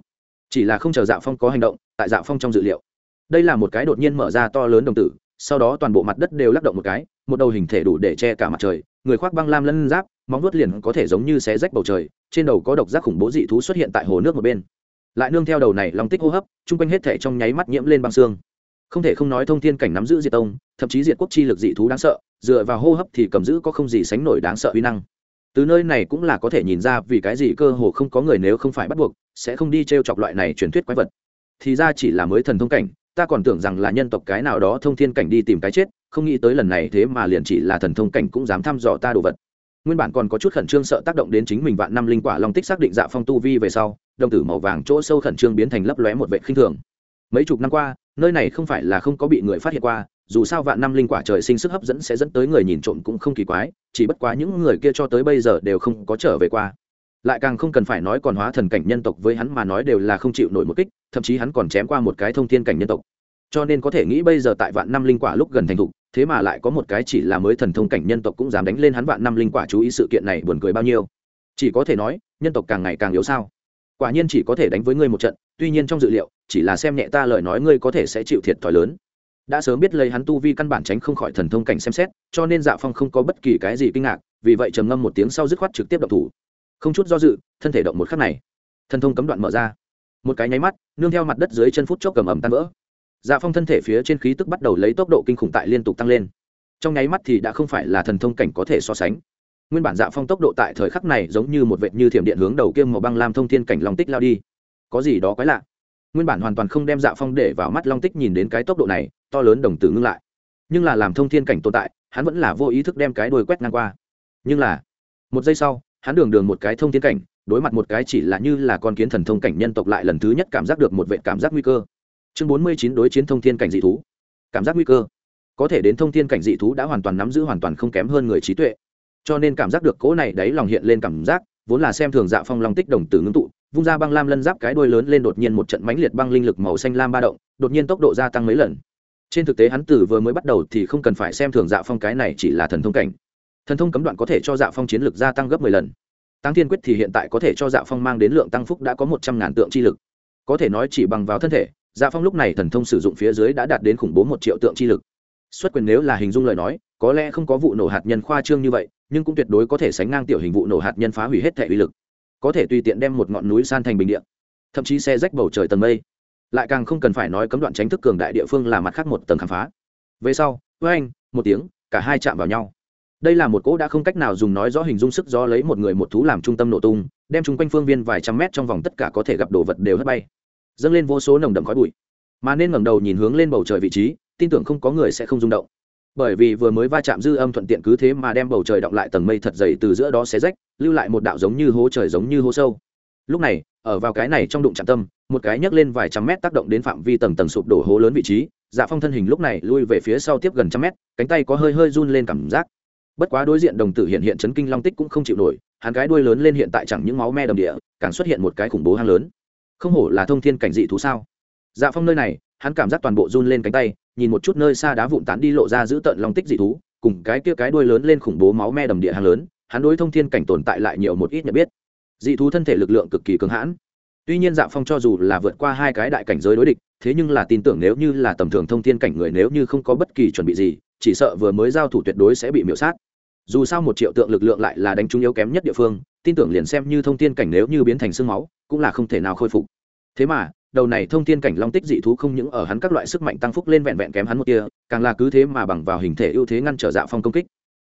Chỉ là không chờ dạ phong có hành động, tại dạ phong trong dự liệu, đây là một cái đột nhiên mở ra to lớn đồng tử, sau đó toàn bộ mặt đất đều lắc động một cái, một đầu hình thể đủ để che cả mặt trời, người khoác băng lam lân giáp, móng vuốt liền có thể giống như xé rách bầu trời, trên đầu có độc giác khủng bố dị thú xuất hiện tại hồ nước một bên. Lại nương theo đầu này long tích hô hấp, chung quanh hết thể trong nháy mắt nhiễm lên băng xương. Không thể không nói thông thiên cảnh nắm giữ diệt tông, thậm chí diệt quốc chi lực dị thú đáng sợ, dựa vào hô hấp thì cầm giữ có không gì sánh nổi đáng sợ uy năng từ nơi này cũng là có thể nhìn ra vì cái gì cơ hồ không có người nếu không phải bắt buộc, sẽ không đi t r e o chọc loại này truyền thuyết quái vật. Thì ra chỉ là mới thần thông cảnh, ta còn tưởng rằng là nhân tộc cái nào đó thông thiên cảnh đi tìm cái chết, không nghĩ tới lần này thế mà liền chỉ là thần thông cảnh cũng dám thăm dò ta đồ vật. Nguyên bản còn có chút khẩn trương sợ tác động đến chính mình vạn năm linh quả long tích xác định dạ phong tu vi về sau, đồng tử màu vàng chỗ sâu khẩn trương biến thành lấp lóe một vệ khinh thường. Mấy chục năm qua, nơi này không phải là không có bị người phát hiện qua dù sao vạn năm linh quả trời sinh sức hấp dẫn sẽ dẫn tới người nhìn trộm cũng không kỳ quái, chỉ bất quá những người kia cho tới bây giờ đều không có trở về qua. Lại càng không cần phải nói còn hóa thần cảnh nhân tộc với hắn mà nói đều là không chịu nổi một kích, thậm chí hắn còn chém qua một cái thông thiên cảnh nhân tộc. Cho nên có thể nghĩ bây giờ tại vạn năm linh quả lúc gần thành thục, thế mà lại có một cái chỉ là mới thần thông cảnh nhân tộc cũng dám đánh lên hắn vạn năm linh quả chú ý sự kiện này buồn cười bao nhiêu. Chỉ có thể nói, nhân tộc càng ngày càng yếu sao. Quả nhiên chỉ có thể đánh với ngươi một trận, tuy nhiên trong dự liệu, chỉ là xem nhẹ ta lời nói ngươi có thể sẽ chịu thiệt thòi lớn đã sớm biết lấy hắn tu vi căn bản tránh không khỏi thần thông cảnh xem xét, cho nên dạ phong không có bất kỳ cái gì kinh ngạc, vì vậy trầm ngâm một tiếng sau dứt khoát trực tiếp động thủ. Không chút do dự, thân thể động một khắc này. Thần thông cấm đoạn mở ra. Một cái nháy mắt, nương theo mặt đất dưới chân phút chốc cầm ẩm tan vỡ. Dạ phong thân thể phía trên khí tức bắt đầu lấy tốc độ kinh khủng tại liên tục tăng lên. Trong nháy mắt thì đã không phải là thần thông cảnh có thể so sánh. Nguyên bản dạ phong tốc độ tại thời khắc này giống như một vệt như thiểm điện hướng đầu kiêm màu băng lam thông thiên cảnh long tích lao đi. Có gì đó quái lạ. Nguyên bản hoàn toàn không đem dạ phong để vào mắt long tích nhìn đến cái tốc độ này to lớn đồng tử ngưng lại. Nhưng là làm thông thiên cảnh tồn tại, hắn vẫn là vô ý thức đem cái đuôi quét ngang qua. Nhưng là, một giây sau, hắn đường đường một cái thông thiên cảnh, đối mặt một cái chỉ là như là con kiến thần thông cảnh nhân tộc lại lần thứ nhất cảm giác được một vệ cảm giác nguy cơ. Chương bốn mươi chín đối chiến thông thiên cảnh dị thú. Cảm giác nguy cơ. Có thể đến thông thiên cảnh dị thú đã hoàn toàn nắm giữ hoàn toàn không kém hơn người trí tuệ. Cho nên cảm giác được cỗ này đấy lòng hiện lên cảm giác, vốn là xem thường dạ phong long tích đồng tử ngưng tụ, vung ra băng lam lân giáp cái đuôi lớn lên đột nhiên một trận mãnh liệt băng linh lực màu xanh lam ba động, đột nhiên tốc độ gia tăng mấy lần trên thực tế hắn tử vừa mới bắt đầu thì không cần phải xem thường dạ phong cái này chỉ là thần thông cảnh. Thần thông cấm đoạn có thể cho dạ phong chiến lực gia tăng gấp mười lần. Tăng thiên quyết thì hiện tại có thể cho dạ phong mang đến lượng tăng phúc đã có một trăm ngàn tượng chi lực. Có thể nói chỉ bằng vào thân thể dạ phong lúc này thần thông sử dụng phía dưới đã đạt đến khủng bố một triệu tượng chi lực. Xuất quyền nếu là hình dung lời nói, có lẽ không có vụ nổ hạt nhân khoa trương như vậy, nhưng cũng tuyệt đối có thể sánh ngang tiểu hình vụ nổ hạt nhân phá hủy hết thể uy lực. Có thể tùy tiện đem một ngọn núi san thành bình điện thậm chí xe rách bầu trời tầng mây lại càng không cần phải nói cấm đoạn tránh thức cường đại địa phương là mặt khác một tầng khám phá. Về sau, với anh, một tiếng, cả hai chạm vào nhau. Đây là một cỗ đã không cách nào dùng nói rõ hình dung sức gió lấy một người một thú làm trung tâm nổ tung, đem chung quanh phương viên vài trăm mét trong vòng tất cả có thể gặp đồ vật đều hất bay. Dâng lên vô số nồng đậm khói bụi. Mà nên ngẩng đầu nhìn hướng lên bầu trời vị trí, tin tưởng không có người sẽ không rung động. Bởi vì vừa mới va chạm dư âm thuận tiện cứ thế mà đem bầu trời động lại tầng mây thật dày từ giữa đó xé rách, lưu lại một đạo giống như hố trời giống như hố sâu. Lúc này, ở vào cái này trong đụng chạm tâm một cái nhấc lên vài trăm mét tác động đến phạm vi tầng tầng sụp đổ hố lớn vị trí. Dạ phong thân hình lúc này lui về phía sau tiếp gần trăm mét, cánh tay có hơi hơi run lên cảm giác. Bất quá đối diện đồng tử hiện hiện chấn kinh long tích cũng không chịu nổi, hắn cái đuôi lớn lên hiện tại chẳng những máu me đầm địa, càng xuất hiện một cái khủng bố hang lớn. Không hổ là thông thiên cảnh dị thú sao? Dạ phong nơi này, hắn cảm giác toàn bộ run lên cánh tay, nhìn một chút nơi xa đá vụn tán đi lộ ra giữ tận long tích dị thú, cùng cái kia cái đuôi lớn lên khủng bố máu me đầm địa hang lớn, hắn đối thông thiên cảnh tồn tại lại nhiều một ít nhận biết. Dị thú thân thể lực lượng cực kỳ cường hãn tuy nhiên dạ phong cho dù là vượt qua hai cái đại cảnh giới đối địch, thế nhưng là tin tưởng nếu như là tầm thường thông thiên cảnh người nếu như không có bất kỳ chuẩn bị gì, chỉ sợ vừa mới giao thủ tuyệt đối sẽ bị miễu sát. Dù sao một triệu tượng lực lượng lại là đánh trúng yếu kém nhất địa phương, tin tưởng liền xem như thông thiên cảnh nếu như biến thành sương máu, cũng là không thể nào khôi phục. Thế mà, đầu này thông thiên cảnh long tích dị thú không những ở hắn các loại sức mạnh tăng phúc lên vẹn vẹn kém hắn một tia, càng là cứ thế mà bằng vào hình thể ưu thế ngăn trở dạ phong công kích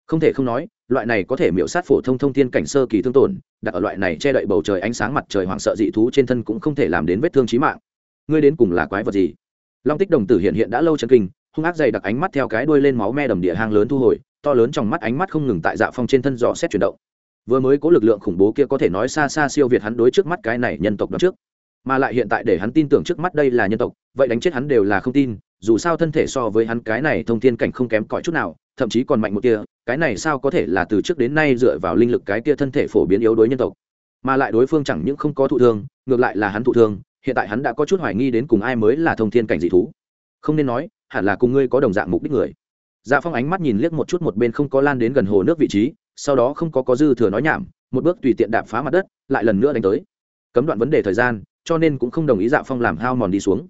không thể không nói, loại này có thể miễu sát phổ thông thông thiên cảnh sơ kỳ thương tổn, đặt ở loại này che đậy bầu trời ánh sáng mặt trời hoảng sợ dị thú trên thân cũng không thể làm đến vết thương chí mạng. Ngươi đến cùng là quái vật gì? Long tích đồng tử hiện hiện đã lâu chân kinh, hung ác dày đặc ánh mắt theo cái đuôi lên máu me đầm địa hang lớn thu hồi, to lớn trong mắt ánh mắt không ngừng tại dạ phong trên thân dò xét chuyển động. Vừa mới có lực lượng khủng bố kia có thể nói xa xa siêu việt hắn đối trước mắt cái này nhân tộc đó trước. Mà lại hiện tại để hắn tin tưởng trước mắt đây là nhân tộc, vậy đánh chết hắn đều là không tin, dù sao thân thể so với hắn cái này thông thiên cảnh không kém cỏi chút nào thậm chí còn mạnh một kia cái này sao có thể là từ trước đến nay dựa vào linh lực cái kia thân thể phổ biến yếu đối nhân tộc? Mà lại đối phương chẳng những không có thụ thương, ngược lại là hắn thụ thương, hiện tại hắn đã có chút hoài nghi đến cùng ai mới là thông thiên cảnh dị thú. Không nên nói, hẳn là cùng ngươi có đồng dạng mục đích người. Dạ phong ánh mắt nhìn liếc một chút một bên không có lan đến gần hồ nước vị trí, sau đó không có có dư thừa nói nhảm, một bước tùy tiện đạp phá mặt đất, lại lần nữa đánh tới. Cấm đoạn vấn đề thời gian, cho nên cũng không đồng ý dạ phong làm hao mòn đi xuống.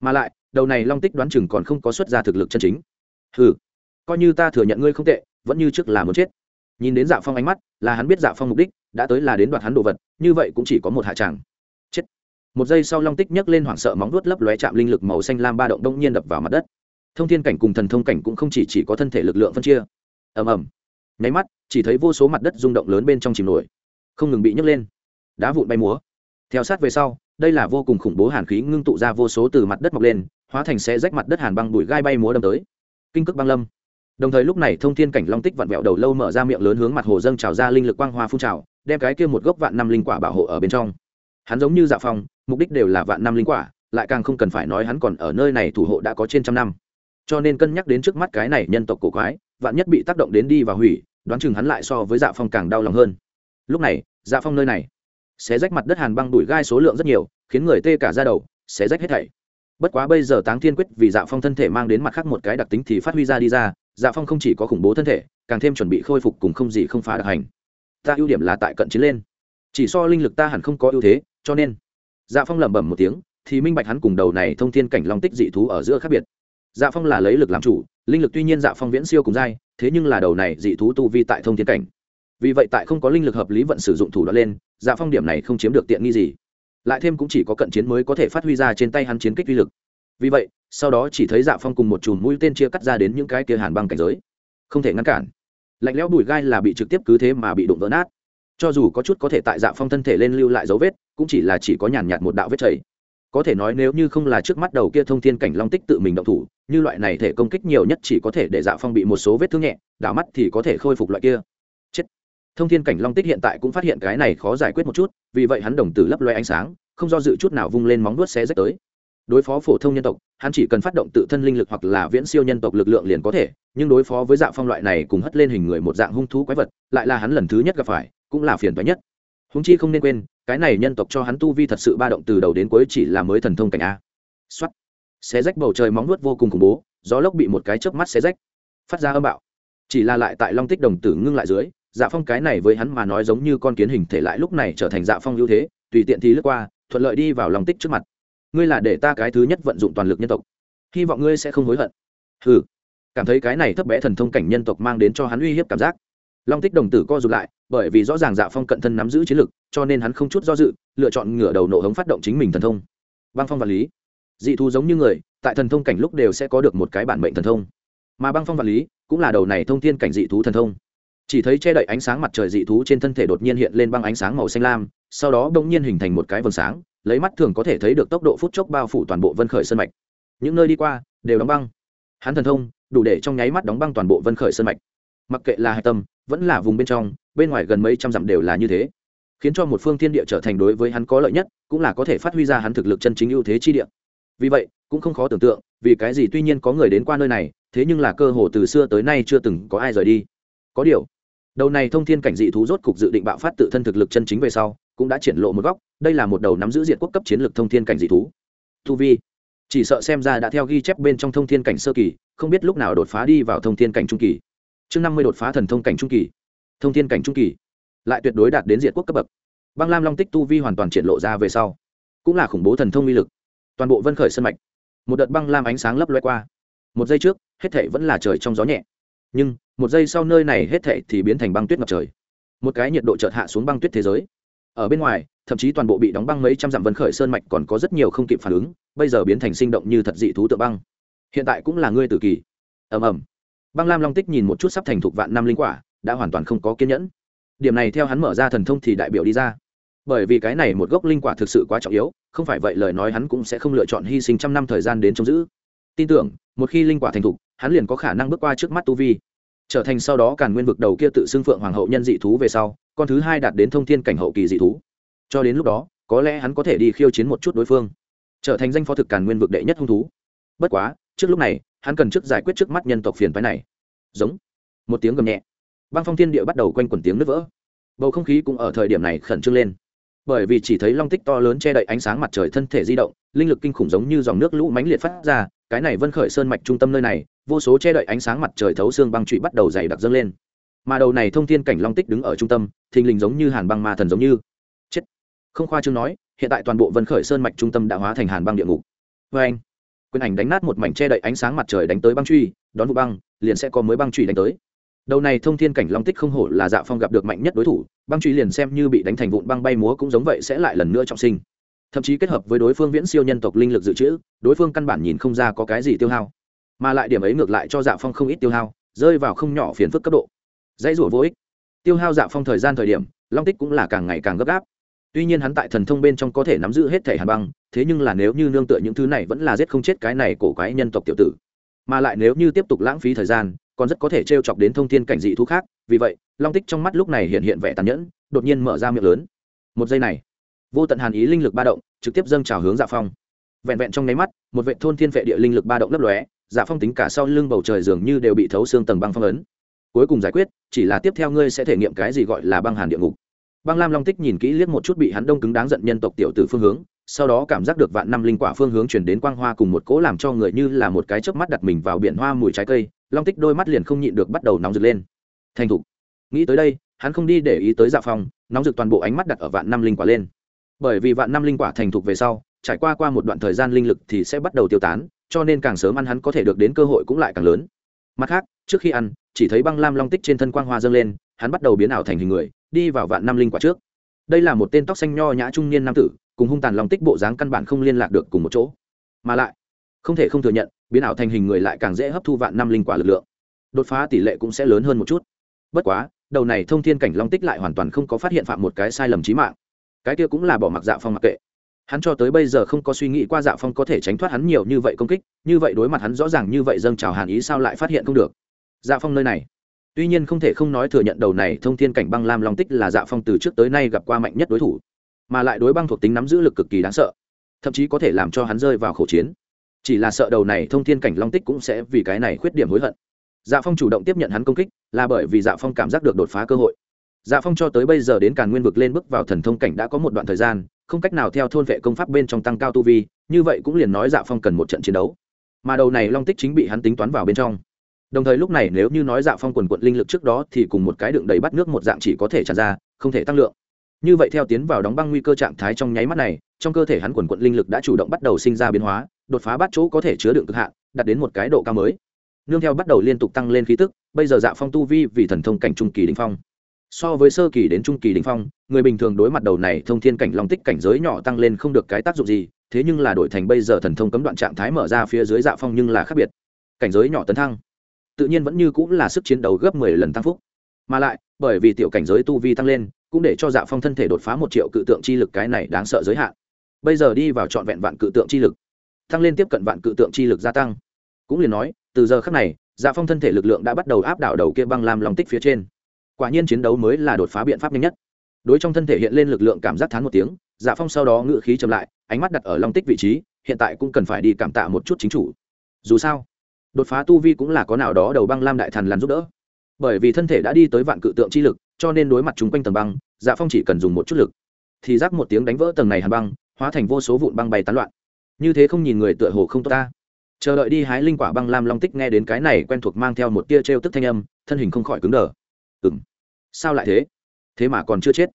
Mà lại, đầu này long tích đoán chừng còn không có xuất ra thực lực chân chính. Ừ coi như ta thừa nhận ngươi không tệ vẫn như trước là muốn chết. Nhìn đến dạ phong ánh mắt là hắn biết dạ phong mục đích đã tới là đến đoạt hắn đồ vật như vậy cũng chỉ có một hạ tràng. Chết. Một giây sau long tích nhấc lên hoảng sợ móng vuốt lấp lóe chạm linh lực màu xanh lam ba động đông nhiên đập vào mặt đất. Thông thiên cảnh cùng thần thông cảnh cũng không chỉ, chỉ có thân thể lực lượng phân chia. Ầm ầm. Nháy mắt chỉ thấy vô số mặt đất rung động lớn bên trong chìm nổi. Không ngừng bị nhấc lên. Đá vụn bay múa. Theo sát về sau đây là vô cùng khủng bố hàn khí ngưng tụ ra vô số từ mặt đất mọc lên hóa thành xe rách mặt đất hàn băng bụi gai bay múa đâm tới. Kinh cước băng lâm đồng thời lúc này thông thiên cảnh long tích vặn vẹo đầu lâu mở ra miệng lớn hướng mặt hồ dâng trào ra linh lực quang hoa phun trào, đem cái kia một gốc vạn năm linh quả bảo hộ ở bên trong. Hắn giống như dạ phong, mục đích đều là vạn năm linh quả, lại càng không cần phải nói hắn còn ở nơi này thủ hộ đã có trên trăm năm. Cho nên cân nhắc đến trước mắt cái này nhân tộc cổ quái, vạn nhất bị tác động đến đi và hủy, đoán chừng hắn lại so với dạ phong càng đau lòng hơn. Lúc này dạ phong nơi này xé rách mặt đất hàn băng đùi gai số lượng rất nhiều, khiến người tê cả ra đầu xé rách hết thảy. Bất quá bây giờ táng thiên quyết vì dạ phong thân thể mang đến mặt khác một cái đặc tính thì phát huy ra đi ra dạ phong không chỉ có khủng bố thân thể, càng thêm chuẩn bị khôi phục cùng không gì không phá đặc hành. Ta ưu điểm là tại cận chiến lên. Chỉ so linh lực ta hẳn không có ưu thế, cho nên. Dạ phong lẩm bẩm một tiếng, thì minh bạch hắn cùng đầu này thông thiên cảnh long tích dị thú ở giữa khác biệt. Dạ phong là lấy lực làm chủ, linh lực tuy nhiên dạ phong viễn siêu cùng dai thế nhưng là đầu này dị thú tu vi tại thông thiên cảnh. Vì vậy tại không có linh lực hợp lý vận sử dụng thủ đoạn lên dạ phong điểm này không chiếm được tiện nghi gì. Lại thêm cũng chỉ có cận chiến mới có thể phát huy ra trên tay hắn chiến kích uy lực vì vậy, sau đó chỉ thấy dạ phong cùng một chùm mũi tên chia cắt ra đến những cái kia hàn băng cảnh giới. Không thể ngăn cản. Lạnh lẽo bùi gai là bị trực tiếp cứ thế mà bị đụng vỡ nát. Cho dù có chút có thể tại dạ phong thân thể lên lưu lại dấu vết, cũng chỉ là chỉ có nhàn nhạt một đạo vết chảy. Có thể nói nếu như không là trước mắt đầu kia thông thiên cảnh long tích tự mình động thủ, như loại này thể công kích nhiều nhất chỉ có thể để dạ phong bị một số vết thương nhẹ, đảo mắt thì có thể khôi phục loại kia. Chết. Thông thiên cảnh long tích hiện tại cũng phát hiện cái này khó giải quyết một chút, vì vậy hắn đồng tử lấp loe ánh sáng, không do dự chút nào vung lên móng vuốt xé rách tới đối phó phổ thông nhân tộc, hắn chỉ cần phát động tự thân linh lực hoặc là viễn siêu nhân tộc lực lượng liền có thể, nhưng đối phó với dạng phong loại này cùng hất lên hình người một dạng hung thú quái vật, lại là hắn lần thứ nhất gặp phải, cũng là phiền toái nhất. Húng chi không nên quên, cái này nhân tộc cho hắn tu vi thật sự ba động từ đầu đến cuối chỉ là mới thần thông cảnh a. Xuất xé rách bầu trời móng nuốt vô cùng khủng bố, gió lốc bị một cái chớp mắt xé rách, phát ra âm bạo. Chỉ là lại tại long tích đồng tử ngưng lại dưới dạ phong cái này với hắn mà nói giống như con kiến hình thể lại lúc này trở thành dạ phong ưu thế, tùy tiện thì lướt qua, thuận lợi đi vào lòng tích trước mặt ngươi là để ta cái thứ nhất vận dụng toàn lực nhân tộc. Hy vọng ngươi sẽ không hối hận. Ừ cảm thấy cái này thấp bé thần thông cảnh nhân tộc mang đến cho hắn uy hiếp cảm giác. Long tích đồng tử co rụt lại, bởi vì rõ ràng dạ phong cận thân nắm giữ chiến lực, cho nên hắn không chút do dự, lựa chọn ngửa đầu nổ hống phát động chính mình thần thông. Băng phong vật lý. Dị thú giống như người, tại thần thông cảnh lúc đều sẽ có được một cái bản mệnh thần thông. Mà băng phong vật lý cũng là đầu này thông thiên cảnh dị thú thần thông. Chỉ thấy che đậy ánh sáng mặt trời dị thú trên thân thể đột nhiên hiện lên băng ánh sáng màu xanh lam, sau đó bỗng nhiên hình thành một cái vầng sáng lấy mắt thường có thể thấy được tốc độ phút chốc bao phủ toàn bộ vân khởi sơn mạch. Những nơi đi qua, đều đóng băng. Hắn thần thông, đủ để trong nháy mắt đóng băng toàn bộ vân khởi sơn mạch. Mặc kệ là hạch tâm, vẫn là vùng bên trong, bên ngoài gần mấy trăm dặm đều là như thế. Khiến cho một phương thiên địa trở thành đối với hắn có lợi nhất, cũng là có thể phát huy ra hắn thực lực chân chính ưu thế chi địa. Vì vậy, cũng không khó tưởng tượng, vì cái gì tuy nhiên có người đến qua nơi này, thế nhưng là cơ hồ từ xưa tới nay chưa từng có ai rời đi. Có điều, đầu này thông thiên cảnh dị thú rốt cục dự định bạo phát tự thân thực lực chân chính về sau cũng đã triển lộ một góc, đây là một đầu nắm giữ diện quốc cấp chiến lược thông thiên cảnh dị thú. Tu vi, chỉ sợ xem ra đã theo ghi chép bên trong thông thiên cảnh sơ kỳ, không biết lúc nào đột phá đi vào thông thiên cảnh trung kỳ. Chương năm mươi đột phá thần thông cảnh trung kỳ. Thông thiên cảnh trung kỳ, lại tuyệt đối đạt đến diện quốc cấp bậc. Băng lam long tích tu vi hoàn toàn triển lộ ra về sau, cũng là khủng bố thần thông uy lực. Toàn bộ vân khởi sân mạch, một đợt băng lam ánh sáng lấp loe qua. Một giây trước, hết thể vẫn là trời trong gió nhẹ. Nhưng, một giây sau nơi này hết thể thì biến thành băng tuyết ngập trời. Một cái nhiệt độ chợt hạ xuống băng tuyết thế giới ở bên ngoài, thậm chí toàn bộ bị đóng băng mấy trăm dặm vân khởi sơn mạch còn có rất nhiều không kịp phản ứng, bây giờ biến thành sinh động như thật dị thú tượng băng. Hiện tại cũng là ngươi tử kỳ. Ầm ầm. Băng lam long tích nhìn một chút sắp thành thục vạn năm linh quả, đã hoàn toàn không có kiên nhẫn. Điểm này theo hắn mở ra thần thông thì đại biểu đi ra. Bởi vì cái này một gốc linh quả thực sự quá trọng yếu, không phải vậy lời nói hắn cũng sẽ không lựa chọn hy sinh trăm năm thời gian đến trông giữ. Tin tưởng, một khi linh quả thành thục, hắn liền có khả năng bước qua trước mắt tu vi trở thành sau đó càn nguyên vực đầu kia tự xưng phượng hoàng hậu nhân dị thú về sau, con thứ hai đạt đến thông thiên cảnh hậu kỳ dị thú. Cho đến lúc đó, có lẽ hắn có thể đi khiêu chiến một chút đối phương, trở thành danh phó thực càn nguyên vực đệ nhất hung thú. Bất quá, trước lúc này, hắn cần trước giải quyết trước mắt nhân tộc phiền phái này. Giống. Một tiếng gầm nhẹ. Băng phong thiên địa bắt đầu quanh quẩn tiếng nứt vỡ. Bầu không khí cũng ở thời điểm này khẩn trương lên. Bởi vì chỉ thấy long tích to lớn che đậy ánh sáng mặt trời thân thể di động, linh lực kinh khủng giống như dòng nước lũ mãnh liệt phát ra, cái này vân khởi sơn mạch trung tâm nơi này vô số che đậy ánh sáng mặt trời thấu xương băng trụy bắt đầu dày đặc dâng lên. Mà đầu này thông thiên cảnh long tích đứng ở trung tâm, thình lình giống như hàn băng ma thần giống như. Chết. Không khoa chương nói, hiện tại toàn bộ vân khởi sơn mạch trung tâm đã hóa thành hàn băng địa ngục. Vê anh, quyền ảnh đánh nát một mảnh che đậy ánh sáng mặt trời đánh tới băng truy đón vụ băng, liền sẽ có mới băng truy đánh tới. Đầu này thông thiên cảnh long tích không hổ là dạ phong gặp được mạnh nhất đối thủ, băng truy liền xem như bị đánh thành vụn băng bay múa cũng giống vậy sẽ lại lần nữa trọng sinh. Thậm chí kết hợp với đối phương viễn siêu nhân tộc linh lực dự trữ, đối phương căn bản nhìn không ra có cái gì tiêu hao mà lại điểm ấy ngược lại cho dạ phong không ít tiêu hao, rơi vào không nhỏ phiền phức cấp độ. Dãy rủa vô ích. Tiêu hao dạ phong thời gian thời điểm, long tích cũng là càng ngày càng gấp gáp. Tuy nhiên hắn tại thần thông bên trong có thể nắm giữ hết thể hàn băng, thế nhưng là nếu như nương tựa những thứ này vẫn là giết không chết cái này cổ quái nhân tộc tiểu tử. Mà lại nếu như tiếp tục lãng phí thời gian, còn rất có thể t r e o chọc đến thông tin cảnh dị thú khác. Vì vậy, long tích trong mắt lúc này hiện hiện vẻ tàn nhẫn, đột nhiên mở ra miệng lớn. Một giây này, vô tận hàn ý linh lực ba động, trực tiếp dâng trào hướng dạ phong. Vẹn vẹn trong nháy mắt, một vệ thôn thiên vệ địa linh lực ba động lấp lóe dạ phong tính cả sau lưng bầu trời dường như đều bị thấu xương tầng băng phong ấn. Cuối cùng giải quyết, chỉ là tiếp theo ngươi sẽ thể nghiệm cái gì gọi là băng hàn địa ngục. Băng lam long tích nhìn kỹ liếc một chút bị hắn đông cứng đáng giận nhân tộc tiểu tử phương hướng, sau đó cảm giác được vạn năm linh quả phương hướng chuyển đến quang hoa cùng một cỗ làm cho người như là một cái chớp mắt đặt mình vào biển hoa mùi trái cây, long tích đôi mắt liền không nhịn được bắt đầu nóng rực lên. Thành thục. Nghĩ tới đây, hắn không đi để ý tới dạ phong, nóng rực toàn bộ ánh mắt đặt ở vạn năm linh quả lên. Bởi vì vạn năm linh quả thành thục về sau, trải qua qua một đoạn thời gian linh lực thì sẽ bắt đầu tiêu tán cho nên càng sớm ăn hắn có thể được đến cơ hội cũng lại càng lớn. Mặt khác, trước khi ăn, chỉ thấy băng lam long tích trên thân quang hoa dâng lên, hắn bắt đầu biến ảo thành hình người, đi vào vạn năm linh quả trước. Đây là một tên tóc xanh nho nhã trung niên nam tử, cùng hung tàn long tích bộ dáng căn bản không liên lạc được cùng một chỗ. Mà lại, không thể không thừa nhận, biến ảo thành hình người lại càng dễ hấp thu vạn năm linh quả lực lượng. Đột phá tỷ lệ cũng sẽ lớn hơn một chút. Bất quá, đầu này thông thiên cảnh long tích lại hoàn toàn không có phát hiện phạm một cái sai lầm trí mạng. Cái kia cũng là bỏ mặc dạ phong mặc kệ hắn cho tới bây giờ không có suy nghĩ qua dạ phong có thể tránh thoát hắn nhiều như vậy công kích, như vậy đối mặt hắn rõ ràng như vậy dâng trào hàn ý sao lại phát hiện không được. Dạ phong nơi này. Tuy nhiên không thể không nói thừa nhận đầu này thông thiên cảnh băng lam long tích là dạ phong từ trước tới nay gặp qua mạnh nhất đối thủ, mà lại đối băng thuộc tính nắm giữ lực cực kỳ đáng sợ, thậm chí có thể làm cho hắn rơi vào khẩu chiến. Chỉ là sợ đầu này thông thiên cảnh long tích cũng sẽ vì cái này khuyết điểm hối hận. Dạ phong chủ động tiếp nhận hắn công kích, là bởi vì dạ phong cảm giác được đột phá cơ hội. Dạ phong cho tới bây giờ đến càn nguyên vực lên bước vào thần thông cảnh đã có một đoạn thời gian không cách nào theo thôn vệ công pháp bên trong tăng cao tu vi, như vậy cũng liền nói dạ phong cần một trận chiến đấu. Mà đầu này long tích chính bị hắn tính toán vào bên trong. Đồng thời lúc này nếu như nói dạ phong quần quận linh lực trước đó thì cùng một cái đựng đầy bắt nước một dạng chỉ có thể tràn ra, không thể tăng lượng. Như vậy theo tiến vào đóng băng nguy cơ trạng thái trong nháy mắt này, trong cơ thể hắn quần quận linh lực đã chủ động bắt đầu sinh ra biến hóa, đột phá bắt chỗ có thể chứa đựng cực hạn, đạt đến một cái độ cao mới. Nương theo bắt đầu liên tục tăng lên khí tức, bây giờ dạ phong tu vi vì thần thông cảnh trung kỳ đình phong. So với sơ kỳ đến trung kỳ đình phong người bình thường đối mặt đầu này thông thiên cảnh long tích cảnh giới nhỏ tăng lên không được cái tác dụng gì, thế nhưng là đổi thành bây giờ thần thông cấm đoạn trạng thái mở ra phía dưới dạ phong nhưng là khác biệt. Cảnh giới nhỏ tấn thăng, tự nhiên vẫn như cũng là sức chiến đấu gấp mười lần tăng phúc. Mà lại, bởi vì tiểu cảnh giới tu vi tăng lên, cũng để cho dạ phong thân thể đột phá một triệu cự tượng chi lực cái này đáng sợ giới hạn. Bây giờ đi vào trọn vẹn vạn cự tượng chi lực, tăng lên tiếp cận vạn cự tượng chi lực gia tăng. Cũng liền nói, từ giờ khác này dạ phong thân thể lực lượng đã bắt đầu áp đảo đầu kia băng lam lòng tích phía trên. Quả nhiên chiến đấu mới là đột phá biện pháp nhanh nhất đối trong thân thể hiện lên lực lượng cảm giác thán một tiếng dạ phong sau đó ngự khí chậm lại, ánh mắt đặt ở long tích vị trí, hiện tại cũng cần phải đi cảm tạ một chút chính chủ. Dù sao, đột phá tu vi cũng là có nào đó đầu băng lam đại thần làm giúp đỡ. Bởi vì thân thể đã đi tới vạn cự tượng chi lực, cho nên đối mặt chúng quanh tầng băng dạ phong chỉ cần dùng một chút lực, thì rác một tiếng đánh vỡ tầng này hàn băng, hóa thành vô số vụn băng bay tán loạn. Như thế không nhìn người tựa hồ không tốt ta. Chờ đợi đi hái linh quả băng lam long tích nghe đến cái này quen thuộc mang theo một tia t r e o tức thanh âm, thân hình không khỏi cứng đờ. Ừ m sao lại thế? Thế mà còn chưa chết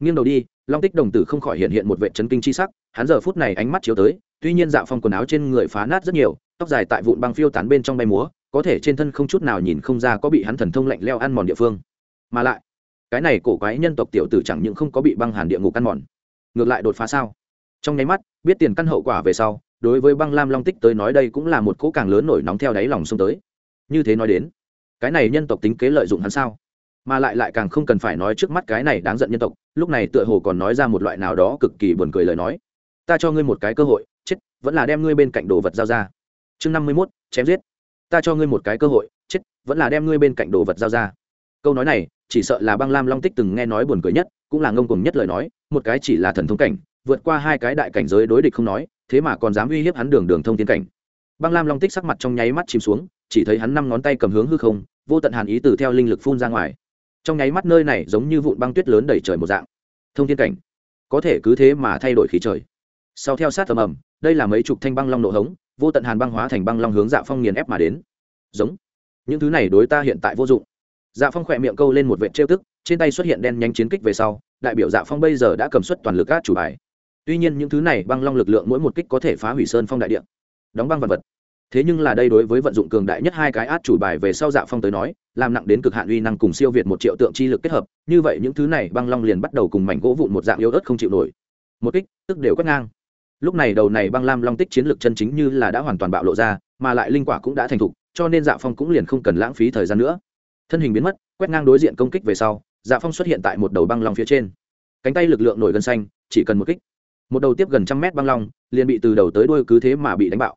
nghiêng đầu đi, long tích đồng tử không khỏi hiện hiện một vệ chấn kinh c h i sắc, hắn giờ phút này ánh mắt chiếu tới, tuy nhiên dạ phong quần áo trên người phá nát rất nhiều, tóc dài tại vụn băng phiêu tán bên trong bay múa, có thể trên thân không chút nào nhìn không ra có bị hắn thần thông lạnh leo ăn mòn địa phương. Mà lại, cái này cổ quái nhân tộc tiểu tử chẳng những không có bị băng hàn địa ngục ăn mòn, ngược lại đột phá sao? Trong nháy mắt, biết tiền căn hậu quả về sau, đối với băng lam long tích tới nói đây cũng là một cỗ càng lớn nổi nóng theo đáy lòng xông tới. Như thế nói đến, cái này nhân tộc tính kế lợi dụng hắn sao? Mà lại lại càng không cần phải nói trước mắt cái này đáng giận nhân tộc, lúc này tựa hồ còn nói ra một loại nào đó cực kỳ buồn cười lời nói. Ta cho ngươi một cái cơ hội, chết, vẫn là đem ngươi bên cạnh đồ vật giao ra. Chương năm mươi mốt, chém giết. Ta cho ngươi một cái cơ hội, chết, vẫn là đem ngươi bên cạnh đồ vật giao ra. Câu nói này, chỉ sợ là băng lam long tích từng nghe nói buồn cười nhất, cũng là ngông cùng nhất lời nói, một cái chỉ là thần thông cảnh, vượt qua hai cái đại cảnh giới đối địch không nói, thế mà còn dám uy hiếp hắn đường đường thông tiến cảnh. Băng lam long tích sắc mặt trong nháy mắt chìm xuống, chỉ thấy hắn năm ngón tay cầm hướng hư không, vô tận hàn ý từ theo linh lực phun ra ngoài trong nháy mắt nơi này giống như vụn băng tuyết lớn đầy trời một dạng. Thông thiên cảnh. Có thể cứ thế mà thay đổi khí trời. Sau theo sát tầm ầm, đây là mấy chục thanh băng long nổ hống, vô tận hàn băng hóa thành băng long hướng dạ phong nghiền ép mà đến. Giống. Những thứ này đối ta hiện tại vô dụng. Dạ phong khỏe miệng câu lên một vệ trêu tức, trên tay xuất hiện đen nhanh chiến kích về sau, đại biểu dạ phong bây giờ đã cầm suất toàn lực các chủ bài. Tuy nhiên những thứ này băng long lực lượng mỗi một kích có thể phá hủy sơn phong đại địa. Đóng băng vật vật thế nhưng là đây đối với vận dụng cường đại nhất hai cái át chủ bài về sau dạ phong tới nói, làm nặng đến cực hạn uy năng cùng siêu việt một triệu tượng chi lực kết hợp, như vậy những thứ này băng long liền bắt đầu cùng mảnh gỗ vụn một dạng yếu ớt không chịu nổi. Một kích, tức đều quét ngang. Lúc này đầu này băng lam long tích chiến lược chân chính như là đã hoàn toàn bạo lộ ra, mà lại linh quả cũng đã thành thục, cho nên dạ phong cũng liền không cần lãng phí thời gian nữa. Thân hình biến mất, quét ngang đối diện công kích về sau dạ phong xuất hiện tại một đầu băng long phía trên. Cánh tay lực lượng nổi gân xanh, chỉ cần một kích. Một đầu tiếp gần trăm mét băng long, liền bị từ đầu tới đuôi cứ thế mà bị đánh bạo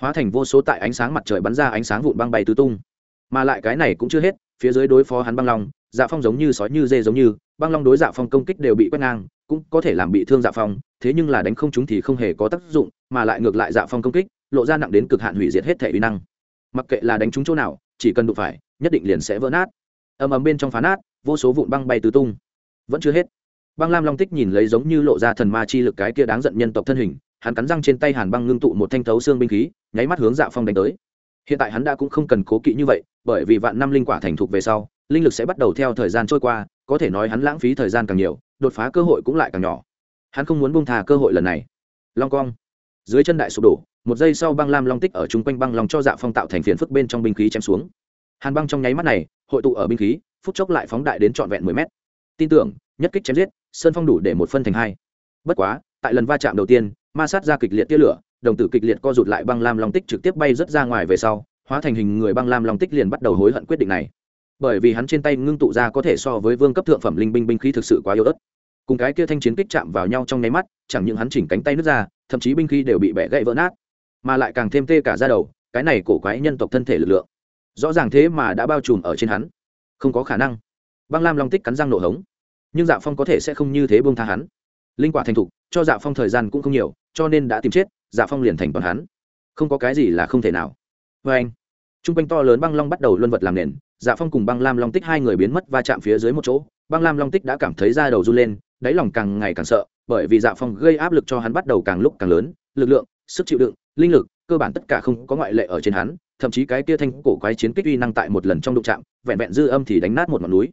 hóa thành vô số tại ánh sáng mặt trời bắn ra ánh sáng vụn băng bay tứ tung. Mà lại cái này cũng chưa hết, phía dưới đối phó hắn băng long dạ phong giống như sói như dê giống như, băng long đối dạ phong công kích đều bị quét ngang, cũng có thể làm bị thương dạ phong, thế nhưng là đánh không chúng thì không hề có tác dụng, mà lại ngược lại dạ phong công kích, lộ ra nặng đến cực hạn hủy diệt hết thể uy năng. Mặc kệ là đánh trúng chỗ nào, chỉ cần đụng phải, nhất định liền sẽ vỡ nát. Ầm ầm bên trong phá nát, vô số vụn băng bay tứ tung. Vẫn chưa hết. Băng lam long tích nhìn lấy giống như lộ ra thần ma chi lực cái kia đáng giận nhân tộc thân hình hắn cắn răng trên tay hàn băng ngưng tụ một thanh thấu xương binh khí, nháy mắt hướng dạ phong đánh tới. Hiện tại hắn đã cũng không cần cố kỵ như vậy, bởi vì vạn năm linh quả thành thục về sau, linh lực sẽ bắt đầu theo thời gian trôi qua, có thể nói hắn lãng phí thời gian càng nhiều, đột phá cơ hội cũng lại càng nhỏ. Hắn không muốn bông thà cơ hội lần này. Long cong. Dưới chân đại sụp đổ, một giây sau băng lam long tích ở chung quanh băng lòng cho dạ phong tạo thành phiền phức bên trong binh khí chém xuống. Hàn băng trong nháy mắt này, hội tụ ở binh khí, phút chốc lại phóng đại đến trọn vẹn mười mét. Tin tưởng, nhất kích chém giết, sơn phong đủ để một phân thành hai. Bất quá, tại lần va chạm đầu tiên ma sát ra kịch liệt tia lửa, đồng tử kịch liệt co rụt lại băng lam long tích trực tiếp bay rớt ra ngoài về sau, hóa thành hình người băng lam long tích liền bắt đầu hối hận quyết định này. Bởi vì hắn trên tay ngưng tụ ra có thể so với vương cấp thượng phẩm linh binh binh khí thực sự quá yếu ớt. Cùng cái kia thanh chiến kích chạm vào nhau trong nháy mắt, chẳng những hắn chỉnh cánh tay nước ra, thậm chí binh khí đều bị bẻ gãy vỡ nát, mà lại càng thêm tê cả ra đầu, cái này cổ quái nhân tộc thân thể lực lượng. Rõ ràng thế mà đã bao trùm ở trên hắn. Không có khả năng. Băng lam long tích cắn răng nổ hống. Nhưng dạ phong có thể sẽ không như thế buông tha hắn linh quả thành thục, cho dạ phong thời gian cũng không nhiều, cho nên đã tìm chết dạ phong liền thành toàn hắn. Không có cái gì là không thể nào. Vê anh t r u n g quanh to lớn băng long bắt đầu luân vật làm nền dạ phong cùng băng lam long tích hai người biến mất va chạm phía dưới một chỗ. Băng lam long tích đã cảm thấy da đầu run lên, đáy lòng càng ngày càng sợ, bởi vì dạ phong gây áp lực cho hắn bắt đầu càng lúc càng lớn, lực lượng, sức chịu đựng, linh lực, cơ bản tất cả không có ngoại lệ ở trên hắn, thậm chí cái kia thanh cổ quái chiến kích uy năng tại một lần trong đụng trạm vẹn vẹn dư âm thì đánh nát một ngọn núi.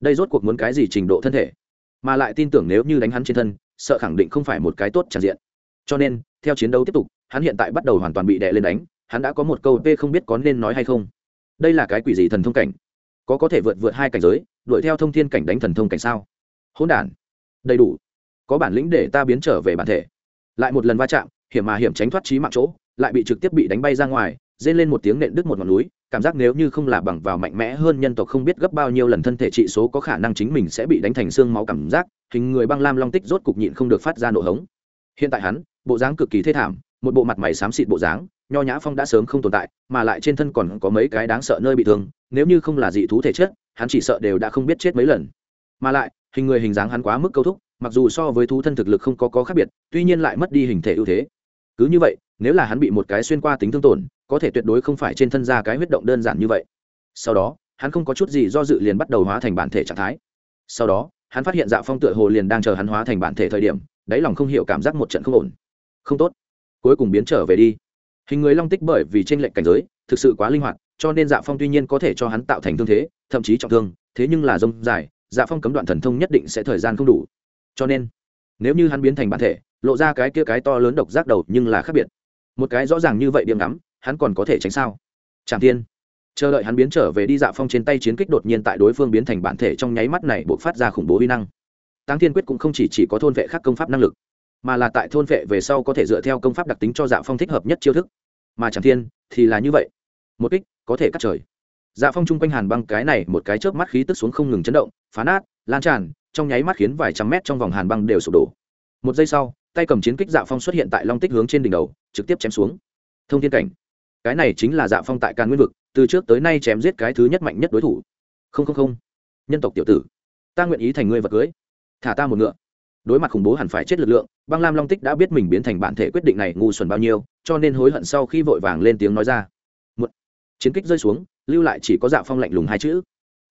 Đây rốt cuộc muốn cái gì trình độ thân thể? Mà lại tin tưởng nếu như đánh hắn trên thân sợ khẳng định không phải một cái tốt tràn diện. Cho nên, theo chiến đấu tiếp tục, hắn hiện tại bắt đầu hoàn toàn bị đè lên đánh, hắn đã có một câu p không biết có nên nói hay không. Đây là cái quỷ gì thần thông cảnh? Có có thể vượt vượt hai cảnh giới, đuổi theo thông thiên cảnh đánh thần thông cảnh sao? Hỗn đản. Đầy đủ. Có bản lĩnh để ta biến trở về bản thể. Lại một lần va chạm, hiểm mà hiểm tránh thoát trí mạng chỗ, lại bị trực tiếp bị đánh bay ra ngoài dên lên một tiếng nện đứt một ngọn núi, cảm giác nếu như không là bằng vào mạnh mẽ hơn nhân tộc không biết gấp bao nhiêu lần thân thể trị số có khả năng chính mình sẽ bị đánh thành xương máu cảm giác hình người băng lam long tích rốt cục nhịn không được phát ra nổ hống. Hiện tại hắn bộ dáng cực kỳ thê thảm một bộ mặt mày xám xịt bộ dáng nho nhã phong đã sớm không tồn tại mà lại trên thân còn có mấy cái đáng sợ nơi bị thương nếu như không là dị thú thể chất hắn chỉ sợ đều đã không biết chết mấy lần. Mà lại hình người hình dáng hắn quá mức câu thúc mặc dù so với thú thân thực lực không có, có khác biệt tuy nhiên lại mất đi hình thể ưu thế. Cứ như vậy nếu là hắn bị một cái xuyên qua tính thương tổn có thể tuyệt đối không phải trên thân ra cái huyết động đơn giản như vậy. Sau đó hắn không có chút gì do dự liền bắt đầu hóa thành bản thể trạng thái. Sau đó hắn phát hiện dạ phong tựa hồ liền đang chờ hắn hóa thành bản thể thời điểm, đáy lòng không hiểu cảm giác một trận không ổn. Không tốt. Cuối cùng biến trở về đi. Hình người long tích bởi vì t r ê n lệch cảnh giới, thực sự quá linh hoạt, cho nên dạ phong tuy nhiên có thể cho hắn tạo thành thương thế, thậm chí trọng thương, thế nhưng là rông dài dạ phong cấm đoạn thần thông nhất định sẽ thời gian không đủ. Cho nên, nếu như hắn biến thành bản thể, lộ ra cái kia cái to lớn độc giác đầu nhưng là khác biệt. Một cái rõ ràng như vậy điểm ngắm, hắn còn có thể tránh sao? Tràng tiên chờ đợi hắn biến trở về đi dạ phong trên tay chiến kích đột nhiên tại đối phương biến thành bản thể trong nháy mắt này buộc phát ra khủng bố vi năng. Táng thiên quyết cũng không chỉ, chỉ có thôn vệ khác công pháp năng lực mà là tại thôn vệ về sau có thể dựa theo công pháp đặc tính cho dạ phong thích hợp nhất chiêu thức. Mà chẳng thiên thì là như vậy. Một kích có thể cắt trời. Dạ phong chung quanh hàn băng cái này một cái chớp mắt khí tức xuống không ngừng chấn động phá nát lan tràn trong nháy mắt khiến vài trăm mét trong vòng hàn băng đều sụp đổ. Một giây sau tay cầm chiến kích dạ phong xuất hiện tại long tích hướng trên đỉnh đầu trực tiếp chém xuống. Thông thiên cảnh cái này chính là dạ phong tại càn nguyên vực, từ trước tới nay chém giết cái thứ nhất mạnh nhất đối thủ. Không không không. Nhân tộc tiểu tử. Ta nguyện ý thành ngươi vật cưới. Thả ta một ngựa. Đối mặt khủng bố hẳn phải chết lực lượng, băng lam long tích đã biết mình biến thành bản thể quyết định này ngu xuẩn bao nhiêu, cho nên hối hận sau khi vội vàng lên tiếng nói ra. Một. Chiến kích rơi xuống, lưu lại chỉ có dạ phong lạnh lùng hai chữ.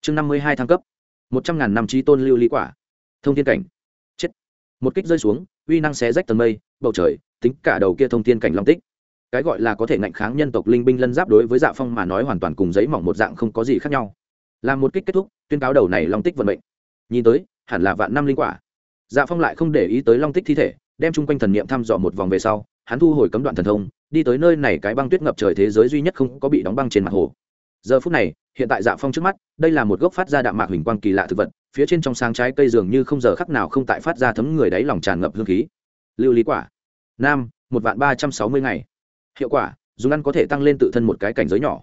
Chương năm mươi hai thăng cấp. Một trăm ngàn năm trí tôn lưu lý quả. Thông thiên cảnh. Chết. Một kích rơi xuống, uy năng xé rách tầng mây, bầu trời, tính cả đầu kia thông thiên cảnh long tích cái gọi là có thể ngạnh kháng nhân tộc linh binh lân giáp đối với dạ phong mà nói hoàn toàn cùng giấy mỏng một dạng không có gì khác nhau. Làm một kích kết thúc, tuyên cáo đầu này long tích vận mệnh. Nhìn tới, hẳn là vạn năm linh quả. Dạ phong lại không để ý tới long tích thi thể, đem chung quanh thần niệm thăm dò một vòng về sau, hắn thu hồi cấm đoạn thần thông, đi tới nơi này cái băng tuyết ngập trời thế giới duy nhất không có bị đóng băng trên mặt hồ. Giờ phút này, hiện tại dạ phong trước mắt, đây là một gốc phát ra đạm mạc huỳnh quang kỳ lạ thực vật, phía trên trong sáng trái cây dường như không giờ khắc nào không tại phát ra thấm người đáy lòng tràn ngập hương khí. Lưu lý quả. Nam, một vạn ba trăm sáu mươi ngày hiệu quả, dùng ăn có thể tăng lên tự thân một cái cảnh giới nhỏ.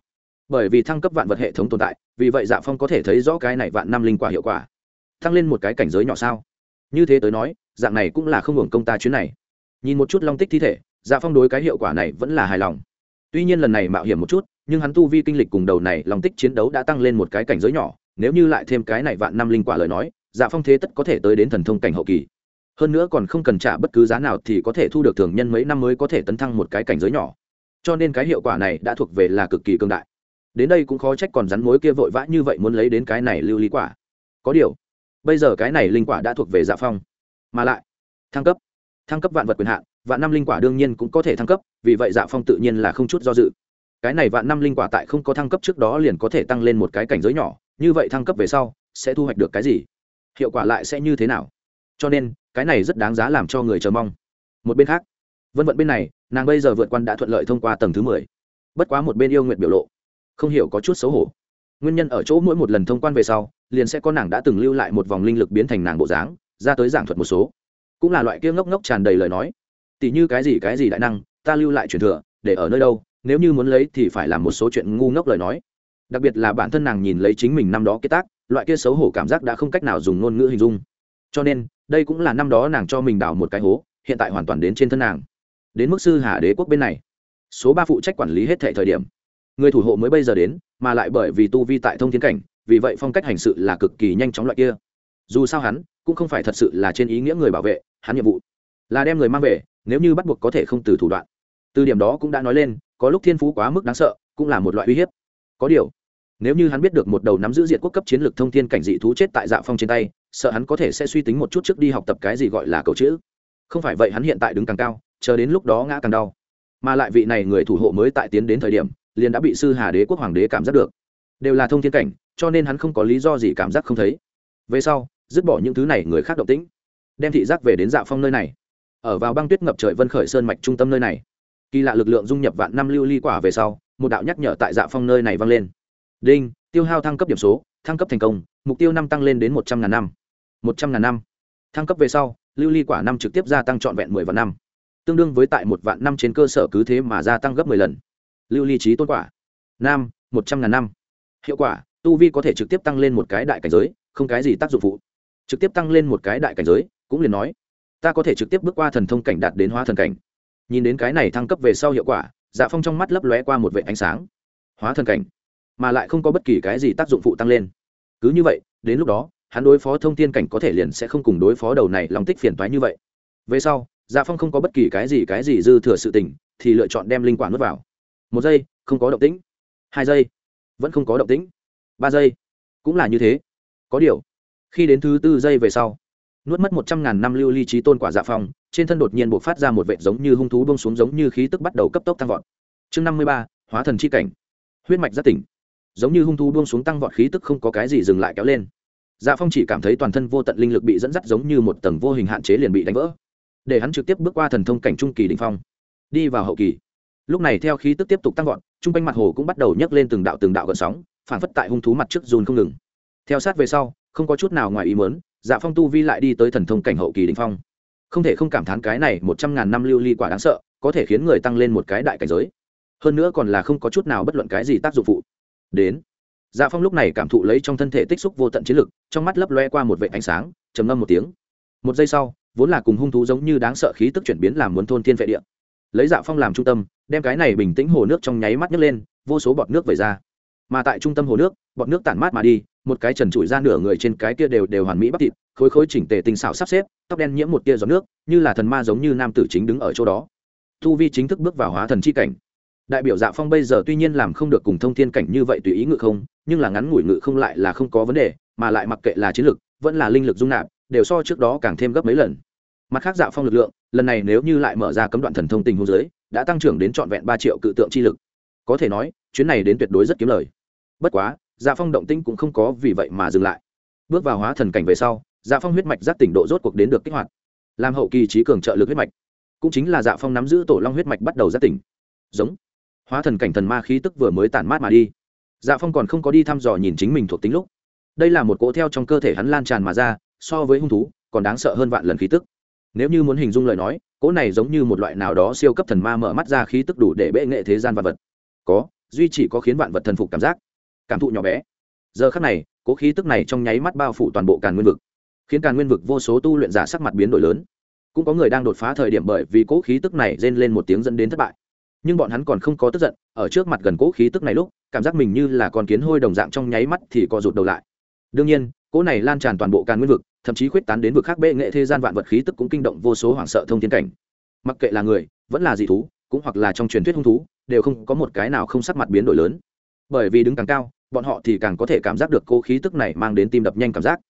Bởi vì thăng cấp vạn vật hệ thống tồn tại, vì vậy dạ phong có thể thấy rõ cái này vạn năm linh quả hiệu quả. Tăng lên một cái cảnh giới nhỏ sao? Như thế tới nói, dạng này cũng là không hưởng công ta chuyến này. Nhìn một chút long tích thi thể dạ phong đối cái hiệu quả này vẫn là hài lòng. Tuy nhiên lần này mạo hiểm một chút, nhưng hắn tu vi kinh lịch cùng đầu này long tích chiến đấu đã tăng lên một cái cảnh giới nhỏ, nếu như lại thêm cái này vạn năm linh quả lời nói dạ phong thế tất có thể tới đến thần thông cảnh hậu kỳ. Hơn nữa còn không cần trả bất cứ giá nào thì có thể thu được thường nhân mấy năm mới có thể tấn thăng một cái cảnh giới nhỏ cho nên cái hiệu quả này đã thuộc về là cực kỳ cương đại. Đến đây cũng khó trách còn rắn mối kia vội vã như vậy muốn lấy đến cái này lưu lý quả. Có điều, bây giờ cái này linh quả đã thuộc về dạ phong. Mà lại, thăng cấp. Thăng cấp vạn vật quyền hạn, vạn năm linh quả đương nhiên cũng có thể thăng cấp, vì vậy dạ phong tự nhiên là không chút do dự. Cái này vạn năm linh quả tại không có thăng cấp trước đó liền có thể tăng lên một cái cảnh giới nhỏ, như vậy thăng cấp về sau, sẽ thu hoạch được cái gì? Hiệu quả lại sẽ như thế nào? Cho nên, cái này rất đáng giá làm cho người chờ mong. Một bên khác vân vận bên này, nàng bây giờ vượt quan đã thuận lợi thông qua tầng thứ mười. Bất quá một bên yêu nguyện biểu lộ, không hiểu có chút xấu hổ. Nguyên nhân ở chỗ mỗi một lần thông quan về sau, liền sẽ có nàng đã từng lưu lại một vòng linh lực biến thành nàng bộ dáng, ra tới giảng thuật một số. Cũng là loại kia ngốc ngốc tràn đầy lời nói. Tỉ như cái gì cái gì đại năng, ta lưu lại truyền thừa, để ở nơi đâu, nếu như muốn lấy thì phải làm một số chuyện ngu ngốc lời nói. Đặc biệt là bản thân nàng nhìn lấy chính mình năm đó kết tác, loại kia xấu hổ cảm giác đã không cách nào dùng ngôn ngữ hình dung. Cho nên, đây cũng là năm đó nàng cho mình đào một cái hố, hiện tại hoàn toàn đến trên thân nàng đến mức sư hà đế quốc bên này. Số ba phụ trách quản lý hết thệ thời điểm. Người thủ hộ mới bây giờ đến, mà lại bởi vì tu vi tại thông thiên cảnh, vì vậy phong cách hành sự là cực kỳ nhanh chóng loại kia. Dù sao hắn, cũng không phải thật sự là trên ý nghĩa người bảo vệ, hắn nhiệm vụ là đem người mang về, nếu như bắt buộc có thể không từ thủ đoạn. Từ điểm đó cũng đã nói lên, có lúc thiên phú quá mức đáng sợ, cũng là một loại uy hiếp. Có điều, nếu như hắn biết được một đầu nắm giữ diện quốc cấp chiến lược thông thiên cảnh dị thú chết tại dạ phong trên tay, sợ hắn có thể sẽ suy tính một chút trước đi học tập cái gì gọi là cầu chữ. Không phải vậy hắn hiện tại đứng càng cao chờ đến lúc đó ngã càng đau. Mà lại vị này người thủ hộ mới tại tiến đến thời điểm, liền đã bị sư hà đế quốc hoàng đế cảm giác được. Đều là thông thiên cảnh, cho nên hắn không có lý do gì cảm giác không thấy. Về sau, dứt bỏ những thứ này, người khác động tĩnh, đem thị giác về đến dạ phong nơi này. Ở vào băng tuyết ngập trời vân khởi sơn mạch trung tâm nơi này, kỳ lạ lực lượng dung nhập vạn năm lưu ly quả về sau, một đạo nhắc nhở tại dạ phong nơi này vang lên. Đinh, tiêu hao thăng cấp điểm số, thăng cấp thành công, mục tiêu năm tăng lên đến một trăm ngàn năm. Một trăm ngàn năm. Thăng cấp về sau, lưu ly quả năm trực tiếp gia tăng trọn vẹn mười vạn năm tương đương với tại một vạn năm trên cơ sở cứ thế mà gia tăng gấp mười lần. Lưu ly trí tôn quả. Nam, một trăm ngàn năm. Hiệu quả, tu vi có thể trực tiếp tăng lên một cái đại cảnh giới, không cái gì tác dụng phụ. Trực tiếp tăng lên một cái đại cảnh giới, cũng liền nói, ta có thể trực tiếp bước qua thần thông cảnh đạt đến hóa thần cảnh. Nhìn đến cái này thăng cấp về sau hiệu quả dạ phong trong mắt lấp lóe qua một vệ ánh sáng. Hóa thần cảnh, mà lại không có bất kỳ cái gì tác dụng phụ tăng lên. Cứ như vậy, đến lúc đó, hắn đối phó thông tiên cảnh có thể liền sẽ không cùng đối phó đầu này lòng tích phiền toái như vậy. Về sau dạ phong không có bất kỳ cái gì cái gì dư thừa sự tình, thì lựa chọn đem linh quả nuốt vào. Một giây, không có động tĩnh. Hai giây, vẫn không có động tĩnh. Ba giây, cũng là như thế. Có điều, khi đến thứ tư giây về sau, nuốt mất một trăm ngàn năm lưu ly trí tôn quả dạ phong, trên thân đột nhiên buộc phát ra một vệt giống như hung thú bông xuống giống như khí tức bắt đầu cấp tốc tăng vọt. Chương năm mươi ba, hóa thần c h i cảnh. Huyết mạch giác tỉnh. Giống như hung thú buông xuống tăng vọt khí tức không có cái gì dừng lại kéo lên. Dạ phong chỉ cảm thấy toàn thân vô tận linh lực bị dẫn dắt giống như một tầng vô hình hạn chế liền bị đánh vỡ để hắn trực tiếp bước qua thần thông cảnh trung kỳ đình phong, đi vào hậu kỳ. Lúc này theo khí tức tiếp tục tăng vọt chung quanh mặt hồ cũng bắt đầu nhấc lên từng đạo từng đạo gợn sóng, phản phất tại hung thú mặt trước dùn không ngừng. Theo sát về sau, không có chút nào ngoài ý mớn dạ phong tu vi lại đi tới thần thông cảnh hậu kỳ đình phong. Không thể không cảm thán cái này một trăm ngàn năm lưu ly quả đáng sợ, có thể khiến người tăng lên một cái đại cảnh giới. Hơn nữa còn là không có chút nào bất luận cái gì tác dụng phụ. Đến dạ phong lúc này cảm thụ lấy trong thân thể tích xúc vô tận chiến lực, trong mắt lấp loe qua một vệ ánh sáng, trầm ngâm một tiếng. Một giây sau vốn là cùng hung thú giống như đáng sợ khí tức chuyển biến làm muốn thôn thiên vệ địa. Lấy dạ phong làm trung tâm, đem cái này bình tĩnh hồ nước trong nháy mắt nhấc lên, vô số bọt nước về ra. Mà tại trung tâm hồ nước, bọt nước tản mát mà đi, một cái trần trụi ra nửa người trên cái kia đều đều hoàn mỹ bắp thịt, khối khối chỉnh tề tinh xảo sắp xếp, tóc đen nhiễm một tia giọt nước, như là thần ma giống như nam tử chính đứng ở chỗ đó. Thu vi chính thức bước vào hóa thần chi cảnh. Đại biểu dạ phong bây giờ tuy nhiên làm không được cùng thông thiên cảnh như vậy tùy ý ngự không, nhưng là ngắn ngủi ngự không lại là không có vấn đề, mà lại mặc kệ là chiến lực, vẫn là linh lực dung nạp đều so trước đó càng thêm gấp mấy lần. Mặt khác dạ phong lực lượng, lần này nếu như lại mở ra cấm đoạn thần thông tình hôn giới đã tăng trưởng đến trọn vẹn ba triệu cự tượng chi lực. Có thể nói, chuyến này đến tuyệt đối rất kiếm lời. Bất quá dạ phong động tinh cũng không có vì vậy mà dừng lại. Bước vào hóa thần cảnh về sau dạ phong huyết mạch giác tỉnh độ rốt cuộc đến được kích hoạt. Làm hậu kỳ trí cường trợ lực huyết mạch. Cũng chính là dạ phong nắm giữ tổ long huyết mạch bắt đầu giác tỉnh. Giống. Hóa thần cảnh thần ma khí tức vừa mới tản mát mà đi. Dạ phong còn không có đi thăm dò nhìn chính mình thuộc tính lúc. Đây là một cỗ theo trong cơ thể hắn lan tràn mà ra so với hung thú, còn đáng sợ hơn vạn lần khí tức. Nếu như muốn hình dung lời nói, cỗ này giống như một loại nào đó siêu cấp thần ma mở mắt ra khí tức đủ để bệ nghệ thế gian vật vật. Có, duy chỉ có khiến vạn vật thần phục cảm giác. Cảm thụ nhỏ bé. Giờ khắc này, cỗ khí tức này trong nháy mắt bao phủ toàn bộ càn nguyên vực, khiến càn nguyên vực vô số tu luyện giả sắc mặt biến đổi lớn. Cũng có người đang đột phá thời điểm bởi vì cỗ khí tức này rên lên một tiếng dẫn đến thất bại. Nhưng bọn hắn còn không có tức giận, ở trước mặt gần cỗ khí tức này lúc, cảm giác mình như là con kiến hôi đồng dạng trong nháy mắt thì co rụt đầu lại. Đương nhiên cỗ này lan tràn toàn bộ càn nguyên vực, thậm chí khuyết tán đến vực khác bệ nghệ thế gian vạn vật khí tức cũng kinh động vô số hoảng sợ thông thiên cảnh. Mặc kệ là người, vẫn là dị thú, cũng hoặc là trong truyền thuyết hung thú, đều không có một cái nào không sắc mặt biến đổi lớn. Bởi vì đứng càng cao, bọn họ thì càng có thể cảm giác được cô khí tức này mang đến tim đập nhanh cảm giác.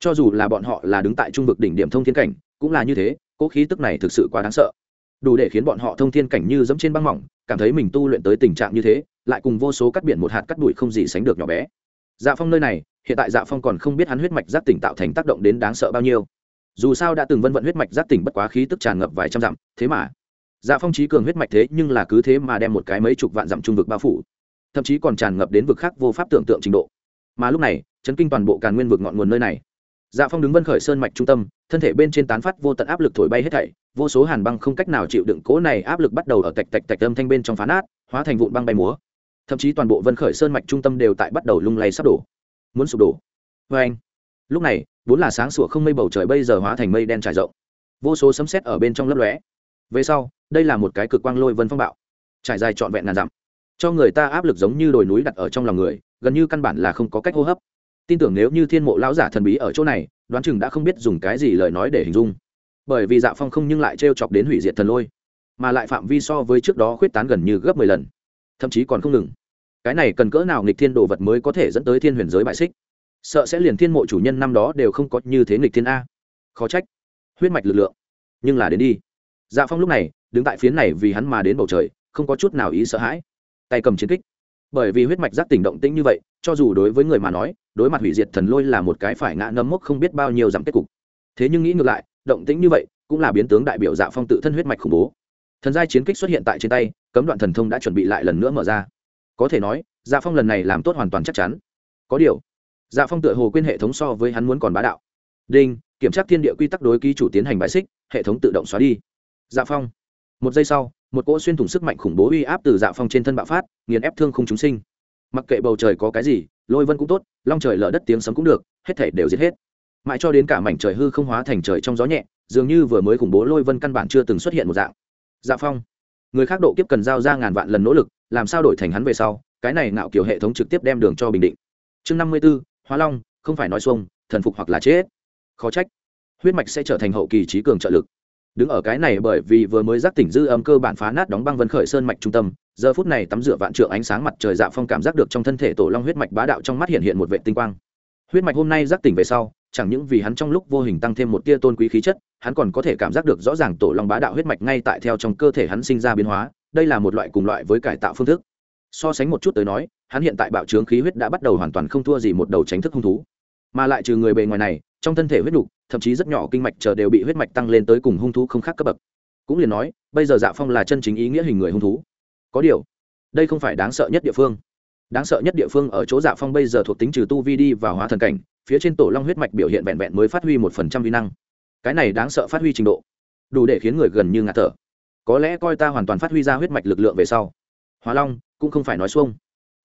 Cho dù là bọn họ là đứng tại trung vực đỉnh điểm thông thiên cảnh, cũng là như thế cô khí tức này thực sự quá đáng sợ. Đủ để khiến bọn họ thông thiên cảnh như dẫm trên băng mỏng, cảm thấy mình tu luyện tới tình trạng như thế, lại cùng vô số cắt biển một hạt cắt đuổi không gì sánh được nhỏ bé. Dạ phong nơi này hiện tại dạ phong còn không biết hắn huyết mạch giác tỉnh tạo thành tác động đến đáng sợ bao nhiêu. Dù sao đã từng vân vận huyết mạch giác tỉnh bất quá khí tức tràn ngập vài trăm dặm, thế mà dạ phong trí cường huyết mạch thế nhưng là cứ thế mà đem một cái mấy chục vạn dặm trung vực bao phủ, thậm chí còn tràn ngập đến vực khác vô pháp tưởng tượng trình độ. Mà lúc này, chấn kinh toàn bộ càn nguyên vực ngọn nguồn nơi này. Dạ phong đứng vân khởi sơn mạch trung tâm, thân thể bên trên tán phát vô tận áp lực thổi bay hết thảy, vô số hàn băng không cách nào chịu đựng cố này áp lực bắt đầu ở tạch tạch tạch âm thanh bên trong phá nát, hóa thành vụn băng bay múa. Thậm chí toàn bộ vân khởi sơn mạch trung tâm đều tại bắt đầu lung lay sắp đổ muốn sụp đổ. Vê anh, lúc này, vốn là sáng sủa không mây bầu trời bây giờ hóa thành mây đen trải rộng. Vô số sấm sét ở bên trong lấp lóe. Về sau, đây là một cái cực quang lôi vân phong bạo, trải dài trọn vẹn ngàn dặm. Cho người ta áp lực giống như đồi núi đặt ở trong lòng người, gần như căn bản là không có cách hô hấp. Tin tưởng nếu như thiên mộ lão giả thần bí ở chỗ này, đoán chừng đã không biết dùng cái gì lời nói để hình dung. Bởi vì dạ phong không nhưng lại t chọc đến hủy diệt thần lôi, mà lại phạm vi so với trước đó khuyết tán gần như gấp mười lần, thậm chí còn không ngừng cái này cần cỡ nào nghịch thiên đồ vật mới có thể dẫn tới thiên huyền giới bại xích? Sợ sẽ liền thiên mộ chủ nhân năm đó đều không có như thế nghịch thiên a. Khó trách. Huyết mạch lực lượng. Nhưng là đến đi. Dạ phong lúc này, đứng tại phiến này vì hắn mà đến bầu trời, không có chút nào ý sợ hãi. Tay cầm chiến kích. Bởi vì huyết mạch giác tỉnh động tĩnh như vậy, cho dù đối với người mà nói, đối mặt hủy diệt thần lôi là một cái phải ngã nấm mốc không biết bao nhiêu dặm kết cục. Thế nhưng nghĩ ngược lại, động tĩnh như vậy, cũng là biến tướng đại biểu dạ phong tự thân huyết mạch khủng bố. Thần giai chiến kích xuất hiện tại trên tay, cấm đoạn thần thông đã chuẩn bị lại lần nữa mở ra có thể nói dạ phong lần này làm tốt hoàn toàn chắc chắn. Có điều dạ phong tựa hồ quên hệ thống so với hắn muốn còn bá đạo. Đinh, kiểm tra thiên địa quy tắc đối ký chủ tiến hành bãi xích, hệ thống tự động xóa đi. Dạ phong. Một giây sau, một cỗ xuyên thủng sức mạnh khủng bố uy áp từ dạ phong trên thân bạo phát, nghiền ép thương không chúng sinh. Mặc kệ bầu trời có cái gì, lôi vân cũng tốt, long trời lở đất tiếng sấm cũng được, hết thể đều giết hết. Mãi cho đến cả mảnh trời hư không hóa thành trời trong gió nhẹ, dường như vừa mới khủng bố lôi vân căn bản chưa từng xuất hiện một dạng. Dạ phong người khác độ kiếp cần giao ra ngàn vạn lần nỗ lực, làm sao đổi thành hắn về sau? Cái này ngạo kiểu hệ thống trực tiếp đem đường cho bình định. Chương năm mươi b ố hóa long, không phải nói xuông, thần phục hoặc là chết. Khó trách. Huyết mạch sẽ trở thành hậu kỳ trí cường trợ lực. Đứng ở cái này bởi vì vừa mới giác tỉnh dư âm cơ bản phá nát đóng băng vân khởi sơn mạch trung tâm, giờ phút này tắm rửa vạn trượng ánh sáng mặt trời dạ phong cảm giác được trong thân thể tổ long huyết mạch bá đạo trong mắt hiện hiện một vệ tinh quang. Huyết mạch hôm nay giác tỉnh về sau chẳng những vì hắn trong lúc vô hình tăng thêm một tia tôn quý khí chất hắn còn có thể cảm giác được rõ ràng tổ long bá đạo huyết mạch ngay tại theo trong cơ thể hắn sinh ra biến hóa đây là một loại cùng loại với cải tạo phương thức. So sánh một chút tới nói hắn hiện tại bạo trướng khí huyết đã bắt đầu hoàn toàn không thua gì một đầu tránh thức hung thú. Mà lại trừ người bề ngoài này trong thân thể huyết nục, thậm chí rất nhỏ kinh mạch chờ đều bị huyết mạch tăng lên tới cùng hung thú không khác cấp bậc. Cũng liền nói bây giờ dạ phong là chân chính ý nghĩa hình người hung thú. Có điều đây không phải đáng sợ nhất địa phương. Đáng sợ nhất địa phương ở chỗ dạ phong bây giờ thuộc tính trừ tu vi đi và hóa thần cảnh phía trên tổ long huyết mạch biểu hiện vẹn vẹn mới phát huy một phần trăm vi năng. Cái này đáng sợ phát huy trình độ, đủ để khiến người gần như ngạt thở. Có lẽ coi ta hoàn toàn phát huy ra huyết mạch lực lượng về sau. Hóa long, cũng không phải nói xuông.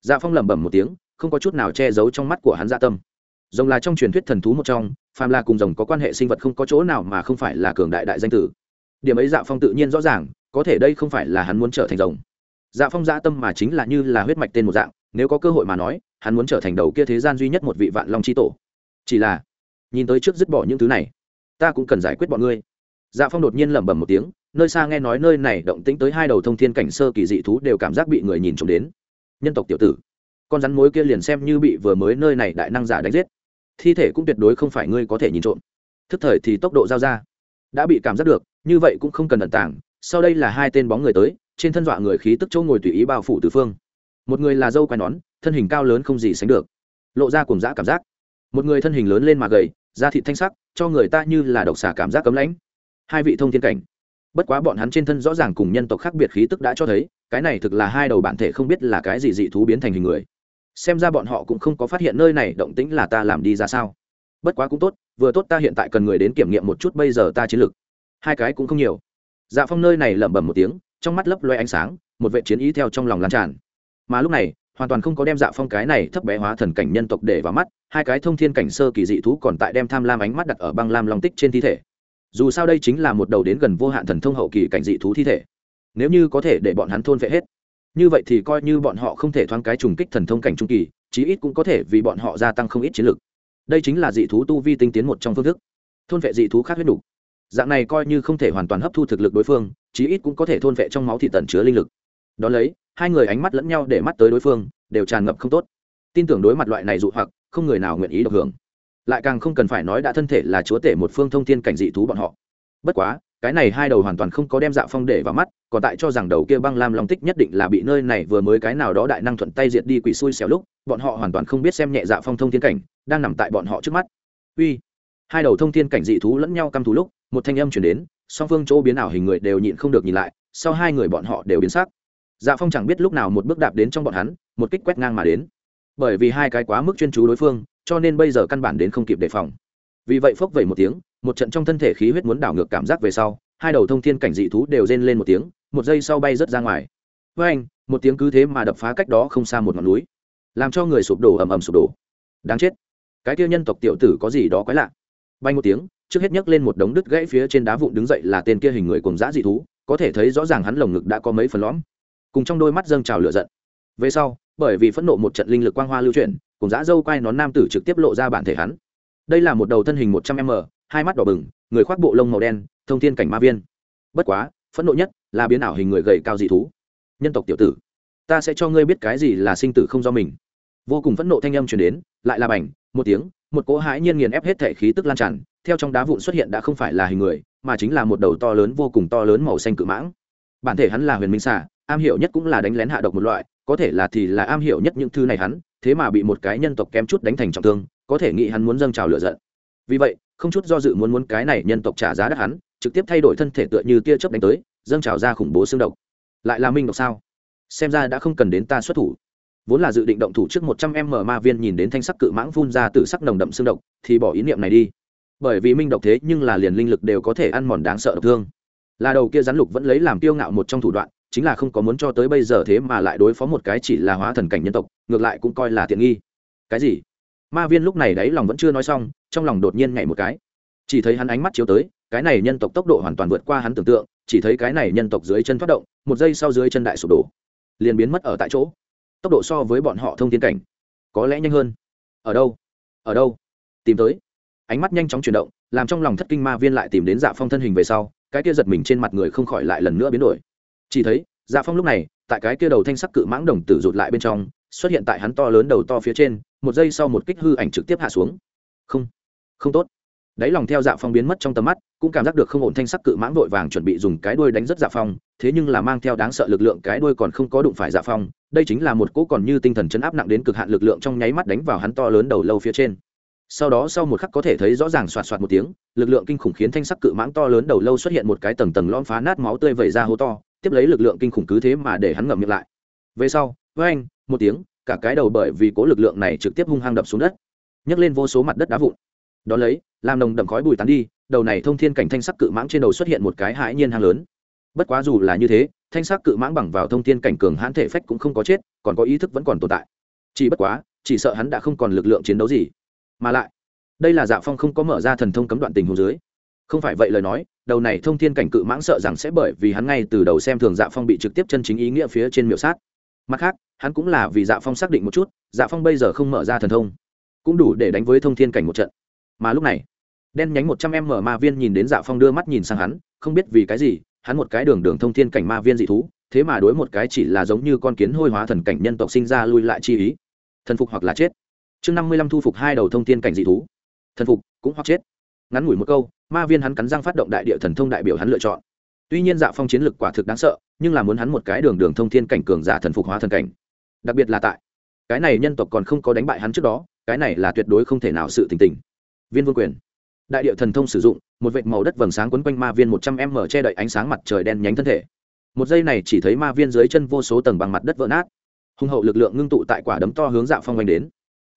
Dạ phong lẩm bẩm một tiếng, không có chút nào che giấu trong mắt của hắn dạ tâm. Rồng là trong truyền thuyết thần thú một trong, phàm là cùng rồng có quan hệ sinh vật không có chỗ nào mà không phải là cường đại đại danh tử. Điểm ấy dạ phong tự nhiên rõ ràng, có thể đây không phải là hắn muốn trở thành rồng. Dạ phong dạ tâm mà chính là như là huyết mạch tên một dạng, nếu có cơ hội mà nói, hắn muốn trở thành đầu kia thế gian duy nhất một vị vạn long c h i tổ chỉ là, nhìn tới trước dứt bỏ những thứ này, ta cũng cần giải quyết bọn ngươi. Dạ phong đột nhiên lẩm bẩm một tiếng, nơi xa nghe nói nơi này động tĩnh tới hai đầu thông thiên cảnh sơ kỳ dị thú đều cảm giác bị người nhìn trộm đến. Nhân tộc tiểu tử, con rắn mối kia liền xem như bị vừa mới nơi này đại năng giả đánh giết. Thi thể cũng tuyệt đối không phải ngươi có thể nhìn trộm. Thức thời thì tốc độ giao ra. Đã bị cảm giác được, như vậy cũng không cần ẩn tảng sau đây là hai tên bóng người tới, trên thân dọa người khí tức chỗ ngồi tùy ý bao phủ từ phương. Một người là dâu quai nón, thân hình cao lớn không gì sánh được, lộ ra cùng dã cảm giác một người thân hình lớn lên mà gầy, da thịt thanh sắc, cho người ta như là độc xà cảm giác cấm lãnh. Hai vị thông thiên cảnh. Bất quá bọn hắn trên thân rõ ràng cùng nhân tộc khác biệt khí tức đã cho thấy, cái này thực là hai đầu bản thể không biết là cái gì dị thú biến thành hình người. Xem ra bọn họ cũng không có phát hiện nơi này động tĩnh là ta làm đi ra sao. Bất quá cũng tốt, vừa tốt ta hiện tại cần người đến kiểm nghiệm một chút bây giờ ta chiến lực. Hai cái cũng không nhiều. Dạ phong nơi này lẩm bẩm một tiếng, trong mắt lấp loe ánh sáng, một vệ chiến ý theo trong lòng lan tràn. Mà lúc này, hoàn toàn không có đem dạ phong cái này thấp bé hóa thần cảnh nhân tộc để vào mắt hai cái thông thiên cảnh sơ kỳ dị thú còn tại đem tham lam ánh mắt đặt ở băng lam long tích trên thi thể. Dù sao đây chính là một đầu đến gần vô hạn thần thông hậu kỳ cảnh dị thú thi thể. Nếu như có thể để bọn hắn thôn vệ hết, như vậy thì coi như bọn họ không thể thoáng cái trùng kích thần thông cảnh trung kỳ, chí ít cũng có thể vì bọn họ gia tăng không ít chiến lực. Đây chính là dị thú tu vi tinh tiến một trong phương thức. Thôn vệ dị thú khác huyết đủ. Dạng này coi như không thể hoàn toàn hấp thu thực lực đối phương, chí ít cũng có thể thôn vệ trong máu thị tần chứa linh lực. Đón lấy, hai người ánh mắt lẫn nhau để mắt tới đối phương, đều tràn ngập không tốt. Tin tưởng đối mặt loại này dụ hoặc không người nào nguyện ý được hưởng. Lại càng không cần phải nói đã thân thể là chúa tể một phương thông thiên cảnh dị thú bọn họ. Bất quá, cái này hai đầu hoàn toàn không có đem dạ phong để vào mắt, còn tại cho rằng đầu kia băng lam long tích nhất định là bị nơi này vừa mới cái nào đó đại năng thuận tay diệt đi quỷ xui xẻo lúc, bọn họ hoàn toàn không biết xem nhẹ dạ phong thông thiên cảnh, đang nằm tại bọn họ trước mắt. Uy! Hai đầu thông thiên cảnh dị thú lẫn nhau căm thú lúc, một thanh âm chuyển đến, song phương chỗ biến ảo hình người đều nhịn không được nhìn lại, sau hai người bọn họ đều biến sắc. Dạ phong chẳng biết lúc nào một bước đạp đến trong bọn hắn, một kích quét ngang mà đến bởi vì hai cái quá mức chuyên chú đối phương, cho nên bây giờ căn bản đến không kịp đề phòng. Vì vậy phốc vẩy một tiếng, một trận trong thân thể khí huyết muốn đảo ngược cảm giác về sau, hai đầu thông thiên cảnh dị thú đều rên lên một tiếng, một giây sau bay rớt ra ngoài. Với anh, một tiếng cứ thế mà đập phá cách đó không xa một ngọn núi, làm cho người sụp đổ ầm ầm sụp đổ. Đáng chết. Cái kia nhân tộc tiểu tử có gì đó quái lạ. Bay một tiếng, trước hết nhấc lên một đống đứt gãy phía trên đá vụn đứng dậy là tên kia hình người cùng dã dị thú, có thể thấy rõ ràng hắn lồng ngực đã có mấy phần lõm. Cùng trong đôi mắt dâng trào lửa giận. Về sau bởi vì phẫn nộ một trận linh lực quang hoa lưu chuyển, cùng dã dâu quai nón nam tử trực tiếp lộ ra bản thể hắn. Đây là một đầu thân hình một trăm m, hai mắt đỏ bừng, người khoác bộ lông màu đen, thông thiên cảnh ma viên. Bất quá, phẫn nộ nhất là biến ảo hình người gầy cao dị thú. Nhân tộc tiểu tử, ta sẽ cho ngươi biết cái gì là sinh tử không do mình. Vô cùng phẫn nộ thanh âm truyền đến, lại là bảnh một tiếng, một cỗ hãi nhiên nghiền ép hết thể khí tức lan tràn, theo trong đá vụn xuất hiện đã không phải là hình người, mà chính là một đầu to lớn vô cùng to lớn màu xanh cự mãng. Bản thể hắn là huyền minh xà, am hiểu nhất cũng là đánh lén hạ độc một loại có thể là thì là am hiểu nhất những thứ này hắn, thế mà bị một cái nhân tộc kém chút đánh thành trọng thương, có thể nghĩ hắn muốn dâng trào lửa giận. Vì vậy, không chút do dự muốn muốn cái này nhân tộc trả giá đắt hắn, trực tiếp thay đổi thân thể tựa như tia chớp đánh tới, dâng trào ra khủng bố xương độc. Lại là minh độc sao? Xem ra đã không cần đến ta xuất thủ. Vốn là dự định động thủ trước một trăm em mở ma viên nhìn đến thanh sắc cự mãng phun ra từ sắc nồng đậm xương độc, thì bỏ ý niệm này đi. Bởi vì minh độc thế nhưng là liền linh lực đều có thể ăn mòn đáng sợ độc thương. Là đầu kia rắn lục vẫn lấy làm tiêu ngạo một trong thủ đoạn chính là không có muốn cho tới bây giờ thế mà lại đối phó một cái chỉ là hóa thần cảnh nhân tộc, ngược lại cũng coi là tiện nghi. Cái gì? Ma viên lúc này đấy lòng vẫn chưa nói xong, trong lòng đột nhiên nhảy một cái. Chỉ thấy hắn ánh mắt chiếu tới, cái này nhân tộc tốc độ hoàn toàn vượt qua hắn tưởng tượng, chỉ thấy cái này nhân tộc dưới chân thoát động, một giây sau dưới chân đại sụp đổ, liền biến mất ở tại chỗ. Tốc độ so với bọn họ thông tiến cảnh, có lẽ nhanh hơn. Ở đâu? Ở đâu? Tìm tới. Ánh mắt nhanh chóng chuyển động, làm trong lòng thất kinh ma viên lại tìm đến dạ phong thân hình về sau, cái kia giật mình trên mặt người không khỏi lại lần nữa biến đổi chỉ thấy dạ phong lúc này, tại cái kia đầu thanh sắc cự mãng đồng tử rụt lại bên trong, xuất hiện tại hắn to lớn đầu to phía trên, một giây sau một kích hư ảnh trực tiếp hạ xuống. Không không tốt. Đáy lòng theo dạ phong biến mất trong tầm mắt, cũng cảm giác được không ổn thanh sắc cự mãng vội vàng chuẩn bị dùng cái đuôi đánh rất dạ phong, thế nhưng là mang theo đáng sợ lực lượng cái đuôi còn không có đụng phải dạ phong, đây chính là một cỗ còn như tinh thần chấn áp nặng đến cực hạn lực lượng trong nháy mắt đánh vào hắn to lớn đầu lâu phía trên. Sau đó sau một khắc có thể thấy rõ ràng xoạt xoạt một tiếng, lực lượng kinh khủng khiến thanh sắc cự mãng to lớn đầu lâu xuất hiện một cái tầng tầng lon phá nát máu tươi vẩy ra hố to tiếp lấy lực lượng kinh khủng cứ thế mà để hắn ngậm miệng lại. Về sau với anh một tiếng, cả cái đầu bởi vì cố lực lượng này trực tiếp hung hăng đập xuống đất, nhấc lên vô số mặt đất đá vụn. Đó lấy, làm nồng đậm khói bùi tán đi, đầu này thông thiên cảnh thanh sắc cự mãng trên đầu xuất hiện một cái hãi nhiên hang lớn. Bất quá dù là như thế, thanh sắc cự mãng bằng vào thông thiên cảnh cường hãn thể phách cũng không có chết, còn có ý thức vẫn còn tồn tại. Chỉ bất quá, chỉ sợ hắn đã không còn lực lượng chiến đấu gì. Mà lại, đây là dạ phong không có mở ra thần thông cấm đoạn tình hồ dưới không phải vậy lời nói, đầu này thông thiên cảnh cự mãng sợ rằng sẽ bởi vì hắn ngay từ đầu xem thường dạ phong bị trực tiếp chân chính ý nghĩa phía trên miểu sát. Mặt khác, hắn cũng là vì dạ phong xác định một chút dạ phong bây giờ không mở ra thần thông, cũng đủ để đánh với thông thiên cảnh một trận. Mà lúc này, đen nhánh một trăm em mở ma viên nhìn đến dạ phong đưa mắt nhìn sang hắn, không biết vì cái gì, hắn một cái đường đường thông thiên cảnh ma viên dị thú, thế mà đối một cái chỉ là giống như con kiến hôi hóa thần cảnh nhân tộc sinh ra lui lại chi ý. Thần phục hoặc là chết. Chương năm mươi lăm thu phục hai đầu thông thiên cảnh dị thú. Thần phục cũng hoặc chết ngắn ngủi một câu, ma viên hắn cắn răng phát động đại địa thần thông đại biểu hắn lựa chọn. Tuy nhiên dạ phong chiến lực quả thực đáng sợ, nhưng là muốn hắn một cái đường đường thông thiên cảnh cường giả thần phục hóa thần cảnh. Đặc biệt là tại, cái này nhân tộc còn không có đánh bại hắn trước đó, cái này là tuyệt đối không thể nào sự tình tình. Viên vương quyền. Đại địa thần thông sử dụng, một vệt màu đất vầng sáng quấn quanh ma viên một trăm m che đậy ánh sáng mặt trời đen nhánh thân thể. Một giây này chỉ thấy ma viên dưới chân vô số tầng bằng mặt đất vỡ nát. Hùng hậu lực lượng ngưng tụ tại quả đấm to hướng dạ phong oanh đến.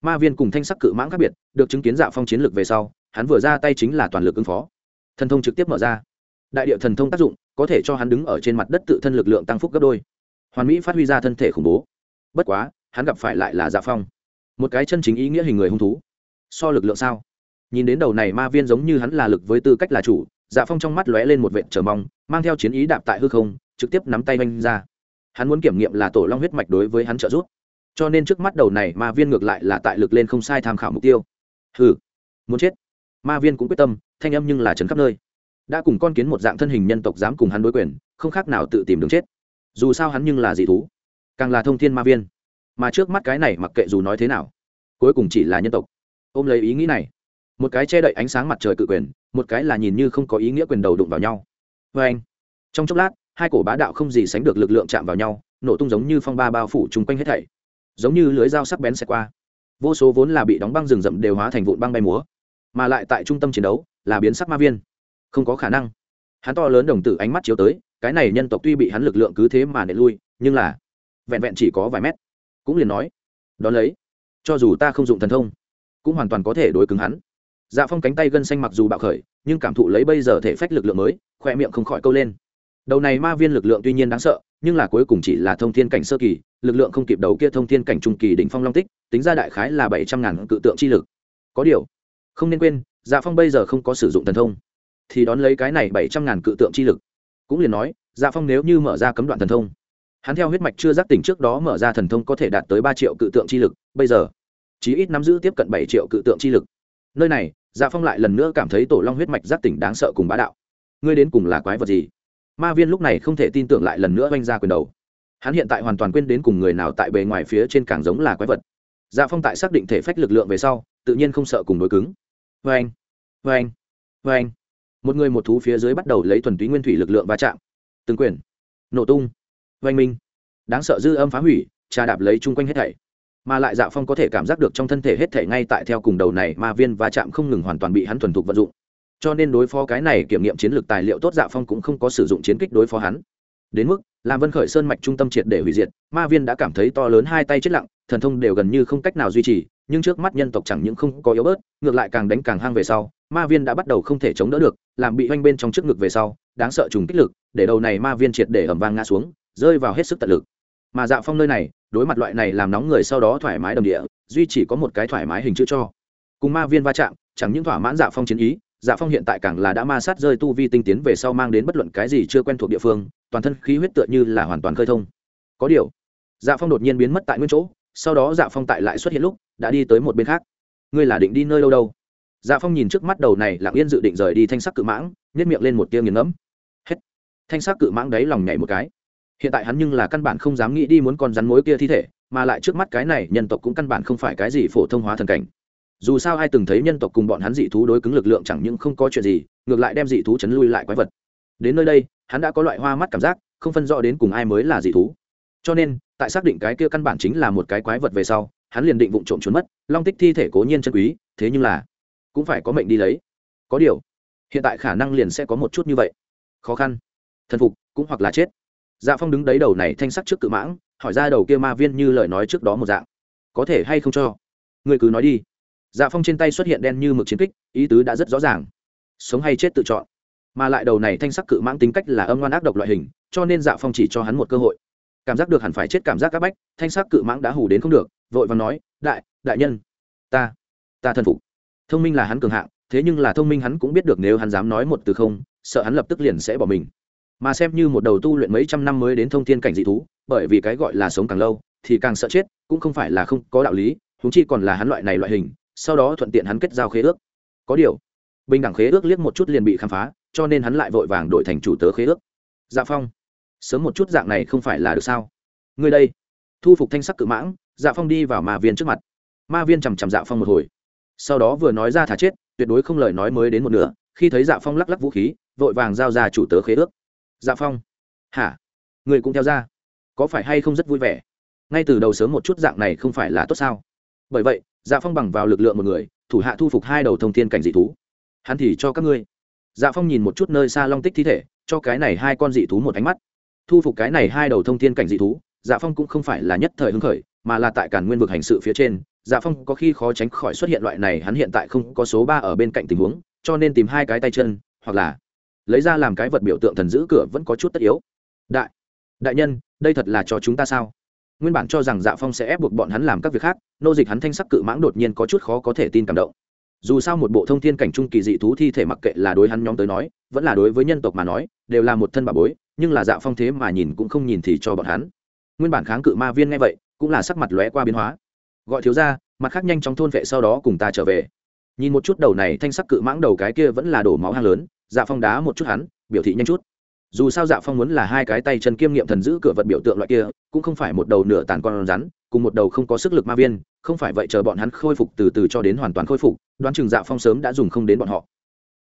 Ma viên cùng thanh sắc cự mãng khác biệt, được chứng kiến dạ phong chiến lược về sau hắn vừa ra tay chính là toàn lực ứng phó. Thần thông trực tiếp mở ra. Đại địa thần thông tác dụng, có thể cho hắn đứng ở trên mặt đất tự thân lực lượng tăng phúc gấp đôi. Hoàn mỹ phát huy ra thân thể khủng bố. Bất quá, hắn gặp phải lại là dạ phong. Một cái chân chính ý nghĩa hình người hung thú. So lực lượng sao? Nhìn đến đầu này ma viên giống như hắn là lực với tư cách là chủ dạ phong trong mắt lóe lên một vệt chờ mong, mang theo chiến ý đạp tại hư không, trực tiếp nắm tay oanh ra. Hắn muốn kiểm nghiệm là tổ long huyết mạch đối với hắn trợ giúp. Cho nên trước mắt đầu này ma viên ngược lại là tại lực lên không sai tham khảo mục tiêu. Hừ, muốn chết ma viên cũng quyết tâm, thanh âm nhưng là trấn khắp nơi. Đã cùng con kiến một dạng thân hình nhân tộc dám cùng hắn đối quyền, không khác nào tự tìm đường chết. Dù sao hắn nhưng là dị thú, càng là thông thiên ma viên. Mà trước mắt cái này mặc kệ dù nói thế nào, cuối cùng chỉ là nhân tộc. Ôm lấy ý nghĩ này, một cái che đậy ánh sáng mặt trời cự quyền, một cái là nhìn như không có ý nghĩa quyền đầu đụng vào nhau. Vê anh, trong chốc lát, hai cổ bá đạo không gì sánh được lực lượng chạm vào nhau, nổ tung giống như phong ba bao phủ chung quanh hết thảy. Giống như lưới dao sắc bén xẹt qua. Vô số vốn là bị đóng băng rừng rậm đều hóa thành vụn băng bay múa mà lại tại trung tâm chiến đấu, là biến sắc ma viên. Không có khả năng. Hắn to lớn đồng tử ánh mắt chiếu tới, cái này nhân tộc tuy bị hắn lực lượng cứ thế mà nệ lui, nhưng là vẹn vẹn chỉ có vài mét. Cũng liền nói, đón lấy, cho dù ta không dụng thần thông, cũng hoàn toàn có thể đối cứng hắn. Dạ phong cánh tay gân xanh mặc dù bạo khởi, nhưng cảm thụ lấy bây giờ thể phách lực lượng mới khoe miệng không khỏi câu lên. Đầu này ma viên lực lượng tuy nhiên đáng sợ, nhưng là cuối cùng chỉ là thông thiên cảnh sơ kỳ, lực lượng không kịp đầu kia thông thiên cảnh trung kỳ đỉnh phong long tích, tính ra đại khái là bảy trăm ngàn cự tượng chi lực. Có điều không nên quên dạ phong bây giờ không có sử dụng thần thông, thì đón lấy cái này bảy trăm ngàn cự tượng chi lực. Cũng liền nói dạ phong nếu như mở ra cấm đoạn thần thông, hắn theo huyết mạch chưa giác tỉnh trước đó mở ra thần thông có thể đạt tới ba triệu cự tượng chi lực, bây giờ, chí ít nắm giữ tiếp cận bảy triệu cự tượng chi lực. Nơi này dạ phong lại lần nữa cảm thấy tổ long huyết mạch giác tỉnh đáng sợ cùng bá đạo. Ngươi đến cùng là quái vật gì? Ma viên lúc này không thể tin tưởng lại lần nữa oanh ra quyền đầu. Hắn hiện tại hoàn toàn quên đến cùng người nào tại bề ngoài phía trên càng giống là quái vật. Dạ phong tại xác định thể phách lực lượng về sau, tự nhiên không sợ cùng đối cứng vê anh vê anh vê anh một người một thú phía dưới bắt đầu lấy thuần túy nguyên thủy lực lượng va chạm. Từng quyền. Nổ tung. Oanh minh. Đáng sợ dư âm phá hủy, trà đạp lấy chung quanh hết thảy. Mà lại dạ phong có thể cảm giác được trong thân thể hết thảy ngay tại theo cùng đầu này ma viên va chạm không ngừng hoàn toàn bị hắn thuần thục vận dụng. Cho nên đối phó cái này kiểm nghiệm chiến lược tài liệu tốt dạ phong cũng không có sử dụng chiến kích đối phó hắn. Đến mức, làm vân khởi sơn mạch trung tâm triệt để hủy diệt, ma viên đã cảm thấy to lớn hai tay chết lặng, thần thông đều gần như không cách nào duy trì nhưng trước mắt nhân tộc chẳng những không có yếu bớt, ngược lại càng đánh càng hang về sau, ma viên đã bắt đầu không thể chống đỡ được, làm bị oanh bên trong trước ngực về sau, đáng sợ trùng kích lực, để đầu này ma viên triệt để ẩm vang ngã xuống, rơi vào hết sức tận lực. Mà dạ phong nơi này, đối mặt loại này làm nóng người sau đó thoải mái đầm địa, duy chỉ có một cái thoải mái hình chữ cho. Cùng ma viên va chạm, chẳng những thỏa mãn dạ phong chiến ý dạ phong hiện tại càng là đã ma sát rơi tu vi tinh tiến về sau mang đến bất luận cái gì chưa quen thuộc địa phương, toàn thân khí huyết tựa như là hoàn toàn khơi thông. Có điều dạ phong đột nhiên biến mất tại nguyên chỗ sau đó dạ phong tại lại xuất hiện lúc, đã đi tới một bên khác. Ngươi là định đi nơi đâu đâu? Dạ phong nhìn trước mắt đầu này lặng yên dự định rời đi thanh sắc cự mãng nhét miệng lên một tia nghiền ngẫm. Hết. Thanh sắc cự mãng đấy lòng nhảy một cái. Hiện tại hắn nhưng là căn bản không dám nghĩ đi muốn con rắn mối kia thi thể, mà lại trước mắt cái này nhân tộc cũng căn bản không phải cái gì phổ thông hóa thần cảnh. Dù sao ai từng thấy nhân tộc cùng bọn hắn dị thú đối cứng lực lượng chẳng những không có chuyện gì, ngược lại đem dị thú chấn lui lại quái vật. Đến nơi đây, hắn đã có loại hoa mắt cảm giác, không phân rõ đến cùng ai mới là dị thú cho nên, tại xác định cái kia căn bản chính là một cái quái vật về sau, hắn liền định vụ trộm trốn mất, long tích thi thể cố nhiên chân quý, thế nhưng là cũng phải có mệnh đi lấy. Có điều, hiện tại khả năng liền sẽ có một chút như vậy. Khó khăn, thần phục, cũng hoặc là chết. Dạ phong đứng đấy đầu này thanh sắc trước cự mãng, hỏi ra đầu kia ma viên như lời nói trước đó một dạng. Có thể hay không cho? Người cứ nói đi. Dạ phong trên tay xuất hiện đen như mực chiến kích, ý tứ đã rất rõ ràng. Sống hay chết tự chọn. Mà lại đầu này thanh sắc cự mãng tính cách là âm ngoan ác độc loại hình, cho nên dạ phong chỉ cho hắn một cơ hội cảm giác được hẳn phải chết cảm giác các bách, thanh sắc cự mãng đã hủ đến không được, vội và nói, đại đại nhân, ta ta thân phục. Thông minh là hắn cường hạng, thế nhưng là thông minh hắn cũng biết được nếu hắn dám nói một từ không, sợ hắn lập tức liền sẽ bỏ mình. Mà xem như một đầu tu luyện mấy trăm năm mới đến thông thiên cảnh dị thú, bởi vì cái gọi là sống càng lâu, thì càng sợ chết, cũng không phải là không có đạo lý húng chi còn là hắn loại này loại hình, sau đó thuận tiện hắn kết giao khế ước. Có điều, bình đẳng khế ước liếc một chút liền bị khám phá, cho nên hắn lại vội vàng đổi thành chủ tớ khế ước. Dạ phong sớm một chút dạng này không phải là được sao? Người đây, thu phục thanh sắc cự mãng dạ phong đi vào ma viên trước mặt. Ma viên chằm chằm dạ phong một hồi. Sau đó vừa nói ra thả chết, tuyệt đối không lời nói mới đến một nửa, khi thấy dạ phong lắc lắc vũ khí, vội vàng giao ra chủ tớ khế ước. Dạ phong, hả? Người cũng theo ra. Có phải hay không rất vui vẻ? Ngay từ đầu sớm một chút dạng này không phải là tốt sao? Bởi vậy dạ phong bằng vào lực lượng một người, thủ hạ thu phục hai đầu thông thiên cảnh dị thú. Hắn thì cho các ngươi. Dạ phong nhìn một chút nơi xa long tích thi thể, cho cái này hai con dị thú một ánh mắt thu phục cái này hai đầu thông thiên cảnh dị thú dạ phong cũng không phải là nhất thời hứng khởi, mà là tại cản nguyên vực hành sự phía trên dạ phong có khi khó tránh khỏi xuất hiện loại này, hắn hiện tại không có số ba ở bên cạnh tình huống, cho nên tìm hai cái tay chân, hoặc là lấy ra làm cái vật biểu tượng thần giữ cửa vẫn có chút tất yếu. Đại đại nhân, đây thật là cho chúng ta sao? Nguyên bản cho rằng dạ phong sẽ ép buộc bọn hắn làm các việc khác, nô dịch hắn thanh sắc cự mãng đột nhiên có chút khó có thể tin cảm động. Dù sao một bộ thông thiên cảnh trung kỳ dị thú thi thể mặc kệ là đối hắn nhóm tới nói, vẫn là đối với nhân tộc mà nói, đều là một thân bà bối nhưng là dạ phong thế mà nhìn cũng không nhìn thì cho bọn hắn. Nguyên bản kháng cự ma viên nghe vậy, cũng là sắc mặt lóe qua biến hóa. Gọi thiếu ra mặt khác nhanh chóng thôn vệ sau đó cùng ta trở về. Nhìn một chút đầu này thanh sắc cự mãng đầu cái kia vẫn là đổ máu hang lớn dạ phong đá một chút hắn, biểu thị nhanh chút. Dù sao dạ phong muốn là hai cái tay chân kiêm nghiệm thần giữ cửa vật biểu tượng loại kia, cũng không phải một đầu nửa tàn con rắn, cùng một đầu không có sức lực ma viên, không phải vậy chờ bọn hắn khôi phục từ từ cho đến hoàn toàn khôi phục, đoán chừng dạ phong sớm đã dùng không đến bọn họ.